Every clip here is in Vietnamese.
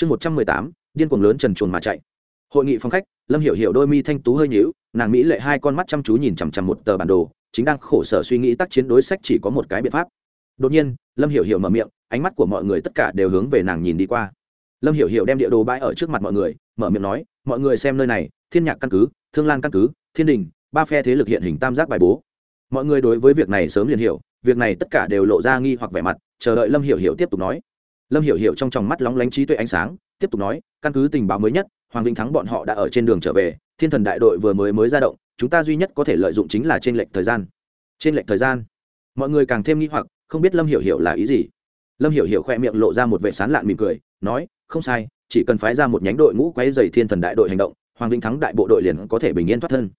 chương một trăm mười tám, điên cuồng lớn trần chuồn mà chạy. Hội nghị phòng khách, lâm hiểu hiểu đôi mi thanh tú hơi nhíu, nàng mỹ lệ hai con mắt chăm chú nhìn chằm chằm một tờ bản đồ, chính đang khổ sở suy nghĩ tác chiến đối sách chỉ có một cái biện pháp. Đột nhiên, lâm hiểu hiểu mở miệng, ánh mắt của mọi người tất cả đều hướng về nàng nhìn đi qua. Lâm hiểu hiểu đem địa đồ bãi ở trước mặt mọi người, mở miệng nói, mọi người xem nơi này, thiên nhạc căn cứ, thương lan căn cứ, thiên đình, ba phe thế lực hiện hình tam giác bài bố. Mọi người đối với việc này sớm liền hiểu, việc này tất cả đều lộ ra nghi hoặc vẻ mặt, chờ đợi lâm hiểu hiểu tiếp tục nói lâm hiểu hiểu trong tròng mắt lóng lánh trí tuệ ánh sáng, tiếp tục nói, căn cứ tình báo mới nhất, hoàng vĩnh thắng bọn họ đã ở trên đường trở về, thiên thần đại đội vừa mới mới ra động, chúng ta duy nhất có thể lợi dụng chính là trên lệnh thời gian. Trên lệnh thời gian? Mọi người càng thêm nghi hoặc, không biết lâm hiểu hiểu là ý gì. Lâm hiểu hiểu khoe miệng lộ ra một vệ sán lạn mỉm cười, nói, không sai, chỉ cần phái ra một nhánh đội ngũ quấy dày thiên thần đại đội hành động, hoàng vĩnh thắng đại bộ đội liền có thể bình yên thoát thân.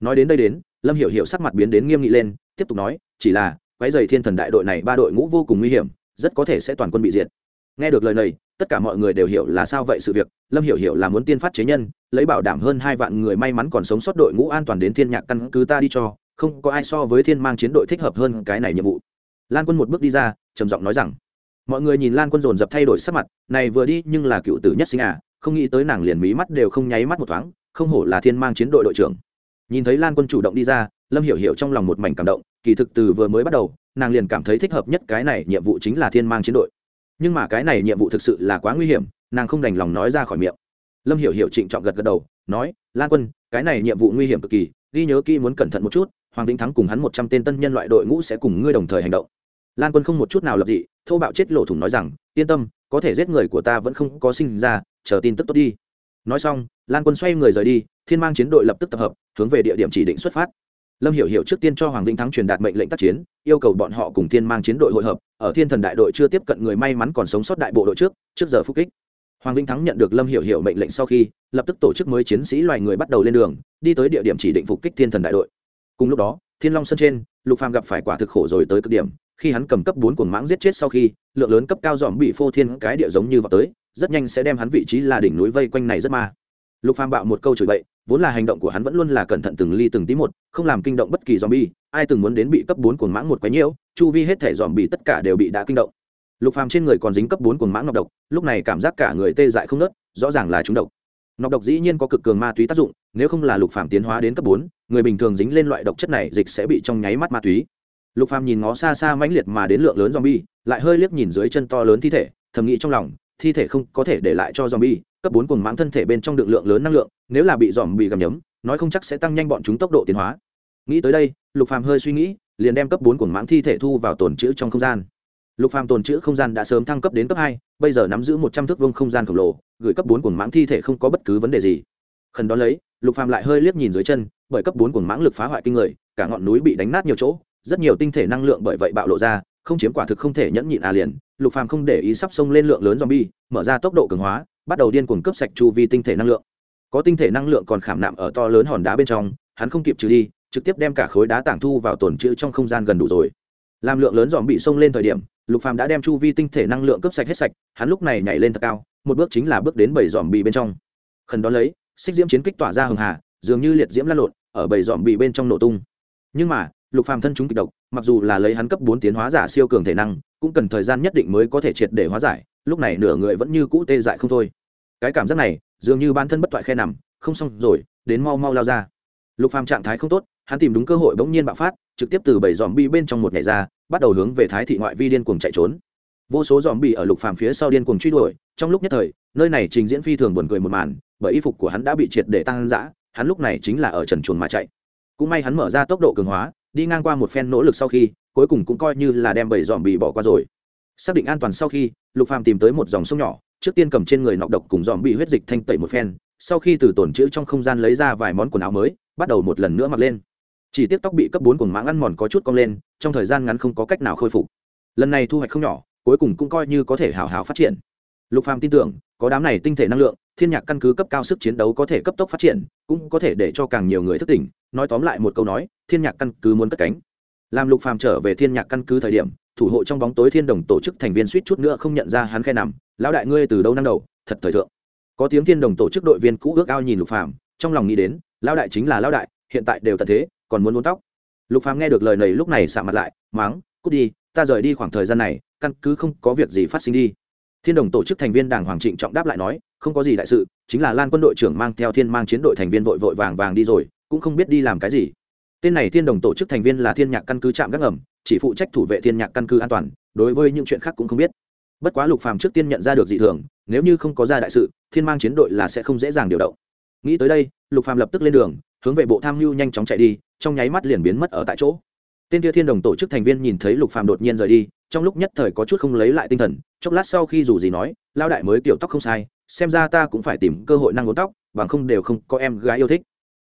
Nói đến đây đến, lâm hiểu hiểu sắc mặt biến đến nghiêm nghị lên, tiếp tục nói, chỉ là quái dày thiên thần đại đội này ba đội ngũ vô cùng nguy hiểm, rất có thể sẽ toàn quân bị diệt nghe được lời này, tất cả mọi người đều hiểu là sao vậy sự việc. Lâm hiểu hiểu là muốn tiên phát chế nhân, lấy bảo đảm hơn hai vạn người may mắn còn sống sót đội ngũ an toàn đến thiên nhạc căn cứ ta đi cho, không có ai so với thiên mang chiến đội thích hợp hơn cái này nhiệm vụ. Lan quân một bước đi ra, trầm giọng nói rằng, mọi người nhìn lan quân dồn dập thay đổi sắc mặt, này vừa đi nhưng là cựu tử nhất sinh à không nghĩ tới nàng liền mí mắt đều không nháy mắt một thoáng, không hổ là thiên mang chiến đội đội trưởng. Nhìn thấy lan quân chủ động đi ra, lâm hiểu hiểu trong lòng một mảnh cảm động, kỳ thực từ vừa mới bắt đầu, nàng liền cảm thấy thích hợp nhất cái này nhiệm vụ chính là thiên mang chiến đội nhưng mà cái này nhiệm vụ thực sự là quá nguy hiểm, nàng không đành lòng nói ra khỏi miệng. Lâm hiểu hiểu trịnh trọng gật gật đầu, nói, lan quân, cái này nhiệm vụ nguy hiểm cực kỳ, ghi nhớ kỹ muốn cẩn thận một chút, hoàng vĩnh thắng cùng hắn một trăm tên tân nhân loại đội ngũ sẽ cùng ngươi đồng thời hành động. Lan quân không một chút nào lập dị, thô bạo chết lộ thủng nói rằng, yên tâm, có thể giết người của ta vẫn không có sinh ra, chờ tin tức tốt đi. Nói xong, lan quân xoay người rời đi, thiên mang chiến đội lập tức tập hợp, hướng về địa điểm chỉ định xuất phát lâm hiểu hiểu trước tiên cho hoàng vĩnh thắng truyền đạt mệnh lệnh tác chiến, yêu cầu bọn họ cùng thiên mang chiến đội hội hợp, ở thiên thần đại đội chưa tiếp cận người may mắn còn sống sót đại bộ đội trước trước giờ phục kích. Hoàng vĩnh thắng nhận được lâm hiểu hiểu mệnh lệnh sau khi, lập tức tổ chức mới chiến sĩ loài người bắt đầu lên đường, đi tới địa điểm chỉ định phục kích thiên thần đại đội. Cùng lúc đó, thiên long sân trên, lục phàm gặp phải quả thực khổ rồi tới cực điểm, khi hắn cầm cấp bốn cuồng mãng giết chết sau khi, lượng lớn cấp cao dòm bị phô thiên cái địa giống như vào tới, rất nhanh sẽ đem hắn vị trí là đỉnh núi vây quanh này rất ma lục phàm bạo một câu chửi bậy, vốn là hành động của hắn vẫn luôn là cẩn thận từng ly từng tí một, không làm kinh động bất kỳ dòm bi ai từng muốn đến bị cấp bốn cuồng mãng một quái nhiễu, chu vi hết thể dòm bị tất cả đều bị đã kinh động. Lục phàm trên người còn dính cấp bốn cuồng mãng nọc độc, lúc này cảm giác cả người tê dại không nớt rõ ràng là trúng độc. Nọc độc dĩ nhiên có cực cường ma túy tác dụng, nếu không là lục phàm tiến hóa đến cấp bốn, người bình thường dính lên loại độc chất này dịch sẽ bị trong nháy mắt ma túy. Lục phàm nhìn ngó xa xa mãnh liệt mà đến lượng lớn zombie, lại hơi liếc nhìn dưới chân to lớn thi thể, thầm nghĩ trong lòng thi thể không có thể để lại cho zombie, cấp bốn cuồng mãng thân thể bên trong đựng lượng lớn năng lượng, nếu là bị zombie gặm nhấm, nói không chắc sẽ tăng nhanh bọn chúng tốc độ tiến hóa. Nghĩ tới đây, lục phàm hơi suy nghĩ, liền đem cấp bốn cuồng mãng thi thể thu vào tồn trữ trong không gian. Lục phàm tồn trữ không gian đã sớm thăng cấp đến cấp hai, bây giờ nắm giữ một trăm thước vuông không gian khổng lồ, gửi cấp bốn cuồng mãng thi thể không có bất cứ vấn đề gì. Khẩn đó lấy, lục phàm lại hơi liếc nhìn dưới chân, bởi cấp bốn cuồng mãng lực phá hoại kinh người, cả ngọn núi bị đánh nát nhiều chỗ, rất nhiều tinh thể năng lượng bởi vậy bạo lộ ra, không chiếm quả thực không thể nhẫn nhịn à liền lục phàm không để ý sắp xông lên lượng lớn zombie, mở ra tốc độ cường hóa, bắt đầu điên cuồng cướp sạch chu vi tinh thể năng lượng. Có tinh thể năng lượng còn khảm nạm ở to lớn hòn đá bên trong, hắn không kịp trừ đi, trực tiếp đem cả khối đá tảng thu vào tồn trữ trong không gian gần đủ rồi. Làm lượng lớn zombie xông lên thời điểm, lục phàm đã đem chu vi tinh thể năng lượng cướp sạch hết sạch, hắn lúc này nhảy lên thật cao, một bước chính là bước đến bảy zombie bên trong. Khẩn đó lấy, xích diễm chiến kích tỏa ra hừng hà, dường như liệt diễm lan lộn, ở bảy zombie bên trong nổ tung. Nhưng mà, lục phàm thân chúng kịch độc, mặc dù là lấy hắn cấp bốn tiến hóa giả siêu cường thể năng cũng cần thời gian nhất định mới có thể triệt để hóa giải, lúc này nửa người vẫn như cũ tê dại không thôi. Cái cảm giác này, dường như bản thân bất toại khe nằm, không xong rồi, đến mau mau lao ra. Lục phàm trạng thái không tốt, hắn tìm đúng cơ hội bỗng nhiên bạo phát, trực tiếp từ bảy dòm bi bên trong một ngày ra, bắt đầu hướng về thái thị ngoại vi điên cuồng chạy trốn. Vô số dòm bi ở lục phàm phía sau điên cuồng truy đuổi, trong lúc nhất thời, nơi này trình diễn phi thường buồn cười một màn, bởi y phục của hắn đã bị triệt để tăng dã, hắn lúc này chính là ở trần chuồn mà chạy. Cũng may hắn mở ra tốc độ cường hóa, đi ngang qua một phen nỗ lực sau khi cuối cùng cũng coi như là đem bảy dòm bị bỏ qua rồi. Xác định an toàn sau khi, lục phàm tìm tới một dòng sông nhỏ, trước tiên cầm trên người nọc độc cùng dòm bị huyết dịch thanh tẩy một phen, sau khi từ tổn chữ trong không gian lấy ra vài món quần áo mới, bắt đầu một lần nữa mặc lên. Chỉ tiếc tóc bị cấp bốn cuồng mãng ăn mòn có chút cong lên, trong thời gian ngắn không có cách nào khôi phục. Lần này thu hoạch không nhỏ, cuối cùng cũng coi như có thể hào hào phát triển. Lục phàm tin tưởng, có đám này tinh thể năng lượng, thiên nhạc căn cứ cấp cao sức chiến đấu có thể cấp tốc phát triển, cũng có thể để cho càng nhiều người thức tỉnh. Nói tóm lại một câu nói, thiên nhạc căn cứ muốn cất cánh làm lục phàm trở về thiên nhạc căn cứ thời điểm, thủ hộ trong bóng tối thiên đồng tổ chức thành viên suýt chút nữa không nhận ra hắn khe nằm. Lão đại ngươi từ đâu năm đầu? Thật thời thượng. Có tiếng thiên đồng tổ chức đội viên cũ ước ao nhìn lục phàm, trong lòng nghĩ đến, lão đại chính là lão đại, hiện tại đều tận thế, còn muốn uốn tóc. Lục phàm nghe được lời này lúc này sạ mặt lại, mắng, cút đi, ta rời đi khoảng thời gian này, căn cứ không có việc gì phát sinh đi. Thiên đồng tổ chức thành viên đảng hoàng trịnh trọng đáp lại nói, không có gì đại sự, chính là lan quân đội trưởng mang theo thiên mang chiến đội thành viên vội vội vàng vàng đi rồi, cũng không biết đi làm cái gì tên này thiên đồng tổ chức thành viên là thiên nhạc căn cứ trạm gác ngầm, chỉ phụ trách thủ vệ thiên nhạc căn cứ an toàn, đối với những chuyện khác cũng không biết. Bất quá lục phàm trước tiên nhận ra được dị thường, nếu như không có ra đại sự, thiên mang chiến đội là sẽ không dễ dàng điều động. Nghĩ tới đây, lục phàm lập tức lên đường, hướng về bộ tham mưu nhanh chóng chạy đi, trong nháy mắt liền biến mất ở tại chỗ. Tên kia thiên đồng tổ chức thành viên nhìn thấy lục phàm đột nhiên rời đi, trong lúc nhất thời có chút không lấy lại tinh thần, chốc lát sau khi dù gì nói lao đại mới kiểu tóc không sai, xem ra ta cũng phải tìm cơ hội năng ngốn tóc, bằng không đều không có em gái yêu thích.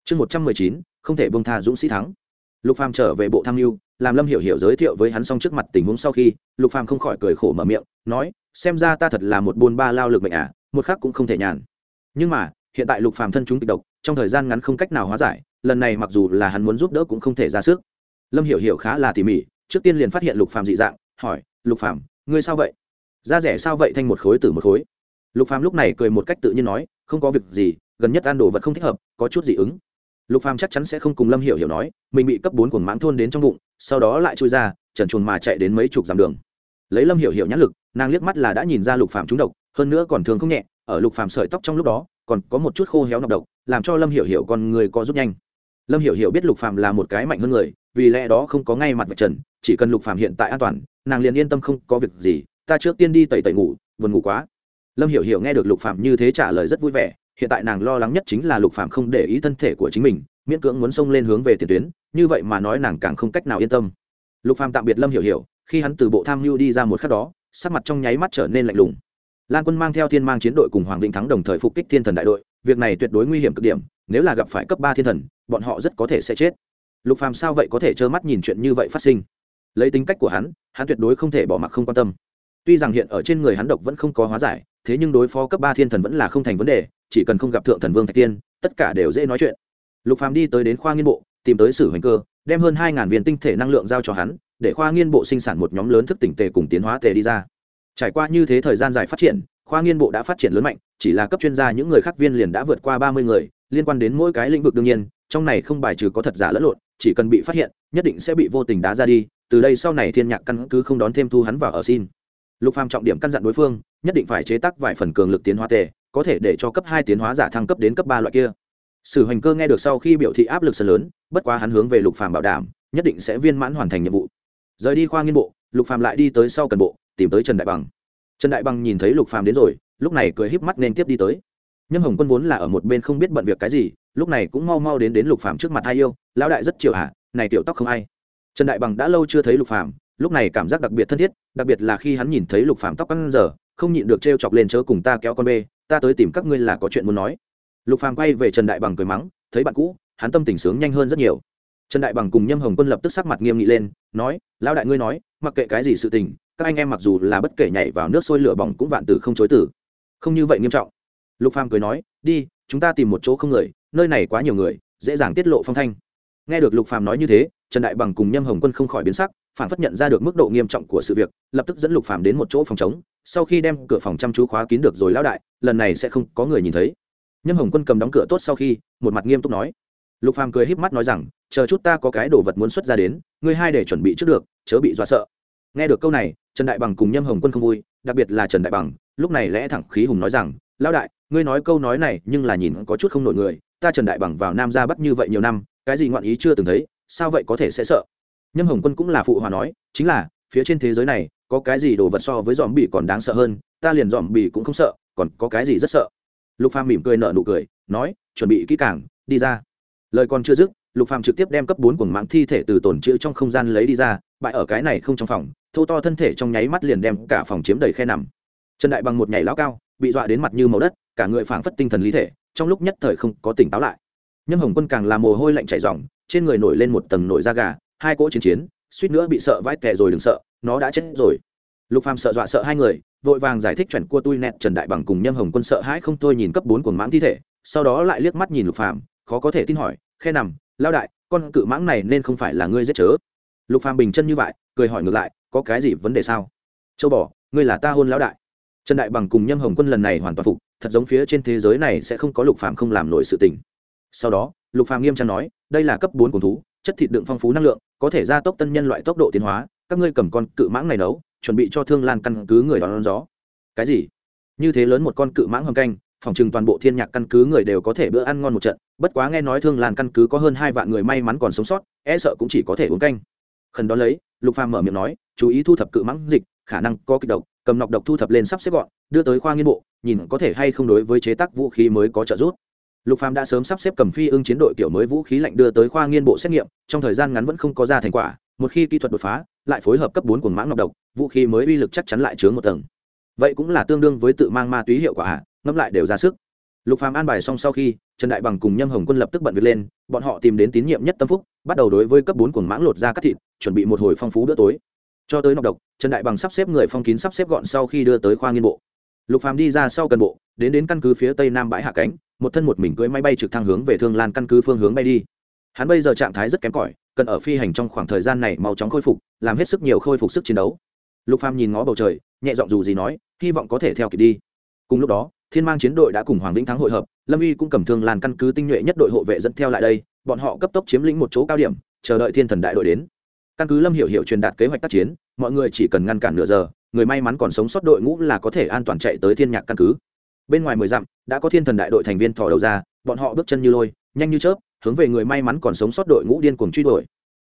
Chương một trăm mười chín không thể bông tha dũng sĩ thắng. Lục phàm trở về bộ tham mưu, làm lâm hiểu hiểu giới thiệu với hắn xong trước mặt tình huống sau khi, lục phàm không khỏi cười khổ mở miệng, nói, xem ra ta thật là một buôn ba lao lực mệnh à một khác cũng không thể nhàn. Nhưng mà, hiện tại lục phàm thân chúng kịch độc, trong thời gian ngắn không cách nào hóa giải, lần này mặc dù là hắn muốn giúp đỡ cũng không thể ra sức. Lâm hiểu hiểu khá là tỉ mỉ, trước tiên liền phát hiện lục phàm dị dạng, hỏi, lục phàm, ngươi sao vậy? Da rẻ sao vậy thanh một khối từ một khối? Lục phàm lúc này cười một cách tự nhiên nói, không có việc gì, gần nhất ăn đồ vật không thích hợp, có chút dị ứng lục phàm chắc chắn sẽ không cùng lâm hiểu hiểu nói, mình bị cấp bốn cuồng mãng thôn đến trong bụng, sau đó lại chui ra, trần chuồn mà chạy đến mấy chục dặm đường. Lấy lâm hiểu hiểu nhãn lực, nàng liếc mắt là đã nhìn ra lục phàm trúng độc, hơn nữa còn thường không nhẹ, ở lục phàm sợi tóc trong lúc đó, còn có một chút khô héo nọc độc, làm cho lâm hiểu hiểu con người có giúp nhanh. Lâm hiểu hiểu biết lục phàm là một cái mạnh hơn người, vì lẽ đó không có ngay mặt vạch trần, chỉ cần lục phàm hiện tại an toàn, nàng liền yên tâm không có việc gì, ta trước tiên đi tẩy tẩy ngủ, buồn ngủ quá. Lâm hiểu hiểu nghe được lục phàm như thế trả lời rất vui vẻ hiện tại nàng lo lắng nhất chính là lục phàm không để ý thân thể của chính mình, miễn cưỡng muốn xông lên hướng về tiền tuyến, như vậy mà nói nàng càng không cách nào yên tâm. Lục phàm tạm biệt lâm hiểu hiểu, khi hắn từ bộ tham mưu đi ra một khắc đó, sắc mặt trong nháy mắt trở nên lạnh lùng. Lan quân mang theo thiên mang chiến đội cùng hoàng vĩnh thắng đồng thời phục kích thiên thần đại đội, việc này tuyệt đối nguy hiểm cực điểm, nếu là gặp phải cấp ba thiên thần, bọn họ rất có thể sẽ chết. Lục phàm sao vậy có thể trơ mắt nhìn chuyện như vậy phát sinh? Lấy tính cách của hắn hắn tuyệt đối không thể bỏ mặc không quan tâm. Tuy rằng hiện ở trên người hắn độc vẫn không có hóa giải thế nhưng đối phó cấp ba thiên thần vẫn là không thành vấn đề, chỉ cần không gặp thượng thần vương thạch tiên, tất cả đều dễ nói chuyện. Lục phàm đi tới đến khoa nghiên bộ, tìm tới sử hoành cơ, đem hơn hai viên tinh thể năng lượng giao cho hắn, để khoa nghiên bộ sinh sản một nhóm lớn thức tỉnh tề cùng tiến hóa tề đi ra. Trải qua như thế thời gian dài phát triển, khoa nghiên bộ đã phát triển lớn mạnh, chỉ là cấp chuyên gia những người khác viên liền đã vượt qua ba mươi người, liên quan đến mỗi cái lĩnh vực đương nhiên, trong này không bài trừ có thật giả lẫn lộn, chỉ cần bị phát hiện, nhất định sẽ bị vô tình đá ra đi, từ đây sau này thiên nhạc căn cứ không đón thêm thu hắn vào ở xin lục phàm trọng điểm căn dặn đối phương, nhất định phải chế tác vài phần cường lực tiến hóa tề, có thể để cho cấp hai tiến hóa giả thăng cấp đến cấp ba loại kia. Sử hoành cơ nghe được sau khi biểu thị áp lực sân lớn, bất quá hắn hướng về lục phàm bảo đảm, nhất định sẽ viên mãn hoàn thành nhiệm vụ. Rời đi khoa nghiên bộ, lục phàm lại đi tới sau cần bộ, tìm tới trần đại bằng. Trần đại bằng nhìn thấy lục phàm đến rồi, lúc này cười híp mắt nên tiếp đi tới. Nhâm hồng quân vốn là ở một bên không biết bận việc cái gì, lúc này cũng mau mau đến đến lục phàm trước mặt hai yêu, lão đại rất chiều hạ này tiểu tóc không ai. Trần đại bằng đã lâu chưa thấy lục phàm lúc này cảm giác đặc biệt thân thiết, đặc biệt là khi hắn nhìn thấy lục phàm tóc ăn giờ, không nhịn được trêu chọc lên chớ cùng ta kéo con bê, ta tới tìm các ngươi là có chuyện muốn nói. Lục phàm quay về trần đại bằng cười mắng, thấy bạn cũ, hắn tâm tình sướng nhanh hơn rất nhiều. Trần đại bằng cùng nhâm hồng quân lập tức sắc mặt nghiêm nghị lên, nói, lão đại ngươi nói, mặc kệ cái gì sự tình, các anh em mặc dù là bất kể nhảy vào nước sôi lửa bỏng cũng vạn tử không chối tử. Không như vậy nghiêm trọng. Lục phàm cười nói, đi, chúng ta tìm một chỗ không người, nơi này quá nhiều người, dễ dàng tiết lộ phong thanh. Nghe được lục phàm nói như thế, trần đại bằng cùng nhâm hồng quân không khỏi biến sắc phản phất nhận ra được mức độ nghiêm trọng của sự việc, lập tức dẫn lục phàm đến một chỗ phòng chống sau khi đem cửa phòng chăm chú khóa kín được rồi lão đại, lần này sẽ không có người nhìn thấy. Nhâm hồng quân cầm đóng cửa tốt sau khi, một mặt nghiêm túc nói. Lục phàm cười híp mắt nói rằng, chờ chút ta có cái đồ vật muốn xuất ra đến, ngươi hai để chuẩn bị trước được, chớ bị dọa sợ. Nghe được câu này, trần đại bằng cùng nhâm hồng quân không vui, đặc biệt là trần đại bằng, lúc này lẽ thẳng khí hùng nói rằng, lão đại, ngươi nói câu nói này nhưng là nhìn có chút không nổi người, ta trần đại bằng vào nam ra bắt như vậy nhiều năm, cái gì ngoạn ý chưa từng thấy, sao vậy có thể sẽ sợ? Nhâm hồng quân cũng là phụ hòa nói, chính là, phía trên thế giới này, có cái gì đồ vật so với dòm bỉ còn đáng sợ hơn, ta liền dòm bỉ cũng không sợ, còn có cái gì rất sợ? Lục phàm mỉm cười nở nụ cười, nói, chuẩn bị kỹ càng, đi ra. Lời còn chưa dứt, lục phàm trực tiếp đem cấp bốn cuồng mãng thi thể từ tổn chữ trong không gian lấy đi ra bại ở cái này không trong phòng, thô to thân thể trong nháy mắt liền đem cả phòng chiếm đầy khe nằm. Trần đại bằng một nhảy lão cao, bị dọa đến mặt như màu đất, cả người phảng phất tinh thần lý thể, trong lúc nhất thời không có tỉnh táo lại. Nhâm hồng quân càng làm mồ hôi lạnh chảy ròng, trên người nổi lên một tầng nổi da gà hai cỗ chiến chiến, suýt nữa bị sợ vãi tè rồi đừng sợ, nó đã chết rồi. Lục phàm sợ dọa sợ hai người, vội vàng giải thích chuẩn cua tui nẹt trần đại bằng cùng nhâm hồng quân sợ hãi không thôi nhìn cấp bốn cuồng mãng thi thể, sau đó lại liếc mắt nhìn lục phàm, khó có thể tin hỏi, khe nằm lao đại, con cự mãng này nên không phải là ngươi giết chớ? Lục phàm bình chân như vậy, cười hỏi ngược lại, có cái gì vấn đề sao? Châu bỏ ngươi là ta hôn lão đại. Trần đại bằng cùng nhâm hồng quân lần này hoàn toàn phục, thật giống phía trên thế giới này sẽ không có lục phàm không làm nổi sự tình. Sau đó, lục phàm nghiêm trang nói, đây là cấp bốn cuồng thú chất thịt đựng phong phú năng lượng có thể gia tốc tân nhân loại tốc độ tiến hóa các ngươi cầm con cự mãng này nấu chuẩn bị cho thương lan căn cứ người đón, đón gió. Cái gì? Như thế lớn một con cự mãng hầm canh phòng trừng toàn bộ thiên nhạc căn cứ người đều có thể bữa ăn ngon một trận bất quá nghe nói thương Lan căn cứ có hơn hai vạn người may mắn còn sống sót e sợ cũng chỉ có thể uống canh. Khẩn đó lấy lục phàm mở miệng nói chú ý thu thập cự mãng dịch khả năng có kịch độc cầm nọc độc thu thập lên sắp xếp gọn đưa tới khoa nghiên bộ nhìn có thể hay không đối với chế tác vũ khí mới có trợ giúp lục phàm đã sớm sắp xếp cầm phi ưng chiến đội kiểu mới vũ khí lạnh đưa tới khoa nghiên bộ xét nghiệm, trong thời gian ngắn vẫn không có ra thành quả, một khi kỹ thuật đột phá, lại phối hợp cấp bốn của mãng nọc độc, vũ khí mới uy lực chắc chắn lại chướng một tầng. Vậy cũng là tương đương với tự mang ma túy hiệu quả à ngẫm lại đều ra sức. Lục phàm an bài xong sau khi, trần đại bằng cùng nhâm hồng quân lập tức bận việc lên, bọn họ tìm đến tín nhiệm nhất tâm phúc, bắt đầu đối với cấp bốn của mãng lột ra cắt thịt, chuẩn bị một hồi phong phú bữa tối. Cho tới nọc độc, trần đại bằng sắp xếp người phong kín sắp xếp gọn sau khi đưa tới khoa nghiên bộ lục phàm đi ra sau cần bộ, đến đến căn cứ phía tây nam bãi hạ cánh, một thân một mình cưỡi máy bay trực thăng hướng về thương lan căn cứ phương hướng bay đi. Hắn bây giờ trạng thái rất kém cỏi, cần ở phi hành trong khoảng thời gian này mau chóng khôi phục, làm hết sức nhiều khôi phục sức chiến đấu. Lục phàm nhìn ngó bầu trời, nhẹ giọng dù gì nói, hy vọng có thể theo kịp đi. Cùng lúc đó, thiên mang chiến đội đã cùng hoàng vĩnh thắng hội hợp, lâm uy cũng cầm thương lan căn cứ tinh nhuệ nhất đội hộ vệ dẫn theo lại đây, bọn họ cấp tốc chiếm lĩnh một chỗ cao điểm, chờ đợi thiên thần đại đội đến. Căn cứ lâm hiểu hiểu truyền đạt kế hoạch tác chiến, mọi người chỉ cần ngăn cản nửa giờ người may mắn còn sống sót đội ngũ là có thể an toàn chạy tới thiên nhạc căn cứ. Bên ngoài mười dặm, đã có thiên thần đại đội thành viên thò đầu ra, bọn họ bước chân như lôi, nhanh như chớp, hướng về người may mắn còn sống sót đội ngũ điên cuồng truy đuổi.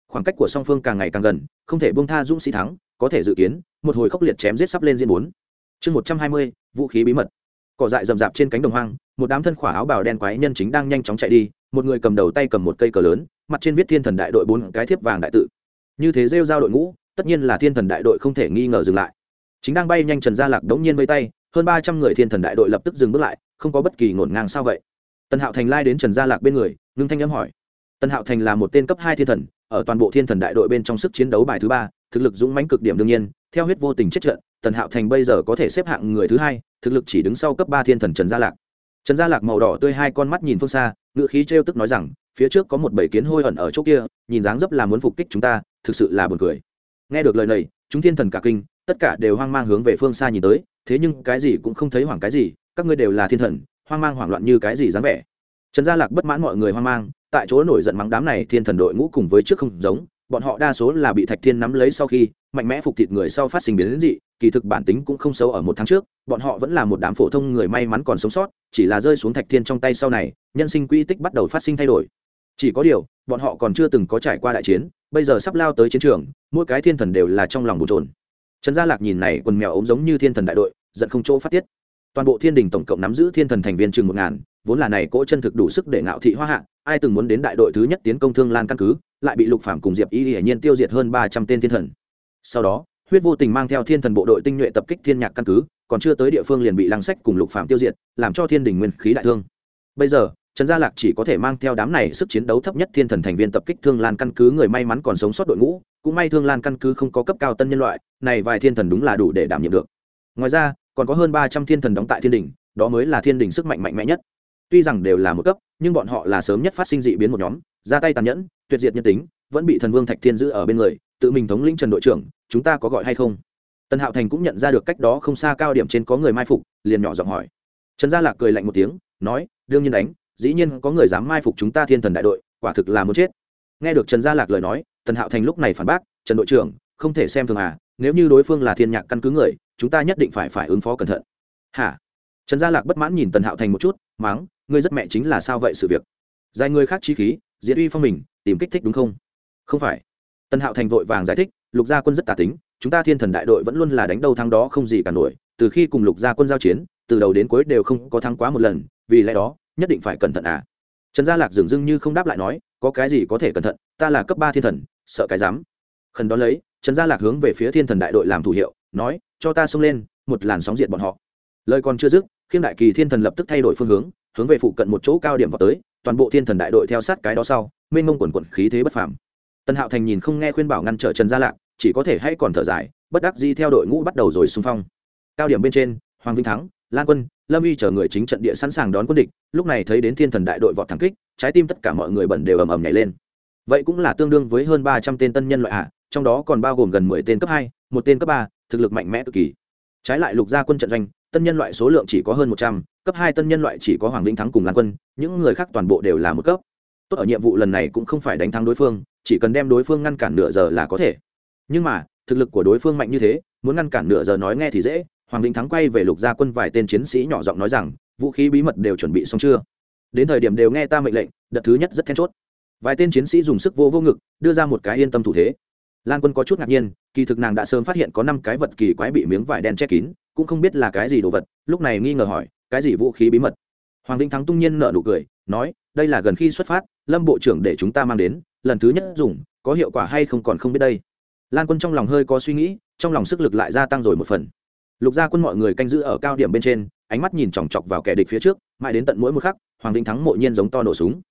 Khoảng cách của song phương càng ngày càng gần, không thể bông tha dũng sĩ thắng, có thể dự kiến, một hồi khốc liệt chém giết sắp lên diễn bốn. Chương một trăm hai mươi, vũ khí bí mật. Cỏ dại rậm rạp trên cánh đồng hoang, một đám thân khỏa áo bào đen quái nhân chính đang nhanh chóng chạy đi, một người cầm đầu tay cầm một cây cờ lớn, mặt trên viết thiên thần đại đội bốn cái thiếp vàng đại tự. Như thế rêu giao đội ngũ, tất nhiên là thiên thần đại đội không thể nghi ngờ dừng lại chính đang bay nhanh trần gia lạc đống nhiên vây tay, hơn ba trăm người thiên thần đại đội lập tức dừng bước lại, không có bất kỳ ngổn ngang sao vậy? Tần hạo thành lai đến trần gia lạc bên người, ngưng thanh âm hỏi. Tần hạo thành là một tên cấp hai thiên thần, ở toàn bộ thiên thần đại đội bên trong sức chiến đấu bài thứ ba, thực lực dũng mãnh cực điểm đương nhiên, theo huyết vô tình chết trận, tần hạo thành bây giờ có thể xếp hạng người thứ hai, thực lực chỉ đứng sau cấp ba thiên thần trần gia lạc. Trần gia lạc màu đỏ tươi hai con mắt nhìn phương xa ngự khí t tức nói rằng, phía trước có một bầy kiến hôi ẩn ở chỗ kia, nhìn dáng dấp là muốn phục kích chúng ta, thực sự là buồn cười. Nghe được lời này, chúng thiên thần cả kinh tất cả đều hoang mang hướng về phương xa nhìn tới, thế nhưng cái gì cũng không thấy hoảng cái gì, các ngươi đều là thiên thần, hoang mang hoảng loạn như cái gì dáng vẻ. Trần gia lạc bất mãn mọi người hoang mang, tại chỗ nổi giận mắng đám này thiên thần đội ngũ cùng với trước không giống, bọn họ đa số là bị thạch thiên nắm lấy sau khi, mạnh mẽ phục thịt người sau phát sinh biến đến dị, kỳ thực bản tính cũng không xấu ở một tháng trước, bọn họ vẫn là một đám phổ thông người may mắn còn sống sót, chỉ là rơi xuống thạch thiên trong tay sau này, nhân sinh quy tích bắt đầu phát sinh thay đổi. Chỉ có điều, bọn họ còn chưa từng có trải qua đại chiến, bây giờ sắp lao tới chiến trường, mỗi cái thiên thần đều là trong lòng bồn trồn trần gia lạc nhìn này quần mèo ống giống như thiên thần đại đội, giận không chỗ phát tiết. Toàn bộ thiên đình tổng cộng nắm giữ thiên thần thành viên chừng một ngàn, vốn là này cỗ chân thực đủ sức để ngạo thị hoa hạ, ai từng muốn đến đại đội thứ nhất tiến công thương lan căn cứ, lại bị lục phạm cùng diệp y hiển nhiên tiêu diệt hơn ba trăm tên thiên thần. Sau đó, huyết vô tình mang theo thiên thần bộ đội tinh nhuệ tập kích thiên nhạc căn cứ, còn chưa tới địa phương liền bị lăng sách cùng lục phạm tiêu diệt, làm cho thiên đình nguyên khí đại thương. Bây giờ, trần gia lạc chỉ có thể mang theo đám này sức chiến đấu thấp nhất thiên thần thành viên tập kích thương lan căn cứ, người may mắn còn sống sót đội ngũ cũng may thương lan căn cứ không có cấp cao tân nhân loại, này vài thiên thần đúng là đủ để đảm nhiệm được. Ngoài ra, còn có hơn ba trăm thiên thần đóng tại thiên đình đó mới là thiên đình sức mạnh mạnh mẽ nhất. Tuy rằng đều là một cấp, nhưng bọn họ là sớm nhất phát sinh dị biến một nhóm, ra tay tàn nhẫn, tuyệt diệt nhân tính, vẫn bị thần vương thạch thiên giữ ở bên người, tự mình thống lĩnh trần đội trưởng, chúng ta có gọi hay không? Tần hạo thành cũng nhận ra được cách đó không xa cao điểm trên có người mai phục, liền nhỏ giọng hỏi. Trần gia lạc cười lạnh một tiếng, nói, đương nhiên đánh, dĩ nhiên có người dám mai phục chúng ta thiên thần đại đội, quả thực là muốn chết. Nghe được trần gia lạc lời nói tần hạo thành lúc này phản bác, trần đội trưởng, không thể xem thường à nếu như đối phương là thiên nhạc căn cứ người, chúng ta nhất định phải phải ứng phó cẩn thận. Hả? Trần gia lạc bất mãn nhìn tần hạo thành một chút, máng, ngươi rất mẹ chính là sao vậy sự việc? Dài người khác chi khí, diễn uy phong mình, tìm kích thích đúng không? Không phải. Tần hạo thành vội vàng giải thích, lục gia quân rất tà tính, chúng ta thiên thần đại đội vẫn luôn là đánh đâu thắng đó không gì cả nổi, từ khi cùng lục gia quân giao chiến, từ đầu đến cuối đều không có thắng quá một lần, vì lẽ đó, nhất định phải cẩn thận à. Trần gia lạc dường dưng như không đáp lại nói, có cái gì có thể cẩn thận ta là cấp ba thiên thần, sợ cái dám. Khẩn đón lấy, trần gia lạc hướng về phía thiên thần đại đội làm thủ hiệu, nói, cho ta xông lên, một làn sóng diệt bọn họ. Lời còn chưa dứt, khiêm đại kỳ thiên thần lập tức thay đổi phương hướng hướng về phụ cận một chỗ cao điểm vào tới, toàn bộ thiên thần đại đội theo sát cái đó sau, mênh mông quần quận khí thế bất phàm. Tần hạo thành nhìn không nghe khuyên bảo ngăn trở trần gia lạc, chỉ có thể hay còn thở dài, bất đắc di theo đội ngũ bắt đầu rồi xung phong. Cao điểm bên trên, hoàng vinh thắng, lan quân, lâm uy chờ người chính trận địa sẵn sàng đón quân địch, lúc này thấy đến thiên thần đại đội vọt thắng kích, trái tim tất cả mọi người bẩn đều ầm ầm nhảy lên vậy cũng là tương đương với hơn ba trăm tên tân nhân loại hạ trong đó còn bao gồm gần mười tên cấp hai, một tên cấp ba, thực lực mạnh mẽ cực kỳ. Trái lại lục gia quân trận doanh, tân nhân loại số lượng chỉ có hơn một trăm, cấp hai tân nhân loại chỉ có hoàng vĩnh thắng cùng lan quân, những người khác toàn bộ đều là một cấp. Tốt ở nhiệm vụ lần này cũng không phải đánh thắng đối phương, chỉ cần đem đối phương ngăn cản nửa giờ là có thể. Nhưng mà, thực lực của đối phương mạnh như thế, muốn ngăn cản nửa giờ nói nghe thì dễ, hoàng vĩnh thắng quay về lục gia quân vài tên chiến sĩ nhỏ giọng nói rằng, vũ khí bí mật đều chuẩn bị xong chưa? Đến thời điểm đều nghe ta mệnh lệnh, đợt thứ nhất rất then chốt vài tên chiến sĩ dùng sức vô vô ngực, đưa ra một cái yên tâm thủ thế. Lan quân có chút ngạc nhiên, kỳ thực nàng đã sớm phát hiện có năm cái vật kỳ quái bị miếng vải đen che kín, cũng không biết là cái gì đồ vật, lúc này nghi ngờ hỏi, cái gì vũ khí bí mật? Hoàng vĩnh thắng tung nhiên nở nụ cười, nói, đây là gần khi xuất phát, lâm bộ trưởng để chúng ta mang đến, lần thứ nhất dùng, có hiệu quả hay không còn không biết đây. Lan quân trong lòng hơi có suy nghĩ, trong lòng sức lực lại gia tăng rồi một phần. Lục gia quân mọi người canh giữ ở cao điểm bên trên, ánh mắt nhìn chòng chọc vào kẻ địch phía trước, mãi đến tận mỗi một khắc, hoàng vĩnh thắng mộ nhiên giống to nổ súng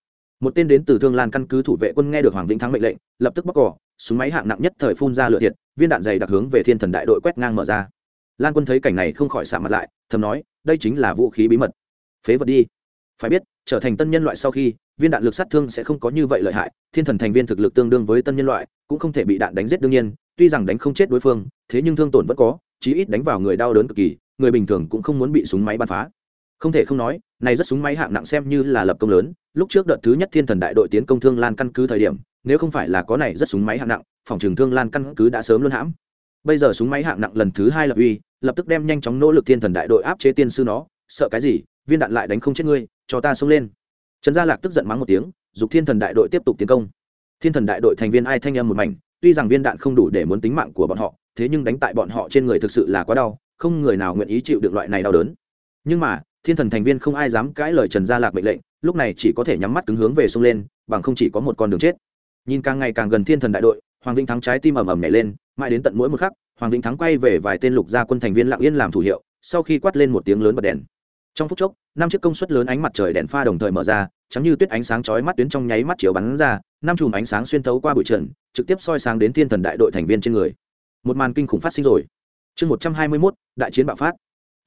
một tên đến từ thương lan căn cứ thủ vệ quân nghe được hoàng vĩnh thắng mệnh lệnh, lập tức bóc cỏ, súng máy hạng nặng nhất thời phun ra lửa thiệt, viên đạn dày đặc hướng về thiên thần đại đội quét ngang mở ra. Lan quân thấy cảnh này không khỏi xả mặt lại, thầm nói, đây chính là vũ khí bí mật. Phế vật đi. Phải biết, trở thành tân nhân loại sau khi, viên đạn lực sát thương sẽ không có như vậy lợi hại, thiên thần thành viên thực lực tương đương với tân nhân loại, cũng không thể bị đạn đánh giết đương nhiên, tuy rằng đánh không chết đối phương, thế nhưng thương tổn vẫn có, chí ít đánh vào người đau đớn cực kỳ, người bình thường cũng không muốn bị súng máy bắn phá không thể không nói, này rất súng máy hạng nặng xem như là lập công lớn. Lúc trước đợt thứ nhất thiên thần đại đội tiến công thương lan căn cứ thời điểm, nếu không phải là có này rất súng máy hạng nặng, phòng trường thương lan căn cứ đã sớm luôn hãm. Bây giờ súng máy hạng nặng lần thứ hai lập uy, lập tức đem nhanh chóng nỗ lực thiên thần đại đội áp chế tiên sư nó. Sợ cái gì? Viên đạn lại đánh không chết ngươi, cho ta xông lên. Trần gia lạc tức giận mắng một tiếng giục thiên thần đại đội tiếp tục tiến công. Thiên thần đại đội thành viên ai thanh âm một mảnh, tuy rằng viên đạn không đủ để muốn tính mạng của bọn họ, thế nhưng đánh tại bọn họ trên người thực sự là quá đau, không người nào nguyện ý chịu được loại này đau đớn. Nhưng mà thiên thần thành viên không ai dám cãi lời trần gia lạc mệnh lệnh, lúc này chỉ có thể nhắm mắt cứng hướng về sông lên, bằng không chỉ có một con đường chết. Nhìn càng ngày càng gần thiên thần đại đội, hoàng vĩnh thắng trái tim ầm ầm nhảy lên, mãi đến tận mỗi một khắc, hoàng vĩnh thắng quay về vài tên lục gia quân thành viên lặng yên làm thủ hiệu, sau khi quát lên một tiếng lớn bật đèn. Trong phút chốc, năm chiếc công suất lớn ánh mặt trời đèn pha đồng thời mở ra chắm như tuyết ánh sáng chói mắt tuyến trong nháy mắt chiếu bắn ra, năm chùm ánh sáng xuyên thấu qua bụi trần, trực tiếp soi sáng đến thiên thần đại đội thành viên trên người. Một màn kinh khủng phát sinh rồi. Chương một trăm hai mươi mốt, đại chiến bạo phát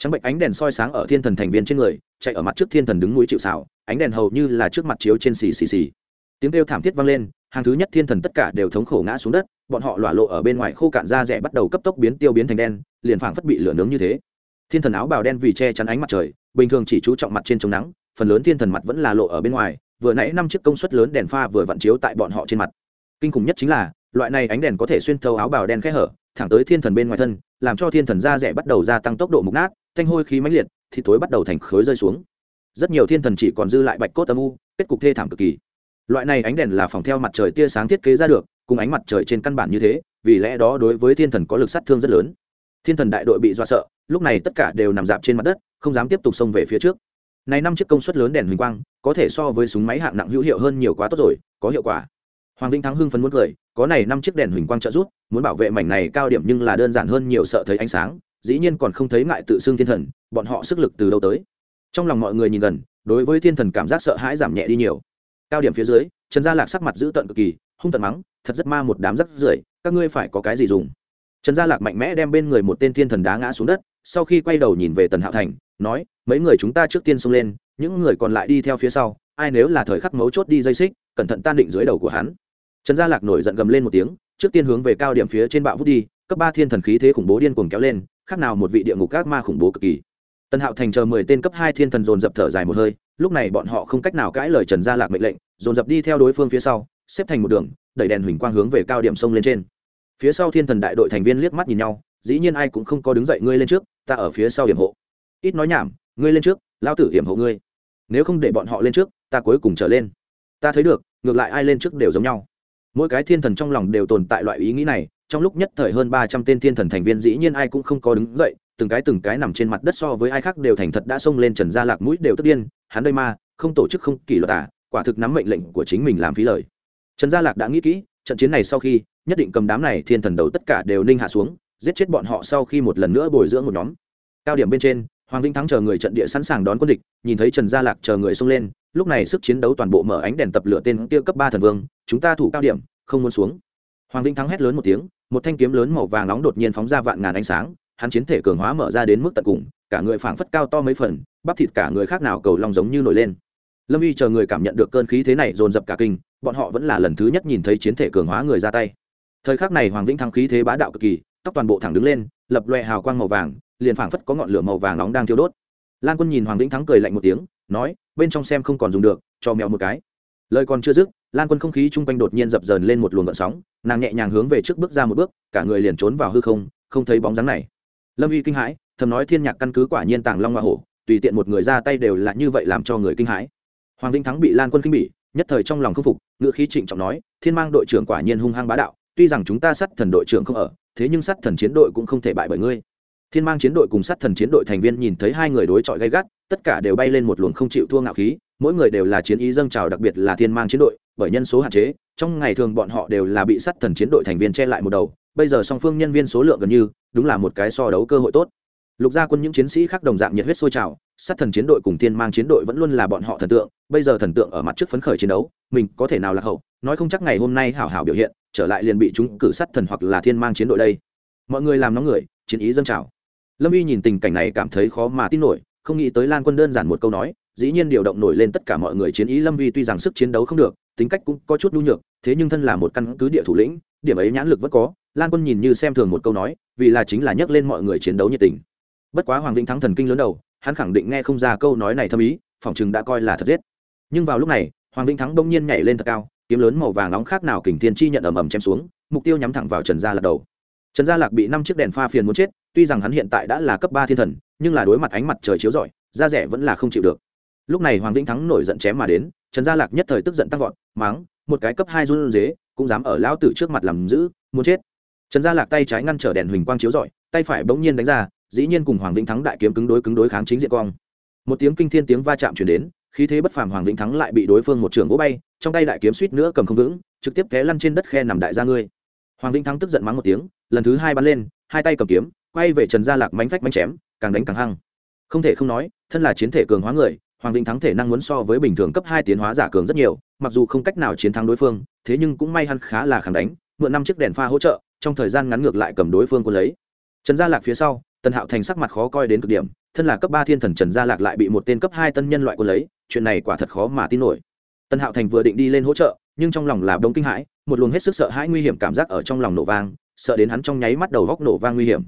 trắng bệnh ánh đèn soi sáng ở thiên thần thành viên trên người, chạy ở mặt trước thiên thần đứng núi chịu xảo ánh đèn hầu như là trước mặt chiếu trên xì xì xì. Tiếng kêu thảm thiết vang lên, hàng thứ nhất thiên thần tất cả đều thống khổ ngã xuống đất, bọn họ lỏa lộ ở bên ngoài khô cạn da rẻ bắt đầu cấp tốc biến tiêu biến thành đen, liền phảng phất bị lửa nướng như thế. Thiên thần áo bào đen vì che chắn ánh mặt trời, bình thường chỉ chú trọng mặt trên chống nắng, phần lớn thiên thần mặt vẫn là lộ ở bên ngoài, vừa nãy năm chiếc công suất lớn đèn pha vừa vặn chiếu tại bọn họ trên mặt. Kinh khủng nhất chính là, loại này ánh đèn có thể xuyên thấu áo bào đen khẽ hở, thẳng tới thiên thần bên ngoài thân, làm cho thiên thần da rẻ bắt đầu gia tăng tốc độ mục nát thanh hôi khí mãnh liệt, thì tối bắt đầu thành khối rơi xuống. Rất nhiều thiên thần chỉ còn dư lại bạch cốt âm u, kết cục thê thảm cực kỳ. Loại này ánh đèn là phòng theo mặt trời tia sáng thiết kế ra được, cùng ánh mặt trời trên căn bản như thế, vì lẽ đó đối với thiên thần có lực sát thương rất lớn. Thiên thần đại đội bị do sợ, lúc này tất cả đều nằm dạp trên mặt đất, không dám tiếp tục xông về phía trước. Này năm chiếc công suất lớn đèn huỳnh quang, có thể so với súng máy hạng nặng hữu hiệu hơn nhiều quá tốt rồi, có hiệu quả. Hoàng vĩnh thắng hưng phấn muốn cười, có này năm chiếc đèn huỳnh quang trợ giúp, muốn bảo vệ mảnh này cao điểm nhưng là đơn giản hơn nhiều sợ thấy ánh sáng dĩ nhiên còn không thấy ngại tự xưng thiên thần, bọn họ sức lực từ đâu tới. Trong lòng mọi người nhìn gần, đối với thiên thần cảm giác sợ hãi giảm nhẹ đi nhiều. Cao điểm phía dưới, trần gia lạc sắc mặt giữ tận cực kỳ, hung tận mắng, thật rất ma một đám rắc rưởi, các ngươi phải có cái gì dùng? Trần gia lạc mạnh mẽ đem bên người một tên thiên thần đá ngã xuống đất, sau khi quay đầu nhìn về tần hạo thành, nói, mấy người chúng ta trước tiên xông lên, những người còn lại đi theo phía sau, ai nếu là thời khắc mấu chốt đi dây xích, cẩn thận tan định dưới đầu của hắn. Trần gia lạc nổi giận gầm lên một tiếng trước tiên hướng về cao điểm phía trên bạo vút đi, cấp ba thiên thần khí thế khủng bố điên cuồng kéo lên, khác nào một vị địa ngục các ma khủng bố cực kỳ. Tần hạo thành chờ mười tên cấp hai thiên thần dồn dập thở dài một hơi, lúc này bọn họ không cách nào cãi lời trần gia lạc mệnh lệnh, dồn dập đi theo đối phương phía sau, xếp thành một đường, đẩy đèn huỳnh quang hướng về cao điểm sông lên trên. Phía sau thiên thần đại đội thành viên liếc mắt nhìn nhau, dĩ nhiên ai cũng không có đứng dậy ngươi lên trước, ta ở phía sau hiểm hộ. Ít nói nhảm, ngươi lên trước lao tử hiểm hộ ngươi. Nếu không để bọn họ lên trước, ta cuối cùng trở lên. Ta thấy được, ngược lại ai lên trước đều giống nhau mỗi cái thiên thần trong lòng đều tồn tại loại ý nghĩ này, trong lúc nhất thời hơn ba trăm tên thiên thần thành viên dĩ nhiên ai cũng không có đứng dậy, từng cái từng cái nằm trên mặt đất so với ai khác đều thành thật đã xông lên trần gia lạc mũi đều tức điên, hắn đây ma không tổ chức không kỷ luật à quả thực nắm mệnh lệnh của chính mình làm phí lời. Trần gia lạc đã nghĩ kỹ, trận chiến này sau khi, nhất định cầm đám này thiên thần đầu tất cả đều ninh hạ xuống, giết chết bọn họ sau khi một lần nữa bồi dưỡng một nhóm. Cao điểm bên trên, hoàng vĩnh thắng chờ người trận địa sẵn sàng đón quân địch, nhìn thấy trần gia lạc chờ người xông lên, lúc này sức chiến đấu toàn bộ mở ánh đèn tập lửa tên kia cấp ba thần vương chúng ta thủ cao điểm, không muốn xuống. Hoàng vĩnh thắng hét lớn một tiếng, một thanh kiếm lớn màu vàng nóng đột nhiên phóng ra vạn ngàn ánh sáng, hắn chiến thể cường hóa mở ra đến mức tận cùng, cả người phảng phất cao to mấy phần, bắp thịt cả người khác nào cầu long giống như nổi lên. Lâm y chờ người cảm nhận được cơn khí thế này dồn dập cả kinh, bọn họ vẫn là lần thứ nhất nhìn thấy chiến thể cường hóa người ra tay. Thời khắc này hoàng vĩnh thắng khí thế bá đạo cực kỳ, tóc toàn bộ thẳng đứng lên, lập loè hào quang màu vàng, liền phảng phất có ngọn lửa màu vàng nóng đang thiêu đốt. Lan quân nhìn hoàng vĩnh thắng cười lạnh một tiếng, nói, bên trong xem không còn dùng được, cho mèo một cái. Lời còn chưa dứt lan quân không khí chung quanh đột nhiên dập dờn lên một luồng gợn sóng, nàng nhẹ nhàng hướng về trước bước ra một bước, cả người liền trốn vào hư không không thấy bóng dáng này. Lâm uy kinh hãi, thầm nói thiên nhạc căn cứ quả nhiên tàng long hoa hổ, tùy tiện một người ra tay đều là như vậy làm cho người kinh hãi. Hoàng vinh thắng bị lan quân kinh bỉ, nhất thời trong lòng khâm phục ngựa khí trịnh trọng nói, thiên mang đội trưởng quả nhiên hung hăng bá đạo, tuy rằng chúng ta sát thần đội trưởng không ở, thế nhưng sát thần chiến đội cũng không thể bại bởi ngươi. Thiên mang chiến đội cùng sát thần chiến đội thành viên nhìn thấy hai người đối chọi gay gắt, tất cả đều bay lên một luồng không chịu thua ngạo khí mỗi người đều là chiến ý dâng trào đặc biệt là thiên mang chiến đội, bởi nhân số hạn chế, trong ngày thường bọn họ đều là bị sát thần chiến đội thành viên che lại một đầu, bây giờ song phương nhân viên số lượng gần như, đúng là một cái so đấu cơ hội tốt. Lục gia quân những chiến sĩ khác đồng dạng nhiệt huyết sôi trào, sát thần chiến đội cùng thiên mang chiến đội vẫn luôn là bọn họ thần tượng, bây giờ thần tượng ở mặt trước phấn khởi chiến đấu, mình có thể nào là hậu, nói không chắc ngày hôm nay hảo hảo biểu hiện, trở lại liền bị chúng cử sát thần hoặc là thiên mang chiến đội đây. Mọi người làm nóng người, chiến ý dâng trào. Lâm y nhìn tình cảnh này cảm thấy khó mà tin nổi, không nghĩ tới lan quân đơn giản một câu nói dĩ nhiên điều động nổi lên tất cả mọi người chiến ý lâm vi tuy rằng sức chiến đấu không được, tính cách cũng có chút nhu nhược, thế nhưng thân là một căn cứ địa thủ lĩnh, điểm ấy nhãn lực vẫn có, lan quân nhìn như xem thường một câu nói, vì là chính là nhắc lên mọi người chiến đấu nhiệt tình. Bất quá hoàng vĩnh thắng thần kinh lớn đầu, hắn khẳng định nghe không ra câu nói này thâm ý, phỏng chừng đã coi là thật giết. Nhưng vào lúc này, hoàng vĩnh thắng đông nhiên nhảy lên thật cao, kiếm lớn màu vàng nóng khác nào kình thiên chi nhận ầm ầm chém xuống, mục tiêu nhắm thẳng vào trần gia lạc đầu. Trần gia lạc bị năm chiếc đèn pha phiền muốn chết, tuy rằng hắn hiện tại đã là cấp ba thiên thần, nhưng là đối mặt ánh mặt trời chiếu rọi, da rẻ vẫn là không chịu được lúc này hoàng vĩnh thắng nổi giận chém mà đến, trần gia lạc nhất thời tức giận tăng vọt máng một cái cấp hai run dế cũng dám ở lão tử trước mặt làm giữ muốn chết. Trần gia lạc tay trái ngăn trở đèn huỳnh quang chiếu rọi, tay phải bỗng nhiên đánh ra, dĩ nhiên cùng hoàng vĩnh thắng đại kiếm cứng đối cứng đối kháng chính diện quang một tiếng kinh thiên tiếng va chạm chuyển đến, khí thế bất phàm hoàng vĩnh thắng lại bị đối phương một trường vỗ bay, trong tay đại kiếm suýt nữa cầm không vững, trực tiếp té lăn trên đất khe nằm đại gia ngươi. Hoàng vĩnh thắng tức giận mắng một tiếng, lần thứ hai bắn lên, hai tay cầm kiếm, quay về trần gia lạc mánh phách mánh chém, càng đánh càng hăng. Không thể không nói, thân là chiến thể cường hóa người hoàng vĩnh thắng thể năng muốn so với bình thường cấp hai tiến hóa giả cường rất nhiều, mặc dù không cách nào chiến thắng đối phương, thế nhưng cũng may hắn khá là khẳng đánh, mượn năm chiếc đèn pha hỗ trợ, trong thời gian ngắn ngược lại cầm đối phương quân lấy. Trần gia lạc phía sau, tần hạo thành sắc mặt khó coi đến cực điểm, thân là cấp ba thiên thần trần gia lạc lại bị một tên cấp hai tân nhân loại quân lấy, chuyện này quả thật khó mà tin nổi. Tần hạo thành vừa định đi lên hỗ trợ, nhưng trong lòng là đông kinh hãi, một luồng hết sức sợ hãi nguy hiểm cảm giác ở trong lòng nổ vang, sợ đến hắn trong nháy mắt đầu góc nổ vang nguy hiểm.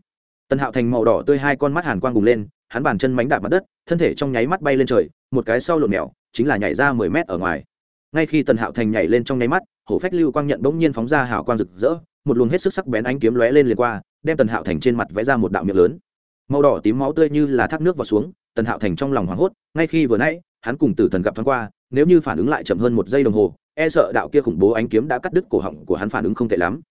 Tần hạo thành màu đỏ tươi hai con mắt hàn quang bùng lên hắn bàn chân mánh đạp mặt đất, thân thể trong nháy mắt bay lên trời, một cái sau lộn mèo, chính là nhảy ra mười mét ở ngoài. Ngay khi tần hạo thành nhảy lên trong nháy mắt, hổ phách lưu quang nhận bỗng nhiên phóng ra hào quang rực rỡ, một luồng hết sức sắc bén ánh kiếm lóe lên liền qua, đem tần hạo thành trên mặt vẽ ra một đạo miệng lớn. Màu đỏ tím máu tươi như là thác nước vào xuống, tần hạo thành trong lòng hoảng hốt, ngay khi vừa nãy, hắn cùng tử thần gặp thoáng qua, nếu như phản ứng lại chậm hơn một giây đồng hồ e sợ đạo kia khủng bố ánh kiếm đã cắt đứt cổ họng của hắn phản ứng không tệ lắm.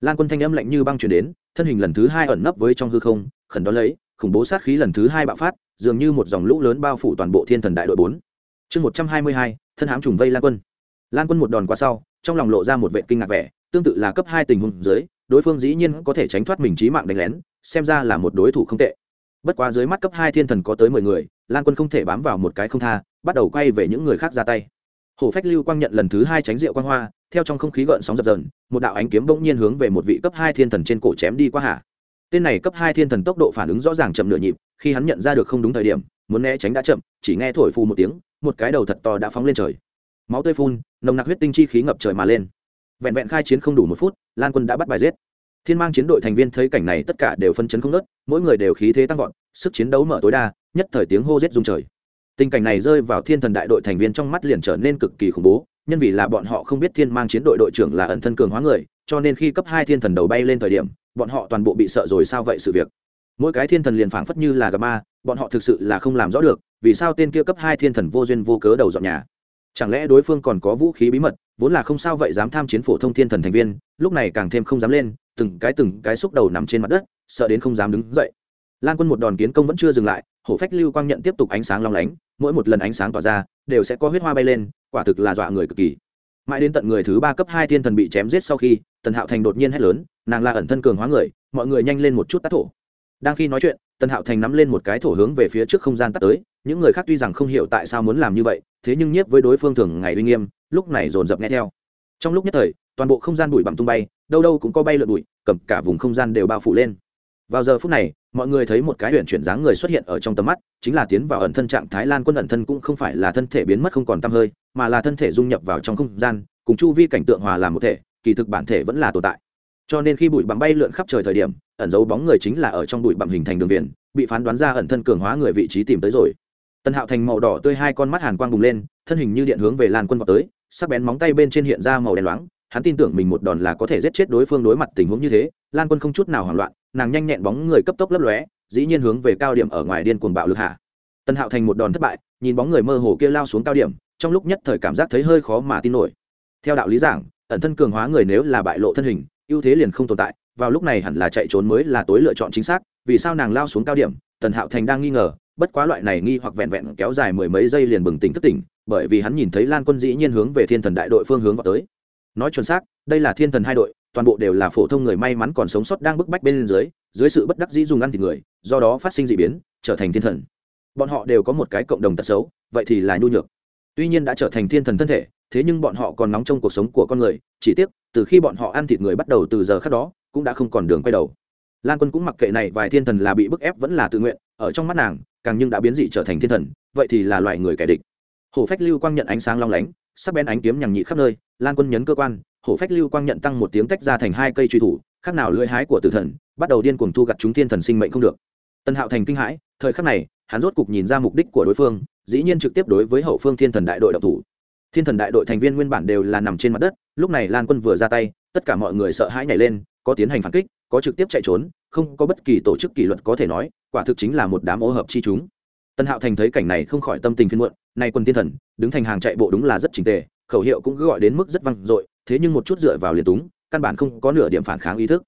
Lan quân thanh âm lạnh như băng chuyển đến, thân hình lần thứ hai ẩn nấp với trong hư không, khẩn đón lấy khủng bố sát khí lần thứ hai bạo phát, dường như một dòng lũ lớn bao phủ toàn bộ thiên thần đại đội bốn. Chương một trăm hai mươi hai, thân hám trùng vây lan quân. Lan quân một đòn qua sau, trong lòng lộ ra một vệ kinh ngạc vẻ, tương tự là cấp hai tình huống dưới, đối phương dĩ nhiên có thể tránh thoát mình trí mạng đánh lén, xem ra là một đối thủ không tệ. Bất quá dưới mắt cấp hai thiên thần có tới mười người, lan quân không thể bám vào một cái không tha, bắt đầu quay về những người khác ra tay. Hổ phách lưu quang nhận lần thứ hai tránh rượu quang hoa, theo trong không khí gợn sóng dập dần một đạo ánh kiếm bỗng nhiên hướng về một vị cấp hai thiên thần trên cổ chém đi qua hạ tên này cấp hai thiên thần tốc độ phản ứng rõ ràng chậm nửa nhịp, khi hắn nhận ra được không đúng thời điểm, muốn né tránh đã chậm, chỉ nghe thổi phù một tiếng, một cái đầu thật to đã phóng lên trời. Máu tươi phun, nồng nặc huyết tinh chi khí ngập trời mà lên. Vẹn vẹn khai chiến không đủ một phút, lan quân đã bắt bài giết. Thiên mang chiến đội thành viên thấy cảnh này tất cả đều phân chấn không nớt mỗi người đều khí thế tăng vọt, sức chiến đấu mở tối đa, nhất thời tiếng hô rết rung trời. Tình cảnh này rơi vào thiên thần đại đội thành viên trong mắt liền trở nên cực kỳ khủng bố, nhân vì là bọn họ không biết thiên mang chiến đội đội trưởng là ẩn thân cường hóa người, cho nên khi cấp hai thiên thần đầu bay lên thời điểm bọn họ toàn bộ bị sợ rồi sao vậy sự việc? Mỗi cái thiên thần liền phảng phất như là gà ma, bọn họ thực sự là không làm rõ được, vì sao tên kia cấp hai thiên thần vô duyên vô cớ đầu dọn nhà? Chẳng lẽ đối phương còn có vũ khí bí mật, vốn là không sao vậy dám tham chiến phổ thông thiên thần thành viên, lúc này càng thêm không dám lên, từng cái từng cái xúc đầu nằm trên mặt đất, sợ đến không dám đứng dậy. Lan quân một đòn kiến công vẫn chưa dừng lại, hổ phách lưu quang nhận tiếp tục ánh sáng long lánh, mỗi một lần ánh sáng tỏa ra, đều sẽ có huyết hoa bay lên, quả thực là dọa người cực kỳ. Mãi đến tận người thứ ba cấp hai thiên thần bị chém giết sau khi, tần hạo thành đột nhiên hét lớn nàng là ẩn thân cường hóa người, mọi người nhanh lên một chút tắt thổ. Đang khi nói chuyện, tần hạo thành nắm lên một cái thổ hướng về phía trước không gian tắt tới, những người khác tuy rằng không hiểu tại sao muốn làm như vậy, thế nhưng nhiếp với đối phương thường ngày uy nghiêm, lúc này dồn dập nghe theo. Trong lúc nhất thời, toàn bộ không gian bụi bặm tung bay, đâu đâu cũng có bay lượn bụi, cầm cả vùng không gian đều bao phủ lên. Vào giờ phút này, mọi người thấy một cái huyện chuyển dáng người xuất hiện ở trong tầm mắt, chính là tiến vào ẩn thân trạng thái lan quân ẩn thân cũng không phải là thân thể biến mất không còn t hơi, mà là thân thể dung nhập vào trong không gian, cùng chu vi cảnh tượng hòa làm một thể, kỳ thực bản thể vẫn là tồn tại cho nên khi bụi bặm bay lượn khắp trời thời điểm, ẩn dấu bóng người chính là ở trong bụi bặm hình thành đường viền, bị phán đoán ra ẩn thân cường hóa người vị trí tìm tới rồi. Tần hạo thành màu đỏ tươi hai con mắt hàn quang bùng lên, thân hình như điện hướng về lan quân vào tới, sắc bén móng tay bên trên hiện ra màu đen loáng. Hắn tin tưởng mình một đòn là có thể giết chết đối phương đối mặt tình huống như thế lan quân không chút nào hoảng loạn, nàng nhanh nhẹn bóng người cấp tốc lấp lóe, dĩ nhiên hướng về cao điểm ở ngoài điên cuồng bạo lực hạ. Tần hạo thành một đòn thất bại, nhìn bóng người mơ hồ kia lao xuống cao điểm, trong lúc nhất thời cảm giác thấy hơi khó mà tin nổi. Theo đạo lý giảng, ẩn thân cường hóa người nếu là bại lộ thân hình ưu thế liền không tồn tại, vào lúc này hẳn là chạy trốn mới là tối lựa chọn chính xác, vì sao nàng lao xuống cao điểm, tần hạo thành đang nghi ngờ, bất quá loại này nghi hoặc vẹn vẹn kéo dài mười mấy giây liền bừng tỉnh thất tỉnh, bởi vì hắn nhìn thấy lan quân dĩ nhiên hướng về thiên thần đại đội phương hướng vào tới. Nói chuẩn xác, đây là thiên thần hai đội, toàn bộ đều là phổ thông người may mắn còn sống sót đang bức bách bên dưới dưới sự bất đắc dĩ dùng ăn thịt người, do đó phát sinh d ị biến, trở thành thiên thần. Bọn họ đều có một cái cộng đồng tật xấu, vậy thì là nhu nhược. Tuy nhiên đã trở thành thiên thần thân thể thế nhưng bọn họ còn nóng trong cuộc sống của con người, chỉ tiếc, từ khi bọn họ ăn thịt người bắt đầu từ giờ khác đó, cũng đã không còn đường quay đầu. Lan quân cũng mặc kệ này, vài thiên thần là bị bức ép vẫn là tự nguyện, ở trong mắt nàng, càng nhưng đã biến dị trở thành thiên thần, vậy thì là loài người kẻ địch. Hổ phách lưu quang nhận ánh sáng long lánh, sắc bén ánh kiếm nhằng nhị khắp nơi, lan quân nhấn cơ quan, hổ phách lưu quang nhận tăng một tiếng tách ra thành hai cây truy thủ, khác nào lưỡi hái của tử thần, bắt đầu điên cuồng thu gặt chúng thiên thần sinh mệnh không được. Tân hạo thành kinh hãi, thời khắc này, hắn rốt cục nhìn ra mục đích của đối phương, dĩ nhiên trực tiếp đối với hậu phương thiên thần đại đội độc thủ thiên thần đại đội thành viên nguyên bản đều là nằm trên mặt đất, lúc này lan quân vừa ra tay, tất cả mọi người sợ hãi nhảy lên, có tiến hành phản kích, có trực tiếp chạy trốn, không có bất kỳ tổ chức kỷ luật có thể nói, quả thực chính là một đám ô hợp chi chúng. Tân hạo thành thấy cảnh này không khỏi tâm tình phiên muộn nay quân thiên thần, đứng thành hàng chạy bộ đúng là rất trình tề, khẩu hiệu cũng cứ gọi đến mức rất vang dội, thế nhưng một chút dựa vào liền túng, căn bản không có nửa điểm phản kháng ý thức.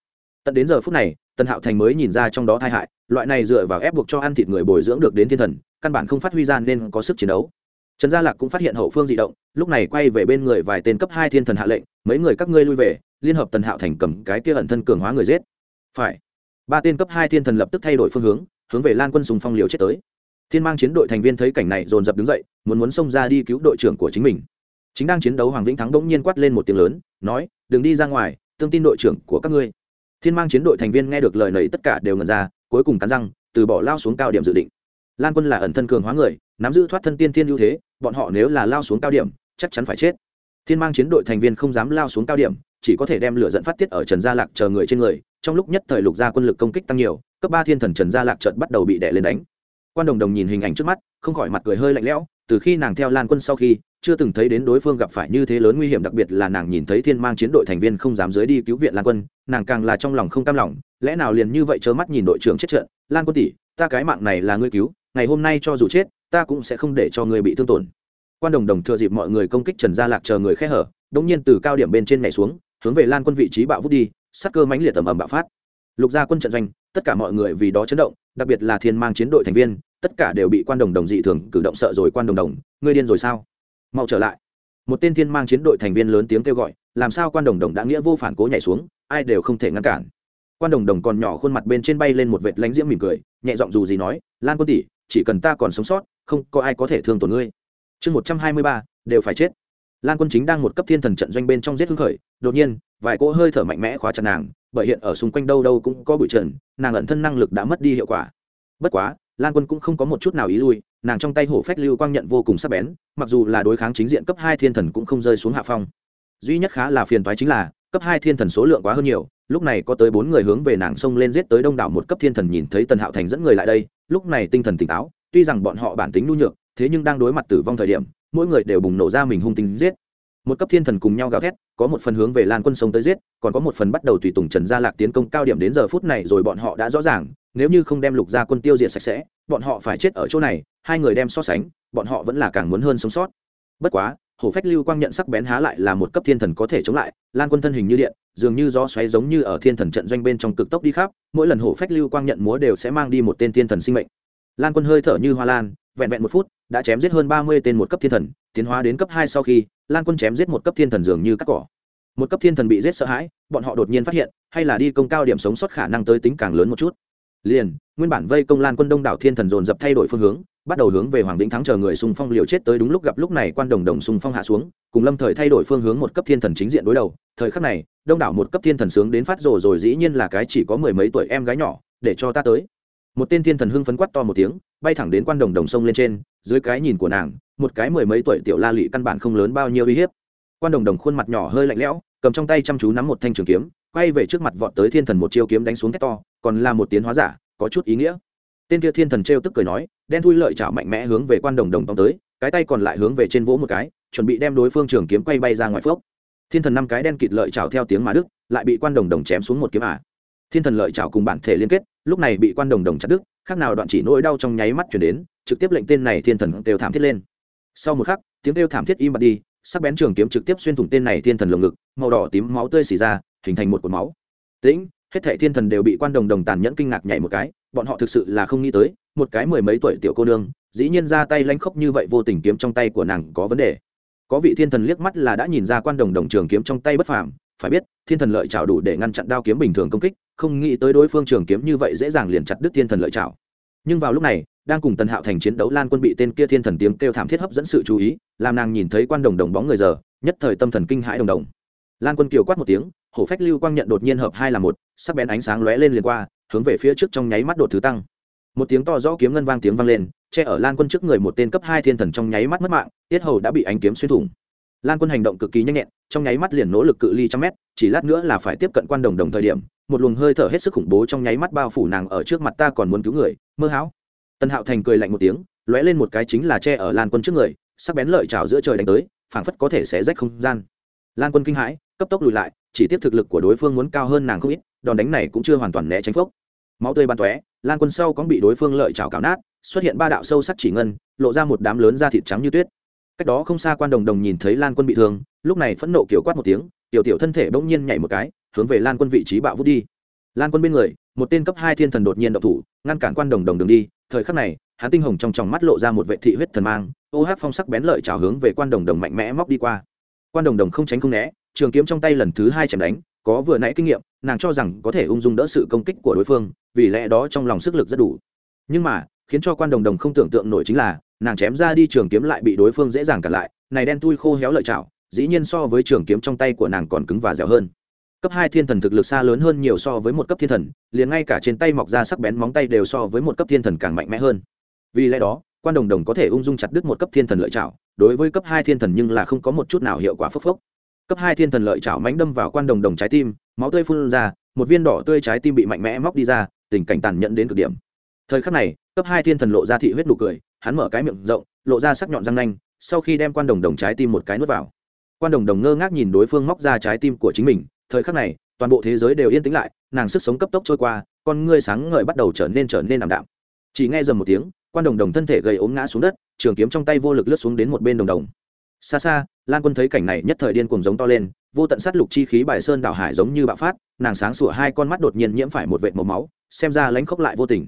Tận đến giờ phút này, tân hạo thành mới nhìn ra trong đó tai hại, loại này dựa vào ép buộc cho ăn thịt người bồi dưỡng được đến thiên thần, căn bản không phát huy ra nên có sức chiến đấu trần gia lạc cũng phát hiện hậu phương di động, lúc này quay về bên người vài tên cấp hai thiên thần hạ lệnh, mấy người các ngươi lui về, liên hợp tần hạo thành cầm cái kia ẩn thân cường hóa người giết. Phải. Ba tên cấp hai thiên thần lập tức thay đổi phương hướng hướng về lan quân sùng phong liều chết tới. Thiên mang chiến đội thành viên thấy cảnh này dồn dập đứng dậy, muốn muốn xông ra đi cứu đội trưởng của chính mình. Chính đang chiến đấu hoàng vĩnh thắng đ ỗ n g nhiên quát lên một tiếng lớn, nói, đừng đi ra ngoài, tương tin đội trưởng của các ngươi. Thiên mang chiến đội thành viên nghe được lời này tất cả đều ngần ra, cuối cùng cắn răng, từ bỏ lao xuống cao điểm dự định lan quân là ẩn thân cường hóa người, nắm giữ thoát thân tiên thiên ưu thế, bọn họ nếu là lao xuống cao điểm, chắc chắn phải chết. Thiên mang chiến đội thành viên không dám lao xuống cao điểm, chỉ có thể đem lửa dẫn phát tiết ở trần gia lạc chờ người trên người, trong lúc nhất thời lục gia quân lực công kích tăng nhiều, cấp ba thiên thần trần gia lạc trợt bắt đầu bị đè lên đánh. Quan đồng đồng nhìn hình ảnh trước mắt, không khỏi mặt cười hơi lạnh lẽo, từ khi nàng theo lan quân sau khi, chưa từng thấy đến đối phương gặp phải như thế lớn nguy hiểm, đặc biệt là nàng nhìn thấy thiên mang chiến đội thành viên không dám dưới đi cứu viện lan quân, nàng càng là trong lòng không cam lòng, lẽ nào liền như vậy chớ mắt nhìn đội trưởng chết trận, lan quân tỷ, ta cái mạng này là ngươi cứu ngày hôm nay cho dù chết, ta cũng sẽ không để cho người bị thương tổn. Quan đồng đồng thừa dịp mọi người công kích trần gia lạc chờ người khe hở, đống nhiên từ cao điểm bên trên nhảy xuống, hướng về lan quân vị trí bạo vút đi, sắc cơ mãnh liệt tầm ầm bạo phát. Lục gia quân trận doanh, tất cả mọi người vì đó chấn động, đặc biệt là thiên mang chiến đội thành viên, tất cả đều bị quan đồng đồng dị thường cử động sợ rồi quan đồng đồng, ngươi điên rồi sao? Mau trở lại. Một tên thiên mang chiến đội thành viên lớn tiếng kêu gọi, làm sao quan đồng đồng đã nghĩa vô phản cố nhảy xuống, ai đều không thể ngăn cản. Quan đồng đồng còn nhỏ khuôn mặt bên trên bay lên một vệt lánh diễm mỉm cười, nhẹ giọng dù gì nói, lan quân tỷ chỉ cần ta còn sống sót, không có ai có thể thương tổn ngươi. Chương một trăm hai mươi ba, đều phải chết. Lan quân chính đang một cấp thiên thần trận doanh bên trong giết hưng khởi, đột nhiên, vài cỗ hơi thở mạnh mẽ khóa chặt nàng, bởi hiện ở xung quanh đâu đâu cũng có bụi trần, nàng ẩn thân năng lực đã mất đi hiệu quả. Bất quá, lan quân cũng không có một chút nào ý lui, nàng trong tay hổ phách lưu quang nhận vô cùng sắc bén, mặc dù là đối kháng chính diện cấp hai thiên thần cũng không rơi xuống hạ phong. Duy nhất khá là phiền toái chính là, cấp hai thiên thần số lượng quá hơn nhiều, lúc này có tới bốn người hướng về nàng xông lên giết tới đông đảo một cấp thiên thần nhìn thấy tần hạo thành dẫn người lại đây lúc này tinh thần tỉnh táo, tuy rằng bọn họ bản tính nhu nhược, thế nhưng đang đối mặt tử vong thời điểm, mỗi người đều bùng nổ ra mình hung tính giết. Một cấp thiên thần cùng nhau gào thét, có một phần hướng về lan quân sông tới giết, còn có một phần bắt đầu tùy tùng trần gia lạc tiến công cao điểm đến giờ phút này rồi bọn họ đã rõ ràng, nếu như không đem lục gia quân tiêu diệt sạch sẽ, bọn họ phải chết ở chỗ này, hai người đem so sánh, bọn họ vẫn là càng muốn hơn sống sót. Bất quá hổ phách lưu quang nhận sắc bén há lại là một cấp thiên thần có thể chống lại, lan quân thân hình như điện, dường như gió xoáy giống như ở thiên thần trận doanh bên trong cực tốc đi khắp, mỗi lần hổ phách lưu quang nhận múa đều sẽ mang đi một tên thiên thần sinh mệnh. Lan quân hơi thở như hoa lan, vẹn vẹn một phút, đã chém giết hơn ba mươi tên một cấp thiên thần, tiến hóa đến cấp hai sau khi, lan quân chém giết một cấp thiên thần dường như cắt cỏ. Một cấp thiên thần bị giết sợ hãi, bọn họ đột nhiên phát hiện, hay là đi công cao điểm sống sót khả năng tới tính càng lớn một chút. Liền, nguyên bản vây công lan quân đông đảo thiên thần dồn dập thay đổi phương hướng bắt đầu hướng về hoàng vĩnh thắng chờ người xung phong liều chết tới đúng lúc gặp lúc này quan đồng đồng xung phong hạ xuống, cùng lâm thời thay đổi phương hướng một cấp thiên thần chính diện đối đầu. Thời khắc này, đông đảo một cấp thiên thần sướng đến phát rồ rồi dĩ nhiên là cái chỉ có mười mấy tuổi em gái nhỏ, để cho ta tới. Một tên thiên thần hưng phấn quát to một tiếng, bay thẳng đến quan đồng đồng sông lên trên, dưới cái nhìn của nàng, một cái mười mấy tuổi tiểu la lị căn bản không lớn bao nhiêu uy hiếp. Quan đồng đồng khuôn mặt nhỏ hơi lạnh lẽo, cầm trong tay chăm chú nắm một thanh trường kiếm, quay về trước mặt vọt tới thiên thần một chiêu kiếm đánh xuống thét to, còn là một tiến hóa giả, có chút ý nghĩa tên kia thiên thần trêu tức cười nói, đen thui lợi chảo mạnh mẽ hướng về quan đồng đồng tông tới, cái tay còn lại hướng về trên vỗ một cái, chuẩn bị đem đối phương trường kiếm quay bay ra ngoài phước thiên thần năm cái đen kịt lợi chảo theo tiếng mà đức lại bị quan đồng đồng chém xuống một kiếm ả thiên thần lợi chảo cùng bản thể liên kết, lúc này bị quan đồng đồng chặt đức khác nào đoạn chỉ nỗi đau trong nháy mắt chuyển đến, trực tiếp lệnh tên này thiên thần đều thảm thiết lên. Sau một khắc, tiếng kêu thảm thiết im bặt đi, sắc bén trường kiếm trực tiếp xuyên thủng tên này thiên thần lồng ngực, màu đỏ tím máu tươi xì ra, hình thành một cột máu. Tĩnh! Hết thệ thiên thần đều bị quan đồng đồng tàn nhẫn kinh ngạc nhảy một cái, bọn họ thực sự là không nghĩ tới, một cái mười mấy tuổi tiểu cô nương, dĩ nhiên ra tay lanh khốc như vậy vô tình kiếm trong tay của nàng có vấn đề có vị thiên thần liếc mắt là đã nhìn ra quan đồng đồng trường kiếm trong tay bất phàm, phải biết, thiên thần lợi chảo đủ để ngăn chặn đao kiếm bình thường công kích, không nghĩ tới đối phương trường kiếm như vậy dễ dàng liền chặt đứt thiên thần lợi chảo. nhưng vào lúc này, đang cùng tần hạo thành chiến đấu lan quân bị tên kia thiên thần tiếng kêu thảm thiết hấp dẫn sự chú ý, làm nàng nhìn thấy quan đồng đồng bóng người giờ, nhất thời tâm thần kinh hãi đồng đồng lan quân kiều quát một tiếng hổ phách lưu quang nhận đột nhiên hợp hai là một, sắc bén ánh sáng lóe lên liền qua, hướng về phía trước trong nháy mắt đột thứ tăng. Một tiếng to rõ kiếm ngân vang tiếng vang lên, che ở lan quân trước người một tên cấp hai thiên thần trong nháy mắt mất mạng, tiết hầu đã bị ánh kiếm xuyên thủng. Lan quân hành động cực kỳ nhanh nhẹn, trong nháy mắt liền nỗ lực cự ly trăm mét, chỉ lát nữa là phải tiếp cận quan đồng đồng thời điểm, một luồng hơi thở hết sức khủng bố trong nháy mắt bao phủ nàng ở trước mặt ta còn muốn cứu người, mơ hão. Tân hạo thành cười lạnh một tiếng, lóe lên một cái chính là che ở lan quân trước người, sắc bén lợi trào giữa trời đánh tới, phảng phất có thể sẽ rách không gian. Lan quân kinh hãi cấp tốc lùi lại, chỉ tiếp thực lực của đối phương muốn cao hơn nàng không ít, đòn đánh này cũng chưa hoàn toàn né tránh phốc. Máu tươi bắn tóe, lan quân sau cũng bị đối phương lợi trào cào nát, xuất hiện ba đạo sâu sắc chỉ ngân, lộ ra một đám lớn da thịt trắng như tuyết. Cách đó không xa quan đồng đồng nhìn thấy lan quân bị thương, lúc này phẫn nộ kiểu quát một tiếng, tiểu tiểu thân thể bỗng nhiên nhảy một cái, hướng về lan quân vị trí bạo vút đi. Lan quân bên người, một tên cấp hai thiên thần đột nhiên động thủ, ngăn cản quan đồng đồng đường đi. Thời khắc này, hắn tinh hồng trong tròng mắt lộ ra một vệ thị huyết thần mang, ô hát phong sắc bén lợi trào hướng về quan đồng đồng mạnh mẽ móc đi qua. Quan đồng đồng không tránh không né trường kiếm trong tay lần thứ hai chém đánh, có vừa nãy kinh nghiệm, nàng cho rằng có thể ung dung đỡ sự công kích của đối phương, vì lẽ đó trong lòng sức lực rất đủ. Nhưng mà, khiến cho quan đồng đồng không tưởng tượng nổi chính là, nàng chém ra đi trường kiếm lại bị đối phương dễ dàng cản lại, này đen tui khô héo lợi chảo, dĩ nhiên so với trường kiếm trong tay của nàng còn cứng và dẻo hơn. Cấp hai thiên thần thực lực xa lớn hơn nhiều so với một cấp thiên thần, liền ngay cả trên tay mọc ra sắc bén móng tay đều so với một cấp thiên thần càng mạnh mẽ hơn. Vì lẽ đó, quan đồng đồng có thể ung dung chặt đứt một cấp thiên thần lợi chảo, đối với cấp hai thiên thần nhưng là không có một chút nào hiệu quả phốc phốc cấp hai thiên thần lợi chảo mánh đâm vào quan đồng đồng trái tim, máu tươi phun ra, một viên đỏ tươi trái tim bị mạnh mẽ móc đi ra, tình cảnh tàn nhẫn đến cực điểm. Thời khắc này, cấp hai thiên thần lộ ra thị huyết nụ cười, hắn mở cái miệng rộng, lộ ra sắc nhọn răng nanh, sau khi đem quan đồng đồng trái tim một cái nuốt vào. Quan đồng đồng ngơ ngác nhìn đối phương móc ra trái tim của chính mình, thời khắc này, toàn bộ thế giới đều yên tĩnh lại, nàng sức sống cấp tốc trôi qua, con ngươi sáng ngời bắt đầu trở nên trở nên ảm đạm. Chỉ nghe dầm một tiếng, quan đồng đồng thân thể gầy ốm ngã xuống đất, trường kiếm trong tay vô lực lướt xuống đến một bên đồng đồng. Xa xa lan quân thấy cảnh này nhất thời điên cuồng giống to lên, vô tận sát lục chi khí bài sơn đảo hải giống như bạo phát, nàng sáng sủa hai con mắt đột nhiên nhiễm phải một vệt màu máu, xem ra lánh khốc lại vô tình.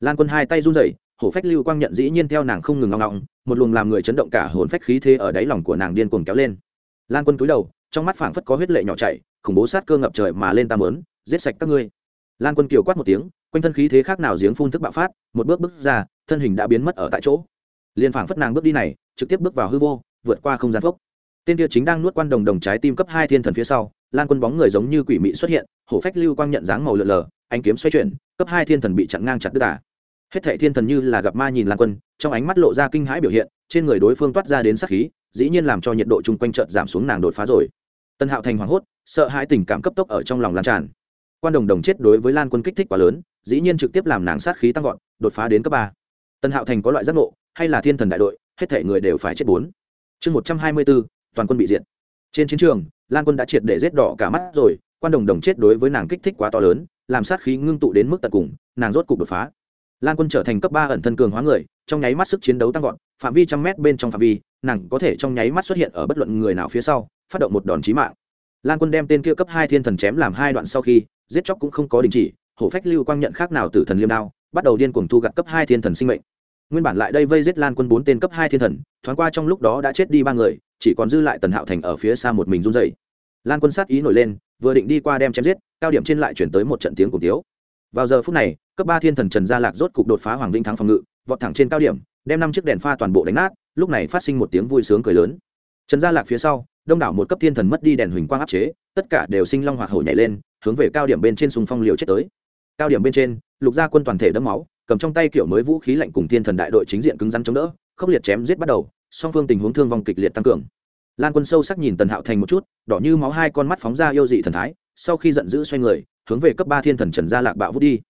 Lan quân hai tay run rẩy, hổ phách lưu quang nhận dĩ nhiên theo nàng không ngừng ngọng ngọng, một luồng làm người chấn động cả hồn phách khí thế ở đáy lòng của nàng điên cuồng kéo lên. Lan quân cúi đầu, trong mắt phảng phất có huyết lệ nhỏ chảy, khủng bố sát cơ ngập trời mà lên ta lớn giết sạch các ngươi. Lan quân kiều quát một tiếng, quanh thân khí thế khác nào giếng phun thức bạo phát, một bước bước ra, thân hình đã biến mất ở tại chỗ. Liền phảng phất nàng bước đi này, trực tiếp bước vào hư vô, vượt qua không gian phốc tên kia chính đang nuốt quan đồng đồng trái tim cấp hai thiên thần phía sau, lan quân bóng người giống như quỷ mị xuất hiện, hổ phách lưu quang nhận dáng màu lượn lờ anh kiếm xoay chuyển, cấp hai thiên thần bị chặn ngang chặt đứt tả hết thệ thiên thần như là gặp ma nhìn lan quân, trong ánh mắt lộ ra kinh hãi biểu hiện, trên người đối phương toát ra đến sắc khí, dĩ nhiên làm cho nhiệt độ chung quanh chợt giảm xuống nàng đột phá rồi. Tân hạo thành hoảng hốt, sợ hãi tình cảm cấp tốc ở trong lòng lan tràn. Quan đồng đồng chết đối với lan quân kích thích quá lớn, dĩ nhiên trực tiếp làm nàng sát khí tăng vọt, đột phá đến cấp ba. Tân hạo thành có loại giác ngộ, hay là thiên thần đại đội, hết thể người đều phải chết bốn. Chương một trăm hai mươi bốn toàn quân bị diệt. Trên chiến trường, lan quân đã triệt để rết đỏ cả mắt rồi, quan đồng đồng chết đối với nàng kích thích quá to lớn, làm sát khí ngưng tụ đến mức tận cùng, nàng rốt cục đột phá. Lan quân trở thành cấp ba ẩn thân cường hóa người, trong nháy mắt sức chiến đấu tăng vọt, phạm vi trăm mét bên trong phạm vi, nàng có thể trong nháy mắt xuất hiện ở bất luận người nào phía sau, phát động một đòn chí mạng. Lan quân đem tên kia cấp hai thiên thần chém làm hai đoạn sau khi, giết chóc cũng không có đình chỉ, hổ phách lưu quang nhận khác nào tử thần liêm đao, bắt đầu điên cuồng thu gặt cấp hai thiên thần sinh mệnh. Nguyên bản lại đây vây giết lan quân bốn tên cấp hai thiên thần, thoáng qua trong lúc đó đã chết đi ba người chỉ còn dư lại tần hạo thành ở phía xa một mình run dậy lan quân sát ý nổi lên, vừa định đi qua đem chém giết, cao điểm trên lại chuyển tới một trận tiếng cùng tiếu. Vào giờ phút này, cấp ba thiên thần trần gia lạc rốt cục đột phá hoàng vinh thắng phòng ngự, vọt thẳng trên cao điểm, đem năm chiếc đèn pha toàn bộ đánh nát, lúc này phát sinh một tiếng vui sướng cười lớn. Trần gia lạc phía sau, đông đảo một cấp thiên thần mất đi đèn huỳnh quang áp chế, tất cả đều sinh long hoạt hổ nhảy lên, hướng về cao điểm bên trên sùng phong liều chết tới. Cao điểm bên trên, lục gia quân toàn thể đẫm máu, cầm trong tay kiểu mới vũ khí lạnh cùng thiên thần đại đội chính diện cứng rắn chống đỡ, khốc liệt chém giết bắt đầu, song phương tình huống thương vong kịch liệt tăng cường lan quân sâu sắc nhìn tần hạo thành một chút, đỏ như máu hai con mắt phóng ra yêu dị thần thái, sau khi giận dữ xoay người, hướng về cấp ba thiên thần trần gia lạc bạo vút đi.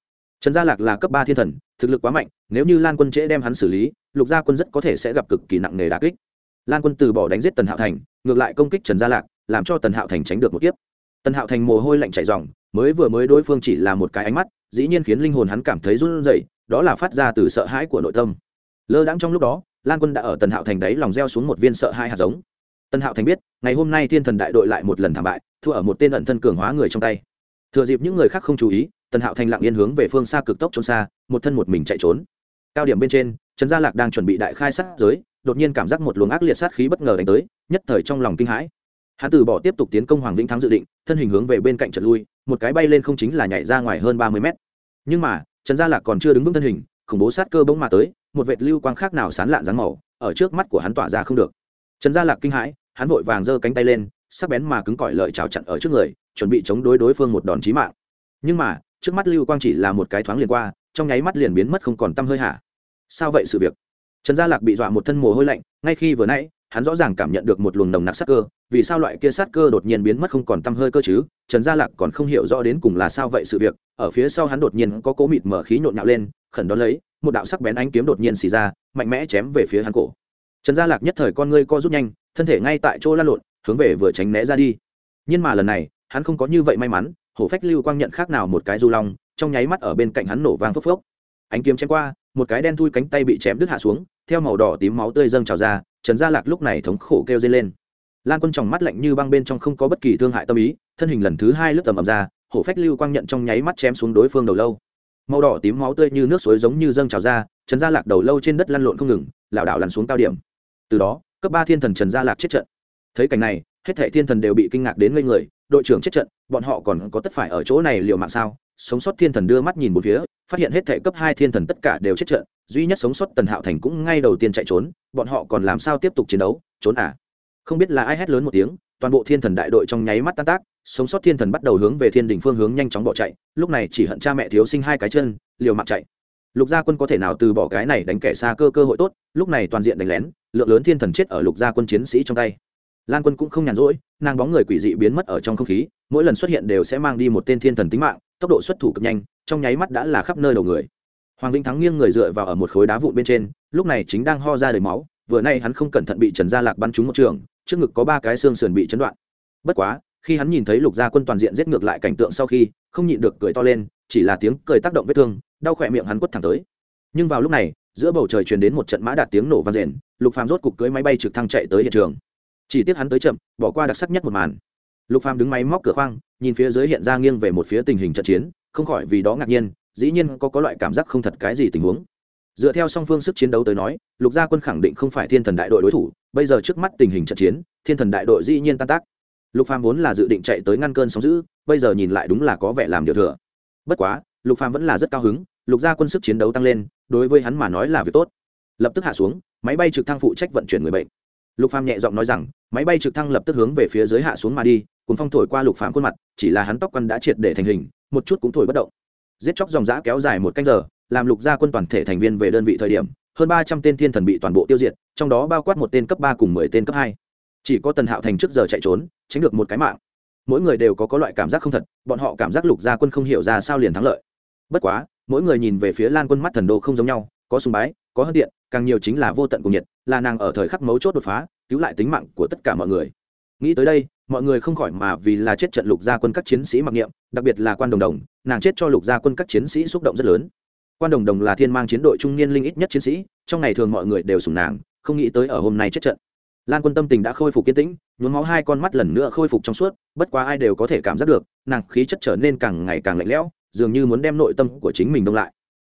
Trần gia lạc là cấp ba thiên thần, thực lực quá mạnh, nếu như lan quân trễ đem hắn xử lý, lục gia quân rất có thể sẽ gặp cực kỳ nặng nề đà kích. Lan quân từ bỏ đánh giết tần hạo thành, ngược lại công kích trần gia lạc, làm cho tần hạo thành tránh được một kiếp. Tần hạo thành mồ hôi lạnh chảy dòng mới vừa mới đối phương chỉ là một cái ánh mắt, dĩ nhiên khiến linh hồn hắn cảm thấy run rẩy, đó là phát ra từ sợ hãi của nội tâm. Lơ đãng trong lúc đó, lan quân đã ở tần hạo thành đấy lòng gieo xuống một viên sợ hai hạt giống. Tân hạo thành biết, ngày hôm nay thiên thần đại đội lại một lần thảm bại, thua ở một tên ẩn thân cường hóa người trong tay. Thừa dịp những người khác không chú ý, Tân hạo thành lặng yên hướng về phương xa cực tốc trốn xa, một thân một mình chạy trốn. Cao điểm bên trên, trần gia lạc đang chuẩn bị đại khai sát giới, đột nhiên cảm giác một luồng ác liệt sát khí bất ngờ đánh tới, nhất thời trong lòng kinh hãi. Hắn từ bỏ tiếp tục tiến công hoàng vĩnh thắng dự định, thân hình hướng về bên cạnh trận lui, một cái bay lên không chính là nhảy ra ngoài hơn ba mươi mét. Nhưng mà, trần gia lạc còn chưa đứng vững thân hình, khủng bố sát cơ bỗng mà tới, một vệt lưu quang khác nào sán lạn dáng màu, ở trước mắt của hắn tỏa ra không được trần gia lạc kinh hãi, hắn vội vàng giơ cánh tay lên, sắc bén mà cứng cỏi lợi trào chặn ở trước người, chuẩn bị chống đối đối phương một đòn chí mạng. Nhưng mà, trước mắt lưu quang chỉ là một cái thoáng liền qua, trong nháy mắt liền biến mất không còn t hơi hả? Sao vậy sự việc? Trần gia lạc bị dọa một thân mồ hôi lạnh, ngay khi vừa nãy, hắn rõ ràng cảm nhận được một luồng nồng nặc sát cơ, vì sao loại kia sát cơ đột nhiên biến mất không còn t hơi cơ chứ? Trần gia lạc còn không hiểu rõ đến cùng là sao vậy sự việc, ở phía sau hắn đột nhiên có cố mịt mở khí nhộn nhạo lên, khẩn đón lấy, một đạo sắc bén ánh kiếm đột nhiên xì ra, mạnh mẽ chém về phía hắn cổ trần gia lạc nhất thời con ngươi co rút nhanh, thân thể ngay tại chỗ lăn lộn, hướng về vừa tránh né ra đi. Nhưng mà lần này, hắn không có như vậy may mắn, hổ phách lưu quang nhận khác nào một cái du long, trong nháy mắt ở bên cạnh hắn nổ vang phốc phốc. Ánh kiếm chém qua, một cái đen thui cánh tay bị chém đứt hạ xuống, theo màu đỏ tím máu tươi dâng trào ra, trần gia lạc lúc này thống khổ kêu dây lên. Lan quân tròng mắt lạnh như băng bên trong không có bất kỳ thương hại tâm ý, thân hình lần thứ hai lướt tầm ầm ra, hổ phách lưu quang nhận trong nháy mắt chém xuống đối phương đầu lâu. Màu đỏ tím máu tươi như nước suối giống như dâng trào ra, trần gia lạc đầu lâu trên đất lăn lộn không ngừng, lảo đảo lăn xuống cao điểm từ đó, cấp ba thiên thần trần gia lạc chết trận. Thấy cảnh này, hết thảy thiên thần đều bị kinh ngạc đến ngây người, đội trưởng chết trận, bọn họ còn có tất phải ở chỗ này liều mạng sao? Sống sót thiên thần đưa mắt nhìn một phía, phát hiện hết thảy cấp hai thiên thần tất cả đều chết trận, duy nhất sống sót tần hạo thành cũng ngay đầu tiên chạy trốn, bọn họ còn làm sao tiếp tục chiến đấu? Trốn à? Không biết là ai hét lớn một tiếng, toàn bộ thiên thần đại đội trong nháy mắt tan tác, sống sót thiên thần bắt đầu hướng về thiên đình phương hướng nhanh chóng bỏ chạy, lúc này chỉ hận cha mẹ thiếu sinh hai cái chân, liều mạng chạy. Lục gia quân có thể nào từ bỏ cái này đánh kẻ xa cơ cơ hội tốt, lúc này toàn diện đánh lén lượng lớn thiên thần chết ở lục gia quân chiến sĩ trong tay. Lan quân cũng không nhàn rỗi, nàng bóng người quỷ dị biến mất ở trong không khí, mỗi lần xuất hiện đều sẽ mang đi một tên thiên thần tính mạng, tốc độ xuất thủ cực nhanh, trong nháy mắt đã là khắp nơi đầu người. Hoàng vĩnh thắng nghiêng người dựa vào ở một khối đá vụn bên trên, lúc này chính đang ho ra đầy máu, vừa nay hắn không cẩn thận bị trần gia lạc bắn trúng một trường, trước ngực có ba cái xương sườn bị chấn đoạn. Bất quá, khi hắn nhìn thấy lục gia quân toàn diện giết ngược lại cảnh tượng sau khi, không nhịn được cười to lên, chỉ là tiếng cười tác động vết thương, đau khỏe miệng hắn quất thẳng tới. Nhưng vào lúc này, giữa bầu trời truyền đến một trận mã đạt tiếng nổ vang rền lục phàm rốt cục cưới máy bay trực thăng chạy tới hiện trường. Chỉ tiếc hắn tới chậm bỏ qua đặc sắc nhất một màn. Lục phàm đứng máy móc cửa khoang nhìn phía dưới hiện ra nghiêng về một phía tình hình trận chiến không khỏi vì đó ngạc nhiên dĩ nhiên có có loại cảm giác không thật cái gì tình huống. Dựa theo song phương sức chiến đấu tới nói lục gia quân khẳng định không phải thiên thần đại đội đối thủ bây giờ trước mắt tình hình trận chiến thiên thần đại đội dĩ nhiên tan tác. Lục phàm vốn là dự định chạy tới ngăn cơn sóng dữ, bây giờ nhìn lại đúng là có vẻ làm điều thừa. Bất quá lục phàm vẫn là rất cao hứng lục gia quân sức chiến đấu tăng lên đối với hắn mà nói là việc tốt. Lập tức hạ xuống máy bay trực thăng phụ trách vận chuyển người bệnh. Lục phàm nhẹ giọng nói rằng, máy bay trực thăng lập tức hướng về phía dưới hạ xuống mà đi cùng phong thổi qua lục phàm khuôn mặt, chỉ là hắn tóc quăn đã triệt để thành hình, một chút cũng thổi bất động. Giết chóc dòng dã kéo dài một canh giờ, làm lục gia quân toàn thể thành viên về đơn vị thời điểm, hơn ba trăm tên thiên thần bị toàn bộ tiêu diệt, trong đó bao quát một tên cấp ba cùng mười tên cấp hai. Chỉ có tần hạo thành trước giờ chạy trốn, tránh được một cái mạng. Mỗi người đều có có loại cảm giác không thật, bọn họ cảm giác lục gia quân không hiểu ra sao liền thắng lợi. Bất quá, mỗi người nhìn về phía lan quân mắt thần đồ không giống nhau, có sùng bái có hơn điện càng nhiều chính là vô tận cùng nhiệt, là nàng ở thời khắc mấu chốt đột phá, cứu lại tính mạng của tất cả mọi người. Nghĩ tới đây, mọi người không khỏi mà vì là chết trận lục gia quân các chiến sĩ mặc niệm, đặc biệt là quan đồng đồng, nàng chết cho lục gia quân các chiến sĩ xúc động rất lớn. Quan đồng đồng là thiên mang chiến đội trung niên linh ít nhất chiến sĩ, trong ngày thường mọi người đều sùng nàng, không nghĩ tới ở hôm nay chết trận. Lan quân tâm tình đã khôi phục kiên tĩnh, nhuốm máu hai con mắt lần nữa khôi phục trong suốt, bất quá ai đều có thể cảm giác được, nàng khí chất trở nên càng ngày càng lạnh lẽo, dường như muốn đem nội tâm của chính mình đông lại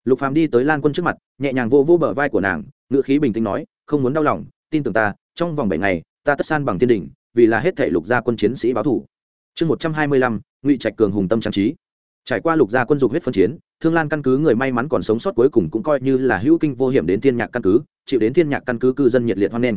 lục phàm đi tới lan quân trước mặt, nhẹ nhàng vô vô bờ vai của nàng ngựa khí bình tĩnh nói, không muốn đau lòng, tin tưởng ta, trong vòng bảy ngày, ta tất san bằng thiên đỉnh vì là hết thể lục gia quân chiến sĩ báo thủ. Chương một trăm hai mươi lăm, ngụy trạch cường hùng tâm trang trí. Trải qua lục gia quân dục huyết phân chiến, thương lan căn cứ người may mắn còn sống sót cuối cùng cũng coi như là hữu kinh vô hiểm đến thiên nhạc căn cứ, chịu đến thiên nhạc căn cứ cư dân nhiệt liệt hoan nghênh.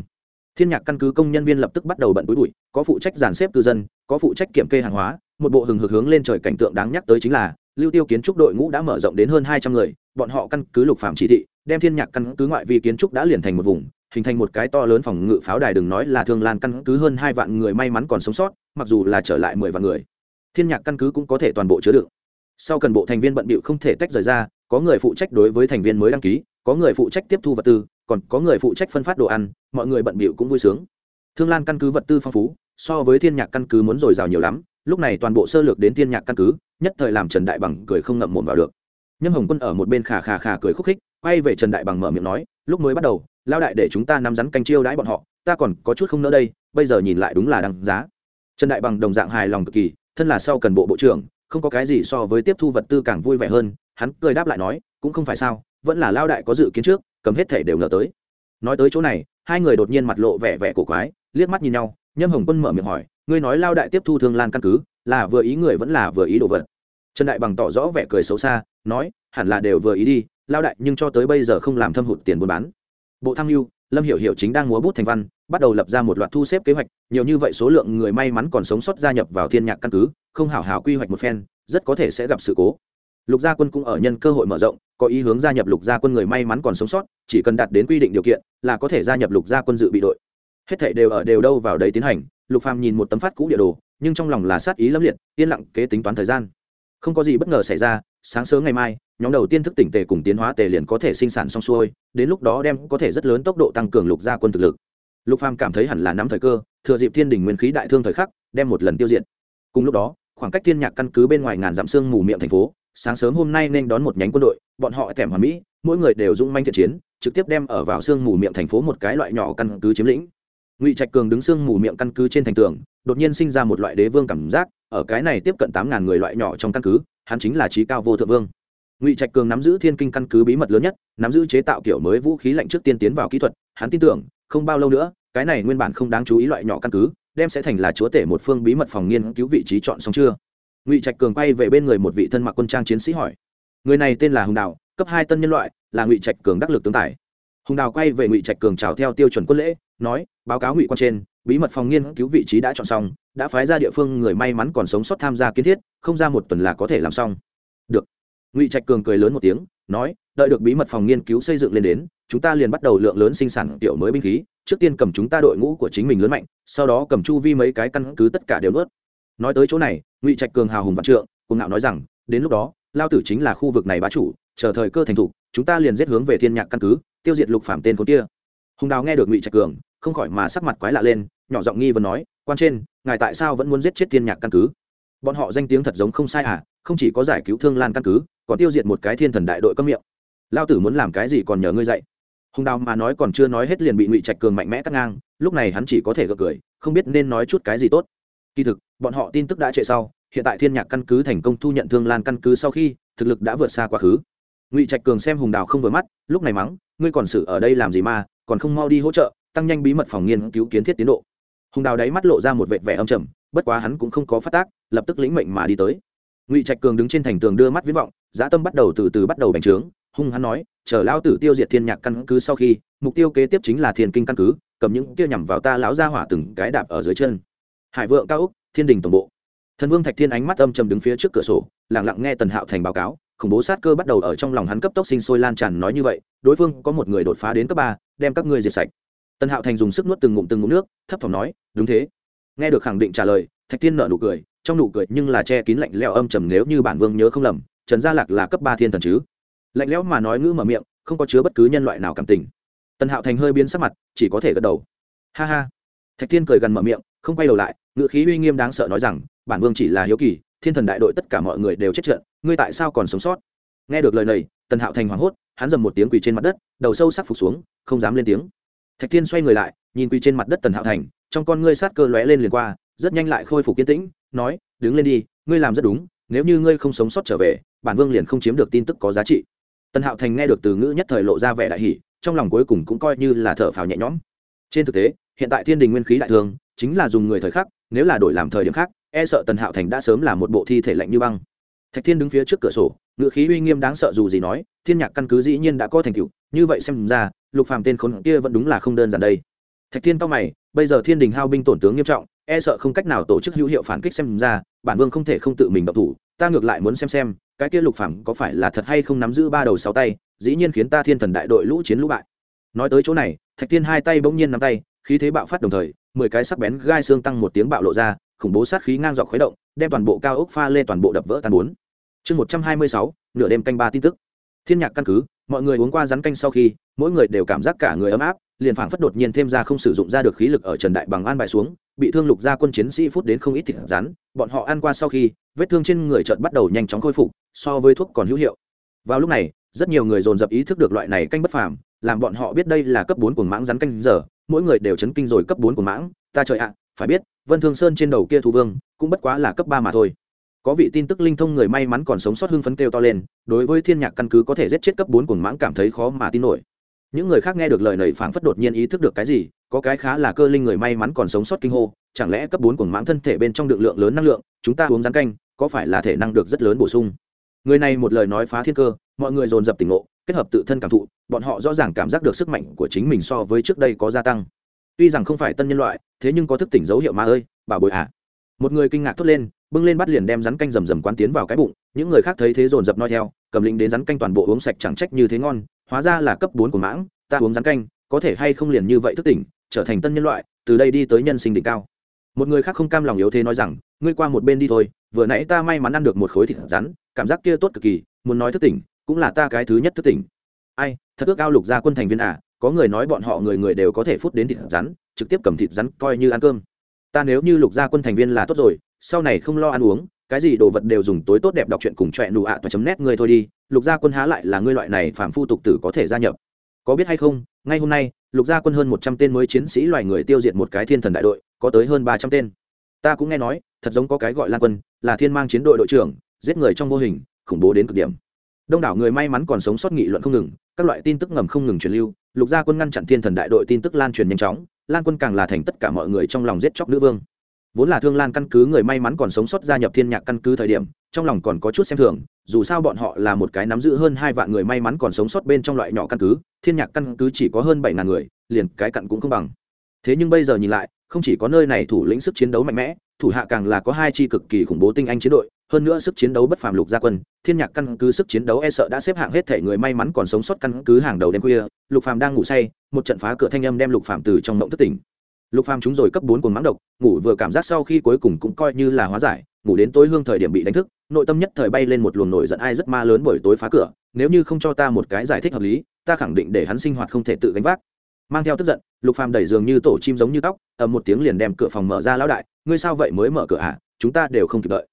Thiên nhạc căn cứ công nhân viên lập tức bắt đầu bận túi bụi, có phụ trách dàn xếp cư dân, có phụ trách kiểm kê hàng hóa, một bộ hừng hực hướng lên trời cảnh tượng đáng nhắc tới chính là, lưu tiêu kiến trúc đội ngũ đã mở rộng đến hơn hai trăm người bọn họ căn cứ lục phạm chỉ thị, đem thiên nhạc căn cứ ngoại vi kiến trúc đã liền thành một vùng, hình thành một cái to lớn phòng ngự pháo đài đừng nói là thương lan căn cứ hơn hai vạn người may mắn còn sống sót, mặc dù là trở lại mười vạn người. Thiên nhạc căn cứ cũng có thể toàn bộ chứa đựng. Sau cần bộ thành viên bận bịu không thể tách rời ra, có người phụ trách đối với thành viên mới đăng ký, có người phụ trách tiếp thu vật tư, còn có người phụ trách phân phát đồ ăn, mọi người bận bịu cũng vui sướng. Thương lan căn cứ vật tư phong phú, so với thiên nhạc căn cứ muốn dồi dào nhiều lắm, lúc này toàn bộ sơ lược đến thiên nhạc căn cứ, nhất thời làm trần đại bằng cười không ngậm mồm vào được nhâm hồng quân ở một bên khà khà khà cười khúc khích, quay về trần đại bằng mở miệng nói, lúc mới bắt đầu lao đại để chúng ta nắm rắn canh chiêu đãi bọn họ, ta còn có chút không nỡ đây, bây giờ nhìn lại đúng là đăng giá. Trần đại bằng đồng dạng hài lòng cực kỳ, thân là sau cần bộ bộ trưởng, không có cái gì so với tiếp thu vật tư càng vui vẻ hơn, hắn cười đáp lại nói, cũng không phải sao, vẫn là lao đại có dự kiến trước, cầm hết thể đều ngờ tới. Nói tới chỗ này, hai người đột nhiên mặt lộ vẻ vẻ cổ quái, liếc mắt nhìn nhau, nhâm hồng quân mở miệng hỏi, ngươi nói lao đại tiếp thu thương lan căn cứ, là vừa ý người vẫn là vừa ý đồ vật? Trần đại bằng tỏ rõ vẻ cười xấu xa nói, hẳn là đều vừa ý đi lao đại, nhưng cho tới bây giờ không làm thâm hụt tiền buôn bán. Bộ tham mưu lâm hiểu hiểu chính đang múa bút thành văn, bắt đầu lập ra một loạt thu xếp kế hoạch, nhiều như vậy số lượng người may mắn còn sống sót gia nhập vào thiên nhạc căn cứ, không hảo hảo quy hoạch một phen, rất có thể sẽ gặp sự cố. Lục gia quân cũng ở nhân cơ hội mở rộng, có ý hướng gia nhập lục gia quân người may mắn còn sống sót, chỉ cần đạt đến quy định điều kiện, là có thể gia nhập lục gia quân dự bị đội. Hết thảy đều ở đều đâu vào đấy tiến hành, lục phàm nhìn một tấm phát cũ địa đồ, nhưng trong lòng là sát ý lâm liệt, yên lặng kế tính toán thời gian. Không có gì bất ngờ xảy ra sáng sớm ngày mai, nhóm đầu tiên thức tỉnh tề cùng tiến hóa tề liền có thể sinh sản xong xuôi, đến lúc đó đem có thể rất lớn tốc độ tăng cường lục gia quân thực lực. Lục phàm cảm thấy hẳn là nắm thời cơ, thừa dịp thiên đình nguyên khí đại thương thời khắc, đem một lần tiêu diệt. Cùng lúc đó, khoảng cách thiên nhạc căn cứ bên ngoài ngàn dặm xương mù miệng thành phố, sáng sớm hôm nay nên đón một nhánh quân đội, bọn họ thèm hoàn mỹ, mỗi người đều dũng manh thiện chiến, trực tiếp đem ở vào xương mù miệng thành phố một cái loại nhỏ căn cứ chiếm lĩnh. Ngụy trạch cường đứng xương mù miệng căn cứ trên thành tường, đột nhiên sinh ra một loại đế vương cảm giác, ở cái này tiếp cận tám ngàn người loại nhỏ trong căn cứ hắn chính là trí cao vô thượng vương. Ngụy trạch cường nắm giữ thiên kinh căn cứ bí mật lớn nhất, nắm giữ chế tạo kiểu mới vũ khí lạnh trước tiên tiến vào kỹ thuật, hắn tin tưởng, không bao lâu nữa, cái này nguyên bản không đáng chú ý loại nhỏ căn cứ, đem sẽ thành là chúa tể một phương bí mật phòng nghiên cứu vị trí chọn xong chưa? Ngụy trạch cường quay về bên người một vị thân mặc quân trang chiến sĩ hỏi. Người này tên là hùng đào, cấp hai tân nhân loại, là ngụy trạch cường đắc lực tướng tài. Hùng đào quay về ngụy trạch cường chào theo tiêu chuẩn quân lễ, nói, báo cáo ngụy quan trên bí mật phòng nghiên cứu vị trí đã chọn xong, đã phái ra địa phương người may mắn còn sống sót tham gia kiến thiết, không ra một tuần là có thể làm xong. Được. Ngụy trạch cường cười lớn một tiếng, nói, đợi được bí mật phòng nghiên cứu xây dựng lên đến, chúng ta liền bắt đầu lượng lớn sinh sản tiểu mới binh khí, trước tiên cầm chúng ta đội ngũ của chính mình lớn mạnh, sau đó cầm chu vi mấy cái căn cứ tất cả đều nuốt. Nói tới chỗ này, ngụy trạch cường hào hùng vạn trượng cùng ngạo nói rằng, đến lúc đó, lao tử chính là khu vực này bá chủ, chờ thời cơ thành thục, chúng ta liền giết hướng về thiên nhạc căn cứ, tiêu diệt lục phạm tên con kia. Hùng đào nghe được ngụy trạch cường không khỏi mà sắc mặt quái lạ lên, nhỏ giọng nghi vấn nói, quan trên, ngài tại sao vẫn muốn giết chết thiên nhạc căn cứ? Bọn họ danh tiếng thật giống không sai à không chỉ có giải cứu thương lan căn cứ, còn tiêu diệt một cái thiên thần đại đội cấm miệng. Lao tử muốn làm cái gì còn nhờ ngươi dạy. Hùng đào mà nói còn chưa nói hết liền bị ngụy trạch cường mạnh mẽ cắt ngang, lúc này hắn chỉ có thể gật cười, không biết nên nói chút cái gì tốt. Kỳ thực, bọn họ tin tức đã trệ sau, hiện tại thiên nhạc căn cứ thành công thu nhận thương lan căn cứ sau khi, thực lực đã vượt xa quá khứ. Ngụy trạch cường xem hùng đào không vừa mắt, lúc này mắng, ngươi còn xử ở đây làm gì mà, còn không mau đi hỗ trợ tăng nhanh bí mật phòng nghiên cứu kiến thiết tiến độ. Hùng đào đáy mắt lộ ra một vệt vẻ âm trầm, bất quá hắn cũng không có phát tác, lập tức lĩnh mệnh mà đi tới. Ngụy trạch cường đứng trên thành tường đưa mắt viễn vọng, dã tâm bắt đầu từ từ bắt đầu bành trướng. Hung hắn nói, chờ lão tử tiêu diệt thiên nhạc căn cứ sau khi, mục tiêu kế tiếp chính là thiên kinh căn cứ, cầm những kia nhằm vào ta lão gia hỏa từng cái đạp ở dưới chân. Hải vượng, cao úc, thiên đình tổng bộ. Thần vương thạch thiên ánh mắt âm trầm đứng phía trước cửa sổ, lặng lặng nghe tần hạo thành báo cáo, khủng bố sát cơ bắt đầu ở trong lòng hắn cấp tốc sinh sôi lan tràn nói như vậy, đối phương có một người đột phá đến cấp ba, đem các ngươi diệt sạch tần hạo thành dùng sức nuốt từng ngụm từng ngụm nước, thấp thỏm nói, đúng thế. Nghe được khẳng định trả lời, thạch thiên nợ nụ cười, trong nụ cười nhưng là che kín lạnh lẽo âm trầm nếu như bản vương nhớ không lầm, trần gia lạc là cấp ba thiên thần chứ. Lạnh lẽo mà nói ngữ mở miệng, không có chứa bất cứ nhân loại nào cảm tình. Tần hạo thành hơi biến sắc mặt, chỉ có thể gật đầu. Ha ha. Thạch thiên cười gần mở miệng, không quay đầu lại, ngữ khí uy nghiêm đáng sợ nói rằng, bản vương chỉ là hiếu kỳ, thiên thần đại đội tất cả mọi người đều chết trận, ngươi tại sao còn sống sót? Nghe được lời này, tần hạo thành hoảng hốt, hắn dầm một tiếng quỳ trên mặt đất, đầu sâu sắc phục xuống, không dám lên tiếng thạch thiên xoay người lại, nhìn quỳ trên mặt đất tần hạo thành, trong con ngươi sát cơ lóe lên liền qua, rất nhanh lại khôi phục kiên tĩnh, nói, đứng lên đi, ngươi làm rất đúng, nếu như ngươi không sống sót trở về, bản vương liền không chiếm được tin tức có giá trị. Tần hạo thành nghe được từ ngữ nhất thời lộ ra vẻ đại hỷ trong lòng cuối cùng cũng coi như là thở phào nhẹ nhõm. Trên thực tế, hiện tại thiên đình nguyên khí đại thương chính là dùng người thời khắc, nếu là đổi làm thời điểm khác e sợ tần hạo thành đã sớm là một bộ thi thể lạnh như băng. Thạch thiên đứng phía trước cửa sổ ngự khí uy nghiêm đáng sợ dù gì nói, thiên nhạc căn cứ dĩ nhiên đã có thành tựu như vậy xem ra, lục phàm tên khốn kia vẫn đúng là không đơn giản đây. Thạch thiên cao mày, bây giờ thiên đình hao binh tổn tướng nghiêm trọng e sợ không cách nào tổ chức hữu hiệu phản kích xem ra, bản vương không thể không tự mình động thủ, ta ngược lại muốn xem xem, cái kia lục phàm có phải là thật hay không nắm giữ ba đầu sáu tay, dĩ nhiên khiến ta thiên thần đại đội lũ chiến lũ bại. Nói tới chỗ này, thạch thiên hai tay bỗng nhiên nắm tay, khí thế bạo phát đồng thời, mười cái sắc bén gai xương tăng một tiếng bạo lộ ra, khủng bố sát khí ngang dọc khuấy động, đem toàn bộ cao ốc pha lê toàn bộ đập vỡ tan bốn. Chương một trăm hai mươi sáu, nửa đêm canh ba tin tức. Thiên nhạc căn cứ mọi người uống qua rắn canh sau khi, mỗi người đều cảm giác cả người ấm áp, liền phảng phất đột nhiên thêm ra không sử dụng ra được khí lực ở trần đại bằng an bài xuống, bị thương lục gia quân chiến sĩ phút đến không ít thịt rắn, bọn họ ăn qua sau khi, vết thương trên người chợt bắt đầu nhanh chóng khôi phục, so với thuốc còn hữu hiệu. Vào lúc này, rất nhiều người dồn dập ý thức được loại này canh bất phàm, làm bọn họ biết đây là cấp bốn của mãng rắn canh giờ, mỗi người đều chấn kinh rồi cấp bốn của mãng, ta trời ạ, phải biết, vân thương sơn trên đầu kia thu vương, cũng bất quá là cấp ba mà thôi có vị tin tức linh thông người may mắn còn sống sót hưng phấn kêu to lên, đối với thiên nhạc căn cứ có thể giết chết cấp bốn cuồng mãng cảm thấy khó mà tin nổi. Những người khác nghe được lời nầy phảng phất đột nhiên ý thức được cái gì, có cái khá là cơ linh người may mắn còn sống sót kinh hô, chẳng lẽ cấp bốn cuồng mãng thân thể bên trong được lượng lớn năng lượng, chúng ta uống rắn canh, có phải là thể năng được rất lớn bổ sung? Người này một lời nói phá thiên cơ, mọi người dồn dập tỉnh ngộ, kết hợp tự thân cảm thụ, bọn họ rõ ràng cảm giác được sức mạnh của chính mình so với trước đây có gia tăng. Tuy rằng không phải tân nhân loại, thế nhưng có thức tỉnh dấu hiệu mà ơi bà bội ạ à. một người kinh ngạc thốt lên bưng lên bắt liền đem rắn canh rầm rầm quán tiến vào cái bụng, những người khác thấy thế dồn dập noi theo, cầm lĩnh đến rắn canh toàn bộ uống sạch chẳng trách như thế ngon, hóa ra là cấp bốn của mãng, ta uống rắn canh, có thể hay không liền như vậy thức tỉnh, trở thành tân nhân loại, từ đây đi tới nhân sinh đỉnh cao. Một người khác không cam lòng yếu thế nói rằng, ngươi qua một bên đi thôi, vừa nãy ta may mắn ăn được một khối thịt rắn, cảm giác kia tốt cực kỳ, muốn nói thức tỉnh, cũng là ta cái thứ nhất thức tỉnh. Ai, thật ước ao lục gia quân thành viên à có người nói bọn họ người người đều có thể phút đến thịt rắn, trực tiếp cầm thịt rắn coi như ăn cơm ta nếu như lục gia quân thành viên là tốt rồi, sau này không lo ăn uống, cái gì đồ vật đều dùng tối tốt đẹp đọc truyện cùng trọe nụ ạ toa chấm nét người thôi đi, lục gia quân há lại là ngươi loại này phạm phu tục tử có thể gia nhập. Có biết hay không, ngay hôm nay, lục gia quân hơn một trăm tên mới chiến sĩ loài người tiêu diệt một cái thiên thần đại đội, có tới hơn ba trăm tên. Ta cũng nghe nói, thật giống có cái gọi lan quân, là thiên mang chiến đội đội trưởng, giết người trong vô hình, khủng bố đến cực điểm. Đông đảo người may mắn còn sống sót nghị luận không ngừng, các loại tin tức ngầm không ngừng truyền lưu, lục gia quân ngăn chặn thiên thần đại đội tin tức lan truyền nhanh chóng lan quân càng là thành tất cả mọi người trong lòng giết chóc nữ vương. Vốn là thương lan căn cứ người may mắn còn sống sót gia nhập thiên nhạc căn cứ thời điểm, trong lòng còn có chút xem thường, dù sao bọn họ là một cái nắm giữ hơn hai vạn người may mắn còn sống sót bên trong loại nhỏ căn cứ, thiên nhạc căn cứ chỉ có hơn bảy ngàn người, liền cái cặn cũng không bằng. Thế nhưng bây giờ nhìn lại, không chỉ có nơi này thủ lĩnh sức chiến đấu mạnh mẽ, thủ hạ càng là có hai chi cực kỳ khủng bố tinh anh chiến đội hơn nữa sức chiến đấu bất phàm lục gia quân, thiên nhạc căn cứ sức chiến đấu e sợ đã xếp hạng hết thể người may mắn còn sống sót căn cứ hàng đầu đêm khuya. Lục phàm đang ngủ say, một trận phá cửa thanh âm đem lục phàm từ trong mộng thất tỉnh. Lục phàm chúng rồi cấp bốn cuồng mãng độc, ngủ vừa cảm giác sau khi cuối cùng cũng coi như là hóa giải, ngủ đến tối hương thời điểm bị đánh thức, nội tâm nhất thời bay lên một luồng nổi giận ai rất ma lớn buổi tối phá cửa, nếu như không cho ta một cái giải thích hợp lý, ta khẳng định để hắn sinh hoạt không thể tự gánh vác. Mang theo tức giận, lục phàm đẩy giường như tổ chim giống như tóc, ầm một tiếng liền đem cửa phòng mở ra lão đại, ngươi sao vậy mới mở cửa à chúng ta đều không kịp đợi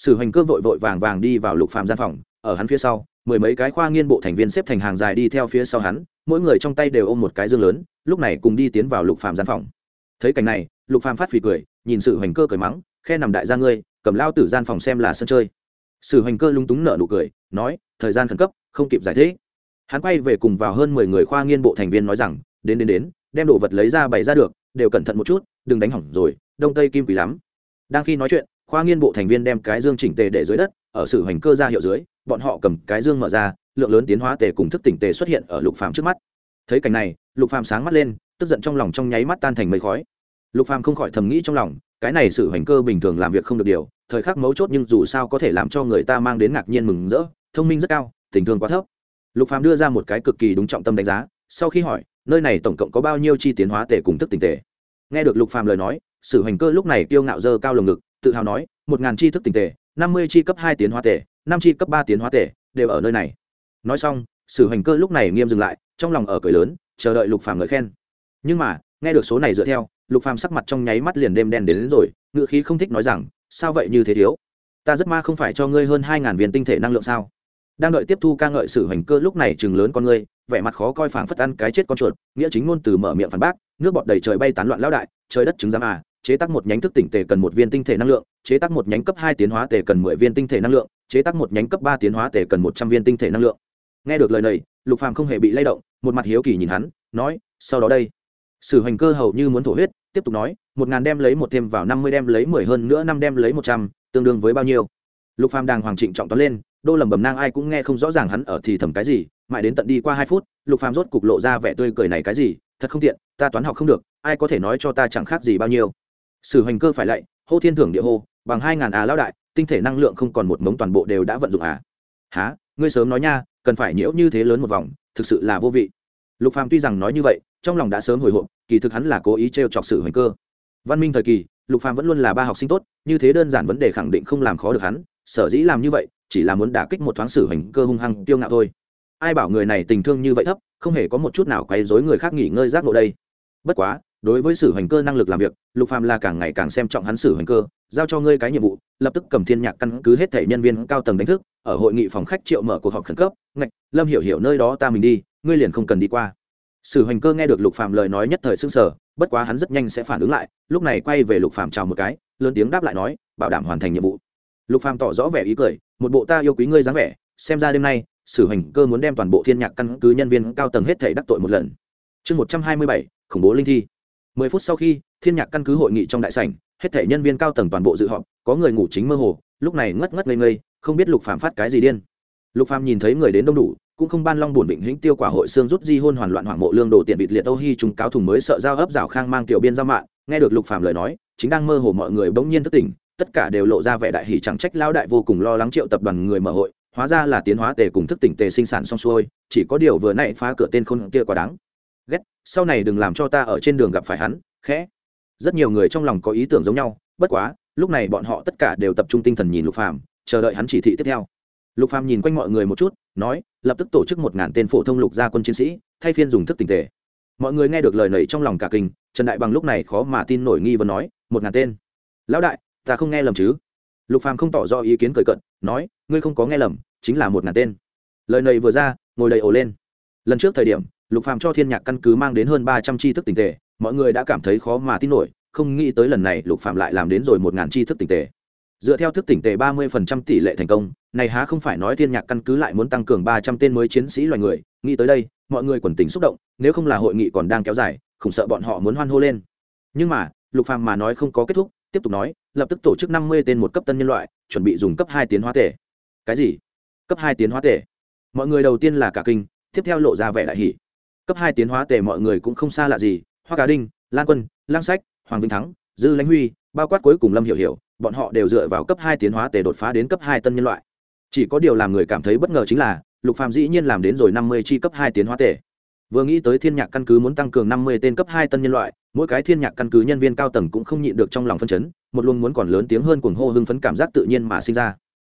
sử hành cơ vội vội vàng vàng đi vào lục phàm gian phòng, ở hắn phía sau, mười mấy cái khoa nghiên bộ thành viên xếp thành hàng dài đi theo phía sau hắn, mỗi người trong tay đều ôm một cái dương lớn, lúc này cùng đi tiến vào lục phàm gian phòng. Thấy cảnh này, lục phàm phát phì cười, nhìn Sử hoành cơ cười mắng, khe nằm đại gia ngươi, cầm lao tử gian phòng xem là sân chơi. Sử hoành cơ lung túng nở nụ cười, nói, thời gian khẩn cấp, không kịp giải thích. Hắn quay về cùng vào hơn mười người khoa nghiên bộ thành viên nói rằng, đến đến đến, đem đồ vật lấy ra bày ra được, đều cẩn thận một chút, đừng đánh hỏng rồi, đông tây kim quý lắm. Đang khi nói chuyện khoa nghiên bộ thành viên đem cái dương chỉnh tề để dưới đất, ở sự hoành cơ ra hiệu dưới, bọn họ cầm cái dương mở ra, lượng lớn tiến hóa tề cùng thức tỉnh tề xuất hiện ở lục phàm trước mắt. Thấy cảnh này, lục phàm sáng mắt lên, tức giận trong lòng trong nháy mắt tan thành mây khói. Lục phàm không khỏi thầm nghĩ trong lòng, cái này sự hoành cơ bình thường làm việc không được điều, thời khắc mấu chốt nhưng dù sao có thể làm cho người ta mang đến ngạc nhiên mừng rỡ, thông minh rất cao, tình thương quá thấp. Lục phàm đưa ra một cái cực kỳ đúng trọng tâm đánh giá, sau khi hỏi, nơi này tổng cộng có bao nhiêu chi tiến hóa tề cùng thức tỉnh tề? nghe được lục phàm lời nói, sử hoành cơ lúc này kiêu ngạo dơ cao lồng ngực tự hào nói một ngàn chi thức tinh tể năm mươi chi cấp hai tiến hóa tệ năm chi cấp ba tiến hóa tệ đều ở nơi này. Nói xong sử hành cơ lúc này nghiêm dừng lại trong lòng ở cười lớn chờ đợi lục phàm ngợi khen. Nhưng mà nghe được số này dựa theo lục phàm sắc mặt trong nháy mắt liền đêm đen đến, đến rồi ngựa khí không thích nói rằng sao vậy như thế thiếu? Ta rất ma không phải cho ngươi hơn hai ngàn viên tinh thể năng lượng sao? Đang đợi tiếp thu ca ngợi sử hành cơ lúc này chừng lớn con ngươi vẻ mặt khó coi phảng phất ăn cái chết con chuột nghĩa chính ngôn từ mở miệng phản bác nước bọt đầy trời bay tán loạn lão đại trời đất chứng giám à chế tác một nhánh thức tỉnh tề cần một viên tinh thể năng lượng, chế tác một nhánh cấp hai tiến hóa tề cần mười viên tinh thể năng lượng, chế tác một nhánh cấp ba tiến hóa tề cần một trăm viên tinh thể năng lượng. Nghe được lời này, lục phàm không hề bị lay động, một mặt hiếu kỳ nhìn hắn, nói, sau đó đây. Sử hoành cơ hầu như muốn thổ huyết, tiếp tục nói, một ngàn đem lấy một thêm vào năm mươi đem lấy mười hơn nữa năm đem lấy một trăm, tương đương với bao nhiêu? Lục phàm đang hoàng trịnh trọng toán lên, đô lầm bầm nang ai cũng nghe không rõ ràng hắn ở thì thầm cái gì, mãi đến tận đi qua hai phút, lục phàm rốt cục lộ ra vẻ tươi cười này cái gì, thật không tiện, ta toán học không được, ai có thể nói cho ta chẳng khác gì bao nhiêu? Sử hoành cơ phải lạy, hô thiên thưởng địa hô, bằng hai ngàn à lão đại, tinh thể năng lượng không còn một mống toàn bộ đều đã vận dụng à? Há ngươi sớm nói nha, cần phải nhiễu như thế lớn một vòng, thực sự là vô vị. Lục phàm tuy rằng nói như vậy, trong lòng đã sớm hồi hộp, kỳ thực hắn là cố ý trêu chọc Sử hoành cơ. Văn minh thời kỳ, lục phàm vẫn luôn là ba học sinh tốt, như thế đơn giản vấn đề khẳng định không làm khó được hắn, sở dĩ làm như vậy, chỉ là muốn đả kích một thoáng sử hoành cơ hung hăng tiêu ngạo thôi. Ai bảo người này tình thương như vậy thấp, không hề có một chút nào quấy rối người khác nghỉ ngơi giác ngộ đây. Bất quá đối với sử hoành cơ năng lực làm việc, lục phàm là càng ngày càng xem trọng hắn sử hoành cơ, giao cho ngươi cái nhiệm vụ, lập tức cầm thiên nhạc căn cứ hết thể nhân viên cao tầng đánh thức, ở hội nghị phòng khách triệu mở cuộc họp khẩn cấp, ngạch, lâm hiểu hiểu nơi đó ta mình đi, ngươi liền không cần đi qua. Sử hoành cơ nghe được lục phàm lời nói nhất thời sưng sở bất quá hắn rất nhanh sẽ phản ứng lại, lúc này quay về lục phàm chào một cái, lớn tiếng đáp lại nói, bảo đảm hoàn thành nhiệm vụ. Lục phàm tỏ rõ vẻ ý cười, một bộ ta yêu quý ngươi dáng vẻ, xem ra đêm nay, sử hoành cơ muốn đem toàn bộ thiên nhạc căn cứ nhân viên cao tầng hết thể đắc tội một lần. Chương một trăm hai mươi bảy, khủng bố linh thi mười phút sau khi, thiên nhạc căn cứ hội nghị trong đại sảnh, hết thể nhân viên cao tầng toàn bộ dự họp, có người ngủ chính mơ hồ, lúc này ngất ngất ngây ngây, không biết lục phàm phát cái gì điên. Lục phàm nhìn thấy người đến đông đủ, cũng không ban long buồn vịnh hĩnh tiêu quả hội xương rút di hôn hoàn loạn hoảng mộ lương đồ tiện vịt liệt âu hy trùng cáo thùng mới sợ giao ấp rào khang mang tiểu biên giao mạng, nghe được lục phàm lời nói, chính đang mơ hồ mọi người bỗng nhiên thức tỉnh, tất cả đều lộ ra vẻ đại hỉ chẳng trách lao đại vô cùng lo lắng triệu tập đoàn người mở hội, hóa ra là tiến hóa tề cùng thức tỉnh tề sinh sản xong xuôi, chỉ có điều vừa nãy phá cửa tên khôn kia quá đáng sau này đừng làm cho ta ở trên đường gặp phải hắn, khẽ. Rất nhiều người trong lòng có ý tưởng giống nhau, bất quá, lúc này bọn họ tất cả đều tập trung tinh thần nhìn lục phàm, chờ đợi hắn chỉ thị tiếp theo. Lục phàm nhìn quanh mọi người một chút, nói, lập tức tổ chức một ngàn tên phổ thông lục gia quân chiến sĩ, thay phiên dùng thức tình tề. Mọi người nghe được lời nầy trong lòng cả kinh, trần đại bằng lúc này khó mà tin nổi nghi vấn nói, một ngàn tên? Lão đại, ta không nghe lầm chứ? Lục phàm không tỏ rõ ý kiến cười cận nói, ngươi không có nghe lầm, chính là một ngàn tên. Lời này vừa ra, ngồi đầy ồ lên. Lần trước thời điểm lục phàm cho thiên nhạc căn cứ mang đến hơn ba trăm tri thức tình tề, mọi người đã cảm thấy khó mà tin nổi, không nghĩ tới lần này lục phàm lại làm đến rồi một ngàn tri thức tình tề. Dựa theo thức tỉnh tề ba mươi phần trăm tỷ lệ thành công, này há không phải nói thiên nhạc căn cứ lại muốn tăng cường ba trăm tên mới chiến sĩ loài người, nghĩ tới đây, mọi người quần tình xúc động, nếu không là hội nghị còn đang kéo dài, không sợ bọn họ muốn hoan hô lên. Nhưng mà, lục phàm mà nói không có kết thúc, tiếp tục nói, lập tức tổ chức năm mươi tên một cấp tân nhân loại, chuẩn bị dùng cấp hai tiến hóa tể cái gì? Cấp hai tiến hóa tể mọi người đầu tiên là cả kinh, tiếp theo lộ ra vẻ đại hỷ cấp hai tiến hóa tề mọi người cũng không xa lạ gì, hoa cá đinh, lan quân, lang sách, hoàng vinh thắng, dư lãnh huy, bao quát cuối cùng lâm hiểu hiểu, bọn họ đều dựa vào cấp hai tiến hóa tề đột phá đến cấp hai tân nhân loại. Chỉ có điều làm người cảm thấy bất ngờ chính là, lục phàm dĩ nhiên làm đến rồi năm mươi chi cấp hai tiến hóa tề. vừa nghĩ tới thiên nhạc căn cứ muốn tăng cường năm mươi tên cấp hai tân nhân loại, mỗi cái thiên nhạc căn cứ nhân viên cao tầng cũng không nhịn được trong lòng phân chấn, một luồng muốn còn lớn tiếng hơn cuồng hô hưng phấn cảm giác tự nhiên mà sinh ra.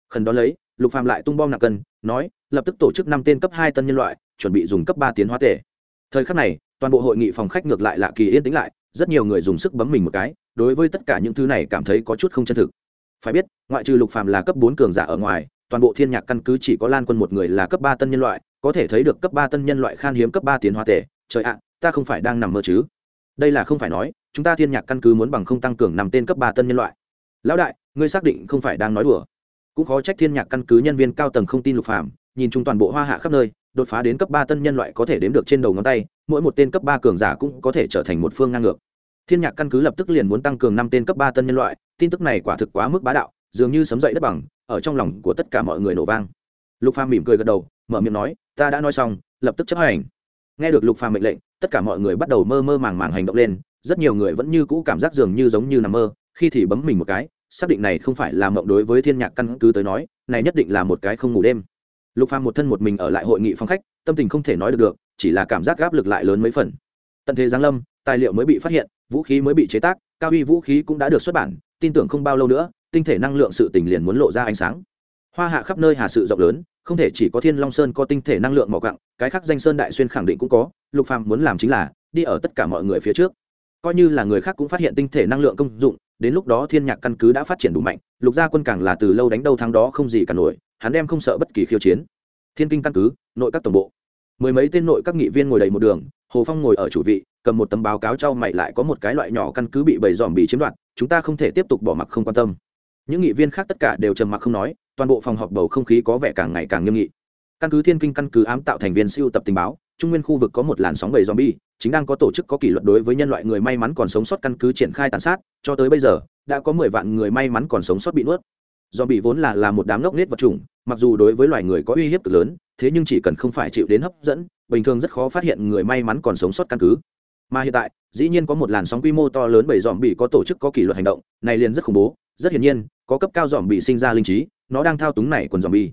Khẩn đó lấy, lục phàm lại tung bom nặng cân, nói, lập tức tổ chức năm tên cấp hai tân nhân loại, chuẩn bị dùng cấp ba tiến hóa tể thời khắc này, toàn bộ hội nghị phòng khách ngược lại lạ kỳ yên tĩnh lại, rất nhiều người dùng sức bấm mình một cái, đối với tất cả những thứ này cảm thấy có chút không chân thực. Phải biết, ngoại trừ lục phàm là cấp bốn cường giả ở ngoài, toàn bộ thiên nhạc căn cứ chỉ có lan quân một người là cấp ba tân nhân loại, có thể thấy được cấp ba tân nhân loại khan hiếm cấp ba tiến hóa tể trời ạ, ta không phải đang nằm mơ chứ? Đây là không phải nói, chúng ta thiên nhạc căn cứ muốn bằng không tăng cường nằm tên cấp ba tân nhân loại. Lão đại, ngươi xác định không phải đang nói đùa. Cũng khó trách thiên nhạc căn cứ nhân viên cao tầng không tin lục phàm, nhìn chung toàn bộ hoa hạ khắp nơi đột phá đến cấp ba tân nhân loại có thể đếm được trên đầu ngón tay, mỗi một tên cấp ba cường giả cũng có thể trở thành một phương ngang ngược. Thiên nhạc căn cứ lập tức liền muốn tăng cường năm tên cấp ba tân nhân loại, tin tức này quả thực quá mức bá đạo, dường như sấm dậy đất bằng, ở trong lòng của tất cả mọi người nổ vang. Lục phàm mỉm cười gật đầu, mở miệng nói, ta đã nói xong, lập tức chấp hành. Nghe được lục phàm mệnh lệnh, tất cả mọi người bắt đầu mơ mơ màng màng hành động lên, rất nhiều người vẫn như cũ cảm giác dường như giống như nằm mơ, khi thì bấm mình một cái, xác định này không phải là mộng đối với thiên nhạc căn cứ tới nói, này nhất định là một cái không ngủ đêm lục phàm một thân một mình ở lại hội nghị phòng khách, tâm tình không thể nói được được, chỉ là cảm giác áp lực lại lớn mấy phần. Tận thế giáng lâm, tài liệu mới bị phát hiện, vũ khí mới bị chế tác, cao uy vũ khí cũng đã được xuất bản, tin tưởng không bao lâu nữa, tinh thể năng lượng sự tình liền muốn lộ ra ánh sáng. Hoa hạ khắp nơi hà sự rộng lớn, không thể chỉ có thiên long sơn có tinh thể năng lượng mỏ cặng cái khác danh sơn đại xuyên khẳng định cũng có, lục phàm muốn làm chính là, đi ở tất cả mọi người phía trước. Coi như là người khác cũng phát hiện tinh thể năng lượng công dụng, đến lúc đó thiên nhạc căn cứ đã phát triển đủ mạnh, lục gia quân càng là từ lâu đánh đâu thắng đó không gì cả nổi hắn đem không sợ bất kỳ khiêu chiến. Thiên kinh căn cứ, nội các tổng bộ. Mười mấy tên nội các nghị viên ngồi đầy một đường, hồ phong ngồi ở chủ vị, cầm một tấm báo cáo trao mày lại có một cái loại nhỏ căn cứ bị bầy dòm bị chiếm đoạt, chúng ta không thể tiếp tục bỏ mặc không quan tâm. Những nghị viên khác tất cả đều trầm mặc không nói, toàn bộ phòng họp bầu không khí có vẻ càng ngày càng nghiêm nghị. Căn cứ thiên kinh căn cứ ám tạo thành viên siêu tập tình báo, trung nguyên khu vực có một làn sóng bầy zombie chính đang có tổ chức có kỷ luật đối với nhân loại người may mắn còn sống sót căn cứ triển khai tàn sát, cho tới bây giờ, đã có mười vạn người may mắn còn sống sót bị nuốt. Do bị vốn là là một đám ngốc nết vật chủng, mặc dù đối với loài người có uy hiếp cực lớn, thế nhưng chỉ cần không phải chịu đến hấp dẫn, bình thường rất khó phát hiện người may mắn còn sống sót căn cứ. Mà hiện tại, dĩ nhiên có một làn sóng quy mô to lớn bởi dòm bị có tổ chức có kỷ luật hành động, này liền rất khủng bố, rất hiển nhiên, có cấp cao dòm bị sinh ra linh trí, nó đang thao túng này quần dòm bị.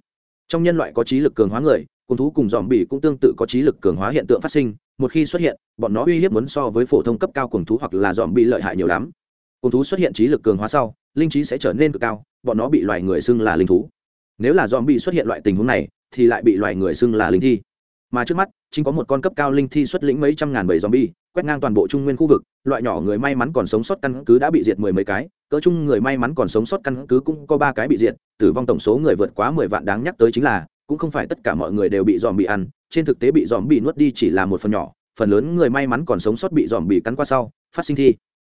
Trong nhân loại có trí lực cường hóa người cùng thú cùng dòm bị cũng tương tự có trí lực cường hóa hiện tượng phát sinh, một khi xuất hiện, bọn nó uy hiếp muốn so với phổ thông cấp cao cùng thú hoặc là dòm bị lợi hại nhiều lắm. Cùng thú xuất hiện trí lực cường hóa sau, linh trí sẽ trở nên cực cao bọn nó bị loài người xưng là linh thú. Nếu là dòm bị xuất hiện loại tình huống này, thì lại bị loài người xưng là linh thi. Mà trước mắt, chính có một con cấp cao linh thi xuất lĩnh mấy trăm ngàn bầy zombie, quét ngang toàn bộ trung nguyên khu vực, loại nhỏ người may mắn còn sống sót căn cứ đã bị diệt mười mấy cái, cỡ chung người may mắn còn sống sót căn cứ cũng có ba cái bị diệt, tử vong tổng số người vượt quá mười vạn đáng nhắc tới chính là, cũng không phải tất cả mọi người đều bị dòm bị ăn, trên thực tế bị dòm bị nuốt đi chỉ là một phần nhỏ, phần lớn người may mắn còn sống sót bị dòm bị cắn qua sau, phát sinh thi,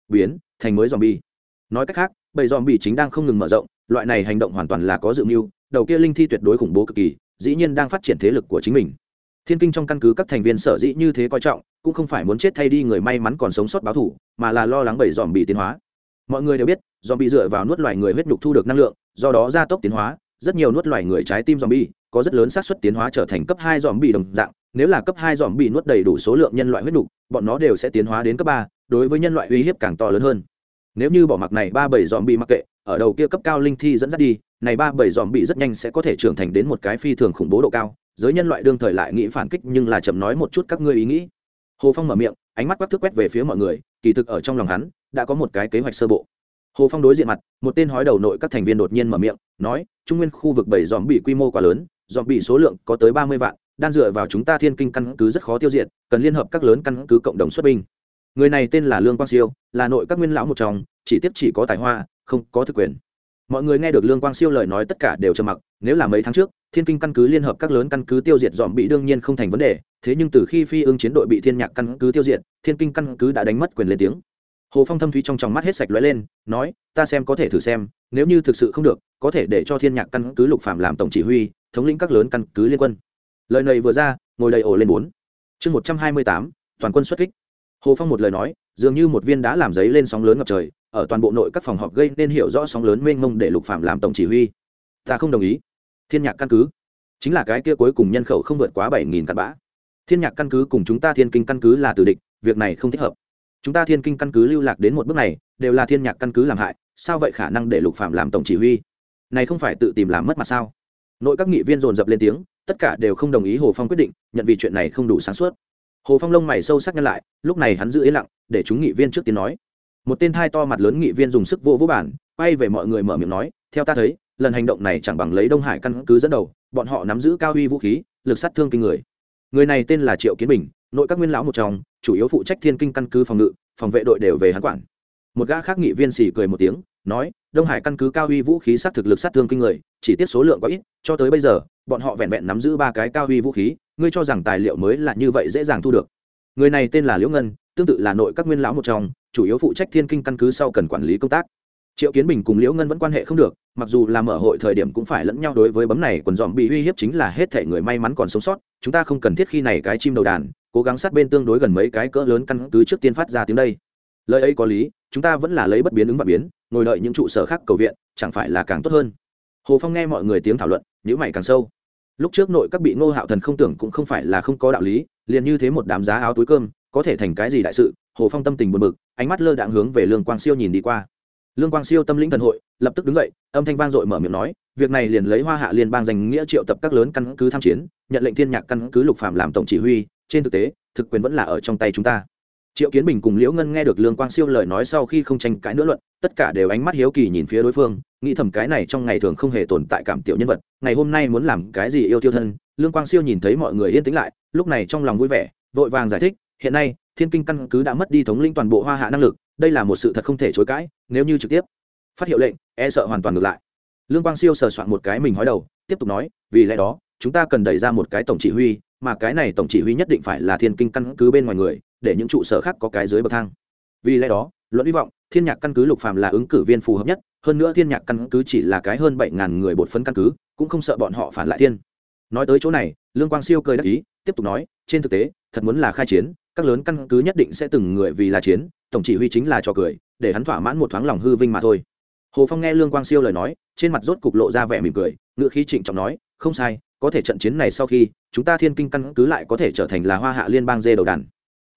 biến, thành mới dòm nói cách khác, bầy dòm bị chính đang không ngừng mở rộng loại này hành động hoàn toàn là có dự mưu, đầu kia linh thi tuyệt đối khủng bố cực kỳ, dĩ nhiên đang phát triển thế lực của chính mình. Thiên kinh trong căn cứ các thành viên sở dĩ như thế coi trọng, cũng không phải muốn chết thay đi người may mắn còn sống sót báo thủ mà là lo lắng bầy dòm bị tiến hóa. Mọi người đều biết dòm bị dựa vào nuốt loài người huyết nhục thu được năng lượng, do đó gia tốc tiến hóa, rất nhiều nuốt loài người trái tim dòm bi có rất lớn xác suất tiến hóa trở thành cấp hai dòm bị đồng dạng, nếu là cấp hai dòm bị nuốt đầy đủ số lượng nhân loại huyết nhục, bọn nó đều sẽ tiến hóa đến cấp ba, đối với nhân loại uy hiếp càng to lớn hơn. Nếu như bỏ mặc này, ba bảy dòm bị mặc kệ ở đầu kia cấp cao linh thi dẫn dắt đi, này ba bảy dòm bị rất nhanh sẽ có thể trưởng thành đến một cái phi thường khủng bố độ cao. Giới nhân loại đương thời lại nghĩ phản kích nhưng là chậm nói một chút các ngươi ý nghĩ. Hồ phong mở miệng, ánh mắt quắc thước quét về phía mọi người, kỳ thực ở trong lòng hắn, đã có một cái kế hoạch sơ bộ. Hồ phong đối diện mặt, một tên hói đầu nội các thành viên đột nhiên mở miệng, nói, trung nguyên khu vực bảy dòm bị quy mô quá lớn, dòm bị số lượng có tới ba mươi vạn, đan dựa vào chúng ta thiên kinh căn cứ rất khó tiêu diệt, cần liên hợp các lớn căn cứ cộng đồng xuất binh. Người này tên là lương quang siêu, là nội các nguyên lão một trong, chỉ tiếp chỉ có tài hoa không có thực quyền. Mọi người nghe được lương quang siêu lời nói tất cả đều trầm mặc, nếu là mấy tháng trước, thiên kinh căn cứ liên hợp các lớn căn cứ tiêu diệt dòm bị đương nhiên không thành vấn đề, thế nhưng từ khi phi ương chiến đội bị thiên nhạc căn cứ tiêu diệt, thiên kinh căn cứ đã đánh mất quyền lên tiếng. Hồ phong thâm thúy trong tròng mắt hết sạch lóe lên, nói, ta xem có thể thử xem, nếu như thực sự không được, có thể để cho thiên nhạc căn cứ lục phạm làm tổng chỉ huy, thống lĩnh các lớn căn cứ liên quân. Lời này vừa ra, ngồi đầy ổ lên bốn. Chương một trăm hai mươi tám, toàn quân xuất kích. Hồ phong một lời nói dường như một viên đá làm giấy lên sóng lớn ngập trời, ở toàn bộ nội các phòng họp gây nên hiểu rõ sóng lớn mênh mông để lục phạm làm tổng chỉ huy. Ta không đồng ý. Thiên nhạc căn cứ. Chính là cái kia cuối cùng nhân khẩu không vượt quá bảy nghìn cặn bã. Thiên nhạc căn cứ cùng chúng ta thiên kinh căn cứ là tử địch, việc này không thích hợp. Chúng ta thiên kinh căn cứ lưu lạc đến một bước này, đều là thiên nhạc căn cứ làm hại, sao vậy khả năng để lục phạm làm tổng chỉ huy? Này không phải tự tìm làm mất mặt sao? Nội các nghị viên dồn dập lên tiếng, tất cả đều không đồng ý hồ phong quyết định, nhận vì chuyện này không đủ sáng suốt hồ phong lông mày sâu sắc nhăn lại, lúc này hắn giữ yên lặng, để chúng nghị viên trước tiên nói. Một tên thai to mặt lớn nghị viên dùng sức vô vô bản quay về mọi người mở miệng nói, theo ta thấy, lần hành động này chẳng bằng lấy đông hải căn cứ dẫn đầu, bọn họ nắm giữ cao uy vũ khí, lực sát thương kinh người. Người này tên là triệu kiến bình, nội các nguyên lão một trong, chủ yếu phụ trách thiên kinh căn cứ phòng ngự, phòng vệ đội đều về hắn quản. Một gã khác nghị viên xì cười một tiếng, nói đông hải căn cứ cao uy vũ khí sát thực lực sát thương kinh người, chỉ tiết số lượng có ít, cho tới bây giờ, bọn họ vẹn vẹn nắm giữ ba cái cao uy vũ khí, ngươi cho rằng tài liệu mới là như vậy dễ dàng thu được. Người này tên là liễu ngân, tương tự là nội các nguyên lão một trong, chủ yếu phụ trách thiên kinh căn cứ sau cần quản lý công tác. Triệu kiến bình cùng liễu ngân vẫn quan hệ không được, mặc dù là mở hội thời điểm cũng phải lẫn nhau đối với bấm này quần dòm bị uy hiếp chính là hết thể người may mắn còn sống sót, chúng ta không cần thiết khi này cái chim đầu đàn, cố gắng sát bên tương đối gần mấy cái cỡ lớn căn cứ trước tiên phát ra tiếng đây. Lời ấy có lý chúng ta vẫn là lấy bất biến ứng và biến, ngồi đợi những trụ sở khác cầu viện, chẳng phải là càng tốt hơn? Hồ phong nghe mọi người tiếng thảo luận nhữ mày càng sâu. Lúc trước nội các bị ngô hạo thần không tưởng cũng không phải là không có đạo lý, liền như thế một đám giá áo túi cơm, có thể thành cái gì đại sự, hồ phong tâm tình buồn bực, ánh mắt lơ đạn hướng về lương quang siêu nhìn đi qua. Lương quang siêu tâm lĩnh thần hội, lập tức đứng dậy, âm thanh vang dội mở miệng nói, việc này liền lấy hoa hạ liên bang danh nghĩa triệu tập các lớn căn cứ tham chiến, nhận lệnh thiên nhạc căn cứ lục phạm làm tổng chỉ huy, trên thực tế, thực quyền vẫn là ở trong tay chúng ta triệu kiến bình cùng liễu ngân nghe được lương quang siêu lời nói sau khi không tranh cãi nữa luận, tất cả đều ánh mắt hiếu kỳ nhìn phía đối phương, nghĩ thầm cái này trong ngày thường không hề tồn tại cảm tiểu nhân vật, ngày hôm nay muốn làm cái gì yêu tiêu thân, lương quang siêu nhìn thấy mọi người yên tĩnh lại, lúc này trong lòng vui vẻ, vội vàng giải thích, hiện nay, thiên kinh căn cứ đã mất đi thống lĩnh toàn bộ hoa hạ năng lực, đây là một sự thật không thể chối cãi, nếu như trực tiếp phát hiệu lệnh e sợ hoàn toàn ngược lại. Lương quang siêu sờ soạn một cái mình hói đầu, tiếp tục nói, vì lẽ đó, chúng ta cần đẩy ra một cái tổng chỉ huy, mà cái này tổng chỉ huy nhất định phải là thiên kinh căn cứ bên ngoài người để những trụ sở khác có cái dưới bậc thang. Vì lẽ đó, luận hy vọng, thiên nhạc căn cứ lục phàm là ứng cử viên phù hợp nhất, hơn nữa thiên nhạc căn cứ chỉ là cái hơn bảy ngàn người bột phấn căn cứ, cũng không sợ bọn họ phản lại thiên. Nói tới chỗ này, lương quang siêu cười đắc ý, tiếp tục nói, trên thực tế, thật muốn là khai chiến, các lớn căn cứ nhất định sẽ từng người vì là chiến, tổng chỉ huy chính là trò cười, để hắn thỏa mãn một thoáng lòng hư vinh mà thôi. Hồ phong nghe lương quang siêu lời nói, trên mặt rốt cục lộ ra vẻ mỉm cười ngựa khí trịnh trọng nói, không sai, có thể trận chiến này sau khi, chúng ta thiên kinh căn cứ lại có thể trở thành là hoa hạ liên bang dê đầu đàn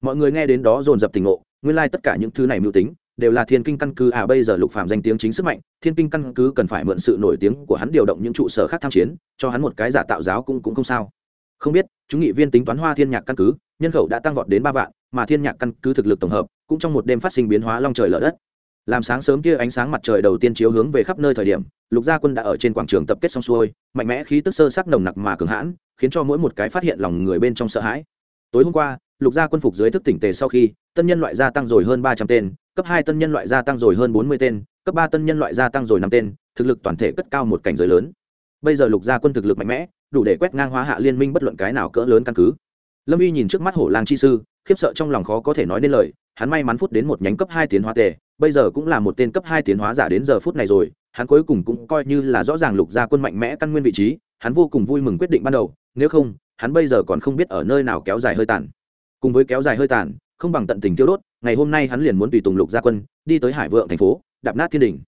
mọi người nghe đến đó dồn dập tình ngộ, nguyên lai tất cả những thứ này mưu tính, đều là thiên kinh căn cứ à bây giờ lục phạm danh tiếng chính sức mạnh, thiên kinh căn cứ cần phải mượn sự nổi tiếng của hắn điều động những trụ sở khác tham chiến, cho hắn một cái giả tạo giáo cũng cũng không sao. Không biết, chúng nghị viên tính toán hoa thiên nhạc căn cứ, nhân khẩu đã tăng vọt đến ba vạn, mà thiên nhạc căn cứ thực lực tổng hợp, cũng trong một đêm phát sinh biến hóa long trời lở đất. Làm sáng sớm kia ánh sáng mặt trời đầu tiên chiếu hướng về khắp nơi thời điểm, lục gia quân đã ở trên quảng trường tập kết xong xuôi, mạnh mẽ khí tức sơ sắc nồng nặc mà cường hãn, khiến cho mỗi một cái phát hiện lòng người bên trong sợ hãi. Tối hôm qua lục gia quân phục dưới thức tỉnh tề sau khi, tân nhân loại gia tăng rồi hơn ba trăm tên, cấp hai tân nhân loại gia tăng rồi hơn bốn mươi tên, cấp ba tân nhân loại gia tăng rồi năm tên, thực lực toàn thể cất cao một cảnh giới lớn. Bây giờ lục gia quân thực lực mạnh mẽ, đủ để quét ngang hóa hạ liên minh bất luận cái nào cỡ lớn căn cứ. Lâm uy nhìn trước mắt hổ lang chi sư, khiếp sợ trong lòng khó có thể nói nên lời, hắn may mắn phút đến một nhánh cấp hai tiến hóa tề, bây giờ cũng là một tên cấp hai tiến hóa giả đến giờ phút này rồi, hắn cuối cùng cũng coi như là rõ ràng lục gia quân mạnh mẽ căn nguyên vị trí, hắn vô cùng vui mừng quyết định ban đầu, nếu không, hắn bây giờ còn không biết ở nơi nào kéo dài hơi tàn cùng với kéo dài hơi tàn, không bằng tận tình tiêu đốt, ngày hôm nay hắn liền muốn tùy tùng lục gia quân, đi tới hải vượng thành phố, đạp nát thiên đình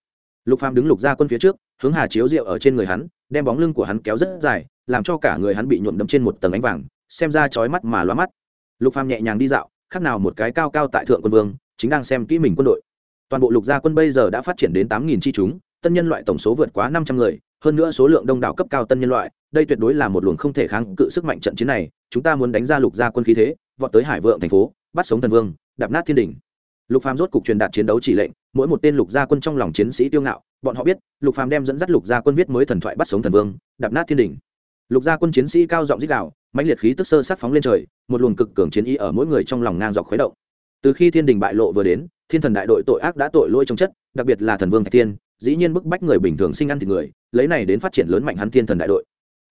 lục phàm đứng lục gia quân phía trước, hướng hà chiếu rượu ở trên người hắn, đem bóng lưng của hắn kéo rất dài, làm cho cả người hắn bị nhuộm đấm trên một tầng ánh vàng, xem ra chói mắt mà loa mắt. Lục phàm nhẹ nhàng đi dạo, khác nào một cái cao cao tại thượng quân vương, chính đang xem kỹ mình quân đội. Toàn bộ lục gia quân bây giờ đã phát triển đến tám nghìn chi chúng, tân nhân loại tổng số vượt quá năm trăm người, hơn nữa số lượng đông đảo cấp cao tân nhân loại, đây tuyệt đối là một luồng không thể kháng cự sức mạnh trận chiến này, chúng ta muốn đánh ra lục gia quân khí thế vọt tới hải vượng thành phố, bắt sống thần vương, đạp nát thiên đình lục phàm rốt cục truyền đạt chiến đấu chỉ lệnh, mỗi một tên lục gia quân trong lòng chiến sĩ tiêu ngạo, bọn họ biết, lục phàm đem dẫn dắt lục gia quân viết mới thần thoại bắt sống thần vương, đạp nát thiên đình lục gia quân chiến sĩ cao giọng dích đạo mãnh liệt khí tức sơ sát phóng lên trời, một luồng cực cường chiến ý ở mỗi người trong lòng ngang dọc khuấy động. Từ khi thiên đình bại lộ vừa đến, thiên thần đại đội tội ác đã tội lỗi trong chất, đặc biệt là thần vương thạch thiên, dĩ nhiên bức bách người bình thường sinh ăn thịt người, lấy này đến phát triển lớn mạnh hắn thiên thần đại đội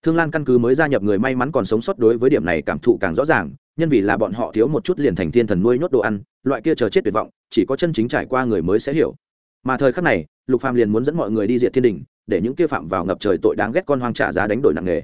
thương lan căn cứ mới gia nhập người may mắn còn sống sót đối với điểm này cảm thụ càng rõ ràng, nhân vì là bọn họ thiếu một chút liền thành thiên thần nuôi nhốt đồ ăn, loại kia chờ chết tuyệt vọng, chỉ có chân chính trải qua người mới sẽ hiểu mà thời khắc này, lục phàm liền muốn dẫn mọi người đi diệt thiên đình, để những kia phạm vào ngập trời tội đáng ghét con hoang trả giá đánh đổi nặng nề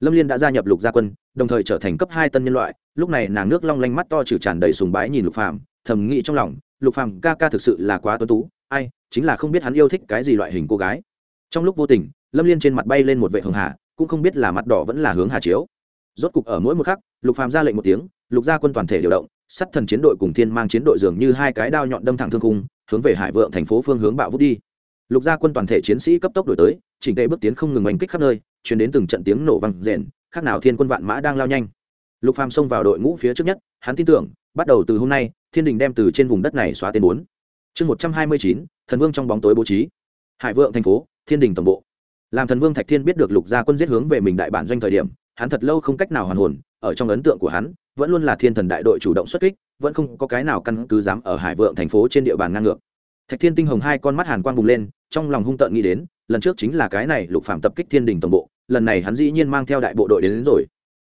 lâm liên đã gia nhập lục gia quân, đồng thời trở thành cấp hai tân nhân loại, lúc này nàng nước long lanh mắt to trừ tràn đầy sùng bái nhìn lục phàm, thầm nghĩ trong lòng, lục phàm ca ca thực sự là quá tuấn tú, ai, chính là không biết hắn yêu thích cái gì loại hình cô gái trong lúc vô tình, lâm liên trên mặt bay lên một vệ hường hạ cũng không biết là mặt đỏ vẫn là hướng hà chiếu. Rốt cục ở mỗi một khắc lục phàm ra lệnh một tiếng lục gia quân toàn thể điều động sắt thần chiến đội cùng thiên mang chiến đội dường như hai cái đao nhọn đâm thẳng thương khung, hướng về hải vượng thành phố phương hướng bạo vút đi. Lục gia quân toàn thể chiến sĩ cấp tốc đổi tới chỉnh tệ bước tiến không ngừng oanh kích khắp nơi chuyển đến từng trận tiếng nổ vang rền khác nào thiên quân vạn mã đang lao nhanh. Lục phàm xông vào đội ngũ phía trước nhất hắn tin tưởng bắt đầu từ hôm nay thiên đình đem từ trên vùng đất này xóa tên bốn. Chương một trăm hai mươi chín thần vương trong bóng tối bố trí. Hải vượng thành phố thiên đình tổng bộ làm thần vương thạch thiên biết được lục gia quân giết hướng về mình đại bản doanh thời điểm hắn thật lâu không cách nào hoàn hồn ở trong ấn tượng của hắn vẫn luôn là thiên thần đại đội chủ động xuất kích vẫn không có cái nào căn cứ dám ở hải vượng thành phố trên địa bàn ngang ngược. Thạch thiên tinh hồng hai con mắt hàn quang bùng lên trong lòng hung tợn nghĩ đến lần trước chính là cái này lục phạm tập kích thiên đình tổng bộ lần này hắn dĩ nhiên mang theo đại bộ đội đến, đến rồi.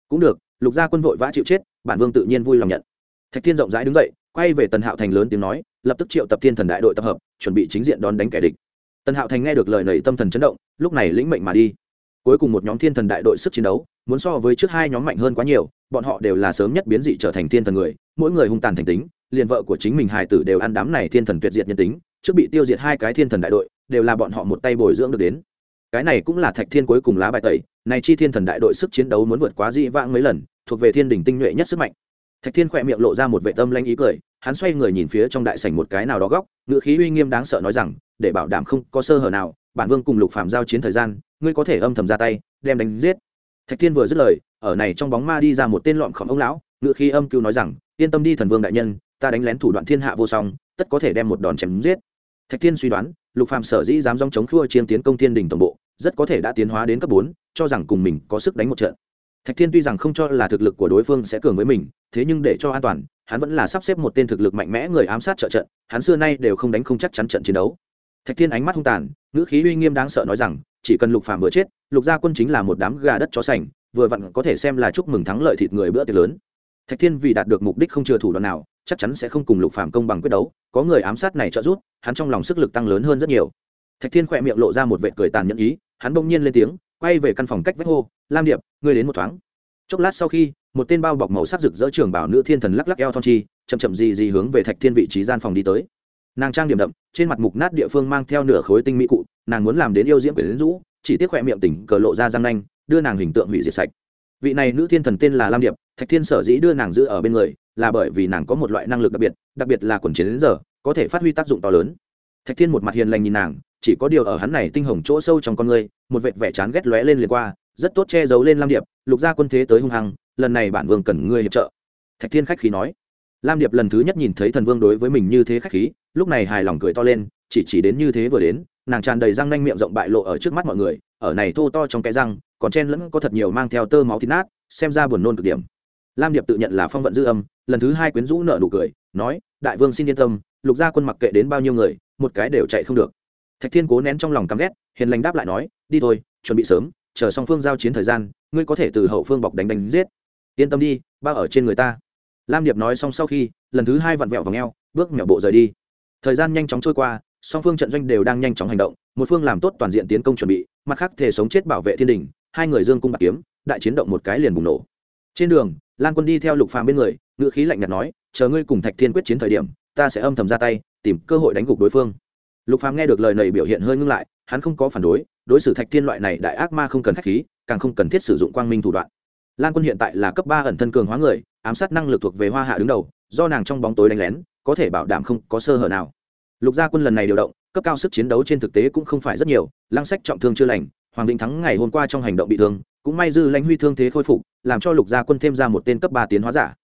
Cũng được lục gia quân vội vã chịu chết bản vương tự nhiên vui lòng nhận. Thạch thiên rộng rãi đứng dậy quay về tần hạo thành lớn tiếng nói lập tức triệu tập thiên thần đại đội tập hợp chuẩn bị chính diện đón đánh kẻ địch tần hạo thành nghe được lời nầy tâm thần chấn động, lúc này lĩnh mệnh mà đi. Cuối cùng một nhóm thiên thần đại đội sức chiến đấu, muốn so với trước hai nhóm mạnh hơn quá nhiều, bọn họ đều là sớm nhất biến dị trở thành thiên thần người, mỗi người hung tàn thành tính, liền vợ của chính mình hài tử đều ăn đám này thiên thần tuyệt diệt nhân tính, trước bị tiêu diệt hai cái thiên thần đại đội, đều là bọn họ một tay bồi dưỡng được đến. Cái này cũng là thạch thiên cuối cùng lá bài tẩy, này chi thiên thần đại đội sức chiến đấu muốn vượt quá dị vãng mấy lần, thuộc về thiên đỉnh tinh nhuệ nhất sức mạnh. Thạch thiên khỏe miệng lộ ra một vệ tâm lanh ý cười, hắn xoay người nhìn phía trong đại sảnh một cái nào đó góc ngựa khí uy nghiêm đáng sợ nói rằng để bảo đảm không có sơ hở nào, bản vương cùng lục phạm giao chiến thời gian, ngươi có thể âm thầm ra tay, đem đánh giết. Thạch thiên vừa dứt lời, ở này trong bóng ma đi ra một tên lọn khổng ông lão ngựa khi âm cứu nói rằng, yên tâm đi thần vương đại nhân, ta đánh lén thủ đoạn thiên hạ vô song, tất có thể đem một đòn chém giết. Thạch thiên suy đoán, lục phạm sở dĩ dám dòng chống khua chiêm tiến công thiên đình tổng bộ, rất có thể đã tiến hóa đến cấp bốn, cho rằng cùng mình có sức đánh một trận. Thạch thiên tuy rằng không cho là thực lực của đối phương sẽ cường với mình, thế nhưng để cho an toàn, hắn vẫn là sắp xếp một tên thực lực mạnh mẽ người ám sát trợ trận, hắn xưa nay đều không đánh không chắc chắn trận chiến đấu thạch thiên ánh mắt hung tàn, ngữ khí uy nghiêm đáng sợ nói rằng, chỉ cần lục phàm vừa chết, lục gia quân chính là một đám gà đất chó sành, vừa vặn có thể xem là chúc mừng thắng lợi thịt người bữa tiệc lớn. Thạch thiên vì đạt được mục đích không chừa thủ đoạn nào, chắc chắn sẽ không cùng lục phàm công bằng quyết đấu, có người ám sát này trợ giúp, hắn trong lòng sức lực tăng lớn hơn rất nhiều. Thạch thiên khỏe miệng lộ ra một vệ cười tàn nhẫn ý, hắn bỗng nhiên lên tiếng, quay về căn phòng cách vách hô, lam điệp, ngươi đến một thoáng. Chốc lát sau khi, một tên bao bọc màu sắc rực rỡ trường bảo nữ thiên thần lắc lắc eo thon chi, chậm chậm gì gì hướng về thạch thiên vị trí gian phòng đi tới nàng trang điểm đậm, trên mặt mục nát địa phương mang theo nửa khối tinh mỹ cụ, nàng muốn làm đến yêu diễm quyển rũ, chỉ tiếc khoe miệng tỉnh cờ lộ ra răng nanh, đưa nàng hình tượng hủy diệt sạch. Vị này nữ thiên thần tên là lam điệp, thạch thiên sở dĩ đưa nàng giữ ở bên người, là bởi vì nàng có một loại năng lực đặc biệt đặc biệt là quần chiến đến giờ, có thể phát huy tác dụng to lớn. Thạch thiên một mặt hiền lành nhìn nàng, chỉ có điều ở hắn này tinh hồng chỗ sâu trong con người, một vệt vẻ chán ghét lóe lên liền qua, rất tốt che giấu lên lam điệp, lục gia quân thế tới hung hăng, lần này bản vương cần ngươi hiệp trợ. Thạch thiên khách khí nói lam điệp lần thứ nhất nhìn thấy thần vương đối với mình như thế khách khí, lúc này hài lòng cười to lên, chỉ chỉ đến như thế vừa đến, nàng tràn đầy răng nanh miệng rộng bại lộ ở trước mắt mọi người, ở này thô to trong cái răng, còn chen lẫn có thật nhiều mang theo tơ máu thịt nát, xem ra buồn nôn cực điểm. Lam điệp tự nhận là phong vận dư âm, lần thứ hai quyến rũ nợ nụ cười, nói, đại vương xin yên tâm, lục gia quân mặc kệ đến bao nhiêu người, một cái đều chạy không được. Thạch thiên cố nén trong lòng căm ghét, hiền lành đáp lại nói, đi thôi, chuẩn bị sớm, chờ song phương giao chiến thời gian, ngươi có thể từ hậu phương bọc đánh đánh giết. Yên tâm đi, bao ở trên người ta lam điệp nói xong sau khi, lần thứ hai vặn vẹo và ngheo bước mẹo bộ rời đi. Thời gian nhanh chóng trôi qua, song phương trận doanh đều đang nhanh chóng hành động, một phương làm tốt toàn diện tiến công chuẩn bị, mặt khác thể sống chết bảo vệ thiên đình, hai người dương cung bạc kiếm, đại chiến động một cái liền bùng nổ. Trên đường, lan quân đi theo lục phàm bên người ngựa khí lạnh nhạt nói, chờ ngươi cùng thạch thiên quyết chiến thời điểm, ta sẽ âm thầm ra tay, tìm cơ hội đánh gục đối phương. Lục phàm nghe được lời này biểu hiện hơi ngưng lại, hắn không có phản đối đối xử thạch thiên loại này đại ác ma không cần khách khí, càng không cần thiết sử dụng quang minh thủ đoạn lan quân hiện tại là cấp ba ẩn thân cường hóa người, ám sát năng lực thuộc về hoa hạ đứng đầu, do nàng trong bóng tối đánh lén, có thể bảo đảm không có sơ hở nào. Lục gia quân lần này điều động, cấp cao sức chiến đấu trên thực tế cũng không phải rất nhiều, lăng sách trọng thương chưa lành, hoàng định thắng ngày hôm qua trong hành động bị thương, cũng may dư lãnh huy thương thế khôi phục, làm cho lục gia quân thêm ra một tên cấp ba tiến hóa giả.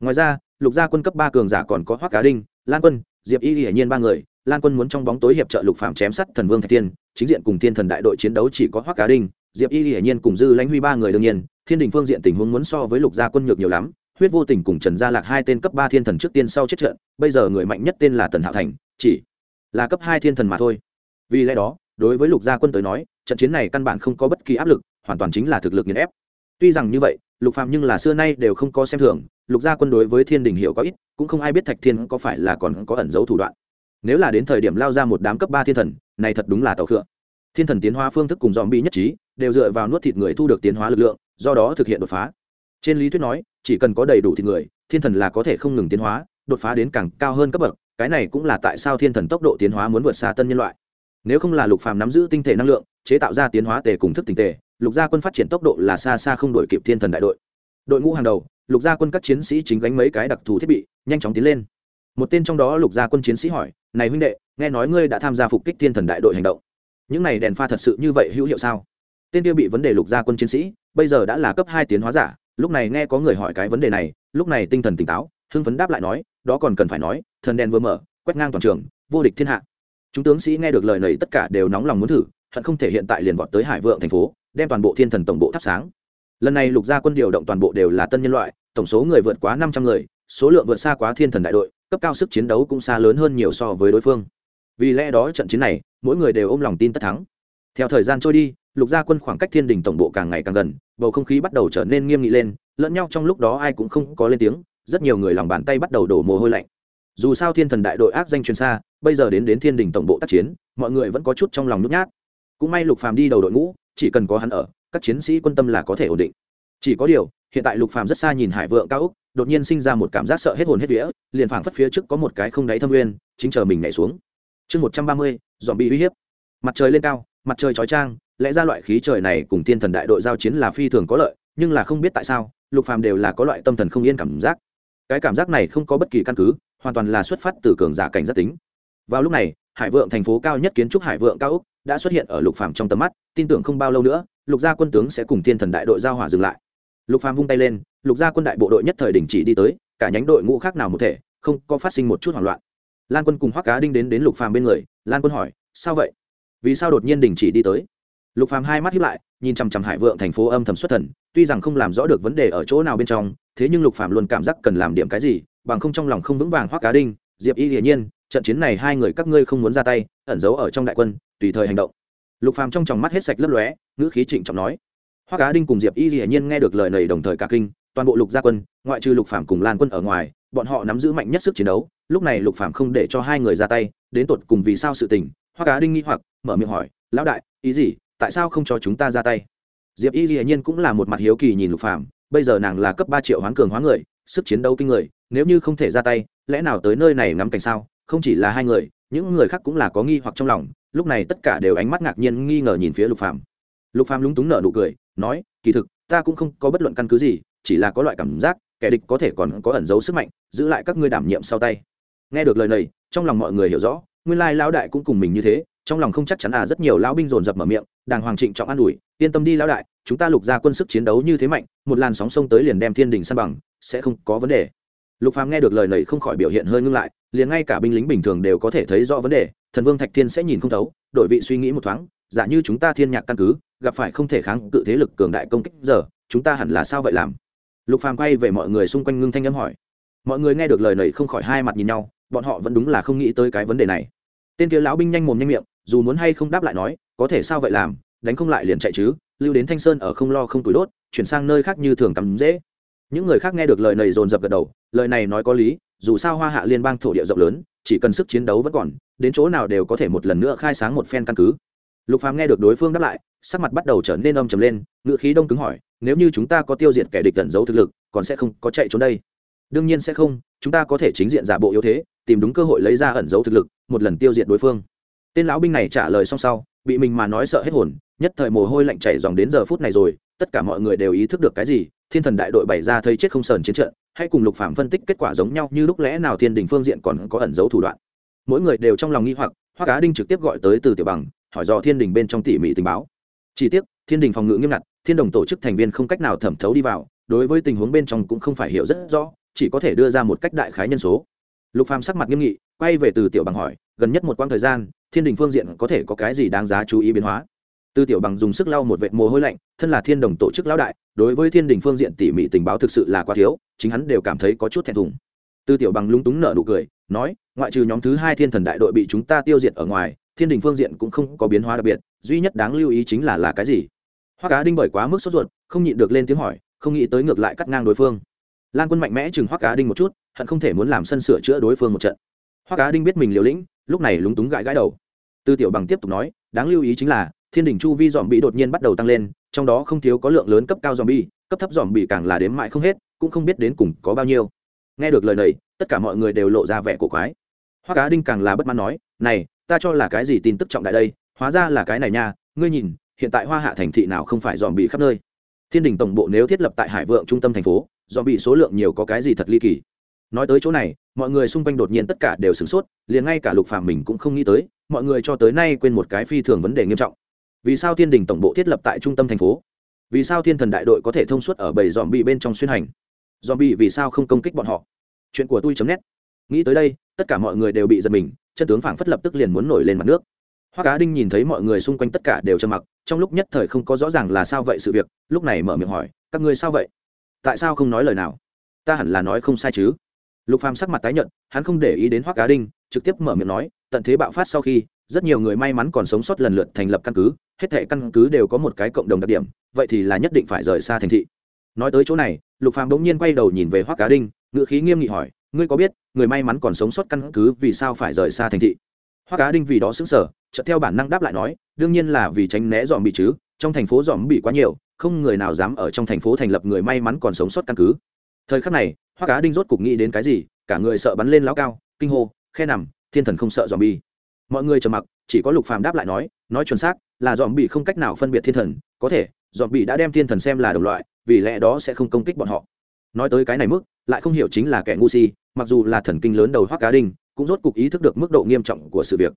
Ngoài ra, lục gia quân cấp ba cường giả còn có hoắc cá đinh, lan quân, diệp y hiển nhiên ba người, lan quân muốn trong bóng tối hiệp trợ lục phạm chém sắt thần vương thạch tiên, chính diện cùng thiên thần đại đội chiến đấu chỉ có hoắc cá đinh, diệp y hiển nhiên cùng dư lãnh huy ba người đương nhiên thiên đình phương diện tình huống muốn so với lục gia quân nhược nhiều lắm, huyết vô tình cùng trần gia lạc hai tên cấp ba thiên thần trước tiên sau chết trận, bây giờ người mạnh nhất tên là tần hạo thành, chỉ là cấp hai thiên thần mà thôi. Vì lẽ đó, đối với lục gia quân tới nói, trận chiến này căn bản không có bất kỳ áp lực, hoàn toàn chính là thực lực nghiền ép. Tuy rằng như vậy, lục phạm nhưng là xưa nay đều không có xem thường, lục gia quân đối với thiên đình hiểu có ít, cũng không ai biết thạch thiên có phải là còn có ẩn dấu thủ đoạn. Nếu là đến thời điểm lao ra một đám cấp ba thiên thần, này thật đúng là tàu thượng thiên thần tiến hóa phương thức cùng dòm bi nhất trí, đều dựa vào nuốt thịt người thu được tiến hóa lực lượng do đó thực hiện đột phá. Trên lý thuyết nói, chỉ cần có đầy đủ thịt người, thiên thần là có thể không ngừng tiến hóa, đột phá đến càng cao hơn cấp bậc, cái này cũng là tại sao thiên thần tốc độ tiến hóa muốn vượt xa tân nhân loại. Nếu không là lục phàm nắm giữ tinh thể năng lượng, chế tạo ra tiến hóa tề cùng thức tinh tề, lục gia quân phát triển tốc độ là xa xa không đổi kịp thiên thần đại đội. Đội ngũ hàng đầu, lục gia quân các chiến sĩ chính gánh mấy cái đặc thù thiết bị, nhanh chóng tiến lên. Một tên trong đó lục gia quân chiến sĩ hỏi, này huynh đệ, nghe nói ngươi đã tham gia phục kích thiên thần đại đội hành động. Những này đèn pha thật sự như vậy hữu hiệu sao? Tên kia bị vấn đề lục gia quân chiến sĩ, bây giờ đã là cấp hai tiến hóa giả, lúc này nghe có người hỏi cái vấn đề này, lúc này tinh thần tỉnh táo, hưng phấn đáp lại nói, đó còn cần phải nói, thần đèn vừa mở, quét ngang toàn trường, vô địch thiên hạ. Chúng tướng sĩ nghe được lời này tất cả đều nóng lòng muốn thử, hận không thể hiện tại liền vọt tới hải vượng thành phố, đem toàn bộ thiên thần tổng bộ thắp sáng. Lần này lục gia quân điều động toàn bộ đều là tân nhân loại, tổng số người vượt quá năm trăm người, số lượng vượt xa quá thiên thần đại đội, cấp cao sức chiến đấu cũng xa lớn hơn nhiều so với đối phương. Vì lẽ đó trận chiến này, mỗi người đều ôm lòng tin tất thắng. Theo thời gian trôi đi lục gia quân khoảng cách thiên đình tổng bộ càng ngày càng gần, bầu không khí bắt đầu trở nên nghiêm nghị lên, lẫn nhau trong lúc đó ai cũng không có lên tiếng, rất nhiều người lòng bàn tay bắt đầu đổ mồ hôi lạnh. Dù sao thiên thần đại đội ác danh truyền xa, bây giờ đến đến thiên đình tổng bộ tác chiến, mọi người vẫn có chút trong lòng nhút nhát. Cũng may lục phàm đi đầu đội ngũ, chỉ cần có hắn ở, các chiến sĩ quân tâm là có thể ổn định. Chỉ có điều, hiện tại lục phàm rất xa nhìn hải vượng cao úc, đột nhiên sinh ra một cảm giác sợ hết hồn hết vía, liền phảng phất phía trước có một cái không đáy thâm nguyên, chính chờ mình nhảy xuống. Chương một trăm ba mươi dòm bị uy hiếp. Mặt trời lên cao, mặt trời chói trang lẽ ra loại khí trời này cùng thiên thần đại đội giao chiến là phi thường có lợi, nhưng là không biết tại sao, lục phàm đều là có loại tâm thần không yên cảm giác. Cái cảm giác này không có bất kỳ căn cứ, hoàn toàn là xuất phát từ cường giả cảnh giác tính. Vào lúc này, hải vượng thành phố cao nhất kiến trúc hải vượng cao úc đã xuất hiện ở lục phàm trong tầm mắt, tin tưởng không bao lâu nữa, lục gia quân tướng sẽ cùng thiên thần đại đội giao hỏa dừng lại. Lục phàm vung tay lên, lục gia quân đại bộ đội nhất thời đình chỉ đi tới, cả nhánh đội ngũ khác nào một thể, không có phát sinh một chút hoảng loạn. Lan quân cùng hoắc cá đinh đến đến lục phàm bên người, lan quân hỏi, sao vậy? Vì sao đột nhiên đình chỉ đi tới? Lục phàm hai mắt hiếp lại, nhìn chằm chằm hải vượng thành phố âm thầm xuất thần, tuy rằng không làm rõ được vấn đề ở chỗ nào bên trong, thế nhưng lục phàm luôn cảm giác cần làm điểm cái gì, bằng không trong lòng không vững vàng hoắc cá đinh, diệp y hiển nhiên, trận chiến này hai người các ngươi không muốn ra tay, ẩn giấu ở trong đại quân, tùy thời hành động. Lục phàm trong tròng mắt hết sạch lấp lóe, ngữ khí trịnh trọng nói. Hoa cá đinh cùng diệp y hiển nhiên nghe được lời này đồng thời cả kinh, toàn bộ lục gia quân, ngoại trừ lục phàm cùng lan quân ở ngoài, bọn họ nắm giữ mạnh nhất sức chiến đấu, lúc này lục phàm không để cho hai người ra tay, đến tột cùng vì sao sự tình hoa cá đinh nghi hoặc, mở miệng hỏi, lão đại, ý gì? Tại sao không cho chúng ta ra tay? Diệp y hiển nhiên cũng là một mặt hiếu kỳ nhìn lục phàm, bây giờ nàng là cấp ba triệu hoán cường hóa người, sức chiến đấu kinh người, nếu như không thể ra tay, lẽ nào tới nơi này ngắm cảnh sao? Không chỉ là hai người, những người khác cũng là có nghi hoặc trong lòng, lúc này tất cả đều ánh mắt ngạc nhiên nghi ngờ nhìn phía lục phàm. Lục phàm lúng túng nở nụ cười, nói, kỳ thực, ta cũng không có bất luận căn cứ gì, chỉ là có loại cảm giác, kẻ địch có thể còn có ẩn giấu sức mạnh, giữ lại các ngươi đảm nhiệm sau tay. Nghe được lời này, trong lòng mọi người hiểu rõ, nguyên lai lão đại cũng cùng mình như thế trong lòng không chắc chắn à rất nhiều lão binh dồn dập mở miệng, đàng hoàng trịnh trọng an ủi, yên tâm đi lão đại, chúng ta lục ra quân sức chiến đấu như thế mạnh, một làn sóng sông tới liền đem thiên đình san bằng, sẽ không có vấn đề. Lục phàm nghe được lời này không khỏi biểu hiện hơi ngưng lại, liền ngay cả binh lính bình thường đều có thể thấy rõ vấn đề, thần vương thạch thiên sẽ nhìn không thấu đội vị suy nghĩ một thoáng, giả như chúng ta thiên nhạc căn cứ, gặp phải không thể kháng cự thế lực cường đại công kích giờ, chúng ta hẳn là sao vậy làm? Lục phàm quay về mọi người xung quanh ngưng thanh âm hỏi. Mọi người nghe được lời này không khỏi hai mặt nhìn nhau, bọn họ vẫn đúng là không nghĩ tới cái vấn đề này. Tên kia lão binh nhanh mồm nhanh miệng dù muốn hay không đáp lại nói, có thể sao vậy làm, đánh không lại liền chạy chứ, lưu đến thanh sơn ở không lo không túi đốt, chuyển sang nơi khác như thường tắm dễ. Những người khác nghe được lời này dồn dập gật đầu, lời này nói có lý, dù sao hoa hạ liên bang thổ địa rộng lớn, chỉ cần sức chiến đấu vẫn còn, đến chỗ nào đều có thể một lần nữa khai sáng một phen căn cứ. Lục phàm nghe được đối phương đáp lại, sắc mặt bắt đầu trở nên âm trầm lên, ngựa khí đông cứng hỏi, nếu như chúng ta có tiêu diệt kẻ địch tẩn giấu thực lực, còn sẽ không có chạy trốn đây? Đương nhiên sẽ không, chúng ta có thể chính diện giả bộ yếu thế, tìm đúng cơ hội lấy ra ẩn giấu thực lực, một lần tiêu diệt đối phương tên lão binh này trả lời xong sau, bị mình mà nói sợ hết hồn, nhất thời mồ hôi lạnh chảy dòng đến giờ phút này rồi, tất cả mọi người đều ý thức được cái gì, thiên thần đại đội bày ra thấy chết không sờn chiến trận hãy cùng lục phạm phân tích kết quả giống nhau như lúc lẽ nào thiên đình phương diện còn có ẩn giấu thủ đoạn. Mỗi người đều trong lòng nghi hoặc hoa cá đinh trực tiếp gọi tới từ tiểu bằng, hỏi do thiên đình bên trong tỉ mỉ tình báo. Chi tiết thiên đình phòng ngự nghiêm ngặt, thiên đồng tổ chức thành viên không cách nào thẩm thấu đi vào, đối với tình huống bên trong cũng không phải hiểu rất rõ, chỉ có thể đưa ra một cách đại khái nhân số. Lục phàm sắc mặt nghiêm nghị, quay về từ tiểu bằng hỏi, gần nhất một quãng thời gian thiên đình phương diện có thể có cái gì đáng giá chú ý biến hóa? Tư tiểu bằng dùng sức lau một vệt mồ hôi lạnh, thân là thiên đồng tổ chức lão đại, đối với thiên đình phương diện tỉ mỉ tình báo thực sự là quá thiếu, chính hắn đều cảm thấy có chút thẹn thùng. Tư tiểu bằng lúng túng nở nụ cười, nói, ngoại trừ nhóm thứ hai thiên thần đại đội bị chúng ta tiêu diệt ở ngoài, thiên đình phương diện cũng không có biến hóa đặc biệt, duy nhất đáng lưu ý chính là là cái gì? Hoa cá đinh bởi quá mức sốt ruột, không nhịn được lên tiếng hỏi, không nghĩ tới ngược lại cắt ngang đối phương. Lan quân mạnh mẽ chừng hoa cá đinh một chút, hận không thể muốn làm sân sửa chữa đối phương một trận hoa cá đinh biết mình liều lĩnh, lúc này lúng túng gãi gãi đầu. Tư tiểu bằng tiếp tục nói, đáng lưu ý chính là, thiên đình chu vi dòm bị đột nhiên bắt đầu tăng lên, trong đó không thiếu có lượng lớn cấp cao dòm bi cấp thấp dòm bị càng là đếm mãi không hết, cũng không biết đến cùng có bao nhiêu. Nghe được lời này, tất cả mọi người đều lộ ra vẻ cổ quái. Hoa cá đinh càng là bất mãn nói, này, ta cho là cái gì tin tức trọng đại đây? Hóa ra là cái này nha, ngươi nhìn, hiện tại hoa hạ thành thị nào không phải dòm bị khắp nơi? Thiên đình tổng bộ nếu thiết lập tại hải vượng trung tâm thành phố dòm bị số lượng nhiều có cái gì thật ly kỳ? Nói tới chỗ này, mọi người xung quanh đột nhiên tất cả đều sửng sốt, liền ngay cả lục phàm mình cũng không nghĩ tới, mọi người cho tới nay quên một cái phi thường vấn đề nghiêm trọng. Vì sao thiên đình tổng bộ thiết lập tại trung tâm thành phố? Vì sao thiên thần đại đội có thể thông suốt ở bầy dòm bị bên trong xuyên hành? Dòm bị vì sao không công kích bọn họ? Chuyện của tôi chấm nét nghĩ tới đây, tất cả mọi người đều bị giật mình, chân tướng phảng phất lập tức liền muốn nổi lên mặt nước. Hoa cá đinh nhìn thấy mọi người xung quanh tất cả đều trầm mặc, trong lúc nhất thời không có rõ ràng là sao vậy sự việc, lúc này mở miệng hỏi, các ngươi sao vậy? Tại sao không nói lời nào? Ta hẳn là nói không sai chứ lục phàm sắc mặt tái nhợt hắn không để ý đến hoa cá đinh trực tiếp mở miệng nói tận thế bạo phát sau khi rất nhiều người may mắn còn sống sót lần lượt thành lập căn cứ hết thảy căn cứ đều có một cái cộng đồng đặc điểm vậy thì là nhất định phải rời xa thành thị. Nói tới chỗ này lục phàm đống nhiên quay đầu nhìn về hoa cá đinh ngựa khí nghiêm nghị hỏi ngươi có biết người may mắn còn sống sót căn cứ vì sao phải rời xa thành thị? Hoa cá đinh vì đó sững sờ, chợt theo bản năng đáp lại nói đương nhiên là vì tránh né dòm bị chứ trong thành phố dòm bị quá nhiều không người nào dám ở trong thành phố thành lập người may mắn còn sống sót căn cứ thời khắc này hoa cá đinh rốt cục nghĩ đến cái gì, cả người sợ bắn lên lao cao, kinh hô, khe nằm, thiên thần không sợ dòm bi mọi người trầm mặc, chỉ có lục phàm đáp lại nói nói chuẩn xác, là dòm bị không cách nào phân biệt thiên thần, có thể dòm bị đã đem thiên thần xem là đồng loại, vì lẽ đó sẽ không công kích bọn họ. Nói tới cái này mức, lại không hiểu chính là kẻ ngu si, mặc dù là thần kinh lớn đầu hoa cá đinh, cũng rốt cục ý thức được mức độ nghiêm trọng của sự việc.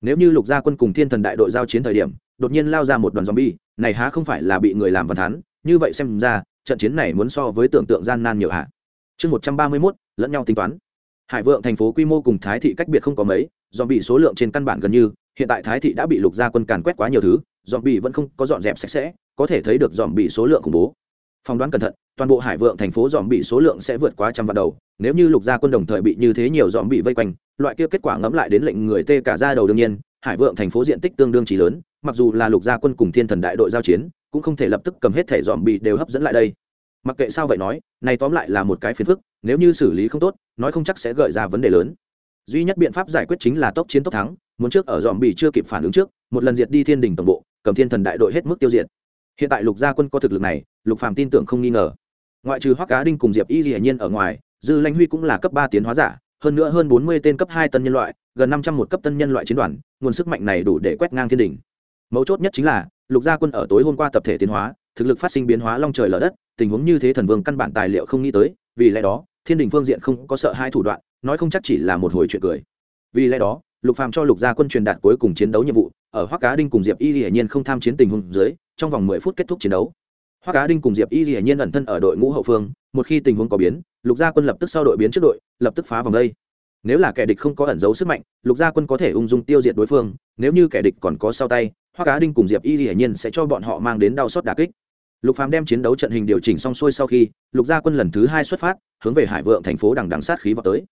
Nếu như lục gia quân cùng thiên thần đại đội giao chiến thời điểm, đột nhiên lao ra một đoàn zombie, này há không phải là bị người làm văn thán, như vậy xem ra trận chiến này muốn so với tưởng tượng gian nan nhiều hạ chương một trăm ba mươi mốt, lẫn nhau tính toán. Hải vượng thành phố quy mô cùng thái thị cách biệt không có mấy dòm bị số lượng trên căn bản gần như, hiện tại thái thị đã bị lục gia quân càn quét quá nhiều thứ dòm bị vẫn không có dọn dẹp sạch sẽ, có thể thấy được dòm bị số lượng khủng bố. Phỏng đoán cẩn thận, toàn bộ hải vượng thành phố dòm bị số lượng sẽ vượt qua trăm vạn đầu, nếu như lục gia quân đồng thời bị như thế nhiều dòm bị vây quanh, loại kia kết quả ngẫm lại đến lệnh người tê cả ra đầu đương nhiên, hải vượng thành phố diện tích tương đương chỉ lớn, mặc dù là lục gia quân cùng thiên thần đại đội giao chiến cũng không thể lập tức cầm hết thẻ dòm bị đều hấp dẫn lại đây. Mặc kệ sao vậy nói, này tóm lại là một cái phiền phức, nếu như xử lý không tốt, nói không chắc sẽ gợi ra vấn đề lớn. Duy nhất biện pháp giải quyết chính là tốc chiến tốc thắng, muốn trước ở dòm bị chưa kịp phản ứng trước, một lần diệt đi thiên đình tổng bộ, cầm thiên thần đại đội hết mức tiêu diệt. Hiện tại lục gia quân có thực lực này, lục phàm tin tưởng không nghi ngờ. Ngoại trừ hoắc cá đinh cùng diệp y hiển nhiên ở ngoài, dư lãnh huy cũng là cấp ba tiến hóa giả, hơn nữa hơn bốn mươi tên cấp hai tân nhân loại, gần năm trăm một cấp tân nhân loại chiến đoàn, nguồn sức mạnh này đủ để quét ngang thiên đỉnh mấu chốt nhất chính là lục gia quân ở tối hôm qua tập thể tiến hóa, thực lực phát sinh biến hóa long trời lở đất, tình huống như thế thần vương căn bản tài liệu không nghĩ tới, vì lẽ đó, thiên đình phương diện không có sợ hai thủ đoạn, nói không chắc chỉ là một hồi chuyện cười. Vì lẽ đó, lục phàm cho lục gia quân truyền đạt cuối cùng chiến đấu nhiệm vụ, ở hoắc cá đinh cùng diệp y hiển nhiên không tham chiến tình huống dưới, trong vòng mười phút kết thúc chiến đấu. Hoa cá đinh cùng diệp y hiển nhiên ẩn thân ở đội ngũ hậu phương, một khi tình huống có biến, lục gia quân lập tức sau đội biến trước đội, lập tức phá vòng đây. Nếu là kẻ địch không có ẩn giấu sức mạnh, lục gia quân có thể ung dung tiêu diệt đối phương, nếu như kẻ địch còn có sau tay hoa cá đinh cùng diệp y hiển nhiên sẽ cho bọn họ mang đến đau xót đà kích. Lục phàm đem chiến đấu trận hình điều chỉnh xong xuôi sau khi lục gia quân lần thứ hai xuất phát hướng về hải vượng thành phố đằng đằng sát khí vào tới.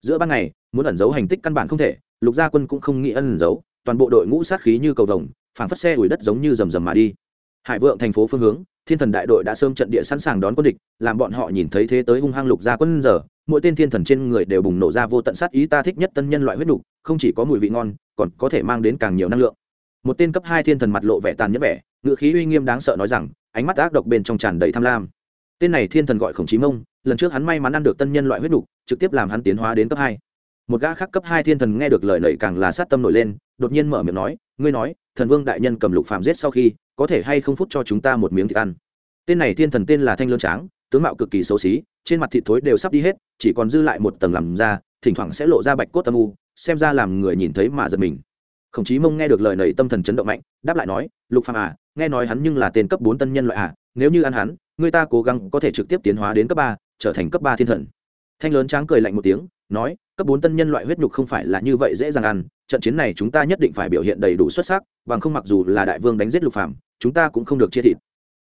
Giữa ban ngày muốn ẩn giấu hành tích căn bản không thể lục gia quân cũng không nghĩ ẩn giấu toàn bộ đội ngũ sát khí như cầu vồng phảng phất xe ủi đất giống như rầm rầm mà đi. Hải vượng thành phố phương hướng thiên thần đại đội đã sớm trận địa sẵn sàng đón quân địch làm bọn họ nhìn thấy thế tới hung hăng lục gia quân giờ mỗi tên thiên thần trên người đều bùng nổ ra vô tận sát ý ta thích nhất tân nhân loại huyết đủ, không chỉ có mùi vị ngon còn có thể mang đến càng nhiều năng lượng một tên cấp hai thiên thần mặt lộ vẻ tàn nhẫn vẻ ngự khí uy nghiêm đáng sợ nói rằng ánh mắt ác độc bên trong tràn đầy tham lam. Tên này thiên thần gọi khổng chí mông lần trước hắn may mắn ăn được tân nhân loại huyết nục trực tiếp làm hắn tiến hóa đến cấp hai. Một gã khác cấp hai thiên thần nghe được lời lẩy càng là sát tâm nổi lên đột nhiên mở miệng nói ngươi nói thần vương đại nhân cầm lục phàm giết sau khi có thể hay không phút cho chúng ta một miếng thịt ăn? Tên này thiên thần tên là thanh lương tráng tướng mạo cực kỳ xấu xí trên mặt thịt thối đều sắp đi hết chỉ còn dư lại một tầng làm da, thỉnh thoảng sẽ lộ ra bạch cốt âm u xem ra làm người nhìn thấy mà giật mình khổng chí mông nghe được lời này tâm thần chấn động mạnh, đáp lại nói, lục phàm à nghe nói hắn nhưng là tên cấp bốn tân nhân loại à nếu như ăn hắn, người ta cố gắng có thể trực tiếp tiến hóa đến cấp ba, trở thành cấp ba thiên thần. Thanh lớn tráng cười lạnh một tiếng, nói, cấp bốn tân nhân loại huyết nhục không phải là như vậy dễ dàng ăn, trận chiến này chúng ta nhất định phải biểu hiện đầy đủ xuất sắc, bằng không mặc dù là đại vương đánh giết lục phàm, chúng ta cũng không được chia thịt.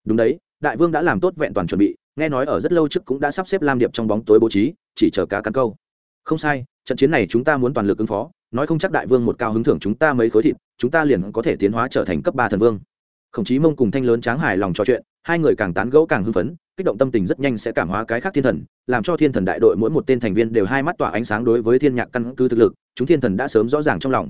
Đúng đấy, đại vương đã làm tốt vẹn toàn chuẩn bị, nghe nói ở rất lâu trước cũng đã sắp xếp lam điệp trong bóng tối bố trí, chỉ chờ cá cắn câu. Không sai, trận chiến này chúng ta muốn toàn lực ứng phó nói không chắc đại vương một cao hứng thưởng chúng ta mấy khối thịt, chúng ta liền có thể tiến hóa trở thành cấp ba thần vương. Khổng chí mông cùng thanh lớn tráng hài lòng trò chuyện, hai người càng tán gẫu càng hưng phấn, kích động tâm tình rất nhanh sẽ cảm hóa cái khác thiên thần, làm cho thiên thần đại đội mỗi một tên thành viên đều hai mắt tỏa ánh sáng đối với thiên nhạc căn cứ thực lực, chúng thiên thần đã sớm rõ ràng trong lòng.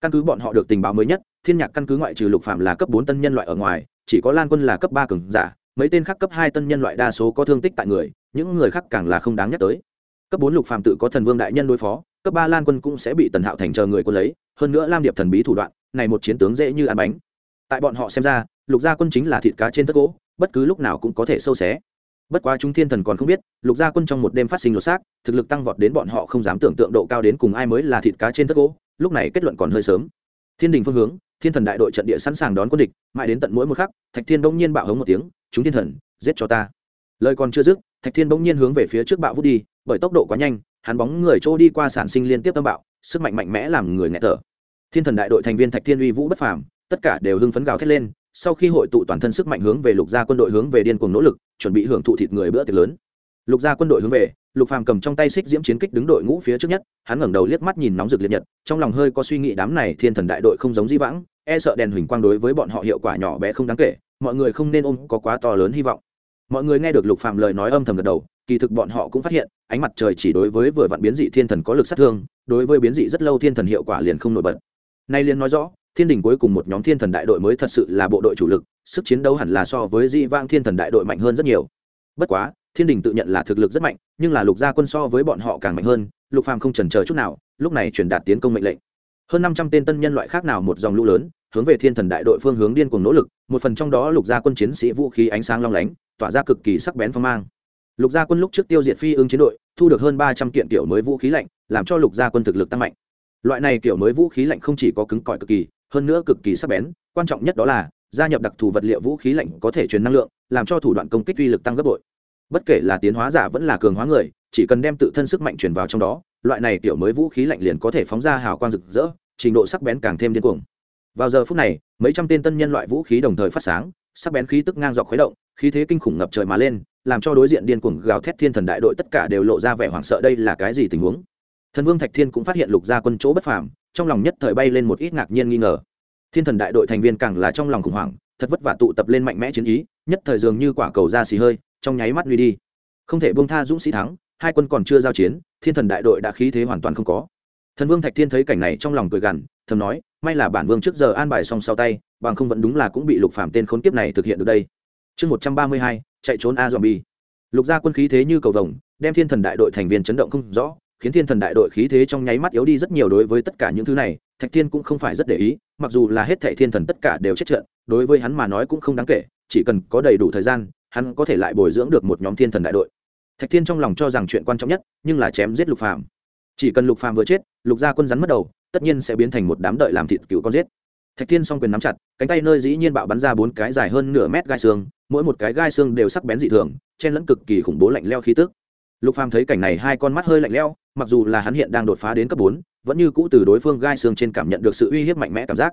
Căn cứ bọn họ được tình báo mới nhất, thiên nhạc căn cứ ngoại trừ lục phạm là cấp bốn tân nhân loại ở ngoài, chỉ có lan quân là cấp ba cường giả, mấy tên khác cấp hai tân nhân loại đa số có thương tích tại người, những người khác càng là không đáng nhắc tới. Cấp bốn lục phạm tự có thần vương đại nhân đối phó cấp ba lan quân cũng sẽ bị tần hạo thành chờ người quân lấy, hơn nữa lam điệp thần bí thủ đoạn, này một chiến tướng dễ như ăn bánh. Tại bọn họ xem ra, lục gia quân chính là thịt cá trên tất gỗ, bất cứ lúc nào cũng có thể sâu xé. Bất quá chúng thiên thần còn không biết, lục gia quân trong một đêm phát sinh lột xác, thực lực tăng vọt đến bọn họ không dám tưởng tượng độ cao đến cùng ai mới là thịt cá trên tất gỗ, lúc này kết luận còn hơi sớm. Thiên đình phương hướng, thiên thần đại đội trận địa sẵn sàng đón quân địch, mãi đến tận mỗi một khắc, thạch thiên bỗng nhiên bạo hống một tiếng, chúng thiên thần, giết cho ta. Lời còn chưa dứt, thạch thiên bỗng nhiên hướng về phía trước bạo vút đi, bởi tốc độ quá nhanh hắn bóng người trôi đi qua sản sinh liên tiếp tâm bạo, sức mạnh mạnh mẽ làm người nghẹt thở. Thiên thần đại đội thành viên thạch thiên uy vũ bất phàm, tất cả đều hưng phấn gào thét lên, sau khi hội tụ toàn thân sức mạnh hướng về lục gia quân đội hướng về điên cuồng nỗ lực, chuẩn bị hưởng thụ thịt người bữa tiệc lớn. Lục gia quân đội hướng về, lục phàm cầm trong tay xích diễm chiến kích đứng đội ngũ phía trước nhất, hắn ngẩng đầu liếc mắt nhìn nóng rực liệt nhật, trong lòng hơi có suy nghĩ đám này thiên thần đại đội không giống di vãng e sợ đèn huỳnh quang đối với bọn họ hiệu quả nhỏ bé không đáng kể, mọi người không nên ôm có quá to lớn hy vọng mọi người nghe được lục phàm lời nói âm thầm gật đầu, kỳ thực bọn họ cũng phát hiện, ánh mặt trời chỉ đối với vừa vặn biến dị thiên thần có lực sát thương, đối với biến dị rất lâu thiên thần hiệu quả liền không nổi bật. Nay liền nói rõ, thiên đình cuối cùng một nhóm thiên thần đại đội mới thật sự là bộ đội chủ lực, sức chiến đấu hẳn là so với di vang thiên thần đại đội mạnh hơn rất nhiều. Bất quá, thiên đình tự nhận là thực lực rất mạnh, nhưng là lục gia quân so với bọn họ càng mạnh hơn, lục phàm không chần chờ chút nào, lúc này truyền đạt tiến công mệnh lệnh. Hơn năm trăm tên tân nhân loại khác nào một dòng lũ lớn hướng về thiên thần đại đội phương hướng điên cuồng nỗ lực, một phần trong đó lục gia quân chiến sĩ vũ khí ánh sáng long lánh, tỏa ra cực kỳ sắc bén phong mang. Lục gia quân lúc trước tiêu diệt phi ương chiến đội, thu được hơn ba trăm kiện kiểu mới vũ khí lạnh, làm cho lục gia quân thực lực tăng mạnh. Loại này kiểu mới vũ khí lạnh không chỉ có cứng cỏi cực kỳ, hơn nữa cực kỳ sắc bén, quan trọng nhất đó là, gia nhập đặc thù vật liệu vũ khí lạnh có thể truyền năng lượng, làm cho thủ đoạn công kích uy lực tăng gấp bội. Bất kể là tiến hóa giả vẫn là cường hóa người, chỉ cần đem tự thân sức mạnh truyền vào trong đó, loại này kiểu mới vũ khí lạnh liền có thể phóng ra hào quang rực rỡ, trình độ sắc bén càng thêm điên cuồng vào giờ phút này, mấy trăm tên tân nhân loại vũ khí đồng thời phát sáng, sắc bén khí tức ngang dọc khuấy động, khí thế kinh khủng ngập trời mà lên, làm cho đối diện điên cuồng gào thét thiên thần đại đội tất cả đều lộ ra vẻ hoảng sợ đây là cái gì tình huống. Thần vương thạch thiên cũng phát hiện lục gia quân chỗ bất phàm, trong lòng nhất thời bay lên một ít ngạc nhiên nghi ngờ. Thiên thần đại đội thành viên càng là trong lòng khủng hoảng, thật vất vả tụ tập lên mạnh mẽ chiến ý, nhất thời dường như quả cầu ra xì hơi, trong nháy mắt lui đi. Không thể buông tha dũng sĩ thắng, hai quân còn chưa giao chiến, thiên thần đại đội đã khí thế hoàn toàn không có. Thần vương thạch thiên thấy cảnh này trong lòng cười gằn, thầm nói may là bản vương trước giờ an bài xong sau tay, bằng không vẫn đúng là cũng bị lục phạm tên khốn kiếp này thực hiện được đây. Chương một trăm ba mươi hai, chạy trốn a dòm bi lục gia quân khí thế như cầu vồng, đem thiên thần đại đội thành viên chấn động không rõ, khiến thiên thần đại đội khí thế trong nháy mắt yếu đi rất nhiều đối với tất cả những thứ này, thạch thiên cũng không phải rất để ý, mặc dù là hết thệ thiên thần tất cả đều chết trận, đối với hắn mà nói cũng không đáng kể, chỉ cần có đầy đủ thời gian, hắn có thể lại bồi dưỡng được một nhóm thiên thần đại đội. Thạch thiên trong lòng cho rằng chuyện quan trọng nhất, nhưng là chém giết lục phàm. Chỉ cần lục phàm vừa chết, lục gia quân rắn mất đầu tất nhiên sẽ biến thành một đám đợi làm thịt cựu con giết. Thạch thiên song quyền nắm chặt, cánh tay nơi dĩ nhiên bạo bắn ra bốn cái dài hơn nửa mét gai xương, mỗi một cái gai xương đều sắc bén dị thường, chen lẫn cực kỳ khủng bố lạnh leo khí tức. Lục phàm thấy cảnh này hai con mắt hơi lạnh leo mặc dù là hắn hiện đang đột phá đến cấp bốn, vẫn như cũ từ đối phương gai xương trên cảm nhận được sự uy hiếp mạnh mẽ cảm giác.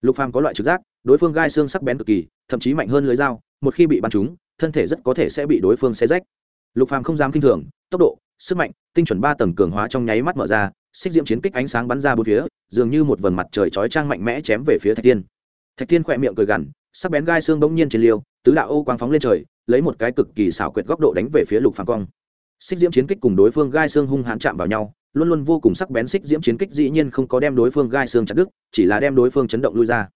Lục phàm có loại trực giác, đối phương gai xương sắc bén cực kỳ, thậm chí mạnh hơn lưới dao, một khi bị bắn trúng, thân thể rất có thể sẽ bị đối phương xé rách. Lục phàm không dám kinh thường, tốc độ, sức mạnh, tinh chuẩn ba tầng cường hóa trong nháy mắt mở ra xích diễm chiến kích ánh sáng bắn ra bốn phía, dường như một vầng mặt trời chói trang mạnh mẽ chém về phía thạch tiên thạch tiên khỏe miệng cười gằn, sắc bén gai xương bỗng nhiên trên liêu, tứ đạo ô quang phóng lên trời, lấy một cái cực kỳ xảo quyệt góc độ đánh về phía lục phàm quang xích diễm chiến kích cùng đối phương gai xương hung hãn chạm vào nhau, luôn luôn vô cùng sắc bén xích diễm chiến kích dĩ nhiên không có đem đối phương gai xương chặt đứt, chỉ là đem đối phương chấn động lui ra.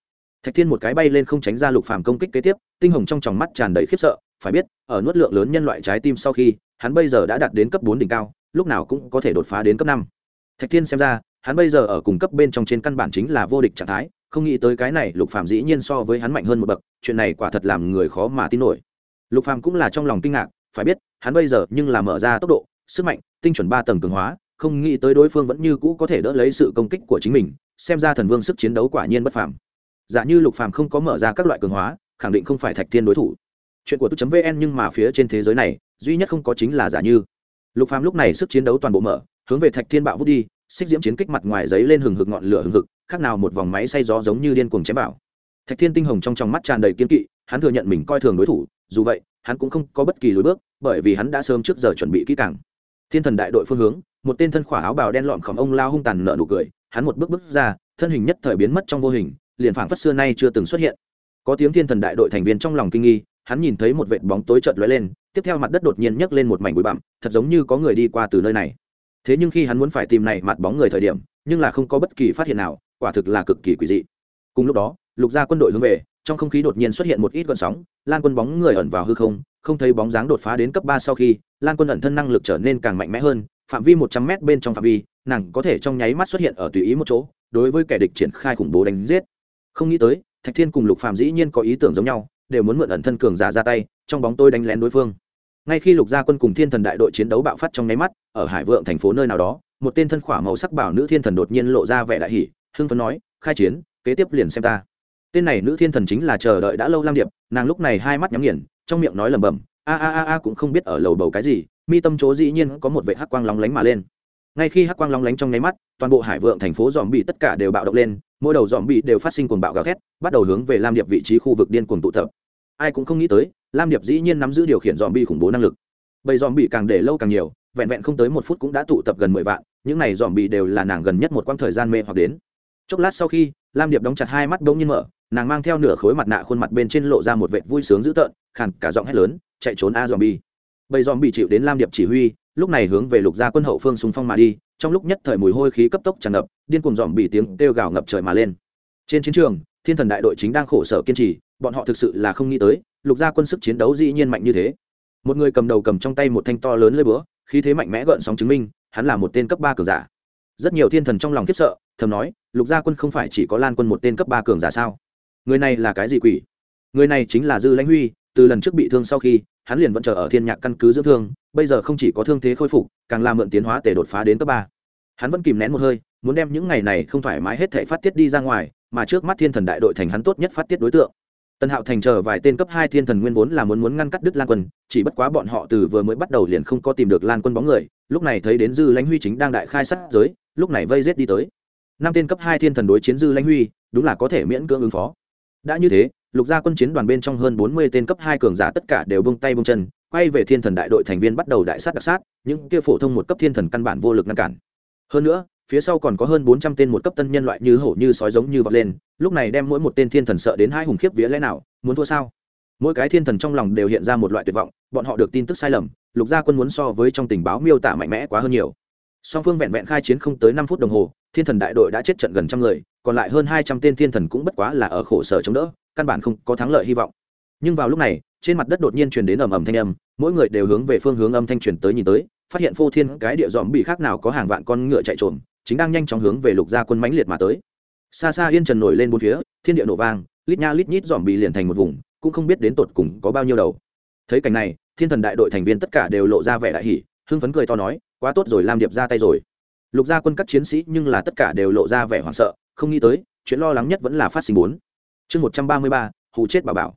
Thạch thiên một cái bay lên không tránh ra lục phàm công kích kế tiếp, tinh hồng trong tròng mắt tràn đầy khiếp sợ, phải biết, ở nuốt lượng lớn nhân loại trái tim sau khi, hắn bây giờ đã đạt đến cấp bốn đỉnh cao, lúc nào cũng có thể đột phá đến cấp năm thạch thiên xem ra, hắn bây giờ ở cùng cấp bên trong trên căn bản chính là vô địch trạng thái, không nghĩ tới cái này lục phàm dĩ nhiên so với hắn mạnh hơn một bậc, chuyện này quả thật làm người khó mà tin nổi. Lục phàm cũng là trong lòng kinh ngạc, phải biết, hắn bây giờ nhưng là mở ra tốc độ, sức mạnh, tinh chuẩn ba tầng cường hóa, không nghĩ tới đối phương vẫn như cũ có thể đỡ lấy sự công kích của chính mình, xem ra thần vương sức chiến đấu quả nhiên bất phàm. Giả như lục phàm không có mở ra các loại cường hóa, khẳng định không phải thạch thiên đối thủ. Chuyện của tu vn nhưng mà phía trên thế giới này, duy nhất không có chính là giả như. Lục phàm lúc này sức chiến đấu toàn bộ mở hướng về thạch thiên bạo vút đi, xích diễm chiến kích mặt ngoài giấy lên hừng hực ngọn lửa hừng hực, khác nào một vòng máy xay gió giống như điên cuồng chém bảo. thạch thiên tinh hồng trong trong mắt tràn đầy kiên kỵ, hắn thừa nhận mình coi thường đối thủ, dù vậy, hắn cũng không có bất kỳ lối bước, bởi vì hắn đã sớm trước giờ chuẩn bị kỹ càng. Thiên thần đại đội phương hướng, một tên thân khỏa áo bào đen lọn khỏm ông lao hung tàn nợ nụ cười, hắn một bước bước ra, thân hình nhất thời biến mất trong vô hình, liền phảng phất xưa nay chưa từng xuất hiện. Có tiếng thiên thần đại đội thành viên trong lòng kinh nghi, hắn nhìn thấy một vệt bóng tối chợt lóe lên, tiếp theo mặt đất đột nhiên nhấc lên một mảnh bụi bặm, thật giống như có người đi qua từ nơi này thế nhưng khi hắn muốn phải tìm này mặt bóng người thời điểm, nhưng là không có bất kỳ phát hiện nào, quả thực là cực kỳ quỷ dị. Cùng lúc đó, lục gia quân đội hướng về, trong không khí đột nhiên xuất hiện một ít gợn sóng, lan quân bóng người ẩn vào hư không không thấy bóng dáng đột phá đến cấp ba sau khi, lan quân ẩn thân năng lực trở nên càng mạnh mẽ hơn, phạm vi một trăm m bên trong phạm vi, nàng có thể trong nháy mắt xuất hiện ở tùy ý một chỗ, đối với kẻ địch triển khai khủng bố đánh giết. Không nghĩ tới, thạch thiên cùng lục phạm dĩ nhiên có ý tưởng giống nhau, đều muốn mượn ẩn thân cường giả ra tay, trong bóng tôi đánh lén đối phương ngay khi lục gia quân cùng thiên thần đại đội chiến đấu bạo phát trong nháy mắt, ở hải vượng thành phố nơi nào đó, một tên thân khỏa màu sắc bảo nữ thiên thần đột nhiên lộ ra vẻ đại hỷ hưng phấn nói, khai chiến, kế tiếp liền xem ta. Tên này nữ thiên thần chính là chờ đợi đã lâu lam điệp, nàng lúc này hai mắt nhắm nghiền, trong miệng nói lẩm bẩm, a a a a, cũng không biết ở lầu bầu cái gì, mi tâm chỗ dĩ nhiên có một vệ hắc quang lóng lánh mà lên. Ngay khi hắc quang lóng lánh trong nháy mắt, toàn bộ hải vượng thành phố dòm bị tất cả đều bạo động lên, mỗi đầu dòm bị đều phát sinh cuồng bạo gào thét, bắt đầu hướng về lam điệp vị trí khu vực điên cuồng tụ tập ai cũng không nghĩ tới, lam điệp dĩ nhiên nắm giữ điều khiển dòm bi khủng bố năng lực. Bầy dòm bị càng để lâu càng nhiều, vẹn vẹn không tới một phút cũng đã tụ tập gần mười vạn, những này dòm bị đều là nàng gần nhất một quãng thời gian mê hoặc đến. Chốc lát sau khi, lam điệp đóng chặt hai mắt bỗng nhiên mở, nàng mang theo nửa khối mặt nạ khuôn mặt bên trên lộ ra một vệt vui sướng dữ tợn, khàn cả giọng hét lớn, chạy trốn a dòm bi bầy dòm bị chịu đến lam điệp chỉ huy, lúc này hướng về lục gia quân hậu phương xung phong mà đi, trong lúc nhất thời mùi hôi khí cấp tốc tràn ngập, điên cuồng dòm bị tiếng kêu gào ngập trời mà lên. Trên chiến trường thiên thần đại đội chính đang khổ sở kiên trì, bọn họ thực sự là không nghĩ tới, lục gia quân sức chiến đấu dĩ nhiên mạnh như thế. Một người cầm đầu cầm trong tay một thanh to lớn lơi búa, khí thế mạnh mẽ gợn sóng chứng minh, hắn là một tên cấp ba cường giả. Rất nhiều thiên thần trong lòng khiếp sợ, thầm nói, lục gia quân không phải chỉ có lan quân một tên cấp ba cường giả sao? Người này là cái gì quỷ? Người này chính là dư lãnh huy, từ lần trước bị thương sau khi, hắn liền vẫn chờ ở thiên nhạc căn cứ dưỡng thương, bây giờ không chỉ có thương thế khôi phục, càng làm mượn tiến hóa để đột phá đến cấp ba. Hắn vẫn kìm nén một hơi, muốn đem những ngày này không thoải mái hết thể phát tiết đi ra ngoài mà trước mắt thiên thần đại đội thành hắn tốt nhất phát tiết đối tượng. Tần hạo thành chờ vài tên cấp hai thiên thần nguyên vốn là muốn muốn ngăn cắt đứt lan quân, chỉ bất quá bọn họ từ vừa mới bắt đầu liền không có tìm được lan quân bóng người, lúc này thấy đến dư lãnh huy chính đang đại khai sát giới, lúc này vây rết đi tới. Năm tên cấp hai thiên thần đối chiến dư lãnh huy, đúng là có thể miễn cưỡng ứng phó. Đã như thế, lục gia quân chiến đoàn bên trong hơn bốn mươi tên cấp hai cường giả tất cả đều bông tay bông chân, quay về thiên thần đại đội thành viên bắt đầu đại sát đặc sát, những kia phổ thông một cấp thiên thần căn bản vô lực ngăn cản. Hơn nữa phía sau còn có hơn bốn trăm tên một cấp tân nhân loại như hổ như sói giống như vọt lên lúc này đem mỗi một tên thiên thần sợ đến hai hùng khiếp vía lẽ nào muốn thua sao? Mỗi cái thiên thần trong lòng đều hiện ra một loại tuyệt vọng bọn họ được tin tức sai lầm lục gia quân muốn so với trong tình báo miêu tả mạnh mẽ quá hơn nhiều. Song phương vẹn vẹn khai chiến không tới năm phút đồng hồ thiên thần đại đội đã chết trận gần trăm người còn lại hơn hai trăm tên thiên thần cũng bất quá là ở khổ sở chống đỡ căn bản không có thắng lợi hy vọng. Nhưng vào lúc này trên mặt đất đột nhiên truyền đến ầm ầm thanh âm mỗi người đều hướng về phương hướng âm thanh truyền tới nhìn tới phát hiện phô thiên cái địa dòm bị khác nào có hàng vạn con ngựa chạy trồm, chính đang nhanh chóng hướng về lục gia quân mãnh liệt mà tới. Xa xa yên trần nổi lên bốn phía, thiên địa nổ vang, lít nha lít nhít dòm bị liền thành một vùng, cũng không biết đến tột cùng có bao nhiêu đầu. Thấy cảnh này, thiên thần đại đội thành viên tất cả đều lộ ra vẻ đại hỷ hưng phấn cười to nói, quá tốt rồi làm điệp ra tay rồi. Lục gia quân các chiến sĩ nhưng là tất cả đều lộ ra vẻ hoảng sợ, không nghĩ tới, chuyện lo lắng nhất vẫn là phát sinh bốn. Chương một trăm ba mươi ba, hù chết bà bảo.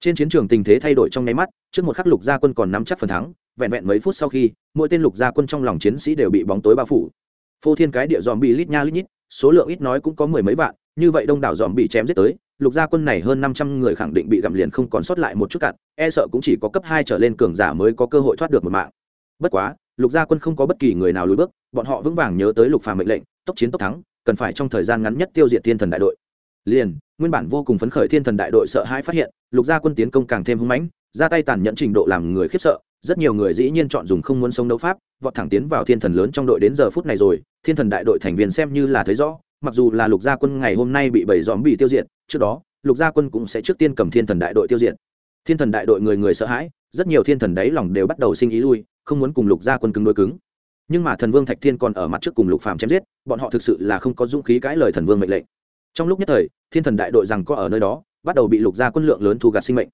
Trên chiến trường tình thế thay đổi trong nháy mắt, trước một khắc lục gia quân còn nắm chắc phần thắng, vẹn vẹn mấy phút sau khi, mỗi tên lục gia quân trong lòng chiến sĩ đều bị bóng tối bao phủ phô thiên cái địa dòm bị lít nha lít nhít, số lượng ít nói cũng có mười mấy vạn, như vậy đông đảo dòm bị chém giết tới, lục gia quân này hơn năm trăm người khẳng định bị gặm liền không còn sót lại một chút cạn e sợ cũng chỉ có cấp hai trở lên cường giả mới có cơ hội thoát được một mạng. Bất quá, lục gia quân không có bất kỳ người nào lùi bước, bọn họ vững vàng nhớ tới lục phàm mệnh lệnh, tốc chiến tốc thắng, cần phải trong thời gian ngắn nhất tiêu diệt thiên thần đại đội. Liền, nguyên bản vô cùng phấn khởi thiên thần đại đội sợ hãi phát hiện, lục gia quân tiến công càng thêm hung mãnh, ra tay tàn nhẫn trình độ làm người khiếp sợ rất nhiều người dĩ nhiên chọn dùng không muốn sống đấu pháp, vọt thẳng tiến vào thiên thần lớn trong đội đến giờ phút này rồi. Thiên thần đại đội thành viên xem như là thấy rõ, mặc dù là lục gia quân ngày hôm nay bị bảy dòm bị tiêu diệt, trước đó, lục gia quân cũng sẽ trước tiên cầm thiên thần đại đội tiêu diệt. Thiên thần đại đội người người sợ hãi, rất nhiều thiên thần đấy lòng đều bắt đầu sinh ý lui, không muốn cùng lục gia quân cứng đối cứng. Nhưng mà thần vương thạch thiên còn ở mặt trước cùng lục phàm chém giết, bọn họ thực sự là không có dũng khí cãi lời thần vương mệnh lệnh. Trong lúc nhất thời, thiên thần đại đội rằng có ở nơi đó, bắt đầu bị lục gia quân lượng lớn thu gạt sinh mệnh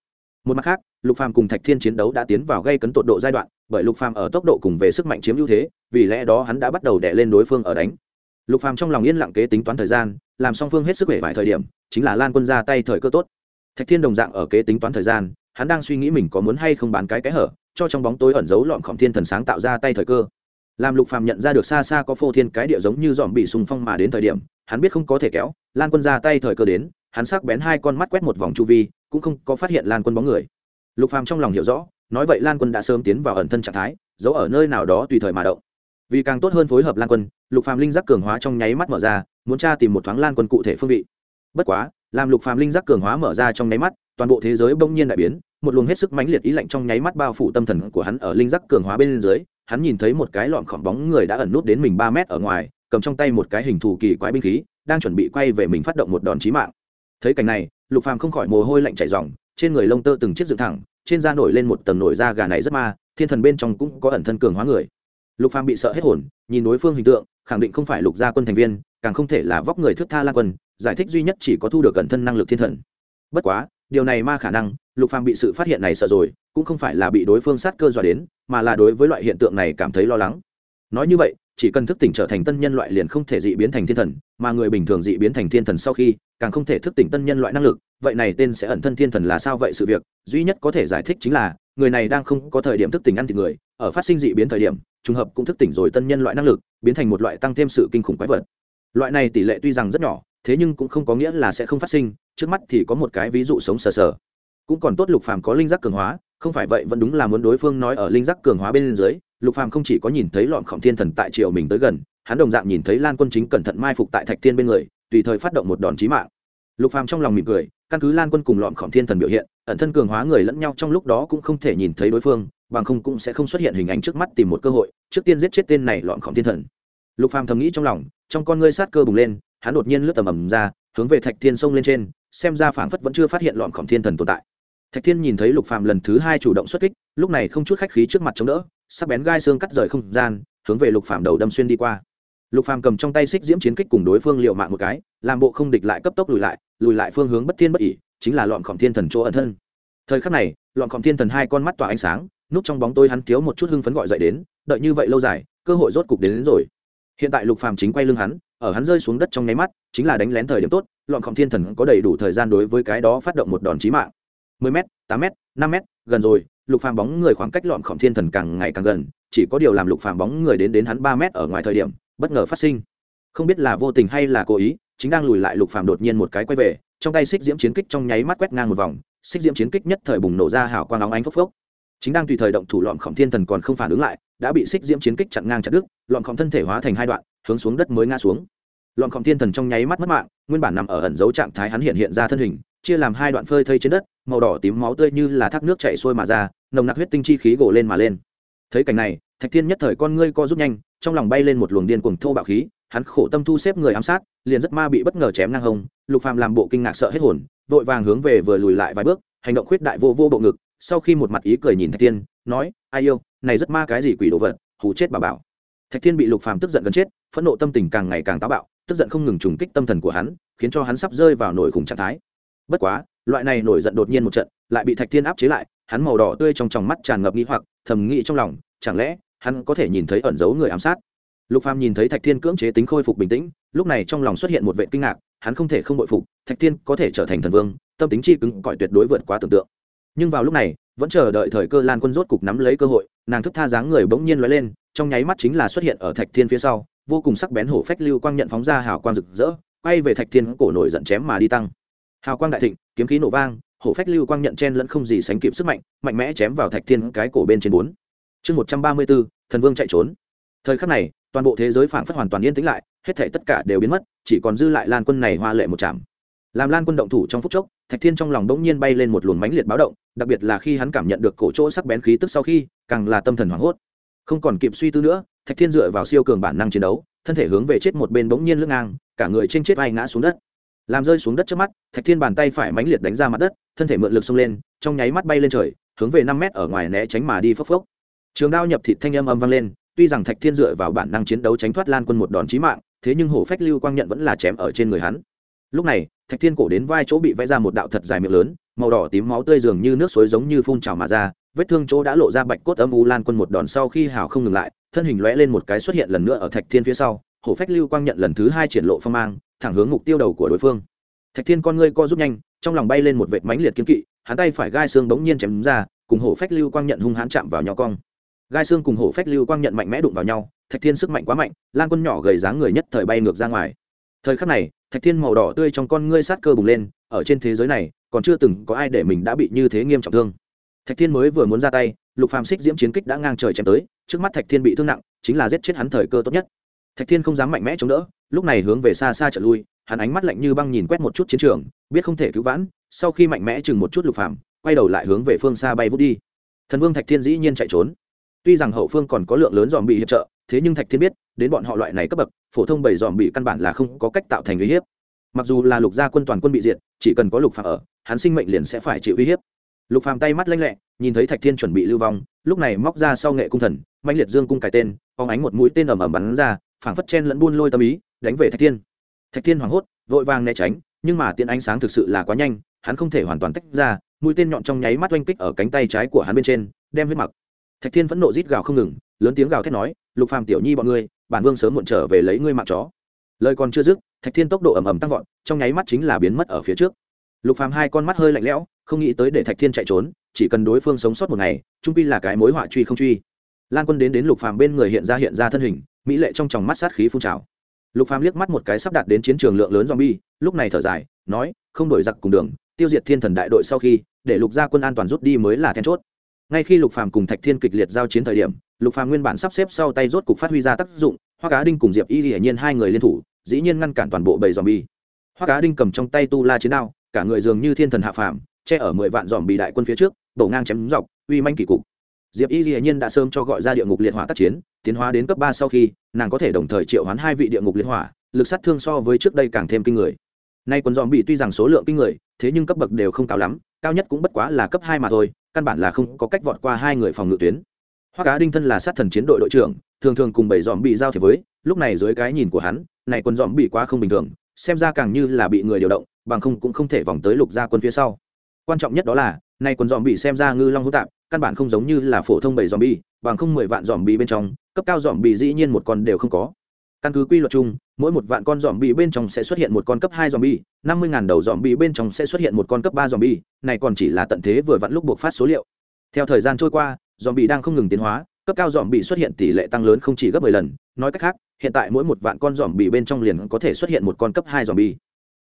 một mặt khác, lục phàm cùng thạch thiên chiến đấu đã tiến vào gây cấn tột độ giai đoạn, bởi lục phàm ở tốc độ cùng về sức mạnh chiếm ưu thế, vì lẽ đó hắn đã bắt đầu đè lên đối phương ở đánh. Lục phàm trong lòng yên lặng kế tính toán thời gian, làm song phương hết sức bể vài thời điểm, chính là lan quân ra tay thời cơ tốt. Thạch thiên đồng dạng ở kế tính toán thời gian, hắn đang suy nghĩ mình có muốn hay không bán cái cái hở, cho trong bóng tối ẩn giấu lọn khổng thiên thần sáng tạo ra tay thời cơ. Làm lục phàm nhận ra được xa xa có phô thiên cái địa giống như dòm bị sùng phong mà đến thời điểm, hắn biết không có thể kéo, lan quân ra tay thời cơ đến, hắn sắc bén hai con mắt quét một vòng chu vi cũng không có phát hiện lan quân bóng người. Lục phàm trong lòng hiểu rõ, nói vậy lan quân đã sớm tiến vào ẩn thân trạng thái, giấu ở nơi nào đó tùy thời mà động. Vì càng tốt hơn phối hợp lan quân, lục phàm linh giác cường hóa trong nháy mắt mở ra, muốn tra tìm một thoáng lan quân cụ thể phương vị. Bất quá, làm lục phàm linh giác cường hóa mở ra trong nháy mắt, toàn bộ thế giới bỗng nhiên đại biến, một luồng hết sức mãnh liệt ý lạnh trong nháy mắt bao phủ tâm thần của hắn ở linh giác cường hóa bên dưới, hắn nhìn thấy một cái lọn khỏng bóng người đã ẩn nút đến mình ba mét ở ngoài, cầm trong tay một cái hình thù kỳ quái binh khí, đang chuẩn bị quay về mình phát động một đòn chí mạng thấy cảnh này, lục phàm không khỏi mồ hôi lạnh chảy ròng, trên người lông tơ từng chiếc dựng thẳng, trên da nổi lên một tầng nổi da gà này rất ma, thiên thần bên trong cũng có ẩn thân cường hóa người. Lục phàm bị sợ hết hồn, nhìn đối phương hình tượng, khẳng định không phải lục gia quân thành viên, càng không thể là vóc người thước tha lan quân, giải thích duy nhất chỉ có thu được ẩn thân năng lực thiên thần. Bất quá, điều này ma khả năng, lục phàm bị sự phát hiện này sợ rồi, cũng không phải là bị đối phương sát cơ dọa đến, mà là đối với loại hiện tượng này cảm thấy lo lắng. Nói như vậy, chỉ cần thức tỉnh trở thành tân nhân loại liền không thể dị biến thành thiên thần, mà người bình thường dị biến thành thiên thần sau khi càng không thể thức tỉnh tân nhân loại năng lực, vậy này tên sẽ ẩn thân thiên thần là sao vậy sự việc? Duy nhất có thể giải thích chính là, người này đang không có thời điểm thức tỉnh ăn thịt người, ở phát sinh dị biến thời điểm, trùng hợp cũng thức tỉnh rồi tân nhân loại năng lực, biến thành một loại tăng thêm sự kinh khủng quái vật. Loại này tỷ lệ tuy rằng rất nhỏ, thế nhưng cũng không có nghĩa là sẽ không phát sinh, trước mắt thì có một cái ví dụ sống sờ sờ. Cũng còn tốt lục phàm có linh giác cường hóa, không phải vậy vẫn đúng là muốn đối phương nói ở linh giác cường hóa bên dưới, lục phàm không chỉ có nhìn thấy lọn khổng thiên thần tại triều mình tới gần, hắn đồng dạng nhìn thấy lan quân chính cẩn thận mai phục tại thạch thiên bên người tùy thời phát động một đòn chí mạng. Lục phàm trong lòng mỉm cười, căn cứ lan quân cùng lọn khổng thiên thần biểu hiện, ẩn thân cường hóa người lẫn nhau trong lúc đó cũng không thể nhìn thấy đối phương, bằng không cũng sẽ không xuất hiện hình ảnh trước mắt tìm một cơ hội, trước tiên giết chết tên này lọn khổng thiên thần. Lục phàm thầm nghĩ trong lòng, trong con ngươi sát cơ bùng lên, hắn đột nhiên lướt tầm ầm ra, hướng về thạch thiên sông lên trên, xem ra phảng phất vẫn chưa phát hiện lọn khổng thiên thần tồn tại. Thạch thiên nhìn thấy lục phàm lần thứ hai chủ động xuất kích, lúc này không chút khách khí trước mặt chống đỡ, sắc bén gai xương cắt rời không gian, hướng về lục phàm đầu đâm xuyên đi qua lục phàm cầm trong tay xích diễm chiến kích cùng đối phương liều mạng một cái làm bộ không địch lại cấp tốc lùi lại lùi lại phương hướng bất thiên bất ỉ chính là lọn khổng thiên thần chỗ ẩn thân. Thời khắc này lọn khổng thiên thần hai con mắt tỏa ánh sáng núp trong bóng tôi hắn thiếu một chút hưng phấn gọi dậy đến đợi như vậy lâu dài cơ hội rốt cục đến, đến rồi. Hiện tại lục phàm chính quay lưng hắn ở hắn rơi xuống đất trong nháy mắt chính là đánh lén thời điểm tốt lọn khổng thiên thần có đầy đủ thời gian đối với cái đó phát động một đòn chí mạng. 10 m 8 m 5 m gần rồi lục phàm bóng người khoảng cách lọn khổng thiên thần càng ngày càng gần chỉ có điều làm lục phàm bóng người đến đến hắn 3 m ở ngoài thời điểm bất ngờ phát sinh. Không biết là vô tình hay là cố ý, chính đang lùi lại lục phàm đột nhiên một cái quay về, trong tay xích diễm chiến kích trong nháy mắt quét ngang một vòng, xích diễm chiến kích nhất thời bùng nổ ra hào quang óng ánh phốc phốc. Chính đang tùy thời động thủ lọn khổng thiên thần còn không phản ứng lại, đã bị xích diễm chiến kích chặn ngang chặt đứt, lọn khổng thân thể hóa thành hai đoạn, hướng xuống đất mới ngã xuống. Lọn khổng thiên thần trong nháy mắt mất mạng, nguyên bản nằm ở ẩn dấu trạng thái hắn hiện hiện ra thân hình, chia làm hai đoạn phơi thây trên đất, màu đỏ tím máu tươi như là thác nước chảy xuôi mà ra, nồng nặc huyết tinh chi khí gồ lên mà lên. Thấy cảnh này, thạch thiên nhất thời con ngươi co rút nhanh trong lòng bay lên một luồng điên cuồng thô bạo khí, hắn khổ tâm thu xếp người ám sát, liền rất ma bị bất ngờ chém ngang hông, lục phàm làm bộ kinh ngạc sợ hết hồn, vội vàng hướng về vừa lùi lại vài bước, hành động khuyết đại vô vô bộ ngực, sau khi một mặt ý cười nhìn thạch thiên, nói, ai yêu, này rất ma cái gì quỷ đồ vật, hù chết bà bảo. Thạch thiên bị lục phàm tức giận gần chết, phẫn nộ tâm tình càng ngày càng táo bạo, tức giận không ngừng trùng kích tâm thần của hắn, khiến cho hắn sắp rơi vào nổi khủng trạng thái. Bất quá, loại này nổi giận đột nhiên một trận, lại bị thạch thiên áp chế lại, hắn màu đỏ tươi trong tròng mắt tràn ngập nghi hoặc, thầm nghĩ trong lòng, chẳng lẽ hắn có thể nhìn thấy ẩn giấu người ám sát. Lục phàm nhìn thấy thạch thiên cưỡng chế tính khôi phục bình tĩnh, lúc này trong lòng xuất hiện một vệ kinh ngạc, hắn không thể không bội phục, thạch thiên có thể trở thành thần vương, tâm tính chi cứng cỏi tuyệt đối vượt quá tưởng tượng. Nhưng vào lúc này, vẫn chờ đợi thời cơ lan quân rốt cục nắm lấy cơ hội, nàng thức tha dáng người bỗng nhiên lóe lên, trong nháy mắt chính là xuất hiện ở thạch thiên phía sau, vô cùng sắc bén hổ phách lưu quang nhận phóng ra hào quang rực rỡ, quay về thạch thiên cổ nổi giận chém mà đi tăng. Hào quang đại thịnh, kiếm khí nổ vang, hổ phách lưu quang nhận chen lẫn không gì sánh kịp sức mạnh mạnh mẽ chém vào thạch thiên cái cổ bên trên bốn chương một trăm ba mươi bốn thần vương chạy trốn. Thời khắc này, toàn bộ thế giới phảng phất hoàn toàn yên tĩnh lại, hết thể tất cả đều biến mất, chỉ còn dư lại lan quân này hoa lệ một chạm làm lan quân động thủ trong phút chốc, thạch thiên trong lòng bỗng nhiên bay lên một luồng mãnh liệt báo động, đặc biệt là khi hắn cảm nhận được cổ chỗ sắc bén khí tức sau khi, càng là tâm thần hoảng hốt. Không còn kịp suy tư nữa, thạch thiên dựa vào siêu cường bản năng chiến đấu, thân thể hướng về chết một bên bỗng nhiên lưng ngang, cả người trên chết vai ngã xuống đất. Làm rơi xuống đất trước mắt, thạch thiên bàn tay phải mãnh liệt đánh ra mặt đất, thân thể mượn lực xông lên, trong nháy mắt bay lên trời, hướng về năm mét ở ngoài né tránh mà đi phốc phốc trường đao nhập thịt thanh âm âm vang lên, tuy rằng thạch thiên dựa vào bản năng chiến đấu tránh thoát lan quân một đòn chí mạng, thế nhưng hổ phách lưu quang nhận vẫn là chém ở trên người hắn. Lúc này, thạch thiên cổ đến vai chỗ bị vẽ ra một đạo thật dài miệng lớn, màu đỏ tím máu tươi dường như nước suối giống như phun trào mà ra, vết thương chỗ đã lộ ra bạch cốt âm u lan quân một đòn sau khi hào không ngừng lại, thân hình lóe lên một cái xuất hiện lần nữa ở thạch thiên phía sau, hổ phách lưu quang nhận lần thứ hai triển lộ phong mang, thẳng hướng mục tiêu đầu của đối phương. Thạch thiên con ngươi co rút nhanh, trong lòng bay lên một vệt mánh liệt kiếm kỵ, hắn tay phải gai xương bỗng nhiên chém ra, cùng hổ phách lưu quang nhận hung hãn chạm vào nhỏ cong gai xương cùng hổ phách lưu quang nhận mạnh mẽ đụng vào nhau, thạch thiên sức mạnh quá mạnh, lan quân nhỏ gầy dáng người nhất thời bay ngược ra ngoài. Thời khắc này, thạch thiên màu đỏ tươi trong con ngươi sát cơ bùng lên, ở trên thế giới này, còn chưa từng có ai để mình đã bị như thế nghiêm trọng thương. Thạch thiên mới vừa muốn ra tay, lục phàm xích diễm chiến kích đã ngang trời chém tới, trước mắt thạch thiên bị thương nặng, chính là giết chết hắn thời cơ tốt nhất. Thạch thiên không dám mạnh mẽ chống đỡ, lúc này hướng về xa xa trở lui, hắn ánh mắt lạnh như băng nhìn quét một chút chiến trường, biết không thể cứu vãn, sau khi mạnh mẽ chừng một chút lục phàm, quay đầu lại hướng về phương xa bay vút đi. Thần vương thạch thiên dĩ nhiên chạy trốn tuy rằng hậu phương còn có lượng lớn dòm bị hiệp trợ, thế nhưng thạch thiên biết, đến bọn họ loại này cấp bậc, phổ thông bảy dòm bị căn bản là không có cách tạo thành uy hiếp. Mặc dù là lục gia quân toàn quân bị diệt, chỉ cần có lục phàm ở, hắn sinh mệnh liền sẽ phải chịu uy hiếp. Lục phàm tay mắt lanh lẹ, nhìn thấy thạch thiên chuẩn bị lưu vong, lúc này móc ra sau nghệ cung thần mạnh liệt dương cung cài tên, phóng ánh một mũi tên ầm ầm bắn ra, phảng phất chen lẫn buôn lôi tâm ý, đánh về thạch thiên. Thạch thiên hoảng hốt, vội vàng né tránh, nhưng mà tiện ánh sáng thực sự là quá nhanh, hắn không thể hoàn toàn tách ra, mũi tên nhọn trong nháy mắt oanh kích ở cánh tay trái của hắn bên trên, đem huyết mặc thạch thiên phẫn nộ rít gào không ngừng, lớn tiếng gào thét nói, lục phàm tiểu nhi bọn ngươi, bản vương sớm muộn trở về lấy ngươi mạng chó. Lời còn chưa dứt, thạch thiên tốc độ ầm ầm tăng vọt, trong nháy mắt chính là biến mất ở phía trước. Lục phàm hai con mắt hơi lạnh lẽo, không nghĩ tới để thạch thiên chạy trốn, chỉ cần đối phương sống sót một ngày, trung pi là cái mối họa truy không truy. Lan quân đến đến lục phàm bên người hiện ra hiện ra thân hình, mỹ lệ trong tròng mắt sát khí phun trào. Lục phàm liếc mắt một cái sắp đạt đến chiến trường lượng lớn zombie, lúc này thở dài, nói, không đổi giặc cùng đường, tiêu diệt thiên thần đại đội sau khi, để lục gia quân an toàn rút đi mới là then chốt ngay khi lục phàm cùng thạch thiên kịch liệt giao chiến thời điểm, lục phàm nguyên bản sắp xếp sau tay rốt cục phát huy ra tác dụng hoa cá đinh cùng diệp y hiển nhiên hai người liên thủ, dĩ nhiên ngăn cản toàn bộ bầy dòm bi hoa cá đinh cầm trong tay tu la chiến đao, cả người dường như thiên thần hạ phàm, che ở mười vạn dòm bị đại quân phía trước, đổ ngang chém dọc, uy manh kỳ cục. Diệp y hiển nhiên đã sớm cho gọi ra địa ngục liệt hỏa tác chiến, tiến hóa đến cấp ba sau khi, nàng có thể đồng thời triệu hoán hai vị địa ngục liệt hỏa, lực sát thương so với trước đây càng thêm kinh người. Nay quân dòm bị tuy rằng số lượng kinh người, thế nhưng cấp bậc đều không cao lắm, cao nhất cũng bất quá là cấp hai mà thôi căn bản là không có cách vọt qua hai người phòng ngự tuyến. Hoa cá đinh thân là sát thần chiến đội đội trưởng, thường thường cùng bảy dòm bị giao thiệp với, lúc này dưới cái nhìn của hắn, này quân dòm bị quá không bình thường, xem ra càng như là bị người điều động, bằng không cũng không thể vòng tới lục gia quân phía sau. Quan trọng nhất đó là, này quân dòm bị xem ra ngư long hữu tạp, căn bản không giống như là phổ thông bảy dòm bị bằng không mười vạn dòm bị bên trong, cấp cao dòm bị dĩ nhiên một con đều không có. Căn cứ quy luật chung mỗi một vạn con dòm bị bên trong sẽ xuất hiện một con cấp hai dòm bi, năm mươi ngàn đầu dòm bị bên trong sẽ xuất hiện một con cấp ba dòm bi, này còn chỉ là tận thế vừa vặn lúc buộc phát số liệu. Theo thời gian trôi qua, dòm bị đang không ngừng tiến hóa, cấp cao dòm bị xuất hiện tỷ lệ tăng lớn không chỉ gấp mười lần. Nói cách khác, hiện tại mỗi một vạn con dòm bị bên trong liền có thể xuất hiện một con cấp hai dòm bi.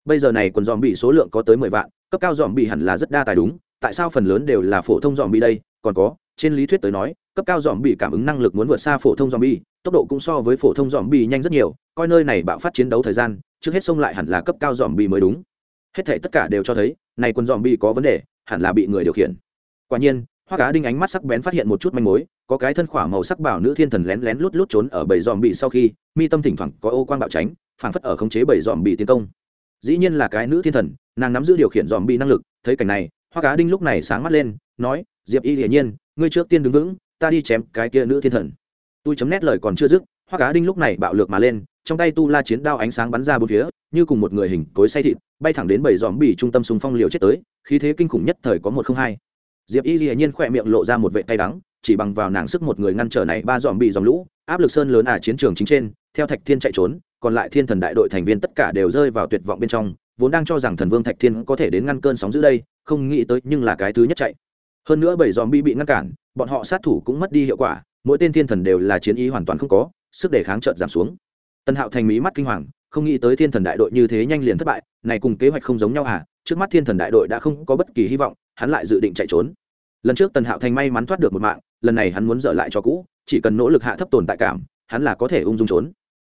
Bây giờ này còn dòm bị số lượng có tới mười vạn, cấp cao dòm bị hẳn là rất đa tài đúng, tại sao phần lớn đều là phổ thông dòm bị đây? Còn có, trên lý thuyết tới nói cấp cao dòm bị cảm ứng năng lực muốn vượt xa phổ thông dòm bi tốc độ cũng so với phổ thông dòm bi nhanh rất nhiều, coi nơi này bạo phát chiến đấu thời gian, trước hết xông lại hẳn là cấp cao dòm bi mới đúng. Hết thể tất cả đều cho thấy, này quân dòm bi có vấn đề, hẳn là bị người điều khiển. Quả nhiên hoa cá đinh ánh mắt sắc bén phát hiện một chút manh mối, có cái thân khỏa màu sắc bảo nữ thiên thần lén lén lút lút trốn ở bầy dòm bị sau khi, mi tâm thỉnh thoảng có ô quan bạo tránh, phảng phất ở khống chế bầy dòm bị tiến công. Dĩ nhiên là cái nữ thiên thần, nàng nắm giữ điều khiển dòm bị năng lực, thấy cảnh này hoa cá đinh lúc này sáng mắt lên, nói, diệp y hiển nhiên, ngươi trước tiên đứng vững ta đi chém cái kia nữ thiên thần. Tôi chấm nét lời còn chưa dứt hoa cá đinh lúc này bạo lược mà lên, trong tay tu la chiến đao ánh sáng bắn ra bốn phía, như cùng một người hình cối say thịt, bay thẳng đến bảy dòm bì trung tâm súng phong liều chết tới, khí thế kinh khủng nhất thời có một không hai. Diệp y hiển nhiên khỏe miệng lộ ra một vệ tay đắng, chỉ bằng vào nàng sức một người ngăn trở này ba dòm bị dòng lũ, áp lực sơn lớn à chiến trường chính trên, theo thạch thiên chạy trốn, còn lại thiên thần đại đội thành viên tất cả đều rơi vào tuyệt vọng bên trong, vốn đang cho rằng thần vương thạch thiên có thể đến ngăn cơn sóng giữ đây, không nghĩ tới nhưng là cái thứ nhất chạy hơn nữa bảy dòm bi bị ngăn cản, bọn họ sát thủ cũng mất đi hiệu quả, mỗi tên thiên thần đều là chiến ý hoàn toàn không có, sức đề kháng trợt giảm xuống. Tân hạo thành mỹ mắt kinh hoàng, không nghĩ tới thiên thần đại đội như thế nhanh liền thất bại, này cùng kế hoạch không giống nhau à trước mắt thiên thần đại đội đã không có bất kỳ hy vọng, hắn lại dự định chạy trốn. Lần trước tần hạo thành may mắn thoát được một mạng, lần này hắn muốn dở lại cho cũ, chỉ cần nỗ lực hạ thấp tồn tại cảm, hắn là có thể ung dung trốn.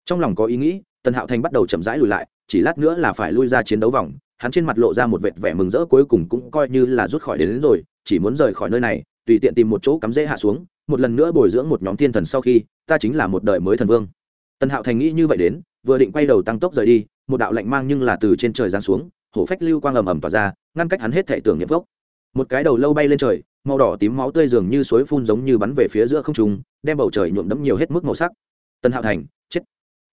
Trong lòng có ý nghĩ tần hạo thành bắt đầu chậm rãi lùi lại, chỉ lát nữa là phải lui ra chiến đấu vòng hắn trên mặt lộ ra một vệt vẻ mừng rỡ cuối cùng cũng coi như là rút khỏi đến, đến rồi chỉ muốn rời khỏi nơi này tùy tiện tìm một chỗ cắm rễ hạ xuống một lần nữa bồi dưỡng một nhóm thiên thần sau khi ta chính là một đời mới thần vương. Tần hạo thành nghĩ như vậy đến vừa định quay đầu tăng tốc rời đi một đạo lạnh mang nhưng là từ trên trời giáng xuống hổ phách lưu quang ầm ầm tỏa ra ngăn cách hắn hết thể tưởng nhiệm gốc. Một cái đầu lâu bay lên trời màu đỏ tím máu tươi dường như suối phun giống như bắn về phía giữa không trung đem bầu trời nhuộm đẫm nhiều hết mức màu sắc. Tần hạo thành chết.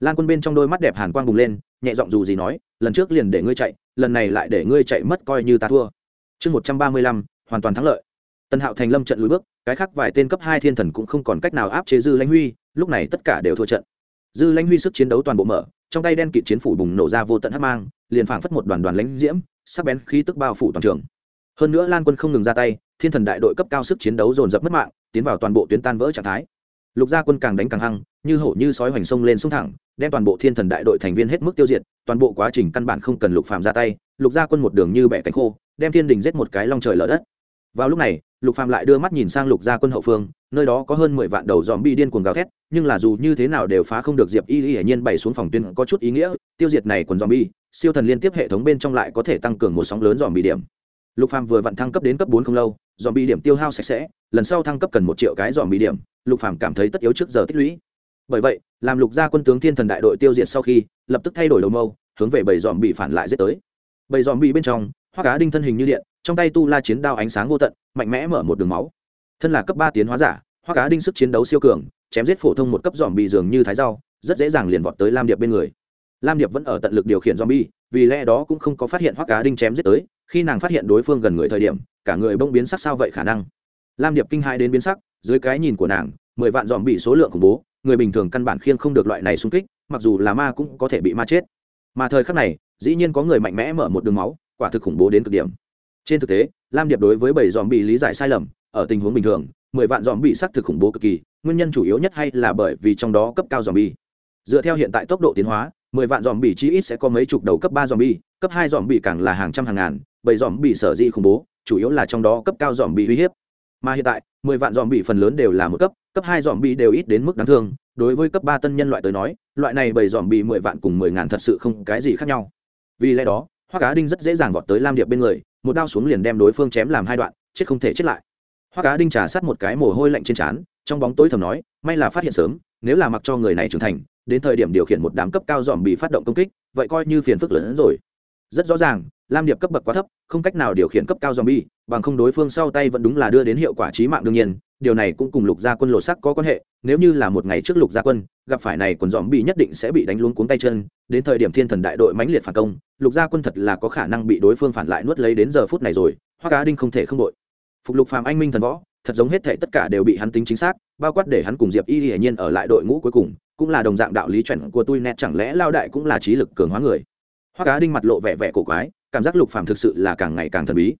Lan quân bên trong đôi mắt đẹp hàn quang bùng lên nhẹ giọng dù gì nói lần trước liền để ngươi chạy lần này lại để ngươi chạy mất coi như ta thua. Chương một trăm ba mươi lăm, hoàn toàn thắng lợi. Tần hạo thành lâm trận lùi bước, cái khác vài tên cấp hai thiên thần cũng không còn cách nào áp chế dư lãnh huy, lúc này tất cả đều thua trận. Dư lãnh huy sức chiến đấu toàn bộ mở, trong tay đen kịt chiến phủ bùng nổ ra vô tận hắc mang, liền phảng phất một đoàn đoàn lãnh diễm, sắc bén khí tức bao phủ toàn trường. Hơn nữa lan quân không ngừng ra tay, thiên thần đại đội cấp cao sức chiến đấu dồn dập mất mạng, tiến vào toàn bộ tuyến tan vỡ trạng thái. Lục gia quân càng đánh càng hăng, như hổ như sói hoành sông lên sông thẳng đem toàn bộ thiên thần đại đội thành viên hết mức tiêu diệt, toàn bộ quá trình căn bản không cần lục phàm ra tay, lục gia quân một đường như bẻ cánh khô, đem thiên đình giết một cái long trời lở đất. Vào lúc này, lục phàm lại đưa mắt nhìn sang lục gia quân hậu phương, nơi đó có hơn mười vạn đầu dòm bi điên cuồng gào thét, nhưng là dù như thế nào đều phá không được diệp y y hải nhiên bày xuống phòng tuyên có chút ý nghĩa, tiêu diệt này quần dòm bi siêu thần liên tiếp hệ thống bên trong lại có thể tăng cường một sóng lớn dòm bi điểm. Lục phàm vừa vặn thăng cấp đến cấp bốn không lâu dòm bi điểm tiêu hao sạch sẽ, lần sau thăng cấp cần một triệu cái dòm bi điểm, lục phàm cảm thấy tất yếu trước giờ tích lũy. Bởi vậy làm lục gia quân tướng thiên thần đại đội tiêu diệt sau khi, lập tức thay đổi đầu mâu, hướng về bầy dòm bị phản lại giết tới. Bầy dòm bị bên trong hoa cá đinh thân hình như điện, trong tay tu la chiến đao ánh sáng vô tận, mạnh mẽ mở một đường máu. Thân là cấp ba tiến hóa giả hoa cá đinh sức chiến đấu siêu cường, chém giết phổ thông một cấp dòm bị dường như thái rau, rất dễ dàng liền vọt tới lam điệp bên người. Lam điệp vẫn ở tận lực điều khiển dòm bi vì lẽ đó cũng không có phát hiện hoa cá đinh chém giết tới, khi nàng phát hiện đối phương gần người thời điểm, cả người bông biến sắc sao vậy khả năng. Lam điệp kinh hai đến biến sắc, dưới cái nhìn của nàng, mười vạn dòm bị số lượng khủng bố người bình thường căn bản khiêng không được loại này xung kích, mặc dù là ma cũng có thể bị ma chết. Mà thời khắc này, dĩ nhiên có người mạnh mẽ mở một đường máu, quả thực khủng bố đến cực điểm. Trên thực tế, lam điệp đối với bảy dòm bị lý giải sai lầm, ở tình huống bình thường, mười vạn dòm bị xác thực khủng bố cực kỳ, nguyên nhân chủ yếu nhất hay là bởi vì trong đó cấp cao dòm bi dựa theo hiện tại tốc độ tiến hóa, mười vạn dòm bị chí ít sẽ có mấy chục đầu cấp ba dòm bi cấp hai dòm bị càng là hàng trăm hàng ngàn, bảy dòm bị sở di khủng bố, chủ yếu là trong đó cấp cao dòm bị uy hiếp mà hiện tại, mười vạn dòm bị phần lớn đều là một cấp cấp hai dòm bị đều ít đến mức đáng thương. Đối với cấp ba tân nhân loại tới nói, loại này bảy dòm bị mười vạn cùng mười ngàn thật sự không cái gì khác nhau. Vì lẽ đó hoa cá đinh rất dễ dàng vọt tới lam điệp bên người, một đao xuống liền đem đối phương chém làm hai đoạn, chết không thể chết lại. Hoa cá đinh trà sát một cái mồ hôi lạnh trên trán, trong bóng tối thầm nói, may là phát hiện sớm, nếu là mặc cho người này trưởng thành, đến thời điểm điều khiển một đám cấp cao dòm bị phát động công kích, vậy coi như phiền phức lớn hơn rồi. Rất rõ ràng, lam điệp cấp bậc quá thấp, không cách nào điều khiển cấp cao zombie bằng không đối phương sau tay vẫn đúng là đưa đến hiệu quả trí mạng đương nhiên, điều này cũng cùng lục gia quân lột sắc có quan hệ, nếu như là một ngày trước lục gia quân, gặp phải này quần dòm bị nhất định sẽ bị đánh luống cuống tay chân, đến thời điểm thiên thần đại đội mãnh liệt phản công, lục gia quân thật là có khả năng bị đối phương phản lại nuốt lấy đến giờ phút này rồi hoa cá đinh không thể không đội. Phục lục phàm anh minh thần võ, thật giống hết thể tất cả đều bị hắn tính chính xác, bao quát để hắn cùng diệp y hiển nhiên ở lại đội ngũ cuối cùng, cũng là đồng dạng đạo lý chuẩn của tôi nét chẳng lẽ lao đại cũng là trí lực cường hóa người. Hoa cá đinh mặt lộ vẻ vẻ cổ quái, cảm giác lục phàm thực sự là càng ngày càng thần bí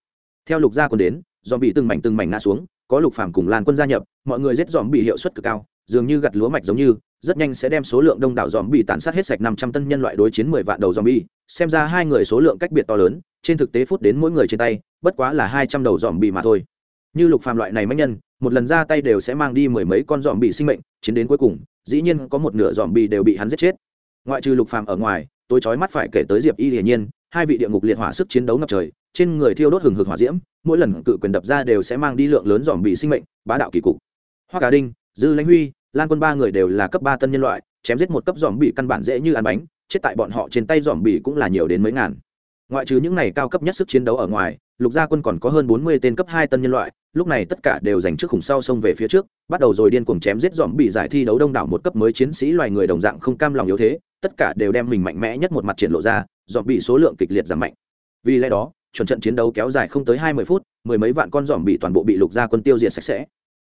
theo lục gia quân đến dòm bị từng mảnh từng mảnh ngã xuống, có lục phàm cùng lan quân gia nhập, mọi người giết dòm bị hiệu suất cực cao, dường như gặt lúa mạch giống như, rất nhanh sẽ đem số lượng đông đảo dòm bị tàn sát hết sạch năm trăm tân nhân loại đối chiến mười vạn đầu dòm bị. xem ra hai người số lượng cách biệt to lớn, trên thực tế phút đến mỗi người trên tay, bất quá là hai trăm đầu dòm bị mà thôi như lục phàm loại này mãnh nhân, một lần ra tay đều sẽ mang đi mười mấy con dòm bị sinh mệnh, chiến đến cuối cùng, dĩ nhiên có một nửa dòm bị đều bị hắn giết chết ngoại trừ lục phàm ở ngoài tôi chói mắt phải kể tới diệp y hiển nhiên hai vị địa ngục liệt hỏa sức chiến đấu ngập trời, trên người thiêu đốt hừng hực hỏa diễm, mỗi lần cự quyền đập ra đều sẽ mang đi lượng lớn dòm bị sinh mệnh, bá đạo kỳ cục. Hoa cả đinh, dư lãnh huy, lan quân ba người đều là cấp ba tân nhân loại, chém giết một cấp dòm bị căn bản dễ như ăn bánh, chết tại bọn họ trên tay dòm bị cũng là nhiều đến mấy ngàn. Ngoại trừ những này cao cấp nhất sức chiến đấu ở ngoài, lục gia quân còn có hơn bốn mươi tên cấp hai tân nhân loại, lúc này tất cả đều dành trước khủng sau xông về phía trước, bắt đầu rồi điên cuồng chém giết dòm bị giải thi đấu đông đảo một cấp mới chiến sĩ loài người đồng dạng không cam lòng yếu thế, tất cả đều đem mình mạnh mẽ nhất một mặt triển lộ ra dòm bị số lượng kịch liệt giảm mạnh. Vì lẽ đó, chuẩn trận chiến đấu kéo dài không tới hai mươi phút, mười mấy vạn con dòm bị toàn bộ bị lục gia quân tiêu diệt sạch sẽ.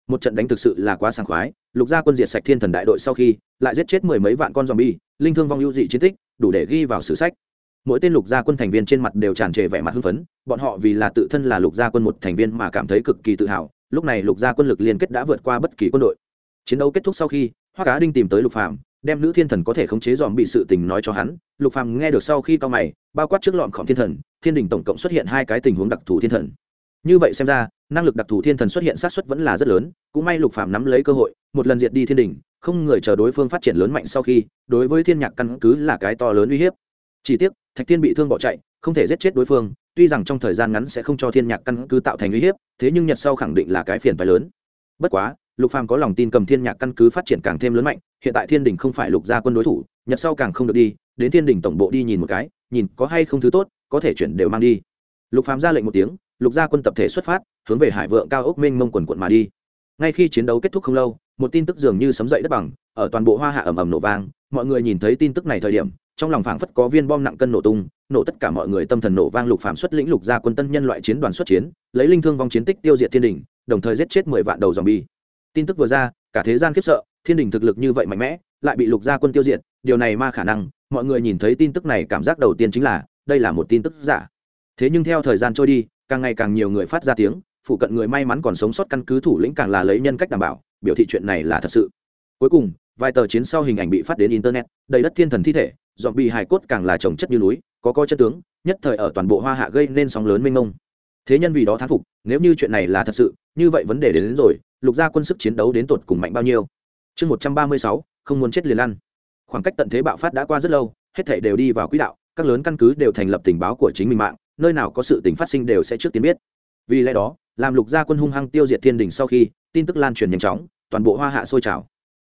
Một trận đánh thực sự là quá sảng khoái, lục gia quân diệt sạch thiên thần đại đội sau khi, lại giết chết mười mấy vạn con dòm bi linh thương vong ưu dị chiến tích, đủ để ghi vào sử sách. Mỗi tên lục gia quân thành viên trên mặt đều tràn trề vẻ mặt hưng phấn, bọn họ vì là tự thân là lục gia quân một thành viên mà cảm thấy cực kỳ tự hào, lúc này lục gia quân lực liên kết đã vượt qua bất kỳ quân đội. Chiến đấu kết thúc sau khi hoa cá đinh tìm tới lục phạm đem nữ thiên thần có thể khống chế dòm bị sự tình nói cho hắn, lục phàm nghe được sau khi cao mày, bao quát trước lọn khổng thiên thần, thiên đình tổng cộng xuất hiện hai cái tình huống đặc thù thiên thần. Như vậy xem ra, năng lực đặc thù thiên thần xuất hiện sát xuất vẫn là rất lớn, cũng may lục phàm nắm lấy cơ hội, một lần diệt đi thiên đình, không người chờ đối phương phát triển lớn mạnh sau khi, đối với thiên nhạc căn cứ là cái to lớn uy hiếp. Chỉ tiếc, thạch thiên bị thương bỏ chạy, không thể giết chết đối phương, tuy rằng trong thời gian ngắn sẽ không cho thiên nhạc căn cứ tạo thành uy hiếp, thế nhưng nhật sau khẳng định là cái phiền phải lớn. Bất quá lục phàm có lòng tin cầm thiên nhạc căn cứ phát triển càng thêm lớn mạnh, hiện tại thiên đình không phải lục gia quân đối thủ, nhật sau càng không được đi, đến thiên đình tổng bộ đi nhìn một cái, nhìn có hay không thứ tốt, có thể chuyển đều mang đi. Lục phàm ra lệnh một tiếng, lục gia quân tập thể xuất phát, hướng về hải vượng, cao ốc minh mông quần quận mà đi. Ngay khi chiến đấu kết thúc không lâu, một tin tức dường như sấm dậy đất bằng, ở toàn bộ hoa hạ ầm ầm nổ vang, mọi người nhìn thấy tin tức này thời điểm, trong lòng phảng phất có viên bom nặng cân nổ tung, nổ tất cả mọi người tâm thần nổ vang lục phàm xuất lĩnh lục gia quân tân nhân loại chiến đoàn xuất chiến, lấy linh thương vong chiến tích tiêu diệt thiên đình, đồng thời giết chết mười vạn đầu dòm bi tin tức vừa ra cả thế gian khiếp sợ thiên đình thực lực như vậy mạnh mẽ lại bị lục gia quân tiêu diệt điều này ma khả năng mọi người nhìn thấy tin tức này cảm giác đầu tiên chính là đây là một tin tức giả. Thế nhưng theo thời gian trôi đi càng ngày càng nhiều người phát ra tiếng phụ cận người may mắn còn sống sót căn cứ thủ lĩnh càng là lấy nhân cách đảm bảo biểu thị chuyện này là thật sự. Cuối cùng vài tờ chiến sau hình ảnh bị phát đến internet đầy đất thiên thần thi thể dọn bị hài cốt càng là trồng chất như núi có coi chất tướng nhất thời ở toàn bộ hoa hạ gây nên sóng lớn mênh mông. Thế nhân vì đó thán phục nếu như chuyện này là thật sự như vậy vấn đề đến, đến rồi lục gia quân sức chiến đấu đến tột cùng mạnh bao nhiêu? Chương một trăm ba mươi sáu, không muốn chết liền ăn khoảng cách tận thế bạo phát đã qua rất lâu, hết thể đều đi vào quỹ đạo, các lớn căn cứ đều thành lập tình báo của chính mình mạng, nơi nào có sự tình phát sinh đều sẽ trước tiên biết. Vì lẽ đó, làm lục gia quân hung hăng tiêu diệt thiên đình sau khi, tin tức lan truyền nhanh chóng, toàn bộ hoa hạ sôi trào.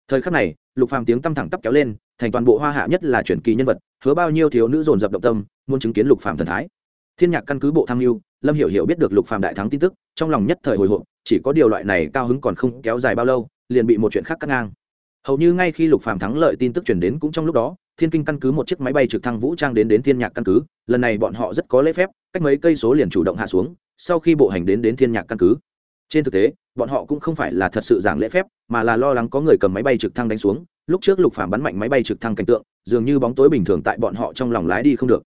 Thời khắc này, lục phàm tiếng tâm thẳng tắp kéo lên, thành toàn bộ hoa hạ nhất là truyền kỳ nhân vật, hứa bao nhiêu thiếu nữ dồn dập động tâm, muốn chứng kiến lục phàm thần thái. Thiên nhạc căn cứ bộ tham mưu lâm hiểu hiểu biết được lục phàm đại thắng tin tức, trong lòng nhất thời hồi hộp, chỉ có điều loại này cao hứng còn không kéo dài bao lâu, liền bị một chuyện khác cắt ngang. Hầu như ngay khi lục phàm thắng lợi tin tức truyền đến cũng trong lúc đó, thiên kinh căn cứ một chiếc máy bay trực thăng vũ trang đến đến thiên nhạc căn cứ, lần này bọn họ rất có lễ phép, cách mấy cây số liền chủ động hạ xuống, sau khi bộ hành đến đến thiên nhạc căn cứ. Trên thực tế, bọn họ cũng không phải là thật sự giảng lễ phép, mà là lo lắng có người cầm máy bay trực thăng đánh xuống, lúc trước lục phàm bắn mạnh máy bay trực thăng cảnh tượng, dường như bóng tối bình thường tại bọn họ trong lòng lái đi không được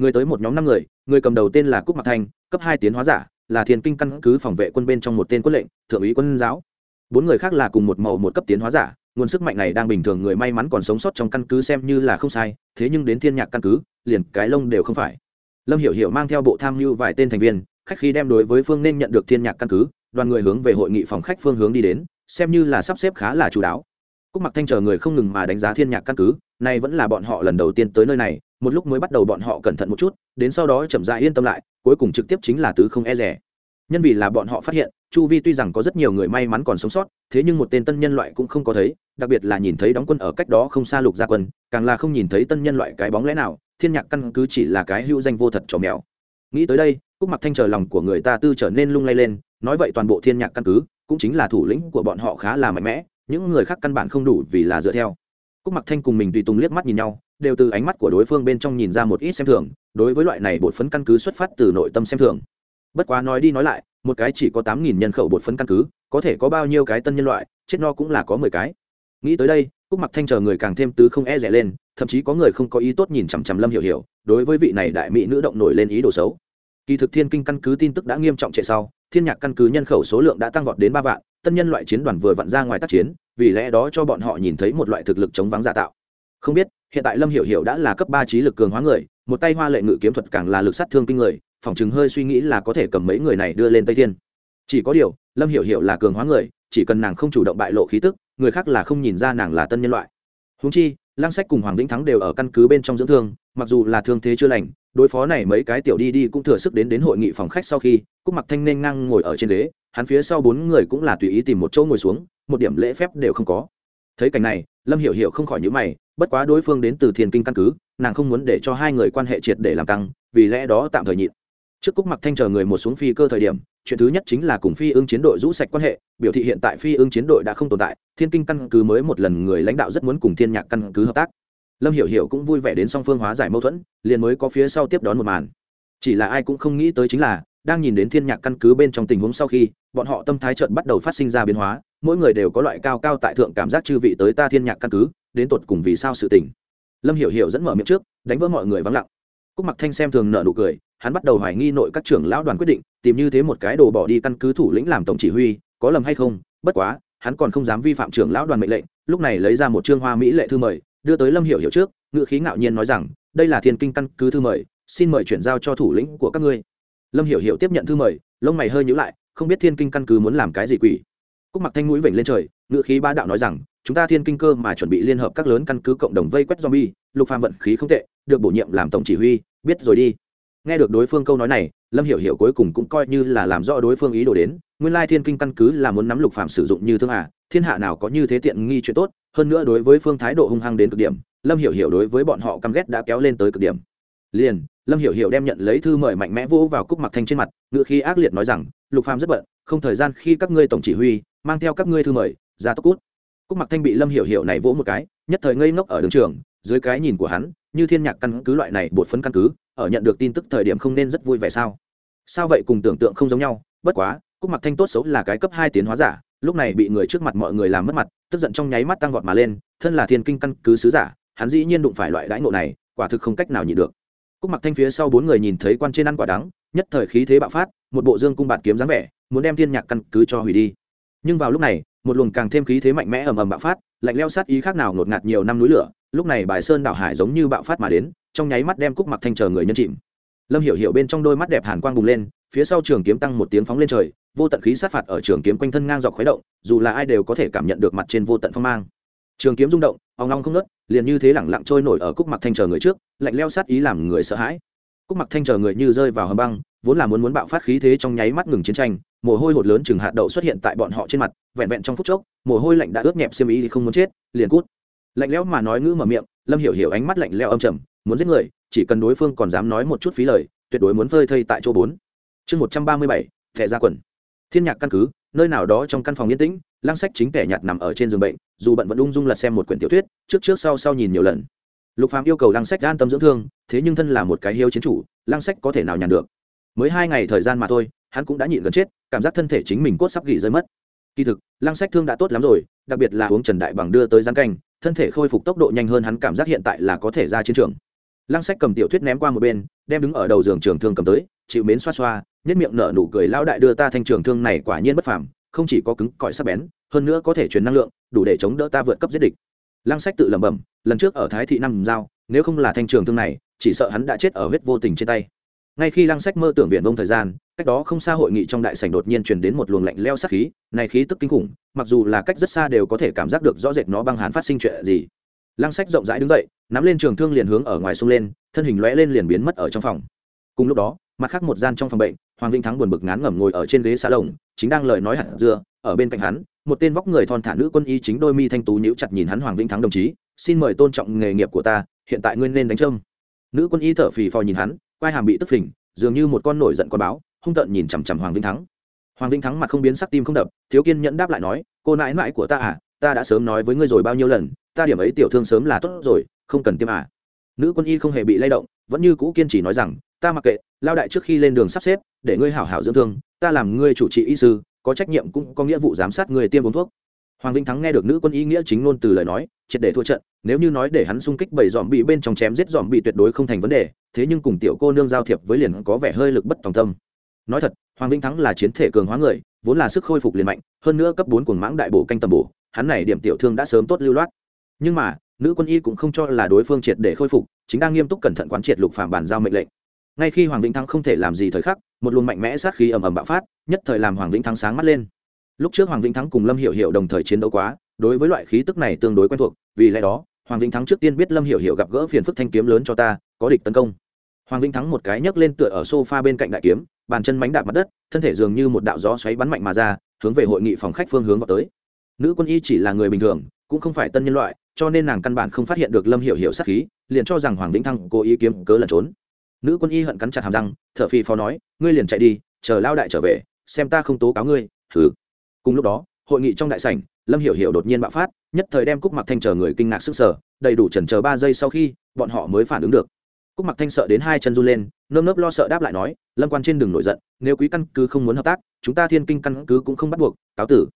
người tới một nhóm năm người người cầm đầu tên là cúc mạc thanh cấp hai tiến hóa giả, là thiên kinh căn cứ phòng vệ quân bên trong một tên quân lệnh, thượng úy quân giáo. Bốn người khác là cùng một màu một cấp tiến hóa giả, nguồn sức mạnh này đang bình thường người may mắn còn sống sót trong căn cứ xem như là không sai, thế nhưng đến thiên nhạc căn cứ, liền cái lông đều không phải. Lâm hiểu hiểu mang theo bộ tham mưu vài tên thành viên, khách khi đem đối với phương nên nhận được thiên nhạc căn cứ, đoàn người hướng về hội nghị phòng khách phương hướng đi đến, xem như là sắp xếp khá là chú đáo. Cúc mặc thanh chờ người không ngừng mà đánh giá thiên nhạc căn cứ nay vẫn là bọn họ lần đầu tiên tới nơi này, một lúc mới bắt đầu bọn họ cẩn thận một chút, đến sau đó chậm rãi yên tâm lại, cuối cùng trực tiếp chính là tứ không e rẻ. Nhân vì là bọn họ phát hiện, chu vi tuy rằng có rất nhiều người may mắn còn sống sót, thế nhưng một tên tân nhân loại cũng không có thấy, đặc biệt là nhìn thấy đóng quân ở cách đó không xa lục gia quân, càng là không nhìn thấy tân nhân loại cái bóng lẽ nào, thiên nhạc căn cứ chỉ là cái hữu danh vô thật trò mèo. Nghĩ tới đây, cúc mặc thanh chờ lòng của người ta tư trở nên lung lay lên, nói vậy toàn bộ thiên nhạc căn cứ cũng chính là thủ lĩnh của bọn họ khá là mạnh mẽ, những người khác căn bản không đủ vì là dựa theo cúc mặc thanh cùng mình tùy tùng liếc mắt nhìn nhau, đều từ ánh mắt của đối phương bên trong nhìn ra một ít xem thường, đối với loại này bột phấn căn cứ xuất phát từ nội tâm xem thường. Bất quá nói đi nói lại, một cái chỉ có tám nghìn nhân khẩu bột phấn căn cứ, có thể có bao nhiêu cái tân nhân loại, chết no cũng là có mười cái. Nghĩ tới đây, cúc mặc thanh chờ người càng thêm tứ không e rẻ lên, thậm chí có người không có ý tốt nhìn chằm chằm lâm hiểu hiểu, đối với vị này đại mỹ nữ động nổi lên ý đồ xấu. Kỳ thực thiên kinh căn cứ tin tức đã nghiêm trọng chạy sau, thiên nhạc căn cứ nhân khẩu số lượng đã tăng vọt đến ba vạn, tân nhân loại chiến đoàn vừa vặn ra ngoài tác chiến vì lẽ đó cho bọn họ nhìn thấy một loại thực lực chống vắng giả tạo. Không biết, hiện tại lâm hiểu hiểu đã là cấp ba trí lực cường hóa người, một tay hoa lệ ngự kiếm thuật càng là lực sát thương kinh người, phòng chừng hơi suy nghĩ là có thể cầm mấy người này đưa lên tây thiên. Chỉ có điều, lâm hiểu hiểu là cường hóa người, chỉ cần nàng không chủ động bại lộ khí tức, người khác là không nhìn ra nàng là tân nhân loại. Húng chi lang sách cùng hoàng vĩnh thắng đều ở căn cứ bên trong dưỡng thương, mặc dù là thương thế chưa lành, đối phó này mấy cái tiểu đi đi cũng thừa sức đến đến hội nghị phòng khách sau khi, cúc mặc thanh nên ngang ngồi ở trên ghế hắn phía sau bốn người cũng là tùy ý tìm một chỗ ngồi xuống, một điểm lễ phép đều không có. Thấy cảnh này, lâm hiểu hiểu không khỏi nhữ mày, bất quá đối phương đến từ thiên kinh căn cứ, nàng không muốn để cho hai người quan hệ triệt để làm căng vì lẽ đó tạm thời nhịn. Trước cúc mặc thanh chờ người một xuống phi cơ thời điểm, chuyện thứ nhất chính là cùng phi ưng chiến đội rũ sạch quan hệ, biểu thị hiện tại phi ưng chiến đội đã không tồn tại, thiên kinh căn cứ mới một lần người lãnh đạo rất muốn cùng thiên nhạc căn cứ hợp tác. Lâm hiểu hiểu cũng vui vẻ đến song phương hóa giải mâu thuẫn, liền mới có phía sau tiếp đón một màn. Chỉ là ai cũng không nghĩ tới chính là đang nhìn đến thiên nhạc căn cứ bên trong tình huống sau khi, bọn họ tâm thái chợt bắt đầu phát sinh ra biến hóa, mỗi người đều có loại cao cao tại thượng cảm giác chư vị tới ta thiên nhạc căn cứ, đến tột cùng vì sao sự tình. Lâm hiểu hiểu dẫn mở miệng trước, đánh vỡ mọi người vắng lặng. Cúc mặc thanh xem thường nợ nụ cười, hắn bắt đầu hoài nghi nội các trưởng lão đoàn quyết định, tìm như thế một cái đồ bỏ đi căn cứ thủ lĩnh làm tổng chỉ huy, có lầm hay không? Bất quá, hắn còn không dám vi phạm trưởng lão đoàn mệnh lệnh, lúc này lấy ra một trương hoa mỹ lệ thư mời, đưa tới lâm hiểu hiểu trước ngự khí ngạo nhiên nói rằng, đây là thiên kinh căn cứ thư mời, xin mời chuyển giao cho thủ lĩnh của các ngươi lâm hiểu hiểu tiếp nhận thư mời, lông mày hơi nhíu lại, không biết thiên kinh căn cứ muốn làm cái gì quỷ. Cúc mặc thanh mũi vểnh lên trời ngự khí ba đạo nói rằng, chúng ta thiên kinh cơ mà chuẩn bị liên hợp các lớn căn cứ cộng đồng vây quét zombie, lục phàm vận khí không tệ, được bổ nhiệm làm tổng chỉ huy, biết rồi đi. Nghe được đối phương câu nói này, lâm hiểu hiểu cuối cùng cũng coi như là làm rõ đối phương ý đồ đến, nguyên lai thiên kinh căn cứ là muốn nắm lục phàm sử dụng như thương à thiên hạ nào có như thế tiện nghi chuyện tốt, hơn nữa đối với phương thái độ hung hăng đến cực điểm, lâm hiểu hiểu đối với bọn họ căm ghét đã kéo lên tới cực điểm. Liền lâm hiểu hiểu đem nhận lấy thư mời mạnh mẽ vỗ vào cúc mặc thanh trên mặt ngựa khi ác liệt nói rằng, lục phàm rất bận, không thời gian khi các ngươi tổng chỉ huy, mang theo các ngươi thư mời, ra tốc cút. Cúc mặc thanh bị lâm hiểu hiểu này vỗ một cái, nhất thời ngây ngốc ở đường trường, dưới cái nhìn của hắn, như thiên nhạc căn cứ loại này bột phấn căn cứ, ở nhận được tin tức thời điểm không nên rất vui vẻ sao? Sao vậy cùng tưởng tượng không giống nhau? Bất quá, cúc mặc thanh tốt xấu là cái cấp hai tiến hóa giả, lúc này bị người trước mặt mọi người làm mất mặt, tức giận trong nháy mắt tăng vọt mà lên, thân là thiên kinh căn cứ sứ giả, hắn dĩ nhiên đụng phải loại đãi ngộ này, quả thực không cách nào nhịn được cúc mặc thanh phía sau bốn người nhìn thấy quan trên ăn quả đắng, nhất thời khí thế bạo phát, một bộ dương cung bạt kiếm dáng vẻ, muốn đem thiên nhạc căn cứ cho hủy đi. Nhưng vào lúc này, một luồng càng thêm khí thế mạnh mẽ ầm ầm bạo phát, lạnh leo sát ý khác nào ngột ngạt nhiều năm núi lửa, lúc này bài sơn đảo hải giống như bạo phát mà đến, trong nháy mắt đem cúc mặc thanh chờ người nhân chìm. Lâm hiểu hiểu bên trong đôi mắt đẹp hàn quang bùng lên, phía sau trường kiếm tăng một tiếng phóng lên trời, vô tận khí sát phạt ở trường kiếm quanh thân ngang dọc khuấy động, dù là ai đều có thể cảm nhận được mặt trên vô tận phong mang. Trường kiếm rung động, ong long không nớt liền như thế lẳng lặng trôi nổi ở cúc mặc thanh chờ người trước, lạnh leo sát ý làm người sợ hãi. Cúc mặc thanh chờ người như rơi vào hầm băng, vốn là muốn muốn bạo phát khí thế trong nháy mắt ngừng chiến tranh, mồ hôi hột lớn chừng hạt đậu xuất hiện tại bọn họ trên mặt, vẹn vẹn trong phút chốc, mồ hôi lạnh đã ướt nhẹp xiêm ý thì không muốn chết, liền cút. Lạnh lẽo mà nói ngữ mở miệng, lâm hiểu hiểu ánh mắt lạnh lẽo âm trầm, muốn giết người, chỉ cần đối phương còn dám nói một chút phí lời, tuyệt đối muốn phơi thây tại chỗ bốn. Chương một trăm ba mươi bảy, thẻ ra quần. Thiên nhạc căn cứ nơi nào đó trong căn phòng yên tĩnh, lăng sách chính kẻ nhạt nằm ở trên giường bệnh, dù bận vẫn ung dung lật xem một quyển tiểu thuyết, trước trước sau sau nhìn nhiều lần. Lục phạm yêu cầu lăng sách an tâm dưỡng thương, thế nhưng thân là một cái hiếu chiến chủ, lăng sách có thể nào nhàn được? Mới hai ngày thời gian mà thôi, hắn cũng đã nhịn gần chết, cảm giác thân thể chính mình cốt sắp gỉ rơi mất. Kỳ thực, lăng sách thương đã tốt lắm rồi, đặc biệt là uống trần đại bằng đưa tới gián canh, thân thể khôi phục tốc độ nhanh hơn hắn cảm giác hiện tại là có thể ra chiến trường. Lăng sách cầm tiểu thuyết ném qua một bên, đem đứng ở đầu giường trường thương cầm tới, chịu mến xoa xoa nhất miệng nở nụ cười lão đại đưa ta thanh trường thương này quả nhiên bất phàm, không chỉ có cứng, cỏi sắc bén, hơn nữa có thể truyền năng lượng, đủ để chống đỡ ta vượt cấp giết địch. Lăng sách tự lẩm bẩm, lần trước ở thái thị năm giao, nếu không là thanh trường thương này, chỉ sợ hắn đã chết ở huyết vô tình trên tay. Ngay khi lăng sách mơ tưởng viện vông thời gian, cách đó không xa hội nghị trong đại sảnh đột nhiên truyền đến một luồng lạnh leo sát khí, này khí tức kinh khủng, mặc dù là cách rất xa đều có thể cảm giác được rõ rệt nó băng hàn phát sinh chuyện gì. Lăng sách rộng rãi đứng dậy, nắm lên trường thương liền hướng ở ngoài sông lên, thân hình lóe lên liền biến mất ở trong phòng. Cùng lúc đó mặt khác một gian trong phòng bệnh, hoàng vinh thắng buồn bực ngán ngẩm ngồi ở trên ghế xà lồng, chính đang lời nói hẳn dưa, ở bên cạnh hắn, một tên vóc người thon thả nữ quân y chính đôi mi thanh tú nhíu chặt nhìn hắn hoàng vinh thắng đồng chí, xin mời tôn trọng nghề nghiệp của ta, hiện tại nguyên nên đánh trâm nữ quân y thở phì phò nhìn hắn, quai hàm bị tức phình, dường như một con nổi giận con báo, hung tợn nhìn chằm chằm hoàng vinh thắng. Hoàng vinh thắng mặt không biến sắc tim không đập, thiếu kiên nhẫn đáp lại nói, cô nãi mãi của ta à ta đã sớm nói với ngươi rồi bao nhiêu lần, ta điểm ấy tiểu thương sớm là tốt rồi, không cần tiêm à. Nữ quân y không hề bị lay động, vẫn như cũ kiên trì nói rằng, ta mặc kệ lao đại trước khi lên đường sắp xếp, để ngươi hảo hảo dưỡng thương, ta làm ngươi chủ trị y sư, có trách nhiệm cũng có nghĩa vụ giám sát người tiêm uống thuốc. Hoàng vinh thắng nghe được nữ quân y nghĩa chính ngôn từ lời nói, triệt để thua trận, nếu như nói để hắn xung kích bảy dòm bị bên trong chém giết dòm bị tuyệt đối không thành vấn đề, thế nhưng cùng tiểu cô nương giao thiệp với liền có vẻ hơi lực bất tòng tâm. Nói thật, hoàng vinh thắng là chiến thể cường hóa người, vốn là sức khôi phục liền mạnh, hơn nữa cấp bốn cuồng mãng đại bổ canh tầm bổ, hắn này điểm tiểu thương đã sớm tốt lưu loát. Nhưng mà, nữ quân y cũng không cho là đối phương triệt để khôi phục, chính đang nghiêm túc cẩn thận quán triệt lục phạm bàn giao mệnh lệnh ngay khi hoàng vĩnh thắng không thể làm gì thời khắc, một luồng mạnh mẽ sát khí ầm ầm bạo phát, nhất thời làm hoàng vĩnh thắng sáng mắt lên. Lúc trước hoàng vĩnh thắng cùng lâm hiểu hiểu đồng thời chiến đấu quá, đối với loại khí tức này tương đối quen thuộc, vì lẽ đó, hoàng vĩnh thắng trước tiên biết lâm hiểu hiểu gặp gỡ phiền phức thanh kiếm lớn cho ta, có địch tấn công. Hoàng vĩnh thắng một cái nhấc lên tựa ở sofa bên cạnh đại kiếm, bàn chân mánh đạp mặt đất, thân thể dường như một đạo gió xoáy bắn mạnh mà ra, hướng về hội nghị phòng khách phương hướng vào tới. Nữ quân y chỉ là người bình thường, cũng không phải tân nhân loại, cho nên nàng căn bản không phát hiện được lâm hiểu hiểu sát khí, liền cho rằng hoàng vĩnh thăng cố ý kiếm cớ lẩn trốn nữ quân y hận cắn chặt hàm răng thợ phi phó nói, ngươi liền chạy đi, chờ lao đại trở về, xem ta không tố cáo ngươi. Thử cùng lúc đó, hội nghị trong đại sảnh, lâm hiểu hiểu đột nhiên bạo phát, nhất thời đem cúc mặc thanh chờ người kinh ngạc sức sở đầy đủ chần chờ ba giây sau khi, bọn họ mới phản ứng được. Cúc mặc thanh sợ đến hai chân run lên, nơm nớp lo sợ đáp lại nói, lâm quan trên đường nổi giận, nếu quý căn cứ không muốn hợp tác, chúng ta thiên kinh căn cứ cũng không bắt buộc, cáo tử.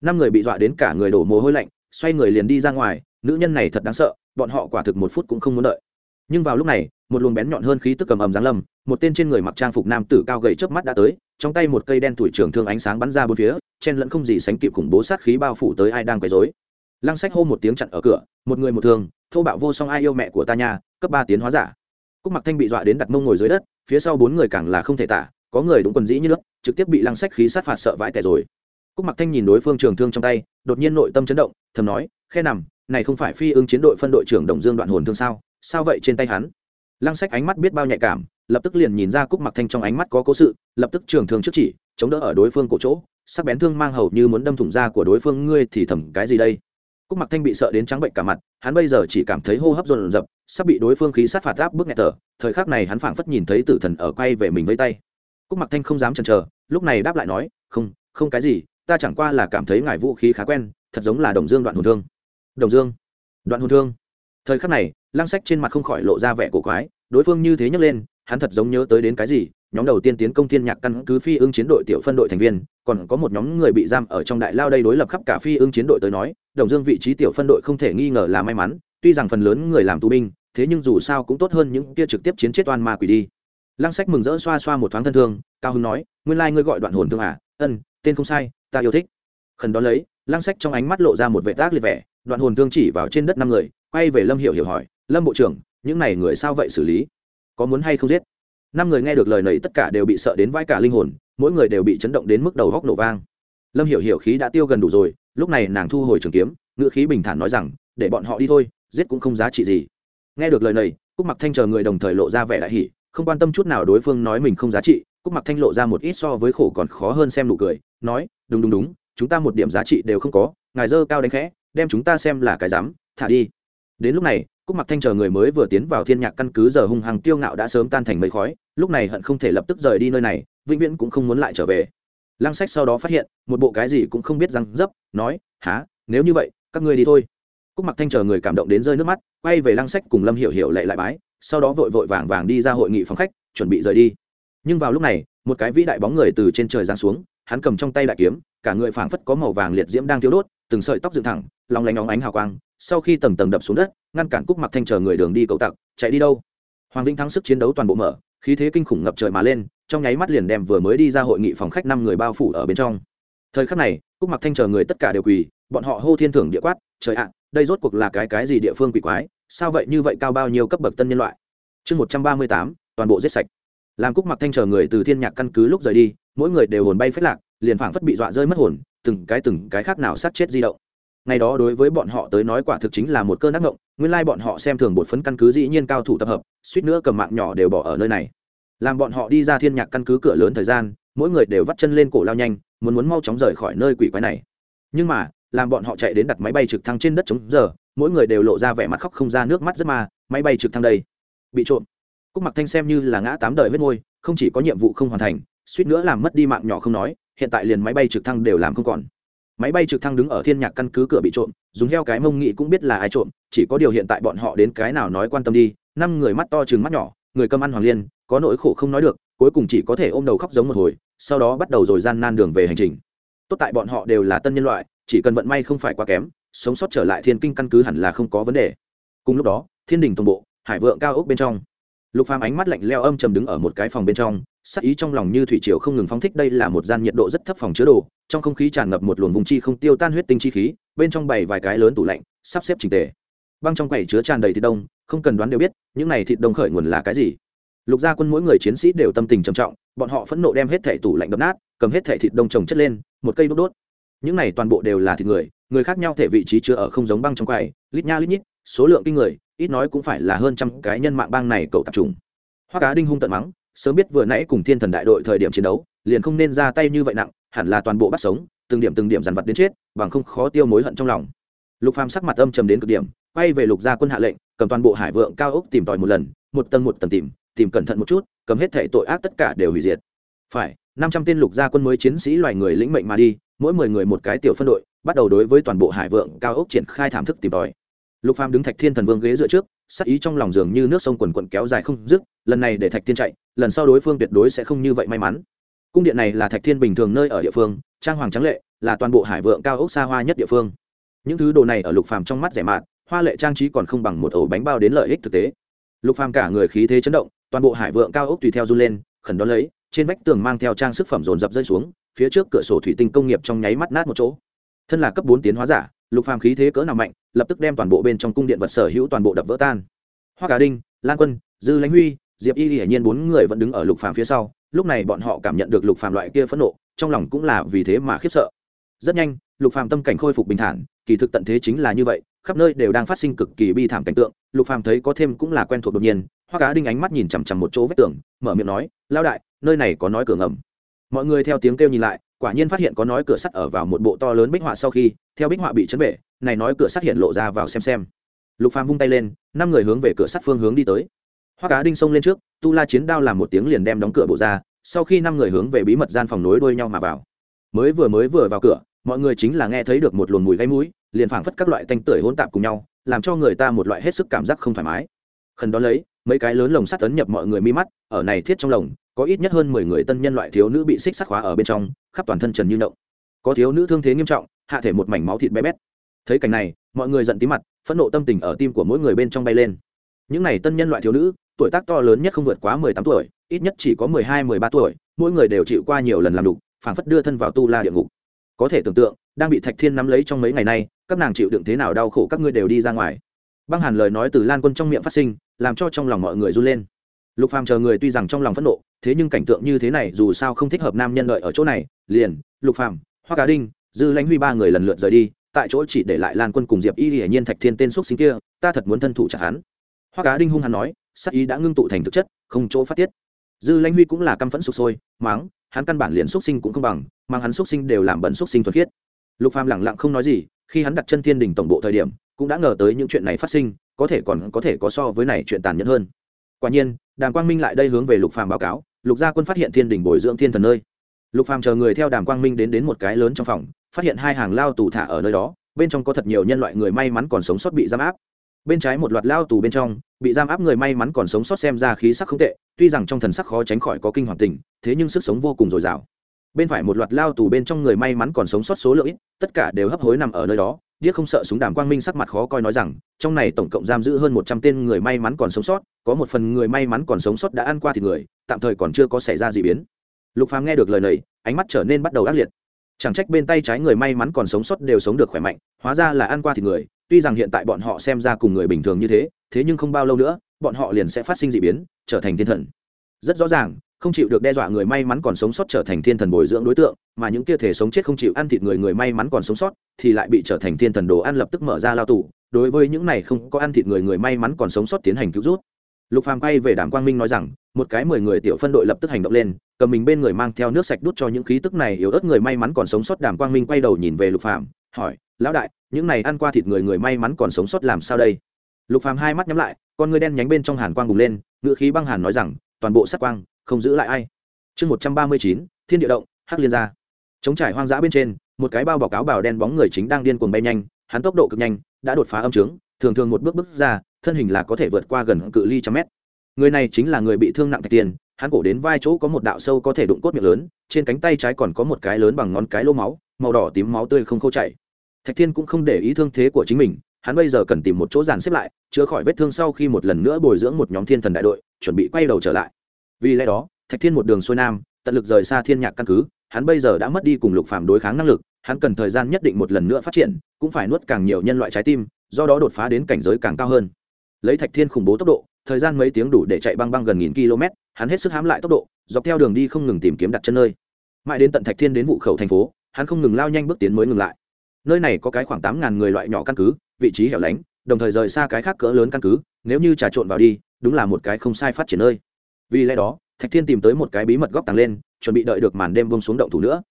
Năm người bị dọa đến cả người đổ mồ hôi lạnh, xoay người liền đi ra ngoài, nữ nhân này thật đáng sợ, bọn họ quả thực một phút cũng không muốn đợi nhưng vào lúc này, một luồng bén nhọn hơn khí tức cầm ầm giáng lâm, một tên trên người mặc trang phục nam tử cao gầy chớp mắt đã tới, trong tay một cây đen tuổi trường thương ánh sáng bắn ra bốn phía, chen lẫn không gì sánh kịp khủng bố sát khí bao phủ tới ai đang quấy rối. Lăng sách hô một tiếng chặn ở cửa, một người một thương, thô bạo vô song ai yêu mẹ của ta nha, cấp ba tiến hóa giả. Cúc mặc thanh bị dọa đến đặt mông ngồi dưới đất, phía sau bốn người càng là không thể tả, có người đúng quần dĩ như nước, trực tiếp bị lăng sách khí sát phạt sợ vãi tẻ rồi. Cúc mặc thanh nhìn đối phương trường thương trong tay, đột nhiên nội tâm chấn động, thầm nói, khe nằm, này không phải phi ứng chiến đội phân đội trưởng đồng dương đoạn hồn thương sao? Sao vậy trên tay hắn? Lăng sách ánh mắt biết bao nhạy cảm, lập tức liền nhìn ra cúc mặc thanh trong ánh mắt có cố sự, lập tức trường thương trước chỉ, chống đỡ ở đối phương cổ chỗ, sắc bén thương mang hầu như muốn đâm thủng da của đối phương, ngươi thì thầm cái gì đây? Cúc mặc thanh bị sợ đến trắng bệnh cả mặt, hắn bây giờ chỉ cảm thấy hô hấp dồn dập, sắp bị đối phương khí sát phạt áp bước nghẹt thở, thời khắc này hắn phảng phất nhìn thấy tử thần ở quay về mình với tay. Cúc mặc thanh không dám chần chờ, lúc này đáp lại nói, không không cái gì, ta chẳng qua là cảm thấy ngài vũ khí khá quen, thật giống là đồng dương đoạn hồn thương. Đồng dương? Đoạn hồn thương? Thời khắc này lăng sách trên mặt không khỏi lộ ra vẻ cổ quái, đối phương như thế nhấc lên, hắn thật giống nhớ tới đến cái gì, nhóm đầu tiên tiến công thiên nhạc căn cứ phi ưng chiến đội tiểu phân đội thành viên, còn có một nhóm người bị giam ở trong đại lao đây đối lập khắp cả phi ưng chiến đội tới nói, đồng dương vị trí tiểu phân đội không thể nghi ngờ là may mắn, tuy rằng phần lớn người làm tù binh, thế nhưng dù sao cũng tốt hơn những kia trực tiếp chiến chết oan ma quỷ đi. Lăng sách mừng rỡ xoa xoa một thoáng thân thương, cao hưng nói, nguyên lai ngươi gọi đoạn hồn thương à? Ân, tên không sai, ta yêu thích. Khẩn đó lấy, lăng sách trong ánh mắt lộ ra một vệ tác liệt vẻ, đoạn hồn thương chỉ vào trên đất năm người, quay về lâm hiểu hiểu hỏi lâm bộ trưởng, những này người sao vậy xử lý? Có muốn hay không giết? Năm người nghe được lời này tất cả đều bị sợ đến vai cả linh hồn, mỗi người đều bị chấn động đến mức đầu góc nổ vang. Lâm hiểu hiểu khí đã tiêu gần đủ rồi, lúc này nàng thu hồi trường kiếm, ngữ khí bình thản nói rằng, để bọn họ đi thôi, giết cũng không giá trị gì. Nghe được lời này, cúc mặc thanh chờ người đồng thời lộ ra vẻ đại hỷ không quan tâm chút nào đối phương nói mình không giá trị, cúc mặc thanh lộ ra một ít so với khổ còn khó hơn xem nụ cười, nói, đúng đúng đúng, chúng ta một điểm giá trị đều không có, ngài dơ cao đánh khẽ, đem chúng ta xem là cái dám thả đi. Đến lúc này cúc mặc thanh chờ người mới vừa tiến vào thiên nhạc căn cứ giờ hung hăng tiêu ngạo đã sớm tan thành mây khói, lúc này hận không thể lập tức rời đi nơi này, vĩnh viễn cũng không muốn lại trở về. Lăng sách sau đó phát hiện, một bộ cái gì cũng không biết răng dấp, nói há nếu như vậy, các ngươi đi thôi. Cúc mặc thanh chờ người cảm động đến rơi nước mắt, quay về lăng sách cùng lâm hiểu hiểu lệ lại bái, sau đó vội vội vàng vàng đi ra hội nghị phòng khách, chuẩn bị rời đi. Nhưng vào lúc này, một cái vĩ đại bóng người từ trên trời giáng xuống, hắn cầm trong tay đại kiếm, cả người phảng phất có màu vàng liệt diễm đang thiếu đốt, từng sợi tóc dựng thẳng lòng lánh óng ánh hào quang sau khi tầng tầng đập xuống đất, ngăn cản cúc mặc thanh chờ người đường đi cầu tặc, chạy đi đâu? Hoàng vĩnh thắng sức chiến đấu toàn bộ mở, khí thế kinh khủng ngập trời mà lên, trong nháy mắt liền đem vừa mới đi ra hội nghị phòng khách năm người bao phủ ở bên trong. Thời khắc này, cúc mặc thanh chờ người tất cả đều quỳ, bọn họ hô thiên thưởng địa quát, trời ạ, đây rốt cuộc là cái cái gì địa phương quỷ quái? Sao vậy, như vậy cao bao nhiêu cấp bậc tân nhân loại? Chương một trăm ba mươi tám, toàn bộ giết sạch. Làm cúc mặc thanh chờ người từ thiên nhạc căn cứ lúc rời đi, mỗi người đều hồn bay phết lạc, liền phảng phất bị dọa rơi mất hồn, từng cái từng cái khác nào sát chết di động ngày đó đối với bọn họ tới nói quả thực chính là một cơn ác ngộng nguyên lai bọn họ xem thường bột phấn căn cứ dĩ nhiên cao thủ tập hợp, suýt nữa cầm mạng nhỏ đều bỏ ở nơi này. Làm bọn họ đi ra thiên nhạc căn cứ cửa lớn thời gian, mỗi người đều vắt chân lên cổ lao nhanh, muốn muốn mau chóng rời khỏi nơi quỷ quái này. Nhưng mà, làm bọn họ chạy đến đặt máy bay trực thăng trên đất chống giờ, mỗi người đều lộ ra vẻ mặt khóc không ra nước mắt rất ma máy bay trực thăng đây. Bị trộm. Cúc mặc thanh xem như là ngã tám đời huyết môi, không chỉ có nhiệm vụ không hoàn thành, suýt nữa làm mất đi mạng nhỏ không nói, hiện tại liền máy bay trực thăng đều làm không còn máy bay trực thăng đứng ở thiên nhạc căn cứ cửa bị trộm, dùng heo cái mông nghị cũng biết là ai trộm, chỉ có điều hiện tại bọn họ đến cái nào nói quan tâm đi. Năm người mắt to chừng mắt nhỏ, người cầm ăn hoàng liên, có nỗi khổ không nói được, cuối cùng chỉ có thể ôm đầu khóc giống một hồi, sau đó bắt đầu rồi gian nan đường về hành trình. Tốt tại bọn họ đều là tân nhân loại, chỉ cần vận may không phải quá kém, sống sót trở lại thiên kinh căn cứ hẳn là không có vấn đề. Cùng lúc đó, thiên đình tổng bộ, hải vượng cao ốc bên trong lục phàm ánh mắt lạnh leo âm trầm đứng ở một cái phòng bên trong, sắc ý trong lòng như thủy triều không ngừng phóng thích, đây là một gian nhiệt độ rất thấp phòng chứa đồ, trong không khí tràn ngập một luồng vùng chi không tiêu tan huyết tinh chi khí, bên trong bày vài cái lớn tủ lạnh, sắp xếp chỉnh tề. Băng trong quầy chứa tràn đầy thịt đông, không cần đoán đều biết, những này thịt đông khởi nguồn là cái gì. Lục gia quân mỗi người chiến sĩ đều tâm tình trầm trọng, bọn họ phẫn nộ đem hết thẻ tủ lạnh đập nát, cầm hết thẻ thịt đông trồng chất lên, một cây đốt đốt. Những này toàn bộ đều là thịt người người khác nhau thể vị trí chứa ở không giống băng trong quầy, lít nha lít nhít, số lượng kinh người ít nói cũng phải là hơn trăm cái nhân mạng bang này cậu tập trung hoa cá đinh hung tận mắng, sớm biết vừa nãy cùng thiên thần đại đội thời điểm chiến đấu, liền không nên ra tay như vậy nặng, hẳn là toàn bộ bắt sống, từng điểm từng điểm dằn vặt đến chết, bằng không khó tiêu mối hận trong lòng. Lục phàm sắc mặt âm trầm đến cực điểm, quay về lục gia quân hạ lệnh, cầm toàn bộ hải vượng cao ốc tìm tòi một lần, một tầng một tầng tìm tìm cẩn thận một chút, cầm hết thể tội ác tất cả đều hủy diệt. Phải, năm trăm tên lục gia quân mới chiến sĩ loài người lĩnh mệnh mà đi, mỗi mười người một cái tiểu phân đội, bắt đầu đối với toàn bộ hải vượng cao ốc triển khai thảm thức tìm tòi lục phàm đứng thạch thiên thần vương ghế dựa trước, sắc ý trong lòng giường như nước sông quần quận kéo dài không dứt, lần này để thạch thiên chạy, lần sau đối phương tuyệt đối sẽ không như vậy may mắn. Cung điện này là thạch thiên bình thường nơi ở địa phương, trang hoàng trắng lệ, là toàn bộ hải vượng cao ốc xa hoa nhất địa phương. Những thứ đồ này ở lục phàm trong mắt rẻ mạt, hoa lệ trang trí còn không bằng một ổ bánh bao đến lợi ích thực tế. Lục phàm cả người khí thế chấn động, toàn bộ hải vượng cao ốc tùy theo run lên, khẩn đón lấy, trên vách tường mang theo trang sức phẩm dồn dập rơi xuống, phía trước cửa sổ thủy tinh công nghiệp trong nháy mắt nát một chỗ. Thân là cấp bốn tiến hóa giả lục phàm khí thế cỡ nào mạnh, lập tức đem toàn bộ bên trong cung điện vật sở hữu toàn bộ đập vỡ tan. Hoa cả đinh, lan quân, dư lãnh huy, diệp y hiển nhiên bốn người vẫn đứng ở lục phàm phía sau, lúc này bọn họ cảm nhận được lục phàm loại kia phẫn nộ, trong lòng cũng là vì thế mà khiếp sợ. Rất nhanh, lục phàm tâm cảnh khôi phục bình thản, kỳ thực tận thế chính là như vậy, khắp nơi đều đang phát sinh cực kỳ bi thảm cảnh tượng, lục phàm thấy có thêm cũng là quen thuộc đột nhiên hoa cá đinh ánh mắt nhìn chằm chằm một chỗ vách tường, mở miệng nói lao đại, nơi này có nói cửa ngầm. Mọi người theo tiếng kêu nhìn lại quả nhiên phát hiện có nói cửa sắt ở vào một bộ to lớn bích họa sau khi, theo bích họa bị chấn bể, này nói cửa sắt hiện lộ ra vào xem xem. Lục phàm vung tay lên, năm người hướng về cửa sắt phương hướng đi tới. Hoa cá đinh xông lên trước, tu la chiến đao làm một tiếng liền đem đóng cửa bộ ra, sau khi năm người hướng về bí mật gian phòng nối đuôi nhau mà vào. Mới vừa mới vừa vào cửa, mọi người chính là nghe thấy được một luồng mùi gáy mũi, liền phảng phất các loại tanh tưởi hỗn tạp cùng nhau, làm cho người ta một loại hết sức cảm giác không thoải mái. Khẩn đó lấy mấy cái lớn lồng sắt tấn nhập mọi người mi mắt, ở này thiết trong lồng, có ít nhất hơn mười người tân nhân loại thiếu nữ bị xích sắt khóa ở bên trong, khắp toàn thân trần như nậu có thiếu nữ thương thế nghiêm trọng, hạ thể một mảnh máu thịt bé bét. Thấy cảnh này, mọi người giận tí mặt, phẫn nộ tâm tình ở tim của mỗi người bên trong bay lên. Những này tân nhân loại thiếu nữ, tuổi tác to lớn nhất không vượt quá mười tám tuổi, ít nhất chỉ có mười hai, mười ba tuổi, mỗi người đều chịu qua nhiều lần làm đục, phảng phất đưa thân vào tu la địa ngục. Có thể tưởng tượng, đang bị thạch thiên nắm lấy trong mấy ngày nay, các nàng chịu đựng thế nào đau khổ các ngươi đều đi ra ngoài. Băng hàn lời nói từ lan quân trong miệng phát sinh làm cho trong lòng mọi người run lên. Lục phàm chờ người tuy rằng trong lòng phẫn nộ, thế nhưng cảnh tượng như thế này dù sao không thích hợp nam nhân đợi ở chỗ này, liền, lục phàm hoa cá đinh, dư lãnh huy ba người lần lượt rời đi, tại chỗ chỉ để lại lan quân cùng diệp y hiển nhiên thạch thiên tên xúc sinh kia, ta thật muốn thân thủ trả hắn. Hoa cá đinh hung hăng nói, sắc ý đã ngưng tụ thành thực chất, không chỗ phát tiết. Dư lãnh huy cũng là căm phẫn sụp sôi máng hắn căn bản liền xúc sinh cũng không bằng, mang hắn xúc sinh đều làm bẩn xúc sinh thuật khiết. Lục phàm lẳng lặng không nói gì, khi hắn đặt chân thiên đình tổng bộ thời điểm, cũng đã ngờ tới những chuyện này phát sinh có thể còn có thể có so với này chuyện tàn nhẫn hơn. Quả nhiên, đàm quang minh lại đây hướng về lục phàm báo cáo, lục gia quân phát hiện thiên đình bồi dưỡng thiên thần nơi. Lục phàm chờ người theo đàm quang minh đến đến một cái lớn trong phòng, phát hiện hai hàng lao tù thả ở nơi đó, bên trong có thật nhiều nhân loại người may mắn còn sống sót bị giam áp. Bên trái một loạt lao tù bên trong, bị giam áp người may mắn còn sống sót xem ra khí sắc không tệ, tuy rằng trong thần sắc khó tránh khỏi có kinh hoàng tình, thế nhưng sức sống vô cùng dồi dào bên phải một loạt lao tù bên trong người may mắn còn sống sót số lượng ít, tất cả đều hấp hối nằm ở nơi đó. Điếc không sợ súng đàm quang minh sắc mặt khó coi nói rằng, trong này tổng cộng giam giữ hơn một trăm tên người may mắn còn sống sót, có một phần người may mắn còn sống sót đã ăn qua thịt người, tạm thời còn chưa có xảy ra gì biến. Lục phàm nghe được lời này, ánh mắt trở nên bắt đầu ác liệt. Chẳng trách bên tay trái người may mắn còn sống sót đều sống được khỏe mạnh, hóa ra là ăn qua thịt người, tuy rằng hiện tại bọn họ xem ra cùng người bình thường như thế thế nhưng không bao lâu nữa, bọn họ liền sẽ phát sinh d ị biến, trở thành thiên thần. Rất rõ ràng không chịu được đe dọa người may mắn còn sống sót trở thành thiên thần bồi dưỡng đối tượng, mà những kia thể sống chết không chịu ăn thịt người người may mắn còn sống sót, thì lại bị trở thành thiên thần đồ ăn lập tức mở ra lao tù. Đối với những này không có ăn thịt người người may mắn còn sống sót tiến hành cứu rút. Lục phàm quay về đàm quang minh nói rằng, một cái mười người tiểu phân đội lập tức hành động lên, cầm mình bên người mang theo nước sạch đút cho những khí tức này yếu ớt người may mắn còn sống sót. Đàm quang minh quay đầu nhìn về lục phàm, hỏi, lão đại, những này ăn qua thịt người người may mắn còn sống sót làm sao đây? Lục phàm hai mắt nhắm lại, con người đen nhánh bên trong hàn quang bùng lên ngựa khí băng hàn nói rằng, toàn bộ sát quang không giữ lại ai. Chương một trăm ba mươi chín, thiên địa động, hắc liên gia. Chống trải hoang dã bên trên, một cái bao bọc áo bào đen bóng người chính đang điên cuồng bay nhanh, hắn tốc độ cực nhanh, đã đột phá âm trướng, thường thường một bước bước ra, thân hình là có thể vượt qua gần cự ly trăm mét. Người này chính là người bị thương nặng thạch tiền, hắn cổ đến vai chỗ có một đạo sâu có thể đụng cốt miệng lớn, trên cánh tay trái còn có một cái lớn bằng ngón cái lô máu, màu đỏ tím máu tươi không khô chảy. Thạch thiên cũng không để ý thương thế của chính mình, hắn bây giờ cần tìm một chỗ dàn xếp lại, chữa khỏi vết thương sau khi một lần nữa bồi dưỡng một nhóm thiên thần đại đội, chuẩn bị quay đầu trở lại vì lẽ đó, thạch thiên một đường xuôi nam, tận lực rời xa thiên nhạc căn cứ, hắn bây giờ đã mất đi cùng lục phàm đối kháng năng lực, hắn cần thời gian nhất định một lần nữa phát triển, cũng phải nuốt càng nhiều nhân loại trái tim, do đó đột phá đến cảnh giới càng cao hơn. Lấy thạch thiên khủng bố tốc độ, thời gian mấy tiếng đủ để chạy băng băng gần nghìn km, hắn hết sức hám lại tốc độ, dọc theo đường đi không ngừng tìm kiếm đặt chân nơi. Mãi đến tận thạch thiên đến vụ khẩu thành phố, hắn không ngừng lao nhanh bước tiến mới ngừng lại. Nơi này có cái khoảng tám ngàn người loại nhỏ căn cứ, vị trí hẻo lánh, đồng thời rời xa cái khác cỡ lớn căn cứ, nếu như trà trộn vào đi, đúng là một cái không sai phát triển nơi vì lẽ đó, thạch thiên tìm tới một cái bí mật góc tàng lên, chuẩn bị đợi được màn đêm bông xuống động thủ nữa.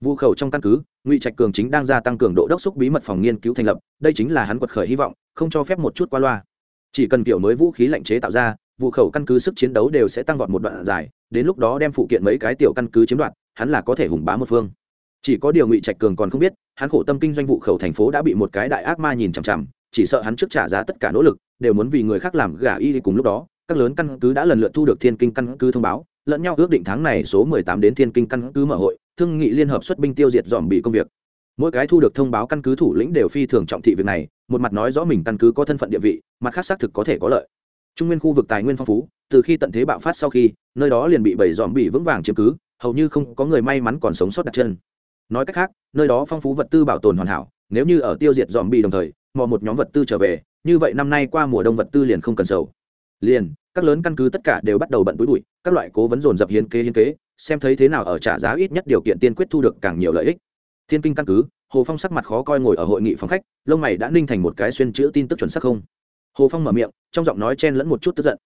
Vu khẩu trong căn cứ, ngụy trạch cường chính đang gia tăng cường độ đốc xúc bí mật phòng nghiên cứu thành lập, đây chính là hắn quật khởi hy vọng, không cho phép một chút qua loa. Chỉ cần kiểu mới vũ khí lạnh chế tạo ra vụ khẩu căn cứ sức chiến đấu đều sẽ tăng vọt một đoạn dài, đến lúc đó đem phụ kiện mấy cái tiểu căn cứ chiếm đoạt, hắn là có thể hùng bá một phương. Chỉ có điều ngụy trạch cường còn không biết, hắn khổ tâm kinh doanh vụ khẩu thành phố đã bị một cái đại ác ma nhìn chằm chằm, chỉ sợ hắn trước trả giá tất cả nỗ lực, đều muốn vì người khác làm gả y cùng lúc đó các lớn căn cứ đã lần lượt thu được thiên kinh căn cứ thông báo, lẫn nhau ước định tháng này số 18 đến thiên kinh căn cứ mở hội, thương nghị liên hợp xuất binh tiêu diệt dòm bị công việc. Mỗi cái thu được thông báo căn cứ thủ lĩnh đều phi thường trọng thị việc này, một mặt nói rõ mình căn cứ có thân phận địa vị, mặt khác xác thực có thể có lợi. Trung nguyên khu vực tài nguyên phong phú, từ khi tận thế bạo phát sau khi, nơi đó liền bị bảy dòm bị vững vàng chiếm cứ, hầu như không có người may mắn còn sống sót đặt chân. Nói cách khác, nơi đó phong phú vật tư bảo tồn hoàn hảo, nếu như ở tiêu diệt dòm bị đồng thời, mò một nhóm vật tư trở về, như vậy năm nay qua mùa đông vật tư liền không cần sầu. Liền các lớn căn cứ tất cả đều bắt đầu bận túi bụi, các loại cố vấn dồn dập hiến kế hiến kế, xem thấy thế nào ở trả giá ít nhất điều kiện tiên quyết thu được càng nhiều lợi ích. Thiên kinh căn cứ, hồ phong sắc mặt khó coi ngồi ở hội nghị phòng khách, lông mày đã ninh thành một cái xuyên chữ tin tức chuẩn xác không. Hồ phong mở miệng, trong giọng nói chen lẫn một chút tức giận.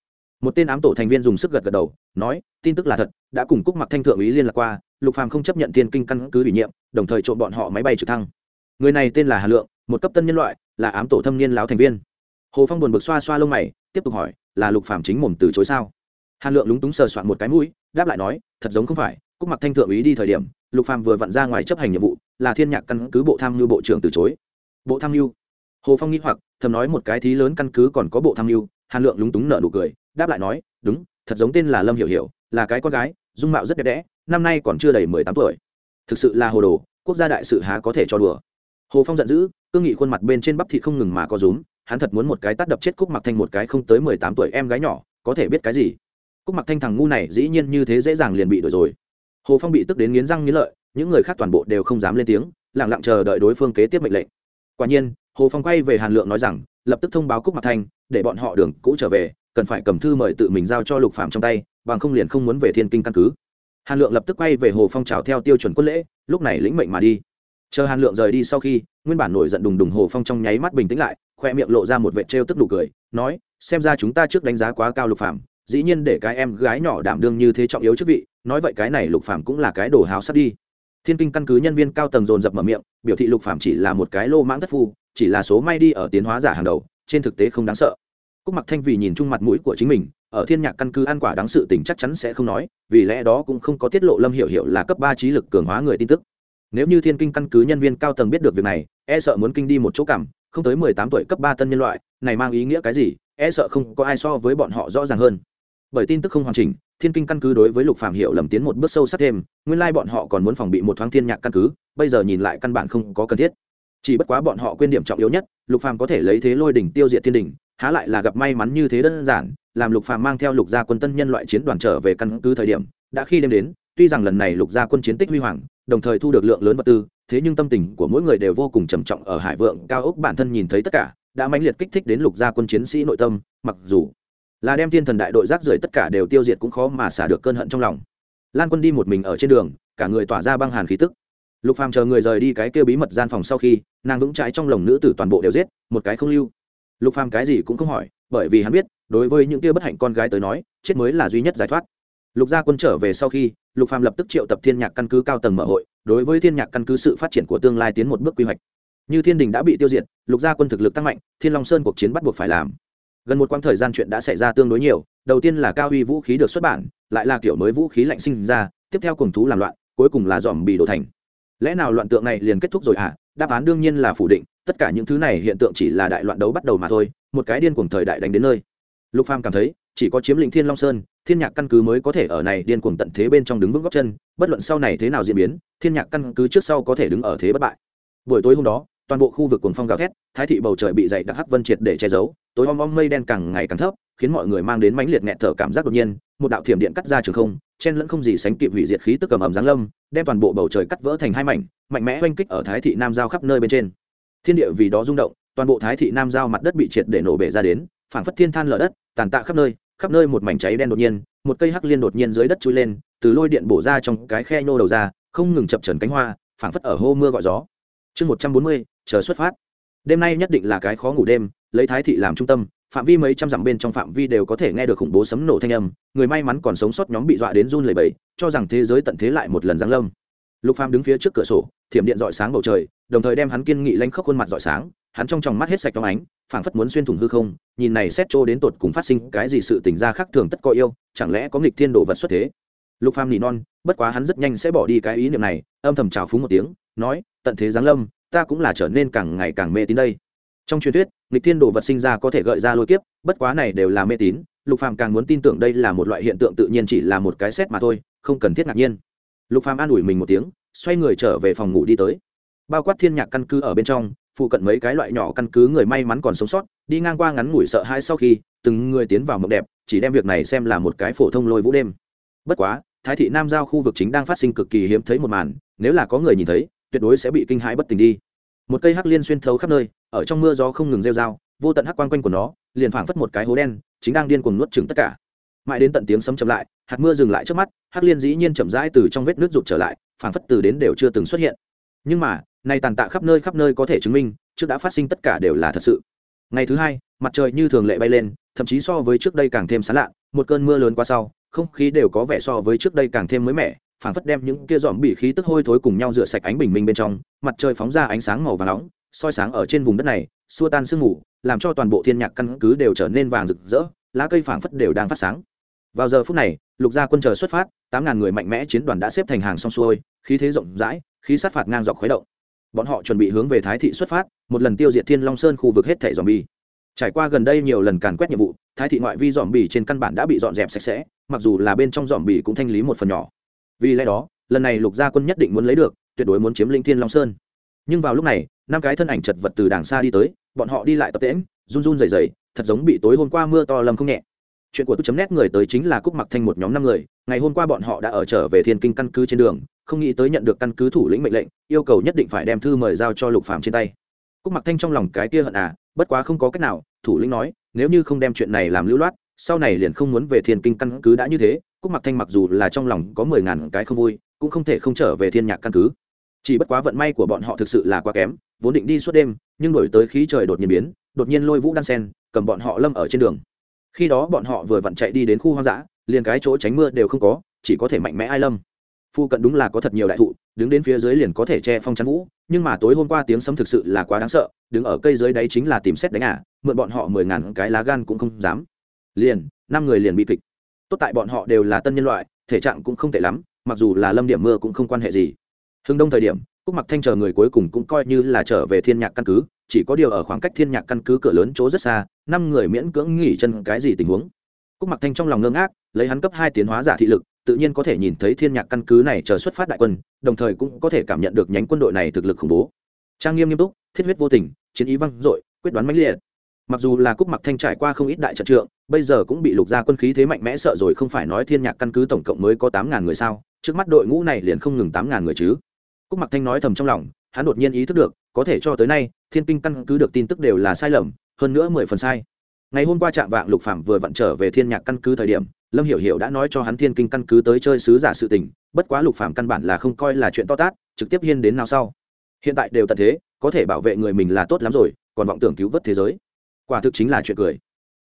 Một tên ám tổ thành viên dùng sức gật gật đầu, nói, tin tức là thật, đã cùng cúc mặc thanh thượng ý liên lạc qua, lục phàm không chấp nhận thiên kinh căn cứ ủy nhiệm, đồng thời trộm bọn họ máy bay trực thăng. Người này tên là hà lượng, một cấp tân nhân loại, là ám tổ thâm niên láo thành viên. Hồ phong buồn bực xoa xoa lông mày, tiếp tục hỏi là lục phàm chính mồm từ chối sao? Hàn lượng lúng túng sờ soạn một cái mũi, đáp lại nói, thật giống không phải, cúc mặc thanh thượng ý đi thời điểm, lục phàm vừa vặn ra ngoài chấp hành nhiệm vụ, là thiên nhạc căn cứ bộ tham mưu bộ trưởng từ chối. Bộ tham mưu? Hồ phong nghĩ hoặc, thầm nói một cái thí lớn căn cứ còn có bộ tham mưu, hàn lượng lúng túng nở nụ cười, đáp lại nói, đúng, thật giống tên là lâm hiểu hiểu, là cái con gái, dung mạo rất đẹp đẽ, năm nay còn chưa đầy mười tám tuổi. Thực sự là hồ đồ, quốc gia đại sự há có thể cho đùa. Hồ phong giận dữ, cương nghị khuôn mặt bên trên bắp thịt không ngừng mà có rúm hắn thật muốn một cái tát đập chết cúc mặc thanh một cái không tới mười tám tuổi em gái nhỏ, có thể biết cái gì? Cúc mặc thanh thằng ngu này dĩ nhiên như thế dễ dàng liền bị đuổi rồi. Hồ phong bị tức đến nghiến răng nghiến lợi, những người khác toàn bộ đều không dám lên tiếng lẳng lặng chờ đợi đối phương kế tiếp mệnh lệnh. Quả nhiên, hồ phong quay về hàn lượng nói rằng, lập tức thông báo cúc mặc thanh, để bọn họ đường cũ trở về, cần phải cầm thư mời tự mình giao cho lục phạm trong tay, bằng không liền không muốn về thiên kinh căn cứ. Hàn lượng lập tức quay về hồ phong trào theo tiêu chuẩn quân lễ, lúc này lĩnh mệnh mà đi. Chờ hàn lượng rời đi sau khi, nguyên bản nổi giận đùng đùng hồ phong trong nháy mắt bình tĩnh lại khoe miệng lộ ra một vệ trêu tức nụ cười, nói, xem ra chúng ta trước đánh giá quá cao lục phạm dĩ nhiên để cái em gái nhỏ đảm đương như thế trọng yếu chức vị, nói vậy cái này lục phạm cũng là cái đồ háo sắp đi. Thiên kinh căn cứ nhân viên cao tầng dồn dập mở miệng, biểu thị lục phạm chỉ là một cái lô mãng thất phu, chỉ là số may đi ở tiến hóa giả hàng đầu, trên thực tế không đáng sợ. Cúc mặc thanh vì nhìn chung mặt mũi của chính mình, ở thiên nhạc căn cứ ăn quả đáng sự tình chắc chắn sẽ không nói, vì lẽ đó cũng không có tiết lộ lâm hiểu hiểu là cấp ba trí lực cường hóa người tin tức. Nếu như thiên kinh căn cứ nhân viên cao tầng biết được việc này e sợ muốn kinh đi một chỗ cảm không tới mười tám tuổi cấp ba tân nhân loại, này mang ý nghĩa cái gì? E sợ không có ai so với bọn họ rõ ràng hơn. Bởi tin tức không hoàn chỉnh, thiên kinh căn cứ đối với lục phạm hiệu lầm tiến một bước sâu sắc thêm, nguyên lai bọn họ còn muốn phòng bị một thoáng thiên nhạc căn cứ, bây giờ nhìn lại căn bản không có cần thiết. Chỉ bất quá bọn họ quên điểm trọng yếu nhất, lục phàm có thể lấy thế lôi đỉnh tiêu diệt thiên đỉnh, há lại là gặp may mắn như thế đơn giản, làm lục phàm mang theo lục gia quân tân nhân loại chiến đoàn trở về căn cứ thời điểm, đã khi đêm đến tuy rằng lần này lục gia quân chiến tích huy hoàng, đồng thời thu được lượng lớn vật tư, thế nhưng tâm tình của mỗi người đều vô cùng trầm trọng ở hải vượng, cao ốc bản thân nhìn thấy tất cả, đã mãnh liệt kích thích đến lục gia quân chiến sĩ nội tâm, mặc dù là đem thiên thần đại đội rác rưởi tất cả đều tiêu diệt cũng khó mà xả được cơn hận trong lòng. Lan quân đi một mình ở trên đường, cả người tỏa ra băng hàn khí tức. Lục phàm chờ người rời đi cái kêu bí mật gian phòng sau khi, nàng vững trái trong lồng nữ tử toàn bộ đều giết, một cái không lưu. Lục phàm cái gì cũng không hỏi, bởi vì hắn biết, đối với những kia bất hạnh con gái tới nói, chết mới là duy nhất giải thoát lục gia quân trở về sau khi, lục phàm lập tức triệu tập thiên nhạc căn cứ cao tầng mở hội, đối với thiên nhạc căn cứ sự phát triển của tương lai tiến một bước quy hoạch. Như thiên đình đã bị tiêu diệt, lục gia quân thực lực tăng mạnh, thiên long sơn cuộc chiến bắt buộc phải làm. Gần một quãng thời gian chuyện đã xảy ra tương đối nhiều, đầu tiên là cao uy vũ khí được xuất bản, lại là kiểu mới vũ khí lạnh sinh ra, tiếp theo cùng thú làm loạn, cuối cùng là dòm bị đổ thành. Lẽ nào loạn tượng này liền kết thúc rồi à đáp án đương nhiên là phủ định, tất cả những thứ này hiện tượng chỉ là đại loạn đấu bắt đầu mà thôi, một cái điên cuồng thời đại đánh đến nơi. Lục phàm cảm thấy, chỉ có chiếm lĩnh thiên long sơn thiên nhạc căn cứ mới có thể ở này điên cuồng tận thế bên trong đứng vững góc chân, bất luận sau này thế nào diễn biến, thiên nhạc căn cứ trước sau có thể đứng ở thế bất bại. Buổi tối hôm đó, toàn bộ khu vực cuồng phong gào thét, thái thị bầu trời bị dày đặc hắc vân triệt để che giấu, tối om om mây đen càng ngày càng thấp, khiến mọi người mang đến mãnh liệt nghẹt thở cảm giác đột nhiên, một đạo thiểm điện cắt ra trường không, chen lẫn không gì sánh kịp hủy diệt khí tức cầm ẩm giáng lâm, đem toàn bộ bầu trời cắt vỡ thành hai mảnh, mạnh mẽ oanh kích ở thái thị nam giao khắp nơi bên trên. Thiên địa vì đó rung động, toàn bộ thái thị nam giao mặt đất bị triệt để nổ bể ra đến, phảng phất thiên than lở đất, tàn tạ khắp nơi khắp nơi một mảnh cháy đen đột nhiên, một cây hắc liên đột nhiên dưới đất chui lên, từ lôi điện bổ ra trong cái khe nhô đầu ra, không ngừng chập trần cánh hoa, phảng phất ở hô mưa gọi gió. Chương một trăm bốn mươi, chờ xuất phát. Đêm nay nhất định là cái khó ngủ đêm, lấy thái thị làm trung tâm, phạm vi mấy trăm dặm bên trong phạm vi đều có thể nghe được khủng bố sấm nổ thanh âm, người may mắn còn sống sót nhóm bị dọa đến run lẩy bẩy, cho rằng thế giới tận thế lại một lần giáng lâm. Lục phàm đứng phía trước cửa sổ, thiểm điện dọi sáng bầu trời, đồng thời đem hắn kiên nghị lanh khóc khuôn mặt dọi sáng hắn trong tròng mắt hết sạch trong ánh, phảng phất muốn xuyên thủng hư không, nhìn này xét trô đến tột cùng phát sinh cái gì sự tình ra khác thường tất có yêu, chẳng lẽ có nghịch thiên đồ vật xuất thế? Lục phàm nỉ non, bất quá hắn rất nhanh sẽ bỏ đi cái ý niệm này, âm thầm chào phúng một tiếng, nói, tận thế giáng lâm, ta cũng là trở nên càng ngày càng mê tín đây. Trong truyền thuyết, nghịch thiên đồ vật sinh ra có thể gợi ra lôi kiếp, bất quá này đều là mê tín, lục phàm càng muốn tin tưởng đây là một loại hiện tượng tự nhiên chỉ là một cái xét mà thôi, không cần thiết ngạc nhiên. Lục phàm an ủi mình một tiếng, xoay người trở về phòng ngủ đi tới. Bao quát thiên nhạc căn cứ ở bên trong phụ cận mấy cái loại nhỏ căn cứ người may mắn còn sống sót, đi ngang qua ngắn ngủi sợ hãi sau khi, từng người tiến vào mộng đẹp, chỉ đem việc này xem là một cái phổ thông lôi vũ đêm. Bất quá, thái thị nam giao khu vực chính đang phát sinh cực kỳ hiếm thấy một màn, nếu là có người nhìn thấy, tuyệt đối sẽ bị kinh hãi bất tỉnh đi. Một cây hắc liên xuyên thấu khắp nơi, ở trong mưa gió không ngừng rêu dao vô tận hắc quang quanh của nó, liền phảng phất một cái hố đen, chính đang điên cuồng nuốt chửng tất cả. Mãi đến tận tiếng sấm chậm lại, hạt mưa dừng lại trước mắt, hắc liên dĩ nhiên chậm rãi từ trong vết nước rụt trở lại, phảng phất từ đến đều chưa từng xuất hiện. Nhưng mà nay tàn tạ khắp nơi khắp nơi có thể chứng minh, trước đã phát sinh tất cả đều là thật sự. Ngày thứ hai, mặt trời như thường lệ bay lên, thậm chí so với trước đây càng thêm sán lạ, một cơn mưa lớn qua sau, không khí đều có vẻ so với trước đây càng thêm mới mẻ, phảng phất đem những kia dòm bị khí tức hôi thối cùng nhau rửa sạch ánh bình minh bên trong, mặt trời phóng ra ánh sáng màu vàng nóng, soi sáng ở trên vùng đất này, xua tan sương mù, làm cho toàn bộ thiên nhạc căn cứ đều trở nên vàng rực rỡ, lá cây phảng phất đều đang phát sáng. Vào giờ phút này, lục gia quân chờ xuất phát, tám ngàn người mạnh mẽ chiến đoàn đã xếp thành hàng xong xuôi, khí thế rộng rãi, khí sát phạt ngang dọc khuấy động bọn họ chuẩn bị hướng về thái thị xuất phát, một lần tiêu diệt thiên long sơn khu vực hết thẻ dòm bi trải qua gần đây nhiều lần càn quét nhiệm vụ, thái thị ngoại vi dòm bì trên căn bản đã bị dọn dẹp sạch sẽ, mặc dù là bên trong dòm bì cũng thanh lý một phần nhỏ. Vì lẽ đó, lần này lục gia quân nhất định muốn lấy được, tuyệt đối muốn chiếm linh thiên long sơn. Nhưng vào lúc này, năm cái thân ảnh chật vật từ đàng xa đi tới, bọn họ đi lại tập tễm run run rẩy rẩy, thật giống bị tối hôm qua mưa to lâm không nhẹ. Chuyện của tôi chấm nét người tới chính là cúc mặc thanh một nhóm năm người ngày hôm qua bọn họ đã ở trở về thiên kinh căn cứ trên đường, không nghĩ tới nhận được căn cứ thủ lĩnh mệnh lệnh, yêu cầu nhất định phải đem thư mời giao cho lục phạm trên tay. Cúc mặc thanh trong lòng cái kia hận à bất quá không có cách nào, thủ lĩnh nói, nếu như không đem chuyện này làm lưu loát, sau này liền không muốn về thiên kinh căn cứ đã như thế, cúc mặc thanh mặc dù là trong lòng có mười ngàn cái không vui, cũng không thể không trở về thiên nhạc căn cứ. Chỉ bất quá vận may của bọn họ thực sự là quá kém, vốn định đi suốt đêm, nhưng đổi tới khí trời đột nhiên biến, đột nhiên lôi vũ đan sen, cầm bọn họ lâm ở trên đường. Khi đó bọn họ vừa vặn chạy đi đến khu hoang dã liền cái chỗ tránh mưa đều không có, chỉ có thể mạnh mẽ ai lâm. Phu cận đúng là có thật nhiều đại thụ, đứng đến phía dưới liền có thể che phong chắn vũ, nhưng mà tối hôm qua tiếng sấm thực sự là quá đáng sợ, đứng ở cây dưới đấy chính là tìm xét đánh à? mượn bọn họ mười ngàn cái lá gan cũng không dám. Liền, năm người liền bị kịch. Tốt tại bọn họ đều là tân nhân loại, thể trạng cũng không tệ lắm, mặc dù là lâm điểm mưa cũng không quan hệ gì. Hưng đông thời điểm, cúc mặc thanh chờ người cuối cùng cũng coi như là trở về thiên nhạc căn cứ, chỉ có điều ở khoảng cách thiên nhạc căn cứ cửa lớn chỗ rất xa, năm người miễn cưỡng nghỉ chân cái gì tình huống cúc mặc thanh trong lòng ngơ ngác, lấy hắn cấp hai tiến hóa giả thị lực, tự nhiên có thể nhìn thấy thiên nhạc căn cứ này chờ xuất phát đại quân, đồng thời cũng có thể cảm nhận được nhánh quân đội này thực lực khủng bố. Trang nghiêm nghiêm túc, thiết huyết vô tình, chiến ý văng dội, quyết đoán mãnh liệt. Mặc dù là cúc mặc thanh trải qua không ít đại trận trượng, bây giờ cũng bị lục gia quân khí thế mạnh mẽ sợ rồi không phải nói thiên nhạc căn cứ tổng cộng mới có tám ngàn người sao, trước mắt đội ngũ này liền không ngừng tám ngàn người chứ. Cúc mặc thanh nói thầm trong lòng, hắn đột nhiên ý thức được, có thể cho tới nay, thiên kinh căn cứ được tin tức đều là sai lầm, hơn nữa mười phần sai ngày hôm qua trạm vạng lục phạm vừa vặn trở về thiên nhạc căn cứ thời điểm, lâm hiểu hiểu đã nói cho hắn thiên kinh căn cứ tới chơi sứ giả sự tình, bất quá lục phạm căn bản là không coi là chuyện to tát, trực tiếp hiên đến nào sau. Hiện tại đều tận thế, có thể bảo vệ người mình là tốt lắm rồi, còn vọng tưởng cứu vớt thế giới. Quả thực chính là chuyện cười.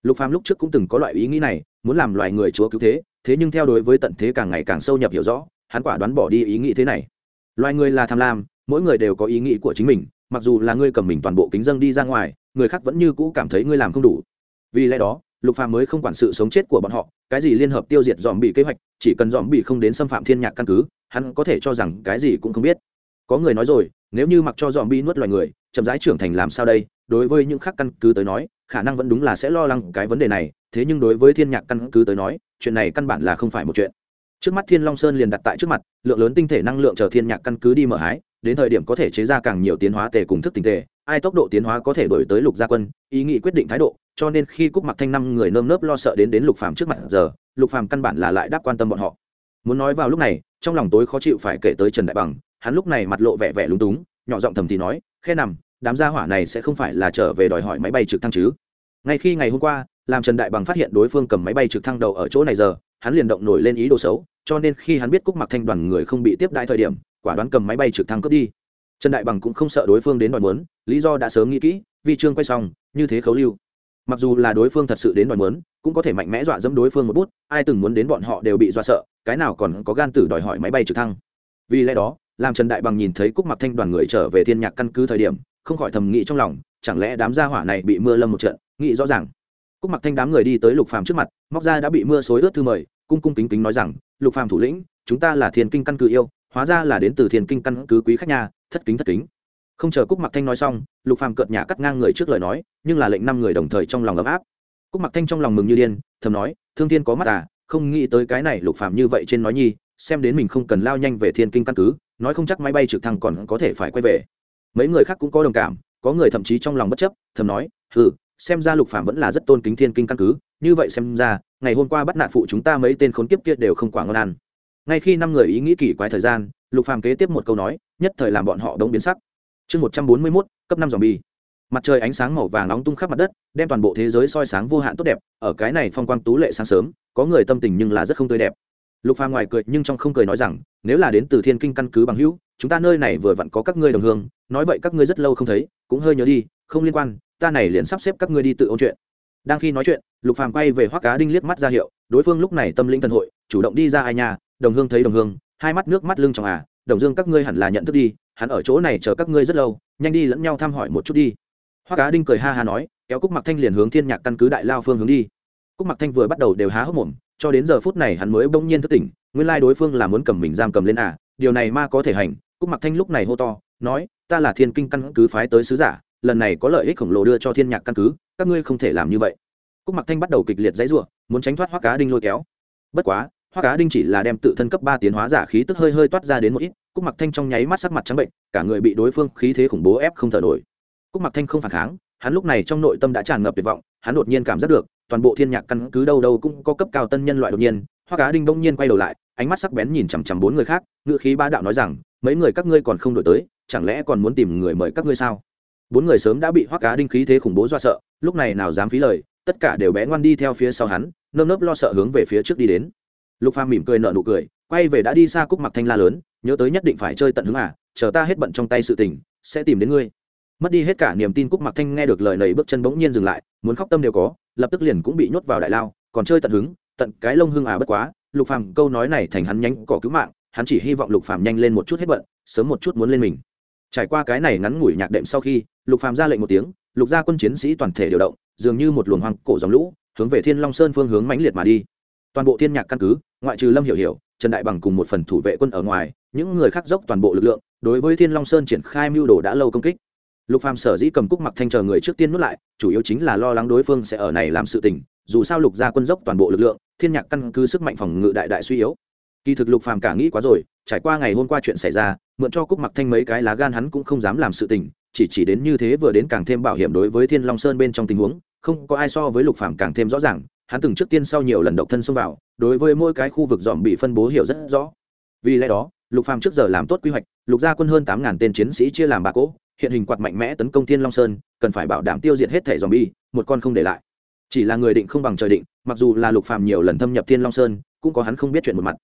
Lục phàm lúc trước cũng từng có loại ý nghĩ này, muốn làm loài người chúa cứu thế thế nhưng theo đối với tận thế càng ngày càng sâu nhập hiểu rõ, hắn quả đoán bỏ đi ý nghĩ thế này. Loài người là tham lam, mỗi người đều có ý nghĩ của chính mình, mặc dù là ngươi cầm mình toàn bộ kính dân đi ra ngoài, người khác vẫn như cũ cảm thấy ngươi làm không đủ vì lẽ đó, lục phàm mới không quản sự sống chết của bọn họ, cái gì liên hợp tiêu diệt dòm bị kế hoạch, chỉ cần dòm bị không đến xâm phạm thiên nhạc căn cứ, hắn có thể cho rằng cái gì cũng không biết. Có người nói rồi, nếu như mặc cho dòm bị nuốt loài người, chậm rãi trưởng thành làm sao đây? Đối với những khác căn cứ tới nói, khả năng vẫn đúng là sẽ lo lắng cái vấn đề này, thế nhưng đối với thiên nhạc căn cứ tới nói, chuyện này căn bản là không phải một chuyện. Trước mắt thiên long sơn liền đặt tại trước mặt, lượng lớn tinh thể năng lượng chờ thiên nhạc căn cứ đi mở hái, đến thời điểm có thể chế ra càng nhiều tiến hóa tề cùng thức tinh tề ai tốc độ tiến hóa có thể đổi tới lục gia quân, ý nghĩ quyết định thái độ, cho nên khi cúc mặc thanh năm người nơm nớp lo sợ đến đến lục phàm trước mặt giờ, lục phàm căn bản là lại đáp quan tâm bọn họ. Muốn nói vào lúc này, trong lòng tối khó chịu phải kể tới trần đại bằng, hắn lúc này mặt lộ vẻ vẻ lúng túng, nhỏ giọng thầm thì nói, khe nằm, đám gia hỏa này sẽ không phải là trở về đòi hỏi máy bay trực thăng chứ? Ngay khi ngày hôm qua, làm trần đại bằng phát hiện đối phương cầm máy bay trực thăng đầu ở chỗ này giờ, hắn liền động nổi lên ý đồ xấu, cho nên khi hắn biết cúc mặc thanh đoàn người không bị tiếp đại thời điểm, quả đoán cầm máy bay trực thăng cướp đi trần đại bằng cũng không sợ đối phương đến đòi muốn, lý do đã sớm nghĩ kỹ vì trương quay xong, như thế khấu lưu. Mặc dù là đối phương thật sự đến đòi muốn, cũng có thể mạnh mẽ dọa dẫm đối phương một bút, ai từng muốn đến bọn họ đều bị dọa sợ, cái nào còn có gan tử đòi hỏi máy bay trực thăng. Vì lẽ đó, làm trần đại bằng nhìn thấy cúc mặc thanh đoàn người trở về thiên nhạc căn cứ thời điểm, không khỏi thầm nghĩ trong lòng, chẳng lẽ đám gia hỏa này bị mưa lâm một trận, nghĩ rõ ràng. Cúc mặc thanh đám người đi tới lục phàm trước mặt, móc ra đã bị mưa xối ướt thư mời, cung cung kính kính nói rằng, lục phàm thủ lĩnh, chúng ta là thiên kinh căn cứ yêu, hóa ra là đến từ thiên kinh căn cứ quý khách nhà thất kính thất kính. Không chờ cúc mặc thanh nói xong, lục phàm cợt nhả cắt ngang người trước lời nói, nhưng là lệnh năm người đồng thời trong lòng ấm áp. Cúc mặc thanh trong lòng mừng như điên, thầm nói, thương thiên có mắt à không nghĩ tới cái này lục phàm như vậy trên nói nhi, xem đến mình không cần lao nhanh về thiên kinh căn cứ, nói không chắc máy bay trực thăng còn có thể phải quay về. Mấy người khác cũng có đồng cảm, có người thậm chí trong lòng bất chấp, thầm nói ừ xem ra lục phạm vẫn là rất tôn kính thiên kinh căn cứ, như vậy xem ra, ngày hôm qua bắt nạn phụ chúng ta mấy tên khốn kiếp kia đều không quả ngon ăn. Ngay khi năm người ý nghĩ kỳ quái thời gian, lục phàm kế tiếp một câu nói nhất thời làm bọn họ đống biến sắc. Chương một trăm bốn mươi mốt, cấp năm dòm bi mặt trời ánh sáng màu vàng nóng tung khắp mặt đất, đem toàn bộ thế giới soi sáng vô hạn tốt đẹp, ở cái này phong quang tú lệ sáng sớm, có người tâm tình nhưng là rất không tươi đẹp. Lục phàm ngoài cười nhưng trong không cười nói rằng, nếu là đến từ thiên kinh căn cứ bằng hữu, chúng ta nơi này vừa vặn có các ngươi đồng hương, nói vậy các ngươi rất lâu không thấy, cũng hơi nhớ đi, không liên quan, ta này liền sắp xếp các ngươi đi tự ôn chuyện. Đang khi nói chuyện, lục phàm quay về hoắc cá đinh liếc mắt ra hiệu, đối phương lúc này tâm linh thần hội, chủ động đi ra ai nhà, đồng hương thấy đồng hương, hai mắt nước mắt lưng trong à đồng dương các ngươi hẳn là nhận thức đi hắn ở chỗ này chờ các ngươi rất lâu nhanh đi lẫn nhau thăm hỏi một chút đi. Hoa cá đinh cười ha ha nói kéo cúc mặc thanh liền hướng thiên nhạc căn cứ đại lao phương hướng đi. Cúc mặc thanh vừa bắt đầu đều há hốc mồm cho đến giờ phút này hắn mới bỗng nhiên thức tỉnh nguyên lai đối phương là muốn cầm mình giam cầm lên à điều này ma có thể hành cúc mặc thanh lúc này hô to nói ta là thiên kinh căn cứ phái tới sứ giả lần này có lợi ích khổng lồ đưa cho thiên nhạc căn cứ các ngươi không thể làm như vậy. Cúc mặc thanh bắt đầu kịch liệt dãy rủa, muốn tránh thoát hoắc cá đinh lôi kéo. Bất quá hoa cá đinh chỉ là đem tự thân cấp ba tiến hóa giả khí tức hơi hơi toát ra đến một ít, cúc mặc thanh trong nháy mắt sắc mặt trắng bệnh, cả người bị đối phương khí thế khủng bố ép không thở nổi. Cúc mặc thanh không phản kháng, hắn lúc này trong nội tâm đã tràn ngập tuyệt vọng, hắn đột nhiên cảm giác được, toàn bộ thiên nhạc căn cứ đâu đâu cũng có cấp cao tân nhân loại đột nhiên. Hoa cá đinh bỗng nhiên quay đầu lại, ánh mắt sắc bén nhìn chằm chằm bốn người khác ngự khí ba đạo nói rằng, mấy người các ngươi còn không đổi tới, chẳng lẽ còn muốn tìm người mời các ngươi sao? Bốn người sớm đã bị hoa cá đinh khí thế khủng bố do sợ, lúc này nào dám phí lời, tất cả đều bé ngoan đi theo phía sau hắn, nơm nớp lo sợ hướng về phía trước đi đến lục phàm mỉm cười nở nụ cười, quay về đã đi xa cúc mặc thanh la lớn, nhớ tới nhất định phải chơi tận hứng à chờ ta hết bận trong tay sự tình, sẽ tìm đến ngươi. Mất đi hết cả niềm tin cúc mặc thanh nghe được lời này bước chân bỗng nhiên dừng lại, muốn khóc tâm đều có, lập tức liền cũng bị nhốt vào đại lao, còn chơi tận hứng, tận cái lông hương à bất quá, lục phàm câu nói này thành hắn nhánh cỏ cứu mạng, hắn chỉ hy vọng lục phàm nhanh lên một chút hết bận, sớm một chút muốn lên mình. Trải qua cái này ngắn ngủi nhạc đệm sau khi, lục phàm ra lệnh một tiếng, lục gia quân chiến sĩ toàn thể điều động, dường như một luồng hoang cổ dòng lũ, hướng về thiên long sơn phương hướng mãnh liệt mà đi toàn bộ thiên nhạc căn cứ, ngoại trừ lâm hiểu hiểu, trần đại bằng cùng một phần thủ vệ quân ở ngoài, những người khác dốc toàn bộ lực lượng, đối với thiên long sơn triển khai mưu đồ đã lâu công kích. Lục phàm sở dĩ cầm cúc mặc thanh chờ người trước tiên nuốt lại, chủ yếu chính là lo lắng đối phương sẽ ở này làm sự tình, dù sao lục gia quân dốc toàn bộ lực lượng, thiên nhạc căn cứ sức mạnh phòng ngự đại đại suy yếu. Kỳ thực lục phàm cả nghĩ quá rồi, trải qua ngày hôm qua chuyện xảy ra, mượn cho cúc mặc thanh mấy cái lá gan hắn cũng không dám làm sự tình, chỉ chỉ đến như thế vừa đến càng thêm bảo hiểm đối với thiên long sơn bên trong tình huống, không có ai so với lục phàm càng thêm rõ ràng hắn từng trước tiên sau nhiều lần độc thân xông vào, đối với mỗi cái khu vực dòm bị phân bố hiểu rất rõ. Vì lẽ đó, lục phàm trước giờ làm tốt quy hoạch, lục gia quân hơn tám ngàn tên chiến sĩ chia làm ba cỗ, hiện hình quạt mạnh mẽ tấn công thiên long sơn, cần phải bảo đảm tiêu diệt hết thẻ dòm bi một con không để lại. Chỉ là người định không bằng trời định, mặc dù là lục phàm nhiều lần thâm nhập thiên long sơn, cũng có hắn không biết chuyện một mặt.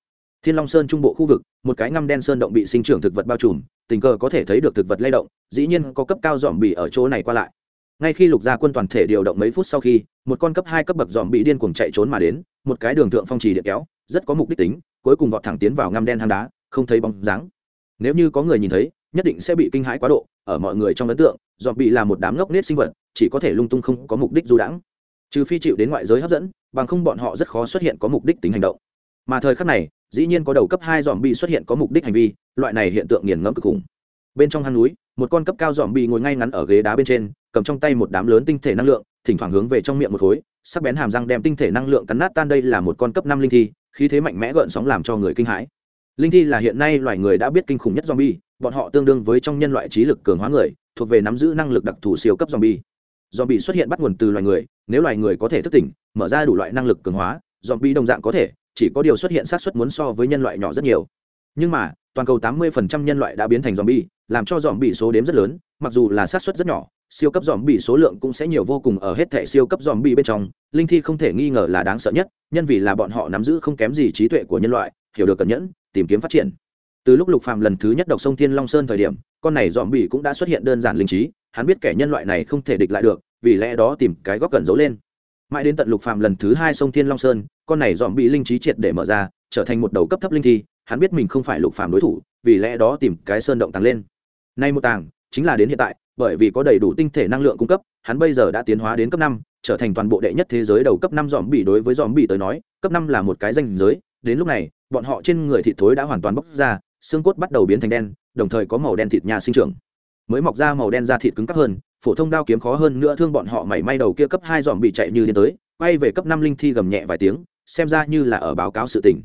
Thiên long sơn trung bộ khu vực, một cái ngăm đen sơn động bị sinh trưởng thực vật bao trùm, tình cờ có thể thấy được thực vật lay động, dĩ nhiên có cấp cao dòm bì ở chỗ này qua lại ngay khi lục gia quân toàn thể điều động mấy phút sau khi, một con cấp hai cấp bậc dòm bị điên cuồng chạy trốn mà đến, một cái đường thượng phong trì điện kéo, rất có mục đích tính, cuối cùng vọt thẳng tiến vào ngăm đen hang đá, không thấy bóng dáng. Nếu như có người nhìn thấy, nhất định sẽ bị kinh hãi quá độ, ở mọi người trong ấn tượng dòm bị là một đám ngốc nết sinh vật, chỉ có thể lung tung không có mục đích du đãng. Trừ phi chịu đến ngoại giới hấp dẫn, bằng không bọn họ rất khó xuất hiện có mục đích tính hành động. Mà thời khắc này, dĩ nhiên có đầu cấp hai dòm bị xuất hiện có mục đích hành vi, loại này hiện tượng nghiền ngẫm cực khủng. Bên trong hang núi, một con cấp cao dòm bị ngồi ngay ngắn ở ghế đá bên trên cầm trong tay một đám lớn tinh thể năng lượng, thỉnh thoảng hướng về trong miệng một khối, sắc bén hàm răng đem tinh thể năng lượng cắn nát tan đây là một con cấp năm linh thi, khí thế mạnh mẽ gợn sóng làm cho người kinh hãi. Linh thi là hiện nay loài người đã biết kinh khủng nhất zombie, bọn họ tương đương với trong nhân loại trí lực cường hóa người, thuộc về nắm giữ năng lực đặc thù siêu cấp zombie. Zombie xuất hiện bắt nguồn từ loài người, nếu loài người có thể thức tỉnh, mở ra đủ loại năng lực cường hóa, zombie đồng dạng có thể, chỉ có điều xuất hiện xác suất muốn so với nhân loại nhỏ rất nhiều. Nhưng mà, toàn cầu 80% nhân loại đã biến thành zombie, làm cho zombie số đếm rất lớn, mặc dù là xác suất rất nhỏ siêu cấp dòm bị số lượng cũng sẽ nhiều vô cùng ở hết thẻ siêu cấp dòm bị bên trong, linh thi không thể nghi ngờ là đáng sợ nhất, nhân vì là bọn họ nắm giữ không kém gì trí tuệ của nhân loại, hiểu được cẩn nhẫn, tìm kiếm phát triển. Từ lúc lục phàm lần thứ nhất đọc sông thiên long sơn thời điểm, con này dòm bị cũng đã xuất hiện đơn giản linh trí, hắn biết kẻ nhân loại này không thể địch lại được, vì lẽ đó tìm cái góc cần giấu lên. Mãi đến tận lục phàm lần thứ hai sông thiên long sơn, con này dòm bị linh trí triệt để mở ra, trở thành một đầu cấp thấp linh thi, hắn biết mình không phải lục phàm đối thủ, vì lẽ đó tìm cái sơn động tăng lên. Nay một tàng chính là đến hiện tại bởi vì có đầy đủ tinh thể năng lượng cung cấp, hắn bây giờ đã tiến hóa đến cấp năm, trở thành toàn bộ đệ nhất thế giới đầu cấp năm dòm bỉ đối với dòm bỉ tới nói, cấp năm là một cái danh giới. Đến lúc này, bọn họ trên người thịt thối đã hoàn toàn bốc ra, xương cốt bắt đầu biến thành đen, đồng thời có màu đen thịt nhà sinh trưởng. Mới mọc ra màu đen da thịt cứng cắp hơn, phổ thông đao kiếm khó hơn nữa thương bọn họ mảy may đầu kia cấp hai dòm bị chạy như đến tới, quay về cấp năm linh thi gầm nhẹ vài tiếng, xem ra như là ở báo cáo sự tình.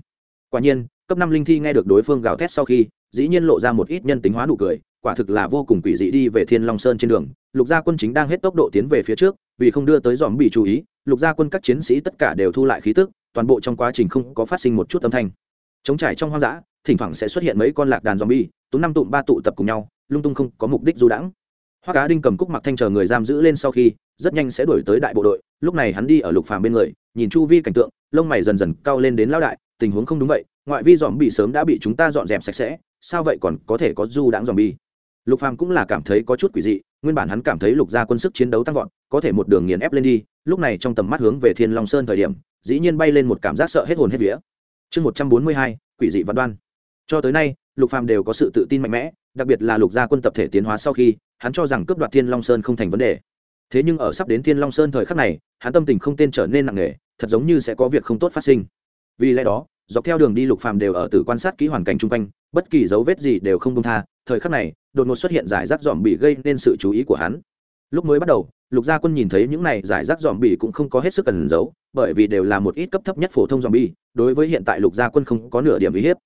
Quả nhiên, cấp năm linh thi nghe được đối phương gào thét sau khi, dĩ nhiên lộ ra một ít nhân tính hóa nụ cười quả thực là vô cùng quỷ dị đi về thiên long sơn trên đường. Lục gia quân chính đang hết tốc độ tiến về phía trước, vì không đưa tới dòm bị chú ý, lục gia quân các chiến sĩ tất cả đều thu lại khí tức, toàn bộ trong quá trình không có phát sinh một chút âm thanh. Chống trải trong hoang dã, thỉnh thoảng sẽ xuất hiện mấy con lạc đàn dòm bi tú năm tụm ba tụ tập cùng nhau, lung tung không có mục đích du đãng. Hoa cá đinh cầm cúc mặc thanh chờ người giam giữ lên sau khi, rất nhanh sẽ đuổi tới đại bộ đội. Lúc này hắn đi ở lục phàm bên người, nhìn chu vi cảnh tượng, lông mày dần dần cao lên đến lão đại, tình huống không đúng vậy, ngoại vi dòm bị sớm đã bị chúng ta dọn dẹp sạch sẽ, sao vậy còn có thể có du đãng dòm bi? Lục phàm cũng là cảm thấy có chút quỷ dị, nguyên bản hắn cảm thấy lục gia quân sức chiến đấu tăng vọt, có thể một đường nghiền ép lên đi, lúc này trong tầm mắt hướng về thiên long sơn thời điểm, dĩ nhiên bay lên một cảm giác sợ hết hồn hết vía. Chương một trăm bốn mươi hai, quỷ dị văn đoan. Cho tới nay, lục phàm đều có sự tự tin mạnh mẽ, đặc biệt là lục gia quân tập thể tiến hóa sau khi, hắn cho rằng cướp đoạt thiên long sơn không thành vấn đề. Thế nhưng ở sắp đến thiên long sơn thời khắc này, hắn tâm tình không tên trở nên nặng nề, thật giống như sẽ có việc không tốt phát sinh. Vì lẽ đó, dọc theo đường đi lục phàm đều ở từ quan sát kỹ hoàn cảnh chung quanh, bất kỳ dấu vết gì đều không công tha, thời khắc này đột ngột xuất hiện giải rác dòm bị gây nên sự chú ý của hắn. Lúc mới bắt đầu, lục gia quân nhìn thấy những này giải rác dòm bị cũng không có hết sức cần giấu, bởi vì đều là một ít cấp thấp nhất phổ thông dòm bi đối với hiện tại lục gia quân không có nửa điểm uy hiếp.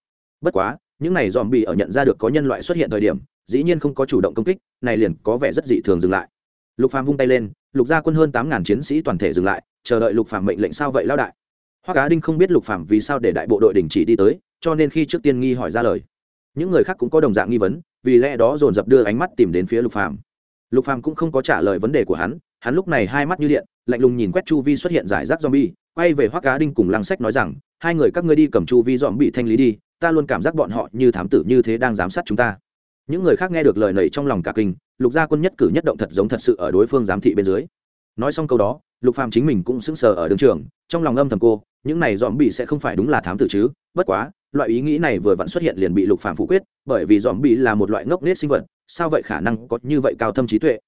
Bất quá, những này dòm bị ở nhận ra được có nhân loại xuất hiện thời điểm, dĩ nhiên không có chủ động công kích, này liền có vẻ rất dị thường dừng lại. Lục phàm vung tay lên, lục gia quân hơn tám ngàn chiến sĩ toàn thể dừng lại, chờ đợi lục phàm mệnh lệnh sao vậy lao đại? Hoa cá đinh không biết lục phàm vì sao để đại bộ đội đình chỉ đi tới, cho nên khi trước tiên nghi hỏi ra lời, những người khác cũng có đồng dạng nghi vấn vì lẽ đó dồn dập đưa ánh mắt tìm đến phía lục phàm. Lục phàm cũng không có trả lời vấn đề của hắn hắn lúc này hai mắt như điện, lạnh lùng nhìn quét chu vi xuất hiện giải rác zombie, quay về hoa cá đinh cùng lăng sách nói rằng, hai người các ngươi đi cầm chu vi dòm bị thanh lý đi, ta luôn cảm giác bọn họ như thám tử như thế đang giám sát chúng ta. Những người khác nghe được lời nầy trong lòng cả kinh, lục gia quân nhất cử nhất động thật giống thật sự ở đối phương giám thị bên dưới. Nói xong câu đó, lục phàm chính mình cũng sững sờ ở đường trường, trong lòng âm thầm cô, những này dọn bị sẽ không phải đúng là thám tử chứ, bất quá loại ý nghĩ này vừa vặn xuất hiện liền bị lục phàm phủ quyết, bởi vì dòm bị là một loại ngốc nết sinh vật, sao vậy khả năng có như vậy cao thâm trí tuệ?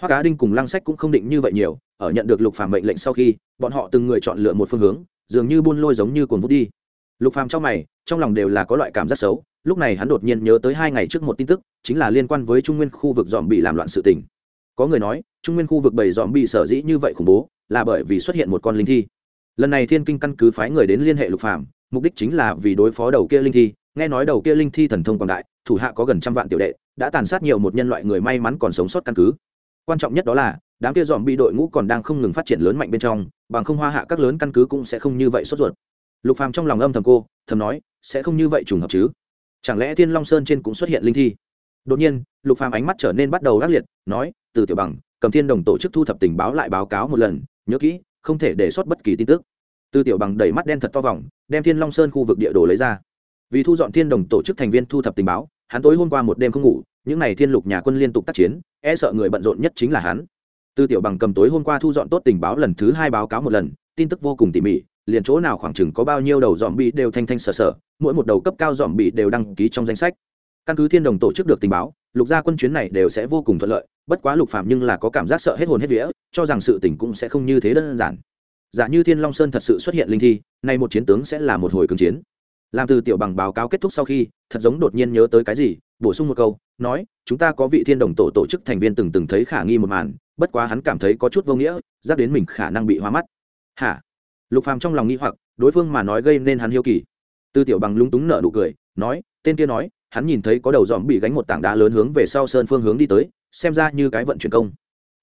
Hoa cá đinh cùng lăng sách cũng không định như vậy nhiều, ở nhận được lục phàm mệnh lệnh sau khi, bọn họ từng người chọn lựa một phương hướng, dường như buôn lôi giống như cuồng vút đi. Lục phàm trong mày, trong lòng đều là có loại cảm giác xấu, lúc này hắn đột nhiên nhớ tới hai ngày trước một tin tức, chính là liên quan với trung nguyên khu vực dòm bị làm loạn sự tình. Có người nói, trung nguyên khu vực bảy dòm bị sở dĩ như vậy khủng bố, là bởi vì xuất hiện một con linh thi. Lần này thiên kinh căn cứ phái người đến liên hệ lục phàm mục đích chính là vì đối phó đầu kia linh thi. Nghe nói đầu kia linh thi thần thông quảng đại, thủ hạ có gần trăm vạn tiểu đệ, đã tàn sát nhiều một nhân loại người may mắn còn sống sót căn cứ. Quan trọng nhất đó là, đám kia dòm bị đội ngũ còn đang không ngừng phát triển lớn mạnh bên trong, bằng không hoa hạ các lớn căn cứ cũng sẽ không như vậy sốt ruột. Lục phàm trong lòng âm thầm cô, thầm nói, sẽ không như vậy trùng hợp chứ? Chẳng lẽ thiên long sơn trên cũng xuất hiện linh thi? Đột nhiên, lục phàm ánh mắt trở nên bắt đầu ác liệt, nói, từ tiểu bằng, cầm thiên đồng tổ chức thu thập tình báo lại báo cáo một lần, nhớ kỹ, không thể để sót bất kỳ tin tức. Tư tiểu bằng đẩy mắt đen thật to vòng, đem thiên long sơn khu vực địa đồ lấy ra. Vì thu dọn thiên đồng tổ chức thành viên thu thập tình báo, hắn tối hôm qua một đêm không ngủ, những n à y thiên lục nhà quân liên tục tác chiến e sợ người bận rộn nhất chính là hắn. Tư tiểu bằng cầm tối hôm qua thu dọn tốt tình báo lần thứ hai báo cáo một lần, tin tức vô cùng tỉ mỉ, liền chỗ nào khoảng chừng có bao nhiêu đầu dòm bị đều thanh thanh sờ sờ mỗi một đầu cấp cao dòm bị đều đăng ký trong danh sách. Căn cứ thiên đồng tổ chức được tình báo, lục gia quân chuyến này đều sẽ vô cùng thuận lợi, bất quá lục phạm nhưng là có cảm giác sợ hết hồn hết vía, cho rằng sự tình cũng sẽ không như thế đơn giản giả như thiên long sơn thật sự xuất hiện linh thi, nay một chiến tướng sẽ là một hồi cường chiến. Làm từ tiểu bằng báo cáo kết thúc sau khi, thật giống đột nhiên nhớ tới cái gì, bổ sung một câu, nói, chúng ta có vị thiên đồng tổ tổ chức thành viên từng từng thấy khả nghi một màn, bất quá hắn cảm thấy có chút vô nghĩa giáp đến mình khả năng bị hoa mắt. Hả? Lục phàm trong lòng nghi hoặc, đối phương mà nói gây nên hắn hiếu kỳ. Tư tiểu bằng lúng túng nở nụ cười, nói, tên kia nói, hắn nhìn thấy có đầu dòm bị gánh một tảng đá lớn hướng về sau sơn phương hướng đi tới, xem ra như cái vận chuyển công.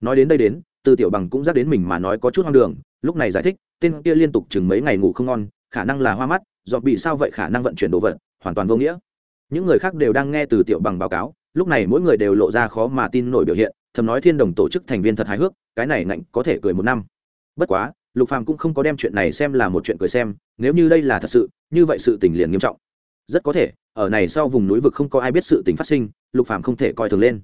Nói đến đây đến, tư tiểu bằng cũng dắt đến mình mà nói có chút hoang đường lúc này giải thích, tên kia liên tục chừng mấy ngày ngủ không ngon, khả năng là hoa mắt dòm bị sao vậy khả năng vận chuyển đồ vật, hoàn toàn vô nghĩa. Những người khác đều đang nghe từ tiểu bằng báo cáo, lúc này mỗi người đều lộ ra khó mà tin nổi biểu hiện, thầm nói thiên đồng tổ chức thành viên thật hài hước, cái này ngạnh có thể cười một năm. Bất quá, lục phàm cũng không có đem chuyện này xem là một chuyện cười xem, nếu như đây là thật sự, như vậy sự tình liền nghiêm trọng. Rất có thể, ở này sau vùng núi vực không có ai biết sự tình phát sinh, lục phàm không thể coi thường lên.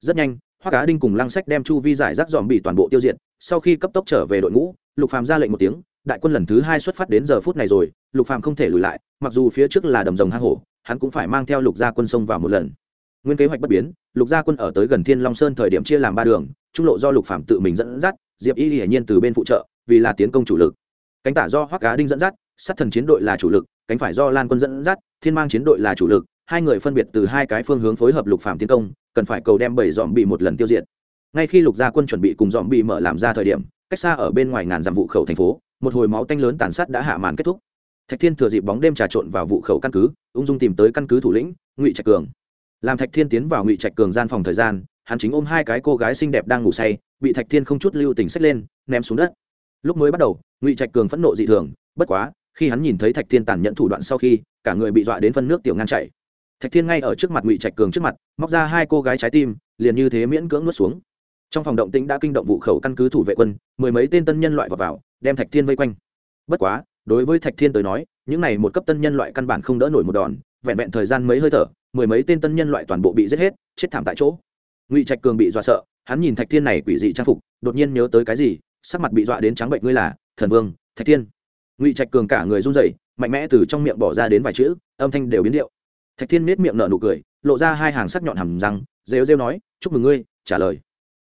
Rất nhanh hoa cá đinh cùng lăng sách đem chu vi giải rác dòm bị toàn bộ tiêu diệt, sau khi cấp tốc trở về đội ngũ, lục phàm ra lệnh một tiếng, đại quân lần thứ hai xuất phát đến giờ phút này rồi, lục phàm không thể lùi lại, mặc dù phía trước là đầm rồng hang hổ, hắn cũng phải mang theo lục gia quân sông vào một lần. Nguyên kế hoạch bất biến, lục gia quân ở tới gần thiên long sơn thời điểm chia làm ba đường, trung lộ do lục phàm tự mình dẫn dắt, diệp y hiển nhiên từ bên phụ trợ, vì là tiến công chủ lực. Cánh tả do hoắc cá đinh dẫn dắt, sát thần chiến đội là chủ lực, cánh phải do lan quân dẫn dắt, thiên mang chiến đội là chủ lực hai người phân biệt từ hai cái phương hướng phối hợp lục phạm tiến công, cần phải cầu đem bảy dòm bị một lần tiêu diệt. Ngay khi lục gia quân chuẩn bị cùng dòm bị mở làm ra thời điểm, cách xa ở bên ngoài ngàn dặm vụ khẩu thành phố, một hồi máu tanh lớn tàn sát đã hạ màn kết thúc. Thạch thiên thừa dịp bóng đêm trà trộn vào vụ khẩu căn cứ, ung dung tìm tới căn cứ thủ lĩnh, ngụy trạch cường. Làm thạch thiên tiến vào ngụy trạch cường gian phòng thời gian, hắn chính ôm hai cái cô gái xinh đẹp đang ngủ say, bị thạch thiên không chút lưu tình xách lên, ném xuống đất. Lúc mới bắt đầu, ngụy trạch cường phẫn nộ dị thường, bất quá, khi hắn nhìn thấy thạch thiên tàn nhẫn thủ đoạn sau khi, cả người bị dọa đến phân nước tiểu ngang chảy thạch thiên ngay ở trước mặt ngụy trạch cường trước mặt móc ra hai cô gái trái tim liền như thế miễn cưỡng nuốt xuống. Trong phòng động tĩnh đã kinh động vụ khẩu căn cứ thủ vệ quân mười mấy tên tân nhân loại vào, vào đem thạch thiên vây quanh. Bất quá đối với thạch thiên tới nói những này một cấp tân nhân loại căn bản không đỡ nổi một đòn vẹn vẹn thời gian mấy hơi thở mười mấy tên tân nhân loại toàn bộ bị giết hết chết thảm tại chỗ. Ngụy trạch cường bị dọa sợ hắn nhìn thạch thiên này quỷ dị trang phục đột nhiên nhớ tới cái gì sắc mặt bị dọa đến trắng bệnh ngươi là thần vương thạch thiên. Ngụy trạch cường cả người run rẩy mạnh mẽ từ trong miệng bỏ ra đến vài chữ âm thanh đều biến điệu thạch thiên nết miệng nở nụ cười, lộ ra hai hàng sắc nhọn hầm răng, rêu rêu nói, chúc mừng ngươi, trả lời.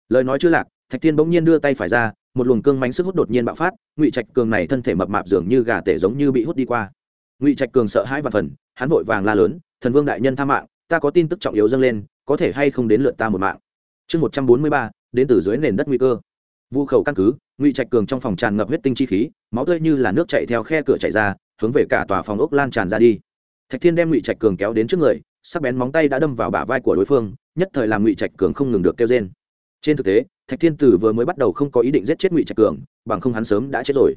Lời nói chưa lạc, thạch thiên bỗng nhiên đưa tay phải ra, một luồng cương mánh sức hút đột nhiên bạo phát, ngụy trạch cường này thân thể mập mạp dường như gà tể giống như bị hút đi qua. Ngụy trạch cường sợ hãi và phần, hắn vội vàng la lớn, thần vương đại nhân tha mạng, ta có tin tức trọng yếu dâng lên, có thể hay không đến lượt ta một mạng? Chương một trăm bốn mươi ba, đến từ dưới nền đất nguy cơ. Vu khẩu căn cứ, ngụy trạch cường trong phòng tràn ngập huyết tinh chi khí, máu tươi như là nước chạy theo khe cửa chạy ra, hướng về cả tòa phòng ốc lan tràn ra đi thạch thiên đem ngụy trạch cường kéo đến trước người, sắc bén móng tay đã đâm vào bả vai của đối phương, nhất thời làm ngụy trạch cường không ngừng được kêu trên trên thực tế, thạch thiên tử vừa mới bắt đầu không có ý định giết chết ngụy trạch cường, bằng không hắn sớm đã chết rồi.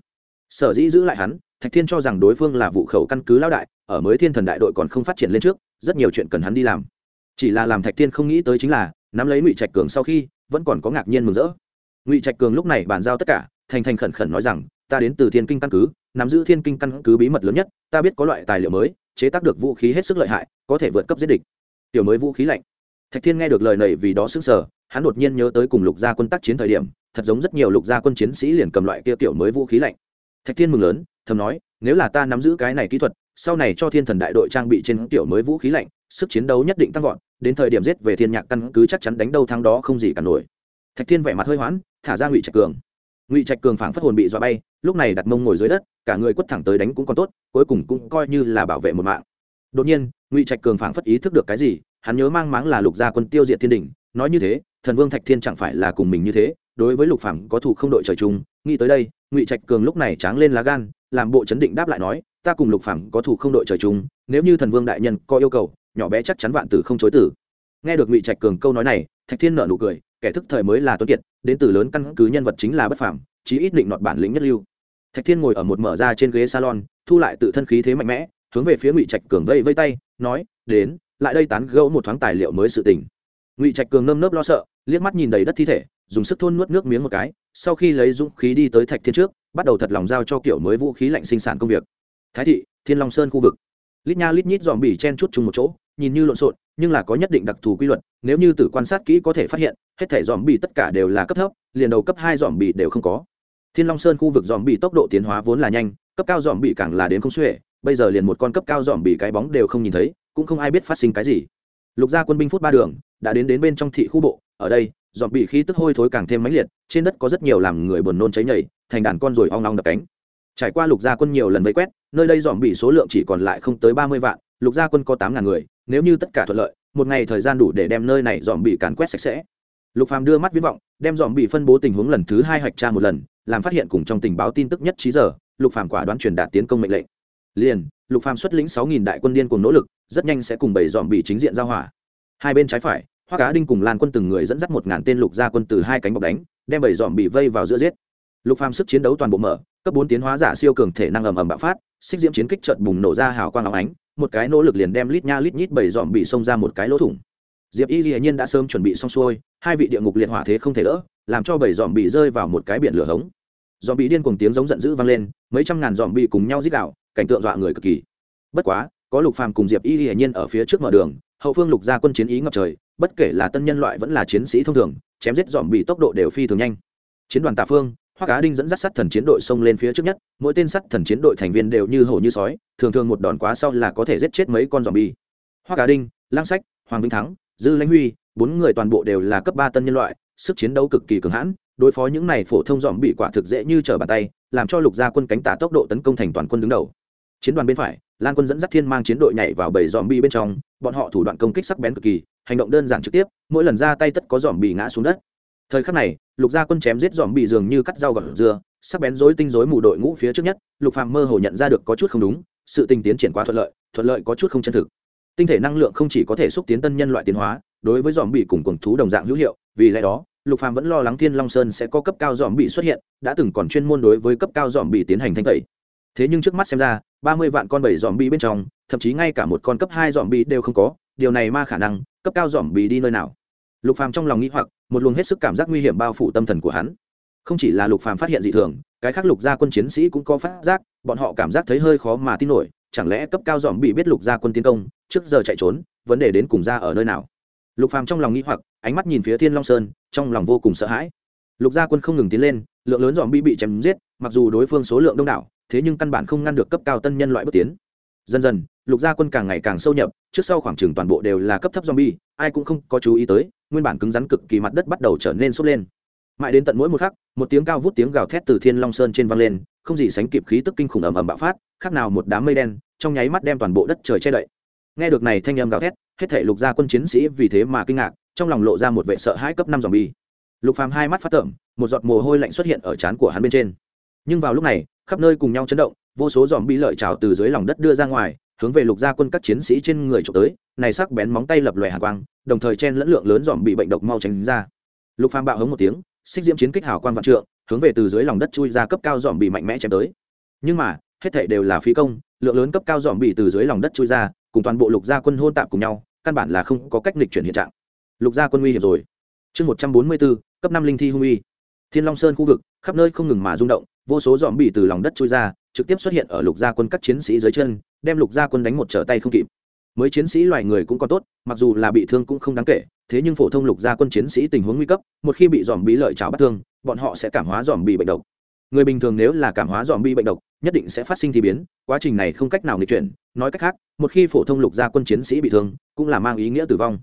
Sở dĩ giữ lại hắn, thạch thiên cho rằng đối phương là vụ khẩu căn cứ lao đại, ở mới thiên thần đại đội còn không phát triển lên trước, rất nhiều chuyện cần hắn đi làm. Chỉ là làm thạch thiên không nghĩ tới chính là, nắm lấy ngụy trạch cường sau khi, vẫn còn có ngạc nhiên mừng rỡ. Ngụy trạch cường lúc này bàn giao tất cả, thành thành khẩn khẩn nói rằng, ta đến từ thiên kinh căn cứ, nắm giữ thiên kinh căn cứ bí mật lớn nhất, ta biết có loại tài liệu mới chế tác được vũ khí hết sức lợi hại, có thể vượt cấp giết địch. Tiểu mới vũ khí lạnh. Thạch thiên nghe được lời này vì đó sức sở hắn đột nhiên nhớ tới cùng lục gia quân tác chiến thời điểm, thật giống rất nhiều lục gia quân chiến sĩ liền cầm loại kia tiểu mới vũ khí lạnh. Thạch thiên mừng lớn, thầm nói, nếu là ta nắm giữ cái này kỹ thuật, sau này cho thiên thần đại đội trang bị trên tiểu mới vũ khí lạnh, sức chiến đấu nhất định tăng vọt, đến thời điểm giết về thiên nhạc căn cứ chắc chắn đánh đâu thắng đó không gì cả nổi. Thạch thiên vẻ mặt hơi hoãn thả ra ngụy trạch cường ngụy trạch cường phảng phất hồn bị dọa bay lúc này đặt mông ngồi dưới đất cả người quất thẳng tới đánh cũng còn tốt cuối cùng cũng coi như là bảo vệ một mạng đột nhiên ngụy trạch cường phảng phất ý thức được cái gì hắn nhớ mang máng là lục gia quân tiêu diệt thiên đình nói như thế thần vương thạch thiên chẳng phải là cùng mình như thế đối với lục phàm có thủ không đội trời chung nghĩ tới đây ngụy trạch cường lúc này tráng lên lá gan làm bộ chấn định đáp lại nói ta cùng lục phàm có thủ không đội trời chung nếu như thần vương đại nhân có yêu cầu nhỏ bé chắc chắn vạn tử không chối tử nghe được ngụy trạch cường câu nói này thạch thiên nở nụ cười kẻ thức thời mới là tuấn kiệt, đến từ lớn căn cứ nhân vật chính là bất phàm, chí ít định nọt bản lĩnh nhất lưu. Thạch thiên ngồi ở một mở ra trên ghế salon, thu lại tự thân khí thế mạnh mẽ, hướng về phía ngụy trạch cường vây vây tay, nói, đến, lại đây tán gẫu một thoáng tài liệu mới sự tình. Ngụy trạch cường nơm nớp lo sợ, liếc mắt nhìn đầy đất thi thể, dùng sức thôn nuốt nước miếng một cái, sau khi lấy dũng khí đi tới thạch thiên trước, bắt đầu thật lòng giao cho kiểu mới vũ khí lạnh sinh sản công việc. Thái thị, thiên long sơn khu vực. Lít nha lít nhít dòm bỉ chen chút chung một chỗ nhìn như lộn xộn, nhưng là có nhất định đặc thù quy luật, nếu như từ quan sát kỹ có thể phát hiện, hết thể dòm bỉ tất cả đều là cấp thấp, liền đầu cấp hai dòm bỉ đều không có. Thiên long sơn khu vực dòm bỉ tốc độ tiến hóa vốn là nhanh, cấp cao dòm bỉ càng là đến không xuể, bây giờ liền một con cấp cao dòm bỉ cái bóng đều không nhìn thấy, cũng không ai biết phát sinh cái gì. Lục gia quân binh phút ba đường, đã đến đến bên trong thị khu bộ, ở đây dòm bị khí tức hôi thối càng thêm mãnh liệt, trên đất có rất nhiều làm người buồn nôn cháy nhảy thành đàn con rồi ong ong đập cánh. Trải qua lục gia quân nhiều lần vây quét, nơi đây dòm bị số lượng chỉ còn lại không tới ba mươi vạn lục gia quân có tám ngàn người, nếu như tất cả thuận lợi, một ngày thời gian đủ để đem nơi này dòm bị càn quét sạch sẽ. Lục phàm đưa mắt viễn vọng, đem dòm bị phân bố tình huống lần thứ hai hoạch tra một lần, làm phát hiện cùng trong tình báo tin tức nhất trí giờ, lục phàm quả đoán truyền đạt tiến công mệnh lệnh. Liền, lục phàm xuất lĩnh sáu nghìn đại quân điên cùng nỗ lực, rất nhanh sẽ cùng bảy dòm bị chính diện giao hỏa. Hai bên trái phải hoa cá đinh cùng lan quân từng người dẫn dắt một ngàn tên lục gia quân từ hai cánh bọc đánh, đem bảy dòm bị vây vào giữa giết. Lục phàm sức chiến đấu toàn bộ mở, cấp bốn tiến hóa giả siêu cường thể năng ầm ầm bạo phát, xích diễm chiến kích trận bùng nổ ra hào quang óng ánh một cái nỗ lực liền đem lít nha lít nhít bảy dòm bị xông ra một cái lỗ thủng. Diệp y dĩ nhiên đã sớm chuẩn bị xong xuôi, hai vị địa ngục liệt hỏa thế không thể đỡ, làm cho bảy dòm bị rơi vào một cái biển lửa hống. Dòm bị điên cùng tiếng giống giận dữ vang lên, mấy trăm ngàn dòm bị cùng nhau giết đạo cảnh tượng dọa người cực kỳ. Bất quá, có lục phàm cùng diệp y hiển nhiên ở phía trước mở đường, hậu phương lục gia quân chiến ý ngập trời, bất kể là tân nhân loại vẫn là chiến sĩ thông thường, chém giết dòm bị tốc độ đều phi thường nhanh. Chiến đoàn tà phương hoa cá đinh dẫn dắt sắt thần chiến đội xông lên phía trước nhất, mỗi tên sắt thần chiến đội thành viên đều như hổ như sói, thường thường một đòn quá sau là có thể giết chết mấy con giòm bi hoa cá đinh, lang sách, hoàng vinh thắng, dư lãnh huy, bốn người toàn bộ đều là cấp ba tân nhân loại, sức chiến đấu cực kỳ cường hãn, đối phó những này phổ thông giòm bị quả thực dễ như trở bàn tay, làm cho lục gia quân cánh tả tốc độ tấn công thành toàn quân đứng đầu. Chiến đoàn bên phải, lan quân dẫn dắt thiên mang chiến đội nhảy vào bầy dòm bi bên trong, bọn họ thủ đoạn công kích sắc bén cực kỳ, hành động đơn giản trực tiếp, mỗi lần ra tay tất có dòm bị ngã xuống đất thời khắc này, lục gia quân chém giết dòm bị dường như cắt rau gọt dưa sắc bén rối tinh rối mù đội ngũ phía trước nhất, lục phàm mơ hồ nhận ra được có chút không đúng, sự tình tiến triển quá thuận lợi thuận lợi có chút không chân thực. Tinh thể năng lượng không chỉ có thể xúc tiến tân nhân loại tiến hóa, đối với dòm bị cùng cuồng thú đồng dạng hữu hiệu, vì lẽ đó, lục phàm vẫn lo lắng thiên long sơn sẽ có cấp cao dòm bị xuất hiện, đã từng còn chuyên môn đối với cấp cao dòm bị tiến hành thanh tẩy. Thế nhưng trước mắt xem ra, ba mươi vạn con bảy dòm bị bên trong, thậm chí ngay cả một con cấp hai dòm bị đều không có, điều này ma khả năng, cấp cao dòm bị đi nơi nào? Lục phàm trong lòng nghĩ hoặc một luồng hết sức cảm giác nguy hiểm bao phủ tâm thần của hắn. Không chỉ là lục phàm phát hiện dị thường, cái khác lục gia quân chiến sĩ cũng có phát giác, bọn họ cảm giác thấy hơi khó mà tin nổi, chẳng lẽ cấp cao dòm bị biết lục gia quân tiến công, trước giờ chạy trốn, vấn đề đến cùng ra ở nơi nào? Lục phàm trong lòng nghĩ hoặc, ánh mắt nhìn phía thiên long sơn, trong lòng vô cùng sợ hãi. Lục gia quân không ngừng tiến lên, lượng lớn dòm bị bị chém giết, mặc dù đối phương số lượng đông đảo, thế nhưng căn bản không ngăn được cấp cao tân nhân loại bước tiến. Dần dần, lục gia quân càng ngày càng sâu nhập, trước sau khoảng trường toàn bộ đều là cấp thấp zombie ai cũng không có chú ý tới nguyên bản cứng rắn cực kỳ mặt đất bắt đầu trở nên sốt lên. Mãi đến tận mỗi một khắc, một tiếng cao vút tiếng gào thét từ thiên long sơn trên vang lên, không gì sánh kịp khí tức kinh khủng ầm ầm bạo phát khác nào một đám mây đen, trong nháy mắt đem toàn bộ đất trời che đậy. Nghe được này thanh âm gào thét, hết thể lục gia quân chiến sĩ vì thế mà kinh ngạc, trong lòng lộ ra một vệ sợ hãi cấp năm dòng bi lục phàm hai mắt phát tởm, một giọt mồ hôi lạnh xuất hiện ở trán của hắn bên trên. Nhưng vào lúc này, khắp nơi cùng nhau chấn động, vô số dòm bi lợi trào từ dưới lòng đất đưa ra ngoài hướng về lục gia quân các chiến sĩ trên người trộm tới, này sắc bén móng tay lập lòe hàn quang, đồng thời chen lẫn lượng lớn dòm bị bệnh độc mau tránh ra. Lục phàm bạo hống một tiếng, xích diễm chiến kích hào quang vạn trượng, hướng về từ dưới lòng đất chui ra cấp cao dòm bị mạnh mẽ chém tới. Nhưng mà, hết thảy đều là phí công, lượng lớn cấp cao dòm bị từ dưới lòng đất chui ra, cùng toàn bộ lục gia quân hôn tạp cùng nhau, căn bản là không có cách nghịch chuyển hiện trạng. Lục gia quân nguy hiểm rồi. Chương một trăm bốn mươi bốn, cấp năm linh thi hung uy. Thiên long sơn khu vực, khắp nơi không ngừng mà rung động, vô số dòm bị từ lòng đất chui ra trực tiếp xuất hiện ở lục gia quân các chiến sĩ dưới chân, đem lục gia quân đánh một trở tay không kịp. Mới chiến sĩ loài người cũng còn tốt, mặc dù là bị thương cũng không đáng kể, thế nhưng phổ thông lục gia quân chiến sĩ tình huống nguy cấp, một khi bị dòm bí lợi trào bắt thương, bọn họ sẽ cảm hóa dòm bị bệnh độc. Người bình thường nếu là cảm hóa dòm bi bệnh độc, nhất định sẽ phát sinh thì biến, quá trình này không cách nào nghịch chuyển. Nói cách khác, một khi phổ thông lục gia quân chiến sĩ bị thương, cũng là mang ý nghĩa tử vong.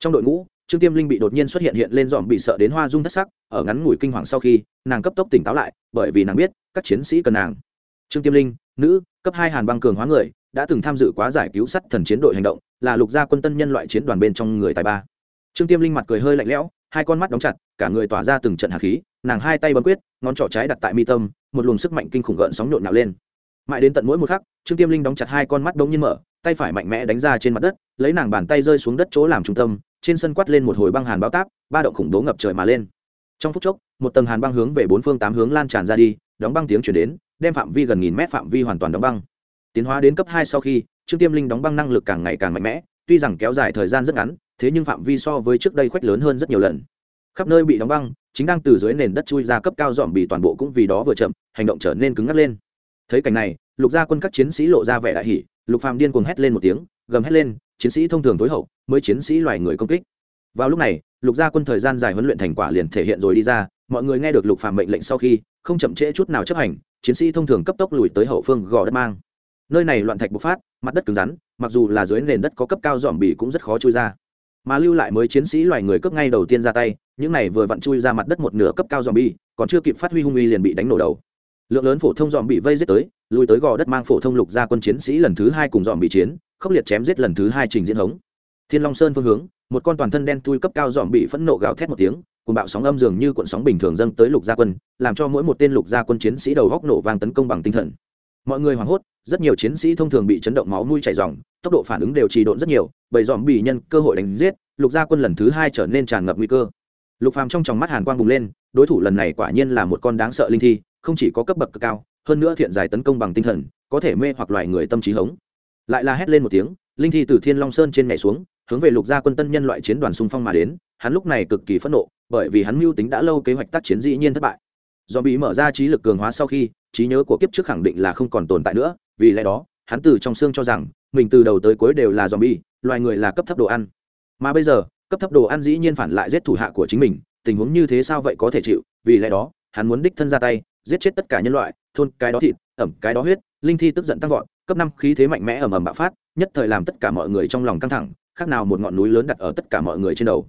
Trong đội ngũ, trương tiêm linh bị đột nhiên xuất hiện hiện lên dòm bị sợ đến hoa dung thất sắc, ở ngắn ngủi kinh hoàng sau khi, nàng cấp tốc tỉnh táo lại, bởi vì nàng biết, các chiến sĩ cần nàng trương tiêm linh, nữ, cấp hai hàn băng cường hóa người, đã từng tham dự quá giải cứu sắt thần chiến đội hành động, là lục gia quân tân nhân loại chiến đoàn bên trong người tài ba. Trương tiêm linh mặt cười hơi lạnh lẽo, hai con mắt đóng chặt, cả người tỏa ra từng trận hạt khí, nàng hai tay bấm quyết, ngón trỏ trái đặt tại mi tâm, một luồng sức mạnh kinh khủng gợn sóng nhộn nhạo lên. Mãi đến tận mỗi một khắc, trương tiêm linh đóng chặt hai con mắt bỗng nhiên mở, tay phải mạnh mẽ đánh ra trên mặt đất, lấy nàng bàn tay rơi xuống đất chỗ làm trung tâm, trên sân quát lên một hồi băng hàn bao táp, ba động khủng bố ngập trời mà lên. Trong phút chốc, một tầng hàn băng hướng về bốn phương tám hướng lan tràn ra đi, đóng băng tiếng chuyển đến đem phạm vi gần nghìn mét phạm vi hoàn toàn đóng băng. Tiến hóa đến cấp hai sau khi, trương tiêm linh đóng băng năng lực càng ngày càng mạnh mẽ, tuy rằng kéo dài thời gian rất ngắn, thế nhưng phạm vi so với trước đây khoách lớn hơn rất nhiều lần. Khắp nơi bị đóng băng, chính đang từ dưới nền đất chui ra cấp cao dòm bị toàn bộ cũng vì đó vừa chậm, hành động trở nên cứng ngắt lên. Thấy cảnh này, lục gia quân các chiến sĩ lộ ra vẻ đại hỉ, lục phàm điên cuồng hét lên một tiếng, gầm hét lên, chiến sĩ thông thường tối hậu, mới chiến sĩ loài người công kích. Vào lúc này, lục gia quân thời gian dài huấn luyện thành quả liền thể hiện rồi đi ra, mọi người nghe được lục phàm mệnh lệnh sau khi, không chậm trễ chút nào chấp hành chiến sĩ thông thường cấp tốc lùi tới hậu phương gò đất mang. Nơi này loạn thạch bộc phát mặt đất cứng rắn mặc dù là dưới nền đất có cấp cao dòm bì cũng rất khó chui ra. Mà lưu lại mới chiến sĩ loài người cấp ngay đầu tiên ra tay những này vừa vặn chui ra mặt đất một nửa cấp cao dòm bì, còn chưa kịp phát huy hung uy liền bị đánh nổ đầu. Lượng lớn phổ thông dòm bị vây giết tới lùi tới gò đất mang phổ thông lục ra quân chiến sĩ lần thứ hai cùng dòm bị chiến khốc liệt chém giết lần thứ hai trình diễn hống. Thiên long sơn phương hướng một con toàn thân đen thui cấp cao dòm bị phẫn nộ gào thét một tiếng cùng bạo sóng âm dường như cuộn sóng bình thường dâng tới lục gia quân, làm cho mỗi một tên lục gia quân chiến sĩ đầu góc nổ vang tấn công bằng tinh thần. Mọi người hoảng hốt, rất nhiều chiến sĩ thông thường bị chấn động máu mũi chảy dòng tốc độ phản ứng đều trì độn rất nhiều bầy dòm bị nhân cơ hội đánh giết, lục gia quân lần thứ hai trở nên tràn ngập nguy cơ. Lục phàm trong tròng mắt hàn quang bùng lên, đối thủ lần này quả nhiên là một con đáng sợ linh thi, không chỉ có cấp bậc cực cao, hơn nữa thiện giải tấn công bằng tinh thần, có thể mê hoặc loài người tâm trí hống. Lại là hét lên một tiếng, linh thi từ thiên long sơn trên nhảy xuống, hướng về lục gia quân tân nhân loại chiến đoàn xung phong mà đến, hắn lúc này cực kỳ phẫn nộ bởi vì hắn mưu tính đã lâu kế hoạch tác chiến dĩ nhiên thất bại do bị mở ra trí lực cường hóa sau khi trí nhớ của kiếp trước khẳng định là không còn tồn tại nữa vì lẽ đó hắn từ trong xương cho rằng mình từ đầu tới cuối đều là zombie, loài người là cấp thấp đồ ăn. Mà bây giờ, cấp thấp đồ ăn dĩ nhiên phản lại giết thủ hạ của chính mình, tình huống như thế sao vậy có thể chịu, vì lẽ đó, hắn muốn đích thân ra tay, giết chết tất cả nhân loại, thôn cái đó thịt, ẩm cái đó huyết, linh thi tức giận tăng vọt, cấp năm khí thế mạnh mẽ ầm ầm bạo phát, nhất thời làm tất cả mọi người trong lòng căng thẳng, khác nào một ngọn núi lớn đặt ở tất cả mọi người trên đầu.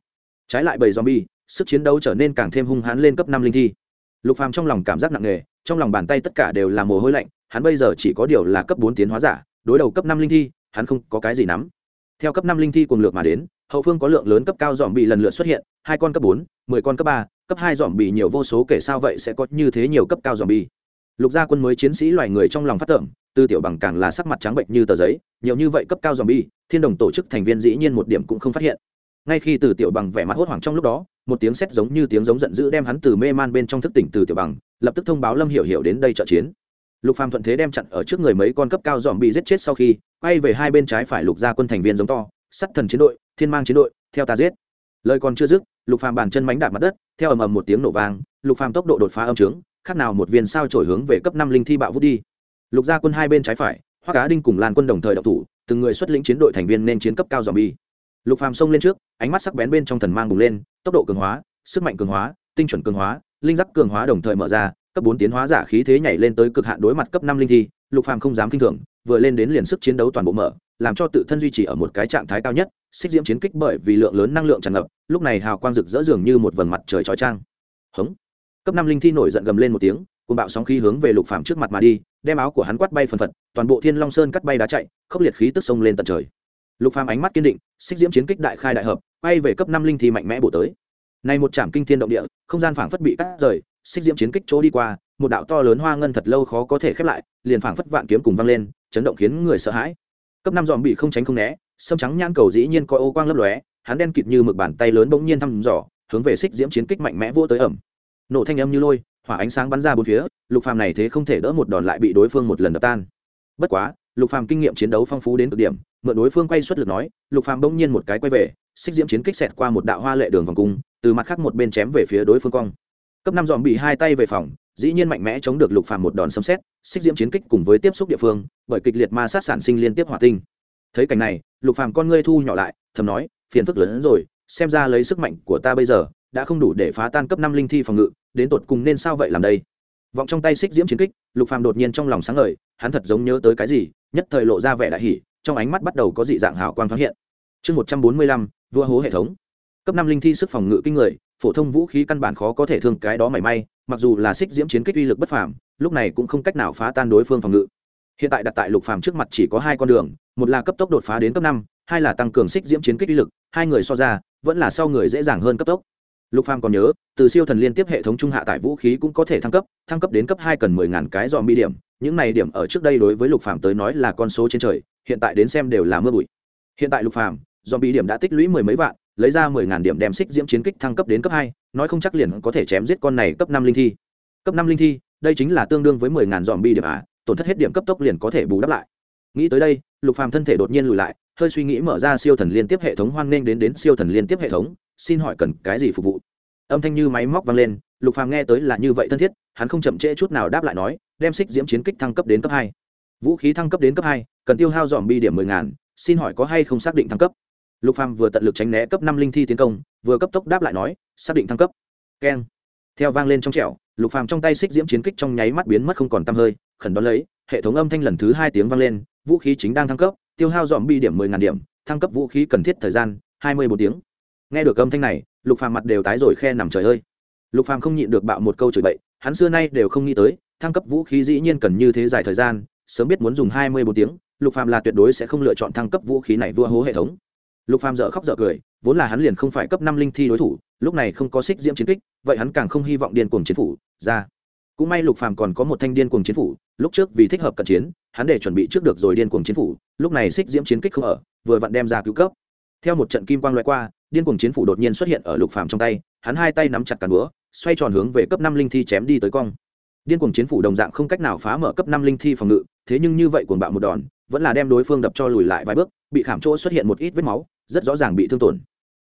Trái lại bầy zombie, sức chiến đấu trở nên càng thêm hung hãn lên cấp năm linh thi. Lục Phàm trong lòng cảm giác nặng nề, trong lòng bàn tay tất cả đều là mồ hôi lạnh, hắn bây giờ chỉ có điều là cấp bốn tiến hóa giả, đối đầu cấp năm linh thi, hắn không có cái gì nắm. Theo cấp năm linh thi cùng lược mà đến, hậu phương có lượng lớn cấp cao dòm bị lần lượt xuất hiện, hai con cấp bốn, mười con cấp ba, cấp hai dòm bị nhiều vô số kể sao vậy sẽ có như thế nhiều cấp cao dòm bị. Lục gia quân mới chiến sĩ loài người trong lòng phát tưởng, tư tiểu bằng càng là sắc mặt trắng bệnh như tờ giấy, nhiều như vậy cấp cao dòm bị, thiên đồng tổ chức thành viên dĩ nhiên một điểm cũng không phát hiện. Ngay khi Từ Tiểu Bằng vẻ mặt hốt hoảng trong lúc đó, một tiếng sét giống như tiếng giống giận dữ đem hắn từ mê man bên trong thức tỉnh Từ Tiểu Bằng, lập tức thông báo Lâm Hiểu Hiểu đến đây trợ chiến. Lục phàm thuận thế đem chặn ở trước người mấy con cấp cao dòm bị giết chết sau khi quay về hai bên trái phải lục gia quân thành viên giống to sắt thần chiến đội thiên mang chiến đội theo ta giết. Lời còn chưa dứt lục phàm bàn chân mánh đạp mặt đất theo ầm ầm một tiếng nổ vang lục phàm tốc độ đột phá âm trướng khác nào một viên sao trổi hướng về cấp năm linh thi bạo vút đi. Lục gia quân hai bên trái phải hoa cá đinh cùng lan quân đồng thời đậu thủ từng người xuất lĩnh chiến đội thành viên nên chiến cấp cao dòm bi lục phàm xông lên trước ánh mắt sắc bén bên trong thần mang bùng lên, tốc độ cường hóa, sức mạnh cường hóa, tinh chuẩn cường hóa, linh giác cường hóa đồng thời mở ra, cấp bốn tiến hóa giả khí thế nhảy lên tới cực hạn đối mặt cấp năm linh thi, lục phàm không dám kinh thường, vừa lên đến liền sức chiến đấu toàn bộ mở, làm cho tự thân duy trì ở một cái trạng thái cao nhất, xích diễm chiến kích bởi vì lượng lớn năng lượng tràn ngập, lúc này hào quang rực rỡ dường như một vầng mặt trời chói chang hống. Cấp năm linh thi nổi giận gầm lên một tiếng cùng bạo sóng khí hướng về lục phàm trước mặt mà đi, đem áo của hắn quát bay phần phật, toàn bộ thiên long sơn cắt bay đá chạy, khốc liệt khí tức sông lên tận trời. Lục phàm ánh mắt kiên định, xích diễm chiến kích đại khai đại hợp quay về cấp năm linh thì mạnh mẽ bổ tới. Này một trạm kinh thiên động địa, không gian phảng phất bị cắt rời, xích diễm chiến kích chỗ đi qua, một đạo to lớn hoa ngân thật lâu khó có thể khép lại, liền phảng phất vạn kiếm cùng vang lên, chấn động khiến người sợ hãi. Cấp năm dòm bị không tránh không né, sâm trắng nhãn cầu dĩ nhiên coi ô quang lấp lóe, hắn đen kịt như mực bàn tay lớn bỗng nhiên thăm dò, hướng về xích diễm chiến kích mạnh mẽ vỗ tới ẩm. Nổ thanh âm như lôi, hỏa ánh sáng bắn ra bốn phía, lục phàm này thế không thể đỡ một đòn lại bị đối phương một lần đập tan. Bất quá, lục phàm kinh nghiệm chiến đấu phong phú đến cực điểm, mượn đối phương quay xuất lực nói, lục phàm bỗng nhiên một cái quay về xích diễm chiến kích xẹt qua một đạo hoa lệ đường vòng cung, từ mặt khác một bên chém về phía đối phương cong. Cấp năm dòm bị hai tay về phòng, dĩ nhiên mạnh mẽ chống được lục phàm một đòn sấm xét, xích diễm chiến kích cùng với tiếp xúc địa phương, bởi kịch liệt ma sát sản sinh liên tiếp hỏa tinh. Thấy cảnh này, lục phàm con ngươi thu nhỏ lại, thầm nói, phiền phức lớn hơn rồi, xem ra lấy sức mạnh của ta bây giờ, đã không đủ để phá tan cấp năm linh thi phòng ngự, đến tột cùng nên sao vậy làm đây? Vọng trong tay xích diễm chiến kích, lục phàm đột nhiên trong lòng sáng ngời, hắn thật giống nhớ tới cái gì, nhất thời lộ ra vẻ đại hỉ, trong ánh mắt bắt đầu có dị dạng hào quang thoáng hiện. Chương một trăm bốn mươi lăm vua hố hệ thống. Cấp năm linh thi sức phòng ngự kinh người, phổ thông vũ khí căn bản khó có thể thương cái đó mảy may, mặc dù là xích diễm chiến kích uy lực bất phàm, lúc này cũng không cách nào phá tan đối phương phòng ngự. Hiện tại đặt tại lục phàm trước mặt chỉ có hai con đường, một là cấp tốc đột phá đến cấp năm, hai là tăng cường xích diễm chiến kích uy lực, hai người so ra, vẫn là sau người dễ dàng hơn cấp tốc. Lục phàm còn nhớ, từ siêu thần liên tiếp hệ thống trung hạ tải vũ khí cũng có thể thăng cấp thăng cấp đến cấp hai cần mười ngàn cái dòm bi điểm, những này điểm ở trước đây đối với lục phàm tới nói là con số trên trời, hiện tại đến xem đều là mưa bụi. Hiện tại lục phàm dòm bi điểm đã tích lũy mười mấy vạn, lấy ra mười ngàn điểm đem xích diễm chiến kích thăng cấp đến cấp hai, nói không chắc liền có thể chém giết con này cấp năm linh thi. Cấp năm linh thi, đây chính là tương đương với mười ngàn dòm bi điểm à tổn thất hết điểm cấp tốc liền có thể bù đắp lại. Nghĩ tới đây, lục phàm thân thể đột nhiên lùi lại, hơi suy nghĩ mở ra siêu thần liên tiếp hệ thống hoan nghênh đến đến siêu thần liên tiếp hệ thống, xin hỏi cần cái gì phục vụ? Âm thanh như máy móc vang lên, lục phàm nghe tới là như vậy thân thiết, hắn không chậm trễ chút nào đáp lại nói, đem xích diễm chiến kích thăng cấp đến cấp hai. Vũ khí thăng cấp đến cấp hai, cần tiêu hao dòm bi điểm mười ngàn, xin hỏi có hay không xác định thăng cấp? Lục phàm vừa tận lực tránh né cấp năm linh thi tiến công, vừa cấp tốc đáp lại nói, xác định thăng cấp. Keng. Theo vang lên trong trẻo, lục phàm trong tay xích diễm chiến kích trong nháy mắt biến mất không còn tăm hơi, khẩn đón lấy, hệ thống âm thanh lần thứ hai tiếng vang lên, vũ khí chính đang thăng cấp, tiêu hao dòm bi điểm mười ngàn điểm, thăng cấp vũ khí cần thiết thời gian hai mươi bốn tiếng. Nghe được âm thanh này, lục phàm mặt đều tái rồi khe nằm trời ơi. Lục phàm không nhịn được bạo một câu chửi bậy, hắn xưa nay đều không nghĩ tới, thăng cấp vũ khí dĩ nhiên cần như thế dài thời gian, sớm biết muốn dùng hai mươi bốn tiếng, lục phàm là tuyệt đối sẽ không lựa chọn thăng cấp vũ khí này vua hố hệ thống lục phàm dở khóc dở cười, vốn là hắn liền không phải cấp năm linh thi đối thủ, lúc này không có xích diễm chiến kích, vậy hắn càng không hy vọng điên cuồng chiến phủ ra. Cũng may lục phàm còn có một thanh điên cuồng chiến phủ, lúc trước vì thích hợp cận chiến, hắn để chuẩn bị trước được rồi điên cuồng chiến phủ, lúc này xích diễm chiến kích không ở, vừa vặn đem ra cứu cấp. Theo một trận kim quang loại qua, điên cuồng chiến phủ đột nhiên xuất hiện ở lục phàm trong tay, hắn hai tay nắm chặt cả búa, xoay tròn hướng về cấp năm linh thi chém đi tới cong. Điên cuồng chiến phủ đồng dạng không cách nào phá mở cấp năm linh thi phòng ngự, thế nhưng như vậy cuồng bạo một đòn, vẫn là đem đối phương đập cho lùi lại vài bước, bị khảm chỗ xuất hiện một ít vết máu rất rõ ràng bị thương tổn.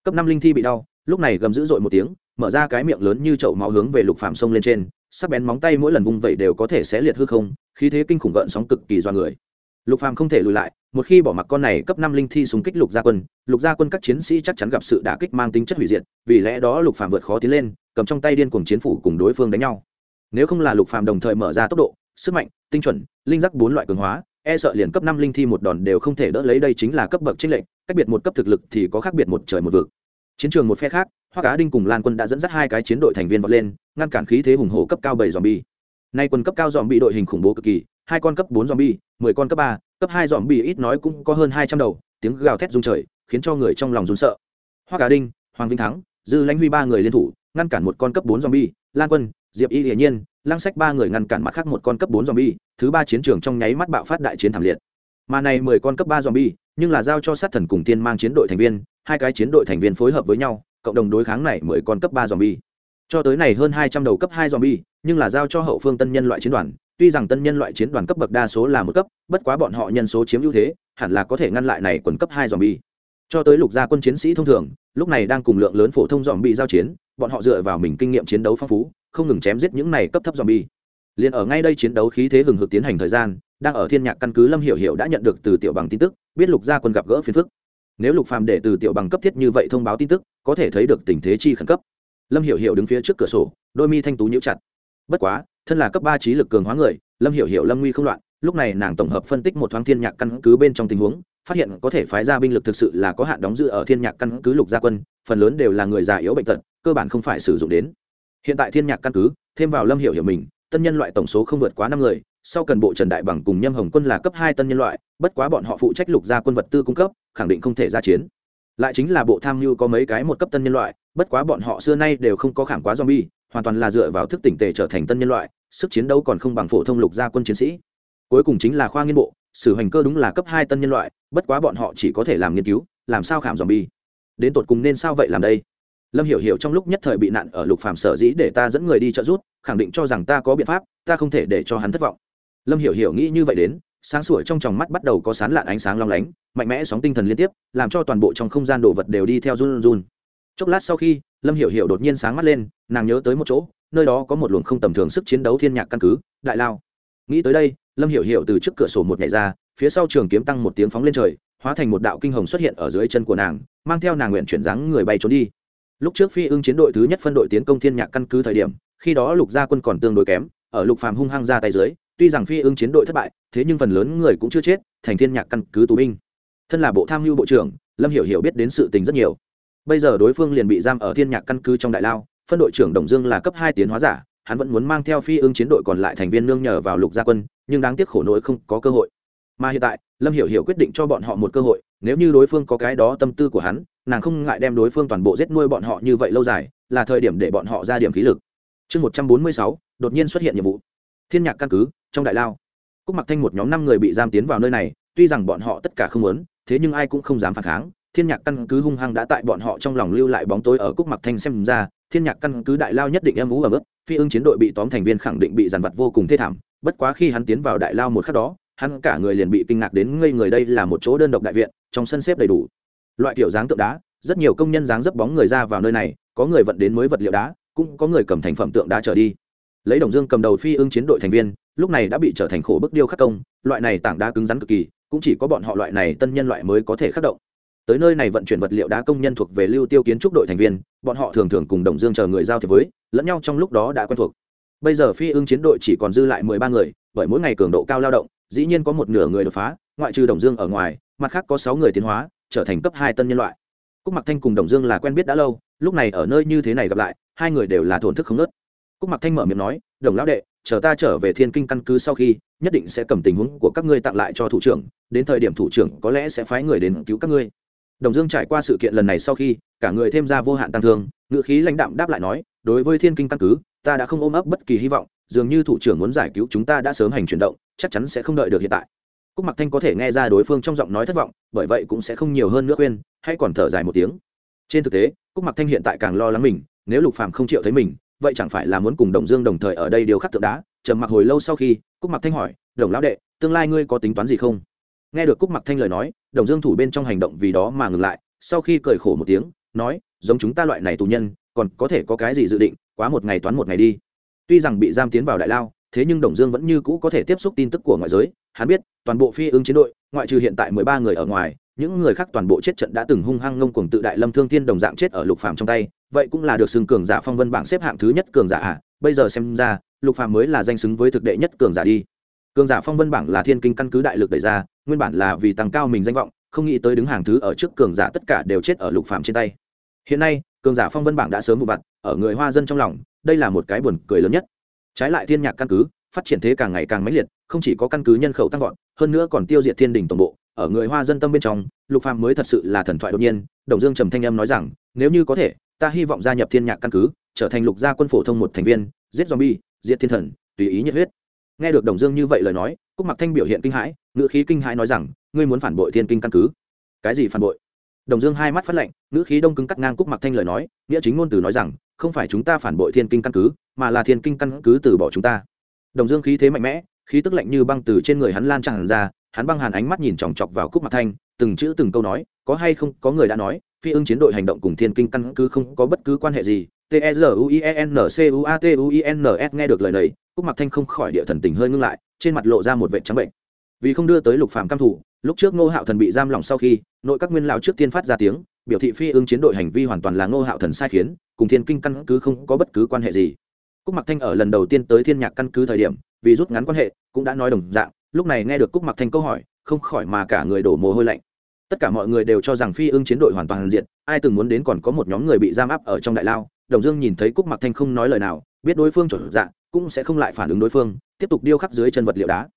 Cấp năm linh thi bị đau, lúc này gầm dữ dội một tiếng, mở ra cái miệng lớn như chậu máu hướng về lục phàm sông lên trên, sắc bén móng tay mỗi lần vung vậy đều có thể xé liệt hư không, khí thế kinh khủng gợn sóng cực kỳ do người. Lục phàm không thể lùi lại, một khi bỏ mặc con này cấp năm linh thi xung kích lục gia quân, lục gia quân các chiến sĩ chắc chắn gặp sự đả kích mang tính chất hủy diệt, vì lẽ đó lục phàm vượt khó tiến lên, cầm trong tay điên cuồng chiến phủ cùng đối phương đánh nhau. Nếu không là lục phàm đồng thời mở ra tốc độ, sức mạnh, tinh chuẩn, linh giác bốn loại cường hóa e sợ liền cấp năm linh thi một đòn đều không thể đỡ lấy đây chính là cấp bậc chiến lệnh cách biệt một cấp thực lực thì có khác biệt một trời một vực. Chiến trường một phe khác hoa cá đinh cùng lan quân đã dẫn dắt hai cái chiến đội thành viên vọt lên, ngăn cản khí thế hùng hổ cấp cao bảy dòm nay quân cấp cao dòm bị đội hình khủng bố cực kỳ, hai con cấp bốn dòm bi mười con cấp ba, cấp hai dòm ít nói cũng có hơn hai trăm đầu, tiếng gào thét rung trời, khiến cho người trong lòng run sợ. Hoa cá đinh, hoàng vinh thắng, dư lãnh huy ba người liên thủ, ngăn cản một con cấp bốn dòm lan quân diệp y hiển nhiên, lăng sách ba người ngăn cản mặt khác một con cấp bốn dòm bi thứ ba chiến trường trong nháy mắt bạo phát đại chiến thảm liệt. Mà này mười con cấp ba dòm bi nhưng là giao cho sát thần cùng tiên mang chiến đội thành viên, hai cái chiến đội thành viên phối hợp với nhau, cộng đồng đối kháng này mười con cấp ba dòm bi cho tới này hơn hai trăm đầu cấp hai dòm bi nhưng là giao cho hậu phương tân nhân loại chiến đoàn, tuy rằng tân nhân loại chiến đoàn cấp bậc đa số là một cấp, bất quá bọn họ nhân số chiếm ưu thế, hẳn là có thể ngăn lại này quần cấp hai dòm bi cho tới lục gia quân chiến sĩ thông thường, lúc này đang cùng lượng lớn phổ thông dòm giao chiến, bọn họ dựa vào mình kinh nghiệm chiến đấu phong phú không ngừng chém giết những này cấp thấp zombie. Liên liền ở ngay đây chiến đấu khí thế hừng hực tiến hành thời gian, đang ở thiên nhạc căn cứ lâm hiểu hiểu đã nhận được từ tiểu bằng tin tức, biết lục gia quân gặp gỡ phiền phức. Nếu lục phàm để từ tiểu bằng cấp thiết như vậy thông báo tin tức, có thể thấy được tình thế chi khẩn cấp. Lâm hiểu hiểu đứng phía trước cửa sổ, đôi mi thanh tú nhíu chặt. Bất quá, thân là cấp ba trí lực cường hóa người, lâm hiểu hiểu lâm nguy không loạn, lúc này nàng tổng hợp phân tích một thoáng thiên nhạc căn cứ bên trong tình huống, phát hiện có thể phái ra binh lực thực sự là có hạn đóng giữ ở thiên nhạc căn cứ lục gia quân, phần lớn đều là người già yếu bệnh tật, cơ bản không phải sử dụng đến hiện tại thiên nhạc căn cứ, thêm vào lâm hiểu hiểu mình, tân nhân loại tổng số không vượt quá năm người, sau cần bộ trần đại bằng cùng nhâm hồng quân là cấp hai tân nhân loại, bất quá bọn họ phụ trách lục gia quân vật tư cung cấp, khẳng định không thể ra chiến. Lại chính là bộ tham mưu có mấy cái một cấp tân nhân loại, bất quá bọn họ xưa nay đều không có khảm quá zombie, hoàn toàn là dựa vào thức tỉnh tề trở thành tân nhân loại, sức chiến đấu còn không bằng phổ thông lục gia quân chiến sĩ. Cuối cùng chính là khoa nghiên bộ, sử hành cơ đúng là cấp hai tân nhân loại, bất quá bọn họ chỉ có thể làm nghiên cứu, làm sao khảm zombie. Đến tột cùng nên sao vậy làm đây? Lâm hiểu hiểu trong lúc nhất thời bị nạn ở lục phàm sở dĩ để ta dẫn người đi trợ giúp, khẳng định cho rằng ta có biện pháp, ta không thể để cho hắn thất vọng. Lâm hiểu hiểu nghĩ như vậy đến, sáng sủa trong tròng mắt bắt đầu có sán lạn ánh sáng long lánh, mạnh mẽ sóng tinh thần liên tiếp, làm cho toàn bộ trong không gian đồ vật đều đi theo run run. Chốc lát sau khi, lâm hiểu hiểu đột nhiên sáng mắt lên, nàng nhớ tới một chỗ, nơi đó có một luồng không tầm thường sức chiến đấu thiên nhạc căn cứ, đại lao. Nghĩ tới đây, lâm hiểu hiểu từ trước cửa sổ một nhảy ra, phía sau trường kiếm tăng một tiếng phóng lên trời, hóa thành một đạo kinh hồng xuất hiện ở dưới chân của nàng, mang theo nàng nguyện chuyển dáng người bay trốn đi lúc trước phi ưng chiến đội thứ nhất phân đội tiến công thiên nhạc căn cứ thời điểm, khi đó lục gia quân còn tương đối kém, ở lục phàm hung hăng ra tay dưới, tuy rằng phi ưng chiến đội thất bại, thế nhưng phần lớn người cũng chưa chết, thành thiên nhạc căn cứ tù binh. Thân là bộ tham mưu bộ trưởng, lâm hiểu hiểu biết đến sự tình rất nhiều. Bây giờ đối phương liền bị giam ở thiên nhạc căn cứ trong đại lao, phân đội trưởng đồng dương là cấp hai tiến hóa giả, hắn vẫn muốn mang theo phi ưng chiến đội còn lại thành viên nương nhờ vào lục gia quân, nhưng đáng tiếc khổ nỗi không có cơ hội mà hiện tại, lâm hiểu hiểu quyết định cho bọn họ một cơ hội, nếu như đối phương có cái đó tâm tư của hắn, nàng không ngại đem đối phương toàn bộ giết nuôi bọn họ như vậy lâu dài, là thời điểm để bọn họ ra điểm khí lực. Chương một trăm bốn mươi sáu, đột nhiên xuất hiện nhiệm vụ. Thiên nhạc căn cứ, trong đại lao. Cúc mặc thanh một nhóm năm người bị giam tiến vào nơi này, tuy rằng bọn họ tất cả không muốn, thế nhưng ai cũng không dám phản kháng. Thiên nhạc căn cứ hung hăng đã tại bọn họ trong lòng lưu lại bóng tối ở cúc mặc thanh xem ra, thiên nhạc căn cứ đại lao nhất định em ú ở mức phi ưng chiến đội bị tóm thành viên khẳng định bị dàn vật vô cùng thê thảm. Bất quá khi hắn tiến vào đại lao một khắc đó hắn cả người liền bị kinh ngạc đến ngây người đây là một chỗ đơn độc đại viện, trong sân xếp đầy đủ. Loại kiểu dáng tượng đá, rất nhiều công nhân dáng dấp bóng người ra vào nơi này, có người vận đến mới vật liệu đá, cũng có người cầm thành phẩm tượng đá trở đi. Lấy đồng dương cầm đầu phi ưng chiến đội thành viên, lúc này đã bị trở thành khổ bức điêu khắc công, loại này tảng đá cứng rắn cực kỳ, cũng chỉ có bọn họ loại này tân nhân loại mới có thể khắc động. Tới nơi này vận chuyển vật liệu đá công nhân thuộc về lưu tiêu kiến trúc đội thành viên, bọn họ thường thường cùng đồng dương chờ người giao thiệp với, lẫn nhau trong lúc đó đã quen thuộc. Bây giờ phi ưng chiến đội chỉ còn dư lại mười ba người, bởi mỗi ngày cường độ cao lao động dĩ nhiên có một nửa người đột phá, ngoại trừ đồng dương ở ngoài, mặt khác có sáu người tiến hóa, trở thành cấp hai tân nhân loại. Cúc mặc thanh cùng đồng dương là quen biết đã lâu, lúc này ở nơi như thế này gặp lại, hai người đều là thổn thức không nớt. Cúc mặc thanh mở miệng nói, đồng lão đệ, chờ ta trở về thiên kinh căn cứ sau khi, nhất định sẽ cầm tình huống của các ngươi tặng lại cho thủ trưởng, đến thời điểm thủ trưởng có lẽ sẽ phái người đến cứu các ngươi. Đồng dương trải qua sự kiện lần này sau khi, cả người thêm ra vô hạn tăng thương ngự khí lãnh đạm đáp lại nói, đối với thiên kinh căn cứ, ta đã không ôm ấp bất kỳ hy vọng dường như thủ trưởng muốn giải cứu chúng ta đã sớm hành chuyển động, chắc chắn sẽ không đợi được hiện tại. Cúc mặc thanh có thể nghe ra đối phương trong giọng nói thất vọng, bởi vậy cũng sẽ không nhiều hơn nữa khuyên hay còn thở dài một tiếng. Trên thực tế, cúc mặc thanh hiện tại càng lo lắng mình, nếu lục phàm không chịu thấy mình, vậy chẳng phải là muốn cùng đồng dương đồng thời ở đây điều khắc tượng đá? Trầm mặc hồi lâu sau khi, cúc mặc thanh hỏi, đồng lão đệ, tương lai ngươi có tính toán gì không? Nghe được cúc mặc thanh lời nói, đồng dương thủ bên trong hành động vì đó mà ngừng lại, sau khi cười khổ một tiếng, nói, giống chúng ta loại này tù nhân, còn có thể có cái gì dự định, quá một ngày toán một ngày đi tuy rằng bị giam tiến vào đại lao, thế nhưng đồng dương vẫn như cũ có thể tiếp xúc tin tức của ngoại giới. Hắn biết, toàn bộ phi ứng chiến đội, ngoại trừ hiện tại mười ba người ở ngoài, những người khác toàn bộ chết trận đã từng hung hăng ngông cuồng tự đại lâm thương thiên đồng dạng chết ở lục phàm trong tay. Vậy cũng là được xưng cường giả phong vân bảng xếp hạng thứ nhất cường giả à? Bây giờ xem ra, lục phàm mới là danh xứng với thực đệ nhất cường giả đi. Cường giả phong vân bảng là thiên kinh căn cứ đại lực đẩy ra, nguyên bản là vì tăng cao mình danh vọng, không nghĩ tới đứng hàng thứ ở trước cường giả tất cả đều chết ở lục phàm trên tay. Hiện nay, cường giả phong vân bảng đã sớm vụ vặt, ở người hoa dân trong lòng đây là một cái buồn cười lớn nhất. Trái lại thiên nhạc căn cứ, phát triển thế càng ngày càng mãnh liệt, không chỉ có căn cứ nhân khẩu tăng vọt, hơn nữa còn tiêu diệt thiên đình tổng bộ, ở người hoa dân tâm bên trong, lục phàm mới thật sự là thần thoại đột nhiên, đồng dương trầm thanh âm nói rằng, nếu như có thể, ta hy vọng gia nhập thiên nhạc căn cứ, trở thành lục gia quân phổ thông một thành viên, giết zombie, diệt thiên thần, tùy ý nhiệt huyết. Nghe được đồng dương như vậy lời nói, cúc mặc thanh biểu hiện kinh hãi, ngữ khí kinh hãi nói rằng, ngươi muốn phản bội thiên kinh căn cứ? Cái gì phản bội? Đồng dương hai mắt phát lạnh, ngữ khí đông cứng cắt ngang cúc mặc thanh lời nói, nghĩa chính ngôn từ nói rằng không phải chúng ta phản bội thiên kinh căn cứ, mà là thiên kinh căn cứ từ bỏ chúng ta. Đồng dương khí thế mạnh mẽ, khí tức lạnh như băng từ trên người hắn lan tràn ra, hắn băng hàn ánh mắt nhìn chòng chọc vào cúc mặt thanh, từng chữ từng câu nói, có hay không, có người đã nói, phi ưng chiến đội hành động cùng thiên kinh căn cứ không có bất cứ quan hệ gì. T e r u i e n c u a t u i n s nghe được lời này, cúc mặt thanh không khỏi địa thần tình hơi ngưng lại, trên mặt lộ ra một vệ trắng bệnh. Vì không đưa tới lục phạm cam thủ lúc trước ngô hạo thần bị giam lỏng sau khi, nội các nguyên lão trước tiên phát ra tiếng biểu thị phi ưng chiến đội hành vi hoàn toàn là ngô hạo thần sai khiến, cùng thiên kinh căn cứ không có bất cứ quan hệ gì. Cúc mặc thanh ở lần đầu tiên tới thiên nhạc căn cứ thời điểm, vì rút ngắn quan hệ, cũng đã nói đồng dạng, lúc này nghe được cúc mặc thanh câu hỏi, không khỏi mà cả người đổ mồ hôi lạnh. Tất cả mọi người đều cho rằng phi ưng chiến đội hoàn toàn diện ai từng muốn đến còn có một nhóm người bị giam áp ở trong đại lao. Đồng dương nhìn thấy cúc mặc thanh không nói lời nào, biết đối phương chuẩn dạng cũng sẽ không lại phản ứng đối phương, tiếp tục điêu khắc dưới chân vật liệu đá.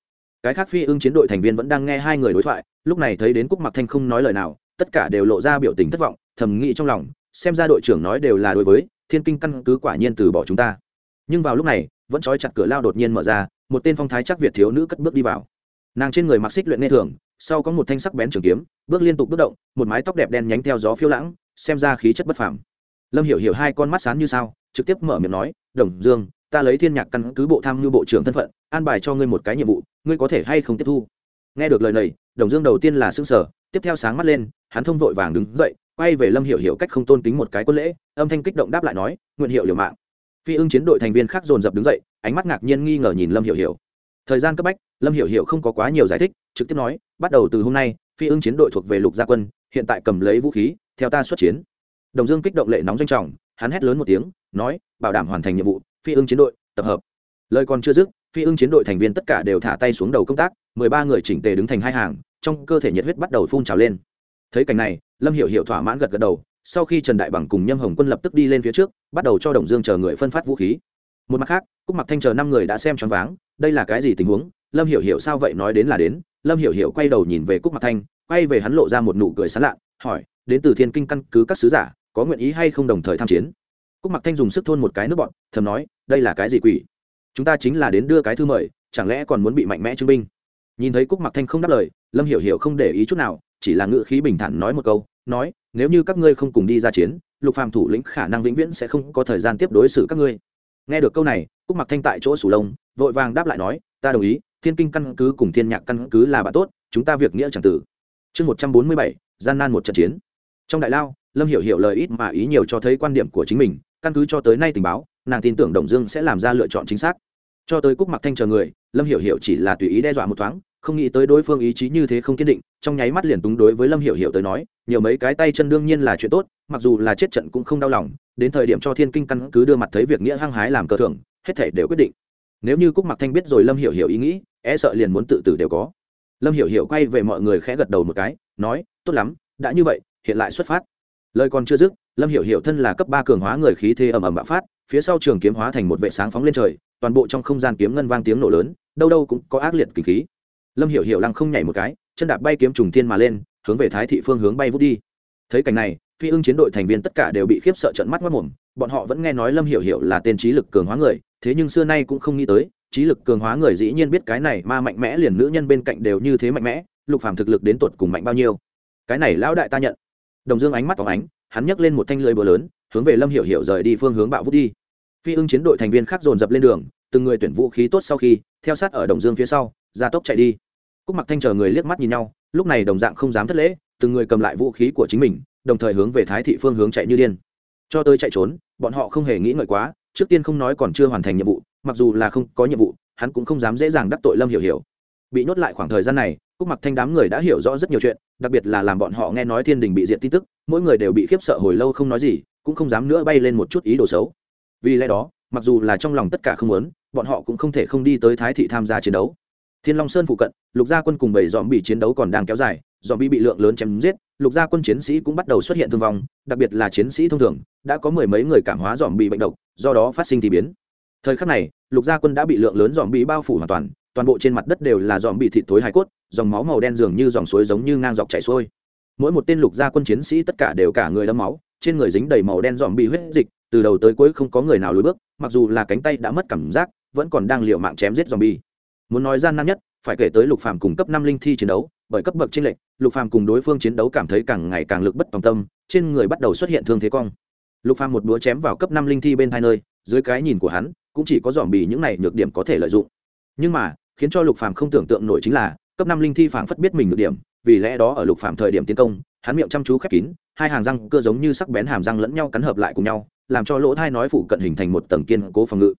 Cái khác phi ưng chiến đội thành viên vẫn đang nghe hai người đối thoại, lúc này thấy đến cúc mặc thanh không nói lời nào tất cả đều lộ ra biểu tình thất vọng, thầm nghĩ trong lòng, xem ra đội trưởng nói đều là đối với, thiên kinh căn cứ quả nhiên từ bỏ chúng ta. Nhưng vào lúc này, vẫn trói chặt cửa lao đột nhiên mở ra, một tên phong thái chắc việt thiếu nữ cất bước đi vào. Nàng trên người mặc xích luyện nghe thường, sau có một thanh sắc bén trường kiếm, bước liên tục bước động, một mái tóc đẹp đen nhánh theo gió phiêu lãng, xem ra khí chất bất phàm. Lâm hiểu hiểu hai con mắt sáng như sao, trực tiếp mở miệng nói, đồng dương, ta lấy thiên nhạc căn cứ bộ tham như bộ trưởng thân phận, an bài cho ngươi một cái nhiệm vụ, ngươi có thể hay không tiếp thu? Nghe được lời này đồng dương đầu tiên là xương sở tiếp theo sáng mắt lên, hắn thông vội vàng đứng dậy, quay về lâm hiệu hiệu cách không tôn kính một cái quân lễ, âm thanh kích động đáp lại nói, nguyện hiệu liều mạng. Phi ưng chiến đội thành viên khác dồn dập đứng dậy, ánh mắt ngạc nhiên nghi ngờ nhìn lâm hiệu hiệu. thời gian cấp bách, lâm hiệu hiệu không có quá nhiều giải thích, trực tiếp nói, bắt đầu từ hôm nay, phi ưng chiến đội thuộc về lục gia quân, hiện tại cầm lấy vũ khí, theo ta xuất chiến. Đồng dương kích động lệ nóng danh trọng, hắn hét lớn một tiếng, nói, bảo đảm hoàn thành nhiệm vụ, phi ưng chiến đội, tập hợp. Lời còn chưa dứt, phi ưng chiến đội thành viên tất cả đều thả tay xuống đầu công tác mười ba người chỉnh tề đứng thành hai hàng, trong cơ thể nhiệt huyết bắt đầu phun trào lên. Thấy cảnh này, lâm hiểu hiểu thỏa mãn gật gật đầu, sau khi trần đại bằng cùng nhâm hồng quân lập tức đi lên phía trước, bắt đầu cho đồng dương chờ người phân phát vũ khí. Một mặt khác, cúc mặc thanh chờ năm người đã xem choáng váng, đây là cái gì tình huống? Lâm hiểu hiểu sao vậy nói đến là đến. Lâm hiểu hiểu quay đầu nhìn về cúc mặc thanh, quay về hắn lộ ra một nụ cười sán lạ hỏi, đến từ thiên kinh căn cứ các sứ giả, có nguyện ý hay không đồng thời tham chiến? Cúc mặc thanh dùng sức thôn một cái nước bọn, thầm nói, đây là cái gì quỷ? Chúng ta chính là đến đưa cái thư mời, chẳng lẽ còn muốn bị mạnh mẽ chứng minh nhìn thấy cúc mặc thanh không đáp lời, lâm hiểu hiểu không để ý chút nào, chỉ là ngự khí bình thản nói một câu, nói, nếu như các ngươi không cùng đi ra chiến, lục phàm thủ lĩnh khả năng vĩnh viễn sẽ không có thời gian tiếp đối xử các ngươi. Nghe được câu này, cúc mặc thanh tại chỗ sủ lông, vội vàng đáp lại nói, ta đồng ý, thiên kinh căn cứ cùng thiên nhạc căn cứ là bạn tốt, chúng ta việc nghĩa chẳng tử. Chương một trăm bốn mươi bảy, gian nan một trận chiến. Trong đại lao, lâm hiểu hiểu lời ít mà ý nhiều cho thấy quan điểm của chính mình, căn cứ cho tới nay tình báo, nàng tin tưởng đồng dương sẽ làm ra lựa chọn chính xác. Cho tới cúc mặc thanh chờ người, lâm hiểu hiểu chỉ là tùy ý đe dọa một thoáng không nghĩ tới đối phương ý chí như thế không kiên định, trong nháy mắt liền túng đối với lâm hiểu hiểu tới nói, nhiều mấy cái tay chân đương nhiên là chuyện tốt, mặc dù là chết trận cũng không đau lòng, đến thời điểm cho thiên kinh căn cứ đưa mặt thấy việc nghĩa hăng hái làm cờ thưởng, hết thể đều quyết định. Nếu như cúc mặc thanh biết rồi lâm hiểu hiểu ý nghĩ e sợ liền muốn tự tử đều có. Lâm hiểu hiểu quay về mọi người khẽ gật đầu một cái, nói, tốt lắm, đã như vậy, hiện lại xuất phát. Lời còn chưa dứt, lâm hiểu hiểu thân là cấp ba cường hóa người khí thế ầm ầm bạo phát, phía sau trường kiếm hóa thành một vệ sáng phóng lên trời, toàn bộ trong không gian kiếm ngân vang tiếng nổ lớn, đâu đâu cũng có ác liệt kinh khí lâm hiểu hiểu lăng không nhảy một cái, chân đạp bay kiếm trùng thiên mà lên, hướng về thái thị phương hướng bay vút đi. Thấy cảnh này, phi ưng chiến đội thành viên tất cả đều bị khiếp sợ trận mắt mất mồm, bọn họ vẫn nghe nói lâm hiểu hiểu là tên trí lực cường hóa người, thế nhưng xưa nay cũng không nghĩ tới, trí lực cường hóa người dĩ nhiên biết cái này mà mạnh mẽ liền nữ nhân bên cạnh đều như thế mạnh mẽ, lục phàm thực lực đến tột cùng mạnh bao nhiêu. Cái này lão đại ta nhận. Đồng dương ánh mắt phóng ánh, hắn nhấc lên một thanh lưỡi búa lớn, hướng về lâm hiểu hiểu rời đi phương hướng bạo vút đi. Phi ưng chiến đội thành viên khác dồn dập lên đường, từng người tuyển vũ khí tốt sau khi, theo sát ở đồng dương phía sau, ra tốc chạy đi cúc mặc thanh chờ người liếc mắt nhìn nhau, lúc này đồng dạng không dám thất lễ, từng người cầm lại vũ khí của chính mình, đồng thời hướng về thái thị phương hướng chạy như điên. Cho tới chạy trốn, bọn họ không hề nghĩ ngợi quá, trước tiên không nói còn chưa hoàn thành nhiệm vụ, mặc dù là không có nhiệm vụ, hắn cũng không dám dễ dàng đắc tội lâm hiểu hiểu. Bị nhốt lại khoảng thời gian này, cúc mặc thanh đám người đã hiểu rõ rất nhiều chuyện, đặc biệt là làm bọn họ nghe nói thiên đình bị diện tin tức, mỗi người đều bị khiếp sợ hồi lâu không nói gì, cũng không dám nữa bay lên một chút ý đồ xấu. Vì lẽ đó, mặc dù là trong lòng tất cả không muốn, bọn họ cũng không thể không đi tới thái thị tham gia chiến đấu thiên long sơn phụ cận, lục gia quân cùng bảy dòm bị chiến đấu còn đang kéo dài dòm bị bị lượng lớn chém giết, lục gia quân chiến sĩ cũng bắt đầu xuất hiện thương vong, đặc biệt là chiến sĩ thông thường, đã có mười mấy người cảm hóa dòm bị bệnh độc, do đó phát sinh thì biến. Thời khắc này, lục gia quân đã bị lượng lớn dòm bị bao phủ hoàn toàn toàn bộ trên mặt đất đều là dòm bị thịt thối hài cốt, dòng máu màu đen dường như dòng suối giống như ngang dọc chảy xuôi. Mỗi một tên lục gia quân chiến sĩ tất cả đều cả người đẫm máu, trên người dính đầy màu đen dòm bị huyết dịch, từ đầu tới cuối không có người nào lùi bước, mặc dù là cánh tay đã mất cảm giác, vẫn còn đang liều mạng chém giết dòm bi muốn nói gian nan nhất, phải kể tới lục phàm cùng cấp năm linh thi chiến đấu, bởi cấp bậc trên lệnh lục phàm cùng đối phương chiến đấu cảm thấy càng ngày càng lực bất tòng tâm, trên người bắt đầu xuất hiện thương thế cong. Lục phàm một đũa chém vào cấp năm linh thi bên hai nơi, dưới cái nhìn của hắn, cũng chỉ có dòm bì những này nhược điểm có thể lợi dụng. Nhưng mà, khiến cho lục phàm không tưởng tượng nổi chính là, cấp năm linh thi phảng phất biết mình nhược điểm, vì lẽ đó ở lục phàm thời điểm tiến công, hắn miệng chăm chú khép kín, hai hàng răng cơ giống như sắc bén hàm răng lẫn nhau cắn hợp lại cùng nhau, làm cho lỗ thai nói phụ cận hình thành một tầng kiên cố phòng ngự.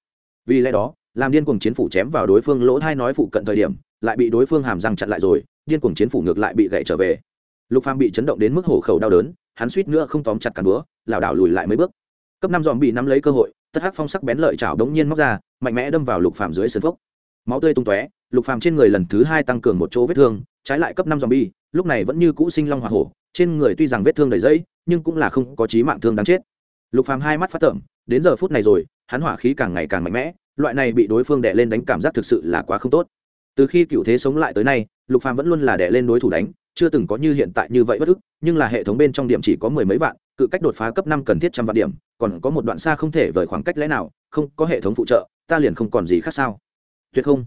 Vì lẽ đó làm điên cuồng chiến phủ chém vào đối phương lỗ thai nói phụ cận thời điểm, lại bị đối phương hàm răng chặn lại rồi, điên cuồng chiến phủ ngược lại bị gậy trở về. Lục phàm bị chấn động đến mức hổ khẩu đau đớn, hắn suýt nữa không tóm chặt cản búa, lảo đảo lùi lại mấy bước. Cấp năm dòm bị nắm lấy cơ hội, tất hắc phong sắc bén lợi chảo đống nhiên móc ra, mạnh mẽ đâm vào lục phàm dưới sườn phốc. Máu tươi tung tóe, lục phàm trên người lần thứ hai tăng cường một chỗ vết thương, trái lại cấp năm dòm bi lúc này vẫn như cũ sinh long hỏa hổ, trên người tuy rằng vết thương đầy dẫy, nhưng cũng là không có chí mạng thương đáng chết. Lục phàm hai mắt phát tởm, đến giờ phút này rồi, hắn hỏa khí càng ngày càng mạnh mẽ loại này bị đối phương đè lên đánh cảm giác thực sự là quá không tốt. Từ khi cựu thế sống lại tới nay, lục phàm vẫn luôn là đè lên đối thủ đánh, chưa từng có như hiện tại như vậy bất ức, nhưng là hệ thống bên trong điểm chỉ có mười mấy vạn, cự cách đột phá cấp năm cần thiết trăm vạn điểm, còn có một đoạn xa không thể vời khoảng cách lẽ nào, không, có hệ thống phụ trợ, ta liền không còn gì khác sao? Tuyệt không.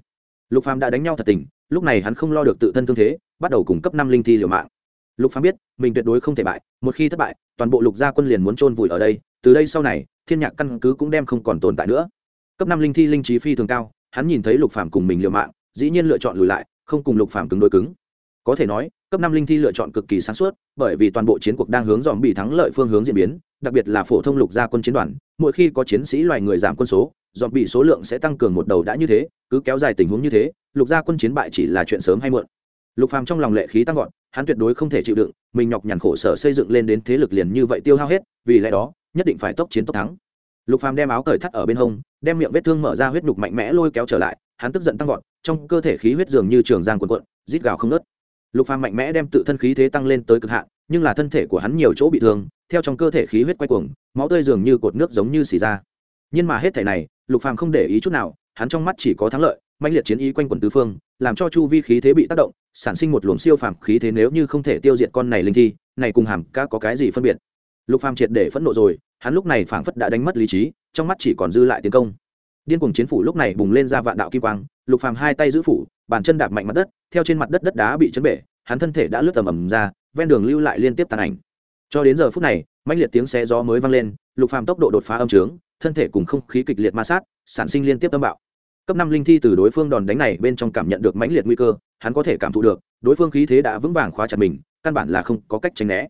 Lục phàm đã đánh nhau thật tình, lúc này hắn không lo được tự thân thương thế, bắt đầu cùng cấp năm linh thi liều mạng. Lục phàm biết, mình tuyệt đối không thể bại, một khi thất bại, toàn bộ lục gia quân liền muốn chôn vùi ở đây, từ đây sau này, thiên nhạc căn cứ cũng đem không còn tồn tại nữa cấp năm linh thi linh trí phi thường cao, hắn nhìn thấy lục phàm cùng mình liều mạng, dĩ nhiên lựa chọn lùi lại, không cùng lục phàm cứng đối cứng. Có thể nói, cấp năm linh thi lựa chọn cực kỳ sáng suốt, bởi vì toàn bộ chiến cuộc đang hướng dòm bị thắng lợi phương hướng diễn biến, đặc biệt là phổ thông lục gia quân chiến đoàn, mỗi khi có chiến sĩ loài người giảm quân số dòm bị số lượng sẽ tăng cường một đầu đã như thế, cứ kéo dài tình huống như thế, lục gia quân chiến bại chỉ là chuyện sớm hay muộn. Lục phàm trong lòng lệ khí tăng vọt, hắn tuyệt đối không thể chịu đựng, mình nhọc nhằn khổ sở xây dựng lên đến thế lực liền như vậy tiêu hao hết, vì lẽ đó, nhất định phải tốc chiến tốc thắng. Lục phàm đem áo cởi thắt ở bên hông đem miệng vết thương mở ra huyết nhục mạnh mẽ lôi kéo trở lại, hắn tức giận tăng vọt, trong cơ thể khí huyết dường như trường giang cuộn cuộn, rít gào không nớt lục phàm mạnh mẽ đem tự thân khí thế tăng lên tới cực hạn, nhưng là thân thể của hắn nhiều chỗ bị thương, theo trong cơ thể khí huyết quay cuồng, máu tươi dường như cột nước giống như xì ra. Nhưng mà hết thể này, lục phàm không để ý chút nào, hắn trong mắt chỉ có thắng lợi mạnh liệt chiến ý quanh quẩn tứ phương, làm cho chu vi khí thế bị tác động, sản sinh một luồng siêu phàm khí thế nếu như không thể tiêu diệt con này linh thi, này cùng hàm cá có cái gì phân biệt? Lục phàm triệt để phẫn nộ rồi hắn lúc này phảng phất đã đánh mất lý trí, trong mắt chỉ còn dư lại tiến công. Điên cuồng chiến phủ lúc này bùng lên ra vạn đạo kim quang, lục phàm hai tay giữ phủ, bàn chân đạp mạnh mặt đất, theo trên mặt đất đất đá bị chấn bể, hắn thân thể đã lướt tầm ầm ra, ven đường lưu lại liên tiếp tàn ảnh. Cho đến giờ phút này, mãnh liệt tiếng xe gió mới vang lên, lục phàm tốc độ đột phá âm trướng, thân thể cùng không khí kịch liệt ma sát, sản sinh liên tiếp tâm bạo. Cấp năm linh thi từ đối phương đòn đánh này bên trong cảm nhận được mãnh liệt nguy cơ, hắn có thể cảm thụ được, đối phương khí thế đã vững vàng khóa chặt mình, căn bản là không có cách tránh né.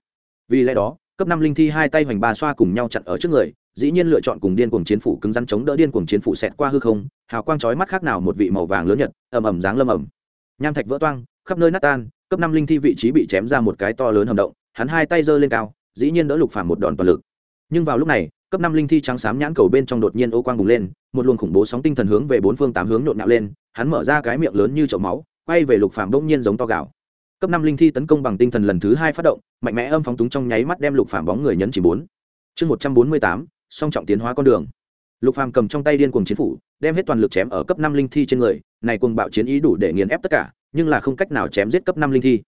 Vì lẽ đó cấp năm linh thi hai tay hoành ba xoa cùng nhau chặn ở trước người, dĩ nhiên lựa chọn cùng điên cuồng chiến phủ cứng rắn chống đỡ điên cuồng chiến phủ xẹt qua hư không, hào quang chói mắt khác nào một vị màu vàng lớn nhật, ầm ầm dáng lâm ầm. Nham thạch vỡ toang, khắp nơi nát tan, cấp năm linh thi vị trí bị chém ra một cái to lớn hầm động, hắn hai tay giơ lên cao, dĩ nhiên đỡ lục phàm một đòn toàn lực. Nhưng vào lúc này, cấp năm linh thi trắng xám nhãn cầu bên trong đột nhiên ô quang bùng lên, một luồng khủng bố sóng tinh thần hướng về bốn phương tám hướng nhộn nhạo lên, hắn mở ra cái miệng lớn như chậu máu, quay về lục phàm bỗng nhiên giống to gạo cấp năm linh thi tấn công bằng tinh thần lần thứ hai phát động, mạnh mẽ âm phóng túng trong nháy mắt đem lục phàm bóng người nhấn chỉ bốn. Chương một trăm bốn mươi tám, song trọng tiến hóa con đường. Lục phàm cầm trong tay điên cuồng chiến phủ, đem hết toàn lực chém ở cấp năm linh thi trên người, này cuồng bạo chiến ý đủ để nghiền ép tất cả, nhưng là không cách nào chém giết cấp năm linh thi.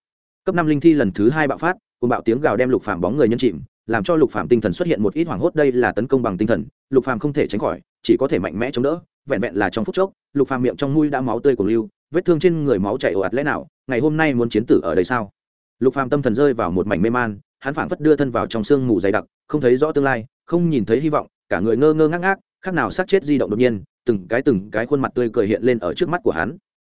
Cấp năm linh thi lần thứ hai bạo phát, cuồng bạo tiếng gào đem lục phàm bóng người nhân chìm, làm cho lục phàm tinh thần xuất hiện một ít hoảng hốt, đây là tấn công bằng tinh thần, lục phàm không thể tránh khỏi, chỉ có thể mạnh mẽ chống đỡ, vẹn vẹn là trong phút chốc, lục phàm miệng trong mũi đã máu tươi của lưu vết thương trên người máu chảy ồ ạt lẽ nào, ngày hôm nay muốn chiến tử ở đây sao? Lục phàm tâm thần rơi vào một mảnh mê man, hắn phảng phất đưa thân vào trong sương mù dày đặc, không thấy rõ tương lai, không nhìn thấy hy vọng, cả người ngơ ngơ ngác ngác, khác nào xác chết di động đột nhiên, từng cái từng cái khuôn mặt tươi cười hiện lên ở trước mắt của hắn.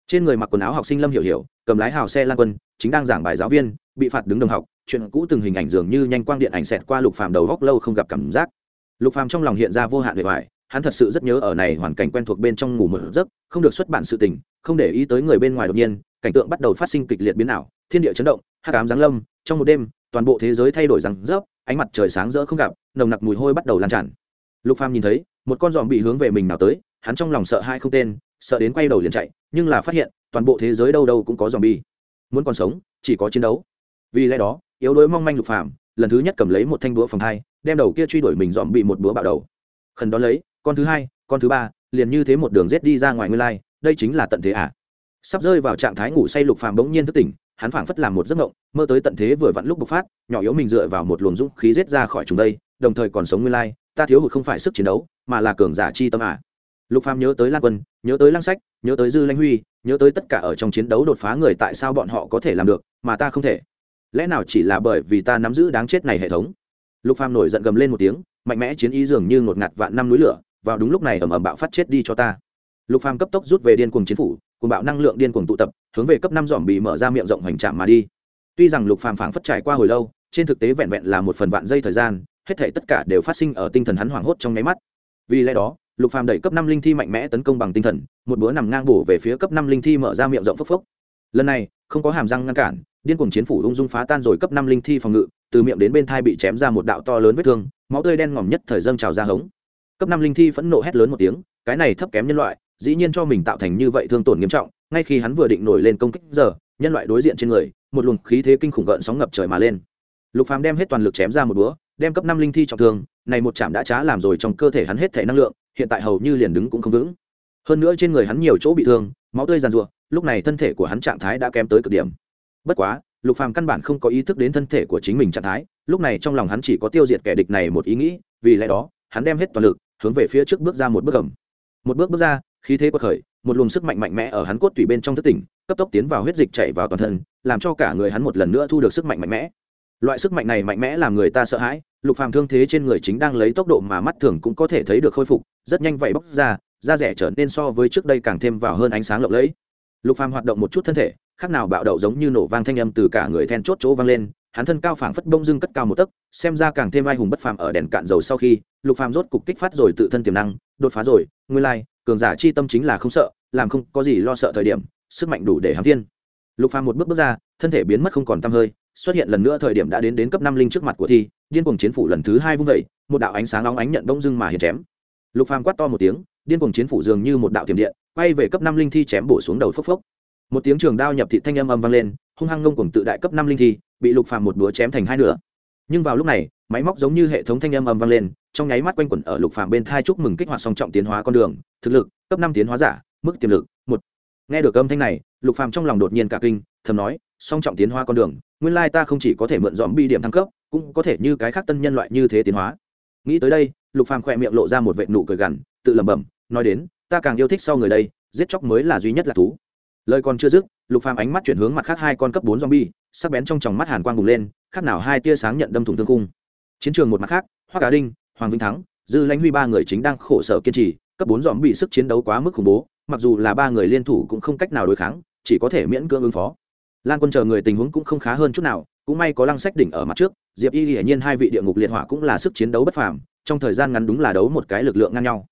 Trên người mặc quần áo học sinh lâm hiểu hiểu, cầm lái hào xe lan quân, chính đang giảng bài giáo viên, bị phạt đứng đồng học, chuyện cũ từng hình ảnh dường như nhanh quang điện ảnh xẹt qua lục phàm đầu góc lâu không gặp cảm giác. Lục phàm trong lòng hiện ra vô hạn bề ngoài hắn thật sự rất nhớ ở này hoàn cảnh quen thuộc bên trong ngủ một giấc, không được xuất bản sự tình không để ý tới người bên ngoài đột nhiên cảnh tượng bắt đầu phát sinh kịch liệt biến ảo thiên địa chấn động hắc ám giáng lâm trong một đêm toàn bộ thế giới thay đổi rằng, rớp ánh mặt trời sáng rỡ không gặp nồng nặc mùi hôi bắt đầu lan tràn. Lục phàm nhìn thấy một con giòm bị hướng về mình nào tới hắn trong lòng sợ hai không tên sợ đến quay đầu liền chạy nhưng là phát hiện toàn bộ thế giới đâu đâu cũng có giòm bi muốn còn sống chỉ có chiến đấu. Vì lẽ đó yếu đuối mong manh lục phàm lần thứ nhất cầm lấy một thanh búa phòng hai đem đầu kia truy đuổi mình dòm bị một búa bạo đầu. Khẩn đó lấy con thứ hai con thứ ba liền như thế một đường rết đi ra ngoài nguyên lai đây chính là tận thế à? Sắp rơi vào trạng thái ngủ say lục phàm bỗng nhiên thức tỉnh, hắn phảng phất làm một giấc mộng, mơ tới tận thế vừa vặn lúc bộc phát, nhỏ yếu mình dựa vào một luồng dũng khí rết ra khỏi chúng đây, đồng thời còn sống nguyên lai, ta thiếu hụt không phải sức chiến đấu, mà là cường giả chi tâm à? Lục phàm nhớ tới lan quân, nhớ tới lăng sách, nhớ tới dư lãnh huy, nhớ tới tất cả ở trong chiến đấu đột phá người tại sao bọn họ có thể làm được, mà ta không thể. Lẽ nào chỉ là bởi vì ta nắm giữ đáng chết này hệ thống? Lục phàm nổi giận gầm lên một tiếng, mạnh mẽ chiến ý dường như ngột ngạt vạn năm núi lửa, vào đúng lúc này ầm ầm bạo phát chết đi cho ta lục phàm cấp tốc rút về điên cuồng chiến phủ cùng bạo năng lượng điên cuồng tụ tập, hướng về cấp năm dòm bị mở ra miệng rộng hoành trạm mà đi. Tuy rằng lục phàm phảng phất trải qua hồi lâu, trên thực tế vẹn vẹn là một phần vạn giây thời gian, hết thảy tất cả đều phát sinh ở tinh thần hắn hoảng hốt trong nháy mắt. Vì lẽ đó, lục phàm đẩy cấp năm linh thi mạnh mẽ tấn công bằng tinh thần, một búa nằm ngang bổ về phía cấp năm linh thi mở ra miệng rộng phốc phốc. Lần này, không có hàm răng ngăn cản, điên cuồng chiến phủ ung dung phá tan rồi cấp năm linh thi phòng ngự, từ miệng đến bên thai bị chém ra một đạo to lớn vết thương, máu tươi đen ngòm nhất thời dâng trào ra hống. Cấp năm linh thi phẫn nộ hét lớn một tiếng, cái này thấp kém nhân loại dĩ nhiên cho mình tạo thành như vậy thương tổn nghiêm trọng, ngay khi hắn vừa định nổi lên công kích giờ, nhân loại đối diện trên người, một luồng khí thế kinh khủng gợn sóng ngập trời mà lên. Lục phàm đem hết toàn lực chém ra một búa, đem cấp năm linh thi trọng thương, này một chạm đã trá làm rồi trong cơ thể hắn hết thể năng lượng, hiện tại hầu như liền đứng cũng không vững. Hơn nữa trên người hắn nhiều chỗ bị thương, máu tươi giàn rụa lúc này thân thể của hắn trạng thái đã kém tới cực điểm. Bất quá, lục phàm căn bản không có ý thức đến thân thể của chính mình trạng thái, lúc này trong lòng hắn chỉ có tiêu diệt kẻ địch này một ý nghĩ, vì lẽ đó, hắn đem hết toàn lực, hướng về phía trước bước ra một bước gầm. Một bước bước ra khí thế quật khởi, một luồng sức mạnh mạnh mẽ ở hắn cốt tủy bên trong thất tỉnh, cấp tốc tiến vào huyết dịch chảy vào toàn thân, làm cho cả người hắn một lần nữa thu được sức mạnh mạnh mẽ. Loại sức mạnh này mạnh mẽ làm người ta sợ hãi, lục phàm thương thế trên người chính đang lấy tốc độ mà mắt thường cũng có thể thấy được khôi phục, rất nhanh vậy bóc ra, da rẻ trở nên so với trước đây càng thêm vào hơn ánh sáng lộng lẫy. Lục phàm hoạt động một chút thân thể, khác nào bạo đậu giống như nổ vang thanh âm từ cả người then chốt chỗ vang lên, hắn thân cao phảng phất bông dưng cất cao một tấc, xem ra càng thêm ai hùng bất phàm ở đèn cạn dầu sau khi, lục phàm rốt cục kích phát rồi tự thân tiềm năng, đột phá rồi, nguyên lai cường giả chi tâm chính là không sợ, làm không có gì lo sợ thời điểm, sức mạnh đủ để hám thiên. Lục phàm một bước bước ra, thân thể biến mất không còn tăm hơi, xuất hiện lần nữa thời điểm đã đến đến cấp năm linh trước mặt của thi, điên cuồng chiến phủ lần thứ hai vung vẩy một đạo ánh sáng nóng ánh nhận bông dưng mà hiền chém. Lục phàm quát to một tiếng, điên cuồng chiến phủ dường như một đạo tiềm điện, quay về cấp năm linh thi chém bổ xuống đầu phốc phốc. Một tiếng trường đao nhập thị thanh âm âm vang lên, hung hăng ngông cuồng tự đại cấp năm linh thi, bị lục phàm một đũa chém thành hai nửa. Nhưng vào lúc này, máy móc giống như hệ thống thanh âm âm vang lên trong nháy mắt quanh quẩn ở lục phàm bên thai chúc mừng kích hoạt song trọng tiến hóa con đường, thực lực, cấp năm tiến hóa giả, mức tiềm lực, một. Nghe được âm thanh này, lục phàm trong lòng đột nhiên cả kinh, thầm nói, song trọng tiến hóa con đường, nguyên lai ta không chỉ có thể mượn dòm bi điểm thăng cấp, cũng có thể như cái khác tân nhân loại như thế tiến hóa. Nghĩ tới đây, lục phàm khỏe miệng lộ ra một vệ nụ cười gằn, tự lẩm bẩm, nói đến, ta càng yêu thích sau người đây, giết chóc mới là duy nhất là thú. Lời còn chưa dứt, lục phàm ánh mắt chuyển hướng mặt khác hai con cấp bốn zombie, sắc bén trong tròng mắt hàn quang bùng lên, khác nào hai tia sáng nhận đâm thủng thương cung chiến trường một mặt khác hoa cá đinh hoàng vĩnh thắng, dư lãnh huy ba người chính đang khổ sở kiên trì, cấp bốn dòm bị sức chiến đấu quá mức khủng bố, mặc dù là ba người liên thủ cũng không cách nào đối kháng, chỉ có thể miễn cưỡng ứng phó. Lan quân chờ người tình huống cũng không khá hơn chút nào, cũng may có lăng sách đỉnh ở mặt trước, diệp y hiển nhiên hai vị địa ngục liệt hỏa cũng là sức chiến đấu bất phàm, trong thời gian ngắn đúng là đấu một cái lực lượng ngang nhau.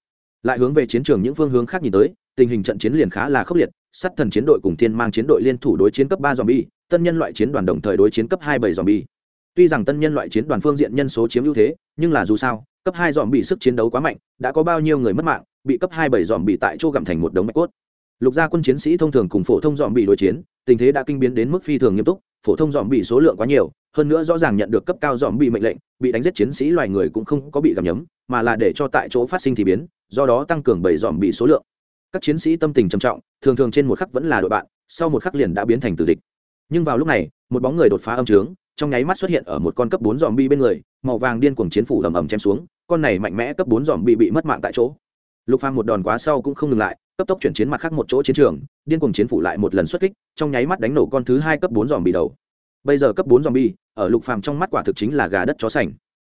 Lại hướng về chiến trường những phương hướng khác nhìn tới, tình hình trận chiến liền khá là khốc liệt sắt thần chiến đội cùng thiên mang chiến đội liên thủ đối chiến cấp ba dòm bi, tân nhân loại chiến đoàn đồng thời đối chiến cấp hai bảy dòm bi. Tuy rằng tân nhân loại chiến đoàn phương diện nhân số chiếm ưu thế, nhưng là dù sao cấp hai dòm bị sức chiến đấu quá mạnh, đã có bao nhiêu người mất mạng, bị cấp hai bảy dòm bị tại chỗ gặm thành một đống mạch cốt. Lục gia quân chiến sĩ thông thường cùng phổ thông dòm bị đối chiến, tình thế đã kinh biến đến mức phi thường nghiêm túc, phổ thông dòm bị số lượng quá nhiều, hơn nữa rõ ràng nhận được cấp cao dòm bị mệnh lệnh, bị đánh giết chiến sĩ loài người cũng không có bị gặm nhấm, mà là để cho tại chỗ phát sinh thì biến, do đó tăng cường bảy dòm bị số lượng. Các chiến sĩ tâm tình trầm trọng, thường thường trên một khắc vẫn là đội bạn, sau một khắc liền đã biến thành tử địch. Nhưng vào lúc này, một bóng người đột phá âm trướng, trong nháy mắt xuất hiện ở một con cấp bốn dòm bi bên người, màu vàng điên cuồng chiến phủ ầm ầm chém xuống con này mạnh mẽ cấp bốn dòm bị bị mất mạng tại chỗ. Lục phàm một đòn quá sau cũng không ngừng lại, cấp tốc chuyển chiến mặt khác một chỗ chiến trường, điên cuồng chiến phủ lại một lần xuất kích, trong nháy mắt đánh nổ con thứ hai cấp bốn dòm bị đầu. Bây giờ cấp bốn dòm bị, ở lục phàm trong mắt quả thực chính là gà đất chó sành.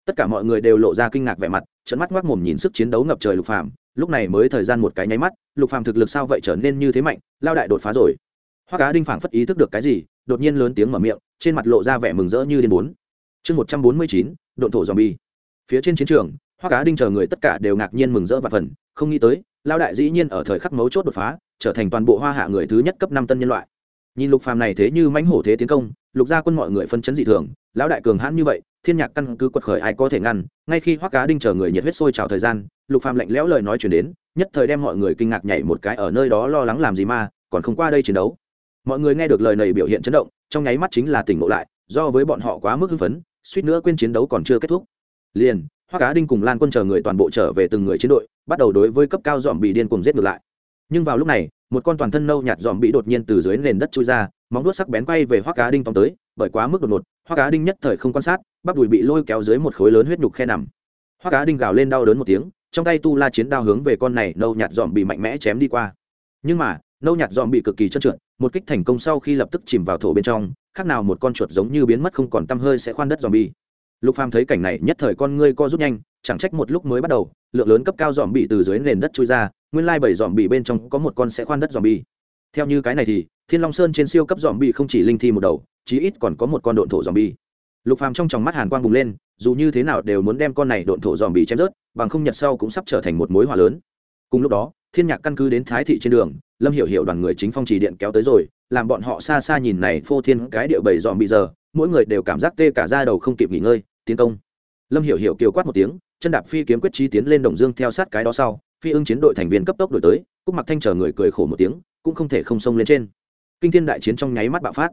Tất cả mọi người đều lộ ra kinh ngạc vẻ mặt trận mắt ngoác mồm nhìn sức chiến đấu ngập trời lục phàm. Lúc này mới thời gian một cái nháy mắt, lục phàm thực lực sao vậy trở nên như thế mạnh, lao đại đột phá rồi. Hoa cá đinh phảng phất ý thức được cái gì, đột nhiên lớn tiếng mở miệng, trên mặt lộ ra vẻ mừng rỡ như điên bốn. Chương một trăm bốn mươi chín, độn thổ zombie phía trên chiến trường hoa cá đinh chờ người tất cả đều ngạc nhiên mừng rỡ và phần, không nghĩ tới lao đại dĩ nhiên ở thời khắc mấu chốt đột phá, trở thành toàn bộ hoa hạ người thứ nhất cấp năm tân nhân loại. Nhìn lục phàm này thế như mãnh hổ thế tiến công, lục gia quân mọi người phân chấn dị thường, lão đại cường hãn như vậy, thiên nhạc căn cứ quật khởi ai có thể ngăn, ngay khi hoắc cá đinh chờ người nhiệt huyết sôi trào thời gian, lục phàm lạnh lẽo lời nói chuyển đến, nhất thời đem mọi người kinh ngạc nhảy một cái ở nơi đó lo lắng làm gì mà, còn không qua đây chiến đấu. Mọi người nghe được lời này biểu hiện chấn động, trong nháy mắt chính là tỉnh ngộ lại, do với bọn họ quá mức hưng phấn, suýt nữa quên chiến đấu còn chưa kết thúc liền hoa cá đinh cùng lan quân chờ người toàn bộ trở về từng người chiến đội, bắt đầu đối với cấp cao dòm bị điên cùng giết ngược lại. Nhưng vào lúc này, một con toàn thân nâu nhạt dòm bị đột nhiên từ dưới nền đất chui ra, móng vuốt sắc bén quay về hoa cá đinh tóm tới, bởi quá mức đột ngột hoa cá đinh nhất thời không quan sát, bắp đùi bị lôi kéo dưới một khối lớn huyết nhục khe nằm. Hoa cá đinh gào lên đau đớn một tiếng, trong tay tu la chiến đao hướng về con này nâu nhạt dòm bị mạnh mẽ chém đi qua. Nhưng mà, nâu nhạt dòm bị cực kỳ trơn trượt, một kích thành công sau khi lập tức chìm vào thổ bên trong, khác nào một con chuột giống như biến mất không còn tăm hơi sẽ khoan đất dòm bị lục phàm thấy cảnh này nhất thời con ngươi co rút nhanh, chẳng trách một lúc mới bắt đầu, lượng lớn cấp cao dòm bị từ dưới nền đất chui ra, nguyên lai bảy dòm bị bên trong có một con sẽ khoan đất dòm bi theo như cái này thì, thiên long sơn trên siêu cấp dòm bị không chỉ linh thi một đầu, chí ít còn có một con độn thổ dòm bi lục phàm trong tròng mắt hàn quang bùng lên, dù như thế nào đều muốn đem con này độn thổ dòm bị chém rớt, bằng không nhật sau cũng sắp trở thành một mối hỏa lớn. Cùng lúc đó, thiên nhạc căn cứ đến thái thị trên đường, lâm hiểu hiểu đoàn người chính phong Chỉ điện kéo tới rồi, làm bọn họ xa xa nhìn này phô thiên cái địa bảy dòm bị giờ mỗi người đều cảm giác tê cả da đầu không kịp nghỉ ngơi, tiến công. Lâm hiểu hiểu kiều quát một tiếng, chân đạp phi kiếm quyết trí tiến lên đồng dương theo sát cái đó sau, phi ưng chiến đội thành viên cấp tốc đổi tới, cúc mặc thanh chờ người cười khổ một tiếng, cũng không thể không xông lên trên. Kinh thiên đại chiến trong nháy mắt bạo phát.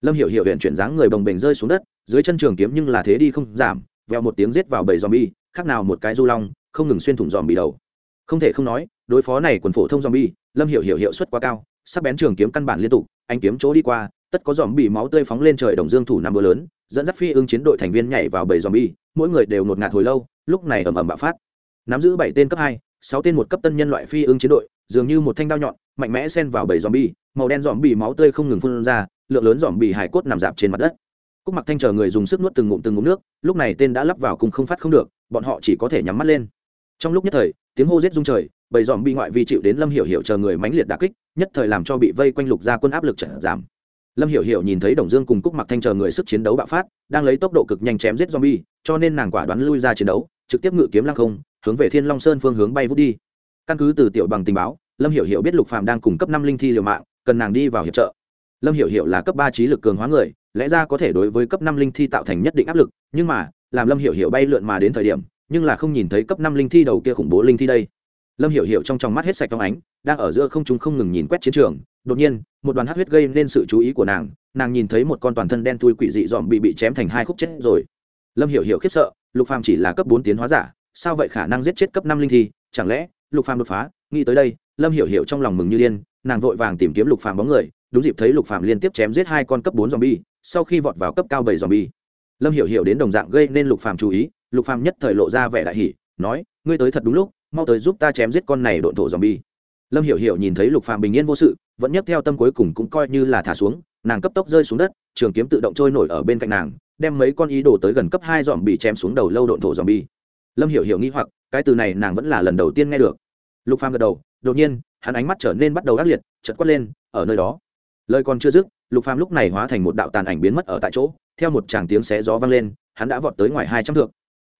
Lâm hiểu hiểu hiện chuyển dáng người bồng bềnh rơi xuống đất, dưới chân trường kiếm nhưng là thế đi không giảm, veo một tiếng giết vào bầy dòm bi khác nào một cái du long, không ngừng xuyên thủng dòm bị đầu. Không thể không nói, đối phó này quần phổ thông dòm bi lâm hiểu hiểu hiệu suất quá cao, sắc bén trường kiếm căn bản liên tục anh kiếm chỗ đi qua tất có dòm bị máu tươi phóng lên trời đồng dương thủ nằm bữa lớn, dẫn dắt phi ưng chiến đội thành viên nhảy vào bầy dòm bi mỗi người đều ngột ngạt hồi lâu, lúc này ầm ầm bạo phát. Nắm giữ bảy tên cấp hai, sáu tên một cấp tân nhân loại phi ưng chiến đội, dường như một thanh đao nhọn, mạnh mẽ xen vào bầy dòm bi màu đen dòm bị máu tươi không ngừng phun ra, lượng lớn dòm bị hải cốt nằm dạp trên mặt đất. Cúc mặc thanh chờ người dùng sức nuốt từng ngụm từng ngụm nước, lúc này tên đã lắp vào cùng không phát không được, bọn họ chỉ có thể nhắm mắt lên. Trong lúc nhất thời, tiếng hô rết rung trời, bầy dòm bị ngoại vi chịu đến lâm hiểu hiểu chờ người mãnh liệt đà kích, nhất thời làm cho bị vây quanh lục gia quân áp lực trở giảm lâm hiểu hiểu nhìn thấy đồng dương cùng cúc mặc thanh chờ người sức chiến đấu bạo phát, đang lấy tốc độ cực nhanh chém giết zombie, cho nên nàng quả đoán lui ra chiến đấu, trực tiếp ngự kiếm lăng không, hướng về thiên long sơn phương hướng bay vút đi. Căn cứ từ tiểu bằng tình báo, lâm hiểu hiểu biết lục phàm đang cùng cấp năm linh thi liều mạng, cần nàng đi vào hiệp trợ. Lâm hiểu hiểu là cấp ba trí lực cường hóa người, lẽ ra có thể đối với cấp năm linh thi tạo thành nhất định áp lực, nhưng mà, làm lâm hiểu hiểu bay lượn mà đến thời điểm, nhưng là không nhìn thấy cấp năm linh thi đầu kia khủng bố linh thi đây. Lâm hiểu hiểu trong trong mắt hết sạch trong ánh, đang ở giữa không trung không ngừng nhìn quét chiến trường đột nhiên, một đoàn hát huyết gây nên sự chú ý của nàng nàng nhìn thấy một con toàn thân đen thui quỷ dị dòm bị bị chém thành hai khúc chết rồi. Lâm hiểu hiểu khiếp sợ, lục phàm chỉ là cấp bốn tiến hóa giả, sao vậy khả năng giết chết cấp năm linh thi? Chẳng lẽ, lục phàm đột phá? Nghĩ tới đây, lâm hiểu hiểu trong lòng mừng như điên, nàng vội vàng tìm kiếm lục phàm bóng người, đúng dịp thấy lục phàm liên tiếp chém giết hai con cấp bốn zombie, sau khi vọt vào cấp cao bảy zombie. Lâm hiểu hiểu đến đồng dạng gây nên lục phàm chú ý, lục phàm nhất thời lộ ra vẻ đại hỉ, nói, ngươi tới thật đúng lúc, mau tới giúp ta chém giết con này độn thổ zombie. Lâm hiểu hiểu nhìn thấy lục phàm bình yên vô sự vẫn nhấc theo tâm cuối cùng cũng coi như là thả xuống, nàng cấp tốc rơi xuống đất, trường kiếm tự động trôi nổi ở bên cạnh nàng, đem mấy con ý đồ tới gần cấp hai dòm bị chém xuống đầu lâu độn thổ dòm bi. Lâm hiểu hiểu nghĩ hoặc, cái từ này nàng vẫn là lần đầu tiên nghe được. Lục phàm gật đầu, đột nhiên, hắn ánh mắt trở nên bắt đầu ác liệt chật quát lên, ở nơi đó. Lời còn chưa dứt, lục phàm lúc này hóa thành một đạo tàn ảnh biến mất ở tại chỗ, theo một tràng tiếng xé gió vang lên, hắn đã vọt tới ngoài hai trăm thước.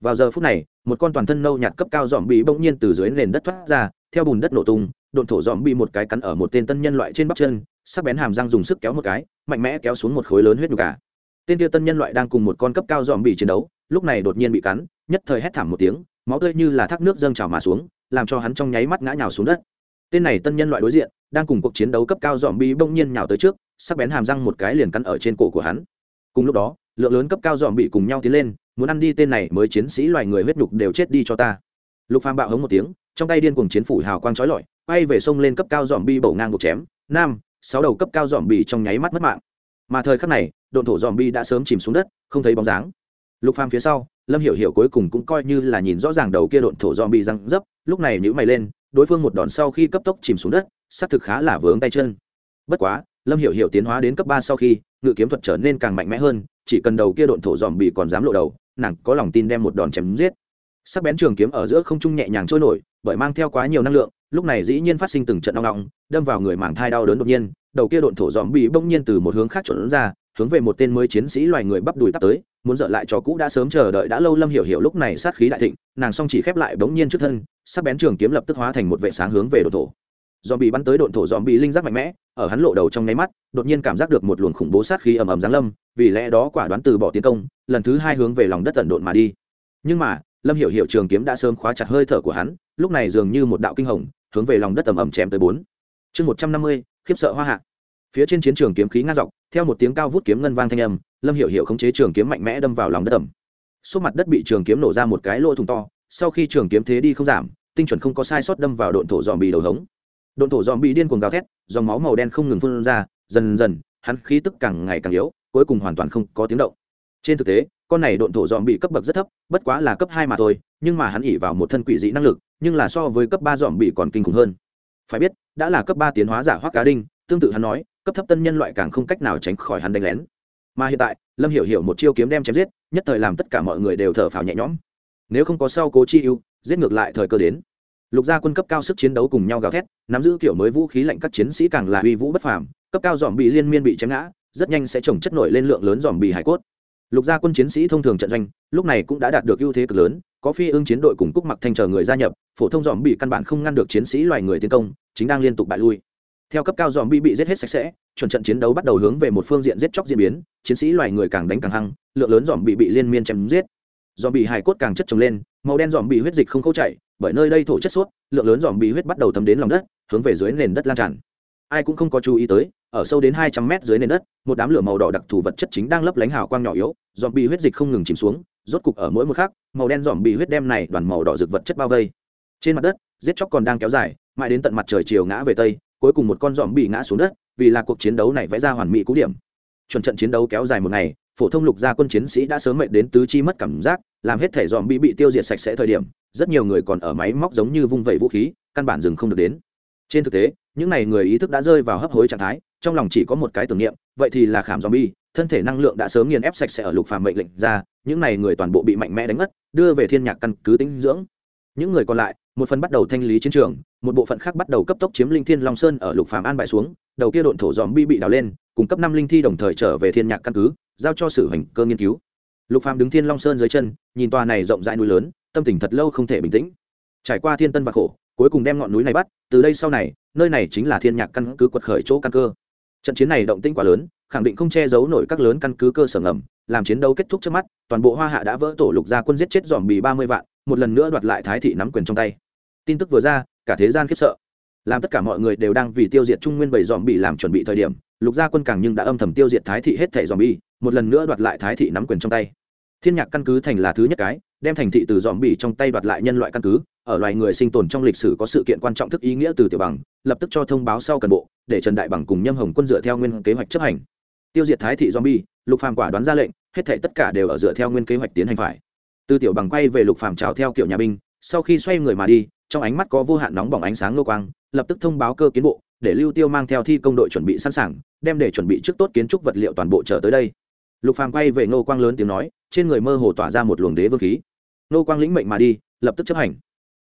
Vào giờ phút này, một con toàn thân nâu nhạt cấp cao dòm bị bỗng nhiên từ dưới nền đất thoát ra theo bùn đất nổ tung, độn thổ dòm bị một cái cắn ở một tên tân nhân loại trên bắp chân, sắc bén hàm răng dùng sức kéo một cái, mạnh mẽ kéo xuống một khối lớn huyết nhục cả. Tên kia tân nhân loại đang cùng một con cấp cao dòm bị chiến đấu, lúc này đột nhiên bị cắn, nhất thời hét thảm một tiếng, máu tươi như là thác nước dâng trào mà xuống, làm cho hắn trong nháy mắt ngã nhào xuống đất. Tên này tân nhân loại đối diện, đang cùng cuộc chiến đấu cấp cao dòm bị bỗng nhiên nhào tới trước, sắc bén hàm răng một cái liền cắn ở trên cổ của hắn. Cùng lúc đó, lượng lớn cấp cao dòm bị cùng nhau tiến lên, muốn ăn đi tên này mới chiến sĩ loài người huyết nhục đều chết đi cho ta. Lục phàm bạo hống một tiếng trong tay điên cuồng chiến phủ hào quang chói lọi bay về sông lên cấp cao dòm bi bổ ngang buộc chém. Nam, sáu đầu cấp cao dòm bi trong nháy mắt mất mạng. Mà thời khắc này, độn thổ dòm bi đã sớm chìm xuống đất, không thấy bóng dáng. Lục phàm phía sau, lâm hiểu hiểu cuối cùng cũng coi như là nhìn rõ ràng đầu kia độn thổ dòm bi răng dấp, lúc này nhíu mày lên, đối phương một đòn sau khi cấp tốc chìm xuống đất, xác thực khá là vướng tay chân. Bất quá, lâm hiểu hiểu tiến hóa đến cấp ba sau khi, ngự kiếm thuật trở nên càng mạnh mẽ hơn, chỉ cần đầu kia độn thổ dòm bị còn dám lộ đầu, nàng có lòng tin đem một đòn chém giết sắc bén trường kiếm ở giữa không trung nhẹ nhàng trôi nổi, bởi mang theo quá nhiều năng lượng, lúc này dĩ nhiên phát sinh từng trận đau ngọng đâm vào người màng thai đau đớn đột nhiên, đầu kia độn thổ dòm bị bỗng nhiên từ một hướng khác trộn ra, hướng về một tên mới chiến sĩ loài người bắp đùi tắt tới, muốn dợ lại cho cũ đã sớm chờ đợi đã lâu lâm hiểu hiểu lúc này sát khí đại thịnh, nàng song chỉ khép lại bỗng nhiên trước thân, sắc bén trường kiếm lập tức hóa thành một vệ sáng hướng về độn thổ. Dòm bị bắn tới độn thổ dòm bị linh giác mạnh mẽ, ở hắn lộ đầu trong nháy mắt, đột nhiên cảm giác được một luồng khủng bố sát khí ầm ầm giáng lâm, vì lẽ đó quả đoán từ bỏ tiến công, lần thứ hai hướng về lòng đất tận độn mà đi. Nhưng mà lâm hiểu hiểu trường kiếm đã sớm khóa chặt hơi thở của hắn, lúc này dường như một đạo kinh hồng, hướng về lòng đất ầm ầm chém tới bốn. Chương một trăm năm mươi, khiếp sợ hoa hạ. Phía trên chiến trường kiếm khí ngang dọc, theo một tiếng cao vút kiếm ngân vang thanh âm, lâm hiểu hiểu khống chế trường kiếm mạnh mẽ đâm vào lòng đất ẩm số mặt đất bị trường kiếm nổ ra một cái lỗ thùng to, sau khi trường kiếm thế đi không giảm, tinh chuẩn không có sai sót đâm vào độn thổ dòm bị đầu hống. Độn thổ dòm bị điên cuồng gào thét, dòng máu màu đen không ngừng phun ra, dần dần, hắn khí tức càng ngày càng yếu, cuối cùng hoàn toàn không có tiếng động. Trên thực tế con này độn thổ dòm bị cấp bậc rất thấp, bất quá là cấp hai mà thôi, nhưng mà hắn ỉ vào một thân quỷ dị năng lực, nhưng là so với cấp ba dòm bị còn kinh khủng hơn. Phải biết, đã là cấp ba tiến hóa giả hoác cá đinh, tương tự hắn nói, cấp thấp tân nhân loại càng không cách nào tránh khỏi hắn đánh lén. Mà hiện tại, lâm hiểu hiểu một chiêu kiếm đem chém giết, nhất thời làm tất cả mọi người đều thở phào nhẹ nhõm. Nếu không có sau cố chi ưu, giết ngược lại thời cơ đến. Lục gia quân cấp cao sức chiến đấu cùng nhau gào thét, nắm giữ kiểu mới vũ khí lạnh các chiến sĩ càng là uy vũ bất phàm, cấp cao dòm bị liên miên bị chém ngã, rất nhanh sẽ trồng chất nổi lên lượng lớn dòm bị hải cốt lục gia quân chiến sĩ thông thường trận doanh, lúc này cũng đã đạt được ưu thế cực lớn, có phi ưng chiến đội cùng cúc mặc thanh chờ người gia nhập, phổ thông dòm bị căn bản không ngăn được chiến sĩ loài người tiến công, chính đang liên tục bại lui. Theo cấp cao dòm bị bị giết hết sạch sẽ, chuẩn trận chiến đấu bắt đầu hướng về một phương diện giết chóc diễn biến, chiến sĩ loài người càng đánh càng hăng, lượng lớn dòm bị bị liên miên chém giết. Dòm bị hài cốt càng chất trồng lên, màu đen dòm bị huyết dịch không khâu chảy, bởi nơi đây thổ chất suốt lượng lớn dòm bị huyết bắt đầu thấm đến lòng đất, hướng về dưới nền đất lan tràn. Ai cũng không có chú ý tới ở sâu đến hai trăm mét dưới nền đất, một đám lửa màu đỏ đặc thù vật chất chính đang lấp lánh hào quang nhỏ yếu dòm bị huyết dịch không ngừng chìm xuống, rốt cục ở mỗi một khắc, màu đen dòm bị huyết đem này đoàn màu đỏ rực vật chất bao vây. Trên mặt đất, giết chóc còn đang kéo dài, mãi đến tận mặt trời chiều ngã về tây, cuối cùng một con dòm bị ngã xuống đất, vì là cuộc chiến đấu này vẽ ra hoàn mỹ cú điểm. Chuẩn trận chiến đấu kéo dài một ngày, phổ thông lục gia quân chiến sĩ đã sớm mệt đến tứ chi mất cảm giác, làm hết thể dòm bị bị tiêu diệt sạch sẽ thời điểm, rất nhiều người còn ở máy móc giống như vung vẩy vũ khí, căn bản dừng không được đến. Trên thực tế, những n à y người ý thức đã rơi vào hấp hối trạng thái trong lòng chỉ có một cái tưởng niệm, vậy thì là khảm zombie bi thân thể năng lượng đã sớm nghiền ép sạch sẽ ở lục phàm mệnh lệnh ra, những này người toàn bộ bị mạnh mẽ đánh mất, đưa về thiên nhạc căn cứ tinh dưỡng. Những người còn lại, một phần bắt đầu thanh lý chiến trường, một bộ phận khác bắt đầu cấp tốc chiếm linh thiên long sơn ở lục phàm an bại xuống, đầu kia độn thổ dòm bi bị đào lên cùng cấp năm linh thi đồng thời trở về thiên nhạc căn cứ, giao cho sử hành cơ nghiên cứu. Lục phàm đứng thiên long sơn dưới chân, nhìn tòa này rộng rãi núi lớn, tâm tình thật lâu không thể bình tĩnh. Trải qua thiên tân và khổ, cuối cùng đem ngọn núi này bắt, từ đây sau này, nơi này chính là thiên nhạc căn cứ quật khởi chỗ căn cơ trận chiến này động tĩnh quá lớn, khẳng định không che giấu nổi các lớn căn cứ cơ sở ngầm, làm chiến đấu kết thúc trước mắt, toàn bộ hoa hạ đã vỡ tổ lục gia quân giết chết dòm bì ba mươi vạn, một lần nữa đoạt lại thái thị nắm quyền trong tay. Tin tức vừa ra, cả thế gian khiếp sợ. Làm tất cả mọi người đều đang vì tiêu diệt trung nguyên bảy dòm bì làm chuẩn bị thời điểm, lục gia quân càng nhưng đã âm thầm tiêu diệt thái thị hết thẻ dòm bì một lần nữa đoạt lại thái thị nắm quyền trong tay. Thiên nhạc căn cứ thành là thứ nhất cái, đem thành thị từ dòm bì trong tay đoạt lại nhân loại căn cứ ở loài người sinh tồn trong lịch sử có sự kiện quan trọng thức ý nghĩa từ tiểu bằng, lập tức cho thông báo sau cần bộ, để trần đại bằng cùng nhâm hồng quân dựa theo nguyên kế hoạch chấp hành. Tiêu diệt thái thị zombie, lục phàm quả đoán ra lệnh, hết thảy tất cả đều ở dựa theo nguyên kế hoạch tiến hành phải. Từ tiểu bằng quay về lục phàm chào theo kiểu nhà binh, sau khi xoay người mà đi, trong ánh mắt có vô hạn nóng bỏng ánh sáng nô quang, lập tức thông báo cơ kiến bộ, để lưu tiêu mang theo thi công đội chuẩn bị sẵn sàng, đem để chuẩn bị trước tốt kiến trúc vật liệu toàn bộ trở tới đây. Lục phàm quay về nô quang lớn tiếng nói, trên người mơ hồ tỏa ra một luồng đế vương khí. Nô quang lĩnh mệnh mà đi, lập tức chấp hành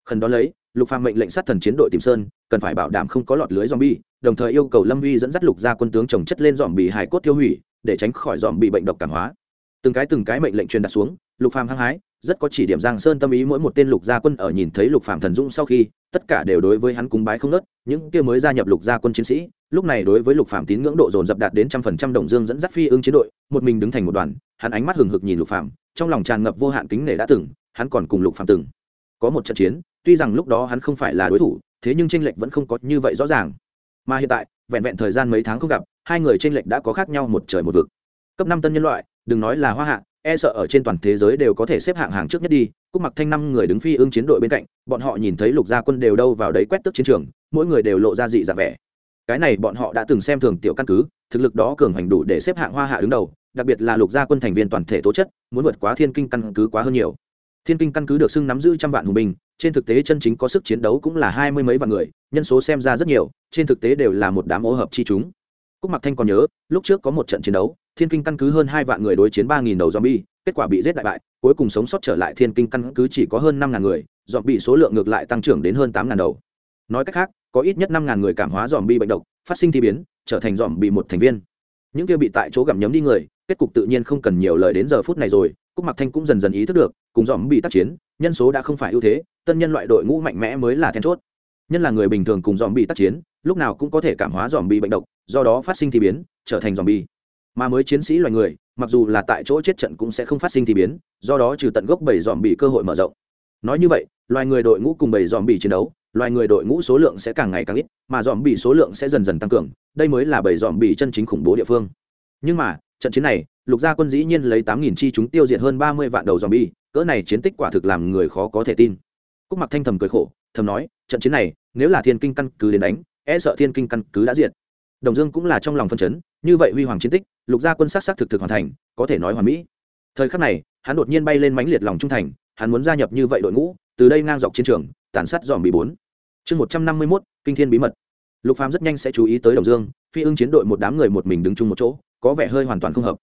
khẩn đó lấy, lục phàm mệnh lệnh sát thần chiến đội tìm sơn, cần phải bảo đảm không có lọt lưới zombie, đồng thời yêu cầu lâm uy dẫn dắt lục gia quân tướng trồng chất lên dòm bị hải cốt tiêu hủy, để tránh khỏi dòm bị bệnh độc cảm hóa. Từng cái từng cái mệnh lệnh truyền đạt xuống, lục phàm hăng hái, rất có chỉ điểm giang sơn tâm ý mỗi một tên lục gia quân ở nhìn thấy lục phàm thần dũng sau khi, tất cả đều đối với hắn cúng bái không nớt những kia mới gia nhập lục gia quân chiến sĩ, lúc này đối với lục phàm tín ngưỡng độ dồn dập đạt đến trăm phần trăm đồng dương dẫn dắt phi ương chiến đội, một mình đứng thành một đoàn, hắn ánh mắt hừng hực nhìn lục phàm, trong lòng tràn ngập vô hạn kính nể đã từng, hắn còn cùng lục phàm từng. Có một trận chiến tuy rằng lúc đó hắn không phải là đối thủ, thế nhưng tranh lệch vẫn không có như vậy rõ ràng. Mà hiện tại, vẹn vẹn thời gian mấy tháng không gặp, hai người tranh lệch đã có khác nhau một trời một vực. Cấp năm tân nhân loại, đừng nói là hoa hạ e sợ ở trên toàn thế giới đều có thể xếp hạng hàng trước nhất đi. Cúc mặc thanh năm người đứng phi ương chiến đội bên cạnh, bọn họ nhìn thấy lục gia quân đều đâu vào đấy quét tức chiến trường, mỗi người đều lộ ra dị dạng vẻ. Cái này bọn họ đã từng xem thường tiểu căn cứ, thực lực đó cường hành đủ để xếp hạng hoa hạ đứng đầu, đặc biệt là lục gia quân thành viên toàn thể tố chất, muốn vượt quá thiên kinh căn cứ quá hơn nhiều. Thiên kinh căn cứ được xưng nắm giữ trăm vạn hùng binh trên thực tế chân chính có sức chiến đấu cũng là hai mươi mấy vạn người, nhân số xem ra rất nhiều, trên thực tế đều là một đám ô hợp chi chúng. Cúc mặc thanh còn nhớ, lúc trước có một trận chiến đấu, thiên kinh căn cứ hơn hai vạn người đối chiến ba nghìn đầu zombie, kết quả bị giết đại bại, cuối cùng sống sót trở lại thiên kinh căn cứ chỉ có hơn năm ngàn người dọn bị số lượng ngược lại tăng trưởng đến hơn tám ngàn đầu. Nói cách khác, có ít nhất năm ngàn người cảm hóa dòm bi bệnh độc, phát sinh thi biến, trở thành dòm bị một thành viên. Những kia bị tại chỗ gặm nhấm đi người, kết cục tự nhiên không cần nhiều lời đến giờ phút này rồi cúc mặc thanh cũng dần dần ý thức được, cùng dòm bị tác chiến, nhân số đã không phải ưu thế, tân nhân loại đội ngũ mạnh mẽ mới là then chốt. Nhân là người bình thường cùng dòm bị tác chiến, lúc nào cũng có thể cảm hóa dòm bị bệnh độc, do đó phát sinh thì biến, trở thành dòm bi mà mới chiến sĩ loài người, mặc dù là tại chỗ chết trận cũng sẽ không phát sinh thì biến, do đó trừ tận gốc bảy dòm bị cơ hội mở rộng. Nói như vậy, loài người đội ngũ cùng bảy dòm bị chiến đấu, loài người đội ngũ số lượng sẽ càng ngày càng ít, mà dòm bị số lượng sẽ dần dần tăng cường, đây mới là bảy dòm bị chân chính khủng bố địa phương. Nhưng mà, trận chiến này lục gia quân dĩ nhiên lấy tám nghìn chi chúng tiêu diệt hơn ba mươi vạn đầu dòm bi cỡ này chiến tích quả thực làm người khó có thể tin. Cúc mặc thanh thầm cười khổ, thầm nói, trận chiến này, nếu là thiên kinh căn cứ đến đánh e sợ thiên kinh căn cứ đã diệt. Đồng dương cũng là trong lòng phân chấn, như vậy huy hoàng chiến tích, lục gia quân sắc sắc thực thực hoàn thành, có thể nói hoàn mỹ. Thời khắc này, hắn đột nhiên bay lên mãnh liệt lòng trung thành, hắn muốn gia nhập như vậy đội ngũ, từ đây ngang dọc chiến trường, tàn sát dòm bị bốn. Chương một trăm năm mươi mốt, kinh thiên bí mật. Lục phàm rất nhanh sẽ chú ý tới đồng dương, phi ưng chiến đội một đám người một mình đứng chung một chỗ, có vẻ hơi hoàn toàn không hợp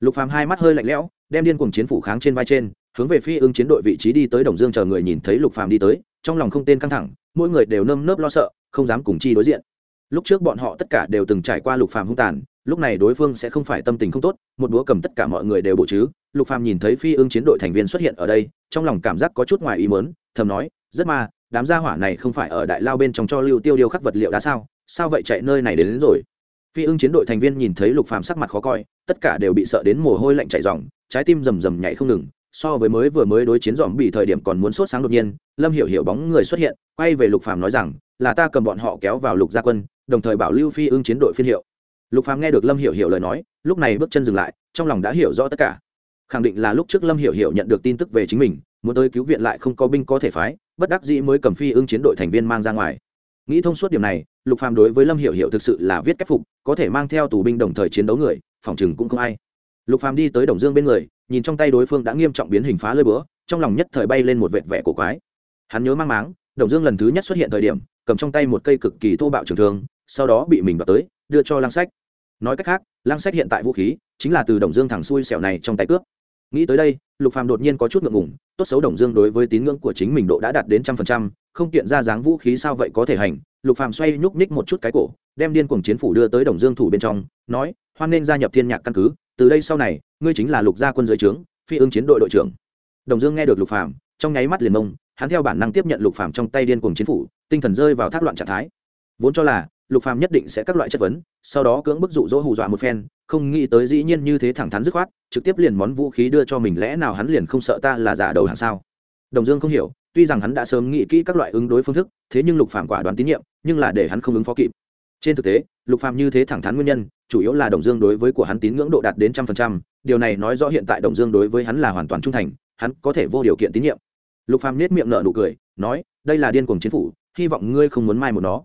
lục phàm hai mắt hơi lạnh lẽo đem điên cuồng chiến phủ kháng trên vai trên hướng về phi ưng chiến đội vị trí đi tới đồng dương chờ người nhìn thấy lục phàm đi tới trong lòng không tên căng thẳng mỗi người đều nơm nớp lo sợ không dám cùng chi đối diện. Lúc trước bọn họ tất cả đều từng trải qua lục phàm hung tàn lúc này đối phương sẽ không phải tâm tình không tốt một búa cầm tất cả mọi người đều bộ chứ. Lục phàm nhìn thấy phi ương chiến đội thành viên xuất hiện ở đây trong lòng cảm giác có chút ngoài ý muốn thầm nói rất ma đám gia hỏa này không phải ở đại lao bên trong cho lưu tiêu điều khắc vật liệu đá sao? Sao vậy chạy nơi này đến, đến rồi? Phi ưng chiến đội thành viên nhìn thấy lục phàm sắc mặt khó coi, tất cả đều bị sợ đến mồ hôi lạnh chảy ròng, trái tim rầm rầm nhảy không ngừng. So với mới vừa mới đối chiến dòm bị thời điểm còn muốn sốt sáng đột nhiên, lâm hiểu hiểu bóng người xuất hiện, quay về lục phàm nói rằng, là ta cầm bọn họ kéo vào lục gia quân, đồng thời bảo lưu phi ưng chiến đội phiên hiệu. Lục phàm nghe được lâm hiểu hiểu lời nói, lúc này bước chân dừng lại, trong lòng đã hiểu rõ tất cả. Khẳng định là lúc trước lâm hiểu hiểu nhận được tin tức về chính mình, muốn tới cứu viện lại không có binh có thể phái, bất đắc dĩ mới cầm phi ưng chiến đội thành viên mang ra ngoài. Nghĩ thông suốt điểm này lục phàm đối với lâm hiểu hiểu thực sự là viết cách phục, có thể mang theo tù binh đồng thời chiến đấu người, phòng chừng cũng không ai. Lục phàm đi tới đồng dương bên người, nhìn trong tay đối phương đã nghiêm trọng biến hình phá lơi bữa trong lòng nhất thời bay lên một vệt vẻ cổ quái. Hắn nhớ mang máng, đồng dương lần thứ nhất xuất hiện thời điểm, cầm trong tay một cây cực kỳ thô bạo trường thương, sau đó bị mình bắt tới, đưa cho Lang sách. Nói cách khác Lang sách hiện tại vũ khí, chính là từ đồng dương thẳng xuôi xẻo này trong tay cướp. Nghĩ tới đây, lục phàm đột nhiên có chút ngượng ngùng, tốt xấu đồng dương đối với tín ngưỡng của chính mình độ đã đạt đến trăm phần trăm, không kiện ra dáng vũ khí sao vậy có thể hành lục phàm xoay nhúc nhích một chút cái cổ, đem điên cuồng chiến phủ đưa tới đồng dương thủ bên trong, nói, hoan nên gia nhập thiên nhạc căn cứ, từ đây sau này, ngươi chính là lục gia quân giới trướng, phi ương chiến đội đội trưởng. Đồng dương nghe được lục phàm, trong nháy mắt liền mông, hắn theo bản năng tiếp nhận lục phàm trong tay điên cuồng chiến phủ, tinh thần rơi vào thác loạn trạng thái. Vốn cho là, lục phàm nhất định sẽ các loại chất vấn, sau đó cưỡng bức dụ dỗ hù dọa một phen, không nghĩ tới dĩ nhiên như thế thẳng thắn dứt khoát, trực tiếp liền món vũ khí đưa cho mình, lẽ nào hắn liền không sợ ta là giả đầu hàng sao? Đồng dương không hiểu, tuy rằng hắn đã sớm nghĩ kỹ các loại ứng đối phương thức, thế nhưng lục phàm quả đoán tín nhiệm, nhưng là để hắn không ứng phó kịp. Trên thực tế, lục phàm như thế thẳng thắn nguyên nhân, chủ yếu là đồng dương đối với của hắn tín ngưỡng độ đạt đến trăm phần trăm. Điều này nói rõ hiện tại đồng dương đối với hắn là hoàn toàn trung thành, hắn có thể vô điều kiện tín nhiệm. Lục phàm nết miệng nở nụ cười, nói, đây là điên cuồng Chính phủ, hy vọng ngươi không muốn mai một nó.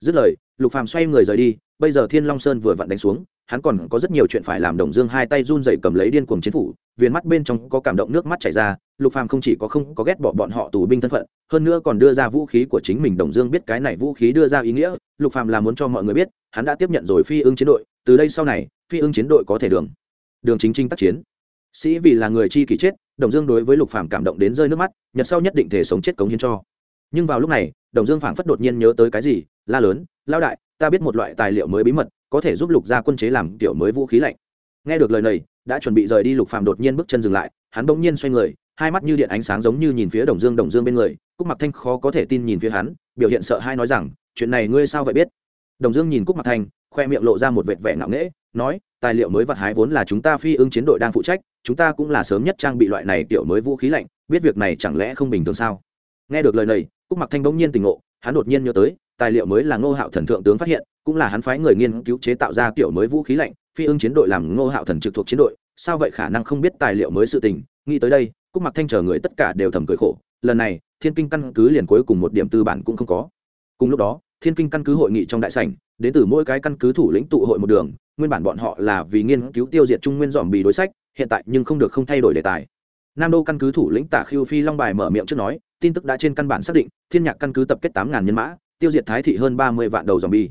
Dứt lời, lục phàm xoay người rời đi, bây giờ thiên long sơn vừa vặn đánh xuống, hắn còn có rất nhiều chuyện phải làm. Đồng dương hai tay run dậy cầm lấy điên cuồng chiến phủ viền mắt bên trong có cảm động nước mắt chảy ra, lục phàm không chỉ có không có ghét bỏ bọn họ tù binh thân phận, hơn nữa còn đưa ra vũ khí của chính mình đồng dương biết cái này vũ khí đưa ra ý nghĩa, lục phàm là muốn cho mọi người biết, hắn đã tiếp nhận rồi phi ưng chiến đội, từ đây sau này, phi ưng chiến đội có thể đường đường chính trinh tác chiến. Sĩ vì là người chi kỷ chết, đồng dương đối với lục phàm cảm động đến rơi nước mắt, nhật sau nhất định thể sống chết cống hiến cho. Nhưng vào lúc này, đồng dương phảng phất đột nhiên nhớ tới cái gì, la lớn lao đại, ta biết một loại tài liệu mới bí mật, có thể giúp lục gia quân chế làm tiểu mới vũ khí lạnh nghe được lời này, đã chuẩn bị rời đi, lục phàm đột nhiên bước chân dừng lại, hắn bỗng nhiên xoay người, hai mắt như điện ánh sáng giống như nhìn phía đồng dương đồng dương bên người, cúc mặc thanh khó có thể tin nhìn phía hắn, biểu hiện sợ hai nói rằng, chuyện này ngươi sao vậy biết? Đồng dương nhìn cúc mặc thanh, khoe miệng lộ ra một vệt vẻ ngạo nghễ, nói, tài liệu mới vặt hái vốn là chúng ta phi ưng chiến đội đang phụ trách, chúng ta cũng là sớm nhất trang bị loại này kiểu mới vũ khí lạnh, biết việc này chẳng lẽ không bình thường sao? Nghe được lời này, cúc mặc thanh bỗng nhiên tỉnh ngộ hắn đột nhiên nhớ tới, tài liệu mới là ngô hạo thần thượng tướng phát hiện, cũng là hắn phái người nghiên cứu chế tạo ra kiểu mới vũ khí lạnh, phi ưng chiến đội làm ngô hạo thần trực thuộc chiến đội. Sao vậy khả năng không biết tài liệu mới sự tình? Nghĩ tới đây, cúc mặc thanh chờ người tất cả đều thầm cười khổ. Lần này, thiên kinh căn cứ liền cuối cùng một điểm tư bản cũng không có. Cùng lúc đó, thiên kinh căn cứ hội nghị trong đại sảnh, đến từ mỗi cái căn cứ thủ lĩnh tụ hội một đường, nguyên bản bọn họ là vì nghiên cứu tiêu diệt trung nguyên dòm bì đối sách, hiện tại nhưng không được không thay đổi đề tài. Nam đô căn cứ thủ lĩnh tả khiêu phi long bài mở miệng trước nói tin tức đã trên căn bản xác định, thiên nhạc căn cứ tập kết tám ngàn nhân mã, tiêu diệt thái thị hơn ba mươi vạn đầu dòng bi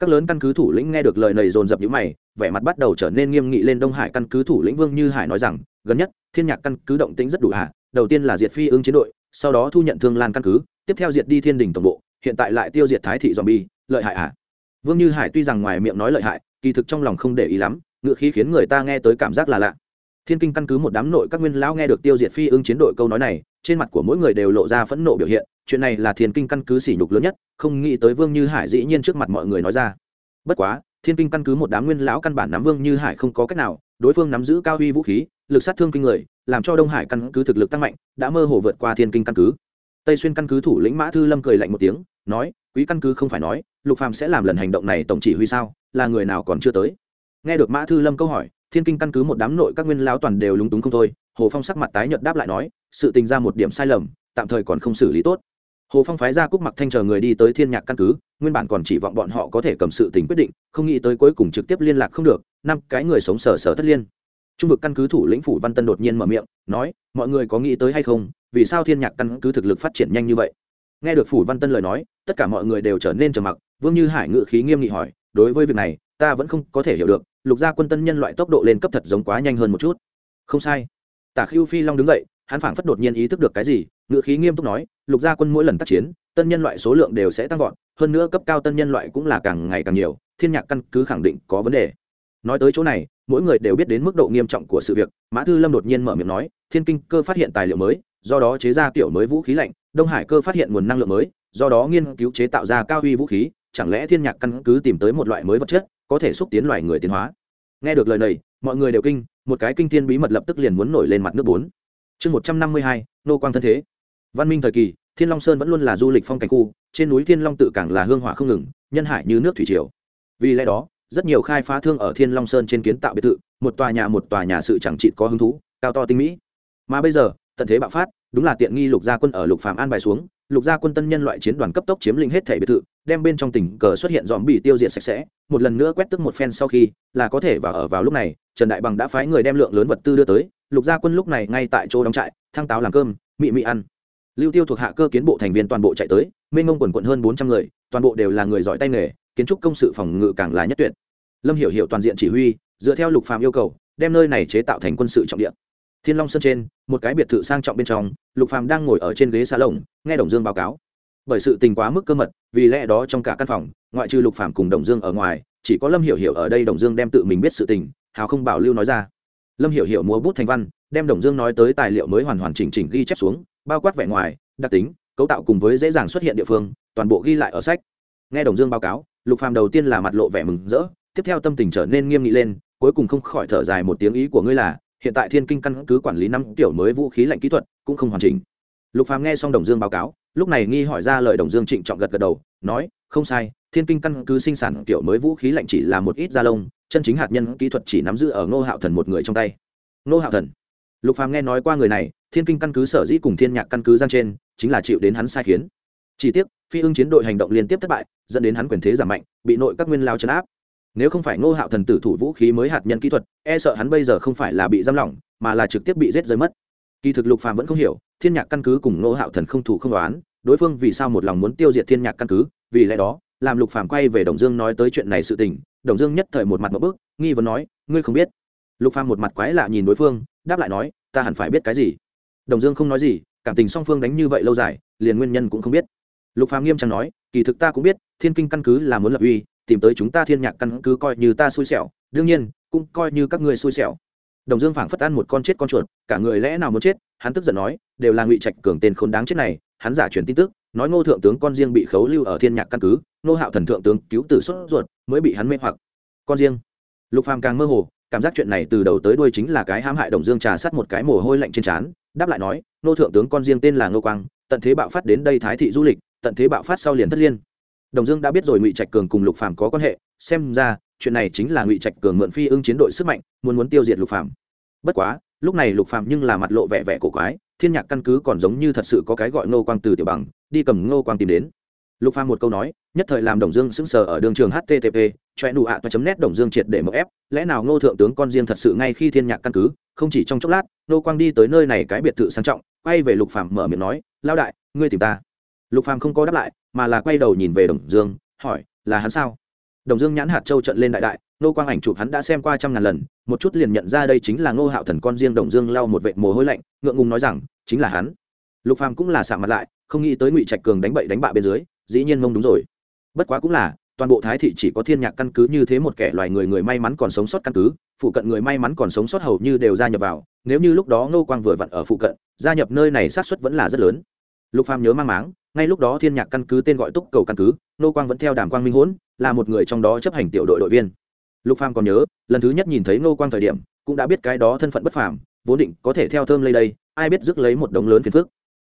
các lớn căn cứ thủ lĩnh nghe được lời này dồn dập nhíu mày, vẻ mặt bắt đầu trở nên nghiêm nghị lên đông hải căn cứ thủ lĩnh vương như hải nói rằng, gần nhất, thiên nhạc căn cứ động tĩnh rất đủ hạ, đầu tiên là diệt phi ứng chiến đội, sau đó thu nhận thương lan căn cứ, tiếp theo diệt đi thiên đình tổng bộ, hiện tại lại tiêu diệt thái thị dòm bi lợi hại hả vương như hải tuy rằng ngoài miệng nói lợi hại, kỳ thực trong lòng không để ý lắm, ngựa khí khiến người ta nghe tới cảm giác là lạ. Thiên kinh căn cứ một đám nội các nguyên lão nghe được tiêu diệt phi ứng chiến đội câu nói này trên mặt của mỗi người đều lộ ra phẫn nộ biểu hiện, chuyện này là thiên kinh căn cứ sỉ nhục lớn nhất, không nghĩ tới vương như hải dĩ nhiên trước mặt mọi người nói ra. Bất quá, thiên kinh căn cứ một đám nguyên lão căn bản nắm vương như hải không có cách nào, đối phương nắm giữ cao uy vũ khí, lực sát thương kinh người, làm cho đông hải căn cứ thực lực tăng mạnh, đã mơ hồ vượt qua thiên kinh căn cứ. Tây xuyên căn cứ thủ lĩnh mã thư lâm cười lạnh một tiếng, nói, quý căn cứ không phải nói, lục phàm sẽ làm lần hành động này tổng chỉ huy sao, là người nào còn chưa tới? Nghe được mã thư lâm câu hỏi, thiên kinh căn cứ một đám nội các nguyên lão toàn đều lúng túng không thôi, hồ phong sắc mặt tái nhợt đáp lại nói sự tình ra một điểm sai lầm, tạm thời còn không xử lý tốt. Hồ phong phái ra cúc mặc thanh chờ người đi tới thiên nhạc căn cứ, nguyên bản còn chỉ vọng bọn họ có thể cầm sự tình quyết định, không nghĩ tới cuối cùng trực tiếp liên lạc không được, năm cái người sống sờ sờ thất liên. Trung vực căn cứ thủ lĩnh phủ văn tân đột nhiên mở miệng, nói, mọi người có nghĩ tới hay không, vì sao thiên nhạc căn cứ thực lực phát triển nhanh như vậy? Nghe được phủ văn tân lời nói, tất cả mọi người đều trở nên trầm mặc, vương như hải ngự khí nghiêm nghị hỏi, đối với việc này, ta vẫn không có thể hiểu được, lục gia quân tân nhân loại tốc độ lên cấp thật giống quá nhanh hơn một chút. Không sai. Tả khiêu phi long đứng dậy hắn phảng phất đột nhiên ý thức được cái gì ngự khí nghiêm túc nói, lục gia quân mỗi lần tác chiến, tân nhân loại số lượng đều sẽ tăng vọt, hơn nữa cấp cao tân nhân loại cũng là càng ngày càng nhiều, thiên nhạc căn cứ khẳng định có vấn đề. Nói tới chỗ này, mỗi người đều biết đến mức độ nghiêm trọng của sự việc, mã thư lâm đột nhiên mở miệng nói, thiên kinh cơ phát hiện tài liệu mới, do đó chế ra kiểu mới vũ khí lạnh, đông hải cơ phát hiện nguồn năng lượng mới, do đó nghiên cứu chế tạo ra cao huy vũ khí, chẳng lẽ thiên nhạc căn cứ tìm tới một loại mới vật chất, có thể xúc tiến loài người tiến hóa? Nghe được lời này, mọi người đều kinh, một cái kinh thiên bí mật lập tức liền muốn nổi lên mặt nước bốn chương một trăm năm mươi hai, nô quang thân thế. Văn minh thời kỳ, thiên long sơn vẫn luôn là du lịch phong cảnh khu, trên núi thiên long tự càng là hương hỏa không ngừng, nhân hải như nước thủy triều. Vì lẽ đó, rất nhiều khai phá thương ở thiên long sơn trên kiến tạo biệt thự, một tòa nhà một tòa nhà sự chẳng trị có hứng thú, cao to tinh mỹ. Mà bây giờ, tận thế bạo phát, đúng là tiện nghi lục gia quân ở lục phạm an bài xuống lục gia quân tân nhân loại chiến đoàn cấp tốc chiếm lĩnh hết thể biệt thự, đem bên trong tỉnh cờ xuất hiện dòm bị tiêu diệt sạch sẽ, một lần nữa quét tức một phen sau khi, là có thể và ở vào lúc này, trần đại bằng đã phái người đem lượng lớn vật tư đưa tới, lục gia quân lúc này ngay tại chỗ đóng trại, thăng táo làm cơm, mị mị ăn. Lưu tiêu thuộc hạ cơ kiến bộ thành viên toàn bộ chạy tới, mênh mông quần quận hơn bốn trăm người, toàn bộ đều là người giỏi tay nghề, kiến trúc công sự phòng ngự càng là nhất tuyệt. Lâm hiểu hiểu toàn diện chỉ huy, dựa theo lục phàm yêu cầu, đem nơi này chế tạo thành quân sự trọng địa thiên long sơn trên, một cái biệt thự sang trọng bên trong, lục phàm đang ngồi ở trên ghế xa lồng, nghe đồng dương báo cáo. Bởi sự tình quá mức cơ mật, vì lẽ đó trong cả căn phòng, ngoại trừ lục phàm cùng đồng dương ở ngoài, chỉ có lâm hiểu hiểu ở đây đồng dương đem tự mình biết sự tình, hào không bảo lưu nói ra. Lâm hiểu hiểu múa bút thành văn, đem đồng dương nói tới tài liệu mới hoàn hoàn chỉnh chỉnh ghi chép xuống, bao quát vẻ ngoài, đặc tính, cấu tạo cùng với dễ dàng xuất hiện địa phương, toàn bộ ghi lại ở sách. Nghe đồng dương báo cáo, lục phàm đầu tiên là mặt lộ vẻ mừng rỡ, tiếp theo tâm tình trở nên nghiêm nghị lên, cuối cùng không khỏi thở dài một tiếng ý của ngươi là hiện tại thiên kinh căn cứ quản lý năm tiểu mới vũ khí lạnh kỹ thuật cũng không hoàn chỉnh. Lục phàm nghe xong đồng dương báo cáo, lúc này nghi hỏi ra lời đồng dương trịnh trọng gật gật đầu, nói, không sai, thiên kinh căn cứ sinh sản tiểu mới vũ khí lạnh chỉ là một ít da lông, chân chính hạt nhân kỹ thuật chỉ nắm giữ ở ngô hạo thần một người trong tay. Ngô hạo thần. Lục phàm nghe nói qua người này, thiên kinh căn cứ sở dĩ cùng thiên nhạc căn cứ giang trên, chính là chịu đến hắn sai khiến. Chỉ tiếc, phi ưng chiến đội hành động liên tiếp thất bại, dẫn đến hắn quyền thế giảm mạnh, bị nội các nguyên lao chấn áp nếu không phải ngô hạo thần tử thủ vũ khí mới hạt nhân kỹ thuật e sợ hắn bây giờ không phải là bị giam lỏng, mà là trực tiếp bị giết rơi mất. Kỳ thực lục phàm vẫn không hiểu, thiên nhạc căn cứ cùng ngô hạo thần không thủ không đoán đối phương vì sao một lòng muốn tiêu diệt thiên nhạc căn cứ? Vì lẽ đó, làm lục phàm quay về đồng dương nói tới chuyện này sự tình, đồng dương nhất thời một mặt một bước nghi vấn nói, ngươi không biết? Lục phàm một mặt quái lạ nhìn đối phương, đáp lại nói, ta hẳn phải biết cái gì? Đồng dương không nói gì, cảm tình song phương đánh như vậy lâu dài, liền nguyên nhân cũng không biết. Lục phàm nghiêm trang nói, kỳ thực ta cũng biết, thiên kinh căn cứ là muốn lập uy tìm tới chúng ta thiên nhạc căn cứ coi như ta xui xẻo, đương nhiên, cũng coi như các ngươi xui xẻo. Đồng dương phảng phất ăn một con chết con chuột, cả người lẽ nào muốn chết, hắn tức giận nói, đều là ngụy trạch cường tên khốn đáng chết này, hắn giả truyền tin tức, nói ngô thượng tướng con riêng bị khấu lưu ở thiên nhạc căn cứ, ngô hạo thần thượng tướng cứu tử xuất ruột, mới bị hắn mê hoặc. Con riêng. Lục phàm càng mơ hồ, cảm giác chuyện này từ đầu tới đuôi chính là cái hãm hại đồng dương trà sát một cái mồ hôi lạnh trên trán, đáp lại nói, ngô thượng tướng con riêng tên là ngô quang, tận thế bạo phát đến đây thái thị du lịch, tận thế bạo phát sau liền thất liên đồng dương đã biết rồi ngụy trạch cường cùng lục phàm có quan hệ, xem ra, chuyện này chính là ngụy trạch cường mượn phi ưng chiến đội sức mạnh, muốn muốn tiêu diệt lục phàm. Bất quá, lúc này lục phàm nhưng là mặt lộ vẻ vẻ cổ quái, thiên nhạc căn cứ còn giống như thật sự có cái gọi ngô quang từ tiểu bằng, đi cầm ngô quang tìm đến. Lục phàm một câu nói, nhất thời làm đồng dương sững sờ ở đường trường http choe nụ ạ toa chấm nét đồng dương triệt để mở ép, lẽ nào ngô thượng tướng con riêng thật sự ngay khi thiên nhạc căn cứ, không chỉ trong chốc lát, ngô quang đi tới nơi này cái biệt thự sang trọng, quay về lục phàm mở miệng nói lao đại, ngươi tìm ta lục phàm không có đáp lại, mà là quay đầu nhìn về đồng dương, hỏi, là hắn sao? Đồng dương nhãn hạt châu trận lên đại đại, nô quang ảnh chụp hắn đã xem qua trăm ngàn lần, một chút liền nhận ra đây chính là ngô hạo thần con riêng đồng dương lau một vệt mồ hôi lạnh, ngượng ngùng nói rằng, chính là hắn. Lục phàm cũng là sạm mặt lại, không nghĩ tới ngụy trạch cường đánh bậy đánh bạ bên dưới, dĩ nhiên mông đúng rồi. Bất quá cũng là, toàn bộ thái thị chỉ có thiên nhạc căn cứ như thế một kẻ loài người người may mắn còn sống sót căn cứ, phụ cận người may mắn còn sống sót hầu như đều gia nhập vào, nếu như lúc đó ngô quang vừa vặn ở phụ cận, gia nhập nơi này xác suất vẫn là rất lớn. Lục phàm nhớ mang máng ngay lúc đó thiên nhạc căn cứ tên gọi túc cầu căn cứ, nô quang vẫn theo đàm quang minh hỗn, là một người trong đó chấp hành tiểu đội đội viên. Lục phàm còn nhớ, lần thứ nhất nhìn thấy nô quang thời điểm, cũng đã biết cái đó thân phận bất phàm, vốn định có thể theo thơm lây đây, ai biết rước lấy một đống lớn phiền phức.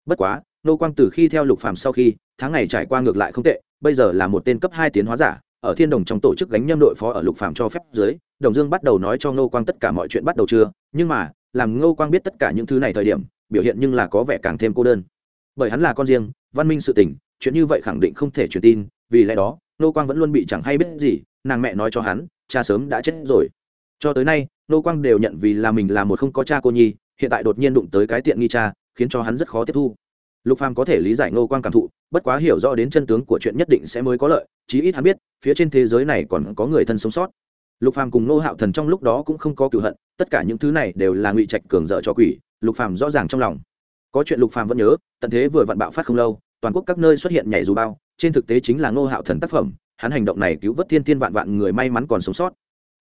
Bất quá, nô quang từ khi theo lục phàm sau khi, tháng ngày trải qua ngược lại không tệ, bây giờ là một tên cấp hai tiến hóa giả, ở thiên đồng trong tổ chức gánh nhâm đội phó ở lục phàm cho phép dưới, đồng dương bắt đầu nói cho nô quang tất cả mọi chuyện bắt đầu chưa, nhưng mà, làm nô quang biết tất cả những thứ này thời điểm, biểu hiện nhưng là có vẻ càng thêm cô đơn. Bởi hắn là con riêng văn minh sự tình, chuyện như vậy khẳng định không thể truyền tin, vì lẽ đó nô quang vẫn luôn bị chẳng hay biết gì, nàng mẹ nói cho hắn, cha sớm đã chết rồi. Cho tới nay nô quang đều nhận vì là mình là một không có cha cô nhi, hiện tại đột nhiên đụng tới cái tiện nghi cha, khiến cho hắn rất khó tiếp thu. Lục phàm có thể lý giải nô quang cảm thụ, bất quá hiểu rõ đến chân tướng của chuyện nhất định sẽ mới có lợi, chí ít hắn biết, phía trên thế giới này còn có người thân sống sót. Lục phàm cùng nô hạo thần trong lúc đó cũng không có cựu hận, tất cả những thứ này đều là ngụy trạch cường dở cho quỷ, lục phàm rõ ràng trong lòng có chuyện lục phàm vẫn nhớ, tận thế vừa vặn bạo phát không lâu, toàn quốc các nơi xuất hiện nhảy dù bao, trên thực tế chính là ngô hạo thần tác phẩm, hắn hành động này cứu vớt thiên thiên vạn vạn người may mắn còn sống sót.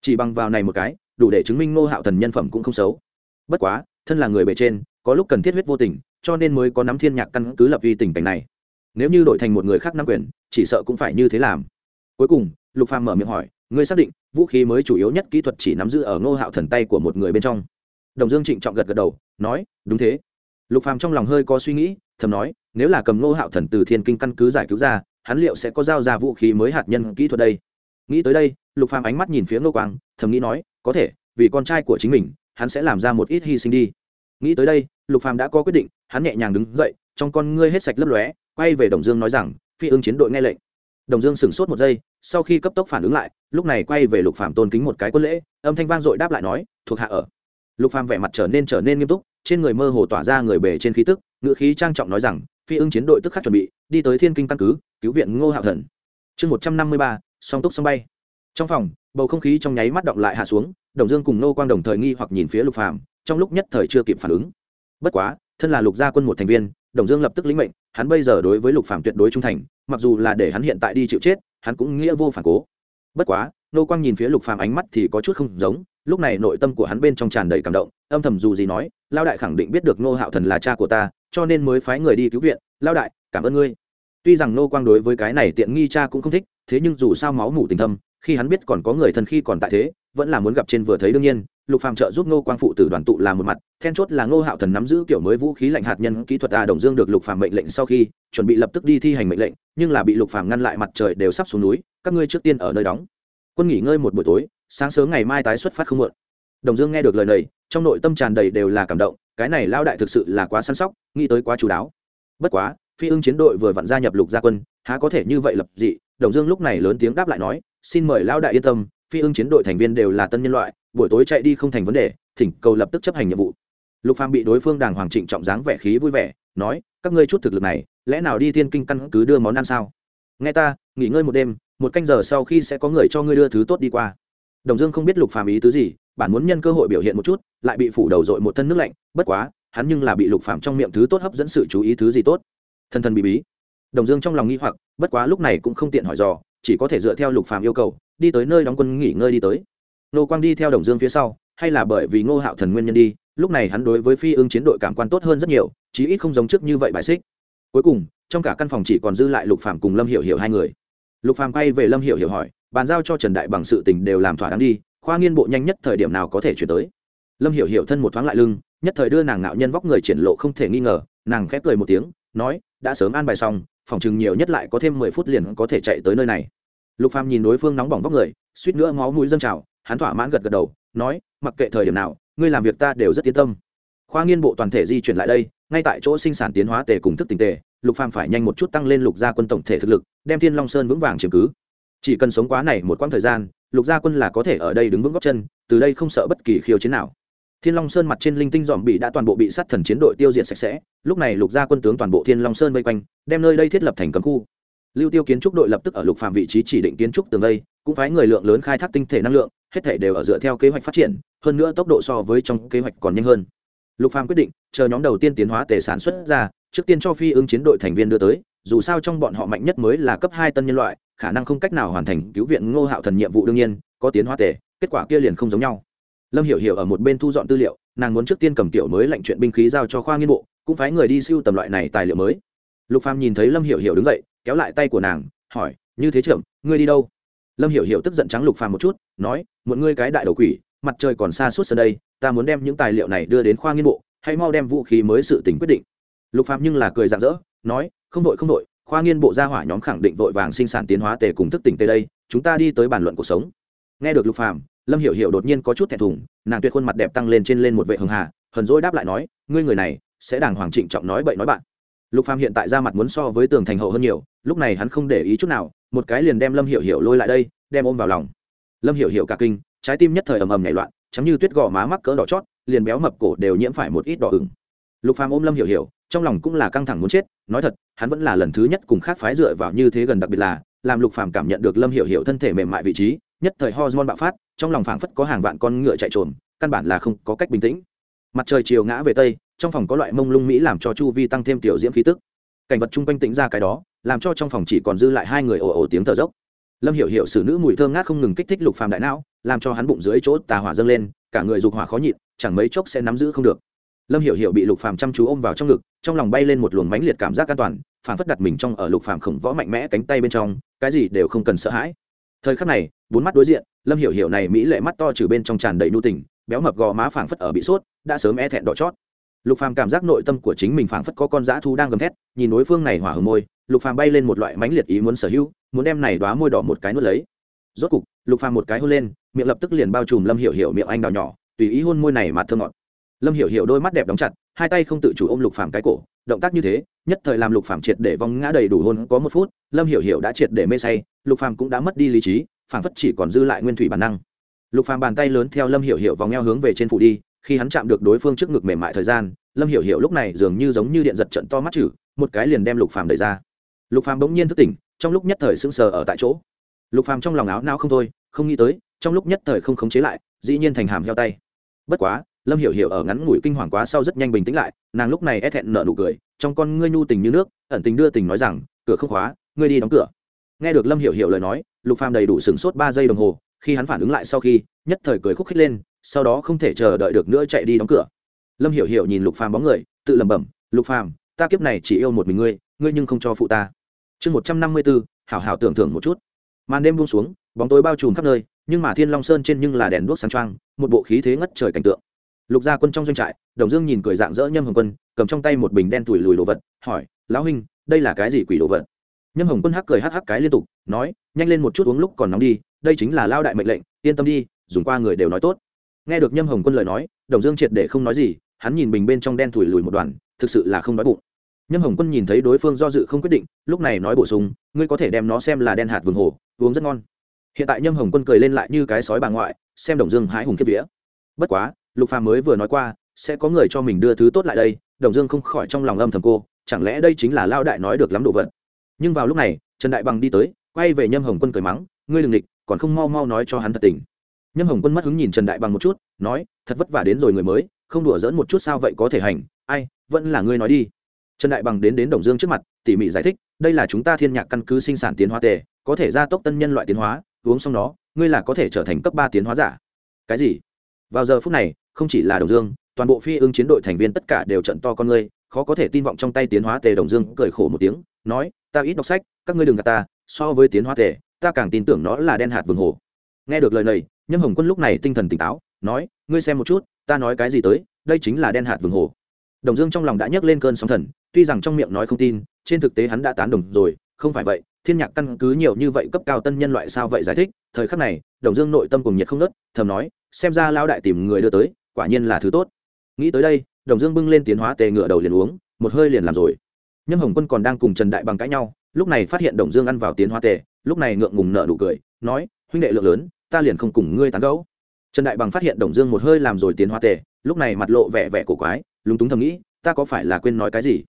Chỉ bằng vào này một cái, đủ để chứng minh ngô hạo thần nhân phẩm cũng không xấu. Bất quá, thân là người bề trên, có lúc cần thiết huyết vô tình, cho nên mới có nắm thiên nhạc căn cứ lập uy tình cảnh này. Nếu như đổi thành một người khác nắm quyền, chỉ sợ cũng phải như thế làm. Cuối cùng, lục phàm mở miệng hỏi, ngươi xác định vũ khí mới chủ yếu nhất kỹ thuật chỉ nắm giữ ở ngô hạo thần tay của một người bên trong? Đồng dương trịnh trọng gật gật đầu, nói, đúng thế lục phàm trong lòng hơi có suy nghĩ, thầm nói, nếu là cầm ngô hạo thần từ thiên kinh căn cứ giải cứu ra, hắn liệu sẽ có giao ra vũ khí mới hạt nhân kỹ thuật đây? Nghĩ tới đây, lục phàm ánh mắt nhìn phía ngô quang, thầm nghĩ nói, có thể, vì con trai của chính mình, hắn sẽ làm ra một ít hy sinh đi. Nghĩ tới đây, lục phàm đã có quyết định, hắn nhẹ nhàng đứng dậy, trong con ngươi hết sạch lấp lóe, quay về đồng dương nói rằng, phi ưng chiến đội nghe lệnh. Đồng dương sửng sốt một giây, sau khi cấp tốc phản ứng lại, lúc này quay về lục phàm tôn kính một cái quân lễ, âm thanh vang dội đáp lại nói, thuộc hạ ở. Lục phàm vẻ mặt trở nên trở nên nghiêm túc trên người mơ hồ tỏa ra người bề trên khí tức ngựa khí trang trọng nói rằng, phi ưng chiến đội tức khắc chuẩn bị, đi tới thiên kinh căn cứ, cứu viện ngô hạo thần. Chương một trăm năm mươi ba, song túc song bay. Trong phòng, bầu không khí trong nháy mắt động lại hạ xuống, đồng dương cùng nô quang đồng thời nghi hoặc nhìn phía lục phàm, trong lúc nhất thời chưa kịp phản ứng. Bất quá, thân là lục gia quân một thành viên, đồng dương lập tức lĩnh mệnh, hắn bây giờ đối với lục phàm tuyệt đối trung thành, mặc dù là để hắn hiện tại đi chịu chết, hắn cũng nghĩa vô phản cố. Bất quá nô quang nhìn phía lục phàm ánh mắt thì có chút không giống lúc này nội tâm của hắn bên trong tràn đầy cảm động, âm thầm dù gì nói lao đại khẳng định biết được nô hạo thần là cha của ta, cho nên mới phái người đi cứu viện. Lao đại, cảm ơn ngươi. Tuy rằng nô quang đối với cái này tiện nghi cha cũng không thích, thế nhưng dù sao máu mủ tình thâm, khi hắn biết còn có người thân khi còn tại thế, vẫn là muốn gặp trên vừa thấy đương nhiên. Lục phàm trợ giúp nô quang phụ tử đoàn tụ là một mặt, then chốt là ngô hạo thần nắm giữ kiểu mới vũ khí lạnh hạt nhân kỹ thuật a đồng dương được lục phàm mệnh lệnh sau khi chuẩn bị lập tức đi thi hành mệnh lệnh, nhưng là bị lục phàm ngăn lại mặt trời đều sắp xuống núi, các ngươi trước tiên ở nơi đóng. Quân nghỉ ngơi một buổi tối sáng sớm ngày mai tái xuất phát không muộn. Đồng dương nghe được lời này, trong nội tâm tràn đầy đều là cảm động, cái này lao đại thực sự là quá săn sóc, nghĩ tới quá chú đáo. Bất quá, phi ưng chiến đội vừa vặn gia nhập lục gia quân, há có thể như vậy lập dị, đồng dương lúc này lớn tiếng đáp lại nói, xin mời lao đại yên tâm, phi ưng chiến đội thành viên đều là tân nhân loại, buổi tối chạy đi không thành vấn đề, thỉnh cầu lập tức chấp hành nhiệm vụ. Lục phàm bị đối phương đàng hoàng trịnh trọng dáng vẻ khí vui vẻ, nói, các ngươi chút thực lực này, lẽ nào đi thiên kinh căn cứ đưa món ăn sao? Nghe ta, nghỉ ngơi một đêm, một canh giờ sau khi sẽ có người cho ngươi đưa thứ tốt đi qua đồng dương không biết lục phàm ý tứ gì, bản muốn nhân cơ hội biểu hiện một chút, lại bị phủ đầu dội một thân nước lạnh, bất quá, hắn nhưng là bị lục phàm trong miệng thứ tốt hấp dẫn sự chú ý thứ gì tốt. Thân thân bí bí. Đồng dương trong lòng nghi hoặc, bất quá lúc này cũng không tiện hỏi dò, chỉ có thể dựa theo lục phàm yêu cầu, đi tới nơi đóng quân nghỉ ngơi đi tới. Nô quang đi theo đồng dương phía sau, hay là bởi vì ngô hạo thần nguyên nhân đi, lúc này hắn đối với phi ương chiến đội cảm quan tốt hơn rất nhiều, chí ít không giống trước như vậy bài xích. Cuối cùng, trong cả căn phòng chỉ còn dư lại lục phàm cùng lâm hiểu hiểu hai người. Lục phàm quay về lâm hiểu hiểu hỏi bàn giao cho trần đại bằng sự tình đều làm thỏa đáng đi, khoa nghiên bộ nhanh nhất thời điểm nào có thể chuyển tới. Lâm hiểu hiểu thân một thoáng lại lưng, nhất thời đưa nàng ngạo nhân vóc người triển lộ không thể nghi ngờ, nàng khép cười một tiếng, nói, đã sớm an bài xong, phòng chừng nhiều nhất lại có thêm mười phút liền có thể chạy tới nơi này. Lục phàm nhìn đối phương nóng bỏng vóc người, suýt nữa máu mũi dâng trào, hắn thỏa mãn gật gật đầu, nói, mặc kệ thời điểm nào, ngươi làm việc ta đều rất yên tâm. Khoa nghiên bộ toàn thể di chuyển lại đây, ngay tại chỗ sinh sản tiến hóa tề cùng thức tình tề, lục phàm phải nhanh một chút tăng lên lục gia quân tổng thể thực lực, đem thiên long sơn vững vàng chiếm cứ chỉ cần sống quá này một quãng thời gian, lục gia quân là có thể ở đây đứng vững góc chân, từ đây không sợ bất kỳ khiêu chiến nào. Thiên long sơn mặt trên linh tinh dòm bị đã toàn bộ bị sát thần chiến đội tiêu diệt sạch sẽ, lúc này lục gia quân tướng toàn bộ thiên long sơn vây quanh, đem nơi đây thiết lập thành cấm khu. Lưu tiêu kiến trúc đội lập tức ở lục phạm vị trí chỉ định kiến trúc tường vây, cũng phái người lượng lớn khai thác tinh thể năng lượng, hết thể đều ở dựa theo kế hoạch phát triển, hơn nữa tốc độ so với trong kế hoạch còn nhanh hơn. Lục phạm quyết định, chờ nhóm đầu tiên tiến hóa tề sản xuất ra, trước tiên cho phi ứng chiến đội thành viên đưa tới dù sao trong bọn họ mạnh nhất mới là cấp hai tân nhân loại, khả năng không cách nào hoàn thành cứu viện ngô hạo thần nhiệm vụ đương nhiên, có tiến hóa tề, kết quả kia liền không giống nhau. Lâm hiểu hiểu ở một bên thu dọn tư liệu, nàng muốn trước tiên cầm tiểu mới lệnh chuyện binh khí giao cho khoa nghiên bộ, cũng phái người đi siêu tầm loại này tài liệu mới. Lục phàm nhìn thấy lâm hiểu hiểu đứng dậy, kéo lại tay của nàng, hỏi, như thế trưởng, ngươi đi đâu? Lâm hiểu hiểu tức giận trắng lục phàm một chút, nói muốn ngươi cái đại đầu quỷ, mặt trời còn xa suốt sân đây, ta muốn đem những tài liệu này đưa đến khoa nghiên bộ, hãy mau đem vũ khí mới sự tình quyết định. Lục phàm nhưng là cười rạng rỡ, nói không đội không đội khoa nghiên bộ gia hỏa nhóm khẳng định vội vàng sinh sản tiến hóa tề cùng thức tỉnh tề đây, chúng ta đi tới bàn luận cuộc sống. Nghe được lục phàm, lâm hiểu hiểu đột nhiên có chút thẹn thùng, nàng tuyệt khuôn mặt đẹp tăng lên trên lên một vệ hường hà, hờn dỗi đáp lại nói, ngươi người này sẽ đàng hoàng trịnh trọng nói bậy nói bạn. Lục phàm hiện tại ra mặt muốn so với tường thành hậu hơn nhiều, lúc này hắn không để ý chút nào, một cái liền đem lâm hiểu hiểu lôi lại đây, đem ôm vào lòng. Lâm hiểu hiểu cả kinh, trái tim nhất thời ầm ầm nhảy loạn chấm như tuyết gò má mắc cỡ đỏ chót, liền béo mập cổ đều nhiễm phải một ít đỏ ửng. Lục phàm ôm lâm hiểu hiểu trong lòng cũng là căng thẳng muốn chết, nói thật, hắn vẫn là lần thứ nhất cùng khác phái dựa vào như thế gần đặc biệt là, làm lục phàm cảm nhận được lâm hiểu hiểu thân thể mềm mại vị trí, nhất thời hormone bạo phát, trong lòng phảng phất có hàng vạn con ngựa chạy trồn căn bản là không có cách bình tĩnh. Mặt trời chiều ngã về tây, trong phòng có loại mông lung mỹ làm cho chu vi tăng thêm tiểu diễm khí tức. Cảnh vật chung quanh tĩnh ra cái đó, làm cho trong phòng chỉ còn dư lại hai người ồ ồ tiếng thở dốc. Lâm hiểu hiểu xử nữ mùi thơm ngát không ngừng kích thích lục phàm đại não, làm cho hắn bụng dưới chỗ tà hỏa dâng lên, cả người dục hỏa khó nhịn, chẳng mấy chốc sẽ nắm giữ không được lâm hiểu hiểu bị lục phàm chăm chú ôm vào trong ngực, trong lòng bay lên một luồng mãnh liệt cảm giác an toàn phản phất đặt mình trong ở lục phàm khổng võ mạnh mẽ cánh tay bên trong, cái gì đều không cần sợ hãi. Thời khắc này, bốn mắt đối diện, lâm hiểu hiểu này mỹ lệ mắt to trừ bên trong tràn đầy nu tình, béo mập gò má phảng phất ở bị sốt, đã sớm e thẹn đỏ chót. Lục phàm cảm giác nội tâm của chính mình phảng phất có con dã thu đang gầm thét, nhìn đối phương này hỏa hở môi, lục phàm bay lên một loại mãnh liệt ý muốn sở hữu, muốn đem này đóa môi đỏ một cái nuốt lấy. Rốt cục, lục phàm một cái hôn lên, miệng lập tức liền bao trùm lâm hiểu hiểu miệng anh đào nhỏ, tùy ý hôn môi này mà thơ ngọt lâm hiểu hiểu đôi mắt đẹp đóng chặt, hai tay không tự chủ ôm lục phàm cái cổ, động tác như thế, nhất thời làm lục phàm triệt để vong ngã đầy đủ hôn có một phút, lâm hiểu hiểu đã triệt để mê say, lục phàm cũng đã mất đi lý trí, phảng phất chỉ còn dư lại nguyên thủy bản năng. Lục phàm bàn tay lớn theo lâm hiểu hiểu vòng eo hướng về trên phủ đi, khi hắn chạm được đối phương trước ngực mềm mại thời gian, lâm hiểu hiểu lúc này dường như giống như điện giật trận to mắt chử một cái liền đem lục phàm đẩy ra. Lục phàm bỗng nhiên thức tỉnh, trong lúc nhất thời sững sờ ở tại chỗ. Lục phàm trong lòng áo não không thôi, không nghĩ tới, trong lúc nhất thời không khống chế lại, dĩ nhiên thành hàm heo tay. Bất quá lâm hiểu hiểu ở ngắn ngủi kinh hoàng quá sau rất nhanh bình tĩnh lại, nàng lúc này é thẹn nở nụ cười, trong con ngươi nhu tình như nước, ẩn tình đưa tình nói rằng, cửa không khóa, ngươi đi đóng cửa. Nghe được lâm hiểu hiểu lời nói, lục phàm đầy đủ sửng sốt ba giây đồng hồ, khi hắn phản ứng lại sau khi, nhất thời cười khúc khích lên, sau đó không thể chờ đợi được nữa chạy đi đóng cửa. Lâm hiểu hiểu nhìn lục phàm bóng người, tự lẩm bẩm, lục phàm, ta kiếp này chỉ yêu một mình ngươi ngươi nhưng không cho phụ ta. Chương một trăm năm mươi bốn, hảo hảo tưởng thưởng một chút. Màn đêm buông xuống, bóng tối bao trùm khắp nơi, nhưng mà thiên long sơn trên nhưng là đèn đuốc sáng trăng một bộ khí thế ngất trời cảnh tượng lục gia quân trong doanh trại, đồng dương nhìn cười dạng dỡ nhâm hồng quân, cầm trong tay một bình đen tủi lùi đồ vật, hỏi, lão huynh, đây là cái gì quỷ đồ vật? Nhâm hồng quân hắc cười hắc hắc cái liên tục, nói, nhanh lên một chút uống lúc còn nóng đi, đây chính là lao đại mệnh lệnh, yên tâm đi, dùng qua người đều nói tốt. Nghe được nhâm hồng quân lời nói, đồng dương triệt để không nói gì, hắn nhìn bình bên trong đen thủi lùi một đoàn, thực sự là không nói bụng. Nhâm hồng quân nhìn thấy đối phương do dự không quyết định, lúc này nói bổ sung, ngươi có thể đem nó xem là đen hạt vườn hồ uống rất ngon. Hiện tại nhâm hồng quân cười lên lại như cái sói bà ngoại, xem đồng dương hái hùng kiếp vía. Bất quá lục phàm mới vừa nói qua sẽ có người cho mình đưa thứ tốt lại đây đồng dương không khỏi trong lòng âm thầm cô chẳng lẽ đây chính là lao đại nói được lắm đồ vật? Nhưng vào lúc này trần đại bằng đi tới quay về nhâm hồng quân cười mắng ngươi đừng địch còn không mau mau nói cho hắn thật tình. Nhâm hồng quân mất hứng nhìn trần đại bằng một chút nói thật vất vả đến rồi người mới không đùa dỡn một chút sao vậy có thể hành? Ai vẫn là ngươi nói đi. Trần đại bằng đến đến đồng dương trước mặt tỉ mỉ giải thích đây là chúng ta thiên nhạc căn cứ sinh sản tiến hóa tề có thể gia tốc tân nhân loại tiến hóa uống xong nó, ngươi là có thể trở thành cấp ba tiến hóa giả. Cái gì? Vào giờ phút này không chỉ là đồng dương, toàn bộ phi ưng chiến đội thành viên tất cả đều trận to con ngươi, khó có thể tin vọng trong tay tiến hóa tề đồng dương cười khổ một tiếng, nói, ta ít đọc sách, các ngươi đừng gạt ta, so với tiến hóa tề, ta càng tin tưởng nó là đen hạt vườn hồ. Nghe được lời này, nhâm hồng quân lúc này tinh thần tỉnh táo, nói, ngươi xem một chút, ta nói cái gì tới, đây chính là đen hạt vườn hồ. Đồng dương trong lòng đã nhấc lên cơn sóng thần, tuy rằng trong miệng nói không tin, trên thực tế hắn đã tán đồng rồi, không phải vậy, thiên nhạc căn cứ nhiều như vậy cấp cao tân nhân loại sao vậy giải thích, thời khắc này, đồng dương nội tâm cùng nhiệt không nớt thầm nói, xem ra lao đại tìm người đưa tới quả nhiên là thứ tốt. Nghĩ tới đây, đồng dương bưng lên tiến hóa tề ngựa đầu liền uống, một hơi liền làm rồi. Nhâm hồng quân còn đang cùng trần đại bằng cãi nhau, lúc này phát hiện đồng dương ăn vào tiến hóa tề lúc này ngượng ngùng nợ nụ cười, nói, huynh đệ lượng lớn, ta liền không cùng ngươi tán gẫu. Trần đại bằng phát hiện đồng dương một hơi làm rồi tiến hóa tề lúc này mặt lộ vẻ vẻ cổ quái, lúng túng thầm nghĩ, ta có phải là quên nói cái gì?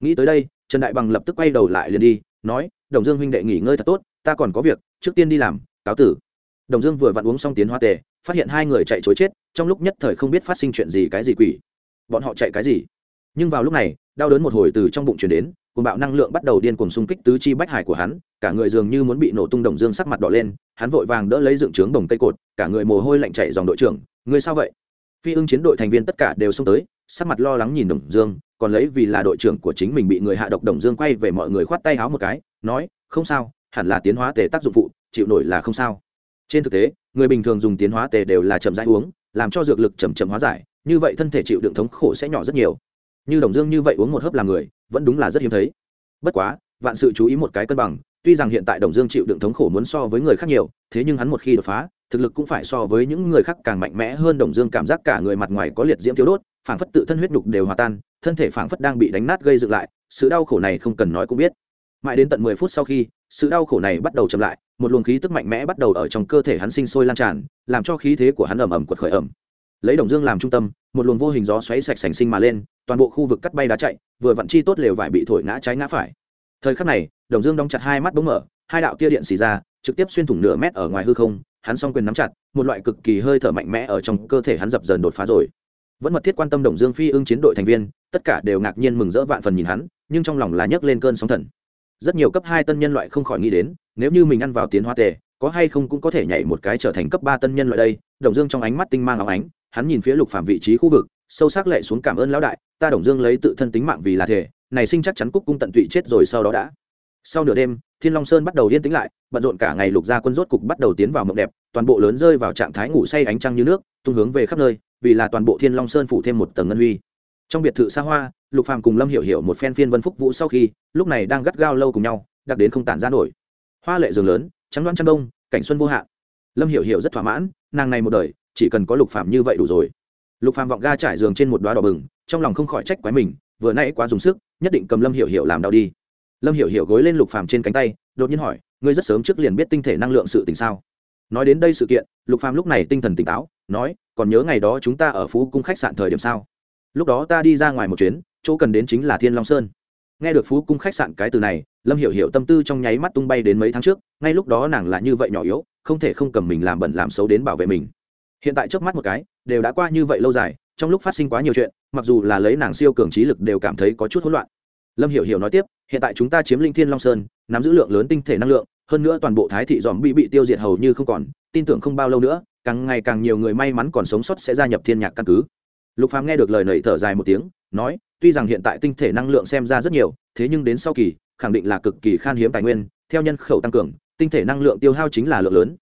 Nghĩ tới đây, trần đại bằng lập tức quay đầu lại liền đi, nói, đồng dương huynh đệ nghỉ ngơi thật tốt, ta còn có việc, trước tiên đi làm, cáo tử đồng dương vừa vặn uống xong tiến hoa tề, phát hiện hai người chạy chối chết, trong lúc nhất thời không biết phát sinh chuyện gì cái gì quỷ. Bọn họ chạy cái gì? Nhưng vào lúc này, đau đớn một hồi từ trong bụng chuyển đến cùng bạo năng lượng bắt đầu điên cuồng xung kích tứ chi bách hải của hắn, cả người dường như muốn bị nổ tung đồng dương sắc mặt đỏ lên, hắn vội vàng đỡ lấy dựng trướng đồng cây cột, cả người mồ hôi lạnh chạy dòng đội trưởng người sao vậy? Phi ưng chiến đội thành viên tất cả đều xông tới, sắc mặt lo lắng nhìn đồng dương, còn lấy vì là đội trưởng của chính mình bị người hạ độc đồng dương quay về mọi người khoát tay háo một cái, nói, không sao, hẳn là tiến hóa tề tác dụng phụ, chịu nổi là không sao trên thực tế, người bình thường dùng tiến hóa tề đều là chậm rãi uống, làm cho dược lực chậm chậm hóa giải, như vậy thân thể chịu đựng thống khổ sẽ nhỏ rất nhiều. Như đồng dương như vậy uống một hớp làm người, vẫn đúng là rất hiếm thấy. Bất quá, vạn sự chú ý một cái cân bằng, tuy rằng hiện tại đồng dương chịu đựng thống khổ muốn so với người khác nhiều, thế nhưng hắn một khi đột phá, thực lực cũng phải so với những người khác càng mạnh mẽ hơn đồng dương cảm giác cả người mặt ngoài có liệt diễm thiếu đốt, phảng phất tự thân huyết nhục đều hòa tan, thân thể phảng phất đang bị đánh nát gây dựng lại, sự đau khổ này không cần nói cũng biết mãi đến tận mười phút sau khi, sự đau khổ này bắt đầu chậm lại, một luồng khí tức mạnh mẽ bắt đầu ở trong cơ thể hắn sinh sôi lan tràn, làm cho khí thế của hắn ẩm ẩm quật khởi ẩm lấy đồng dương làm trung tâm, một luồng vô hình gió xoáy sạch sành sinh mà lên, toàn bộ khu vực cắt bay đá chạy, vừa vặn chi tốt lều vải bị thổi ngã trái ngã phải. Thời khắc này, đồng dương đóng chặt hai mắt bỗng mở, hai đạo tia điện xì ra, trực tiếp xuyên thủng nửa mét ở ngoài hư không, hắn s o n g quyền nắm chặt, một loại cực kỳ hơi thở mạnh mẽ ở trong cơ thể hắn dập dần đột phá rồi. Vẫn mật thiết quan tâm đồng dương phi ưng chiến đội thành viên, tất cả đều ngạc nhiên mừng rỡ vạn phần nhìn hắn, nhưng trong lòng là nhấc lên cơn sóng thần rất nhiều cấp hai tân nhân loại không khỏi nghĩ đến, nếu như mình ăn vào tiến hóa tề, có hay không cũng có thể nhảy một cái trở thành cấp ba tân nhân loại đây. Đồng dương trong ánh mắt tinh mang óng ánh, hắn nhìn phía lục phạm vị trí khu vực, sâu sắc lệ xuống cảm ơn lão đại, ta đồng dương lấy tự thân tính mạng vì là thể này sinh chắc chắn cúc cung tận tụy chết rồi sau đó đã. Sau nửa đêm, thiên long sơn bắt đầu yên tĩnh lại, bận rộn cả ngày lục gia quân rốt cục bắt đầu tiến vào mộng đẹp, toàn bộ lớn rơi vào trạng thái ngủ say ánh trăng như nước, tung hướng về khắp nơi, vì là toàn bộ thiên long sơn phủ thêm một tầng ngân huy trong biệt thự xa hoa, lục phàm cùng lâm hiểu hiểu một phen phiên vân phúc vũ sau khi, lúc này đang gắt gao lâu cùng nhau, đặc đến không tản ra nổi. Hoa lệ giường lớn, trắng đoán trăng đông cảnh xuân vô hạn. Lâm hiểu hiểu rất thỏa mãn, nàng này một đời, chỉ cần có lục phàm như vậy đủ rồi. Lục phàm vọng ga trải giường trên một đoá đỏ bừng, trong lòng không khỏi trách quái mình, vừa nãy quá dùng sức, nhất định cầm lâm hiểu hiểu làm đau đi. Lâm hiểu hiểu gối lên lục phàm trên cánh tay, đột nhiên hỏi, ngươi rất sớm trước liền biết tinh thể năng lượng sự tình sao? Nói đến đây sự kiện, lục phàm lúc này tinh thần tỉnh táo, nói, còn nhớ ngày đó chúng ta ở phú cung khách sạn thời điểm sao? Lúc đó ta đi ra ngoài một chuyến, chỗ cần đến chính là thiên long sơn. Nghe được phú cung khách sạn cái từ này, lâm hiểu hiểu tâm tư trong nháy mắt tung bay đến mấy tháng trước, ngay lúc đó nàng là như vậy nhỏ yếu, không thể không cầm mình làm bẩn làm xấu đến bảo vệ mình. Hiện tại trước mắt một cái, đều đã qua như vậy lâu dài, trong lúc phát sinh quá nhiều chuyện, mặc dù là lấy nàng siêu cường trí lực đều cảm thấy có chút hỗn loạn. Lâm hiểu hiểu nói tiếp, hiện tại chúng ta chiếm linh thiên long sơn, nắm giữ lượng lớn tinh thể năng lượng, hơn nữa toàn bộ thái thị dòm bị bị tiêu diệt hầu như không còn, tin tưởng không bao lâu nữa, càng ngày càng nhiều người may mắn còn sống sót sẽ gia nhập thiên nhạc căn cứ lục phàm nghe được lời nảy thở dài một tiếng, nói, tuy rằng hiện tại tinh thể năng lượng xem ra rất nhiều, thế nhưng đến sau kỳ, khẳng định là cực kỳ khan hiếm tài nguyên, theo nhân khẩu tăng cường, tinh thể năng lượng tiêu hao chính là lượng lớn.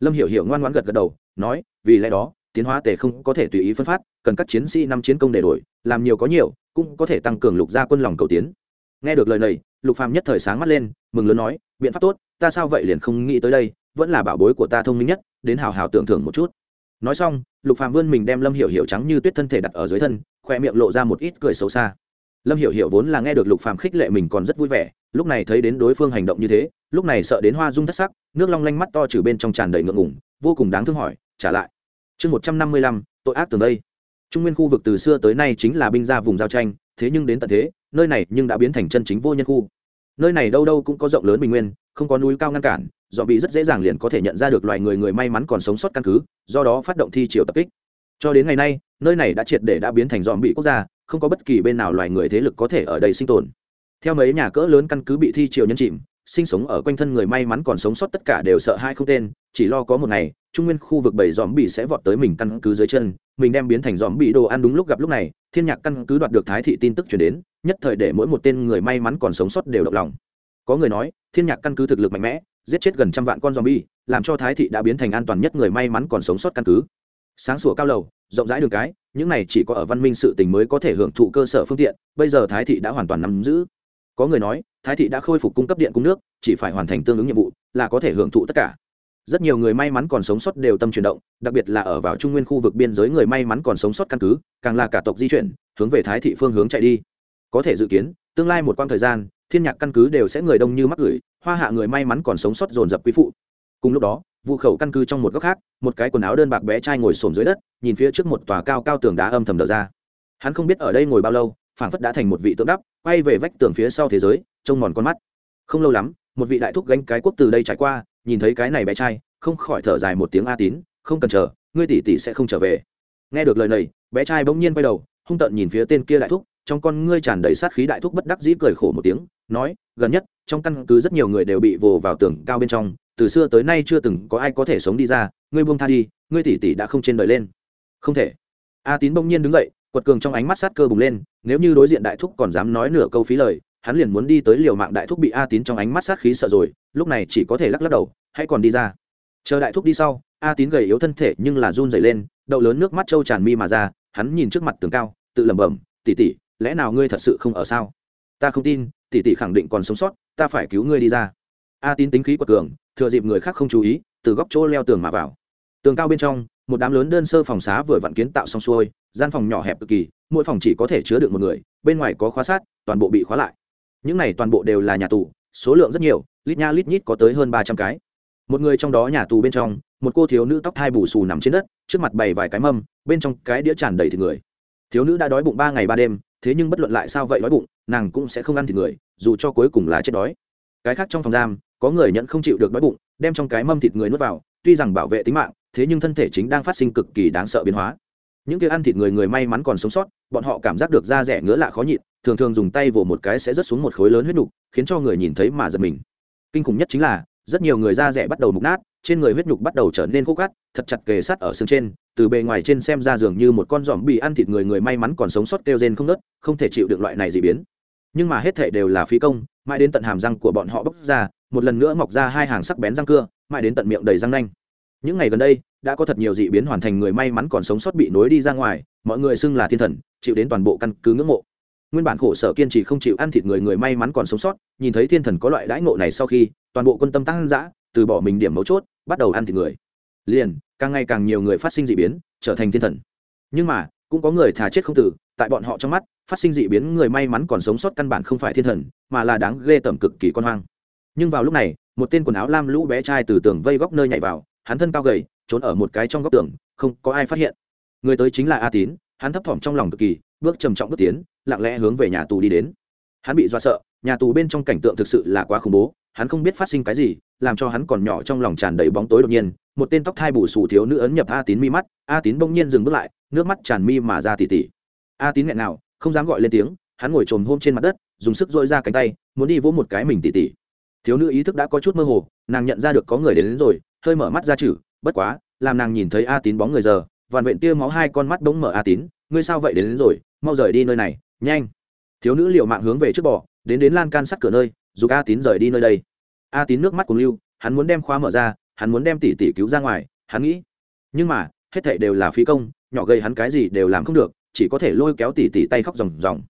Lâm hiểu hiểu ngoan ngoãn gật gật đầu, nói, vì lẽ đó, tiến hóa tề không có thể tùy ý phân phát, cần các chiến sĩ năm chiến công để đổi, làm nhiều có nhiều, cũng có thể tăng cường lục gia quân lòng cầu tiến. Nghe được lời này, lục phàm nhất thời sáng mắt lên, mừng lớn nói, biện pháp tốt, ta sao vậy liền không nghĩ tới đây, vẫn là bảo bối của ta thông minh nhất, đến hào hào tưởng thưởng một chút nói xong, lục phàm vươn mình đem lâm hiểu hiểu trắng như tuyết thân thể đặt ở dưới thân khoe miệng lộ ra một ít cười xấu xa. Lâm hiểu hiểu vốn là nghe được lục phàm khích lệ mình còn rất vui vẻ, lúc này thấy đến đối phương hành động như thế, lúc này sợ đến hoa dung thất sắc, nước long lanh mắt to trừ bên trong tràn đầy ngượng ngùng, vô cùng đáng thương hỏi, trả lại. Chương một trăm năm mươi lăm, tội ác tường đây. Trung nguyên khu vực từ xưa tới nay chính là binh ra vùng giao tranh, thế nhưng đến tận thế, nơi này nhưng đã biến thành chân chính vô nhân khu. Nơi này đâu đâu cũng có rộng lớn bình nguyên, không có núi cao ngăn cản dọn bị rất dễ dàng liền có thể nhận ra được loài người người may mắn còn sống sót căn cứ, do đó phát động thi triều tập kích. Cho đến ngày nay, nơi này đã triệt để đã biến thành dọn bị quốc gia, không có bất kỳ bên nào loài người thế lực có thể ở đây sinh tồn. Theo mấy nhà cỡ lớn căn cứ bị thi triều nhân chìm, sinh sống ở quanh thân người may mắn còn sống sót tất cả đều sợ hai không tên, chỉ lo có một ngày, trung nguyên khu vực bảy dòm bị sẽ vọt tới mình căn cứ dưới chân, mình đem biến thành dòm bị đồ ăn đúng lúc gặp lúc này, thiên nhạc căn cứ đoạt được thái thị tin tức chuyển đến, nhất thời để mỗi một tên người may mắn còn sống sót đều động lòng. Có người nói, thiên nhạc căn cứ thực lực mạnh mẽ giết chết gần trăm vạn con zombie, làm cho thái thị đã biến thành an toàn nhất người may mắn còn sống sót căn cứ. Sáng sủa cao lầu, rộng rãi đường cái, những này chỉ có ở văn minh sự tình mới có thể hưởng thụ cơ sở phương tiện, bây giờ thái thị đã hoàn toàn nắm giữ. Có người nói, thái thị đã khôi phục cung cấp điện cung nước, chỉ phải hoàn thành tương ứng nhiệm vụ là có thể hưởng thụ tất cả. Rất nhiều người may mắn còn sống sót đều tâm chuyển động, đặc biệt là ở vào trung nguyên khu vực biên giới người may mắn còn sống sót căn cứ, càng là cả tộc di chuyển, hướng về thái thị phương hướng chạy đi. Có thể dự kiến, tương lai một quãng thời gian thiên nhạc căn cứ đều sẽ người đông như mắc gửi, hoa hạ người may mắn còn sống sót dồn dập quý phụ. Cùng lúc đó, vụ khẩu căn cứ trong một góc khác, một cái quần áo đơn bạc bé trai ngồi xổm dưới đất, nhìn phía trước một tòa cao cao tường đá âm thầm đờ ra. Hắn không biết ở đây ngồi bao lâu, phảng phất đã thành một vị tượng đắp, quay về vách tường phía sau thế giới, trông mòn con mắt. Không lâu lắm, một vị đại thúc gánh cái quốc từ đây trải qua, nhìn thấy cái này bé trai, không khỏi thở dài một tiếng a tín, không cần chờ, ngươi tỷ tỷ sẽ không trở về. Nghe được lời này, bé trai bỗng nhiên quay đầu, hung tợn nhìn phía tên kia đại thúc, trong con ngươi tràn đầy sát khí đại thúc bất đắc dĩ cười khổ một tiếng nói, gần nhất, trong căn cứ rất nhiều người đều bị vồ vào tường cao bên trong, từ xưa tới nay chưa từng có ai có thể sống đi ra, ngươi buông tha đi, ngươi tỷ tỷ đã không trên đời lên. Không thể. A tín bỗng nhiên đứng dậy, quật cường trong ánh mắt sát cơ bùng lên, nếu như đối diện đại thúc còn dám nói nửa câu phí lời, hắn liền muốn đi tới liều mạng đại thúc bị a tín trong ánh mắt sát khí sợ rồi, lúc này chỉ có thể lắc lắc đầu, hãy còn đi ra. Chờ đại thúc đi sau, a tín gầy yếu thân thể nhưng là run dày lên, đậu lớn nước mắt trâu tràn mi mà ra, hắn nhìn trước mặt tường cao, tự lẩm bẩm, tỉ tỉ, lẽ nào ngươi thật sự không ở sao? Ta không tin Tỷ tỷ khẳng định còn sống sót, ta phải cứu ngươi đi ra. A tín tính khí quật cường, thừa dịp người khác không chú ý, từ góc chỗ leo tường mà vào. Tường cao bên trong, một đám lớn đơn sơ phòng xá vừa vặn kiến tạo xong xuôi, gian phòng nhỏ hẹp cực kỳ, mỗi phòng chỉ có thể chứa được một người, bên ngoài có khóa sát, toàn bộ bị khóa lại. Những này toàn bộ đều là nhà tù, số lượng rất nhiều, lít nha lít nhít có tới hơn ba trăm cái. Một người trong đó nhà tù bên trong, một cô thiếu nữ tóc hai bù xù nằm trên đất, trước mặt bày vài cái mâm, bên trong cái đĩa tràn đầy thịt người. Thiếu nữ đã đói bụng ba ngày ba đêm thế nhưng bất luận lại sao vậy đói bụng, nàng cũng sẽ không ăn thịt người, dù cho cuối cùng là chết đói. Cái khác trong phòng giam, có người nhận không chịu được đói bụng, đem trong cái mâm thịt người nuốt vào, tuy rằng bảo vệ tính mạng, thế nhưng thân thể chính đang phát sinh cực kỳ đáng sợ biến hóa. Những kia ăn thịt người người may mắn còn sống sót, bọn họ cảm giác được da rẻ ngứa lạ khó nhịn, thường thường dùng tay vồ một cái sẽ rớt xuống một khối lớn huyết nục, khiến cho người nhìn thấy mà giật mình. Kinh khủng nhất chính là, rất nhiều người da rẻ bắt đầu mục nát trên người huyết nhục bắt đầu trở nên khô cát thật chặt kề sát ở xương trên, từ bề ngoài trên xem ra dường như một con giòm bị ăn thịt người người may mắn còn sống sót kêu rên không nớt không thể chịu được loại này dị biến. Nhưng mà hết thể đều là phí công, mãi đến tận hàm răng của bọn họ bốc ra, một lần nữa mọc ra hai hàng sắc bén răng cưa, mãi đến tận miệng đầy răng nanh. Những ngày gần đây, đã có thật nhiều dị biến hoàn thành người may mắn còn sống sót bị nối đi ra ngoài, mọi người xưng là thiên thần, chịu đến toàn bộ căn cứ ngưỡng mộ. Nguyên bản khổ sở kiên trì không chịu ăn thịt người người may mắn còn sống sót, nhìn thấy thiên thần có loại đãi ngộ này sau khi, toàn bộ quân tâm tăng dã từ bỏ mình điểm mấu chốt, bắt đầu ăn thịt người. Liền, càng ngày càng nhiều người phát sinh dị biến, trở thành thiên thần. Nhưng mà, cũng có người thà chết không tử, tại bọn họ trong mắt, phát sinh dị biến người may mắn còn sống sót căn bản không phải thiên thần, mà là đáng ghê tởm cực kỳ con hoang. Nhưng vào lúc này, một tên quần áo lam lũ bé trai từ tường vây góc nơi nhảy vào, hắn thân cao gầy, trốn ở một cái trong góc tường, không có ai phát hiện. Người tới chính là a tín, hắn thấp thỏm trong lòng cực kỳ, bước trầm trọng bước tiến, lặng lẽ hướng về nhà tù đi đến. Hắn bị do sợ nhà tù bên trong cảnh tượng thực sự là quá khủng bố hắn không biết phát sinh cái gì làm cho hắn còn nhỏ trong lòng tràn đầy bóng tối đột nhiên một tên tóc thai bù xù thiếu nữ ấn nhập a tín mi mắt a tín bỗng nhiên dừng bước lại nước mắt tràn mi mà ra tỉ tỉ. A tín nghẹn nào không dám gọi lên tiếng hắn ngồi trồm hôm trên mặt đất dùng sức dội ra cánh tay muốn đi vỗ một cái mình tỉ tỉ. Thiếu nữ ý thức đã có chút mơ hồ nàng nhận ra được có người đến, đến rồi hơi mở mắt ra chử bất quá làm nàng nhìn thấy a tín bóng người giờ vằn vện tia máu hai con mắt bỗng mở a tín ngươi sao vậy đến, đến rồi? Mau rời đi nơi này nhanh. Thiếu nữ liệu mạng hướng về trước bò đến đến lan can sắt cửa nơi dù a tín rời đi nơi đây. A tín nước mắt cùng lưu, hắn muốn đem khóa mở ra, hắn muốn đem tỷ tỷ cứu ra ngoài, hắn nghĩ. Nhưng mà, hết thảy đều là phí công, nhỏ gây hắn cái gì đều làm không được, chỉ có thể lôi kéo tỷ tỷ tay khóc ròng ròng.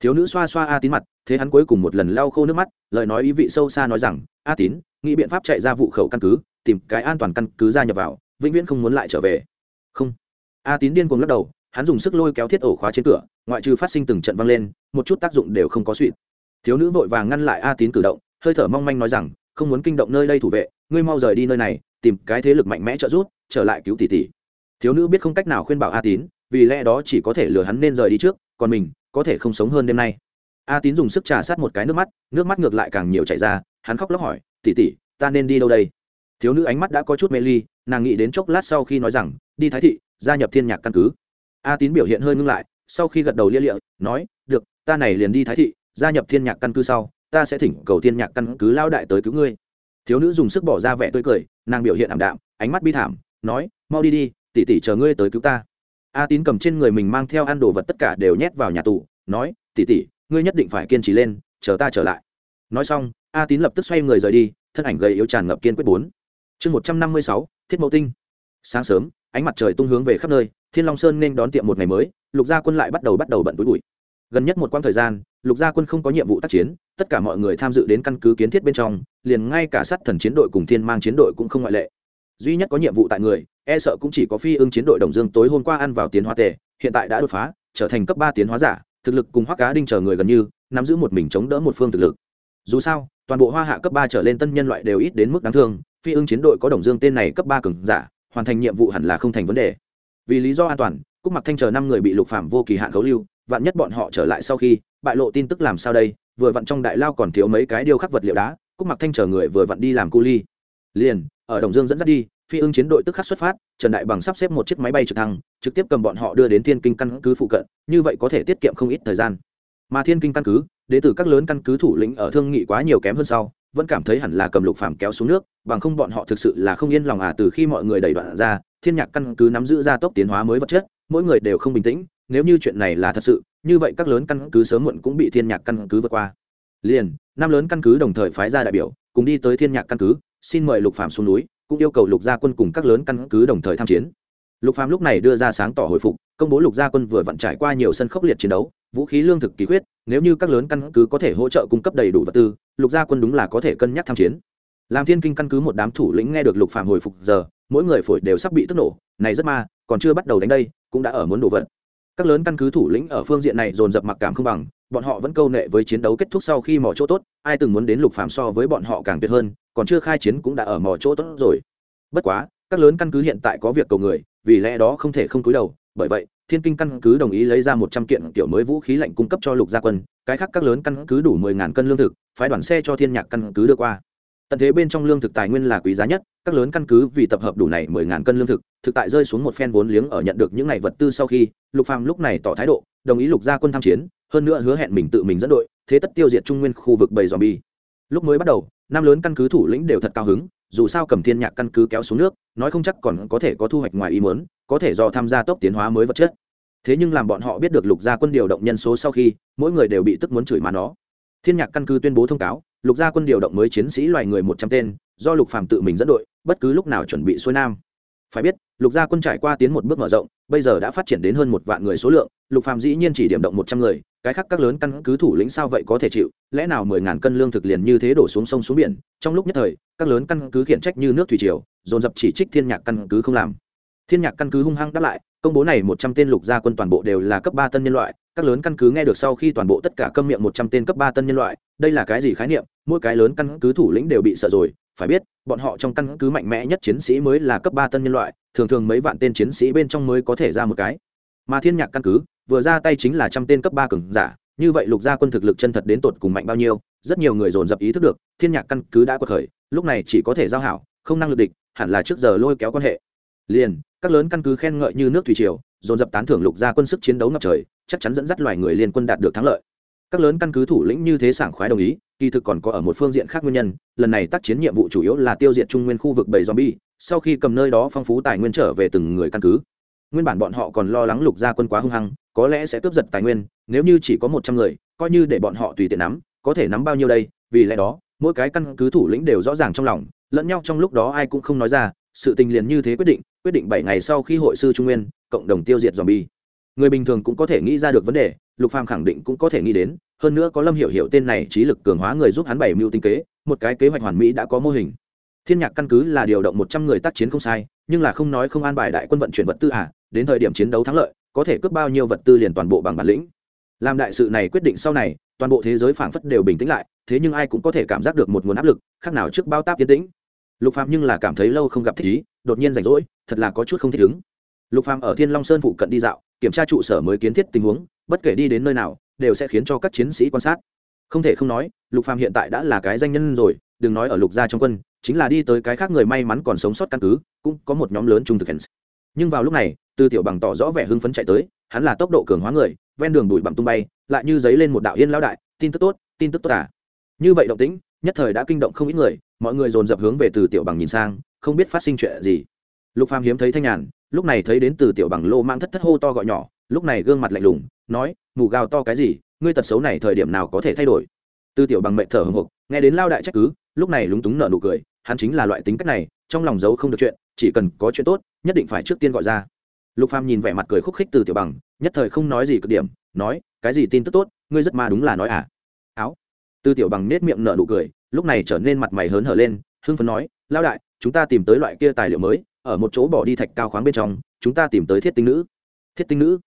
Thiếu nữ xoa xoa a tín mặt, thế hắn cuối cùng một lần lau khô nước mắt, lời nói ý vị sâu xa nói rằng, a tín, nghĩ biện pháp chạy ra vụ khẩu căn cứ, tìm cái an toàn căn cứ ra nhập vào, vĩnh viễn không muốn lại trở về. Không. A tín điên cuồng lắc đầu, hắn dùng sức lôi kéo thiết ổ khóa trên cửa, ngoại trừ phát sinh từng trận văng lên, một chút tác dụng đều không có suỵt thiếu nữ vội vàng ngăn lại a tín cử động, hơi thở mong manh nói rằng, không muốn kinh động nơi đây thủ vệ, ngươi mau rời đi nơi này, tìm cái thế lực mạnh mẽ trợ giúp, trở lại cứu tỷ tỷ. Thiếu nữ biết không cách nào khuyên bảo a tín, vì lẽ đó chỉ có thể lừa hắn nên rời đi trước, còn mình có thể không sống hơn đêm nay. A tín dùng sức trà sát một cái nước mắt nước mắt ngược lại càng nhiều chảy ra, hắn khóc lóc hỏi, tỷ tỷ, ta nên đi đâu đây? Thiếu nữ ánh mắt đã có chút mê ly, nàng nghĩ đến chốc lát sau khi nói rằng, đi thái thị, gia nhập thiên nhạc căn cứ. A tín biểu hiện hơi ngưng lại, sau khi gật đầu lia lịa, nói, được, ta này liền đi thái thị gia nhập thiên nhạc căn cứ sau, ta sẽ thỉnh cầu thiên nhạc căn cứ lao đại tới cứu ngươi. Thiếu nữ dùng sức bỏ ra vẻ tươi cười, nàng biểu hiện ảm đạm, ánh mắt bi thảm, nói, mau đi đi tỉ tỉ chờ ngươi tới cứu ta. A tín cầm trên người mình mang theo ăn đồ vật tất cả đều nhét vào nhà tù, nói tỉ tỉ ngươi nhất định phải kiên trì lên, chờ ta trở lại. Nói xong, a tín lập tức xoay người rời đi, thân ảnh gầy yếu tràn ngập kiên quyết bốn. Chương một trăm năm mươi sáu, thiết mẫu tinh. Sáng sớm, ánh mặt trời tung hướng về khắp nơi, thiên long sơn nên đón tiệm một ngày mới, lục gia quân lại bắt đầu bắt đầu bận túi bụi gần nhất một quãng thời gian, lục gia quân không có nhiệm vụ tác chiến, tất cả mọi người tham dự đến căn cứ kiến thiết bên trong, liền ngay cả sát thần chiến đội cùng thiên mang chiến đội cũng không ngoại lệ. Duy nhất có nhiệm vụ tại người e sợ cũng chỉ có phi ưng chiến đội đồng dương tối hôm qua ăn vào tiến hóa tề, hiện tại đã đột phá, trở thành cấp ba tiến hóa giả, thực lực cùng hoắc cá đinh chờ người gần như, nắm giữ một mình chống đỡ một phương thực lực. Dù sao, toàn bộ hoa hạ cấp ba trở lên tân nhân loại đều ít đến mức đáng thương, phi ưng chiến đội có đồng dương tên này cấp ba cường giả, hoàn thành nhiệm vụ hẳn là không thành vấn đề. Vì lý do an toàn, cúc mặc thanh chờ năm người bị lục phạm vô kỳ hạn khấu lưu vạn nhất bọn họ trở lại sau khi, bại lộ tin tức làm sao đây? Vừa vặn trong đại lao còn thiếu mấy cái điêu khắc vật liệu đá, cúc mặc thanh chờ người vừa vặn đi làm cu ly. Liền, ở đồng dương dẫn dắt đi, phi ưng chiến đội tức khắc xuất phát, trần đại bằng sắp xếp một chiếc máy bay trực thăng, trực tiếp cầm bọn họ đưa đến thiên kinh căn cứ phụ cận, như vậy có thể tiết kiệm không ít thời gian. Mà thiên kinh căn cứ đ ế từ các lớn căn cứ thủ lĩnh ở thương nghị quá nhiều kém hơn sau, vẫn cảm thấy hẳn là cầm lục phàm kéo xuống nước, bằng không bọn họ thực sự là không yên lòng à từ khi mọi người đẩy đoạn ra, thiên nhạc căn cứ nắm giữ ra tốc tiến hóa mới vật chất, mỗi người đều không bình tĩnh nếu như chuyện này là thật sự, như vậy các lớn căn cứ sớm muộn cũng bị thiên nhạc căn cứ vượt qua. Liền, năm lớn căn cứ đồng thời phái ra đại biểu, cùng đi tới thiên nhạc căn cứ, xin mời lục phạm xuống núi, cũng yêu cầu lục gia quân cùng các lớn căn cứ đồng thời tham chiến. Lục phạm lúc này đưa ra sáng tỏ hồi phục, công bố lục gia quân vừa vặn trải qua nhiều sân khốc liệt chiến đấu, vũ khí lương thực ký quyết, nếu như các lớn căn cứ có thể hỗ trợ cung cấp đầy đủ vật tư, lục gia quân đúng là có thể cân nhắc tham chiến. Làm thiên kinh căn cứ một đám thủ lĩnh nghe được lục phạm hồi phục giờ, mỗi người phổi đều sắp bị tức nổ, này rất ma, còn chưa bắt đầu đánh đây, cũng đã ở muốn đổ vật các lớn căn cứ thủ lĩnh ở phương diện này dồn dập mặc cảm không bằng, bọn họ vẫn câu nệ với chiến đấu kết thúc sau khi mỏ chỗ tốt, ai từng muốn đến lục phạm so với bọn họ càng tuyệt hơn, còn chưa khai chiến cũng đã ở mỏ chỗ tốt rồi. Bất quá, các lớn căn cứ hiện tại có việc cầu người, vì lẽ đó không thể không cúi đầu. Bởi vậy, thiên kinh căn cứ đồng ý lấy ra một trăm kiện kiểu mới vũ khí lạnh cung cấp cho lục gia quân, cái khác các lớn căn cứ đủ mười ngàn cân lương thực, phái đoàn xe cho thiên nhạc căn cứ đưa qua tận thế bên trong lương thực tài nguyên là quý giá nhất, các lớn căn cứ vì tập hợp đủ này mười ngàn cân lương thực thực tại rơi xuống một phen vốn liếng ở nhận được những ngày vật tư sau khi, lục phàm lúc này tỏ thái độ, đồng ý lục gia quân tham chiến, hơn nữa hứa hẹn mình tự mình dẫn đội, thế tất tiêu diệt trung nguyên khu vực bầy zombie. Lúc mới bắt đầu, năm lớn căn cứ thủ lĩnh đều thật cao hứng, dù sao cầm thiên nhạc căn cứ kéo xuống nước, nói không chắc còn có thể có thu hoạch ngoài ý muốn, có thể do tham gia tốc tiến hóa mới vật chất. Thế nhưng làm bọn họ biết được lục gia quân điều động nhân số sau khi, mỗi người đều bị tức muốn chửi má nó. Thiên nhạc căn cứ tuyên bố thông cáo lục gia quân điều động mới chiến sĩ loài người một trăm tên, do lục phàm tự mình dẫn đội, bất cứ lúc nào chuẩn bị xuôi nam. Phải biết, lục gia quân trải qua tiến một bước mở rộng, bây giờ đã phát triển đến hơn một vạn người số lượng, lục phàm dĩ nhiên chỉ điểm động một trăm người, cái khác các lớn căn cứ thủ lĩnh sao vậy có thể chịu, lẽ nào mười ngàn cân lương thực liền như thế đổ xuống sông xuống biển, trong lúc nhất thời, các lớn căn cứ khiển trách như nước thủy triều, dồn dập chỉ trích thiên nhạc căn cứ không làm. Thiên nhạc căn cứ hung hăng đáp lại, công bố này một trăm tên lục gia quân toàn bộ đều là cấp ba tân nhân loại, các lớn căn cứ nghe được sau khi toàn bộ tất cả câm miệng một trăm tên cấp ba tân nhân loại đây là cái gì khái niệm? Mỗi cái lớn căn cứ thủ lĩnh đều bị sợ rồi. Phải biết, bọn họ trong căn cứ mạnh mẽ nhất chiến sĩ mới là cấp ba tân nhân loại, thường thường mấy vạn tên chiến sĩ bên trong mới có thể ra một cái. Mà thiên nhạc căn cứ, vừa ra tay chính là trăm tên cấp ba cường giả. Như vậy lục gia quân thực lực chân thật đến tột cùng mạnh bao nhiêu, rất nhiều người dồn dập ý thức được, thiên nhạc căn cứ đã quật khởi, lúc này chỉ có thể giao hảo, không năng lực địch, hẳn là trước giờ lôi kéo quan hệ. Liền, các lớn căn cứ khen ngợi như nước thủy triều, dồn dập tán thưởng lục gia quân sức chiến đấu ngập trời, chắc chắn dẫn dắt loài người liên quân đạt được thắng lợi các lớn căn cứ thủ lĩnh như thế sảng khoái đồng ý, kỳ thực còn có ở một phương diện khác nguyên nhân, lần này tác chiến nhiệm vụ chủ yếu là tiêu diệt trung nguyên khu vực bầy zombie, sau khi cầm nơi đó phong phú tài nguyên trở về từng người căn cứ. Nguyên bản bọn họ còn lo lắng lục gia quân quá hung hăng, có lẽ sẽ cướp giật tài nguyên, nếu như chỉ có một trăm người, coi như để bọn họ tùy tiện nắm, có thể nắm bao nhiêu đây, vì lẽ đó, mỗi cái căn cứ thủ lĩnh đều rõ ràng trong lòng, lẫn nhau trong lúc đó ai cũng không nói ra, sự tình liền như thế quyết định quyết định bảy ngày sau khi hội sư trung nguyên, cộng đồng tiêu diệt zombie người bình thường cũng có thể nghĩ ra được vấn đề, lục phàm khẳng định cũng có thể nghĩ đến, hơn nữa có lâm hiểu hiểu tên này trí lực cường hóa người giúp hắn bảy mưu tinh kế, một cái kế hoạch hoàn mỹ đã có mô hình. Thiên nhạc căn cứ là điều động một trăm người tác chiến không sai, nhưng là không nói không an bài đại quân vận chuyển vật tư à đến thời điểm chiến đấu thắng lợi, có thể cướp bao nhiêu vật tư liền toàn bộ bằng bản lĩnh. Làm đại sự này quyết định sau này, toàn bộ thế giới phảng phất đều bình tĩnh lại, thế nhưng ai cũng có thể cảm giác được một nguồn áp lực, khác nào trước bao táp yên tĩnh. Lục phàm nhưng là cảm thấy lâu không gặp thích ý, đột nhiên rảnh rỗi, thật là có chút không thích ứng. Lục phàm ở thiên long sơn phụ cận đi dạo kiểm tra trụ sở mới kiến thiết tình huống, bất kể đi đến nơi nào, đều sẽ khiến cho các chiến sĩ quan sát. Không thể không nói, lục phàm hiện tại đã là cái danh nhân rồi, đừng nói ở lục gia trong quân, chính là đi tới cái khác người may mắn còn sống sót căn cứ, cũng có một nhóm lớn trung thực fans. Nhưng vào lúc này, từ tiểu bằng tỏ rõ vẻ hưng phấn chạy tới, hắn là tốc độ cường hóa người, ven đường đuổi bằng tung bay, lại như giấy lên một đạo yên lão đại, tin tức tốt, tin tức tốt à. Như vậy động tĩnh, nhất thời đã kinh động không ít người, mọi người dồn dập hướng về từ tiểu bằng nhìn sang, không biết phát sinh chuyện gì. Lục phàm hiếm thấy thanh nhàn lúc này thấy đến từ tiểu bằng lô mang thất thất hô to gọi nhỏ, lúc này gương mặt lạnh lùng, nói, mù gào to cái gì, ngươi tật xấu này thời điểm nào có thể thay đổi? Từ tiểu bằng mệnh thở hồng hộc, nghe đến lao đại trách cứ, lúc này lúng túng nở nụ cười, hắn chính là loại tính cách này, trong lòng giấu không được chuyện, chỉ cần có chuyện tốt, nhất định phải trước tiên gọi ra. Lục phàm nhìn vẻ mặt cười khúc khích từ tiểu bằng, nhất thời không nói gì cực điểm, nói, cái gì tin tức tốt, ngươi rất ma đúng là nói à? Áo. Từ tiểu bằng nết miệng nở nụ cười, lúc này trở nên mặt mày hớn hở lên, hưng phấn nói, lao đại, chúng ta tìm tới loại kia tài liệu mới ở một chỗ bỏ đi thạch cao khoáng bên trong, chúng ta tìm tới thiết tinh nữ. Thiết tinh nữ?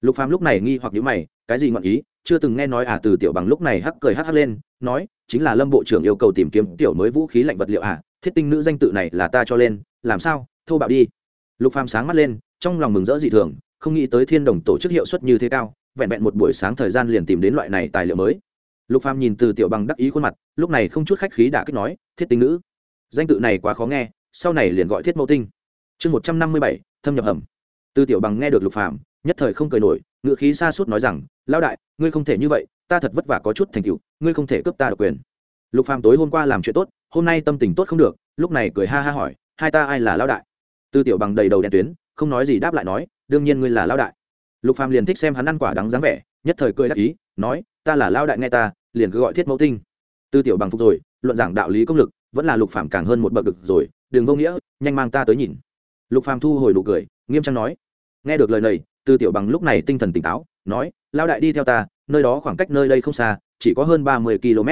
Lục phàm lúc này nghi hoặc nhíu mày, cái gì ngọn ý? Chưa từng nghe nói à từ tiểu bằng lúc này hắc cười hắc hắc lên, nói, chính là lâm bộ trưởng yêu cầu tìm kiếm tiểu mới vũ khí lạnh vật liệu à thiết tinh nữ danh tự này là ta cho lên, làm sao? Thâu bạo đi. Lục phàm sáng mắt lên, trong lòng mừng rỡ dị thường, không nghĩ tới thiên đồng tổ chức hiệu suất như thế cao, vẹn vẹn một buổi sáng thời gian liền tìm đến loại này tài liệu mới. Lục phàm nhìn từ tiểu bằng đắc ý khuôn mặt, lúc này không chút khách khí đã kích nói, thiết tinh nữ, danh tự này quá khó nghe, sau này liền gọi thiết mẫu tinh chương một trăm năm mươi bảy, thâm nhập hầm. Tư tiểu bằng nghe được lục phàm, nhất thời không cười nổi ngựa khí xa suốt nói rằng lao đại, ngươi không thể như vậy, ta thật vất vả có chút thành tựu, ngươi không thể cướp ta độc quyền. Lục phàm tối hôm qua làm chuyện tốt, hôm nay tâm tình tốt không được, lúc này cười ha ha hỏi, hai ta ai là lao đại? Tư tiểu bằng đầy đầu đen tuyến, không nói gì đáp lại nói, đương nhiên ngươi là lao đại. Lục phàm liền thích xem hắn ăn quả đắng dáng vẻ, nhất thời cười đắc ý, nói, ta là lao đại nghe ta, liền cứ gọi thiết mẫu tinh. Tư tiểu bằng phục rồi, luận giảng đạo lý công lực, vẫn là lục phàm càng hơn một bậc được rồi, đừng vô nghĩa, nhanh mang ta tới nhìn lục phàm thu hồi nụ cười, nghiêm trang nói, nghe được lời này, tư tiểu bằng lúc này tinh thần tỉnh táo, nói lao đại đi theo ta, nơi đó khoảng cách nơi đây không xa, chỉ có hơn ba mươi km.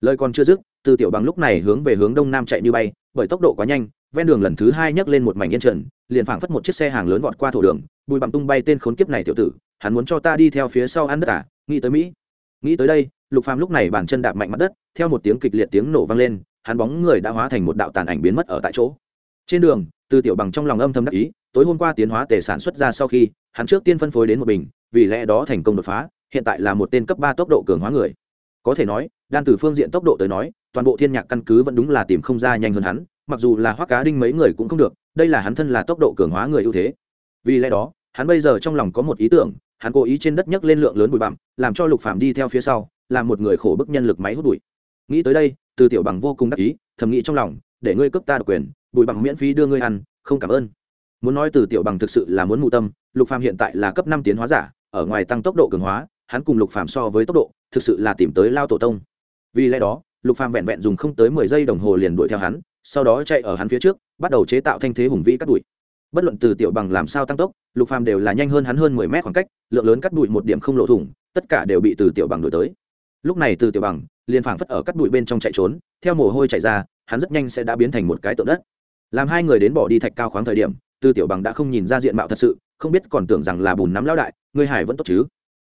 Lời còn chưa dứt, tư tiểu bằng lúc này hướng về hướng đông nam chạy như bay, bởi tốc độ quá nhanh, ven đường lần thứ hai nhấc lên một mảnh yên trần, liền phảng phất một chiếc xe hàng lớn vọt qua thổ đường, bùi Bằng tung bay tên khốn kiếp này tiểu tử, hắn muốn cho ta đi theo phía sau ăn đất à nghĩ tới mỹ. Nghĩ tới đây, lục phàm lúc này bàn chân đạp mạnh mặt đất, theo một tiếng kịch liệt tiếng nổ vang lên, hắn bóng người đã hóa thành một đạo tàn ảnh biến mất ở tại chỗ. Trên đường từ tiểu bằng trong lòng âm thầm đắc ý, tối hôm qua tiến hóa tề sản xuất ra sau khi, hắn trước tiên phân phối đến một bình, vì lẽ đó thành công đột phá, hiện tại là một tên cấp ba tốc độ cường hóa người. Có thể nói, đan từ phương diện tốc độ tới nói, toàn bộ thiên nhạc căn cứ vẫn đúng là tìm không ra nhanh hơn hắn, mặc dù là hoác cá đinh mấy người cũng không được, đây là hắn thân là tốc độ cường hóa người ưu thế. Vì lẽ đó, hắn bây giờ trong lòng có một ý tưởng, hắn cố ý trên đất nhấc lên lượng lớn bụi bặm, làm cho lục phạm đi theo phía sau làm một người khổ bức nhân lực máy hút bụi. Nghĩ tới đây, từ tiểu bằng vô cùng đắc ý, thầm nghĩ trong lòng, để ngươi cấp ta độc quyền bùi bằng miễn phí đưa ngươi ăn, không cảm ơn. Muốn nói từ tiểu bằng thực sự là muốn mụ tâm, lục phàm hiện tại là cấp năm tiến hóa giả, ở ngoài tăng tốc độ cường hóa, hắn cùng lục phàm so với tốc độ, thực sự là tìm tới lao tổ tông. Vì lẽ đó, lục phàm vẹn vẹn dùng không tới mười giây đồng hồ liền đuổi theo hắn, sau đó chạy ở hắn phía trước, bắt đầu chế tạo thanh thế hùng vĩ cắt đuổi. Bất luận từ tiểu bằng làm sao tăng tốc, lục phàm đều là nhanh hơn hắn hơn mười mét khoảng cách, lượng lớn cắt đuổi một điểm không lộ thủng, tất cả đều bị từ tiểu bằng đuổi tới. Lúc này từ tiểu bằng liền phảng phất ở cắt đuổi bên trong chạy trốn, theo mồ hôi chạy ra, hắn rất nhanh sẽ đã biến thành một cái tượng đất làm hai người đến bỏ đi thạch cao khoáng thời điểm, Tư tiểu bằng đã không nhìn ra diện mạo thật sự, không biết còn tưởng rằng là bùn nắm lão đại, ngươi hải vẫn tốt chứ?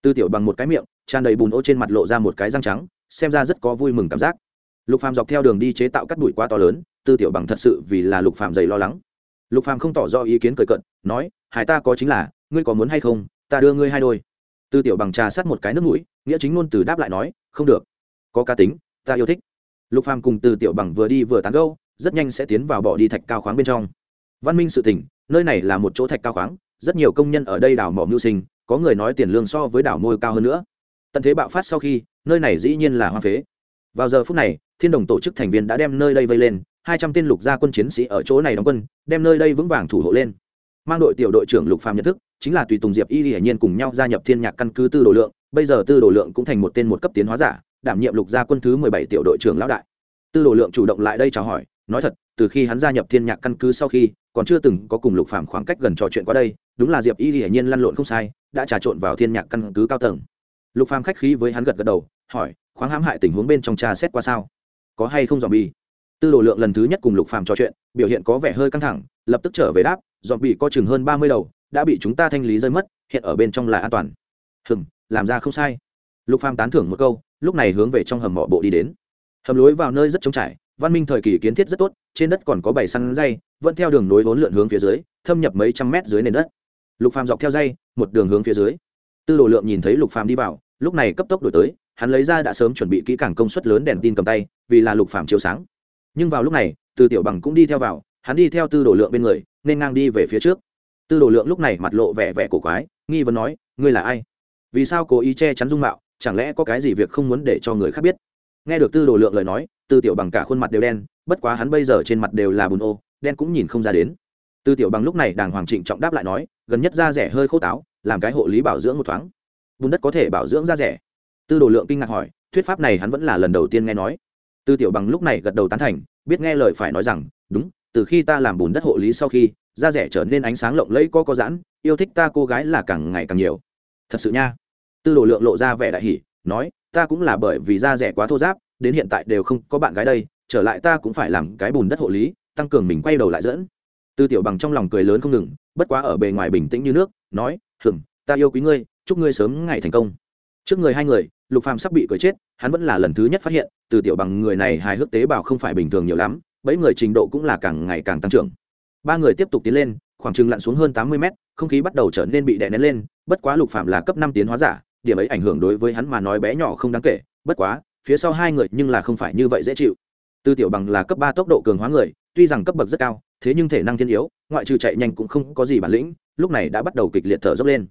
Tư tiểu bằng một cái miệng, tràn đầy bùn ô trên mặt lộ ra một cái răng trắng, xem ra rất có vui mừng cảm giác. Lục phàm dọc theo đường đi chế tạo cắt đuổi quá to lớn, tư tiểu bằng thật sự vì là lục phàm dày lo lắng. Lục phàm không tỏ rõ ý kiến cười cận nói, hải ta có chính là, ngươi có muốn hay không, ta đưa ngươi hai đôi. Tư tiểu bằng trà sát một cái nước mũi, nghĩa chính ngôn từ đáp lại nói, không được, có cá tính, ta yêu thích. Lục phàm cùng từ tiểu bằng vừa đi vừa tán gẫu rất nhanh sẽ tiến vào bỏ đi thạch cao khoáng bên trong. Văn minh sự tỉnh nơi này là một chỗ thạch cao khoáng, rất nhiều công nhân ở đây đào mỏ mưu sinh, có người nói tiền lương so với đảo môi cao hơn nữa. Tận thế bạo phát sau khi, nơi này dĩ nhiên là hoa phế. Vào giờ phút này, thiên đồng tổ chức thành viên đã đem nơi đây vây lên, hai trăm tên lục gia quân chiến sĩ ở chỗ này đóng quân, đem nơi đây vững vàng thủ hộ lên. Mang đội tiểu đội trưởng lục phàm nhận thức, chính là tùy tùng diệp y hiển nhiên cùng nhau gia nhập thiên nhạc căn cứ tư đồ lượng, bây giờ tư đồ lượng cũng thành một tên một cấp tiến hóa giả, đảm nhiệm lục gia quân thứ mười bảy tiểu đội trưởng lão đại. Tư đồ lượng chủ động lại đây chào hỏi nói thật, từ khi hắn gia nhập thiên nhạc căn cứ sau khi, còn chưa từng có cùng lục phàm khoảng cách gần trò chuyện qua đây, đúng là diệp y hiển nhiên lăn lộn không sai, đã trà trộn vào thiên nhạc căn cứ cao tầng. Lục phàm khách khí với hắn gật gật đầu, hỏi, khoáng hãm hại tình huống bên trong trà xét qua sao? Có hay không dòm bi tư đồ lượng lần thứ nhất cùng lục phàm trò chuyện, biểu hiện có vẻ hơi căng thẳng, lập tức trở về đáp dòm bị có chừng hơn ba mươi đầu, đã bị chúng ta thanh lý rơi mất, hiện ở bên trong là an toàn. Hừng làm ra không sai. Lục phàm tán thưởng một câu, lúc này hướng về trong hầm mỏ bộ đi đến. Hầm lối vào nơi rất trống trải văn minh thời kỳ kiến thiết rất tốt, trên đất còn có bảy săn dây, vẫn theo đường nối vốn lượn hướng phía dưới, thâm nhập mấy trăm mét dưới nền đất. Lục phàm dọc theo dây, một đường hướng phía dưới. Tư đồ lượng nhìn thấy lục phàm đi vào, lúc này cấp tốc đổi tới, hắn lấy ra đã sớm chuẩn bị kỹ càng công suất lớn đèn tin cầm tay, vì là lục phàm chiếu sáng. Nhưng vào lúc này, từ tiểu bằng cũng đi theo vào, hắn đi theo tư đồ lượng bên người, nên ngang đi về phía trước. Tư đồ lượng lúc này mặt lộ vẻ vẻ cổ quái, nghi vấn nói, ngươi là ai? Vì sao cố ý che chắn dung mạo? Chẳng lẽ có cái gì việc không muốn để cho người khác biết? Nghe được tư đồ lượng lời nói tư tiểu bằng cả khuôn mặt đều đen, bất quá hắn bây giờ trên mặt đều là bùn ô, đen cũng nhìn không ra đến. Tư tiểu bằng lúc này đàng hoàng trịnh trọng đáp lại nói, gần nhất da rẻ hơi khô táo, làm cái hộ lý bảo dưỡng một thoáng. Bùn đất có thể bảo dưỡng da rẻ. Tư đồ lượng kinh ngạc hỏi, thuyết pháp này hắn vẫn là lần đầu tiên nghe nói. Tư tiểu bằng lúc này gật đầu tán thành, biết nghe lời phải nói rằng, đúng, từ khi ta làm bùn đất hộ lý sau khi, da rẻ trở nên ánh sáng lộng lẫy có có giãn, yêu thích ta cô gái là càng ngày càng nhiều. Thật sự nha. Tư đồ lượng lộ ra vẻ đại hỉ, nói, ta cũng là bởi vì da rẻ quá thô giáp đến hiện tại đều không có bạn gái đây, trở lại ta cũng phải làm cái bùn đất hộ lý, tăng cường mình quay đầu lại dẫn. Tư tiểu bằng trong lòng cười lớn không ngừng, bất quá ở bề ngoài bình tĩnh như nước, nói, hừm, ta yêu quý ngươi, chúc ngươi sớm ngày thành công. Trước người hai người, lục phàm sắp bị cười chết, hắn vẫn là lần thứ nhất phát hiện từ tiểu bằng người này hài hước tế bào không phải bình thường nhiều lắm bấy người trình độ cũng là càng ngày càng tăng trưởng. Ba người tiếp tục tiến lên, khoảng chừng lặn xuống hơn tám mươi mét, không khí bắt đầu trở nên bị đè nén lên, bất quá lục phàm là cấp năm tiến hóa giả, điểm ấy ảnh hưởng đối với hắn mà nói bé nhỏ không đáng kể, bất quá phía sau hai người nhưng là không phải như vậy dễ chịu. Tư tiểu bằng là cấp ba tốc độ cường hóa người, tuy rằng cấp bậc rất cao, thế nhưng thể năng thiên yếu, ngoại trừ chạy nhanh cũng không có gì bản lĩnh, lúc này đã bắt đầu kịch liệt thở dốc lên.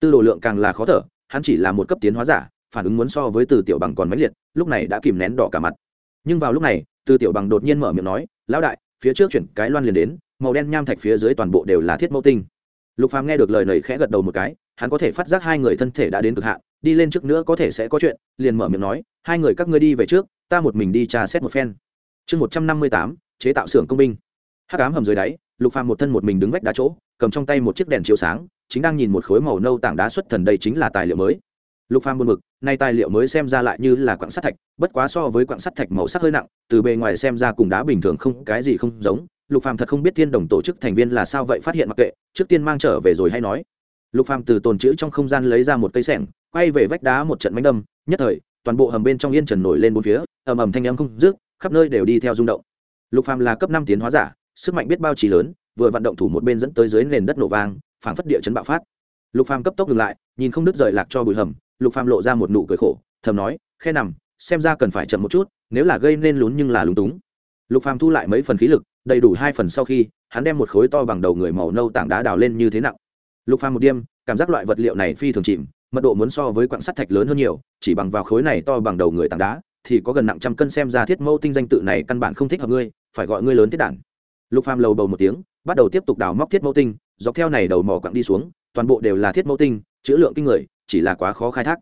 Tư đồ lượng càng là khó thở, hắn chỉ là một cấp tiến hóa giả, phản ứng muốn so với từ tiểu bằng còn mãnh liệt, lúc này đã kìm nén đỏ cả mặt. Nhưng vào lúc này từ tiểu bằng đột nhiên mở miệng nói, lão đại, phía trước chuyển cái loan liền đến, màu đen nham thạch phía dưới toàn bộ đều là thiết mẫu tinh. Lục phàm nghe được lời này khẽ gật đầu một cái, hắn có thể phát giác hai người thân thể đã đến cực hạn đi lên trước nữa có thể sẽ có chuyện, liền mở miệng nói, hai người các ngươi đi về trước, ta một mình đi tra xét một phen. Chương một trăm năm mươi tám, chế tạo xưởng công binh. Hắc ám hầm dưới đáy, lục phàm một thân một mình đứng vách đá chỗ, cầm trong tay một chiếc đèn chiếu sáng, chính đang nhìn một khối màu nâu tảng đá xuất thần đây chính là tài liệu mới. Lục phàm buồn bực, nay tài liệu mới xem ra lại như là quặng sắt thạch, bất quá so với quặng sắt thạch màu sắc hơi nặng, từ bề ngoài xem ra cùng đá bình thường không, cái gì không giống. Lục phàm thật không biết thiên đồng tổ chức thành viên là sao vậy phát hiện mặc kệ, trước tiên mang trở về rồi hay nói lục phàm từ tồn chữ trong không gian lấy ra một cây sẻng, quay về vách đá một trận mánh đâm, nhất thời, toàn bộ hầm bên trong yên trần nổi lên bốn phía, ầm ầm thanh âm không dứt, khắp nơi đều đi theo rung động. Lục phàm là cấp năm tiến hóa giả, sức mạnh biết bao trì lớn, vừa vận động thủ một bên dẫn tới dưới nền đất nổ vang, phảng phất địa chấn bạo phát. Lục phàm cấp tốc dừng lại, nhìn không đứt rời lạc cho bụi hầm, lục phàm lộ ra một nụ cười khổ, thầm nói, khe nằm, xem ra cần phải chậm một chút, nếu là gây nên lún nhưng là lúng túng. Lục phàm thu lại mấy phần khí lực, đầy đủ hai phần sau khi, hắn đem một khối to bằng đầu người màu nâu tảng đá đào lên như thế nặng lục phàm một đêm, cảm giác loại vật liệu này phi thường chìm, mật độ muốn so với quặng sắt thạch lớn hơn nhiều, chỉ bằng vào khối này to bằng đầu người tảng đá, thì có gần nặng trăm cân xem ra thiết mẫu tinh danh tự này căn bản không thích hợp ngươi, phải gọi ngươi lớn thiết đản. Lục phàm lầu bầu một tiếng, bắt đầu tiếp tục đào móc thiết mẫu tinh, dọc theo này đầu mỏ quặng đi xuống, toàn bộ đều là thiết mẫu tinh, chữ lượng kinh người, chỉ là quá khó khai thác.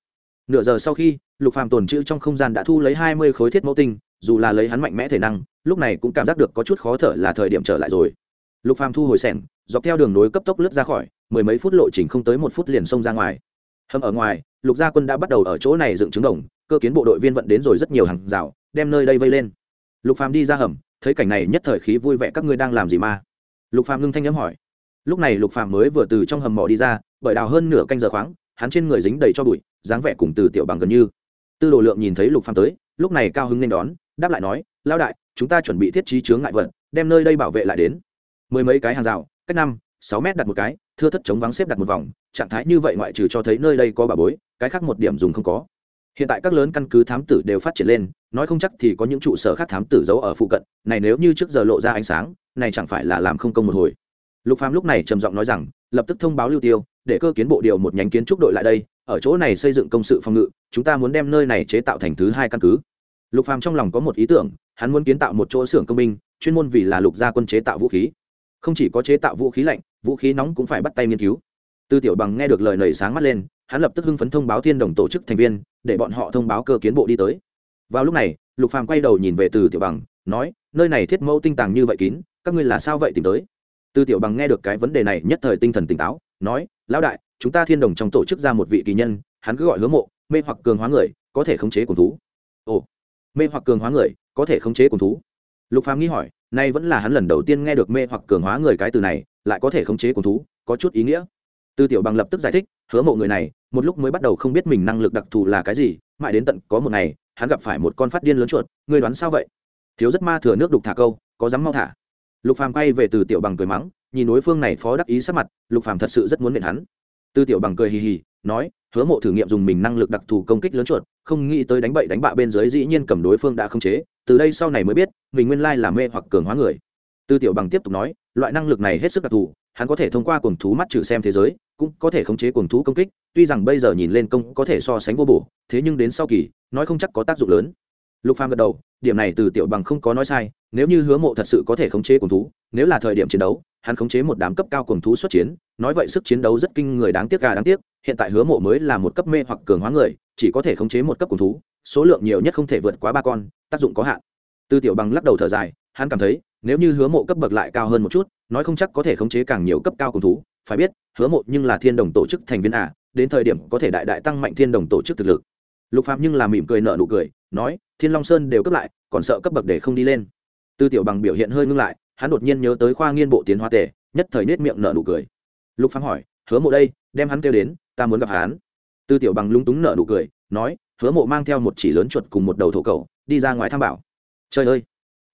Nửa giờ sau khi, lục phàm tồn trữ trong không gian đã thu lấy hai mươi khối thiết mẫu tinh, dù là lấy hắn mạnh mẽ thể năng, lúc này cũng cảm giác được có chút khó thở là thời điểm trở lại rồi. Lục phàm thu hồi sẻng, dọc theo đường nối cấp tốc lướt ra khỏi mười mấy phút lộ trình không tới một phút liền xông ra ngoài. Hầm ở ngoài, lục gia quân đã bắt đầu ở chỗ này dựng trứng đồng, cơ kiến bộ đội viên vận đến rồi rất nhiều hàng rào, đem nơi đây vây lên. Lục phàm đi ra hầm, thấy cảnh này nhất thời khí vui vẻ, các ngươi đang làm gì mà? Lục phàm ngưng thanh nhắm hỏi. Lúc này lục phàm mới vừa từ trong hầm mỏ đi ra, bởi đào hơn nửa canh giờ khoáng, hắn trên người dính đầy cho bụi, dáng vẻ cùng từ tiểu bằng gần như. Tư đồ lượng nhìn thấy lục phàm tới, lúc này cao hứng nên đón, đáp lại nói lao đại, chúng ta chuẩn bị thiết trí chướng ngại vật, đem nơi đây bảo vệ lại đến. Mười mấy cái hàng rào, cách năm sáu mét đặt một cái, thưa thất chống vắng xếp đặt một vòng, trạng thái như vậy ngoại trừ cho thấy nơi đây có bà bối, cái khác một điểm dùng không có. Hiện tại các lớn căn cứ thám tử đều phát triển lên, nói không chắc thì có những trụ sở khác thám tử giấu ở phụ cận, này nếu như trước giờ lộ ra ánh sáng, này chẳng phải là làm không công một hồi. Lục phàm lúc này trầm giọng nói rằng, lập tức thông báo lưu tiêu, để cơ kiến bộ điều một nhánh kiến trúc đội lại đây, ở chỗ này xây dựng công sự phòng ngự, chúng ta muốn đem nơi này chế tạo thành thứ hai căn cứ. Lục phàm trong lòng có một ý tưởng, hắn muốn kiến tạo một chỗ xưởng công binh, chuyên môn vì là lục gia quân chế tạo vũ khí. Không chỉ có chế tạo vũ khí lạnh vũ khí nóng cũng phải bắt tay nghiên cứu. Tư tiểu bằng nghe được lời nầy sáng mắt lên, hắn lập tức hưng phấn thông báo thiên đồng tổ chức thành viên, để bọn họ thông báo cơ kiến bộ đi tới. Vào lúc này, lục phàm quay đầu nhìn về từ tiểu bằng, nói, nơi này thiết mẫu tinh tàng như vậy kín, các ngươi là sao vậy tìm tới? Tư tiểu bằng nghe được cái vấn đề này nhất thời tinh thần tỉnh táo, nói, lão đại, chúng ta thiên đồng trong tổ chức ra một vị kỳ nhân, hắn cứ gọi hứa mộ, mê hoặc cường hóa người, có thể khống chế cùng thú. Ồ, mê hoặc cường hóa người, có thể khống chế cùng thú? Lục phàm nghi hỏi nay vẫn là hắn lần đầu tiên nghe được mê hoặc cường hóa người cái từ này, lại có thể khống chế cùng thú, có chút ý nghĩa. Tư tiểu bằng lập tức giải thích, hứa mộ người này, một lúc mới bắt đầu không biết mình năng lực đặc thù là cái gì, mãi đến tận có một ngày, hắn gặp phải một con phát điên lớn chuột, ngươi đoán sao vậy? Thiếu rất ma thừa nước đục thả câu, có dám mau thả? Lục phàm quay về từ tiểu bằng cười mắng, nhìn đối phương này phó đắc ý sắc mặt, lục phàm thật sự rất muốn nện hắn. Tư tiểu bằng cười hì hì, nói, hứa mộ thử nghiệm dùng mình năng lực đặc thù công kích lớn chuột, không nghĩ tới đánh bậy đánh bạ bên dưới dĩ nhiên cầm đối phương đã không chế từ đây sau này mới biết, mình nguyên lai là mê hoặc cường hóa người. Tư tiểu bằng tiếp tục nói, loại năng lực này hết sức đặc thù, hắn có thể thông qua cuồng thú mắt trừ xem thế giới, cũng có thể khống chế cuồng thú công kích, tuy rằng bây giờ nhìn lên công có thể so sánh vô bổ, thế nhưng đến sau kỳ, nói không chắc có tác dụng lớn. Lục phàm gật đầu, điểm này từ tiểu bằng không có nói sai, nếu như hứa mộ thật sự có thể khống chế cuồng thú, nếu là thời điểm chiến đấu, hắn khống chế một đám cấp cao cuồng thú xuất chiến, nói vậy sức chiến đấu rất kinh người đáng tiếc cả đáng tiếc, hiện tại hứa mộ mới là một cấp mê hoặc cường hóa người, chỉ có thể khống chế một cấp cuồng thú số lượng nhiều nhất không thể vượt quá ba con, tác dụng có hạn. Tư tiểu bằng lắc đầu thở dài, hắn cảm thấy, nếu như hứa mộ cấp bậc lại cao hơn một chút, nói không chắc có thể khống chế càng nhiều cấp cao cùng thú. Phải biết, hứa mộ nhưng là thiên đồng tổ chức thành viên à đến thời điểm có thể đại đại tăng mạnh thiên đồng tổ chức thực lực. Lục phạm nhưng là mỉm cười nợ nụ cười, nói, thiên long sơn đều cấp lại, còn sợ cấp bậc để không đi lên. Tư tiểu bằng biểu hiện hơi ngưng lại, hắn đột nhiên nhớ tới khoa nghiên bộ tiến Hoa tề, nhất thời nết miệng nợ nụ cười. Lục phạm hỏi, hứa mộ đây, đem hắn kêu đến, ta muốn gặp hắn. Tư tiểu bằng lúng túng nợ nụ cười, nói hứa mộ mang theo một chỉ lớn chuột cùng một đầu thổ cầu đi ra ngoài tham bảo. Trời ơi!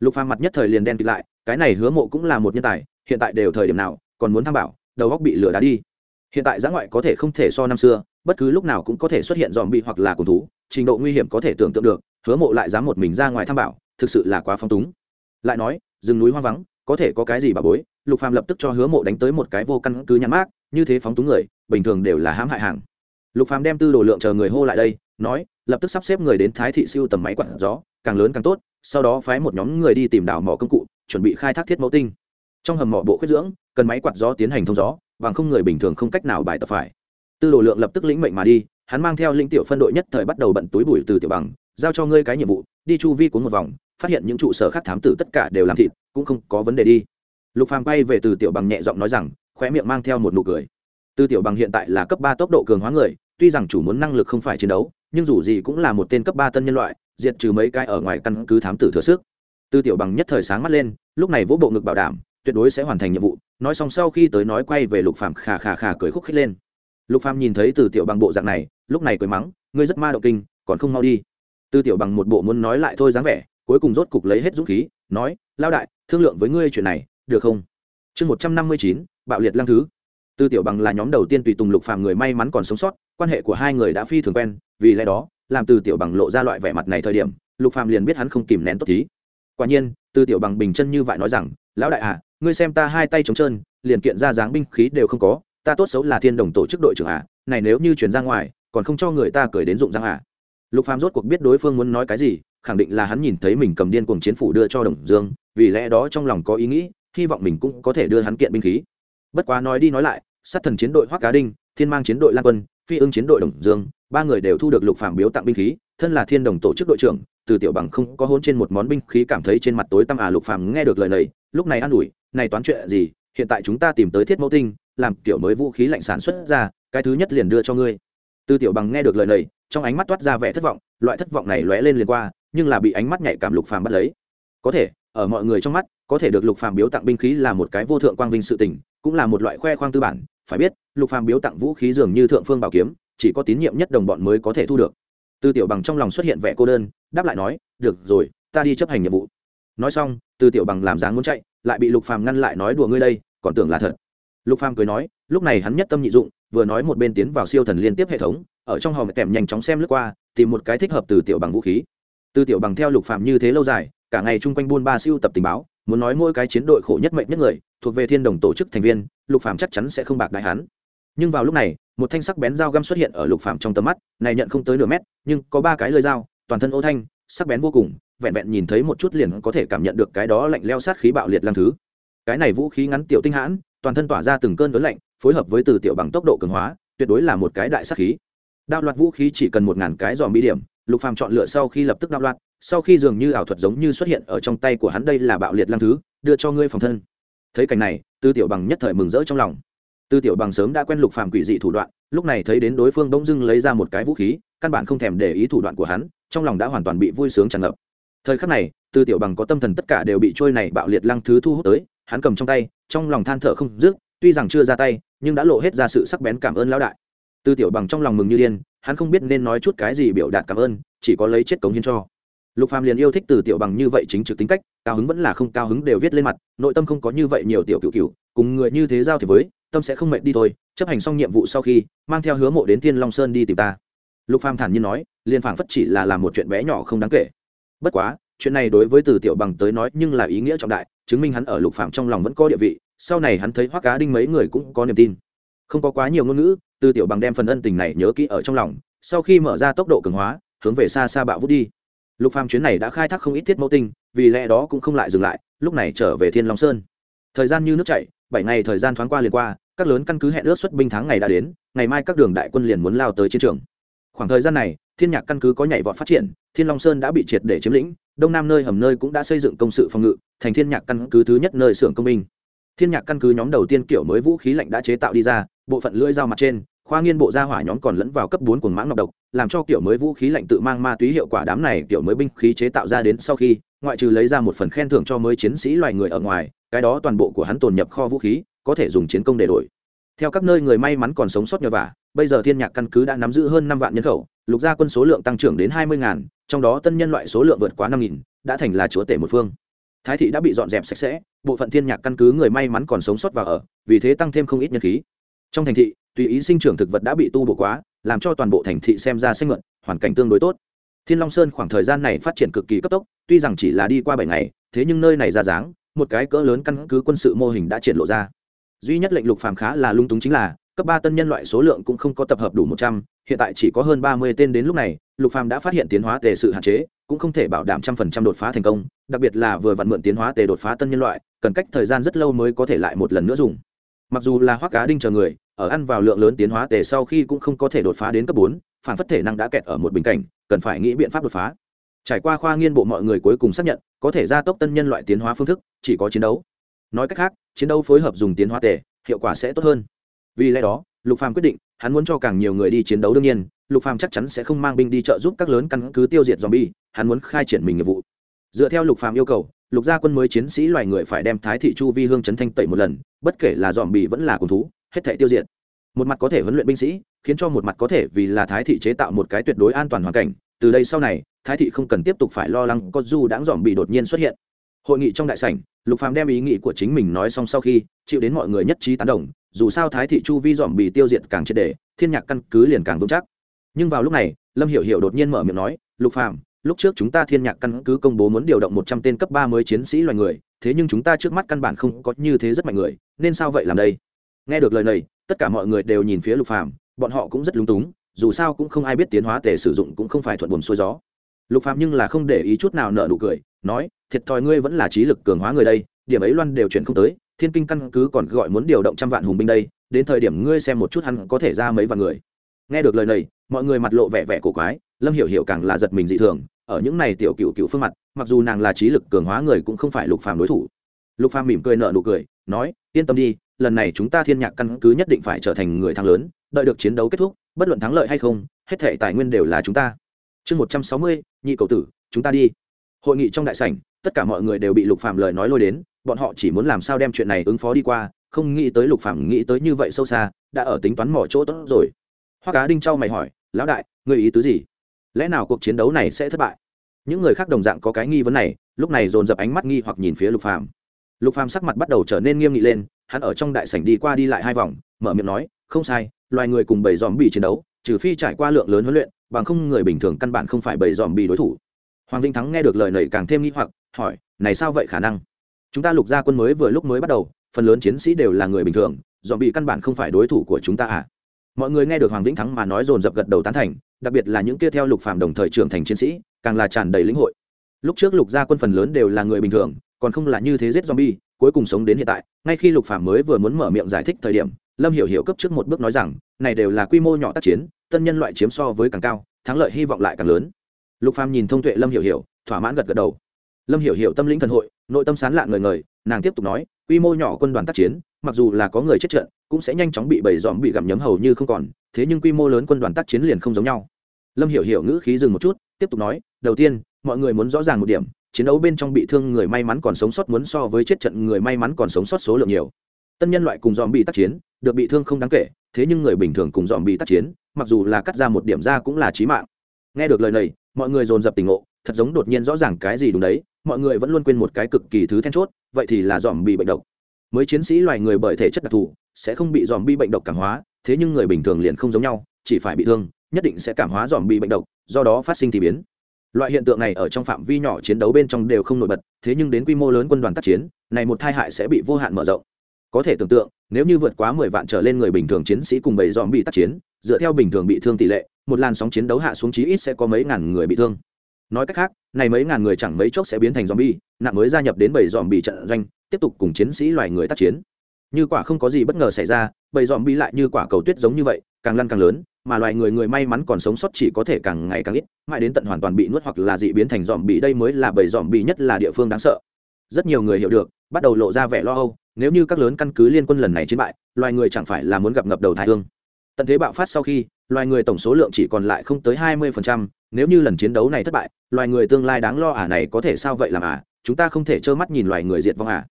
Lục phàm mặt nhất thời liền đen kịt lại, cái này hứa mộ cũng là một nhân tài, hiện tại đều thời điểm nào, còn muốn tham bảo, đầu góc bị lửa đá đi. Hiện tại giã ngoại có thể không thể so năm xưa, bất cứ lúc nào cũng có thể xuất hiện dòm bị hoặc là cùng thú, trình độ nguy hiểm có thể tưởng tượng được, hứa mộ lại dám một mình ra ngoài tham bảo, thực sự là quá phong túng. Lại nói, rừng núi hoang vắng, có thể có cái gì bà bối? Lục phàm lập tức cho hứa mộ đánh tới một cái vô căn cứ nhãn mát như thế phóng túng người, bình thường đều là hãm hại hàng. Lục phàm đem tư đồ lượng chờ người hô lại đây, nói lập tức sắp xếp người đến thái thị siêu tầm máy quặn gió, càng lớn càng tốt, sau đó phái một nhóm người đi tìm đào mỏ công cụ, chuẩn bị khai thác thiết mẫu tinh. Trong hầm mỏ bộ khuyết dưỡng, cần máy quạt gió tiến hành thông gió và không người bình thường không cách nào bài tập phải. Tư đồ lượng lập tức lĩnh mệnh mà đi, hắn mang theo lĩnh tiểu phân đội nhất thời bắt đầu bận túi bụi từ tiểu bằng, giao cho ngươi cái nhiệm vụ, đi chu vi cuốn một vòng, phát hiện những trụ sở khác thám tử tất cả đều làm thịt, cũng không có vấn đề đi. Lục phàm bay về từ tiểu bằng nhẹ giọng nói rằng, khóe miệng mang theo một nụ cười. Từ tiểu bằng hiện tại là cấp ba tốc độ cường hóa người, tuy rằng chủ muốn năng lực không phải chiến đấu nhưng dù gì cũng là một tên cấp ba tân nhân loại, diệt trừ mấy cái ở ngoài căn cứ thám tử thừa sức. Tư tiểu bằng nhất thời sáng mắt lên, lúc này vỗ bộ ngực bảo đảm, tuyệt đối sẽ hoàn thành nhiệm vụ, nói xong sau khi tới nói quay về lục phàm khà khà khà cười khúc khích lên. Lục phàm nhìn thấy từ tiểu bằng bộ dạng này, lúc này cười mắng, ngươi rất ma động kinh, còn không mau đi. Tư tiểu bằng một bộ muốn nói lại thôi dáng vẻ, cuối cùng rốt cục lấy hết dũng khí, nói lao đại, thương lượng với ngươi chuyện này, được không? Chương một trăm năm mươi chín, bạo liệt lăng thứ tư tiểu bằng là nhóm đầu tiên tùy tùng lục phàm người may mắn còn sống sót, quan hệ của hai người đã phi thường quen, vì lẽ đó, làm từ tiểu bằng lộ ra loại vẻ mặt này thời điểm, lục phàm liền biết hắn không kìm nén tốt thí. Quả nhiên từ tiểu bằng bình chân như vậy nói rằng, lão đại à ngươi xem ta hai tay trống trơn, liền kiện ra dáng binh khí đều không có, ta tốt xấu là thiên đồng tổ chức đội trưởng à này nếu như chuyển ra ngoài, còn không cho người ta cười đến dụng răng à. Lục phàm rốt cuộc biết đối phương muốn nói cái gì, khẳng định là hắn nhìn thấy mình cầm điên cuồng chiến phủ đưa cho đồng dương, vì lẽ đó trong lòng có ý nghĩ, hy vọng mình cũng có thể đưa hắn kiện binh khí bất quá nói đi nói lại, sát thần chiến đội hoắc cá đinh, thiên mang chiến đội lan quân, phi ưng chiến đội đồng dương, ba người đều thu được lục phàm biếu tặng binh khí, thân là thiên đồng tổ chức đội trưởng, từ tiểu bằng không có hôn trên một món binh khí cảm thấy trên mặt tối tăm à lục phàm nghe được lời này, lúc này an ủi, này toán chuyện gì, hiện tại chúng ta tìm tới thiết mẫu tinh, làm kiểu mới vũ khí lạnh sản xuất ra, cái thứ nhất liền đưa cho ngươi. Từ tiểu bằng nghe được lời này, trong ánh mắt toát ra vẻ thất vọng, loại thất vọng này lóe lên liền qua, nhưng là bị ánh mắt nhạy cảm lục phàm bắt lấy. Có thể ở mọi người trong mắt, có thể được lục phàm biếu tặng binh khí là một cái vô thượng quang vinh sự tình, cũng là một loại khoe khoang tư bản, phải biết, lục phàm biếu tặng vũ khí dường như thượng phương bảo kiếm, chỉ có tín nhiệm nhất đồng bọn mới có thể thu được. Từ tiểu bằng trong lòng xuất hiện vẻ cô đơn, đáp lại nói, được rồi, ta đi chấp hành nhiệm vụ. Nói xong, từ tiểu bằng làm dáng muốn chạy, lại bị lục phàm ngăn lại nói, đùa ngươi đây, còn tưởng là thật. Lục phàm cười nói, lúc này hắn nhất tâm nhị dụng, vừa nói một bên tiến vào siêu thần liên tiếp hệ thống, ở trong hòm kèm nhanh chóng xem lướt qua, tìm một cái thích hợp từ tiểu bằng vũ khí. Từ tiểu bằng theo lục phàm như thế lâu dài cả ngày chung quanh buôn ba siêu tập tình báo, muốn nói mỗi cái chiến đội khổ nhất mệnh nhất người, thuộc về thiên đồng tổ chức thành viên, lục Phạm chắc chắn sẽ không bạc đại hắn. Nhưng vào lúc này, một thanh sắc bén dao găm xuất hiện ở lục Phạm trong tầm mắt, này nhận không tới nửa mét, nhưng có ba cái lưỡi dao, toàn thân ô thanh, sắc bén vô cùng, vẹn vẹn nhìn thấy một chút liền có thể cảm nhận được cái đó lạnh leo sát khí bạo liệt lang thứ. Cái này vũ khí ngắn tiểu tinh hãn, toàn thân tỏa ra từng cơn lớn lạnh, phối hợp với từ tiểu bằng tốc độ cường hóa, tuyệt đối là một cái đại sát khí. Đạo loạt vũ khí chỉ cần một ngàn cái dòm bi điểm, lục phàm chọn lựa sau khi lập tức đạo loạt sau khi dường như ảo thuật giống như xuất hiện ở trong tay của hắn đây là bạo liệt lang thứ, đưa cho ngươi phòng thân. Thấy cảnh này, tư tiểu bằng nhất thời mừng rỡ trong lòng. Tư tiểu bằng sớm đã quen lục phàm quỷ dị thủ đoạn, lúc này thấy đến đối phương bỗng dưng lấy ra một cái vũ khí, căn bản không thèm để ý thủ đoạn của hắn, trong lòng đã hoàn toàn bị vui sướng tràn ngập. Thời khắc này, tư tiểu bằng có tâm thần tất cả đều bị trôi này bạo liệt lăng thứ thu hút tới, hắn cầm trong tay, trong lòng than thở không dứt, tuy rằng chưa ra tay, nhưng đã lộ hết ra sự sắc bén cảm ơn lão đại. Tư tiểu bằng trong lòng mừng như điên, hắn không biết nên nói chút cái gì biểu đạt cảm ơn, chỉ có lấy chết cống hiến cho lục phàm liền yêu thích từ tiểu bằng như vậy chính trực tính cách, cao hứng vẫn là không cao hứng đều viết lên mặt, nội tâm không có như vậy nhiều tiểu cựu cựu cùng người như thế giao thì với, tâm sẽ không mệt đi thôi, chấp hành xong nhiệm vụ sau khi, mang theo hứa mộ đến thiên long sơn đi tìm ta. Lục phàm thản nhiên nói, liền phảng phất chỉ là làm một chuyện bé nhỏ không đáng kể. Bất quá, chuyện này đối với từ tiểu bằng tới nói nhưng là ý nghĩa trọng đại, chứng minh hắn ở lục phàm trong lòng vẫn có địa vị, sau này hắn thấy hoắc cá đinh mấy người cũng có niềm tin. Không có quá nhiều ngôn ngữ, từ tiểu bằng đem phần ân tình này nhớ kỹ ở trong lòng, sau khi mở ra tốc độ cường hóa, hướng về xa xa bạo vút đi lục phàm chuyến này đã khai thác không ít thiết mẫu tinh, vì lẽ đó cũng không lại dừng lại, lúc này trở về thiên long sơn. Thời gian như nước chảy, bảy ngày thời gian thoáng qua liền qua, các lớn căn cứ hẹn ước xuất binh tháng ngày đã đến, ngày mai các đường đại quân liền muốn lao tới chiến trường. Khoảng thời gian này, thiên nhạc căn cứ có nhảy vọt phát triển, thiên long sơn đã bị triệt để chiếm lĩnh, đông nam nơi hầm nơi cũng đã xây dựng công sự phòng ngự, thành thiên nhạc căn cứ thứ nhất nơi xưởng công binh. Thiên nhạc căn cứ nhóm đầu tiên kiểu mới vũ khí lạnh đã chế tạo đi ra, bộ phận lưỡi dao mặt trên khoa nghiên bộ gia hỏa nhóm còn lẫn vào cấp bốn của mãng nọc độc, làm cho kiểu mới vũ khí lạnh tự mang ma túy hiệu quả đám này kiểu mới binh khí chế tạo ra đến sau khi, ngoại trừ lấy ra một phần khen thưởng cho mới chiến sĩ loài người ở ngoài, cái đó toàn bộ của hắn tồn nhập kho vũ khí, có thể dùng chiến công để đổi. Theo các nơi người may mắn còn sống sót nhờ vả, bây giờ thiên nhạc căn cứ đã nắm giữ hơn năm vạn nhân khẩu, lục gia quân số lượng tăng trưởng đến hai mươi ngàn, trong đó tân nhân loại số lượng vượt quá năm nghìn, đã thành là chúa tể một phương. Thái thị đã bị dọn dẹp sạch sẽ, bộ phận thiên nhạc căn cứ người may mắn còn sống sót vào ở, vì thế tăng thêm không ít nhân khí. Trong thành thị tùy ý sinh trưởng thực vật đã bị tu bổ quá, làm cho toàn bộ thành thị xem ra xanh mượn hoàn cảnh tương đối tốt. Thiên long sơn khoảng thời gian này phát triển cực kỳ cấp tốc, tuy rằng chỉ là đi qua bảy ngày, thế nhưng nơi này ra dáng, một cái cỡ lớn căn cứ quân sự mô hình đã triển lộ ra. Duy nhất lệnh lục phàm khá là lung túng chính là, cấp ba tân nhân loại số lượng cũng không có tập hợp đủ một trăm, hiện tại chỉ có hơn ba mươi tên đến lúc này, lục phàm đã phát hiện tiến hóa tề sự hạn chế, cũng không thể bảo đảm trăm phần trăm đột phá thành công, đặc biệt là vừa vặn mượn tiến hóa tề đột phá tân nhân loại, cần cách thời gian rất lâu mới có thể lại một lần nữa dùng. Mặc dù là hoắc cá đinh chờ người ở ăn vào lượng lớn tiến hóa tề sau khi cũng không có thể đột phá đến cấp bốn, phản phất thể năng đã kẹt ở một bình cảnh, cần phải nghĩ biện pháp đột phá. Trải qua khoa nghiên bộ mọi người cuối cùng xác nhận, có thể gia tốc tân nhân loại tiến hóa phương thức, chỉ có chiến đấu. Nói cách khác, chiến đấu phối hợp dùng tiến hóa tề, hiệu quả sẽ tốt hơn. Vì lẽ đó, lục phàm quyết định, hắn muốn cho càng nhiều người đi chiến đấu đương nhiên, lục phàm chắc chắn sẽ không mang binh đi trợ giúp các lớn căn cứ tiêu diệt zombie, hắn muốn khai triển mình nghiệp vụ. Dựa theo lục phàm yêu cầu, lục gia quân mới chiến sĩ loài người phải đem thái thị chu vi hương chấn thanh tẩy một lần, bất kể là dòm bị vẫn là cùng thú hết thể tiêu diệt. Một mặt có thể huấn luyện binh sĩ, khiến cho một mặt có thể vì là thái thị chế tạo một cái tuyệt đối an toàn hoàn cảnh. Từ đây sau này, thái thị không cần tiếp tục phải lo lắng có du đãng dòm bị đột nhiên xuất hiện. Hội nghị trong đại sảnh, lục phàm đem ý nghĩ của chính mình nói xong sau khi, chịu đến mọi người nhất trí tán đồng, dù sao thái thị chu vi dòm bị tiêu diệt càng triệt đề thiên nhạc căn cứ liền càng vững chắc. Nhưng vào lúc này, lâm hiểu hiểu đột nhiên mở miệng nói, lục phàm, lúc trước chúng ta thiên nhạc căn cứ công bố muốn điều động một trăm tên cấp ba mới chiến sĩ loài người, thế nhưng chúng ta trước mắt căn bản không có như thế rất mạnh người, nên sao vậy làm đây? Nghe được lời này, tất cả mọi người đều nhìn phía lục phàm, bọn họ cũng rất lúng túng, dù sao cũng không ai biết tiến hóa tề sử dụng cũng không phải thuận buồm xuôi gió. Lục Phàm nhưng là không để ý chút nào nợ nụ cười, nói, thiệt thòi ngươi vẫn là trí lực cường hóa người đây, điểm ấy loan đều chuyển không tới, thiên kinh căn cứ còn gọi muốn điều động trăm vạn hùng binh đây, đến thời điểm ngươi xem một chút hắn có thể ra mấy vạn người. Nghe được lời này, mọi người mặt lộ vẻ vẻ cổ quái, lâm hiểu hiểu càng là giật mình dị thường, ở những này tiểu cựu cựu phương mặt, mặc dù nàng là trí lực cường hóa người cũng không phải lục phàm đối thủ. Lục phàm mỉm cười nợ nụ cười, nói, yên tâm đi lần này chúng ta thiên nhạc căn cứ nhất định phải trở thành người thắng lớn, đợi được chiến đấu kết thúc, bất luận thắng lợi hay không, hết thể tài nguyên đều là chúng ta. Chương một trăm sáu mươi, nhị cầu tử, chúng ta đi. Hội nghị trong đại sảnh, tất cả mọi người đều bị lục phàm lời nói lôi đến, bọn họ chỉ muốn làm sao đem chuyện này ứng phó đi qua, không nghĩ tới lục phàm nghĩ tới như vậy sâu xa, đã ở tính toán mỏ chỗ tốt rồi. Hoa cá đinh châu mày hỏi, lão đại người ý tứ gì? Lẽ nào cuộc chiến đấu này sẽ thất bại? Những người khác đồng dạng có cái nghi vấn này, lúc này dồn dập ánh mắt nghi hoặc nhìn phía lục phàm. Lục phàm sắc mặt bắt đầu trở nên nghiêm nghị lên hắn ở trong đại sảnh đi qua đi lại hai vòng, mở miệng nói, không sai, loài người cùng bầy dòm bị chiến đấu, trừ phi trải qua lượng lớn huấn luyện, bằng không người bình thường căn bản không phải bầy dòm bị đối thủ. Hoàng vinh thắng nghe được lời này càng thêm nghi hoặc, hỏi, này sao vậy khả năng? Chúng ta lục gia quân mới vừa lúc mới bắt đầu, phần lớn chiến sĩ đều là người bình thường dòm bị căn bản không phải đối thủ của chúng ta à? Mọi người nghe được hoàng vĩnh thắng mà nói dồn dập gật đầu tán thành, đặc biệt là những kia theo lục phàm đồng thời trưởng thành chiến sĩ, càng là tràn đầy lĩnh hội. Lúc trước lục gia quân phần lớn đều là người bình thường, còn không là như thế giết zombie cuối cùng sống đến hiện tại, ngay khi lục phàm mới vừa muốn mở miệng giải thích thời điểm, lâm hiểu hiểu cấp trước một bước nói rằng, này đều là quy mô nhỏ tác chiến, tân nhân loại chiếm so với càng cao, thắng lợi hy vọng lại càng lớn. Lục phàm nhìn thông tuệ lâm hiểu hiểu, thỏa mãn gật gật đầu. Lâm hiểu hiểu tâm lĩnh thần hội, nội tâm sán lạn người người nàng tiếp tục nói, quy mô nhỏ quân đoàn tác chiến, mặc dù là có người chết trận, cũng sẽ nhanh chóng bị bầy dòm bị gặm nhấm hầu như không còn, thế nhưng quy mô lớn quân đoàn tác chiến liền không giống nhau. Lâm hiểu hiểu ngữ khí dừng một chút, tiếp tục nói, đầu tiên, mọi người muốn rõ ràng một điểm chiến đấu bên trong bị thương người may mắn còn sống sót muốn so với chết trận người may mắn còn sống sót số lượng nhiều. Tân nhân loại cùng dòm bị tác chiến, được bị thương không đáng kể, thế nhưng người bình thường cùng dòm bị tác chiến, mặc dù là cắt ra một điểm ra cũng là chí mạng. Nghe được lời này, mọi người dồn dập tỉnh ngộ, thật giống đột nhiên rõ ràng cái gì đúng đấy, mọi người vẫn luôn quên một cái cực kỳ thứ then chốt, vậy thì là dòm bị bệnh độc. Mới chiến sĩ loài người bởi thể chất đặc thù, sẽ không bị dòm bị bệnh độc cảm hóa, thế nhưng người bình thường liền không giống nhau, chỉ phải bị thương, nhất định sẽ cảm hóa dòm bị bệnh độc, do đó phát sinh thì biến loại hiện tượng này ở trong phạm vi nhỏ chiến đấu bên trong đều không nổi bật, thế nhưng đến quy mô lớn quân đoàn tác chiến, này một tai hại sẽ bị vô hạn mở rộng. Có thể tưởng tượng, nếu như vượt quá mười vạn trở lên người bình thường chiến sĩ cùng bảy dòm bị tác chiến, dựa theo bình thường bị thương tỷ lệ, một làn sóng chiến đấu hạ xuống chí ít sẽ có mấy ngàn người bị thương. Nói cách khác, này mấy ngàn người chẳng mấy chốc sẽ biến thành zombie, nặng mới gia nhập đến bảy dòm bị trận doanh, tiếp tục cùng chiến sĩ loài người tác chiến. Như quả không có gì bất ngờ xảy ra bầy dòm bi lại như quả cầu tuyết giống như vậy, càng lăn càng lớn mà loài người người may mắn còn sống sót chỉ có thể càng ngày càng ít, mãi đến tận hoàn toàn bị nuốt hoặc là dị biến thành dòm bị đây mới là bầy dòm bị nhất là địa phương đáng sợ. Rất nhiều người hiểu được, bắt đầu lộ ra vẻ lo âu, nếu như các lớn căn cứ liên quân lần này chiến bại, loài người chẳng phải là muốn gặp ngập đầu thái hương. Tận thế bạo phát sau khi, loài người tổng số lượng chỉ còn lại không tới hai mươi phần trăm. nếu như lần chiến đấu này thất bại, loài người tương lai đáng lo ả này có thể sao vậy làm ả chúng ta không thể trơ mắt nhìn loài người diệt vong ả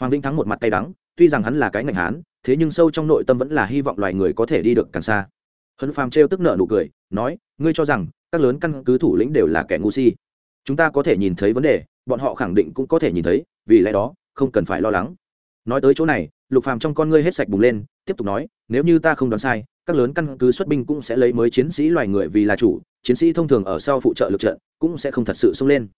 hoàng vĩnh thắng một mặt tay đắng, tuy rằng hắn là cái ngành hán, thế nhưng sâu trong nội tâm vẫn là hy vọng loài người có thể đi được càng xa hân phàm trêu tức nợ nụ cười, nói, ngươi cho rằng các lớn căn cứ thủ lĩnh đều là kẻ ngu si? Chúng ta có thể nhìn thấy vấn đề, bọn họ khẳng định cũng có thể nhìn thấy, vì lẽ đó, không cần phải lo lắng. Nói tới chỗ này, lục phàm trong con ngươi hết sạch bùng lên, tiếp tục nói, nếu như ta không đoán sai, các lớn căn cứ xuất binh cũng sẽ lấy mới chiến sĩ loài người vì là chủ, chiến sĩ thông thường ở sau phụ trợ lực trận cũng sẽ không thật sự xông lên.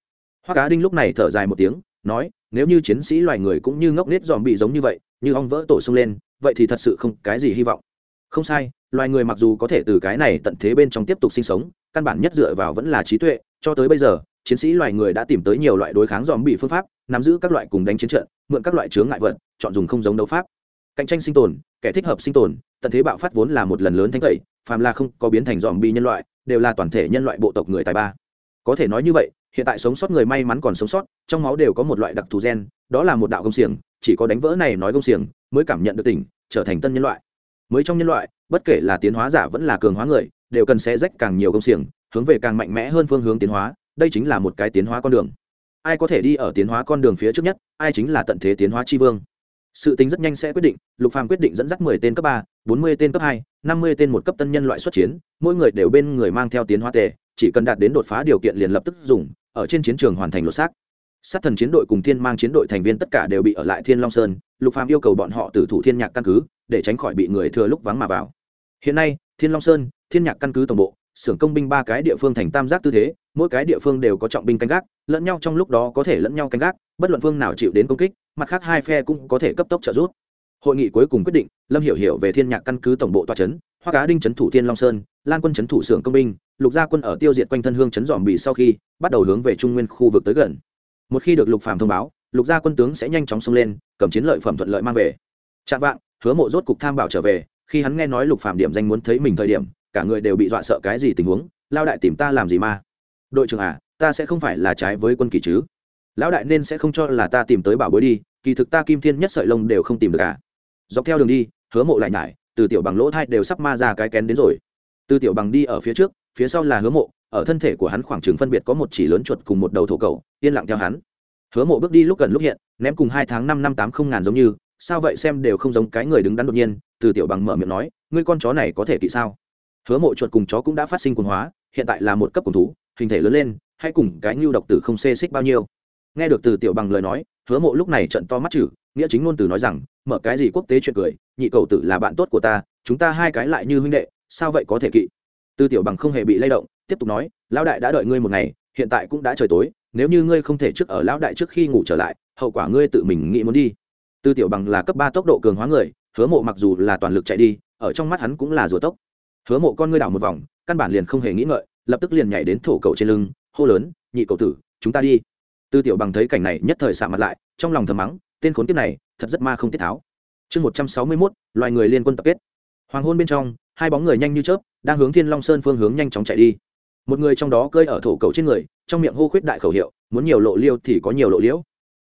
Hoa cá đinh lúc này thở dài một tiếng, nói, nếu như chiến sĩ loài người cũng như ngốc nết dòm bị giống như vậy, như ong vỡ tổ sung lên, vậy thì thật sự không cái gì hy vọng không sai, loài người mặc dù có thể từ cái này tận thế bên trong tiếp tục sinh sống, căn bản nhất dựa vào vẫn là trí tuệ, cho tới bây giờ, chiến sĩ loài người đã tìm tới nhiều loại đối kháng dòm bị phương pháp, nắm giữ các loại cùng đánh chiến trận, mượn các loại chướng ngại vật, chọn dùng không giống đấu pháp. Cạnh tranh sinh tồn, kẻ thích hợp sinh tồn, tận thế bạo phát vốn là một lần lớn thanh tẩy, phàm là không có biến thành dòm bị nhân loại, đều là toàn thể nhân loại bộ tộc người tài ba. Có thể nói như vậy, hiện tại sống sót người may mắn còn sống sót, trong máu đều có một loại đặc thù gen, đó là một đạo công xiềng, chỉ có đánh vỡ này nói công xiềng mới cảm nhận được tỉnh, trở thành tân nhân loại mới trong nhân loại, bất kể là tiến hóa giả vẫn là cường hóa người, đều cần sẽ rách càng nhiều công xiềng, hướng về càng mạnh mẽ hơn phương hướng tiến hóa, đây chính là một cái tiến hóa con đường. Ai có thể đi ở tiến hóa con đường phía trước nhất, ai chính là tận thế tiến hóa tri vương. Sự tính rất nhanh sẽ quyết định, lục phàm quyết định dẫn dắt mười tên cấp ba, bốn mươi tên cấp hai, năm mươi tên một cấp tân nhân loại xuất chiến, mỗi người đều bên người mang theo tiến hóa tề, chỉ cần đạt đến đột phá điều kiện liền lập tức dùng, ở trên chiến trường hoàn thành lột xác sát thần chiến đội cùng thiên mang chiến đội thành viên tất cả đều bị ở lại thiên long sơn, lục phàm yêu cầu bọn họ từ thủ thiên nhạc căn cứ, để tránh khỏi bị người thừa lúc vắng mà vào. Hiện nay, thiên long sơn, thiên nhạc căn cứ tổng bộ, xưởng công binh ba cái địa phương thành tam giác tư thế, mỗi cái địa phương đều có trọng binh canh gác, lẫn nhau trong lúc đó có thể lẫn nhau canh gác, bất luận phương nào chịu đến công kích, mặt khác hai phe cũng có thể cấp tốc trợ giúp. Hội nghị cuối cùng quyết định, lâm hiểu hiểu về thiên nhạc căn cứ tổng bộ tòa trấn, hoa cá đinh trấn thủ thiên long sơn, lan quân trấn thủ xưởng công binh, lục gia quân ở tiêu diệt quanh thân hương trấn dòm bị sau khi, bắt đầu hướng về trung nguyên khu vực tới gần một khi được lục phàm thông báo, lục gia quân tướng sẽ nhanh chóng xông lên, cầm chiến lợi phẩm thuận lợi mang về. Chạm vạng hứa mộ rốt cục tham bảo trở về, khi hắn nghe nói lục phàm điểm danh muốn thấy mình thời điểm, cả người đều bị dọa sợ cái gì tình huống lao đại tìm ta làm gì mà? Đội trưởng à ta sẽ không phải là trái với quân kỳ chứ. Lão đại nên sẽ không cho là ta tìm tới bảo bối đi, kỳ thực ta kim thiên nhất sợi lông đều không tìm được cả dọc theo đường đi, hứa mộ lại nhải, từ tiểu bằng lỗ thai đều sắp ma ra cái kén đến rồi. Từ tiểu bằng đi ở phía trước phía sau là hứa mộ, ở thân thể của hắn khoảng chừng phân biệt có một chỉ lớn chuột cùng một đầu thổ cầu yên lặng theo hắn. Hứa mộ bước đi lúc gần lúc hiện, ném cùng hai tháng năm năm tám không ngàn giống như, sao vậy xem đều không giống cái người đứng đắn đột nhiên, từ tiểu bằng mở miệng nói, ngươi con chó này có thể kỵ sao? Hứa mộ chuột cùng chó cũng đã phát sinh quần hóa, hiện tại là một cấp cùng thú, hình thể lớn lên, hay cùng cái nhu độc tử không xê xích bao nhiêu? Nghe được từ tiểu bằng lời nói, hứa mộ lúc này trận to mắt chử nghĩa chính ngôn từ nói rằng, mở cái gì quốc tế chuyện cười, nhị cầu tử là bạn tốt của ta, chúng ta hai cái lại như huynh đệ, sao vậy có thể kỵ? Tư tiểu bằng không hề bị lay động, tiếp tục nói, lão đại đã đợi ngươi một ngày, hiện tại cũng đã trời tối, nếu như ngươi không thể trước ở lão đại trước khi ngủ trở lại, hậu quả ngươi tự mình nghĩ muốn đi. Tư tiểu bằng là cấp ba tốc độ cường hóa người, hứa mộ mặc dù là toàn lực chạy đi, ở trong mắt hắn cũng là rùa tốc. Hứa mộ con ngươi đảo một vòng, căn bản liền không hề nghĩ ngợi, lập tức liền nhảy đến thổ cầu trên lưng, hô lớn, nhị cầu tử, chúng ta đi. Tư tiểu bằng thấy cảnh này nhất thời xạ mặt lại, trong lòng thầm mắng, tên khốn kiếp này, thật rất ma không tiết tháo. Chương một trăm sáu mươi mốt, loài người liên quân tập kết. Hoàng hôn bên trong, hai bóng người nhanh như chớp đang hướng thiên long sơn phương hướng nhanh chóng chạy đi một người trong đó cơi ở thổ cầu trên người trong miệng hô khuyết đại khẩu hiệu muốn nhiều lộ liêu thì có nhiều lộ liễu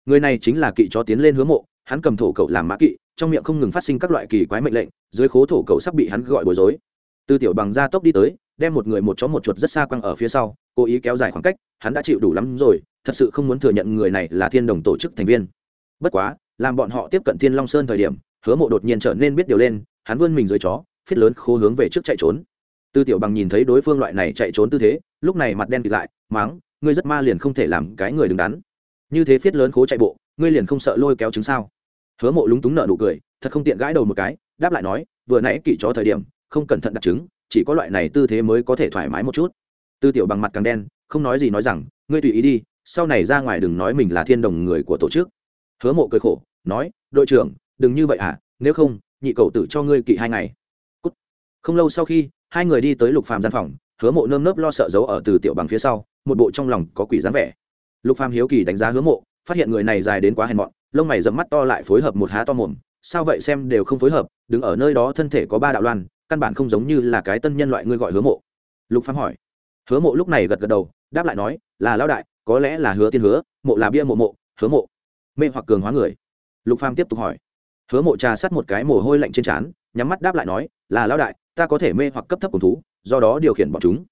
người này chính là kỵ chó tiến lên hướng mộ hắn cầm thổ cầu làm mã kỵ trong miệng không ngừng phát sinh các loại kỳ quái mệnh lệnh dưới khố thổ cầu sắp bị hắn gọi bối rối tư tiểu bằng ra tốc đi tới đem một người một chó một chuột rất xa quăng ở phía sau cố ý kéo dài khoảng cách hắn đã chịu đủ lắm rồi thật sự không muốn thừa nhận người này là thiên đồng tổ chức thành viên bất quá làm bọn họ tiếp cận thiên long sơn thời điểm hứa mộ đột nhiên trở nên biết điều lên hắn vươn mình dưới chó phiết lớn khô hướng về trước chạy trốn tư tiểu bằng nhìn thấy đối phương loại này chạy trốn tư thế lúc này mặt đen kịt lại máng ngươi rất ma liền không thể làm cái người đứng đắn. Như thế phiết lớn khố chạy bộ ngươi liền không sợ lôi kéo chứng sao? Hứa mộ lúng túng nợ nụ cười thật không tiện gãi đầu một cái đáp lại nói vừa nãy kỵ chó thời điểm không cẩn thận đặt chứng, chỉ có loại này tư thế mới có thể thoải mái một chút. Tư tiểu bằng mặt càng đen không nói gì nói rằng ngươi tùy ý đi sau này ra ngoài đừng nói mình là thiên đồng người của tổ chức. Hứa mộ cười khổ nói đội trưởng đừng như vậy à nếu không nhị cầu tử cho ngươi kỵ hai ngày. Cút. không lâu sau khi hai người đi tới lục phàm gian phòng, hứa mộ nơm nớp lo sợ giấu ở từ tiểu bằng phía sau, một bộ trong lòng có quỷ dáng vẻ. Lục phàm hiếu kỳ đánh giá hứa mộ, phát hiện người này dài đến quá hèn mọn, lông mày dẫm mắt to lại phối hợp một há to mồm, sao vậy xem đều không phối hợp, đứng ở nơi đó thân thể có ba đạo loan, căn bản không giống như là cái tân nhân loại ngươi gọi hứa mộ. Lục phàm hỏi. Hứa mộ lúc này gật gật đầu, đáp lại nói, là lão đại, có lẽ là hứa tiên hứa, mộ là bia mộ mộ, hứa mộ. Mê hoặc cường hóa người. Lục phàm tiếp tục hỏi. Hứa mộ trà sát một cái mồ hôi lạnh trên trán, nhắm mắt đáp lại nói, là lão đại ta có thể mê hoặc cấp thấp cùng thú, do đó điều khiển bọn chúng.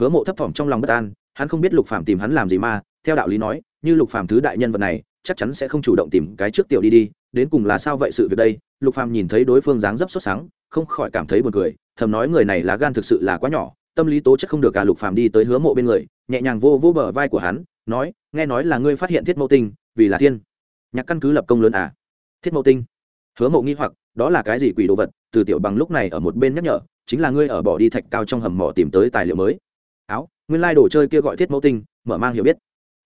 Hứa mộ thấp thỏm trong lòng bất an, hắn không biết lục phàm tìm hắn làm gì mà, theo đạo lý nói, như lục phàm thứ đại nhân vật này, chắc chắn sẽ không chủ động tìm cái trước tiểu đi đi, đến cùng là sao vậy sự việc đây? Lục phàm nhìn thấy đối phương dáng dấp xuất sáng, không khỏi cảm thấy buồn cười, thầm nói người này lá gan thực sự là quá nhỏ, tâm lý tố chất không được cả lục phàm đi tới hứa mộ bên người, nhẹ nhàng vô vô bờ vai của hắn, nói, nghe nói là ngươi phát hiện thiết mẫu tinh, vì là thiên. Nhạc căn cứ lập công lớn à? Thiết mẫu tinh. Hứa mộ nghi hoặc, đó là cái gì quỷ đồ vật? Từ tiểu bằng lúc này ở một bên nhắc nhở, chính là ngươi ở bỏ đi thạch cao trong hầm mỏ tìm tới tài liệu mới. Áo, nguyên lai chơi kia gọi thiết mẫu tinh, mở mang hiểu biết.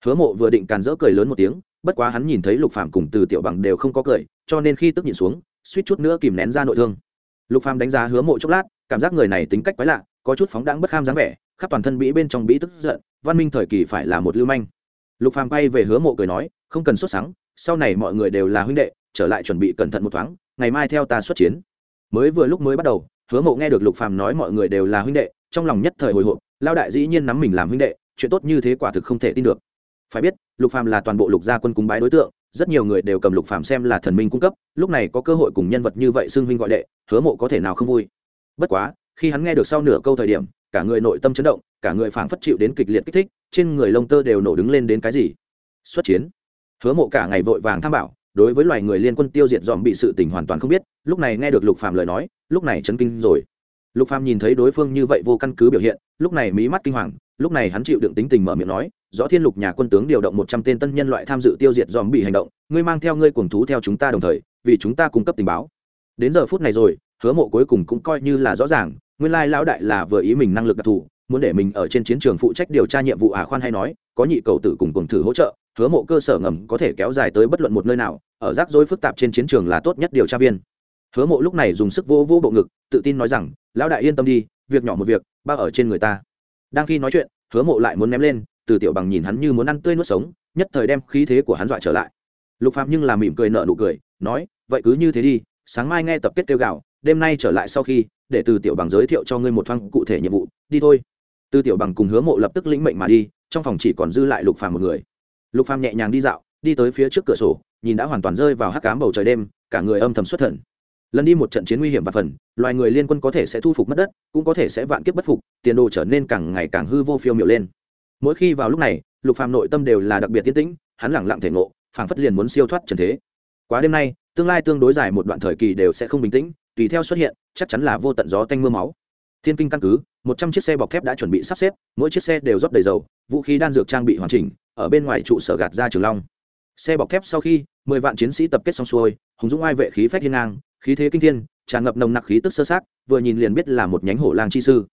Hứa mộ vừa định càn rỡ cười lớn một tiếng, bất quá hắn nhìn thấy lục phàm cùng từ tiểu bằng đều không có cười, cho nên khi tức nhìn xuống, suýt chút nữa kìm nén ra nội thương. Lục phàm đánh giá hứa mộ chốc lát, cảm giác người này tính cách quái lạ, có chút phóng đáng bất kham dáng vẻ, khắp toàn thân bĩ bên trong bĩ tức giận, văn minh thời kỳ phải là một lưu manh. Lục phàm bay về hứa mộ cười nói, không cần xuất sáng sau này mọi người đều là huynh đệ, trở lại chuẩn bị cẩn thận một thoáng, ngày mai theo ta xuất chiến mới vừa lúc mới bắt đầu, hứa mộ nghe được lục phàm nói mọi người đều là huynh đệ, trong lòng nhất thời hồi hộp, lao đại dĩ nhiên nắm mình làm huynh đệ, chuyện tốt như thế quả thực không thể tin được. Phải biết, lục phàm là toàn bộ lục gia quân cúng bái đối tượng, rất nhiều người đều cầm lục phàm xem là thần minh cung cấp, lúc này có cơ hội cùng nhân vật như vậy xưng huynh gọi đệ, hứa mộ có thể nào không vui? Bất quá, khi hắn nghe được sau nửa câu thời điểm, cả người nội tâm chấn động, cả người phảng phất chịu đến kịch liệt kích thích, trên người lông tơ đều nổ đứng lên đến cái gì? Xuất chiến. Hứa mộ cả ngày vội vàng tham bảo đối với loài người liên quân tiêu diệt dòm bị sự tình hoàn toàn không biết, lúc này nghe được lục phàm lời nói, lúc này chấn kinh rồi. Lục phàm nhìn thấy đối phương như vậy vô căn cứ biểu hiện, lúc này mí mắt kinh hoàng, lúc này hắn chịu đựng tính tình mở miệng nói, rõ thiên lục nhà quân tướng điều động một trăm tên tân nhân loại tham dự tiêu diệt dòm bị hành động, ngươi mang theo ngươi cuồng thú theo chúng ta đồng thời, vì chúng ta cung cấp tình báo. Đến giờ phút này rồi, hứa mộ cuối cùng cũng coi như là rõ ràng, nguyên lai lão đại là vừa ý mình năng lực đặc thù, muốn để mình ở trên chiến trường phụ trách điều tra nhiệm vụ à khoan hay nói, có nhị cầu tử cùng cùng thử hỗ trợ, hứa mộ cơ sở ngầm có thể kéo dài tới bất luận một nơi nào ở rắc rối phức tạp trên chiến trường là tốt nhất điều tra viên. Hứa mộ lúc này dùng sức vô vô bộ ngực, tự tin nói rằng, lão đại yên tâm đi, việc nhỏ một việc bao ở trên người ta. Đang khi nói chuyện, hứa mộ lại muốn ném lên, từ tiểu bằng nhìn hắn như muốn ăn tươi nuốt sống, nhất thời đem khí thế của hắn dọa trở lại. Lục phạm nhưng là mỉm cười nợ nụ cười, nói, vậy cứ như thế đi, sáng mai nghe tập kết kêu gạo đêm nay trở lại sau khi, để từ tiểu bằng giới thiệu cho ngươi một thoáng cụ thể nhiệm vụ, đi thôi. Từ tiểu bằng cùng hứa mộ lập tức lĩnh mệnh mà đi, trong phòng chỉ còn dư lại lục phàm một người. Lục phàm nhẹ nhàng đi dạo đi tới phía trước cửa sổ, nhìn đã hoàn toàn rơi vào hắc cám bầu trời đêm, cả người âm thầm xuất thần. Lần đi một trận chiến nguy hiểm và phần, loài người liên quân có thể sẽ thu phục mất đất, cũng có thể sẽ vạn kiếp bất phục, tiền đồ trở nên càng ngày càng hư vô phiêu miểu lên. Mỗi khi vào lúc này, lục phàm nội tâm đều là đặc biệt tiến tĩnh, hắn lẳng lặng thể ngộ, phảng phất liền muốn siêu thoát trần thế. Quá đêm nay, tương lai tương đối dài một đoạn thời kỳ đều sẽ không bình tĩnh, tùy theo xuất hiện, chắc chắn là vô tận gió tanh mưa máu. Thiên kinh căn cứ, một trăm chiếc xe bọc thép đã chuẩn bị sắp xếp, mỗi chiếc xe đều rót đầy dầu, vũ khí đan dược trang bị hoàn chỉnh, ở bên ngoài trụ sở gạt ra trường long xe bọc thép sau khi, mười vạn chiến sĩ tập kết xong xuôi, hùng dũng ai vệ khí phách hiên ngang, khí thế kinh thiên, tràn ngập nồng nặc khí tức sơ sát, vừa nhìn liền biết là một nhánh hổ lang chi sư.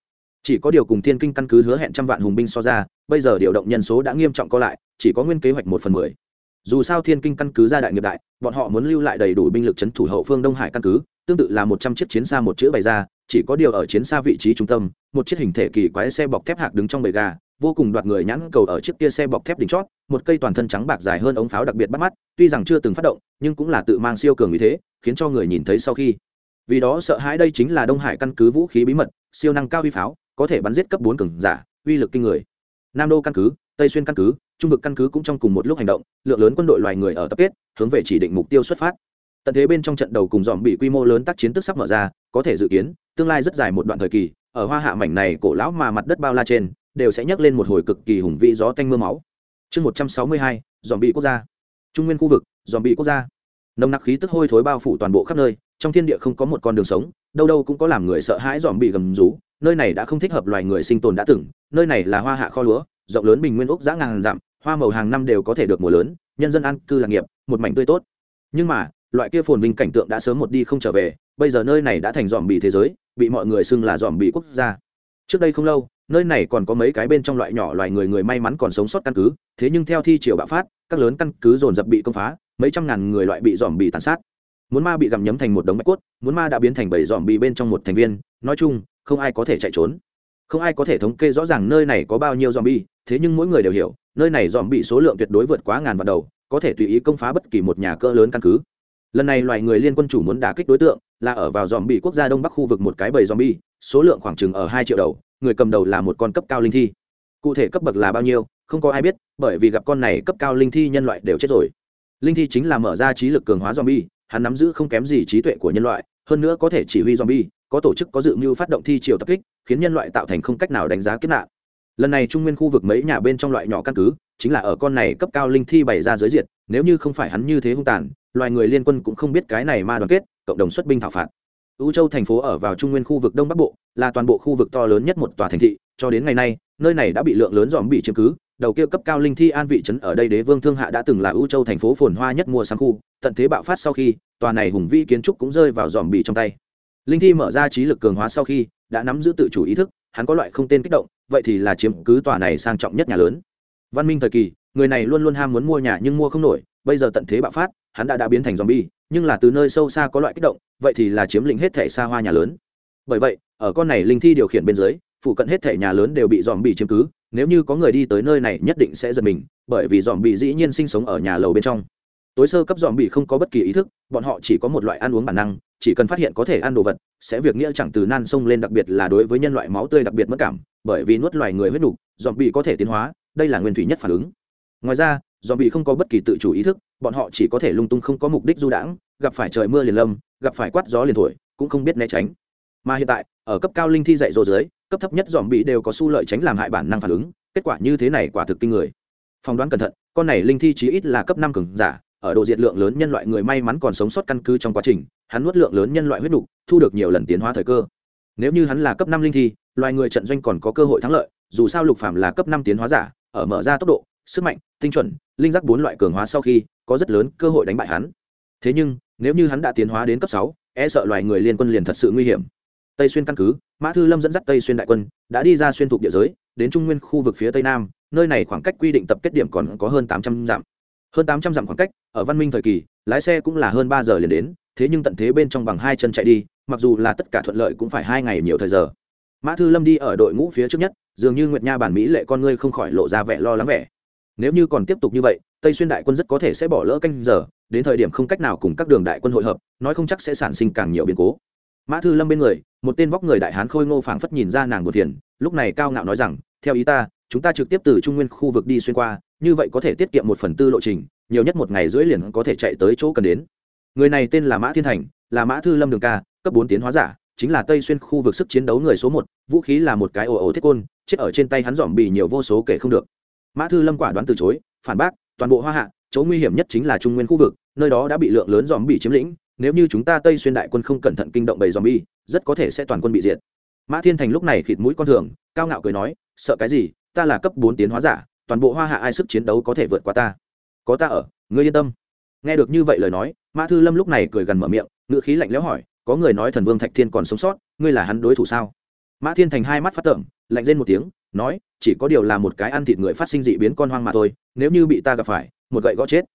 Chỉ có điều cùng thiên kinh căn cứ hứa hẹn trăm vạn hùng binh so ra, bây giờ điều động nhân số đã nghiêm trọng co lại, chỉ có nguyên kế hoạch một phần mười. Dù sao thiên kinh căn cứ gia đại nghiệp đại, bọn họ muốn lưu lại đầy đủ binh lực c thủ hậu phương đông hải căn cứ, tương tự là một trăm chiếc chiến xa một chữ bày ra, chỉ có điều ở chiến xa vị trí trung tâm, một chiếc hình thể kỳ quái xe bọc thép hạc đứng trong bầy gà vô cùng đoạt người nhãn cầu ở chiếc kia xe bọc thép đỉnh chót, một cây toàn thân trắng bạc dài hơn ống pháo đặc biệt bắt mắt, tuy rằng chưa từng phát động, nhưng cũng là tự mang siêu cường như thế, khiến cho người nhìn thấy sau khi. Vì đó sợ hãi đây chính là đông hải căn cứ vũ khí bí mật, siêu năng cao uy pháo, có thể bắn giết cấp bốn cường giả, uy lực kinh người. Nam đô căn cứ, tây xuyên căn cứ, trung vực căn cứ cũng trong cùng một lúc hành động, lượng lớn quân đội loài người ở tập kết, hướng về chỉ định mục tiêu xuất phát. Tận thế bên trong trận đầu cùng dòm bị quy mô lớn tác chiến tức sắp mở ra, có thể dự kiến, tương lai rất dài một đoạn thời kỳ, ở hoa hạ mảnh này cổ lão mà mặt đất bao la trên đều sẽ nhấc lên một hồi cực kỳ hùng vĩ gió tanh mưa máu. Chương một trăm sáu mươi hai dòm bị quốc gia. Trung nguyên khu vực dòm bị quốc gia. Nồng nặc khí tức hôi thối bao phủ toàn bộ khắp nơi, trong thiên địa không có một con đường sống, đâu đâu cũng có làm người sợ hãi dòm bị gầm rú, nơi này đã không thích hợp loài người sinh tồn đã từng, nơi này là hoa hạ kho lúa, rộng lớn bình nguyên úc giã ngàn dặm, hoa màu hàng năm đều có thể được mùa lớn, nhân dân ăn cư lạc nghiệp, một mảnh tươi tốt. Nhưng mà, loại kia phồn vinh cảnh tượng đã sớm một đi không trở về, bây giờ nơi này đã thành dòm bị thế giới, bị mọi người xưng là dòm bị quốc gia trước đây không lâu, nơi này còn có mấy cái bên trong loại nhỏ loài người người may mắn còn sống sót căn cứ, thế nhưng theo thi triều bạo phát, các lớn căn cứ dồn dập bị công phá, mấy trăm ngàn người loại bị dòm bị tàn sát muốn ma bị gặm nhấm thành một đống bạch cốt, muốn ma đã biến thành bảy dòm bị bên trong một thành viên, nói chung, không ai có thể chạy trốn không ai có thể thống kê rõ ràng nơi này có bao nhiêu dòm bị. thế nhưng mỗi người đều hiểu, nơi này dòm bị số lượng tuyệt đối vượt quá ngàn vạn đầu, có thể tùy ý công phá bất kỳ một nhà cỡ lớn căn cứ lần này loài người liên quân chủ muốn đả kích đối tượng, là ở vào dòm bị quốc gia đông bắc khu vực một cái bầy dòm bị số lượng khoảng chừng ở hai triệu đầu, người cầm đầu là một con cấp cao linh thi. Cụ thể cấp bậc là bao nhiêu, không có ai biết, bởi vì gặp con này cấp cao linh thi nhân loại đều chết rồi. Linh thi chính là mở ra trí lực cường hóa zombie bi hắn nắm giữ không kém gì trí tuệ của nhân loại, hơn nữa có thể chỉ huy zombie bi có tổ chức có dự mưu phát động thi chiều tập kích, khiến nhân loại tạo thành không cách nào đánh giá kết nạn. Lần này trung nguyên khu vực mấy nhà bên trong loại nhỏ căn cứ, chính là ở con này cấp cao linh thi bày ra giới diệt, nếu như không phải hắn như thế hung tàn, loài người liên quân cũng không biết cái này ma đoàn kết, cộng đồng xuất binh thảo phạt ưu châu thành phố ở vào trung nguyên khu vực đông bắc bộ, là toàn bộ khu vực to lớn nhất một tòa thành thị, cho đến ngày nay, nơi này đã bị lượng lớn dòm bị chiếm cứ, đầu kia cấp cao linh thi an vị trấn ở đây đế vương thương hạ đã từng là ưu châu thành phố phồn hoa nhất mua sáng khu, tận thế bạo phát sau khi, tòa này hùng vĩ kiến trúc cũng rơi vào dòm bị trong tay. Linh thi mở ra trí lực cường hóa sau khi, đã nắm giữ tự chủ ý thức, hắn có loại không tên kích động, vậy thì là chiếm cứ tòa này sang trọng nhất nhà lớn. Văn minh thời kỳ, người này luôn luôn ham muốn mua nhà nhưng mua không nổi bây giờ tận thế bạo phát hắn đã đã biến thành zombie, nhưng là từ nơi sâu xa có loại kích động, vậy thì là chiếm lĩnh hết thể xa hoa nhà lớn. Bởi vậy, ở con này linh thi điều khiển bên dưới, phụ cận hết thể nhà lớn đều bị zombie chiếm cứ, nếu như có người đi tới nơi này nhất định sẽ giật mình, bởi vì zombie dĩ nhiên sinh sống ở nhà lầu bên trong. Tối sơ cấp zombie không có bất kỳ ý thức, bọn họ chỉ có một loại ăn uống bản năng, chỉ cần phát hiện có thể ăn đồ vật, sẽ việc nghĩa chẳng từ nan sông lên đặc biệt là đối với nhân loại máu tươi đặc biệt mất cảm, bởi vì nuốt loài người huyết nục, zombie có thể tiến hóa, đây là nguyên thủy nhất phản ứng. Ngoài ra, do bị không có bất kỳ tự chủ ý thức bọn họ chỉ có thể lung tung không có mục đích du đãng gặp phải trời mưa liền lâm gặp phải quát gió liền thổi cũng không biết né tránh. Mà hiện tại ở cấp cao linh thi dạy dỗ dưới cấp thấp nhất dòm bị đều có xu lợi tránh làm hại bản năng phản ứng kết quả như thế này quả thực kinh người. Phỏng đoán cẩn thận con này linh thi chí ít là cấp năm cường giả ở độ diệt lượng lớn nhân loại người may mắn còn sống sót căn cứ trong quá trình hắn nuốt lượng lớn nhân loại huyết đủ, thu được nhiều lần tiến hóa thời cơ. Nếu như hắn là cấp năm linh thi loài người trận doanh còn có cơ hội thắng lợi dù sao lục phạm là cấp năm tiến hóa giả ở mở ra tốc độ sức mạnh, tinh chuẩn, linh giác bốn loại cường hóa sau khi, có rất lớn cơ hội đánh bại hắn. Thế nhưng, nếu như hắn đã tiến hóa đến cấp sáu e sợ loài người liên quân liền thật sự nguy hiểm. Tây xuyên căn cứ, mã thư lâm dẫn dắt tây xuyên đại quân, đã đi ra xuyên thuộc địa giới, đến trung nguyên khu vực phía tây nam, nơi này khoảng cách quy định tập kết điểm còn có hơn tám trăm dặm. Hơn tám trăm dặm khoảng cách, ở văn minh thời kỳ, lái xe cũng là hơn ba giờ liền đến, thế nhưng tận thế bên trong bằng hai chân chạy đi, mặc dù là tất cả thuận lợi cũng phải hai ngày nhiều thời giờ. Mã thư lâm đi ở đội ngũ phía trước nhất, dường như nguyệt nha bản mỹ lệ con ngươi không khỏi lộ ra vẻ lo lắng vẻ nếu như còn tiếp tục như vậy, tây xuyên đại quân rất có thể sẽ bỏ lỡ canh giờ, đến thời điểm không cách nào cùng các đường đại quân hội hợp, nói không chắc sẽ sản sinh càng nhiều biến cố mã thư lâm bên người, một tên vóc người đại hán khôi ngô phảng phất nhìn ra nàng một thiền. lúc này cao ngạo nói rằng, theo ý ta, chúng ta trực tiếp từ trung nguyên khu vực đi xuyên qua, như vậy có thể tiết kiệm một phần tư lộ trình, nhiều nhất một ngày rưỡi liền có thể chạy tới chỗ cần đến người này tên là mã thiên thành, là mã thư lâm đường ca, cấp bốn tiến hóa giả, chính là tây xuyên khu vực sức chiến đấu người số một, vũ khí là một cái ồ ồ thiết côn, chết ở trên tay hắn dòm bì nhiều vô số kể không được mã thư lâm quả đoán từ chối phản bác toàn bộ hoa hạ chỗ nguy hiểm nhất chính là trung nguyên khu vực nơi đó đã bị lượng lớn dòm bị chiếm lĩnh nếu như chúng ta tây xuyên đại quân không cẩn thận kinh động bầy dòm bi rất có thể sẽ toàn quân bị diệt. Mã thiên thành lúc này khịt mũi con thường cao ngạo cười nói sợ cái gì ta là cấp bốn tiến hóa giả toàn bộ hoa hạ ai sức chiến đấu có thể vượt qua ta? Có ta ở ngươi yên tâm. Nghe được như vậy lời nói mã thư lâm lúc này cười gần mở miệng ngữ khí lạnh lẽo hỏi có người nói thần vương thạch thiên còn sống sót ngươi là hắn đối thủ sao? Mã thiên thành hai mắt phát tưởng, lạnh lên một tiếng nói chỉ có điều là một cái ăn thịt người phát sinh dị biến con hoang mà thôi nếu như bị ta gặp phải một gậy gõ chết.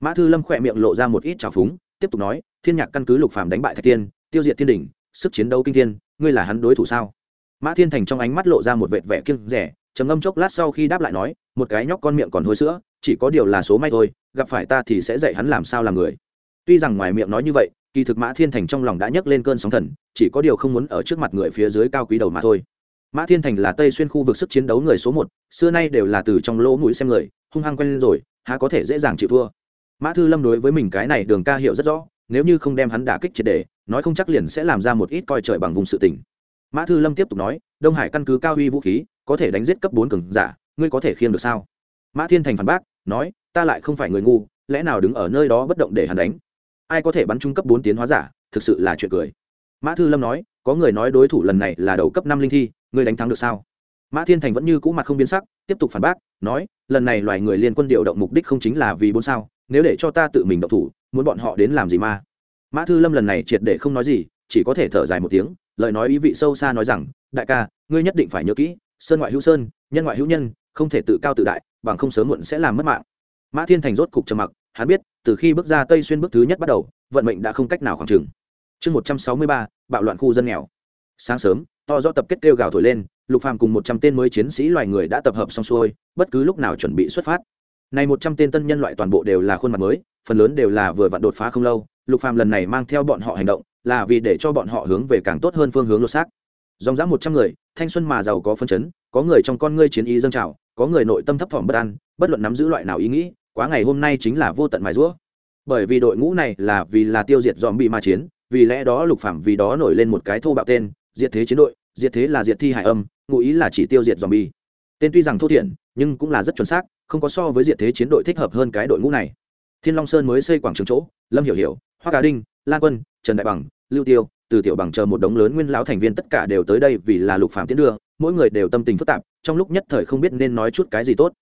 Mã thư lâm khỏe miệng lộ ra một ít trào phúng tiếp tục nói thiên nhạc căn cứ lục phàm đánh bại thạch tiên, tiêu diệt thiên đỉnh sức chiến đấu kinh thiên ngươi là hắn đối thủ sao? Mã thiên thành trong ánh mắt lộ ra một vệt vẻ kiêng rẻ trầm ngâm chốc lát sau khi đáp lại nói một cái nhóc con miệng còn hôi sữa chỉ có điều là số may thôi gặp phải ta thì sẽ dạy hắn làm sao làm người. Tuy rằng ngoài miệng nói như vậy kỳ thực mã thiên thành trong lòng đã nhấc lên cơn sóng thần chỉ có điều không muốn ở trước mặt người phía dưới cao quý đầu mà thôi mã thiên thành là tây xuyên khu vực sức chiến đấu người số một, xưa nay đều là từ trong lỗ mũi xem người, hung hăng quen lên rồi, há có thể dễ dàng chịu thua. Mã thư lâm đối với mình cái này đường ca hiểu rất rõ, nếu như không đem hắn đả kích triệt đề nói không chắc liền sẽ làm ra một ít coi trời bằng vùng sự tỉnh mã thư lâm tiếp tục nói, đông hải căn cứ cao uy vũ khí, có thể đánh giết cấp bốn cường giả, ngươi có thể khiêng được sao? Mã thiên thành phản bác, nói, ta lại không phải người ngu, lẽ nào đứng ở nơi đó bất động để hắn đánh? Ai có thể bắn trung cấp bốn tiến hóa giả, thực sự là chuyện cười mã thư lâm nói, có người nói đối thủ lần này là đầu cấp năm linh thi, ngươi đánh thắng được sao? Mã thiên thành vẫn như cũ mặt không biến sắc, tiếp tục phản bác, nói, lần này loài người liên quân điều động mục đích không chính là vì bốn sao, nếu để cho ta tự mình động thủ, muốn bọn họ đến làm gì mà? Mã thư lâm lần này triệt để không nói gì, chỉ có thể thở dài một tiếng, lời nói ý vị sâu xa nói rằng, đại ca, ngươi nhất định phải nhớ kỹ, sơn ngoại hữu sơn, nhân ngoại hữu nhân, không thể tự cao tự đại, bằng không sớm muộn sẽ làm mất mạng. Mã thiên thành rốt cục trầm mặc, hắn biết, từ khi bước ra tây xuyên bước thứ nhất bắt đầu, vận mệnh đã không cách nào khoảng trừng chương một trăm sáu mươi ba, bạo loạn khu dân nghèo. Sáng sớm, to do tập kết kêu gào thổi lên, lục phàm cùng một trăm tên mới chiến sĩ loài người đã tập hợp xong xuôi, bất cứ lúc nào chuẩn bị xuất phát. Này một trăm tên tân nhân loại toàn bộ đều là khuôn mặt mới, phần lớn đều là vừa vặn đột phá không lâu, lục phàm lần này mang theo bọn họ hành động, là vì để cho bọn họ hướng về càng tốt hơn phương hướng lột xác. Dòng dã một trăm người, thanh xuân mà giàu có phân chấn, có người trong con ngươi chiến ý dâng trào, có người nội tâm thấp thỏm bất an, bất luận nắm giữ loại nào ý nghĩ, quá ngày hôm nay chính là vô tận mài rũa bởi vì đội ngũ này là vì là tiêu diệt dòm bị ma chiến vì lẽ đó lục phạm vì đó nổi lên một cái thô bạo tên, diệt thế chiến đội, diệt thế là diệt thi hải âm, ngụ ý là chỉ tiêu diệt dòm bi tên tuy rằng thô thiển, nhưng cũng là rất chuẩn xác, không có so với diệt thế chiến đội thích hợp hơn cái đội ngũ này. Thiên long sơn mới xây quảng trường chỗ, lâm hiểu hiểu hoa cá đinh, lan quân, trần đại bằng, lưu tiêu, từ tiểu bằng chờ một đống lớn nguyên lão thành viên tất cả đều tới đây vì là lục phạm tiến đưa, mỗi người đều tâm tình phức tạp, trong lúc nhất thời không biết nên nói chút cái gì tốt.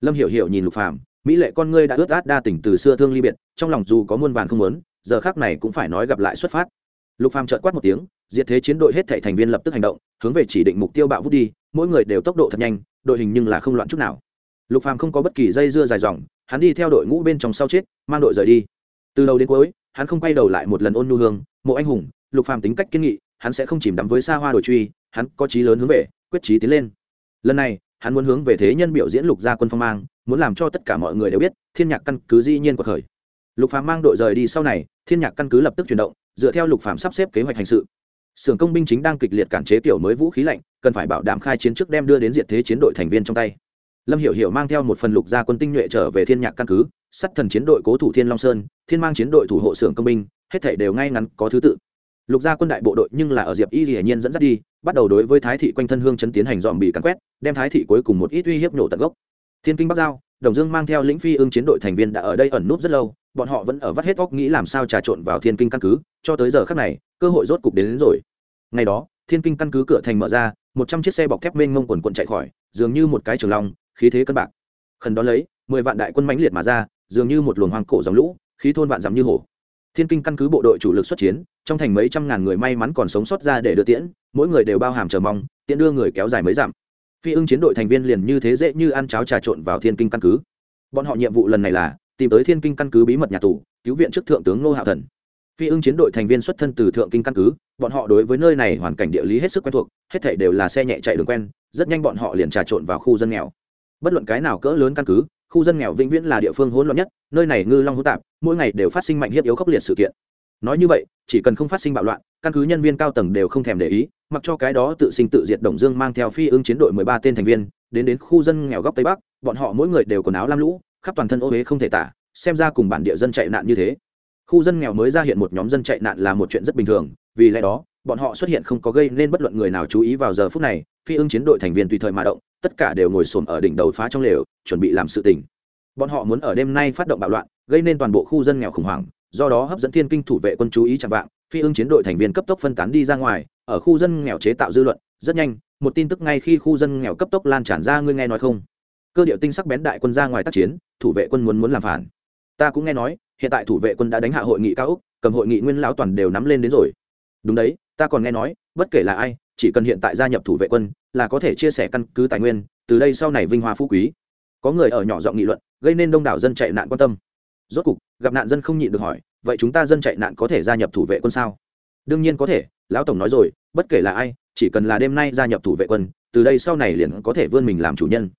Lâm hiểu hiểu nhìn lục phạm mỹ lệ con ngươi đã ướt át đa tỉnh từ xưa thương ly biệt, trong lòng dù có muôn vàn không muốn giờ khác này cũng phải nói gặp lại xuất phát. Lục phàm trợn quát một tiếng, diệt thế chiến đội hết thảy thành viên lập tức hành động, hướng về chỉ định mục tiêu bạo vút đi, mỗi người đều tốc độ thật nhanh, đội hình nhưng là không loạn chút nào. Lục phàm không có bất kỳ dây dưa dài dòng, hắn đi theo đội ngũ bên trong sau chết, mang đội rời đi. Từ đầu đến cuối, hắn không quay đầu lại một lần ôn nhu hương, mộ anh hùng, lục phàm tính cách kiên nghị, hắn sẽ không chìm đắm với xa hoa đổi truy, hắn có chí lớn hướng về, quyết chí tiến lên. Lần này, hắn muốn hướng về thế nhân biểu diễn lục gia quân phong mang, muốn làm cho tất cả mọi người đều biết, thiên nhạc căn cứ dĩ nhiên của khởi lục phàm mang đội rời đi sau này thiên nhạc căn cứ lập tức chuyển động dựa theo lục phàm sắp xếp kế hoạch hành sự Sưởng công binh chính đang kịch liệt cản chế tiểu mới vũ khí lạnh, cần phải bảo đảm khai chiến trước đem đưa đến diện thế chiến đội thành viên trong tay. Lâm Hiểu Hiểu mang theo một phần lục gia quân tinh nhuệ trở về Thiên Nhạc căn cứ, sắt thần chiến đội cố thủ Thiên Long Sơn, Thiên mang chiến đội thủ hộ Sưởng công binh, hết thảy đều ngay ngắn có thứ tự. Lục gia quân đại bộ đội nhưng là ở Diệp Y hiển nhiên dẫn dắt đi, bắt đầu đối với Thái thị quanh thân hương chấn tiến hành dòm bị cắn quét, đem Thái thị cuối cùng một ít uy hiếp nổ tận gốc. Thiên Kinh Bắc Giao, Đồng Dương mang theo lĩnh phi ương chiến đội thành viên đã ở đây ẩn núp rất lâu, bọn họ vẫn ở vắt hết óc nghĩ làm sao trà trộn vào Thiên Kinh căn cứ, cho tới giờ khắc này, cơ hội rốt cục đến, đến rồi. Ngày đó, Thiên Kinh căn cứ cửa thành mở ra, một trăm chiếc xe bọc thép mênh mông quần quận chạy khỏi, dường như một cái trường long, khí thế cân bạc. Khẩn đó lấy, mười vạn đại quân mãnh liệt mà ra, dường như một luồng hoang cổ dòng lũ, khí thôn vạn dặm như hổ. Thiên Kinh căn cứ bộ đội chủ lực xuất chiến, trong thành mấy trăm ngàn người may mắn còn sống sót ra để đưa tiễn, mỗi người đều bao hàm chờ mong, tiễn đưa người kéo dài mấy dặm. Phi ưng chiến đội thành viên liền như thế dễ như ăn cháo trà trộn vào Thiên Kinh căn cứ bọn họ nhiệm vụ lần này là tìm tới thiên kinh căn cứ bí mật nhà tù, cứu viện trước thượng tướng ngô hạo thần. Phi ưng chiến đội thành viên xuất thân từ thượng kinh căn cứ, bọn họ đối với nơi này hoàn cảnh địa lý hết sức quen thuộc, hết thảy đều là xe nhẹ chạy đường quen, rất nhanh bọn họ liền trà trộn vào khu dân nghèo. Bất luận cái nào cỡ lớn căn cứ, khu dân nghèo vĩnh viễn là địa phương hỗn loạn nhất, nơi này ngư long hỗn tạp, mỗi ngày đều phát sinh mạnh hiếp yếu khốc liệt sự kiện. Nói như vậy, chỉ cần không phát sinh bạo loạn, căn cứ nhân viên cao tầng đều không thèm để ý, mặc cho cái đó tự sinh tự diệt đồng dương mang theo phi ưng chiến đội mười ba tên thành viên, đến đến khu dân nghèo góc tây bắc, bọn họ mỗi người đều quần áo lam lũ khắp toàn thân ô huế không thể tả, xem ra cùng bản địa dân chạy nạn như thế. Khu dân nghèo mới ra hiện một nhóm dân chạy nạn là một chuyện rất bình thường, vì lẽ đó, bọn họ xuất hiện không có gây nên bất luận người nào chú ý vào giờ phút này, phi ưng chiến đội thành viên tùy thời mà động, tất cả đều ngồi xổm ở đỉnh đầu phá trong lều, chuẩn bị làm sự tình. Bọn họ muốn ở đêm nay phát động bạo loạn, gây nên toàn bộ khu dân nghèo khủng hoảng, do đó hấp dẫn thiên kinh thủ vệ quân chú ý chạm vạng, phi ưng chiến đội thành viên cấp tốc phân tán đi ra ngoài, ở khu dân nghèo chế tạo dư luận, rất nhanh, một tin tức ngay khi khu dân nghèo cấp tốc lan tràn ra, ngươi nghe nói không? Cơ điệu tinh sắc bén đại quân ra ngoài tác chiến, thủ vệ quân muốn muốn làm phản. Ta cũng nghe nói, hiện tại thủ vệ quân đã đánh hạ hội nghị cao úc cầm hội nghị nguyên lão toàn đều nắm lên đến rồi. Đúng đấy, ta còn nghe nói, bất kể là ai, chỉ cần hiện tại gia nhập thủ vệ quân, là có thể chia sẻ căn cứ tài nguyên, từ đây sau này vinh hoa phú quý. Có người ở nhỏ giọng nghị luận, gây nên đông đảo dân chạy nạn quan tâm. Rốt cục, gặp nạn dân không nhịn được hỏi, vậy chúng ta dân chạy nạn có thể gia nhập thủ vệ quân sao? Đương nhiên có thể, lão tổng nói rồi, bất kể là ai, chỉ cần là đêm nay gia nhập thủ vệ quân, từ đây sau này liền có thể vươn mình làm chủ nhân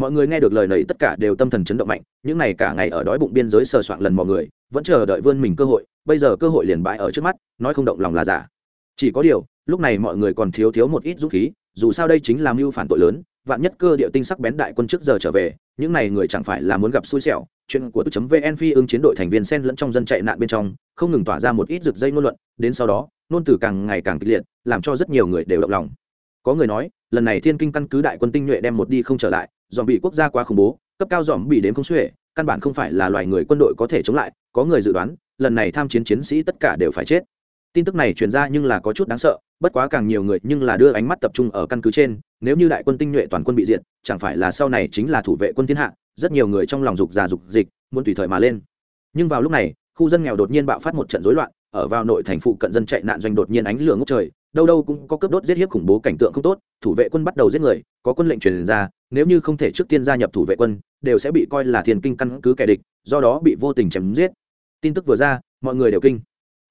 mọi người nghe được lời này tất cả đều tâm thần chấn động mạnh, những này cả ngày ở đói bụng biên giới sờ soạn lần mọi người, vẫn chờ đợi vươn mình cơ hội, bây giờ cơ hội liền bãi ở trước mắt, nói không động lòng là giả. Chỉ có điều, lúc này mọi người còn thiếu thiếu một ít dũng khí, dù sao đây chính là mưu phản tội lớn, vạn nhất cơ địa tinh sắc bén đại quân trước giờ trở về, những này người chẳng phải là muốn gặp xui xẻo. Chuyện của tức vn phi ưng chiến đội thành viên sen lẫn trong dân chạy nạn bên trong, không ngừng tỏa ra một ít rực dây ngôn luận, đến sau đó nôn từ càng ngày càng kịch liệt, làm cho rất nhiều người đều động lòng. Có người nói lần này thiên kinh căn cứ đại quân tinh nhuệ đem một đi không trở lại, dòm bị quốc gia quá khủng bố, cấp cao dòm bị đến không xuể, căn bản không phải là loài người quân đội có thể chống lại, có người dự đoán, lần này tham chiến chiến sĩ tất cả đều phải chết. Tin tức này truyền ra nhưng là có chút đáng sợ, bất quá càng nhiều người nhưng là đưa ánh mắt tập trung ở căn cứ trên, nếu như đại quân tinh nhuệ toàn quân bị diệt, chẳng phải là sau này chính là thủ vệ quân thiên hạ, rất nhiều người trong lòng dục già dục dịch, muốn tùy thời mà lên. Nhưng vào lúc này, khu dân nghèo đột nhiên bạo phát một trận rối loạn, ở vào nội thành phụ cận dân chạy nạn doanh đột nhiên ánh lửa ngốc trời đâu đâu cũng có cướp đốt giết hiếp khủng bố cảnh tượng không tốt, thủ vệ quân bắt đầu giết người, có quân lệnh truyền ra, nếu như không thể trước tiên gia nhập thủ vệ quân, đều sẽ bị coi là thiền kinh căn cứ kẻ địch, do đó bị vô tình chém giết. Tin tức vừa ra, mọi người đều kinh.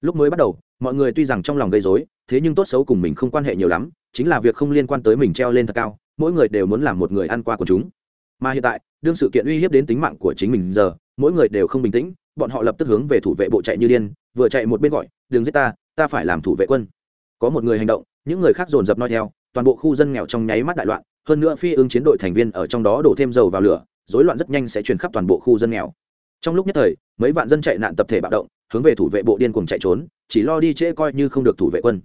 Lúc mới bắt đầu, mọi người tuy rằng trong lòng gây dối thế nhưng tốt xấu cùng mình không quan hệ nhiều lắm, chính là việc không liên quan tới mình treo lên thật cao, mỗi người đều muốn làm một người ăn qua của chúng. Mà hiện tại, đương sự kiện uy hiếp đến tính mạng của chính mình giờ, mỗi người đều không bình tĩnh, bọn họ lập tức hướng về thủ vệ bộ chạy như điên, vừa chạy một bên gọi, đừng giết ta ta phải làm thủ vệ quân có một người hành động, những người khác dồn dập nói theo, toàn bộ khu dân nghèo trong nháy mắt đại loạn, hơn nữa phi ứng chiến đội thành viên ở trong đó đổ thêm dầu vào lửa, rối loạn rất nhanh sẽ truyền khắp toàn bộ khu dân nghèo. Trong lúc nhất thời, mấy vạn dân chạy nạn tập thể bạo động, hướng về thủ vệ bộ điên cuồng chạy trốn, chỉ lo đi trễ coi như không được thủ vệ quân.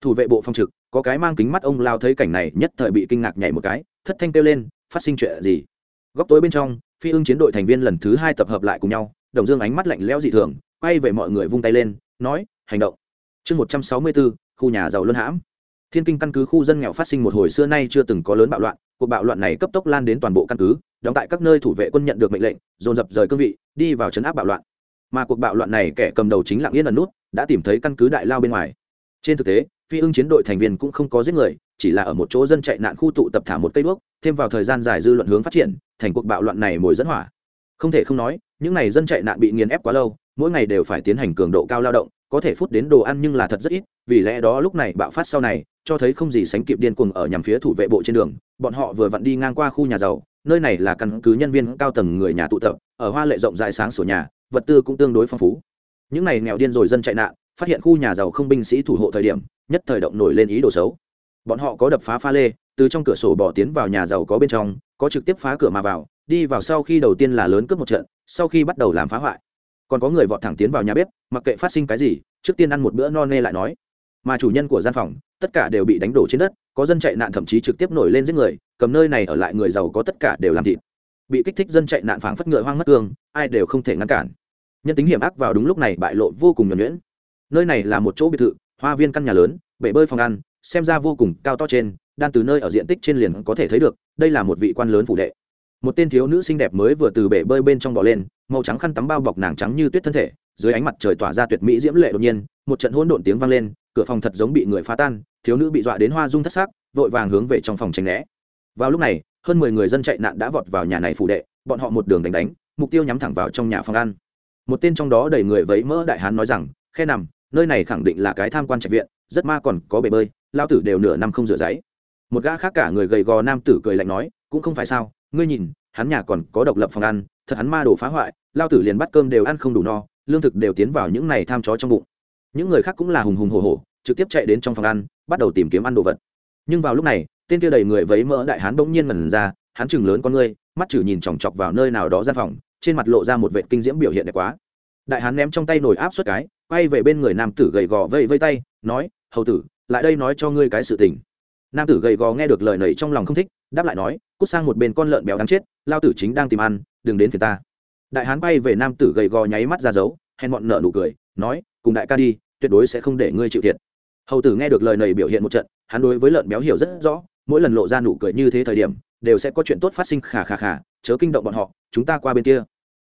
Thủ vệ bộ phong trực, có cái mang kính mắt ông lao thấy cảnh này, nhất thời bị kinh ngạc nhảy một cái, thất thanh kêu lên, phát sinh chuyện gì? Góc tối bên trong, phi ưng chiến đội thành viên lần thứ hai tập hợp lại cùng nhau, đồng dương ánh mắt lạnh lẽo dị thường, quay về mọi người vung tay lên, nói, hành động. Chương một trăm sáu mươi bốn khu nhà giàu luân hãm. Thiên kinh căn cứ khu dân nghèo phát sinh một hồi xưa nay chưa từng có lớn bạo loạn, cuộc bạo loạn này cấp tốc lan đến toàn bộ căn cứ, đóng tại các nơi thủ vệ quân nhận được mệnh lệnh, dồn dập rời cương vị, đi vào chấn áp bạo loạn. Mà cuộc bạo loạn này kẻ cầm đầu chính lặng yên ẩn nút, đã tìm thấy căn cứ đại lao bên ngoài. Trên thực tế, phi ưng chiến đội thành viên cũng không có giết người, chỉ là ở một chỗ dân chạy nạn khu tụ tập thả một cây đuốc, thêm vào thời gian dài dư luận hướng phát triển, thành cuộc bạo loạn này mồi dẫn hỏa. Không thể không nói, những n à y dân chạy nạn bị nghiền ép quá lâu, mỗi ngày đều phải tiến hành cường độ cao lao động có thể phút đến đồ ăn nhưng là thật rất ít, vì lẽ đó lúc này bạo phát sau này, cho thấy không gì sánh kịp điên cuồng ở nhằm phía thủ vệ bộ trên đường, bọn họ vừa vặn đi ngang qua khu nhà giàu, nơi này là căn cứ nhân viên cao tầng người nhà tụ tập, ở hoa lệ rộng rãi sáng sổ nhà, vật tư cũng tương đối phong phú. Những này nghèo điên rồi dân chạy nạn, phát hiện khu nhà giàu không binh sĩ thủ hộ thời điểm, nhất thời động nổi lên ý đồ xấu. Bọn họ có đập phá pha lê, từ trong cửa sổ bỏ tiến vào nhà giàu có bên trong, có trực tiếp phá cửa mà vào, đi vào sau khi đầu tiên là lớn cướp một trận, sau khi bắt đầu làm phá hoại còn có người vọt thẳng tiến vào nhà bếp, mặc kệ phát sinh cái gì, trước tiên ăn một bữa no nê lại nói. Mà chủ nhân của gian phòng, tất cả đều bị đánh đổ trên đất, có dân chạy nạn thậm chí trực tiếp nổi lên giết người, cầm nơi này ở lại người giàu có tất cả đều làm thịt. Bị kích thích dân chạy nạn phảng phất ngựa hoang mất cương, ai đều không thể ngăn cản. Nhân tính hiểm ác vào đúng lúc này bại lộ vô cùng nhuẩn nhuyễn. Nơi này là một chỗ biệt thự, hoa viên căn nhà lớn, bể bơi phòng ăn, xem ra vô cùng cao to trên, đan từ nơi ở diện tích trên liền có thể thấy được, đây là một vị quan lớn phủ đệ một tên thiếu nữ xinh đẹp mới vừa từ bể bơi bên trong bỏ lên, màu trắng khăn tắm bao bọc nàng trắng như tuyết thân thể, dưới ánh mặt trời tỏa ra tuyệt mỹ diễm lệ đột nhiên, một trận hỗn độn tiếng vang lên, cửa phòng thật giống bị người phá tan, thiếu nữ bị dọa đến hoa rung thất xác vội vàng hướng về trong phòng tránh né. Vào lúc này, hơn mười người dân chạy nạn đã vọt vào nhà này phủ đệ, bọn họ một đường đánh đánh, mục tiêu nhắm thẳng vào trong nhà phòng ăn. Một tên trong đó đầy người vấy mỡ đại hán nói rằng, khe nằm, nơi này khẳng định là cái tham quan trạch viện, rất ma còn có bể bơi, lao tử đều nửa năm không rửa giấy. Một gã khác cả người gầy gò nam tử cười lạnh nói, cũng không phải sao ngươi nhìn, hắn nhà còn có độc lập phòng ăn, thật hắn ma đồ phá hoại, lao tử liền bắt cơm đều ăn không đủ no, lương thực đều tiến vào những này tham chó trong bụng. Những người khác cũng là hùng hùng hồ hồ trực tiếp chạy đến trong phòng ăn, bắt đầu tìm kiếm ăn đồ vật. Nhưng vào lúc này, tên kia đầy người vấy mỡ đại hán bỗng nhiên ngẩn ra, hắn chừng lớn con ngươi, mắt chử nhìn chòng chọc vào nơi nào đó gian phòng, trên mặt lộ ra một vệ kinh diễm biểu hiện đẹp quá. Đại hán ném trong tay nồi áp suất cái, quay về bên người nam tử gầy gò vây vây tay, nói, hầu tử, lại đây nói cho ngươi cái sự tình. Nam tử gầy gò nghe được lời nầy trong lòng không thích, đáp lại nói cút sang một bên con lợn béo đáng chết, lao tử chính đang tìm ăn, đừng đến phía ta. Đại hán bay về nam tử gầy gò nháy mắt ra dấu, hèn bọn nợ nụ cười, nói, cùng đại ca đi, tuyệt đối sẽ không để ngươi chịu thiệt. Hầu tử nghe được lời này biểu hiện một trận, hắn đối với lợn béo hiểu rất rõ, mỗi lần lộ ra nụ cười như thế thời điểm, đều sẽ có chuyện tốt phát sinh khà khà khà, chớ kinh động bọn họ, chúng ta qua bên kia.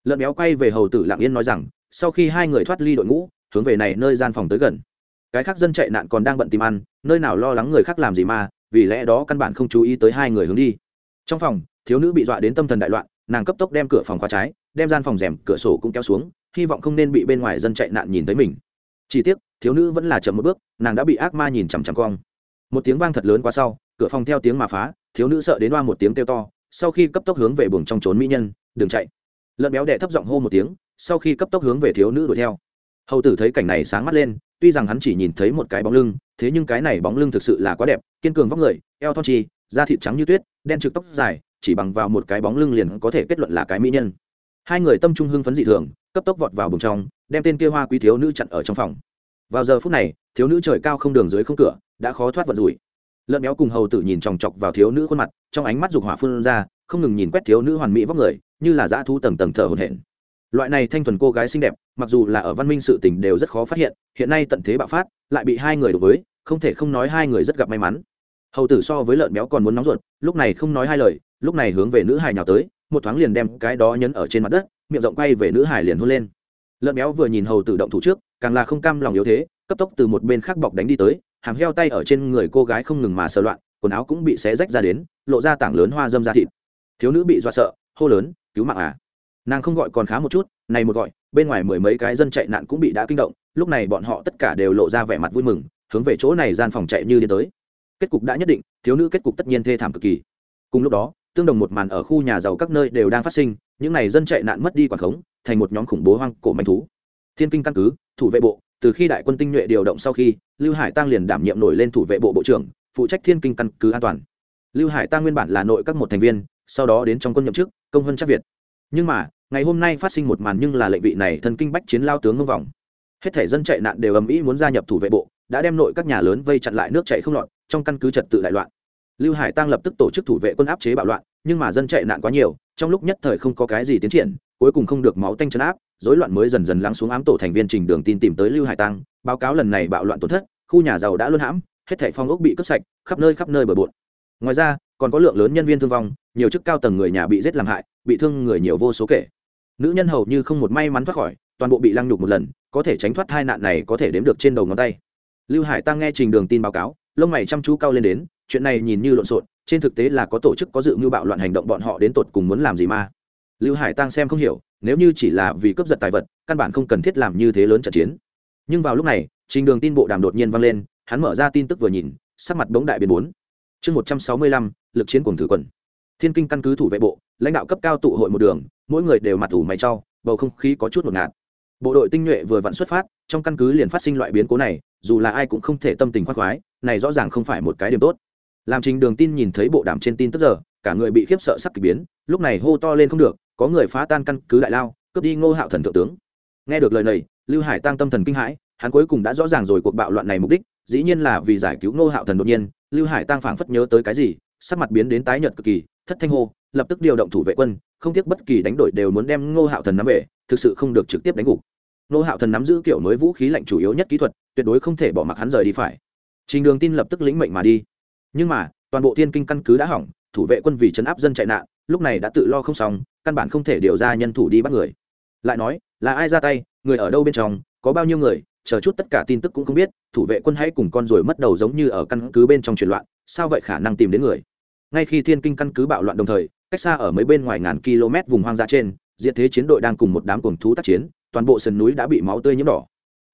Lợn béo quay về hầu tử lặng yên nói rằng, sau khi hai người thoát ly đội ngũ, hướng về này nơi gian phòng tới gần. Cái khác dân chạy nạn còn đang bận tìm ăn, nơi nào lo lắng người khác làm gì mà, vì lẽ đó căn bản không chú ý tới hai người hướng đi trong phòng, thiếu nữ bị dọa đến tâm thần đại loạn, nàng cấp tốc đem cửa phòng khóa trái, đem gian phòng rèm, cửa sổ cũng kéo xuống, hy vọng không nên bị bên ngoài dân chạy nạn nhìn thấy mình. Chỉ tiếc, thiếu nữ vẫn là chậm một bước, nàng đã bị ác ma nhìn chằm chằm cong. Một tiếng vang thật lớn qua sau, cửa phòng theo tiếng mà phá, thiếu nữ sợ đến oa một tiếng kêu to, sau khi cấp tốc hướng về buồng trong trốn mỹ nhân, đừng chạy. Lợn béo đệ thấp giọng hô một tiếng, sau khi cấp tốc hướng về thiếu nữ đuổi theo. Hầu tử thấy cảnh này sáng mắt lên, tuy rằng hắn chỉ nhìn thấy một cái bóng lưng, thế nhưng cái này bóng lưng thực sự là quá đẹp, kiên cường vóc người, eo thon chi da thịt trắng như tuyết, đen trực tóc dài, chỉ bằng vào một cái bóng lưng liền có thể kết luận là cái mỹ nhân. Hai người tâm trung hưng phấn dị thường, cấp tốc vọt vào bùng trong, đem tên kia hoa quý thiếu nữ chặn ở trong phòng. Vào giờ phút này, thiếu nữ trời cao không đường dưới không cửa, đã khó thoát vận rủi. Lợn béo cùng hầu tử nhìn chòng chọc vào thiếu nữ khuôn mặt, trong ánh mắt dục hỏa phun ra, không ngừng nhìn quét thiếu nữ hoàn mỹ vóc người, như là dã thu tầng tầng thở hồn hển. Loại này thanh thuần cô gái xinh đẹp, mặc dù là ở văn minh sự tình đều rất khó phát hiện hiện nay tận thế bạo phát, lại bị hai người đối với, không thể không nói hai người rất gặp may mắn hầu tử so với lợn béo còn muốn nóng ruột, lúc này không nói hai lời, lúc này hướng về nữ hài nhào tới, một thoáng liền đem cái đó nhấn ở trên mặt đất, miệng rộng quay về nữ hài liền hôn lên. Lợn béo vừa nhìn hầu tử động thủ trước, càng là không cam lòng yếu thế, cấp tốc từ một bên khác bọc đánh đi tới, hàm heo tay ở trên người cô gái không ngừng mà sờ loạn, quần áo cũng bị xé rách ra đến, lộ ra tảng lớn hoa dâm ra thịt. Thiếu nữ bị dọa sợ, hô lớn, cứu mạng à? Nàng không gọi còn khá một chút, này một gọi, bên ngoài mười mấy cái dân chạy nạn cũng bị đã kinh động, lúc này bọn họ tất cả đều lộ ra vẻ mặt vui mừng, hướng về chỗ này gian phòng chạy như đi tới kết cục đã nhất định, thiếu nữ kết cục tất nhiên thê thảm cực kỳ. Cùng lúc đó, tương đồng một màn ở khu nhà giàu các nơi đều đang phát sinh, những n à y dân chạy nạn mất đi quảng khống, thành một nhóm khủng bố hoang cổ manh thú. Thiên kinh căn cứ, thủ vệ bộ, từ khi đại quân tinh nhuệ điều động sau khi, lưu hải tăng liền đảm nhiệm nổi lên thủ vệ bộ bộ trưởng, phụ trách thiên kinh căn cứ an toàn. Lưu hải tăng nguyên bản là nội các một thành viên, sau đó đến trong quân nhậm chức, công hơn chắc việt. Nhưng mà, ngày hôm nay phát sinh một màn nhưng là lệnh vị này thần kinh bách chiến lao tướng ngưng vòng hết thể dân chạy nạn đều ầm ĩ muốn gia nhập thủ vệ bộ, đã đem nội các nhà lớn vây chặn lại nước chạy không lọt trong căn cứ trật tự đại loạn. Lưu hải tăng lập tức tổ chức thủ vệ quân áp chế bạo loạn, nhưng mà dân chạy nạn quá nhiều, trong lúc nhất thời không có cái gì tiến triển, cuối cùng không được máu tanh chấn áp, rối loạn mới dần dần lắng xuống ám tổ thành viên trình đường tin tìm tới lưu hải tăng báo cáo lần này bạo loạn tổn thất, khu nhà giàu đã luân hãm, hết thảy phong ốc bị cướp sạch, khắp nơi khắp nơi bờ bộn. Ngoài ra, còn có lượng lớn nhân viên thương vong, nhiều chức cao tầng người nhà bị giết làm hại, bị thương người nhiều vô số kể. Nữ nhân hầu như không một may mắn thoát khỏi, toàn bộ bị lăng nhục một lần, có thể tránh thoát tai nạn này có thể đếm được trên đầu ngón tay. Lưu hải tăng nghe trình đường tin báo cáo lông mày chăm chú cao lên đến, chuyện này nhìn như lộn xộn, trên thực tế là có tổ chức có dự mưu bạo loạn hành động bọn họ đến tột cùng muốn làm gì mà. Lưu hải tăng xem không hiểu, nếu như chỉ là vì cướp giật tài vật, căn bản không cần thiết làm như thế lớn trận chiến. Nhưng vào lúc này, trình đường tin bộ đàm đột nhiên vang lên, hắn mở ra tin tức vừa nhìn, sắc mặt bỗng đại biến bốn. Chương một trăm sáu mươi lăm, lực chiến cùng thử quần. Thiên kinh căn cứ thủ vệ bộ, lãnh đạo cấp cao tụ hội một đường, mỗi người đều mặt ủ mày cho, bầu không khí có chút ngột ngạt bộ đội tinh nhuệ vừa vặn xuất phát, trong căn cứ liền phát sinh loại biến cố này, dù là ai cũng không thể tâm tình khoác khoái, này rõ ràng không phải một cái điểm tốt. Làm trình đường tin nhìn thấy bộ đàm trên tin tức giờ, cả người bị khiếp sợ sắc kỳ biến, lúc này hô to lên không được, có người phá tan căn cứ đại lao, cướp đi ngô hạo thần thượng tướng. Nghe được lời này, lưu hải tăng tâm thần kinh hãi, hắn cuối cùng đã rõ ràng rồi cuộc bạo loạn này mục đích, dĩ nhiên là vì giải cứu ngô hạo thần đột nhiên, lưu hải tăng phảng phất nhớ tới cái gì, sắc mặt biến đến tái nhợt cực kỳ, thất thanh hô lập tức điều động thủ vệ quân, không tiếc bất kỳ đánh đổi đều muốn đem ngô hạo thần nắm về, thực sự không được trực tiếp đánh gục. Ngô hạo thần nắm giữ kiểu mới vũ khí lạnh chủ yếu nhất kỹ thuật, tuyệt đối không thể bỏ mặc hắn rời đi phải. Trình đường tin lập tức lĩnh mệnh mà đi. Nhưng mà, toàn bộ thiên kinh căn cứ đã hỏng, thủ vệ quân vì chấn áp dân chạy nạn, lúc này đã tự lo không xong, căn bản không thể điều ra nhân thủ đi bắt người. Lại nói, là ai ra tay, người ở đâu bên trong, có bao nhiêu người, chờ chút tất cả tin tức cũng không biết, thủ vệ quân hãy cùng con rồi mất đầu giống như ở căn cứ bên trong truyền loạn, sao vậy khả năng tìm đến người? Ngay khi thiên kinh căn cứ bạo loạn đồng thời cách xa ở mấy bên ngoài ngàn km vùng hoang dã trên, diện thế chiến đội đang cùng một đám cuồng thú tác chiến, toàn bộ sườn núi đã bị máu tươi nhiễm đỏ.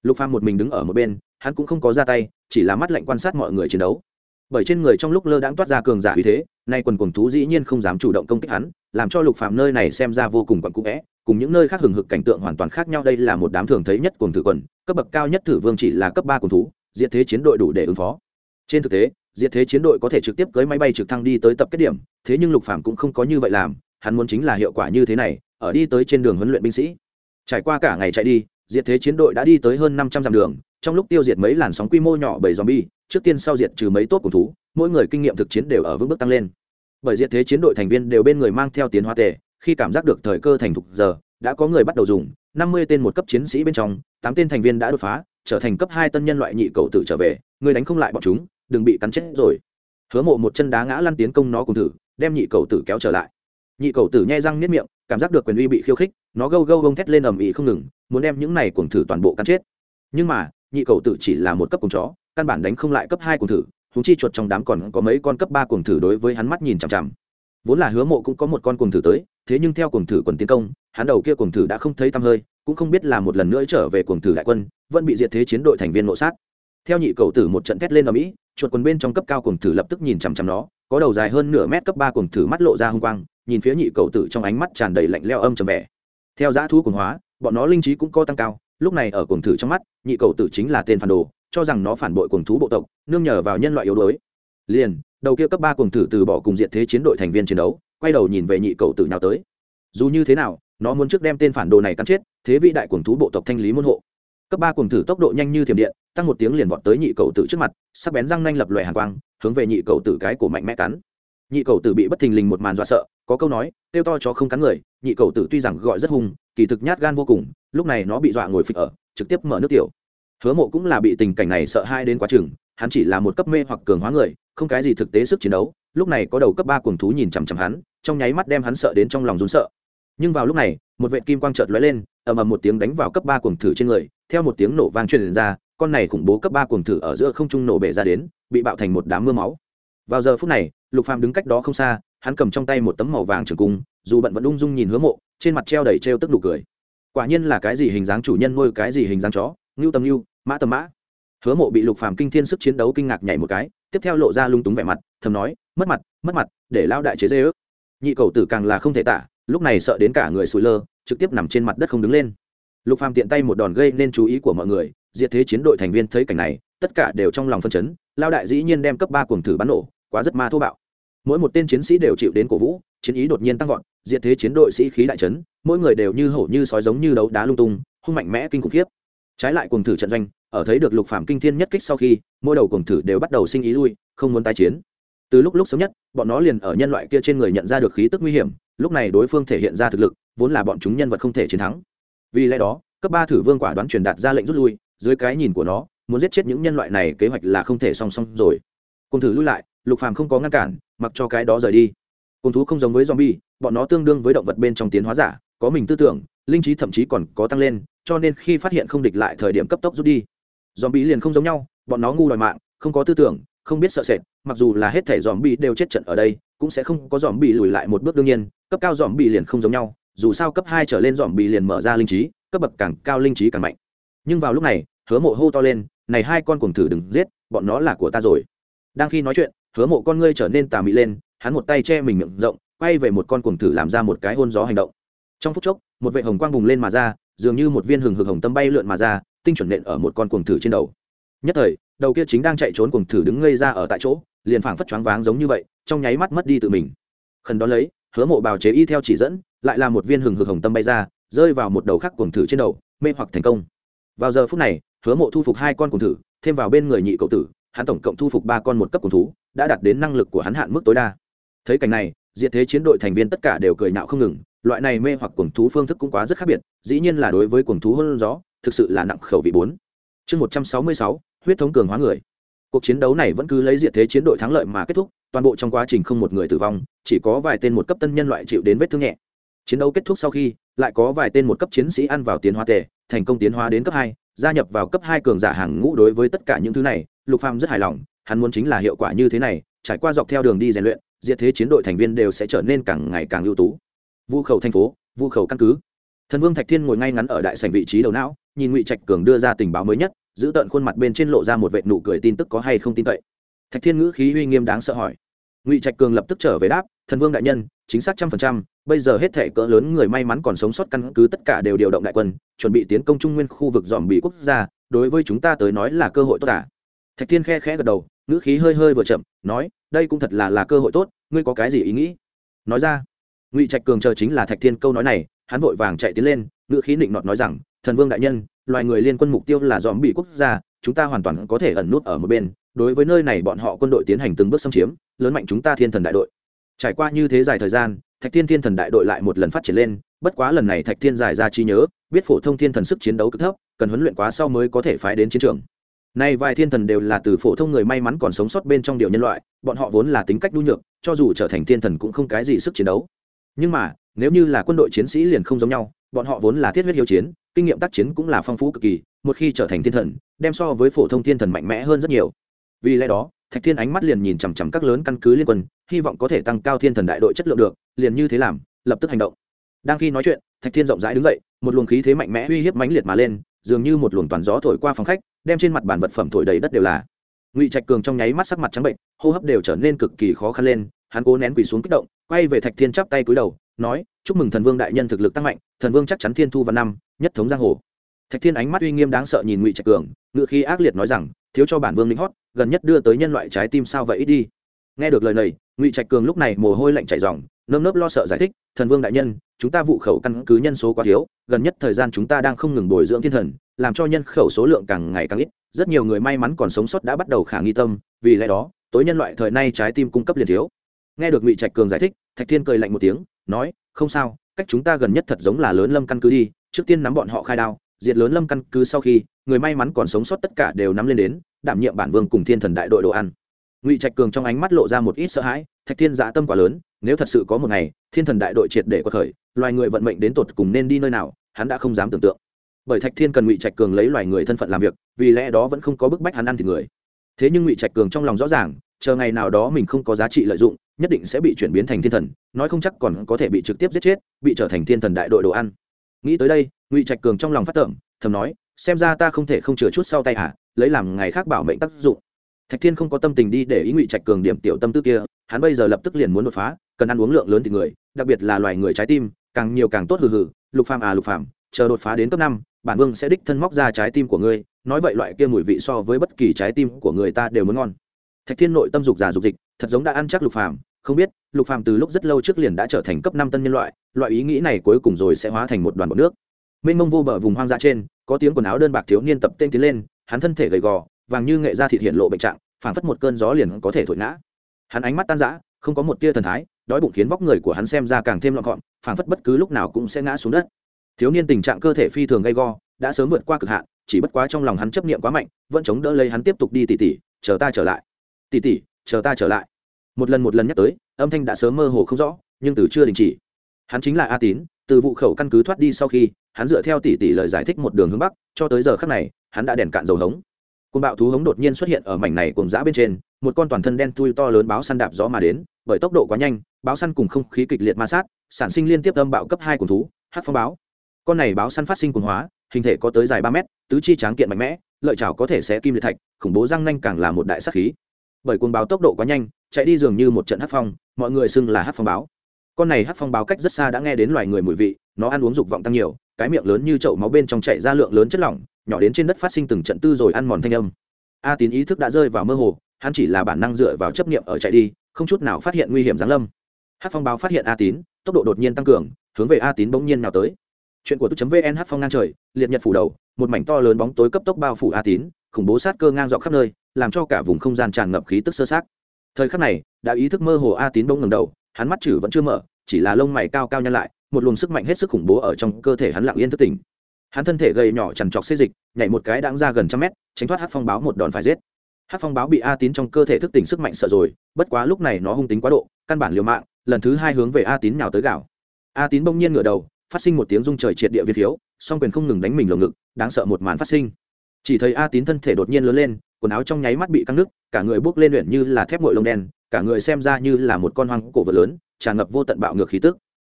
Lục phàm một mình đứng ở một bên, hắn cũng không có ra tay, chỉ là mắt lạnh quan sát mọi người chiến đấu. Bởi trên người trong lúc lơ đãng toát ra cường giả uy thế, nay quần cuồng thú dĩ nhiên không dám chủ động công kích hắn, làm cho lục phàm nơi này xem ra vô cùng quặn cũ vẽ cùng những nơi khác hừng hực cảnh tượng hoàn toàn khác nhau. Đây là một đám thường thấy nhất cuồng thử quần, cấp bậc cao nhất thử vương chỉ là cấp ba cuồng thú, diện thế chiến đội đủ để ứng phó. Trên thực tế diệt thế chiến đội có thể trực tiếp cưới máy bay trực thăng đi tới tập kết điểm, thế nhưng lục phạm cũng không có như vậy làm, hắn muốn chính là hiệu quả như thế này, ở đi tới trên đường huấn luyện binh sĩ. Trải qua cả ngày chạy đi, diệt thế chiến đội đã đi tới hơn năm trăm dặm đường, trong lúc tiêu diệt mấy làn sóng quy mô nhỏ bởi zombie, trước tiên sau diệt trừ mấy tốt cùng thú, mỗi người kinh nghiệm thực chiến đều ở vững bước tăng lên. Bởi diệt thế chiến đội thành viên đều bên người mang theo tiến hoa tệ khi cảm giác được thời cơ thành thục giờ, đã có người bắt đầu dùng, năm mươi tên một cấp chiến sĩ bên trong, tám tên thành viên đã đột phá, trở thành cấp hai tân nhân loại nhị cầu tử trở về, người đánh không lại bọn chúng đừng bị cắn chết rồi. Hứa mộ một chân đá ngã lăn tiến công nó cùng thử, đem nhị cầu tử kéo trở lại. Nhị cầu tử nhai răng niết miệng, cảm giác được quyền uy bị khiêu khích, nó gâu gâu gông thét lên ầm ĩ không ngừng, muốn đem những này cuồng thử toàn bộ cắn chết. Nhưng mà, nhị cầu tử chỉ là một cấp cùng chó, căn bản đánh không lại cấp hai cuồng thử húng chi chuột trong đám còn có mấy con cấp ba cuồng thử đối với hắn mắt nhìn chằm chằm. Vốn là hứa mộ cũng có một con cuồng thử tới, thế nhưng theo cuồng thử quần tiến công, hắn đầu kia cuồng thử đã không thấy tăm hơi, cũng không biết là một lần nữa trở về cuồng thử đại quân, vẫn bị diệt thế chiến đội thành viên nộ sát theo nhị cầu tử một trận thét lên ở mỹ, chuột quần bên trong cấp cao cuồng thử lập tức nhìn chằm chằm nó, có đầu dài hơn nửa mét cấp ba cuồng thử mắt lộ ra hung quang, nhìn phía nhị cầu tử trong ánh mắt tràn đầy lạnh leo âm trầm vẻ. Theo dã thú cuồng hóa, bọn nó linh trí cũng co tăng cao, lúc này ở cuồng thử trong mắt, nhị cầu tử chính là tên phản đồ, cho rằng nó phản bội cuồng thú bộ tộc, nương nhờ vào nhân loại yếu đuối. Liền, đầu kia cấp ba cuồng thử từ bỏ cùng diện thế chiến đội thành viên chiến đấu, quay đầu nhìn về nhị cầu tử nào tới. Dù như thế nào, nó muốn trước đem tên phản đồ này cắn chết, thế vị đại cuồng thú bộ tộc thanh lý môn hộ. Cấp ba cuồng thử tốc độ nhanh như thiểm điện tăng một tiếng liền vọt tới nhị cầu tử trước mặt, sắc bén răng nanh lập loè hàng quang, hướng về nhị cầu tử cái cổ mạnh mẽ cắn. Nhị cầu tử bị bất thình lình một màn dọa sợ, có câu nói kêu to chó không cắn người. Nhị cầu tử tuy rằng gọi rất hung, kỳ thực nhát gan vô cùng, lúc này nó bị dọa ngồi phịch ở, trực tiếp mở nước tiểu. Hứa mộ cũng là bị tình cảnh này sợ hai đến quá chừng, hắn chỉ là một cấp mê hoặc cường hóa người, không cái gì thực tế sức chiến đấu, lúc này có đầu cấp ba cuồng thú nhìn chằm chằm hắn, trong nháy mắt đem hắn sợ đến trong lòng rún sợ. Nhưng vào lúc này, một vệ kim quang chợt lóe lên, ầm ầm một tiếng đánh vào cấp ba cuồng thử trên người, theo một tiếng nổ vang truyền ra con này khủng bố cấp ba cuồng thử ở giữa không trung nổ bể ra đến, bị bạo thành một đám mưa máu. Vào giờ phút này, lục phàm đứng cách đó không xa, hắn cầm trong tay một tấm màu vàng trường cung, dù bận vẫn ung dung nhìn hứa mộ, trên mặt treo đầy treo tức nụ cười. Quả nhiên là cái gì hình dáng chủ nhân nuôi cái gì hình dáng chó, ngưu tầm ngưu, mã tầm mã. Hứa mộ bị lục phàm kinh thiên sức chiến đấu kinh ngạc nhảy một cái, tiếp theo lộ ra lung túng vẻ mặt, thầm nói, mất mặt mất mặt, để lao đại chế dê ước. Nhị cầu tử càng là không thể tả, lúc này sợ đến cả người sùi lơ, trực tiếp nằm trên mặt đất không đứng lên. Lục phàm tiện tay một đòn gây nên chú ý của mọi người diệt thế chiến đội thành viên thấy cảnh này, tất cả đều trong lòng phân chấn, lao đại dĩ nhiên đem cấp ba cuồng thử bắn nổ, quá rất ma thô bạo. Mỗi một tên chiến sĩ đều chịu đến cổ vũ, chiến ý đột nhiên tăng vọt, diệt thế chiến đội sĩ khí đại trấn mỗi người đều như hổ như sói giống như đấu đá lung tung, hung mạnh mẽ kinh khủng khiếp. Trái lại cuồng thử trận doanh, ở thấy được lục phạm kinh thiên nhất kích sau khi, mỗi đầu cuồng thử đều bắt đầu sinh ý lui, không muốn tái chiến. Từ lúc lúc sớm nhất, bọn nó liền ở nhân loại kia trên người nhận ra được khí tức nguy hiểm, lúc này đối phương thể hiện ra thực lực, vốn là bọn chúng nhân vật không thể chiến thắng. Vì lẽ đó, cấp ba thử vương quả đoán truyền đạt ra lệnh rút lui dưới cái nhìn của nó, muốn giết chết những nhân loại này kế hoạch là không thể song song rồi. Cùng thử lui lại, lục phàm không có ngăn cản, mặc cho cái đó rời đi. Cùng thú không giống với zombie, bọn nó tương đương với động vật bên trong tiến hóa giả, có mình tư tưởng, linh trí thậm chí còn có tăng lên, cho nên khi phát hiện không địch lại thời điểm cấp tốc rút đi. Zombie liền không giống nhau, bọn nó ngu đòi mạng, không có tư tưởng, không biết sợ sệt, mặc dù là hết thể zombie đều chết trận ở đây, cũng sẽ không có zombie lùi lại một bước đương nhiên, cấp cao zombie liền không giống nhau, dù sao cấp hai trở lên zombie liền mở ra linh trí, cấp bậc càng cao linh trí càng mạnh. Nhưng vào lúc này hứa mộ hô to lên, này hai con cùng thử đừng giết, bọn nó là của ta rồi. Đang khi nói chuyện, hứa mộ con ngươi trở nên tà mị lên, hắn một tay che mình miệng rộng, quay về một con cuồng thử làm ra một cái hôn gió hành động. Trong phút chốc, một vệ hồng quang bùng lên mà ra, dường như một viên hừng hực hồng tâm bay lượn mà ra, tinh chuẩn nện ở một con cuồng thử trên đầu. Nhất thời, đầu kia chính đang chạy trốn cuồng thử đứng ngây ra ở tại chỗ, liền phảng phất choáng váng giống như vậy, trong nháy mắt mất đi tự mình. Khẩn đó lấy, hứa mộ bào chế y theo chỉ dẫn, lại là một viên hừng hực hồng tâm bay ra, rơi vào một đầu khác cuồng thử trên đầu, mê hoặc thành công. Vào giờ phút này hứa mộ thu phục hai con cuồng thử, thêm vào bên người nhị cậu tử, hắn tổng cộng thu phục ba con một cấp cuồng thú, đã đạt đến năng lực của hắn hạn mức tối đa. Thấy cảnh này, diệt thế chiến đội thành viên tất cả đều cười nhạo không ngừng, loại này mê hoặc cuồng thú phương thức cũng quá rất khác biệt, dĩ nhiên là đối với cuồng thú hơn gió thực sự là nặng khẩu vị bốn. Chương một trăm sáu mươi sáu, huyết thống cường hóa người. Cuộc chiến đấu này vẫn cứ lấy diệt thế chiến đội thắng lợi mà kết thúc, toàn bộ trong quá trình không một người tử vong, chỉ có vài tên một cấp tân nhân loại chịu đến vết thương nhẹ. Chiến đấu kết thúc sau khi, lại có vài tên một cấp chiến sĩ ăn vào tiến hóa tề, thành công tiến hóa đến cấp hai gia nhập vào cấp hai cường giả hàng ngũ đối với tất cả những thứ này, lục phàm rất hài lòng, hắn muốn chính là hiệu quả như thế này, trải qua dọc theo đường đi rèn luyện, diệt thế chiến đội thành viên đều sẽ trở nên càng ngày càng ưu tú. Vu khẩu thành phố, vu khẩu căn cứ. Thần vương thạch thiên ngồi ngay ngắn ở đại sảnh vị trí đầu não, nhìn ngụy trạch cường đưa ra tình báo mới nhất, giữ tận khuôn mặt bên trên lộ ra một vệt nụ cười tin tức có hay không tin cậy. Thạch thiên ngữ khí uy nghiêm đáng sợ hỏi ngụy trạch cường lập tức trở về đáp, thần vương đại nhân, chính xác trăm phần trăm, bây giờ hết thể cỡ lớn người may mắn còn sống sót căn cứ tất cả đều điều động đại quân, chuẩn bị tiến công trung nguyên khu vực dòm bị quốc gia, đối với chúng ta tới nói là cơ hội tốt cả thạch thiên khe khẽ gật đầu, ngữ khí hơi hơi vừa chậm, nói, đây cũng thật là là cơ hội tốt, ngươi có cái gì ý nghĩ? Nói ra, ngụy trạch cường chờ chính là thạch thiên câu nói này, hắn vội vàng chạy tiến lên, ngữ khí định nọt nói rằng, thần vương đại nhân, loài người liên quân mục tiêu là dòm bị quốc gia, chúng ta hoàn toàn có thể ẩn nút ở một bên, đối với nơi này bọn họ quân đội tiến hành từng bước xâm chiếm lớn mạnh chúng ta thiên thần đại đội. Trải qua như thế dài thời gian, thạch thiên thiên thần đại đội lại một lần phát triển lên, bất quá lần này thạch thiên giải ra trí nhớ, biết phổ thông thiên thần sức chiến đấu cực thấp, cần huấn luyện quá sau mới có thể phái đến chiến trường. Nay vài thiên thần đều là từ phổ thông người may mắn còn sống sót bên trong điều nhân loại, bọn họ vốn là tính cách nhu nhược, cho dù trở thành thiên thần cũng không cái gì sức chiến đấu. Nhưng mà, nếu như là quân đội chiến sĩ liền không giống nhau, bọn họ vốn là thiết huyết hiếu chiến, kinh nghiệm tác chiến cũng là phong phú cực kỳ, một khi trở thành thiên thần, đem so với phổ thông thiên thần mạnh mẽ hơn rất nhiều. Vì lẽ đó thạch thiên ánh mắt liền nhìn chằm chằm các lớn căn cứ liên quân, hy vọng có thể tăng cao thiên thần đại đội chất lượng được, liền như thế làm, lập tức hành động. Đang khi nói chuyện, thạch thiên rộng rãi đứng dậy, một luồng khí thế mạnh mẽ uy hiếp mãnh liệt mà lên, dường như một luồng toàn gió thổi qua phòng khách, đem trên mặt bàn vật phẩm thổi đầy đất đều là. Ngụy trạch cường trong nháy mắt sắc mặt trắng bệnh, hô hấp đều trở nên cực kỳ khó khăn lên, hắn cố nén quỳ xuống kích động, quay về thạch thiên chắp tay cúi đầu, nói, chúc mừng thần vương đại nhân thực lực tăng mạnh, thần vương chắc chắn thiên thu văn năm, nhất thống giang hồ. Thạch thiên ánh mắt uy nghiêm đáng sợ nhìn ngụy trạch cường, ngựa khi ác liệt nói rằng thiếu cho bản vương lính hót, gần nhất đưa tới nhân loại trái tim sao vậy ít đi. Nghe được lời này, ngụy trạch cường lúc này mồ hôi lạnh chảy dòng nơm nớp lo sợ giải thích, thần vương đại nhân, chúng ta vụ khẩu căn cứ nhân số quá thiếu, gần nhất thời gian chúng ta đang không ngừng bồi dưỡng thiên thần, làm cho nhân khẩu số lượng càng ngày càng ít, rất nhiều người may mắn còn sống sót đã bắt đầu khả nghi tâm, vì lẽ đó, tối nhân loại thời nay trái tim cung cấp liền thiếu. Nghe được ngụy trạch cường giải thích, thạch thiên cười lạnh một tiếng, nói, không sao, cách chúng ta gần nhất thật giống là lớn lâm căn cứ đi, trước tiên nắm bọn họ khai đao diệt lớn lâm căn cứ sau khi, người may mắn còn sống sót tất cả đều nắm lên đến, đảm nhiệm bản vương cùng thiên thần đại đội đồ ăn. Ngụy trạch cường trong ánh mắt lộ ra một ít sợ hãi, thạch thiên giã tâm quá lớn, nếu thật sự có một ngày, thiên thần đại đội triệt để quật khởi, loài người vận mệnh đến tột cùng nên đi nơi nào, hắn đã không dám tưởng tượng. Bởi thạch thiên cần ngụy trạch cường lấy loài người thân phận làm việc, vì lẽ đó vẫn không có bức bách hắn ăn thịt người. Thế nhưng ngụy trạch cường trong lòng rõ ràng, chờ ngày nào đó mình không có giá trị lợi dụng, nhất định sẽ bị chuyển biến thành thiên thần, nói không chắc còn có thể bị trực tiếp giết chết, bị trở thành thiên thần đại đội đồ ăn nghĩ tới đây, ngụy trạch cường trong lòng phát tưởng, thầm nói, xem ra ta không thể không chừa chút sau tay hả lấy làm ngày khác bảo mệnh tác dụng. Thạch thiên không có tâm tình đi để ý ngụy trạch cường điểm tiểu tâm tư kia, hắn bây giờ lập tức liền muốn đột phá, cần ăn uống lượng lớn thì người, đặc biệt là loài người trái tim, càng nhiều càng tốt hừ hừ, lục phàm à lục phàm, chờ đột phá đến cấp năm, bản vương sẽ đích thân móc ra trái tim của ngươi, nói vậy loại kia mùi vị so với bất kỳ trái tim của người ta đều muốn ngon. Thạch thiên nội tâm dục già dục dịch, thật giống đã ăn chắc lục phàm không biết, lục phàm từ lúc rất lâu trước liền đã trở thành cấp năm tân nhân loại loại ý nghĩ này cuối cùng rồi sẽ hóa thành một đoàn bọt nước. Mênh mông vô bờ vùng hoang dã trên, có tiếng quần áo đơn bạc thiếu niên tập tên tiến lên, hắn thân thể gầy gò, vàng như nghệ da thịt hiện lộ bệnh trạng, phảng phất một cơn gió liền có thể thổi ngã. Hắn ánh mắt tan rã, không có một tia thần thái, đói bụng khiến vóc người của hắn xem ra càng thêm lọn gọn, phảng phất bất cứ lúc nào cũng sẽ ngã xuống đất. Thiếu niên tình trạng cơ thể phi thường gay go, đã sớm vượt qua cực hạn, chỉ bất quá trong lòng hắn chấp niệm quá mạnh, vẫn chống đỡ lấy hắn tiếp tục đi tỉ tỉ, chờ ta trở lại. Tỉ tỉ, chờ ta trở lại một lần một lần nhắc tới, âm thanh đã sớm mơ hồ không rõ, nhưng từ chưa đình chỉ. Hắn chính là a tín, từ vụ khẩu căn cứ thoát đi sau khi, hắn dựa theo tỷ tỷ lời giải thích một đường hướng bắc, cho tới giờ khắc này, hắn đã đèn cạn dầu hống. Côn bạo thú hống đột nhiên xuất hiện ở mảnh này cùng giã bên trên, một con toàn thân đen thui to lớn báo săn đạp gió mà đến, bởi tốc độ quá nhanh, báo săn cùng không khí kịch liệt ma sát, sản sinh liên tiếp âm bạo cấp hai cùng thú, hát phong báo. Con này báo săn phát sinh cùng hóa, hình thể có tới dài ba mét, tứ chi tráng kiện mạnh mẽ, lợi chảo có thể sẽ kim liệt thạch, khủng bố răng nanh càng là một đại sắc khí. Bởi cuồng báo tốc độ quá nhanh chạy đi dường như một trận hát phong, mọi người xưng là hát phong báo. Con này hát phong báo cách rất xa đã nghe đến loài người mùi vị, nó ăn uống dục vọng tăng nhiều, cái miệng lớn như chậu máu bên trong chạy ra lượng lớn chất lỏng, nhỏ đến trên đất phát sinh từng trận tư rồi ăn mòn thanh âm. A tín ý thức đã rơi vào mơ hồ, hắn chỉ là bản năng dựa vào chấp niệm ở chạy đi, không chút nào phát hiện nguy hiểm giáng lâm. Hát phong báo phát hiện a tín, tốc độ đột nhiên tăng cường, hướng về a tín bỗng nhiên nào tới. Chuyện của tức vn hát phong ngang trời, liệt nhật phủ đầu, một mảnh to lớn bóng tối cấp tốc bao phủ a tín, khủng bố sát cơ ngang dọc khắp nơi, làm cho cả vùng không gian tràn ngập khí tức sơ sát thời khắc này, đã ý thức mơ hồ a tín bỗng ngầm đầu, hắn mắt chử vẫn chưa mở, chỉ là lông mày cao cao nhăn lại, một luồng sức mạnh hết sức khủng bố ở trong cơ thể hắn lặng yên thức tỉnh. Hắn thân thể gầy nhỏ chằn trọc xê dịch, nhảy một cái đáng ra gần trăm mét, tránh thoát hát phong báo một đòn phải giết. Hát phong báo bị a tín trong cơ thể thức tỉnh sức mạnh sợ rồi, bất quá lúc này nó hung tính quá độ, căn bản liều mạng, lần thứ hai hướng về a tín nhào tới gạo a tín bỗng nhiên ngửa đầu, phát sinh một tiếng rung trời triệt địa việt hiếu, song quyền không ngừng đánh mình lồng ngực, đáng sợ một màn phát sinh. Chỉ thấy a tín thân thể đột nhiên lớn lên quần áo trong nháy mắt bị căng nước, cả người bốc lên luyện như là thép ngội lông đen, cả người xem ra như là một con hoang cổ vật lớn, tràn ngập vô tận bạo ngược khí tức.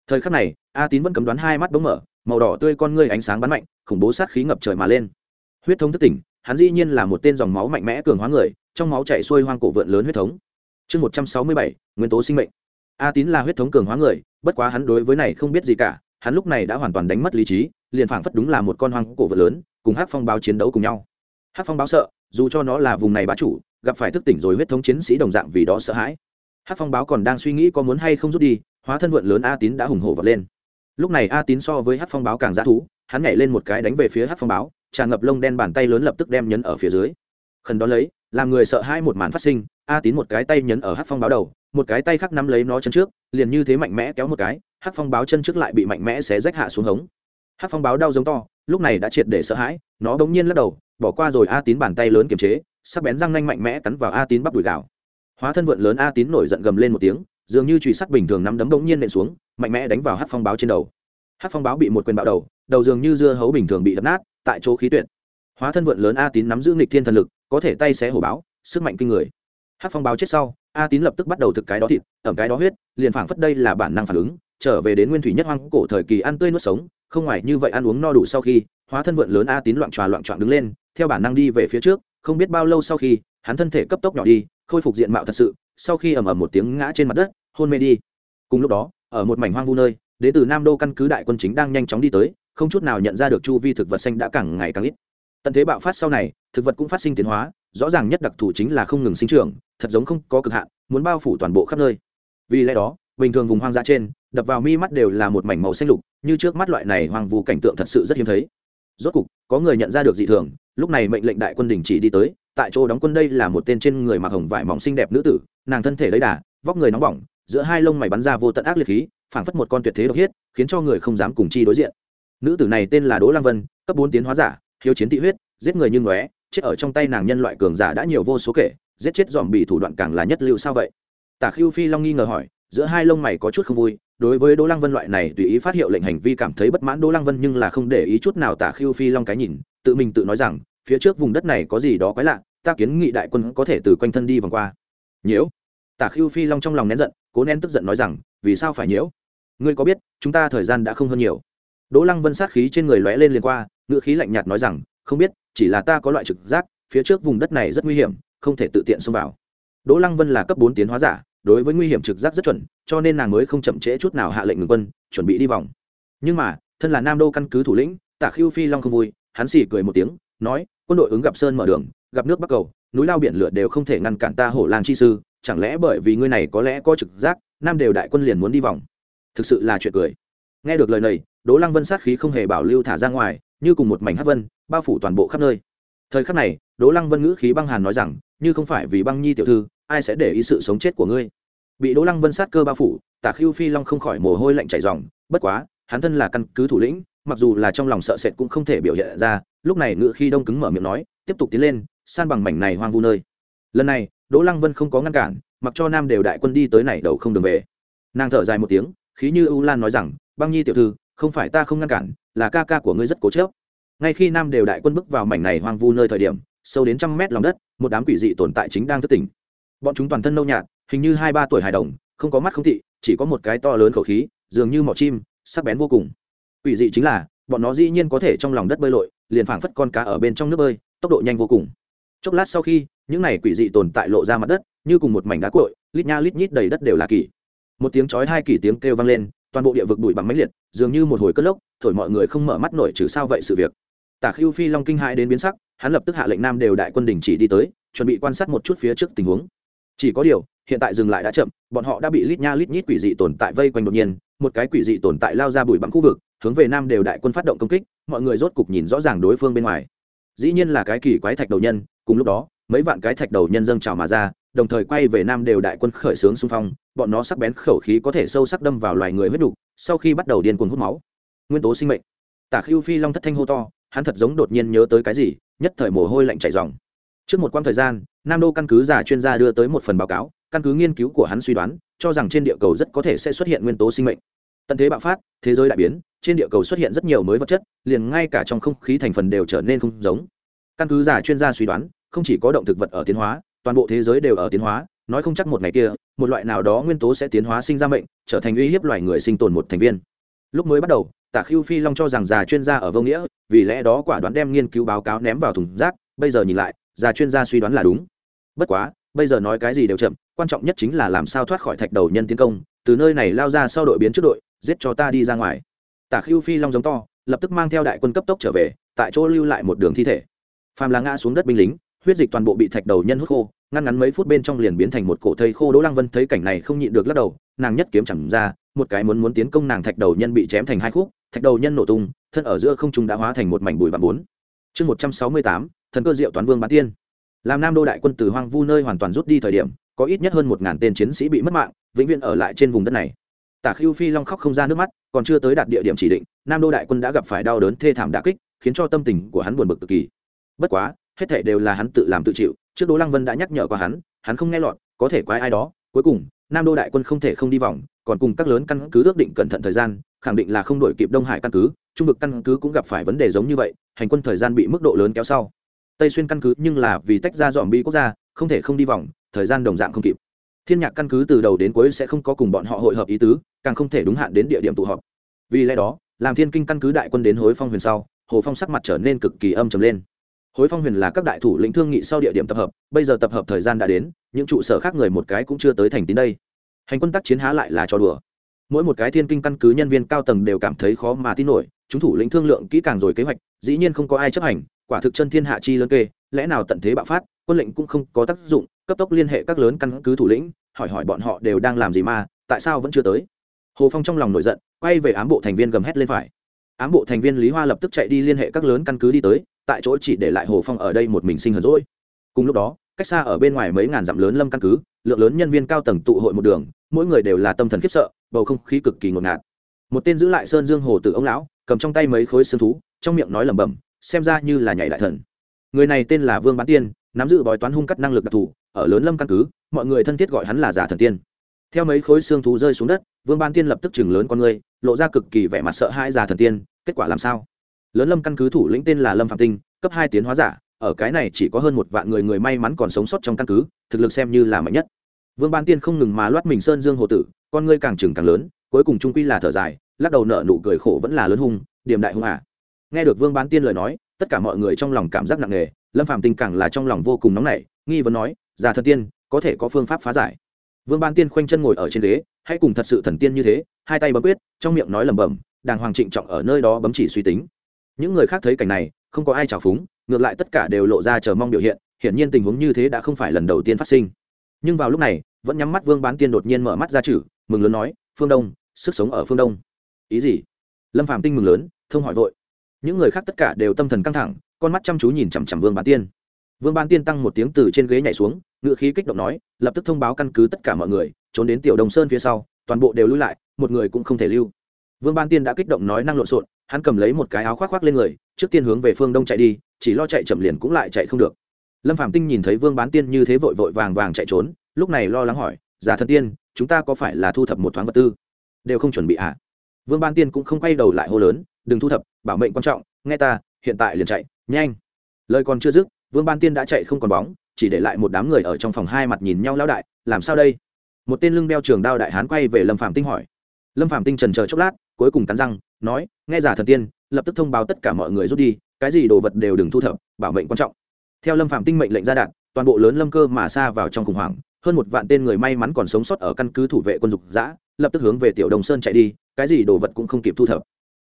Thời khắc này, a tín vẫn cấm đoán hai mắt bỗng mở, màu đỏ tươi con ngươi ánh sáng bắn mạnh, khủng bố sát khí ngập trời mà lên. Huyết thống thức tỉnh, hắn dĩ nhiên là một tên dòng máu mạnh mẽ cường hóa người, trong máu chảy xuôi hoang cổ vượn lớn huyết thống. Chương một trăm sáu mươi bảy, nguyên tố sinh mệnh. A tín là huyết thống cường hóa người, bất quá hắn đối với này không biết gì cả, hắn lúc này đã hoàn toàn đánh mất lý trí, liền phảng phất đúng là một con hoang cổ vượn lớn, cùng hát phong báo chiến đấu cùng nhau. Hát phong báo sợ dù cho nó là vùng này bá chủ, gặp phải thức tỉnh rồi huyết thống chiến sĩ đồng dạng vì đó sợ hãi. Hát phong báo còn đang suy nghĩ có muốn hay không rút đi, hóa thân vượn lớn a tín đã hùng hổ vật lên. Lúc này a tín so với hát phong báo càng dã thú, hắn nhảy lên một cái đánh về phía hát phong báo, tràn ngập lông đen bàn tay lớn lập tức đem nhấn ở phía dưới. Khẩn đó lấy, làm người sợ hai một màn phát sinh, a tín một cái tay nhấn ở hát phong báo đầu, một cái tay khác nắm lấy nó chân trước, liền như thế mạnh mẽ kéo một cái, hát phong báo chân trước lại bị mạnh mẽ xé rách hạ xuống hống. Hát phong báo đau giống to, lúc này đã triệt để sợ hãi, nó bỗng nhiên lắc đầu bỏ qua rồi a tín bàn tay lớn kiềm chế, sắc bén răng nanh mạnh mẽ cắn vào a tín bắp đùi gạo hóa thân vượn lớn a tín nổi giận gầm lên một tiếng, dường như trùy sắt bình thường nắm đấm bỗng nhiên nện xuống, mạnh mẽ đánh vào hát phong báo trên đầu. Hát phong báo bị một quyền bạo đầu đầu dường như dưa hấu bình thường bị đập nát, tại chỗ khí tuyệt. Hóa thân vượn lớn a tín nắm giữ nghịch thiên thần lực, có thể tay xé hổ báo, sức mạnh kinh người. Hát phong báo chết sau, a tín lập tức bắt đầu thực cái đó thịt, ẩm cái đó huyết, liền phảng phất đây là bản năng phản ứng, trở về đến nguyên thủy nhất hoang cổ thời kỳ ăn tươi nuốt sống, không ngoài như vậy ăn uống no đủ sau khi, hóa thân vượn lớn a tín loạn tròa loạn trọn đứng lên theo bản năng đi về phía trước, không biết bao lâu sau khi, hắn thân thể cấp tốc nhỏ đi, khôi phục diện mạo thật sự, sau khi ầm ầm một tiếng ngã trên mặt đất, hôn mê đi. Cùng lúc đó, ở một mảnh hoang vu nơi đ ế từ nam đô căn cứ đại quân chính đang nhanh chóng đi tới, không chút nào nhận ra được chu vi thực vật xanh đã càng ngày càng ít. Tận thế bạo phát sau này, thực vật cũng phát sinh tiến hóa, rõ ràng nhất đặc thù chính là không ngừng sinh trưởng, thật giống không có cực hạn, muốn bao phủ toàn bộ khắp nơi. Vì lẽ đó, bình thường vùng hoang dã trên, đập vào mi mắt đều là một mảnh màu xanh lục, như trước mắt loại này hoang vu cảnh tượng thật sự rất hiếm thấy. Rốt cục, có người nhận ra được dị thường lúc này mệnh lệnh đại quân đình chỉ đi tới, tại chỗ đóng quân đây là một tên trên người mặc hồng vải mỏng xinh đẹp nữ tử, nàng thân thể lấy đà, vóc người nóng bỏng, giữa hai lông mày bắn ra vô tận ác liệt khí, phảng phất một con tuyệt thế độc hiết, khiến cho người không dám cùng chi đối diện. Nữ tử này tên là đỗ lăng vân, cấp bốn tiến hóa giả, hiếu chiến thị huyết, giết người như ngóe, chết ở trong tay nàng nhân loại cường giả đã nhiều vô số kể, giết chết dòm bị thủ đoạn càng là nhất lưu sao vậy? Tả khiêu phi long nghi ngờ hỏi, giữa hai lông mày có chút không vui, đối với đỗ lăng vân loại này tùy ý phát hiệu lệnh hành vi cảm thấy bất mãn, đỗ lăng vân nhưng là không để ý chút nào tả khiêu phi long cái nhìn tự mình tự nói rằng, phía trước vùng đất này có gì đó quái lạ, ta kiến nghị đại quân có thể từ quanh thân đi vòng qua. Nhiễu. Tả khiêu phi long trong lòng nén giận, cố nén tức giận nói rằng, vì sao phải nhiễu? Ngươi có biết, chúng ta thời gian đã không hơn nhiều. Đỗ lăng vân sát khí trên người lóe lên liền qua, ngữ khí lạnh nhạt nói rằng, không biết, chỉ là ta có loại trực giác, phía trước vùng đất này rất nguy hiểm, không thể tự tiện xông vào. Đỗ lăng vân là cấp bốn tiến hóa giả, đối với nguy hiểm trực giác rất chuẩn, cho nên nàng mới không chậm trễ chút nào hạ lệnh ngừng quân, chuẩn bị đi vòng. Nhưng mà, thân là nam đô căn cứ thủ lĩnh, tả khiêu phi long không vui hắn xì cười một tiếng, nói, quân đội ứng gặp sơn mở đường, gặp nước bắc cầu, núi lao biển lửa đều không thể ngăn cản ta hổ lang chi sư, chẳng lẽ bởi vì ngươi này có lẽ có trực giác, nam đều đại quân liền muốn đi vòng? Thực sự là chuyện cười. Nghe được lời này, đỗ lăng vân sát khí không hề bảo lưu thả ra ngoài, như cùng một mảnh hát vân, bao phủ toàn bộ khắp nơi. Thời khắc này, đỗ lăng vân ngữ khí băng hàn nói rằng, như không phải vì băng nhi tiểu thư, ai sẽ để ý sự sống chết của ngươi? Bị đỗ lăng vân sát cơ bao phủ, tả Khưu phi long không khỏi mồ hôi lạnh chảy dòng bất quá, hắn thân là căn cứ thủ lĩnh mặc dù là trong lòng sợ sệt cũng không thể biểu hiện ra, lúc này ngự khi đông cứng mở miệng nói, tiếp tục tiến lên, san bằng mảnh này hoang vu nơi. Lần này, đỗ lăng vân không có ngăn cản, mặc cho nam đều đại quân đi tới này đầu không đường về. Nàng thở dài một tiếng, khí như ưu lan nói rằng, băng nhi tiểu thư, không phải ta không ngăn cản, là ca ca của ngươi rất cố chớp ngay khi nam đều đại quân bước vào mảnh này hoang vu nơi thời điểm, sâu đến trăm mét lòng đất, một đám quỷ dị tồn tại chính đang thức tỉnh. Bọn chúng toàn thân nâu nhạt, hình như hai ba tuổi hài đồng, không có mắt không thị, chỉ có một cái to lớn khẩu khí, dường như mỏ chim, sắc bén vô cùng quỷ dị chính là, bọn nó dĩ nhiên có thể trong lòng đất bơi lội, liền phảng phất con cá ở bên trong nước bơi, tốc độ nhanh vô cùng. Chốc lát sau khi, những này quỷ dị tồn tại lộ ra mặt đất, như cùng một mảnh đá cội lít nha lít nhít đầy đất đều là kỳ. Một tiếng chói hai kỳ tiếng kêu vang lên, toàn bộ địa vực bụi bằng máy liệt, dường như một hồi cất lốc, thổi mọi người không mở mắt nổi trừ sao vậy sự việc. Tả khiêu phi long kinh hãi đến biến sắc, hắn lập tức hạ lệnh nam đều đại quân đình chỉ đi tới, chuẩn bị quan sát một chút phía trước tình huống. Chỉ có điều hiện tại dừng lại đã chậm, bọn họ đã bị lít nha lít nhít quỷ dị tồn tại vây quanh đột nhiên, một cái quỷ dị tồn tại lao ra bụi bặm khu vực, hướng về nam đều đại quân phát động công kích, mọi người rốt cục nhìn rõ ràng đối phương bên ngoài. Dĩ nhiên là cái kỳ quái thạch đầu nhân, cùng lúc đó, mấy vạn cái thạch đầu nhân dâng trào mà ra, đồng thời quay về nam đều đại quân khởi xướng xung phong, bọn nó sắc bén khẩu khí có thể sâu sắc đâm vào loài người huyết đục sau khi bắt đầu điên cuồng hút máu. Nguyên tố sinh mệnh. Tả khiêu phi long thất thanh hô to, hắn thật giống đột nhiên nhớ tới cái gì, nhất thời mồ hôi lạnh chảy dòng trước một quãng thời gian, nam đô căn cứ giả chuyên gia đưa tới một phần báo cáo căn cứ nghiên cứu của hắn suy đoán, cho rằng trên địa cầu rất có thể sẽ xuất hiện nguyên tố sinh mệnh. Tận thế bạo phát, thế giới đại biến, trên địa cầu xuất hiện rất nhiều mới vật chất, liền ngay cả trong không khí thành phần đều trở nên không giống. Căn cứ giả chuyên gia suy đoán, không chỉ có động thực vật ở tiến hóa, toàn bộ thế giới đều ở tiến hóa, nói không chắc một ngày kia, một loại nào đó nguyên tố sẽ tiến hóa sinh ra mệnh, trở thành uy hiếp loài người sinh tồn một thành viên. Lúc mới bắt đầu, tả khiêu phi long cho rằng già chuyên gia ở vô nghĩa, vì lẽ đó quả đoán đem nghiên cứu báo cáo ném vào thùng rác, bây giờ nhìn lại già chuyên gia suy đoán là đúng. Bất quá, bây giờ nói cái gì đều chậm quan trọng nhất chính là làm sao thoát khỏi thạch đầu nhân tiến công, từ nơi này lao ra sau đội biến trước đội, giết cho ta đi ra ngoài. Tả khiêu phi long giống to, lập tức mang theo đại quân cấp tốc trở về, tại chỗ lưu lại một đường thi thể. Phàm là ngã xuống đất binh lính, huyết dịch toàn bộ bị thạch đầu nhân hút khô, ngăn ngắn mấy phút bên trong liền biến thành một cổ thây khô. Đỗ lăng vân thấy cảnh này không nhịn được lắc đầu, nàng nhất kiếm chẳng ra, một cái muốn muốn tiến công nàng thạch đầu nhân bị chém thành hai khúc, thạch đầu nhân nổ tung, thân ở giữa không trung đã hóa thành một mảnh bụi bặm bốn. Chương một trăm sáu mươi tám, thần cơ diệu toán vương bán tiên. Làm nam đô đại quân từ hoang vu nơi hoàn toàn rút đi thời điểm có ít nhất hơn một ngàn tên chiến sĩ bị mất mạng, vĩnh viễn ở lại trên vùng đất này. Tả khiêu phi long khóc không ra nước mắt, còn chưa tới đạt địa điểm chỉ định, nam đô đại quân đã gặp phải đau đớn thê thảm đà kích, khiến cho tâm tình của hắn buồn bực cực kỳ. Bất quá, hết thể đều là hắn tự làm tự chịu, trước đỗ lăng vân đã nhắc nhở qua hắn hắn không nghe lọt, có thể quái ai đó, cuối cùng, nam đô đại quân không thể không đi vòng, còn cùng các lớn căn cứ ước định cẩn thận thời gian, khẳng định là không đổi kịp đông hải căn cứ, trung vực căn cứ cũng gặp phải vấn đề giống như vậy, hành quân thời gian bị mức độ lớn kéo sau. Tây xuyên căn cứ nhưng là vì tách ra dòm bi quốc gia, không thể không đi vòng thời gian đồng dạng không kịp. Thiên nhạc căn cứ từ đầu đến cuối sẽ không có cùng bọn họ hội hợp ý tứ, càng không thể đúng hạn đến địa điểm tụ họp. Vì lẽ đó, làm thiên kinh căn cứ đại quân đến hối phong huyền sau, hồ phong sắc mặt trở nên cực kỳ âm trầm lên. Hối phong huyền là các đại thủ lĩnh thương nghị sau địa điểm tập hợp, bây giờ tập hợp thời gian đã đến, những trụ sở khác người một cái cũng chưa tới thành tín đây. Hành quân tác chiến há lại là cho đùa. Mỗi một cái thiên kinh căn cứ nhân viên cao tầng đều cảm thấy khó mà tin nổi, chúng thủ lĩnh thương lượng kỹ càng rồi kế hoạch, dĩ nhiên không có ai chấp hành, quả thực chân thiên hạ chi lớn kê, lẽ nào tận thế bạo phát, quân lệnh cũng không có tác dụng cấp tốc liên hệ các lớn căn cứ thủ lĩnh, hỏi hỏi bọn họ đều đang làm gì mà, tại sao vẫn chưa tới. Hồ phong trong lòng nổi giận, quay về ám bộ thành viên gầm hét lên phải. Ám bộ thành viên lý hoa lập tức chạy đi liên hệ các lớn căn cứ đi tới, tại chỗ chỉ để lại hồ phong ở đây một mình sinh hờn rỗi cùng lúc đó, cách xa ở bên ngoài mấy ngàn dặm lớn lâm căn cứ, lượng lớn nhân viên cao tầng tụ hội một đường, mỗi người đều là tâm thần khiếp sợ, bầu không khí cực kỳ ngột ngạt. Một tên giữ lại sơn dương hồ tử ông lão, cầm trong tay mấy khối xương thú, trong miệng nói lẩm bẩm, xem ra như là nhảy đại thần. Người này tên là vương bán tiên, nắm giữ bói toán hung cắt năng lực đặc thù ở lớn lâm căn cứ, mọi người thân thiết gọi hắn là giả thần tiên. Theo mấy khối xương thú rơi xuống đất, vương ban tiên lập tức chừng lớn con người, lộ ra cực kỳ vẻ mặt sợ hãi giả thần tiên, kết quả làm sao? Lớn lâm căn cứ thủ lĩnh tên là lâm phạm tinh, cấp hai tiến hóa giả, ở cái này chỉ có hơn một vạn người người may mắn còn sống sót trong căn cứ, thực lực xem như là mạnh nhất. Vương ban tiên không ngừng mà loát mình sơn dương hồ tử, con ngươi càng chừng càng lớn, cuối cùng trung quy là thở dài, lắc đầu nợ nụ cười khổ vẫn là lớn hung điểm đại hung à. nghe được vương bán tiên lời nói, tất cả mọi người trong lòng cảm giác nặng nề, lâm phạm tinh càng là trong lòng vô cùng nóng nảy, nghi vấn nói già thần tiên, có thể có phương pháp phá giải. Vương ban tiên khoanh chân ngồi ở trên ghế, hãy cùng thật sự thần tiên như thế, hai tay bấm quyết, trong miệng nói lẩm bẩm, đàng hoàng trịnh trọng ở nơi đó bấm chỉ suy tính. Những người khác thấy cảnh này, không có ai trào phúng, ngược lại tất cả đều lộ ra chờ mong biểu hiện, hiển nhiên tình huống như thế đã không phải lần đầu tiên phát sinh. Nhưng vào lúc này, vẫn nhắm mắt vương bán tiên đột nhiên mở mắt ra chử mừng lớn nói, phương đông, sức sống ở phương đông. Ý gì? Lâm phạm tinh mừng lớn, thông hỏi vội. Những người khác tất cả đều tâm thần căng thẳng, con mắt chăm chú nhìn chằm chằm vương bán tiên vương Ban tiên tăng một tiếng từ trên ghế nhảy xuống ngự khí kích động nói, lập tức thông báo căn cứ tất cả mọi người, trốn đến tiểu đồng sơn phía sau, toàn bộ đều lui lại, một người cũng không thể lưu. Vương ban tiên đã kích động nói năng lộn xộn, hắn cầm lấy một cái áo khoác khoác lên người, trước tiên hướng về phương đông chạy đi, chỉ lo chạy chậm liền cũng lại chạy không được. Lâm phạm tinh nhìn thấy vương bán tiên như thế vội vội vàng vàng chạy trốn, lúc này lo lắng hỏi, giả thần tiên, chúng ta có phải là thu thập một thoáng vật tư? Đều không chuẩn bị ạ. À? vương ban tiên cũng không quay đầu lại hô lớn, đừng thu thập, bảo mệnh quan trọng, nghe ta, hiện tại liền chạy, nhanh. Lời còn chưa dứt vương ban tiên đã chạy không còn bóng, chỉ để lại một đám người ở trong phòng hai mặt nhìn nhau lao đại, làm sao đây? Một tên lưng đeo trường đao đại hán quay về lâm phạm tinh hỏi. Lâm phạm tinh trần chờ chốc lát, cuối cùng cắn răng, nói, nghe giả thần tiên, lập tức thông báo tất cả mọi người rút đi, cái gì đồ vật đều đừng thu thập, bảo mệnh quan trọng. Theo lâm phạm tinh mệnh lệnh ra đạn, toàn bộ lớn lâm cơ mà xa vào trong khủng hoảng, hơn một vạn tên người may mắn còn sống sót ở căn cứ thủ vệ quân dục giã lập tức hướng về tiểu đồng sơn chạy đi, cái gì đồ vật cũng không kịp thu thập.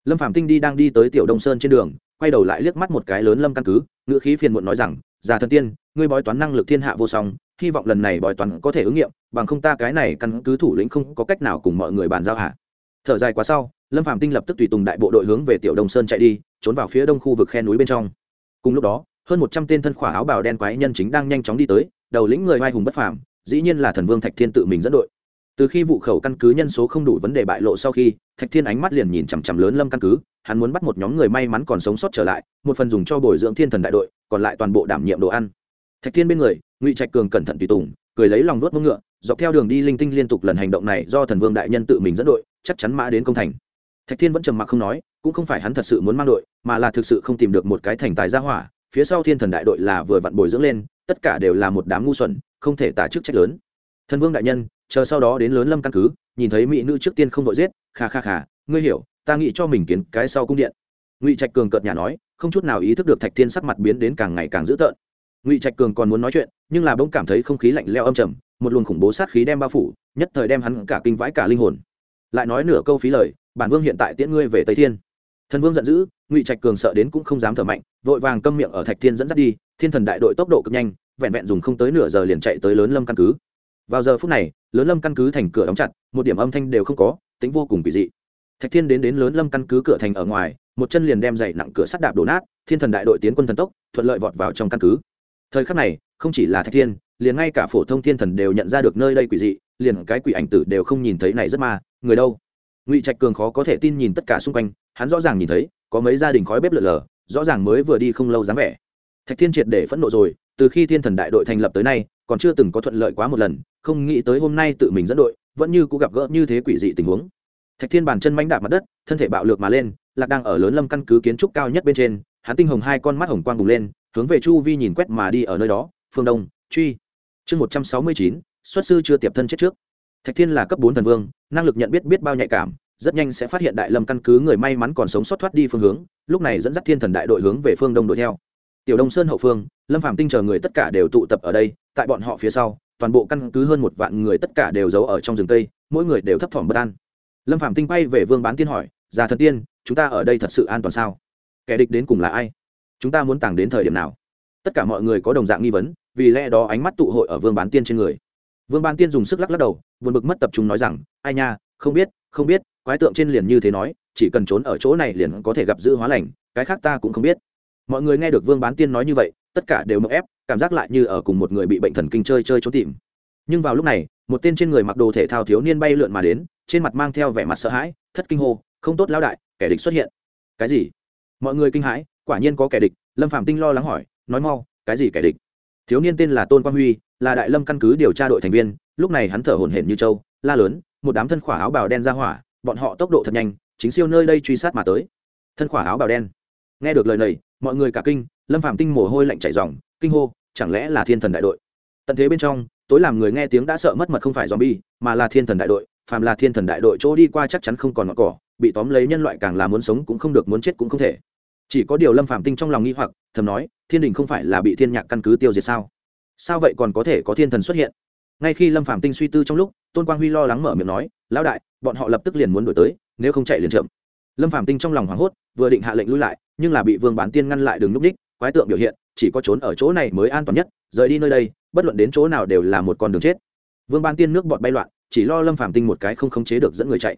Lâm phạm tinh đi đang đi tới tiểu đông sơn trên đường, quay đầu lại liếc mắt một cái lớn lâm căn cứ ngữ khí phiền muộn nói rằng, già thần tiên, ngươi bói toán năng lực thiên hạ vô song, hy vọng lần này bói toán có thể ứng nghiệm, bằng không ta cái này căn cứ thủ lĩnh không có cách nào cùng mọi người bàn giao hạ thở dài quá sau, lâm phạm tinh lập tức tùy tùng đại bộ đội hướng về tiểu đông sơn chạy đi, trốn vào phía đông khu vực khe núi bên trong. Cùng lúc đó, hơn một trăm tên thân khỏa áo bào đen quái nhân chính đang nhanh chóng đi tới, đầu lĩnh người vai hùng bất phàm, dĩ nhiên là thần vương thạch thiên tự mình dẫn đội. Từ khi vụ khẩu căn cứ nhân số không đủ vấn đề bại lộ sau khi, thạch thiên ánh mắt liền nhìn chằm chằm lớn lâm căn cứ hắn muốn bắt một nhóm người may mắn còn sống sót trở lại, một phần dùng cho bồi dưỡng thiên thần đại đội, còn lại toàn bộ đảm nhiệm đồ ăn. Thạch thiên bên người, ngụy trạch cường cẩn thận tùy tùng, cười lấy lòng đốt mông ngựa, dọc theo đường đi linh tinh liên tục lần hành động này do thần vương đại nhân tự mình dẫn đội, chắc chắn mã đến công thành. Thạch thiên vẫn trầm mặc không nói, cũng không phải hắn thật sự muốn mang đội, mà là thực sự không tìm được một cái thành tài gia hỏa, phía sau thiên thần đại đội là vừa vặn bồi dưỡng lên, tất cả đều là một đám ngu xuẩn, không thể tả chức trách lớn. Thần vương đại nhân, chờ sau đó đến lớn lâm căn cứ, nhìn thấy mỹ nữ trước tiên không vội giết, kha kha kha, ngươi hiểu ta nghĩ cho mình kiến cái sau cung điện. Ngụy trạch cường cợt nhà nói, không chút nào ý thức được thạch thiên sắc mặt biến đến càng ngày càng dữ tợn. Ngụy trạch cường còn muốn nói chuyện, nhưng là bỗng cảm thấy không khí lạnh leo âm trầm, một luồng khủng bố sát khí đem bao phủ, nhất thời đem hắn cả kinh vãi cả linh hồn. Lại nói nửa câu phí lời, bản vương hiện tại tiễn ngươi về tây thiên. Thần vương giận dữ, ngụy trạch cường sợ đến cũng không dám thở mạnh, vội vàng câm miệng ở thạch thiên dẫn dắt đi, thiên thần đại đội tốc độ cực nhanh, vẹn vẹn dùng không tới nửa giờ liền chạy tới lớn lâm căn cứ. Vào giờ phút này, lớn lâm căn cứ thành cửa đóng chặt, một điểm âm thanh đều không có, tính vô cùng kỳ dị thạch thiên đến đến lớn lâm căn cứ cửa thành ở ngoài, một chân liền đem dày nặng cửa sắt đạp đổ nát, thiên thần đại đội tiến quân thần tốc, thuận lợi vọt vào trong căn cứ. Thời khắc này, không chỉ là thạch thiên, liền ngay cả phổ thông thiên thần đều nhận ra được nơi đây quỷ dị, liền cái quỷ ảnh tử đều không nhìn thấy này rất ma, người đâu? Ngụy trạch cường khó có thể tin nhìn tất cả xung quanh, hắn rõ ràng nhìn thấy, có mấy gia đình khói bếp lợn lờ rõ ràng mới vừa đi không lâu dáng vẻ. Thạch thiên triệt để phẫn nộ rồi, từ khi thiên thần đại đội thành lập tới nay, còn chưa từng có thuận lợi quá một lần, không nghĩ tới hôm nay tự mình dẫn đội, vẫn như cũng gặp gỡ như thế quỷ dị tình huống thạch thiên bàn chân mánh đạp mặt đất, thân thể bạo lược mà lên, lạc đang ở lớn lâm căn cứ kiến trúc cao nhất bên trên, hắn tinh hồng hai con mắt hồng quang bùng lên, hướng về chu vi nhìn quét mà đi ở nơi đó, phương đông, truy. Chương một trăm sáu mươi chín, xuất sư chưa tiệp thân chết trước. Thạch thiên là cấp bốn thần vương, năng lực nhận biết biết bao nhạy cảm, rất nhanh sẽ phát hiện đại lâm căn cứ người may mắn còn sống sót thoát đi phương hướng, lúc này dẫn dắt thiên thần đại đội hướng về phương đông đuổi theo. Tiểu đông sơn hậu phương, lâm phạm tinh chờ người tất cả đều tụ tập ở đây, tại bọn họ phía sau, toàn bộ căn cứ hơn một vạn người tất cả đều giấu ở trong rừng tây, mỗi người đều thấp thỏm bất an lâm phạm tinh bay về vương bán tiên hỏi, già thần tiên, chúng ta ở đây thật sự an toàn sao? Kẻ địch đến cùng là ai? Chúng ta muốn tàng đến thời điểm nào? Tất cả mọi người có đồng dạng nghi vấn, vì lẽ đó ánh mắt tụ hội ở vương bán tiên trên người. Vương bán tiên dùng sức lắc lắc đầu, buồn bực mất tập trung nói rằng, ai nha, không biết không biết, quái tượng trên liền như thế nói, chỉ cần trốn ở chỗ này liền có thể gặp giữ hóa lành, cái khác ta cũng không biết. Mọi người nghe được vương bán tiên nói như vậy, tất cả đều mậu ép, cảm giác lại như ở cùng một người bị bệnh thần kinh chơi chơi trốn tìm. Nhưng vào lúc này, một tên trên người mặc đồ thể thao thiếu niên bay lượn mà đến trên mặt mang theo vẻ mặt sợ hãi, thất kinh hô, không tốt lão đại, kẻ địch xuất hiện. Cái gì? Mọi người kinh hãi, quả nhiên có kẻ địch, lâm phạm tinh lo lắng hỏi, nói mau, cái gì kẻ địch? Thiếu niên tên là tôn quang huy, là đại lâm căn cứ điều tra đội thành viên, lúc này hắn thở hổn hển như châu la lớn, một đám thân khỏa áo bào đen ra hỏa, bọn họ tốc độ thật nhanh, chính siêu nơi đây truy sát mà tới. Thân khỏa áo bào đen. Nghe được lời này, mọi người cả kinh, lâm phạm tinh mồ hôi lạnh chảy dòng kinh hô, chẳng lẽ là thiên thần đại đội? Tận thế bên trong, tối làm người nghe tiếng đã sợ mất mật không phải zombie, mà là thiên thần đại đội phàm là thiên thần đại đội chỗ đi qua chắc chắn không còn ngọn cỏ, bị tóm lấy nhân loại càng là muốn sống cũng không được, muốn chết cũng không thể. Chỉ có điều lâm phạm tinh trong lòng nghi hoặc, thầm nói, thiên đình không phải là bị thiên nhạc căn cứ tiêu diệt sao? Sao vậy còn có thể có thiên thần xuất hiện? Ngay khi lâm phạm tinh suy tư trong lúc, tôn quang huy lo lắng mở miệng nói, lão đại, bọn họ lập tức liền muốn đổi tới, nếu không chạy liền chậm. Lâm phạm tinh trong lòng hoảng hốt, vừa định hạ lệnh lui lại, nhưng là bị vương bán tiên ngăn lại đường núp ních, quái tượng biểu hiện, chỉ có trốn ở chỗ này mới an toàn nhất, rời đi nơi đây, bất luận đến chỗ nào đều là một con đường chết. Vương bán tiên nước bọt bay loạn chỉ lo lâm phàm tinh một cái không khống chế được dẫn người chạy.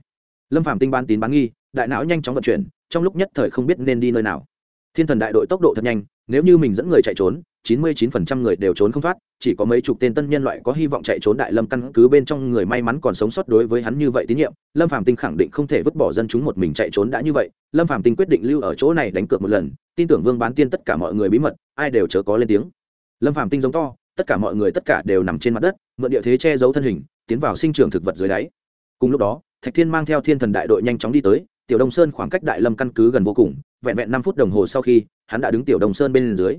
Lâm phàm tinh ban tín bán nghi, đại não nhanh chóng vận chuyển, trong lúc nhất thời không biết nên đi nơi nào. Thiên thần đại đội tốc độ thật nhanh, nếu như mình dẫn người chạy trốn, chín mươi chín phần trăm người đều trốn không thoát, chỉ có mấy chục tên tân nhân loại có hy vọng chạy trốn đại lâm căn cứ bên trong người may mắn còn sống sót đối với hắn như vậy tín nhiệm, lâm phàm tinh khẳng định không thể vứt bỏ dân chúng một mình chạy trốn đã như vậy. Lâm phàm tinh quyết định lưu ở chỗ này đánh cược một lần, tin tưởng vương bán tiên tất cả mọi người bí mật, ai đều chớ có lên tiếng. Lâm phàm tinh giống to, tất cả mọi người tất cả đều nằm trên mặt đất, mượn địa thế che giấu thân hình tiến vào sinh trưởng thực vật dưới đáy. Cùng lúc đó, thạch thiên mang theo thiên thần đại đội nhanh chóng đi tới, tiểu đông sơn khoảng cách đại lâm căn cứ gần vô cùng, vẹn vẹn năm phút đồng hồ sau khi, hắn đã đứng tiểu đông sơn bên dưới.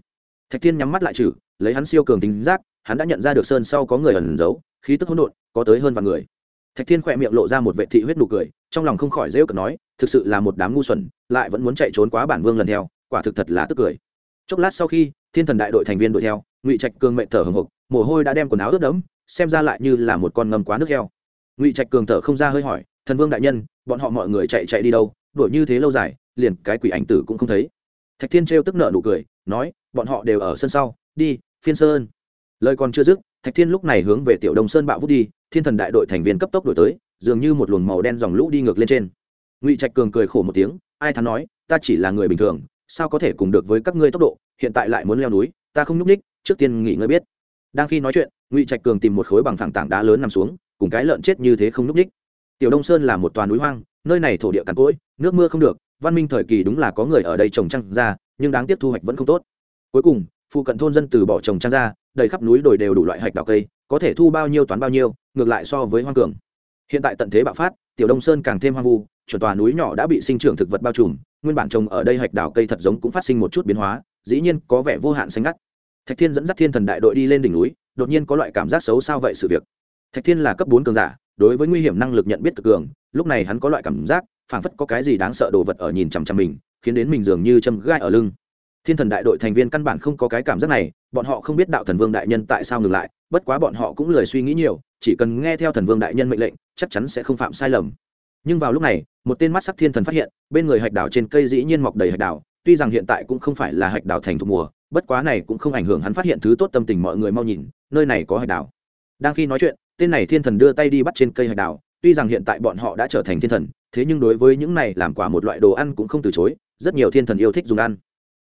Thạch thiên nhắm mắt lại trừ, lấy hắn siêu cường tính giác, hắn đã nhận ra được sơn sau có người ẩn giấu, khí tức hỗn độn, có tới hơn vạn người. Thạch thiên khỏe miệng lộ ra một vệ thị huyết nụ cười, trong lòng không khỏi rêu cực nói, thực sự là một đám ngu xuẩn, lại vẫn muốn chạy trốn quá bản vương lần theo, quả thực thật là tức cười. Chốc lát sau khi, thiên thần đại đội thành viên đuổi theo, ngụy trạch cường mệnh thở hồng hộc, mồ hôi đã đem quần áo ướt đẫm xem ra lại như là một con ngầm quá nước heo. Ngụy trạch cường thở không ra hơi hỏi, thần vương đại nhân, bọn họ mọi người chạy chạy đi đâu? Đuổi như thế lâu dài, liền cái quỷ ảnh tử cũng không thấy. Thạch thiên trêu tức nợ nụ cười, nói, bọn họ đều ở sân sau, đi, phiên sơn lời còn chưa dứt, thạch thiên lúc này hướng về tiểu đông sơn bạo vút đi, thiên thần đại đội thành viên cấp tốc đổi tới, dường như một luồng màu đen dòng lũ đi ngược lên trên. Ngụy trạch cường cười khổ một tiếng, ai thắn nói, ta chỉ là người bình thường, sao có thể cùng được với các ngươi tốc độ, hiện tại lại muốn leo núi, ta không nhúc ních trước tiên nghỉ ngơi biết. Đang khi nói chuyện ngụy trạch cường tìm một khối bằng phẳng tảng đá lớn nằm xuống, cùng cái lợn chết như thế không nhúc ních. Tiểu đông sơn là một toàn núi hoang, nơi này thổ địa cằn cỗi, nước mưa không được, văn minh thời kỳ đúng là có người ở đây trồng trăng ra, nhưng đáng tiếc thu hoạch vẫn không tốt. Cuối cùng, phụ cận thôn dân từ bỏ trồng trăng ra, đầy khắp núi đồi đều đủ loại hạch đào cây, có thể thu bao nhiêu toán bao nhiêu, ngược lại so với hoang cường. Hiện tại tận thế bạo phát, tiểu đông sơn càng thêm hoang vu, chuẩn tòa núi nhỏ đã bị sinh trưởng thực vật bao trùm, nguyên bản trồng ở đây hạch đào cây thật giống cũng phát sinh một chút biến hóa, dĩ nhiên có vẻ vô hạn xanh ngắt. Thạch thiên dẫn dắt thiên thần đại đội đi lên đỉnh núi đột nhiên có loại cảm giác xấu sao vậy sự việc? Thạch thiên là cấp bốn cường giả, đối với nguy hiểm năng lực nhận biết cực cường, lúc này hắn có loại cảm giác, phảng phất có cái gì đáng sợ đồ vật ở nhìn chằm chằm mình, khiến đến mình dường như châm gai ở lưng. Thiên thần đại đội thành viên căn bản không có cái cảm giác này, bọn họ không biết đạo thần vương đại nhân tại sao ngừng lại, bất quá bọn họ cũng lười suy nghĩ nhiều, chỉ cần nghe theo thần vương đại nhân mệnh lệnh, chắc chắn sẽ không phạm sai lầm. Nhưng vào lúc này, một tên mắt sắc thiên thần phát hiện, bên người hạch đảo trên cây dĩ nhiên mọc đầy hạch đảo, tuy rằng hiện tại cũng không phải là hạch đảo thành thuộc mùa bất quá này cũng không ảnh hưởng hắn phát hiện thứ tốt tâm tình mọi người mau nhìn, nơi này có hạch đảo. Đang khi nói chuyện, tên này thiên thần đưa tay đi bắt trên cây hạch đảo, tuy rằng hiện tại bọn họ đã trở thành thiên thần, thế nhưng đối với những này làm quả một loại đồ ăn cũng không từ chối, rất nhiều thiên thần yêu thích dùng ăn.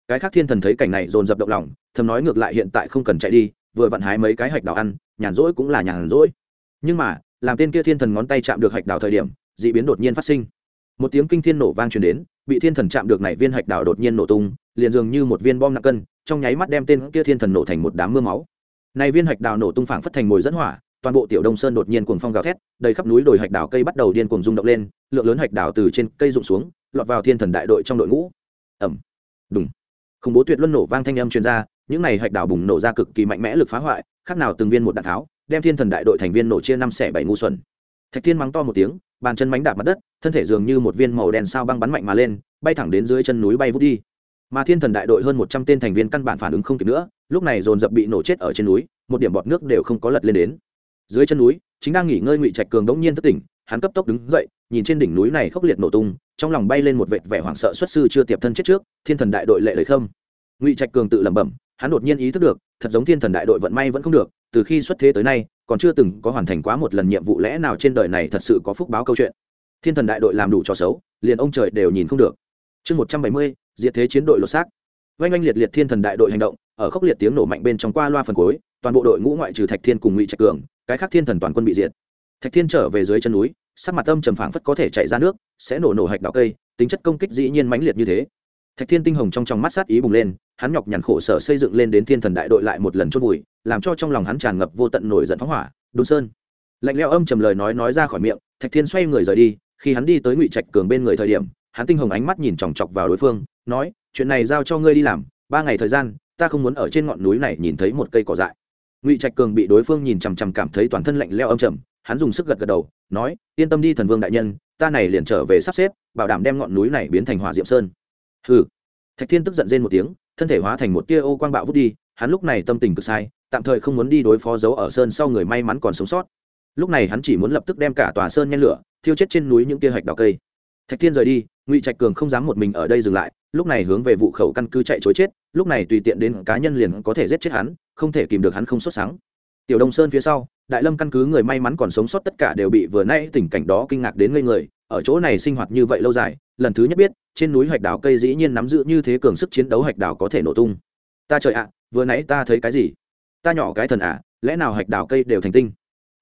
Cái khác thiên thần thấy cảnh này dồn dập động lòng, thầm nói ngược lại hiện tại không cần chạy đi, vừa vặn hái mấy cái hạch đào ăn, nhàn rỗi cũng là nhàn rỗi. Nhưng mà, làm tên kia thiên thần ngón tay chạm được hạch đào thời điểm d ị biến đột nhiên phát sinh. Một tiếng kinh thiên nổ vang truyền đến, bị thiên thần chạm được này viên hạch đào đột nhiên nổ tung, liền dường như một viên bom nặng cân trong nháy mắt đem tên kia thiên thần nổ thành một đám mưa máu. Này viên hạch đào nổ tung phảng phất thành mồi dẫn hỏa, toàn bộ tiểu đông sơn đột nhiên cuồng phong gào thét, đầy khắp núi đồi hạch đào cây bắt đầu điên cuồng rung động lên, lượng lớn hạch đào từ trên cây rụng xuống, lọt vào thiên thần đại đội trong đội ngũ. Ẩm đúng khủng bố tuyệt luân nổ vang thanh âm truyền ra, những này hạch đào bùng nổ ra cực kỳ mạnh mẽ lực phá hoại, khác nào từng viên một đạn tháo, đem thiên thần đại đội thành viên nổ chia năm xẻ bảy ngu xuẩn. Thạch thiên mắng to một tiếng, bàn chân mánh đạp mặt đất, thân thể dường như một viên màu đen sao băng bắn mạnh mà lên, bay thẳng đến dưới chân núi bay vút đi mà thiên thần đại đội hơn một trăm tên thành viên căn bản phản ứng không kịp nữa, lúc này dồn dập bị nổ chết ở trên núi, một điểm bọt nước đều không có lật lên đến. Dưới chân núi, chính đang nghỉ ngơi ngụy trạch cường đống nhiên thất tỉnh, hắn cấp tốc đứng dậy, nhìn trên đỉnh núi này khốc liệt nổ tung, trong lòng bay lên một vệt vẻ hoảng sợ xuất sư chưa tiệp thân chết trước, thiên thần đại đội lệ lời không ngụy trạch cường tự lẩm bẩm, hắn đột nhiên ý thức được, thật giống thiên thần đại đội vận may vẫn không được, từ khi xuất thế tới nay, còn chưa từng có hoàn thành quá một lần nhiệm vụ lẽ nào trên đời này thật sự có phúc báo câu chuyện. Thiên thần đại đội làm đủ cho xấu, liền ông trời đều nhìn không được. Chương một trăm bảy mươi diệt thế chiến đội lột xác. Oanh oanh liệt liệt thiên thần đại đội hành động, ở khốc liệt tiếng nổ mạnh bên trong qua loa phần cuối, toàn bộ đội ngũ ngoại trừ thạch thiên cùng ngụy trạch cường, cái khác thiên thần toàn quân bị diệt. Thạch thiên trở về dưới chân núi, sắc mặt âm trầm phảng phất có thể chạy ra nước, sẽ nổ nổ hạch đạo cây, tính chất công kích dĩ nhiên mãnh liệt như thế. Thạch thiên tinh hồng trong trong mắt sát ý bùng lên, hắn nhọc nhằn khổ sở xây dựng lên đến thiên thần đại đội lại một lần chốt vùi, làm cho trong lòng hắn tràn ngập vô tận nổi giận phóng hỏa đôn sơn. Lạnh leo âm trầm lời nói nói ra khỏi miệng, thạch thiên xoay người rời đi, khi hắn đi tới ngụy trạch cường bên người thời điểm hắn tinh hồng ánh mắt nhìn chòng chọc vào đối phương, nói, chuyện này giao cho ngươi đi làm, ba ngày thời gian, ta không muốn ở trên ngọn núi này nhìn thấy một cây cỏ dại. Ngụy trạch cường bị đối phương nhìn chằm chằm cảm thấy toàn thân lạnh leo âm trầm, hắn dùng sức gật gật đầu, nói, yên tâm đi thần vương đại nhân, ta này liền trở về sắp xếp, bảo đảm đem ngọn núi này biến thành hỏa diệm sơn. Hừ. Thạch thiên tức giận rên một tiếng, thân thể hóa thành một tia ô quang bạo vút đi, hắn lúc này tâm tình cực sai, tạm thời không muốn đi đối phó giấu ở sơn sau người may mắn còn sống sót. Lúc này hắn chỉ muốn lập tức đem cả tòa sơn nhen lửa, thiêu chết trên núi những tia hạch đào cây thạch thiên rời đi, ngụy trạch cường không dám một mình ở đây dừng lại, lúc này hướng về vụ khẩu căn cứ chạy chối chết, lúc này tùy tiện đến cá nhân liền có thể giết chết hắn, không thể kìm được hắn không xuất sáng tiểu đông sơn phía sau, đại lâm căn cứ người may mắn còn sống sót tất cả đều bị vừa nay tình cảnh đó kinh ngạc đến ngây người, ở chỗ này sinh hoạt như vậy lâu dài, lần thứ nhất biết, trên núi hạch đảo cây dĩ nhiên nắm giữ như thế cường sức chiến đấu hạch đảo có thể nổ tung. Ta trời ạ, vừa nãy ta thấy cái gì? Ta nhỏ cái thần ạ, lẽ nào hạch đảo cây đều thành tinh?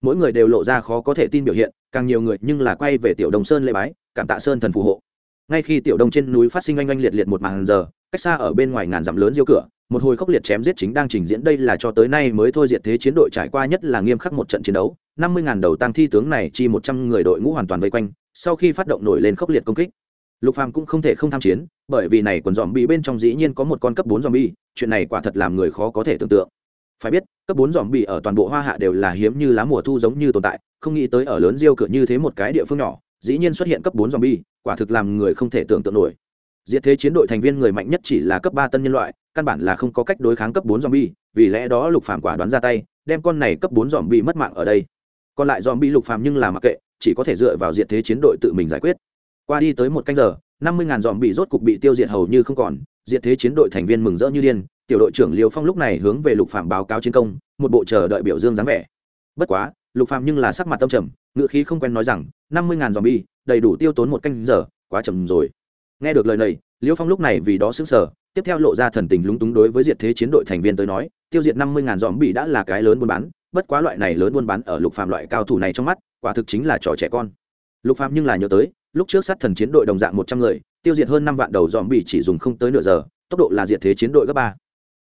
Mỗi người đều lộ ra khó có thể tin biểu hiện, càng nhiều người nhưng là quay về tiểu đồng sơn lễ bái cảm tạ sơn thần phù hộ. Ngay khi tiểu đông trên núi phát sinh oanh oanh liệt liệt một màn giờ, cách xa ở bên ngoài ngàn dặm lớn diêu cửa, một hồi khốc liệt chém giết chính đang trình diễn đây là cho tới nay mới thôi diệt thế chiến đội trải qua nhất là nghiêm khắc một trận chiến đấu, năm mươi ngàn đầu tăng thi tướng này chi một trăm người đội ngũ hoàn toàn vây quanh, sau khi phát động nổi lên khốc liệt công kích. Lục phàm cũng không thể không tham chiến, bởi vì này quần dòm bị bên trong dĩ nhiên có một con cấp bốn dòm bi chuyện này quả thật làm người khó có thể tưởng tượng. Phải biết, cấp bốn dòm bị ở toàn bộ hoa hạ đều là hiếm như lá mùa thu giống như tồn tại, không nghĩ tới ở lớn diêu cửa như thế một cái địa phương nhỏ dĩ nhiên xuất hiện cấp bốn zombie, quả thực làm người không thể tưởng tượng nổi. Diệt thế chiến đội thành viên người mạnh nhất chỉ là cấp ba tân nhân loại, căn bản là không có cách đối kháng cấp bốn zombie. vì lẽ đó lục phàm quả đoán ra tay, đem con này cấp bốn zombie mất mạng ở đây. Còn lại zombie lục phàm nhưng là mặc kệ, chỉ có thể dựa vào diệt thế chiến đội tự mình giải quyết. Qua đi tới một canh giờ, năm mươi ngàn zombie rốt cục bị tiêu diệt hầu như không còn, diệt thế chiến đội thành viên mừng rỡ như điên, tiểu đội trưởng liêu phong lúc này hướng về lục phạm báo cáo chiến công, một bộ chờ đợi biểu dương dáng vẻ. Bất quá, lục phạm nhưng là sắc mặt tâm trầm ngựa khí không quen nói rằng năm mươi ngàn dòm bi, đầy đủ tiêu tốn một canh giờ, quá chậm rồi. Nghe được lời này liêu phong lúc này vì đó xứng sở tiếp theo lộ ra thần tình lúng túng đối với diệt thế chiến đội thành viên tới nói, tiêu diệt năm mươi ngàn dòm bị đã là cái lớn buôn bán, bất quá loại này lớn buôn bán ở lục phạm loại cao thủ này trong mắt, quả thực chính là trò trẻ con. Lục phạm nhưng là nhớ tới, lúc trước sát thần chiến đội đồng dạng một trăm người, tiêu diệt hơn năm vạn đầu dòm bị chỉ dùng không tới nửa giờ, tốc độ là diệt thế chiến đội gấp ba.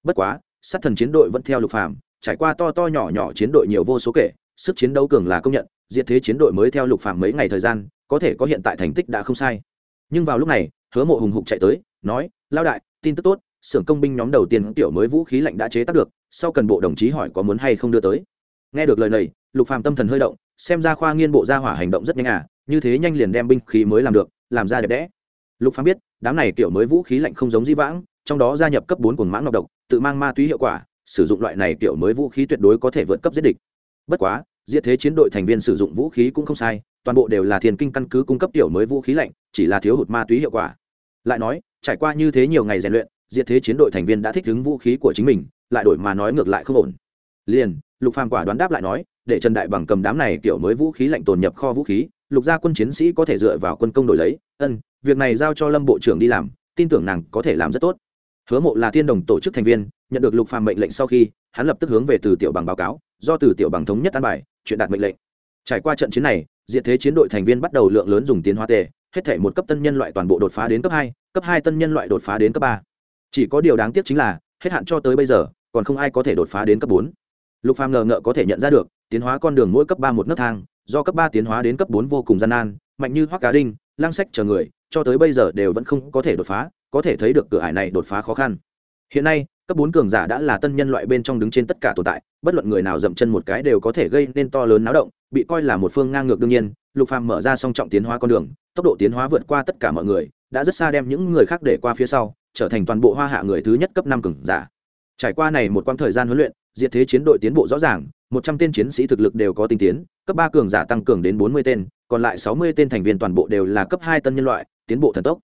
Bất quá, sát thần chiến đội vẫn theo lục phạm trải qua to to nhỏ nhỏ chiến đội nhiều vô số kể, sức chiến đấu cường là công nhận diệt thế chiến đội mới theo lục phàm mấy ngày thời gian, có thể có hiện tại thành tích đã không sai. Nhưng vào lúc này, hứa mộ hùng hục chạy tới, nói lao đại, tin tức tốt, xưởng công binh nhóm đầu tiên tiểu mới vũ khí lạnh đã chế tác được, sau cần bộ đồng chí hỏi có muốn hay không đưa tới. Nghe được lời này, lục phàm tâm thần hơi động, xem ra khoa nghiên bộ gia hỏa hành động rất nhanh à như thế nhanh liền đem binh khí mới làm được, làm ra đẹp đẽ. Lục phàm biết, đám này kiểu mới vũ khí lạnh không giống di vãng, trong đó gia nhập cấp bốn cuồng mãng nọc độc, tự mang ma túy hiệu quả, sử dụng loại này kiểu mới vũ khí tuyệt đối có thể vượt cấp giết địch. Bất quá diệt thế chiến đội thành viên sử dụng vũ khí cũng không sai, toàn bộ đều là thiền kinh căn cứ cung cấp tiểu mới vũ khí lạnh, chỉ là thiếu hụt ma túy hiệu quả. Lại nói, trải qua như thế nhiều ngày rèn luyện, diệt thế chiến đội thành viên đã thích ứng vũ khí của chính mình, lại đổi mà nói ngược lại không ổn. Liền, lục phàm quả đoán đáp lại nói, để trần đại bằng cầm đám này kiểu mới vũ khí lạnh tồn nhập kho vũ khí, lục gia quân chiến sĩ có thể dựa vào quân công đổi lấy, ân, việc này giao cho lâm bộ trưởng đi làm, tin tưởng nàng có thể làm rất tốt. Hứa mộ là thiên đồng tổ chức thành viên, nhận được lục phàm mệnh lệnh sau khi, hắn lập tức hướng về từ tiểu bằng báo cáo, do từ tiểu bằng thống nhất an bài chuyện đạt mệnh lệnh. Trải qua trận chiến này diện thế chiến đội thành viên bắt đầu lượng lớn dùng tiến hóa tề, hết thể một cấp tân nhân loại toàn bộ đột phá đến cấp hai cấp hai tân nhân loại đột phá đến cấp ba. Chỉ có điều đáng tiếc chính là, hết hạn cho tới bây giờ, còn không ai có thể đột phá đến cấp bốn. Lục phàm ngờ ngợ có thể nhận ra được, tiến hóa con đường mỗi cấp ba một nấc thang, do cấp ba tiến hóa đến cấp bốn vô cùng gian nan, mạnh như hoắc cá đinh lang sách chờ người, cho tới bây giờ đều vẫn không có thể đột phá, có thể thấy được cửa ải này đột phá khó khăn. Hiện nay cấp bốn cường giả đã là tân nhân loại bên trong đứng trên tất cả tồn tại, bất luận người nào dậm chân một cái đều có thể gây nên to lớn náo động, bị coi là một phương ngang ngược đương nhiên. Lục phàm mở ra song trọng tiến hóa con đường, tốc độ tiến hóa vượt qua tất cả mọi người, đã rất xa đem những người khác để qua phía sau, trở thành toàn bộ hoa hạ người thứ nhất cấp năm cường giả. Trải qua này một quãng thời gian huấn luyện, diệt thế chiến đội tiến bộ rõ ràng, một trăm tên chiến sĩ thực lực đều có tinh tiến, cấp ba cường giả tăng cường đến bốn mươi tên, còn lại sáu mươi tên thành viên toàn bộ đều là cấp hai tân nhân loại, tiến bộ thần tốc.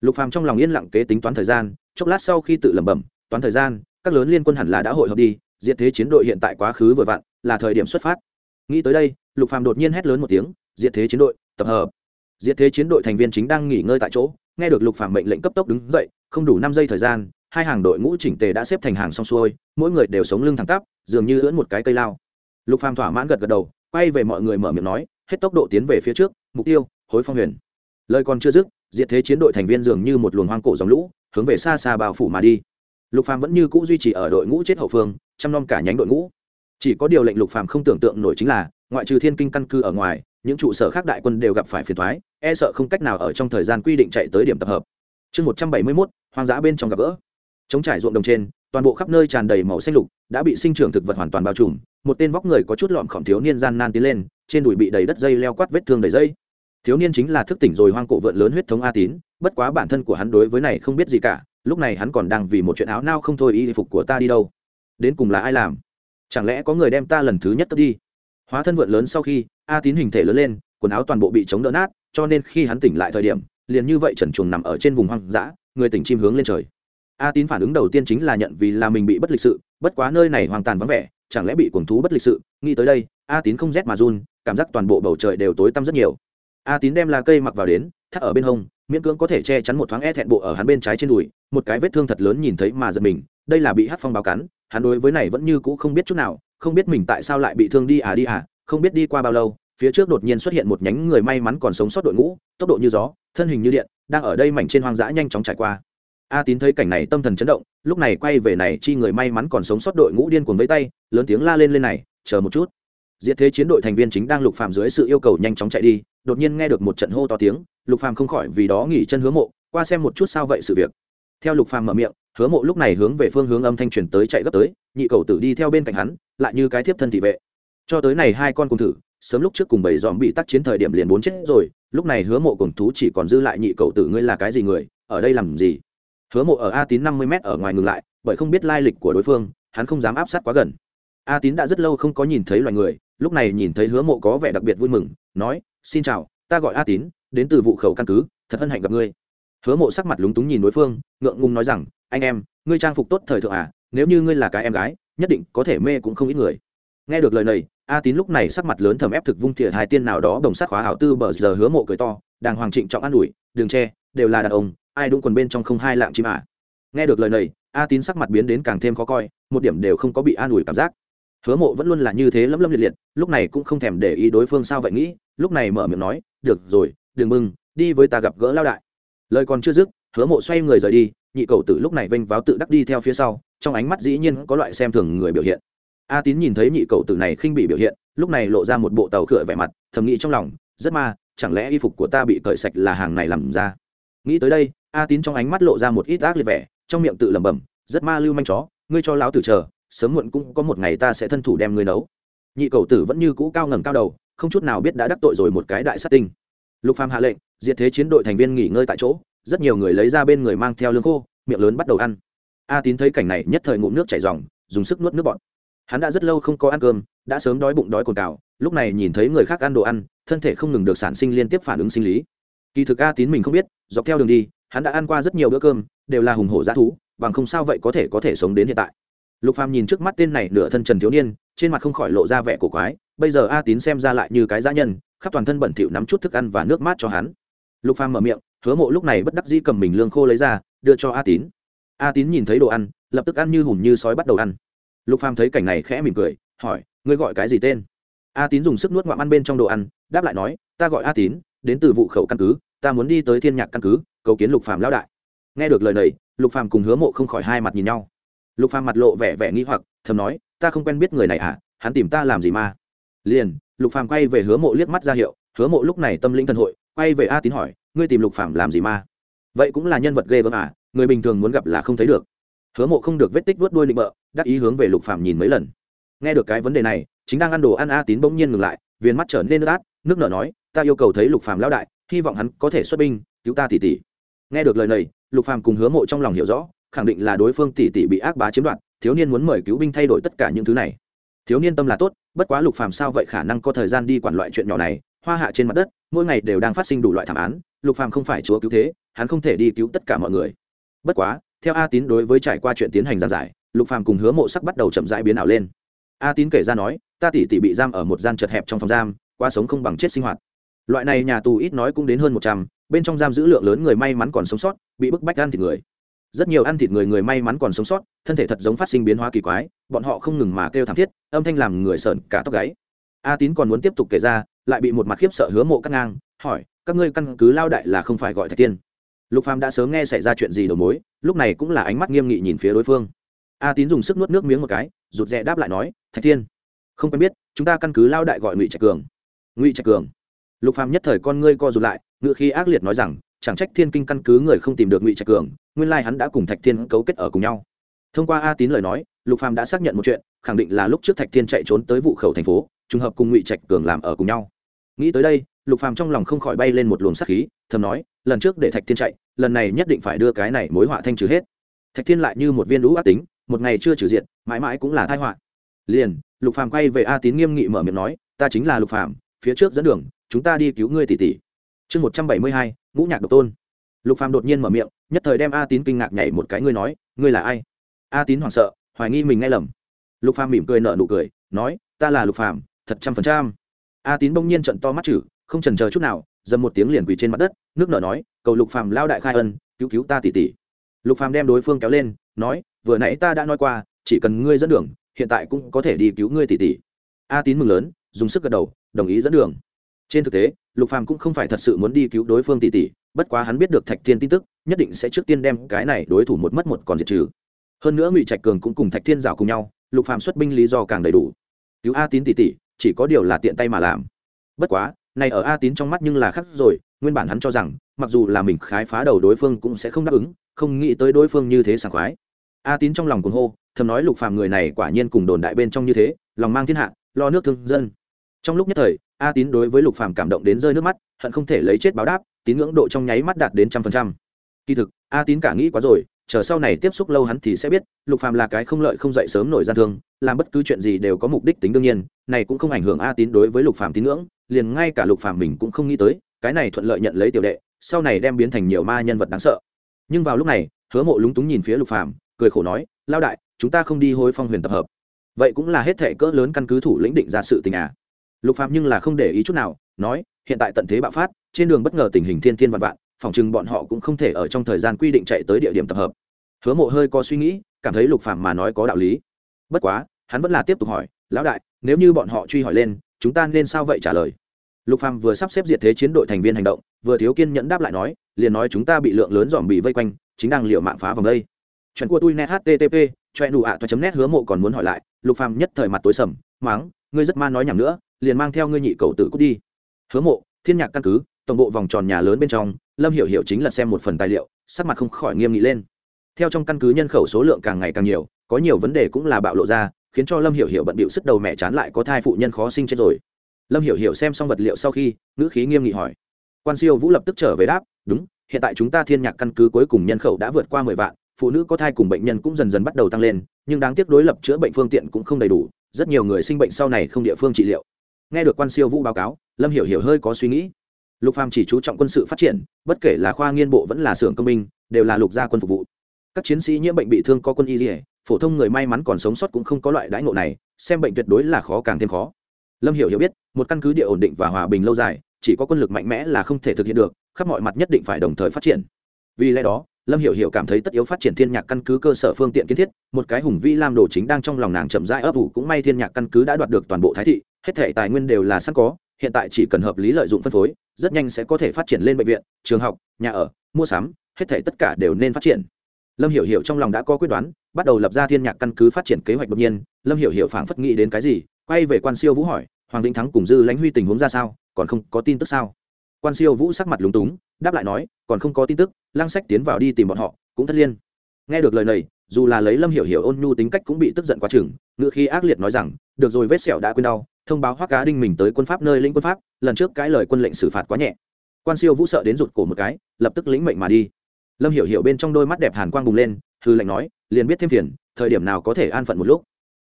Lục phàm trong lòng yên lặng kế tính toán thời gian, chốc lát sau khi tự lẩm bẩm toán thời gian, các lớn liên quân hẳn là đã hội họp đi, diệt thế chiến đội hiện tại quá khứ vừa vặn, là thời điểm xuất phát. Nghĩ tới đây, lục phàm đột nhiên hét lớn một tiếng, diệt thế chiến đội, tập hợp. Diệt thế chiến đội thành viên chính đang nghỉ ngơi tại chỗ, nghe được lục phàm mệnh lệnh cấp tốc đứng dậy, không đủ năm giây thời gian, hai hàng đội ngũ chỉnh tề đã xếp thành hàng xong xuôi, mỗi người đều sống lưng thẳng tắp, dường như ưỡn một cái cây lao. Lục phàm thỏa mãn gật gật đầu, quay về mọi người mở miệng nói, hết tốc độ tiến về phía trước, mục tiêu, hối phong huyền. Lời còn chưa dứt, diệt thế chiến đội thành viên dường như một luồng hoang cổ dòng lũ, hướng về xa xa bao phủ mà đi lục phàm vẫn như cũ duy trì ở đội ngũ chết hậu phương chăm nom cả nhánh đội ngũ. Chỉ có điều lệnh lục phàm không tưởng tượng nổi chính là ngoại trừ thiên kinh căn cư ở ngoài những trụ sở khác đại quân đều gặp phải phiền toái e sợ không cách nào ở trong thời gian quy định chạy tới điểm tập hợp. Chương một trăm bảy mươi 171, hoang dã bên trong gặp gỡ. Chống trải ruộng đồng trên toàn bộ khắp nơi tràn đầy màu xanh lục đã bị sinh trưởng thực vật hoàn toàn bao trùm một tên vóc người có chút lọm khổng thiếu niên gian nan tiến lên trên đùi bị đầy đất dây leo quát vết thương đầy dây. Thiếu niên chính là thức tỉnh rồi hoang cổ vượn lớn huyết thống a tín bất quá bản thân của hắn đối với này không biết gì cả lúc này hắn còn đang vì một chuyện áo nao không thôi y phục của ta đi đâu. Đến cùng là ai làm? Chẳng lẽ có người đem ta lần thứ nhất cất đi? Hóa thân vượn lớn sau khi, a tín hình thể lớn lên, quần áo toàn bộ bị chống đỡ nát, cho nên khi hắn tỉnh lại thời điểm, liền như vậy trần chuồng nằm ở trên vùng hoang dã, người tỉnh chim hướng lên trời. A tín phản ứng đầu tiên chính là nhận vì là mình bị bất lịch sự, bất quá nơi này hoàn toàn vắng vẻ, chẳng lẽ bị cuồng thú bất lịch sự? Nghĩ tới đây, a tín không rét mà run, cảm giác toàn bộ bầu trời đều tối tăm rất nhiều a tín đem lá cây mặc vào đến, thắt ở bên hông, miễn cưỡng có thể che chắn một thoáng e thẹn bộ ở hắn bên trái trên đùi, một cái vết thương thật lớn nhìn thấy mà giật mình, đây là bị hát phong báo cắn, hắn đối với này vẫn như cũ không biết chút nào, không biết mình tại sao lại bị thương đi à đi à không biết đi qua bao lâu, phía trước đột nhiên xuất hiện một nhánh người may mắn còn sống sót đội ngũ, tốc độ như gió, thân hình như điện, đang ở đây mảnh trên hoang dã nhanh chóng trải qua. A tín thấy cảnh này tâm thần chấn động, lúc này quay về này chi người may mắn còn sống sót đội ngũ điên cuồng với tay, lớn tiếng la lên lên này, chờ một chút diệt thế chiến đội thành viên chính đang lục phàm dưới sự yêu cầu nhanh chóng chạy đi, đột nhiên nghe được một trận hô to tiếng, lục phàm không khỏi vì đó nghỉ chân hứa mộ, qua xem một chút sao vậy sự việc. Theo lục phàm mở miệng, hứa mộ lúc này hướng về phương hướng âm thanh truyền tới chạy gấp tới, nhị cầu tử đi theo bên cạnh hắn, lại như cái thiếp thân thị vệ. Cho tới này hai con cùng thử, sớm lúc trước cùng bảy dòm bị tắt chiến thời điểm liền bốn chết rồi, lúc này hứa mộ cùng thú chỉ còn dư lại nhị cầu tử ngươi là cái gì người, ở đây làm gì? Hứa mộ ở a tín năm mươi m ở ngoài ngừng lại, bởi không biết lai lịch của đối phương, hắn không dám áp sát quá gần a tín đã rất lâu không có nhìn thấy loài người, lúc này nhìn thấy hứa mộ có vẻ đặc biệt vui mừng, nói, xin chào, ta gọi a tín, đến từ vụ khẩu căn cứ, thật hân hạnh gặp ngươi. Hứa mộ sắc mặt lúng túng nhìn đối phương, ngượng ngùng nói rằng, anh em, ngươi trang phục tốt thời thượng à nếu như ngươi là cái em gái, nhất định có thể mê cũng không ít người. Nghe được lời này, a tín lúc này sắc mặt lớn thầm ép thực vung thiệt hai tiên nào đó đồng sát khóa hảo tư bờ giờ hứa mộ cười to, đàng hoàng trịnh trọng an ủi đường tre đều là đàn ông, ai đúng quần bên trong không hai lạng chim à. nghe được lời này, a tín sắc mặt biến đến càng thêm khó coi, một điểm đều không có bị an ủi cảm giác hứa mộ vẫn luôn là như thế lấm lấm liệt liệt, lúc này cũng không thèm để ý đối phương sao vậy nghĩ, lúc này mở miệng nói, được rồi, đừng mừng, đi với ta gặp gỡ lao đại. Lời còn chưa dứt, hứa mộ xoay người rời đi, nhị cầu tử lúc này vênh váo tự đắc đi theo phía sau, trong ánh mắt dĩ nhiên có loại xem thường người biểu hiện. A tín nhìn thấy nhị cầu tử này khinh bị biểu hiện, lúc này lộ ra một bộ tàu khựa vẻ mặt, thầm nghĩ trong lòng, rất ma, chẳng lẽ y phục của ta bị cởi sạch là hàng này làm ra? Nghĩ tới đây, a tín trong ánh mắt lộ ra một ít ác liệt vẻ, trong miệng tự lẩm bẩm, rất ma lưu manh chó, ngươi cho láo tử chờ sớm muộn cũng có một ngày ta sẽ thân thủ đem ngươi nấu. Nhị cầu tử vẫn như cũ cao ngẩng cao đầu, không chút nào biết đã đắc tội rồi một cái đại sát tinh. Lục phàm hạ lệnh, diệt thế chiến đội thành viên nghỉ ngơi tại chỗ, rất nhiều người lấy ra bên người mang theo lương khô, miệng lớn bắt đầu ăn. A tín thấy cảnh này, nhất thời ngụm nước chảy ròng, dùng sức nuốt nước bọt. Hắn đã rất lâu không có ăn cơm, đã sớm đói bụng đói cồn cào, lúc này nhìn thấy người khác ăn đồ ăn, thân thể không ngừng được sản sinh liên tiếp phản ứng sinh lý. Kỳ thực a tín mình không biết, dọc theo đường đi, hắn đã ăn qua rất nhiều bữa cơm, đều là hùng hổ g thú, bằng không sao vậy có thể có thể sống đến hiện tại lục phàm nhìn trước mắt tên này nửa thân trần thiếu niên, trên mặt không khỏi lộ ra vẻ cổ quái, bây giờ a tín xem ra lại như cái dã nhân, khắp toàn thân bẩn thỉu nắm chút thức ăn và nước mát cho hắn. Lục phàm mở miệng, hứa mộ lúc này bất đắc dĩ cầm mình lương khô lấy ra, đưa cho a tín. A tín nhìn thấy đồ ăn, lập tức ăn như hùm như sói bắt đầu ăn. Lục phàm thấy cảnh này khẽ mỉm cười, hỏi, ngươi gọi cái gì tên? A tín dùng sức nuốt ngoạm ăn bên trong đồ ăn, đáp lại nói, ta gọi a tín, đến từ vụ khẩu căn cứ, ta muốn đi tới thiên nhạc căn cứ, cầu kiến lục phàm lão đại. Nghe được lời này, lục phàm cùng hứa mộ không khỏi hai mặt nhìn nhau lục phàm mặt lộ vẻ vẻ nghi hoặc, thầm nói, ta không quen biết người này à? Hắn tìm ta làm gì mà? Liền, lục phàm quay về hứa mộ liếc mắt ra hiệu, hứa mộ lúc này tâm linh thần hội, quay về a tín hỏi, ngươi tìm lục phàm làm gì mà? Vậy cũng là nhân vật ghê gớm à? Người bình thường muốn gặp là không thấy được. Hứa mộ không được vết tích vớt đuôi định bợ, đắc ý hướng về lục phàm nhìn mấy lần. Nghe được cái vấn đề này, chính đang ăn đồ ăn a tín bỗng nhiên ngừng lại viên mắt trở nên nước át, nước nở nói, ta yêu cầu thấy lục phàm lão đại, hy vọng hắn có thể xuất binh, cứu ta tỷ tỷ nghe được lời này, lục phàm cùng hứa mộ trong lòng hiểu rõ khẳng định là đối phương tỷ tỷ bị ác bá chiếm đoạt, thiếu niên muốn mời cứu binh thay đổi tất cả những thứ này. Thiếu niên tâm là tốt, bất quá lục phàm sao vậy khả năng có thời gian đi quản loại chuyện nhỏ này, hoa hạ trên mặt đất, mỗi ngày đều đang phát sinh đủ loại thảm án, lục phàm không phải chúa cứu thế, hắn không thể đi cứu tất cả mọi người. Bất quá, theo a tín đối với trải qua chuyện tiến hành giàn giải, lục phàm cùng hứa mộ sắc bắt đầu chậm rãi biến ảo lên. A tín kể ra nói, ta tỷ tỷ bị giam ở một gian chật hẹp trong phòng giam qua sống không bằng chết sinh hoạt. Loại này nhà tù ít nói cũng đến hơn một trăm, bên trong giam giữ lượng lớn người may mắn còn sống sót, bị bức bách ăn thịt người rất nhiều ăn thịt người người may mắn còn sống sót, thân thể thật giống phát sinh biến hóa kỳ quái, bọn họ không ngừng mà kêu thảm thiết, âm thanh làm người sợn cả tóc gáy. A tín còn muốn tiếp tục kể ra, lại bị một mặt khiếp sợ hứa mộ cắt ngang, hỏi, các ngươi căn cứ lao đại là không phải gọi thạch tiên? Lục phàm đã sớm nghe xảy ra chuyện gì đầu mối, lúc này cũng là ánh mắt nghiêm nghị nhìn phía đối phương. A tín dùng sức nuốt nước miếng một cái, rụt rè đáp lại nói, thạch tiên, không quen biết, chúng ta căn cứ lao đại gọi ngụy trạch cường. Ngụy trạch cường? Lục phàm nhất thời con ngươi co rụt lại ngự khi ác liệt nói rằng, chẳng trách thiên kinh căn cứ người không tìm được ngụy trạch cường nguyên lai hắn đã cùng thạch thiên cấu kết ở cùng nhau. Thông qua a tín lời nói, lục phàm đã xác nhận một chuyện, khẳng định là lúc trước thạch thiên chạy trốn tới vụ khẩu thành phố, trùng hợp cùng ngụy trạch cường làm ở cùng nhau. Nghĩ tới đây, lục phàm trong lòng không khỏi bay lên một luồng sắc khí, thầm nói, lần trước để thạch thiên chạy, lần này nhất định phải đưa cái này mối họa thanh trừ hết. Thạch thiên lại như một viên lũ ác tính, một ngày chưa trừ diện, mãi mãi cũng là tai họa. Liền, lục phàm quay về a tín nghiêm nghị mở miệng nói, ta chính là lục phàm, phía trước dẫn đường, chúng ta đi cứu ngươi tỷ tỷ. Chương một trăm bảy mươi hai, ngũ nhạc độc tôn. Lục phàm đột nhiên mở miệng nhất thời đem a tín kinh ngạc nhảy một cái, ngươi nói, ngươi là ai? A tín hoảng sợ, hoài nghi mình nghe lầm. Lục phàm mỉm cười nở nụ cười, nói, ta là lục phàm, thật trăm phần trăm. A tín bỗng nhiên trận to mắt chử không chần chờ chút nào, dầm một tiếng liền quỳ trên mặt đất, nước nở nói, cầu lục phàm lao đại khai ân, cứu cứu ta tỷ tỷ. Lục phàm đem đối phương kéo lên, nói, vừa nãy ta đã nói qua, chỉ cần ngươi dẫn đường, hiện tại cũng có thể đi cứu ngươi tỷ tỷ. A tín mừng lớn, dùng sức gật đầu, đồng ý dẫn đường. Trên thực tế, lục phàm cũng không phải thật sự muốn đi cứu đối phương tỷ tỷ bất quá hắn biết được thạch thiên tin tức, nhất định sẽ trước tiên đem cái này đối thủ một mất một còn diệt trừ. Hơn nữa ngụy trạch cường cũng cùng thạch thiên rào cùng nhau, lục phàm xuất binh lý do càng đầy đủ. Cứu a tín tỷ tỷ, chỉ có điều là tiện tay mà làm. Bất quá, này ở a tín trong mắt nhưng là khác rồi, nguyên bản hắn cho rằng, mặc dù là mình khái phá đầu đối phương cũng sẽ không đáp ứng, không nghĩ tới đối phương như thế sảng khoái. A tín trong lòng cuồng hô, thầm nói lục phàm người này quả nhiên cùng đồn đại bên trong như thế, lòng mang thiên hạ, lo nước thương dân. Trong lúc nhất thời, a tín đối với lục phàm cảm động đến rơi nước mắt, hận không thể lấy chết báo đáp tín ngưỡng độ trong nháy mắt đạt đến trăm phần trăm. Kỳ thực, a tín cả nghĩ quá rồi, chờ sau này tiếp xúc lâu hắn thì sẽ biết, lục phàm là cái không lợi không dậy sớm nổi gian thương, làm bất cứ chuyện gì đều có mục đích tính đương nhiên, này cũng không ảnh hưởng a tín đối với lục phàm tín ngưỡng, liền ngay cả lục phàm mình cũng không nghĩ tới, cái này thuận lợi nhận lấy tiểu đệ, sau này đem biến thành nhiều ma nhân vật đáng sợ. Nhưng vào lúc này, hứa mộ lúng túng nhìn phía lục phàm, cười khổ nói lao đại, chúng ta không đi hối phong huyền tập hợp. Vậy cũng là hết thể cỡ lớn căn cứ thủ lĩnh định ra sự tình à. Lục phàm nhưng là không để ý chút nào nói, hiện tại tận thế bạo phát, trên đường bất ngờ tình hình thiên thiên vạn vạn, phòng chừng bọn họ cũng không thể ở trong thời gian quy định chạy tới địa điểm tập hợp. Hứa mộ hơi có suy nghĩ, cảm thấy lục phàm mà nói có đạo lý. Bất quá, hắn vẫn là tiếp tục hỏi, lão đại, nếu như bọn họ truy hỏi lên, chúng ta nên sao vậy? trả lời. Lục phàm vừa sắp xếp diệt thế chiến đội thành viên hành động, vừa thiếu kiên nhẫn đáp lại nói, liền nói chúng ta bị lượng lớn dòm bị vây quanh, chính đang liều mạng phá vòng đây. Chuyện của tôi net http choe đủ ạ toa chấm net hứa mộ còn muốn hỏi lại, lục phàm nhất thời mặt tối sầm mắng ngươi rất ma nói nhảm nữa, liền mang theo ngươi nhị cầu tử cút đi hứa mộ, thiên nhạc căn cứ, tổng bộ vòng tròn nhà lớn bên trong, lâm hiểu hiểu chính là xem một phần tài liệu, sắc mặt không khỏi nghiêm nghị lên. Theo trong căn cứ nhân khẩu số lượng càng ngày càng nhiều, có nhiều vấn đề cũng là bạo lộ ra, khiến cho lâm hiểu hiểu bận bịu sức đầu mẹ chán lại có thai phụ nhân khó sinh chết rồi. Lâm hiểu hiểu xem xong vật liệu sau khi, ngữ khí nghiêm nghị hỏi. Quan siêu vũ lập tức trở về đáp, đúng, hiện tại chúng ta thiên nhạc căn cứ cuối cùng nhân khẩu đã vượt qua mười vạn, phụ nữ có thai cùng bệnh nhân cũng dần dần bắt đầu tăng lên, nhưng đáng tiếc đối lập chữa bệnh phương tiện cũng không đầy đủ, rất nhiều người sinh bệnh sau này không địa phương trị liệu. Nghe được quan siêu vũ báo cáo lâm hiểu hiểu hơi có suy nghĩ. Lục phàm chỉ chú trọng quân sự phát triển, bất kể là khoa nghiên bộ vẫn là xưởng công binh, đều là lục gia quân phục vụ. Các chiến sĩ nhiễm bệnh bị thương có quân y dỉa phổ thông người may mắn còn sống sót cũng không có loại đãi ngộ này, xem bệnh tuyệt đối là khó càng thêm khó. Lâm hiểu hiểu biết, một căn cứ địa ổn định và hòa bình lâu dài, chỉ có quân lực mạnh mẽ là không thể thực hiện được, khắp mọi mặt nhất định phải đồng thời phát triển. Vì lẽ đó, lâm hiểu hiểu cảm thấy tất yếu phát triển thiên nhạc căn cứ cơ sở phương tiện kiến thiết, một cái hùng vĩ lam đồ chính đang trong lòng nàng chậm rãi ấp ủ cũng may thiên nhạc căn cứ đã đoạt được toàn bộ thái thị, hết thể tài nguyên đều là sẵn có hiện tại chỉ cần hợp lý lợi dụng phân phối, rất nhanh sẽ có thể phát triển lên bệnh viện, trường học, nhà ở, mua sắm, hết thể tất cả đều nên phát triển. Lâm hiểu hiểu trong lòng đã có quyết đoán, bắt đầu lập ra thiên nhạc căn cứ phát triển kế hoạch đột nhiên. Lâm hiểu hiểu phảng phất nghĩ đến cái gì, quay về quan siêu vũ hỏi, hoàng vĩnh thắng cùng dư lãnh huy tình huống ra sao? Còn không có tin tức sao? Quan siêu vũ sắc mặt lúng túng, đáp lại nói, còn không có tin tức, lăng sách tiến vào đi tìm bọn họ, cũng thất liên. Nghe được lời này, dù là lấy lâm hiểu hiểu ôn nhu tính cách cũng bị tức giận quá chừng ngựa khi ác liệt nói rằng, được rồi, vết sẹo đã quên đau thông báo hoắc cá đinh mình tới quân pháp nơi lĩnh quân pháp, lần trước cái lời quân lệnh xử phạt quá nhẹ. Quan siêu vũ sợ đến rụt cổ một cái, lập tức lĩnh mệnh mà đi. Lâm hiểu hiểu bên trong đôi mắt đẹp hàn quang bùng lên, hư lệnh nói, liền biết thêm phiền, thời điểm nào có thể an phận một lúc.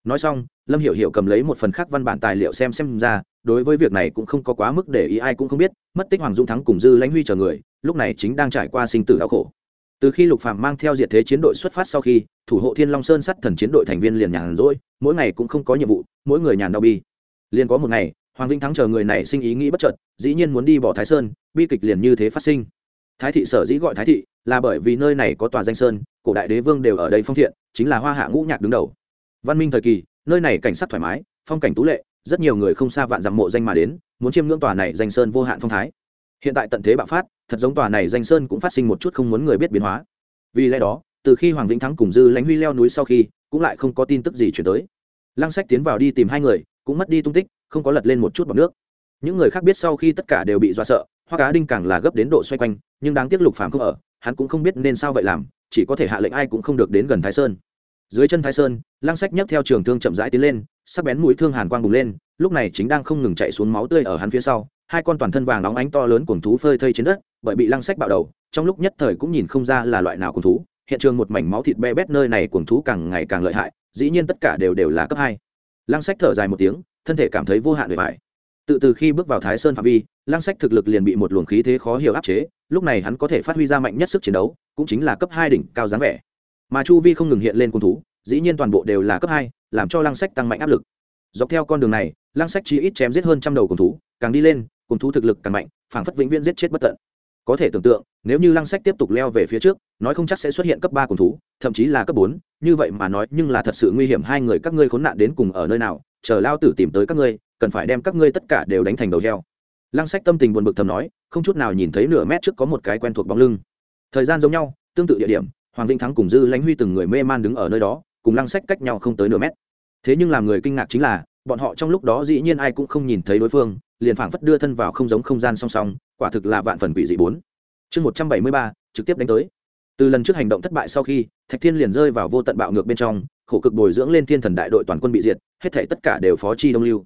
Nói xong, lâm hiểu hiểu cầm lấy một phần khác văn bản tài liệu xem xem ra, đối với việc này cũng không có quá mức để ý ai cũng không biết, mất tích hoàng dung thắng cùng dư lãnh huy chờ người, lúc này chính đang trải qua sinh tử đau khổ. Từ khi lục phạm mang theo diệt thế chiến đội xuất phát sau khi, thủ hộ thiên long sơn sắt thần chiến đội thành viên liền nhàn rỗi, mỗi ngày cũng không có nhiệm vụ, mỗi người nhàn đau bi liền có một ngày, hoàng vĩnh thắng chờ người này sinh ý nghĩ bất chợt, dĩ nhiên muốn đi bỏ thái sơn, bi kịch liền như thế phát sinh. Thái thị sở dĩ gọi thái thị là bởi vì nơi này có tòa danh sơn, cổ đại đế vương đều ở đây phong thiện, chính là hoa hạ ngũ nhạc đứng đầu. Văn minh thời kỳ, nơi này cảnh sắc thoải mái, phong cảnh tú lệ, rất nhiều người không xa vạn dặm mộ danh mà đến, muốn chiêm ngưỡng tòa này danh sơn vô hạn phong thái. Hiện tại tận thế bạo phát, thật giống tòa này danh sơn cũng phát sinh một chút không muốn người biết biến hóa. Vì lẽ đó, từ khi hoàng vĩnh thắng cùng dư lãnh huy leo núi sau khi, cũng lại không có tin tức gì chuyển tới. Lăng sách tiến vào đi tìm hai người cũng mất đi tung tích, không có lật lên một chút bọc nước. Những người khác biết sau khi tất cả đều bị do sợ hoa cá đinh càng là gấp đến độ xoay quanh, nhưng đáng tiếc lục phàm không ở, hắn cũng không biết nên sao vậy làm, chỉ có thể hạ lệnh ai cũng không được đến gần thái sơn. Dưới chân thái sơn, lăng sách nhấc theo trường thương chậm rãi tiến lên, sắc bén mũi thương hàn quang bùng lên, lúc này chính đang không ngừng chạy xuống máu tươi ở hắn phía sau, hai con toàn thân vàng nóng ánh to lớn cuồng thú phơi thây trên đất, bởi bị lăng sách bạo đầu, trong lúc nhất thời cũng nhìn không ra là loại nào cuồng thú, hiện trường một mảnh máu thịt be bét nơi này cuồng thú càng ngày càng lợi hại, dĩ nhiên tất cả đều đều là cấp hai lăng sách thở dài một tiếng, thân thể cảm thấy vô hạn bề mại tự từ khi bước vào thái sơn phạm vi, lăng sách thực lực liền bị một luồng khí thế khó hiểu áp chế, lúc này hắn có thể phát huy ra mạnh nhất sức chiến đấu, cũng chính là cấp hai đỉnh cao dáng vẻ. Mà chu vi không ngừng hiện lên cung thú, dĩ nhiên toàn bộ đều là cấp hai, làm cho lăng sách tăng mạnh áp lực. Dọc theo con đường này, lăng sách chỉ ít chém giết hơn trăm đầu cung thú, càng đi lên cung thú thực lực càng mạnh, phảng phất vĩnh viễn giết chết bất tận có thể tưởng tượng, nếu như lăng sách tiếp tục leo về phía trước, nói không chắc sẽ xuất hiện cấp ba cung thú, thậm chí là cấp bốn, như vậy mà nói nhưng là thật sự nguy hiểm hai người các ngươi khốn nạn đến cùng ở nơi nào, chờ lao tử tìm tới các ngươi, cần phải đem các ngươi tất cả đều đánh thành đầu heo. Lăng sách tâm tình buồn bực thầm nói, không chút nào nhìn thấy nửa mét trước có một cái quen thuộc bóng lưng. Thời gian giống nhau, tương tự địa điểm, hoàng vinh thắng cùng dư lãnh huy từng người mê man đứng ở nơi đó, cùng lăng sách cách nhau không tới nửa mét. Thế nhưng làm người kinh ngạc chính là, bọn họ trong lúc đó dĩ nhiên ai cũng không nhìn thấy đối phương, liền phảng phất đưa thân vào không giống không gian song song quả thực là vạn phần quỷ dị bốn. Chương một trăm bảy mươi ba, trực tiếp đánh tới. Từ lần trước hành động thất bại sau khi, thạch thiên liền rơi vào vô tận bạo ngược bên trong, khổ cực bồi dưỡng lên thiên thần đại đội toàn quân bị diệt, hết thể tất cả đều phó chi đông lưu.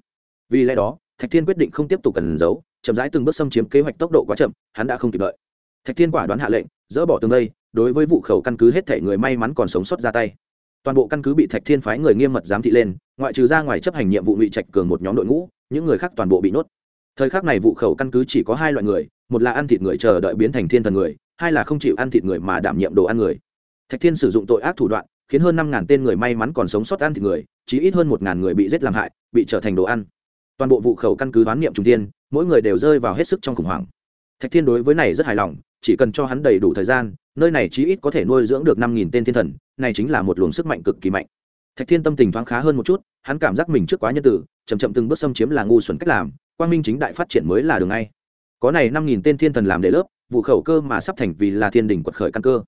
Vì lẽ đó, thạch thiên quyết định không tiếp tục cần giấu, chậm rãi từng bước xâm chiếm kế hoạch tốc độ quá chậm, hắn đã không kịp đợi. Thạch thiên quả đoán hạ lệnh, dỡ bỏ tường đây, đối với vụ khẩu căn cứ hết thể người may mắn còn sống sót ra tay. Toàn bộ căn cứ bị thạch thiên phái người nghiêm mật giám thị lên, ngoại trừ ra ngoài chấp hành nhiệm vụ ngụy trạch cường một nhóm đội ngũ, những người khác toàn bộ bị nốt thời khắc này vụ khẩu căn cứ chỉ có hai loại người, một là ăn thịt người chờ đợi biến thành thiên thần người, hai là không chịu ăn thịt người mà đảm nhiệm đồ ăn người. Thạch thiên sử dụng tội ác thủ đoạn, khiến hơn năm ngàn tên người may mắn còn sống sót ăn thịt người chỉ ít hơn một ngàn người bị giết làm hại, bị trở thành đồ ăn. Toàn bộ vụ khẩu căn cứ đoán niệm trung tiên mỗi người đều rơi vào hết sức trong khủng hoảng. Thạch thiên đối với này rất hài lòng, chỉ cần cho hắn đầy đủ thời gian, nơi này chí ít có thể nuôi dưỡng được năm nghìn tên thiên thần, này chính là một luồng sức mạnh cực kỳ mạnh. Thạch thiên tâm tình thoáng khá hơn một chút, hắn cảm giác mình trước quá nhân tử chầm chậm từng bước xâm chiếm là ngu xuẩn cách làm quang minh chính đại phát triển mới là đường ngay. Có này năm nghìn tên thiên thần làm đệ lớp, vụ khẩu cơ mà sắp thành vì là thiên đình quật khởi căn cơ.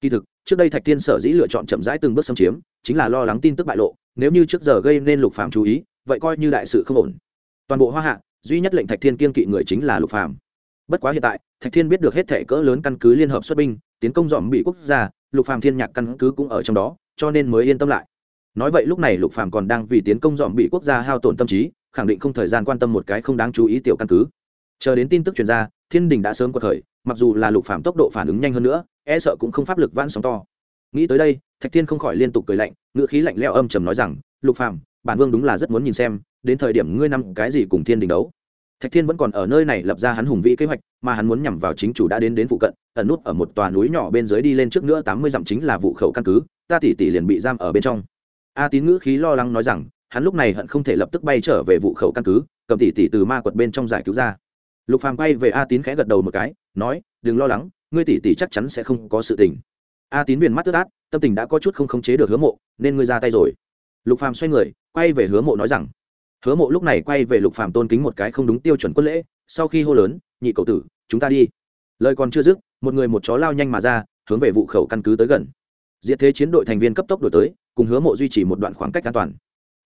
Kỳ thực, trước đây thạch thiên sở dĩ lựa chọn chậm rãi từng bước xâm chiếm, chính là lo lắng tin tức bại lộ, nếu như trước giờ gây nên lục phàm chú ý, vậy coi như đại sự không ổn. Toàn bộ hoa hạ, duy nhất lệnh thạch thiên kiên kỵ người chính là lục phàm. bất quá hiện tại, thạch thiên biết được hết thể cỡ lớn căn cứ liên hợp xuất binh, tiến công dọn bị quốc gia, lục phàm thiên nhạc căn cứ cũng ở trong đó, cho nên mới yên tâm lại. Nói vậy lúc này lục phàm còn đang vì tiến công dọn bị quốc gia hao tổn tâm trí khẳng định không thời gian quan tâm một cái không đáng chú ý tiểu căn cứ. Chờ đến tin tức truyền ra, thiên đình đã sớm có thời, mặc dù là lục phạm tốc độ phản ứng nhanh hơn nữa e sợ cũng không pháp lực vãn sóng to. Nghĩ tới đây, thạch thiên không khỏi liên tục cười lạnh, ngữ khí lạnh leo âm trầm nói rằng, lục phàm bản vương đúng là rất muốn nhìn xem, đến thời điểm ngươi năm cái gì cùng thiên đình đấu. Thạch thiên vẫn còn ở nơi này lập ra hắn hùng vĩ kế hoạch, mà hắn muốn nhằm vào chính chủ đã đến đến phụ cận, ẩn nút ở một tòa núi nhỏ bên dưới đi lên trước nữa tám mươi dặm chính là vụ khẩu căn cứ, ta tỷ tỷ liền bị giam ở bên trong. A tín ngữ khí lo lắng nói rằng hắn lúc này hận không thể lập tức bay trở về vụ khẩu căn cứ, cầm tỷ tỷ từ ma quật bên trong giải cứu ra. Lục phàm quay về a tín khẽ gật đầu một cái, nói, đừng lo lắng, ngươi tỷ tỷ chắc chắn sẽ không có sự tình. A tín viền mắt tức át tâm tình đã có chút không khống chế được hứa mộ, nên ngươi ra tay rồi. Lục phàm xoay người, quay về hứa mộ nói rằng, hứa mộ lúc này quay về lục phàm tôn kính một cái không đúng tiêu chuẩn quân lễ, sau khi hô lớn, nhị cậu tử, chúng ta đi. Lời còn chưa dứt, một người một chó lao nhanh mà ra, hướng về vụ khẩu căn cứ tới gần. Diệt thế chiến đội thành viên cấp tốc đổi tới, cùng hứa mộ duy trì một đoạn khoảng cách an toàn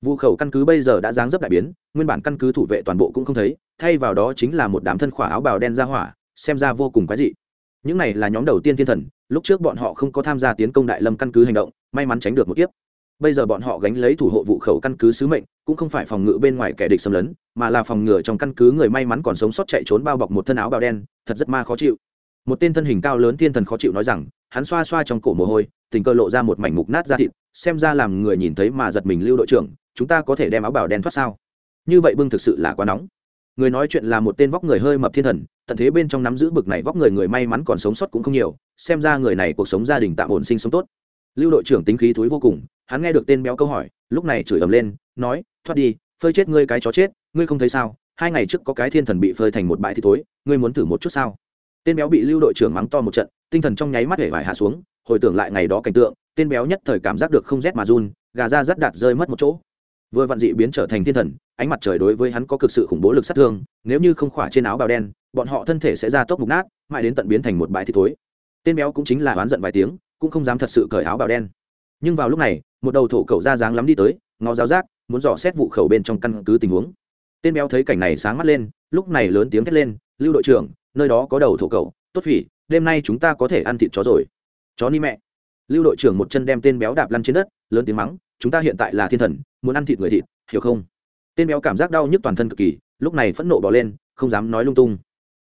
vụ khẩu căn cứ bây giờ đã dáng dấp đại biến, nguyên bản căn cứ thủ vệ toàn bộ cũng không thấy, thay vào đó chính là một đám thân khỏa áo bào đen ra hỏa, xem ra vô cùng quái dị. Những này là nhóm đầu tiên thiên thần, lúc trước bọn họ không có tham gia tiến công đại lâm căn cứ hành động, may mắn tránh được một kiếp. Bây giờ bọn họ gánh lấy thủ hộ vụ khẩu căn cứ sứ mệnh, cũng không phải phòng ngự bên ngoài kẻ địch xâm lấn, mà là phòng ngừa trong căn cứ người may mắn còn sống sót chạy trốn bao bọc một thân áo bào đen, thật rất ma khó chịu. Một tên thân hình cao lớn thiên thần khó chịu nói rằng, hắn xoa xoa trong cổ mồ hôi, tình cơ lộ ra một mảnh mục nát da thịt xem ra làm người nhìn thấy mà giật mình lưu đội trưởng, chúng ta có thể đem áo bào đen thoát sao? Như vậy bưng thực sự là quá nóng. Người nói chuyện là một tên vóc người hơi mập thiên thần, tận thế bên trong nắm giữ bực này vóc người người may mắn còn sống sót cũng không nhiều, xem ra người này cuộc sống gia đình tạm ổn sinh sống tốt. Lưu đội trưởng tính khí thúi vô cùng, hắn nghe được tên béo câu hỏi, lúc này chửi ầm lên, nói, thoát đi, phơi chết ngươi cái chó chết, ngươi không thấy sao? Hai ngày trước có cái thiên thần bị phơi thành một bãi thì thối, ngươi muốn thử một chút sao? Tên béo bị lưu đội trưởng mắng to một trận, tinh thần trong nháy mắt hể vải hạ xuống, hồi tưởng lại ngày đó cảnh tượng tên béo nhất thời cảm giác được không rét mà run, gà ra rất đạt rơi mất một chỗ. Vừa vạn dị biến trở thành thiên thần, ánh mặt trời đối với hắn có cực sự khủng bố lực sát thương, nếu như không khỏa trên áo bào đen, bọn họ thân thể sẽ ra tốc mục nát, mãi đến tận biến thành một bãi thịt thối. Tên béo cũng chính là oán giận vài tiếng, cũng không dám thật sự cởi áo bào đen. Nhưng vào lúc này, một đầu thổ cầu ra dáng lắm đi tới, ngó giáo giác, muốn dò xét vụ khẩu bên trong căn cứ tình huống. Tên béo thấy cảnh này sáng mắt lên, lúc này lớn tiếng thét lên, lưu đội trưởng, nơi đó có đầu thổ cầu tốt phỉ, đêm nay chúng ta có thể ăn thịt chó rồi. Chó ni mẹ lưu đội trưởng một chân đem tên béo đạp lăn trên đất, lớn tiếng mắng, chúng ta hiện tại là thiên thần, muốn ăn thịt người thịt, hiểu không? Tên béo cảm giác đau nhức toàn thân cực kỳ, lúc này phẫn nộ bỏ lên, không dám nói lung tung.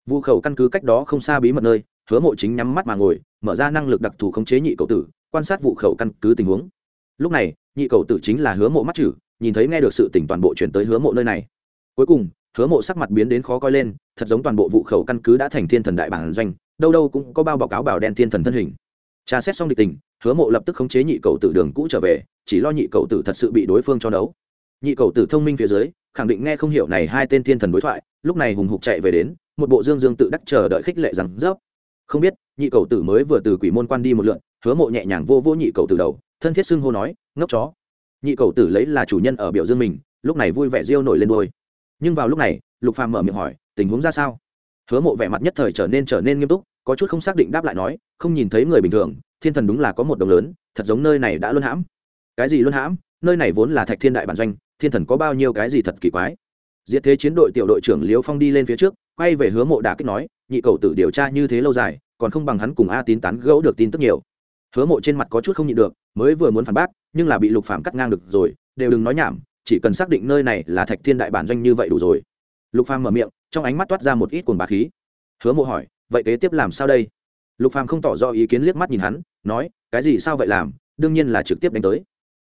Vụ khẩu căn cứ cách đó không xa bí mật nơi, hứa mộ chính nhắm mắt mà ngồi, mở ra năng lực đặc thù khống chế nhị cậu tử, quan sát vụ khẩu căn cứ tình huống. Lúc này, nhị cậu tử chính là hứa mộ mắt chử nhìn thấy nghe được sự tỉnh toàn bộ chuyển tới hứa mộ nơi này. Cuối cùng, hứa mộ sắc mặt biến đến khó coi lên, thật giống toàn bộ vụ khẩu căn cứ đã thành thiên thần đại bản doanh, đâu đâu cũng có bao báo cáo bảo đen thiên thần thân hình. Tra xét xong địch tình hứa mộ lập tức khống chế nhị cầu tử đường cũ trở về, chỉ lo nhị cầu tử thật sự bị đối phương cho đấu nhị cầu tử thông minh phía dưới, khẳng định nghe không hiểu này hai tên thiên thần đối thoại, lúc này hùng hục chạy về đến, một bộ dương dương tự đắc chờ đợi khích lệ rằng rớp không biết, nhị cầu tử mới vừa từ quỷ môn quan đi một lượn, hứa mộ nhẹ nhàng vô vô nhị cầu tử đầu, thân thiết xưng hô nói, ngốc chó. Nhị cầu tử lấy là chủ nhân ở biểu dương mình, lúc này vui vẻ riêu nổi lên đôi. Nhưng vào lúc này, lục phàm mở miệng hỏi, tình huống ra sao? Hứa mộ vẻ mặt nhất thời trở nên trở nên nghiêm túc, có chút không xác định đáp lại nói, không nhìn thấy người bình thường thiên thần đúng là có một đồng lớn, thật giống nơi này đã luân hãm. Cái gì luân hãm? Nơi này vốn là thạch thiên đại bản doanh, thiên thần có bao nhiêu cái gì thật kỳ quái. Diệt thế chiến đội tiểu đội trưởng liễu phong đi lên phía trước, quay về hứa mộ đà kích nói, nhị cầu tử điều tra như thế lâu dài, còn không bằng hắn cùng a tín tán gẫu được tin tức nhiều. Hứa mộ trên mặt có chút không nhịn được, mới vừa muốn phản bác, nhưng là bị lục Phàm cắt ngang được rồi, đều đừng nói nhảm, chỉ cần xác định nơi này là thạch thiên đại bản doanh như vậy đủ rồi. Lục phàm mở miệng, trong ánh mắt toát ra một ít cuồng bá khí. Hứa mộ hỏi, vậy kế tiếp làm sao đây? Lục phàm không tỏ rõ ý kiến liếc mắt nhìn hắn, nói, cái gì sao vậy làm? Đương nhiên là trực tiếp đánh tới.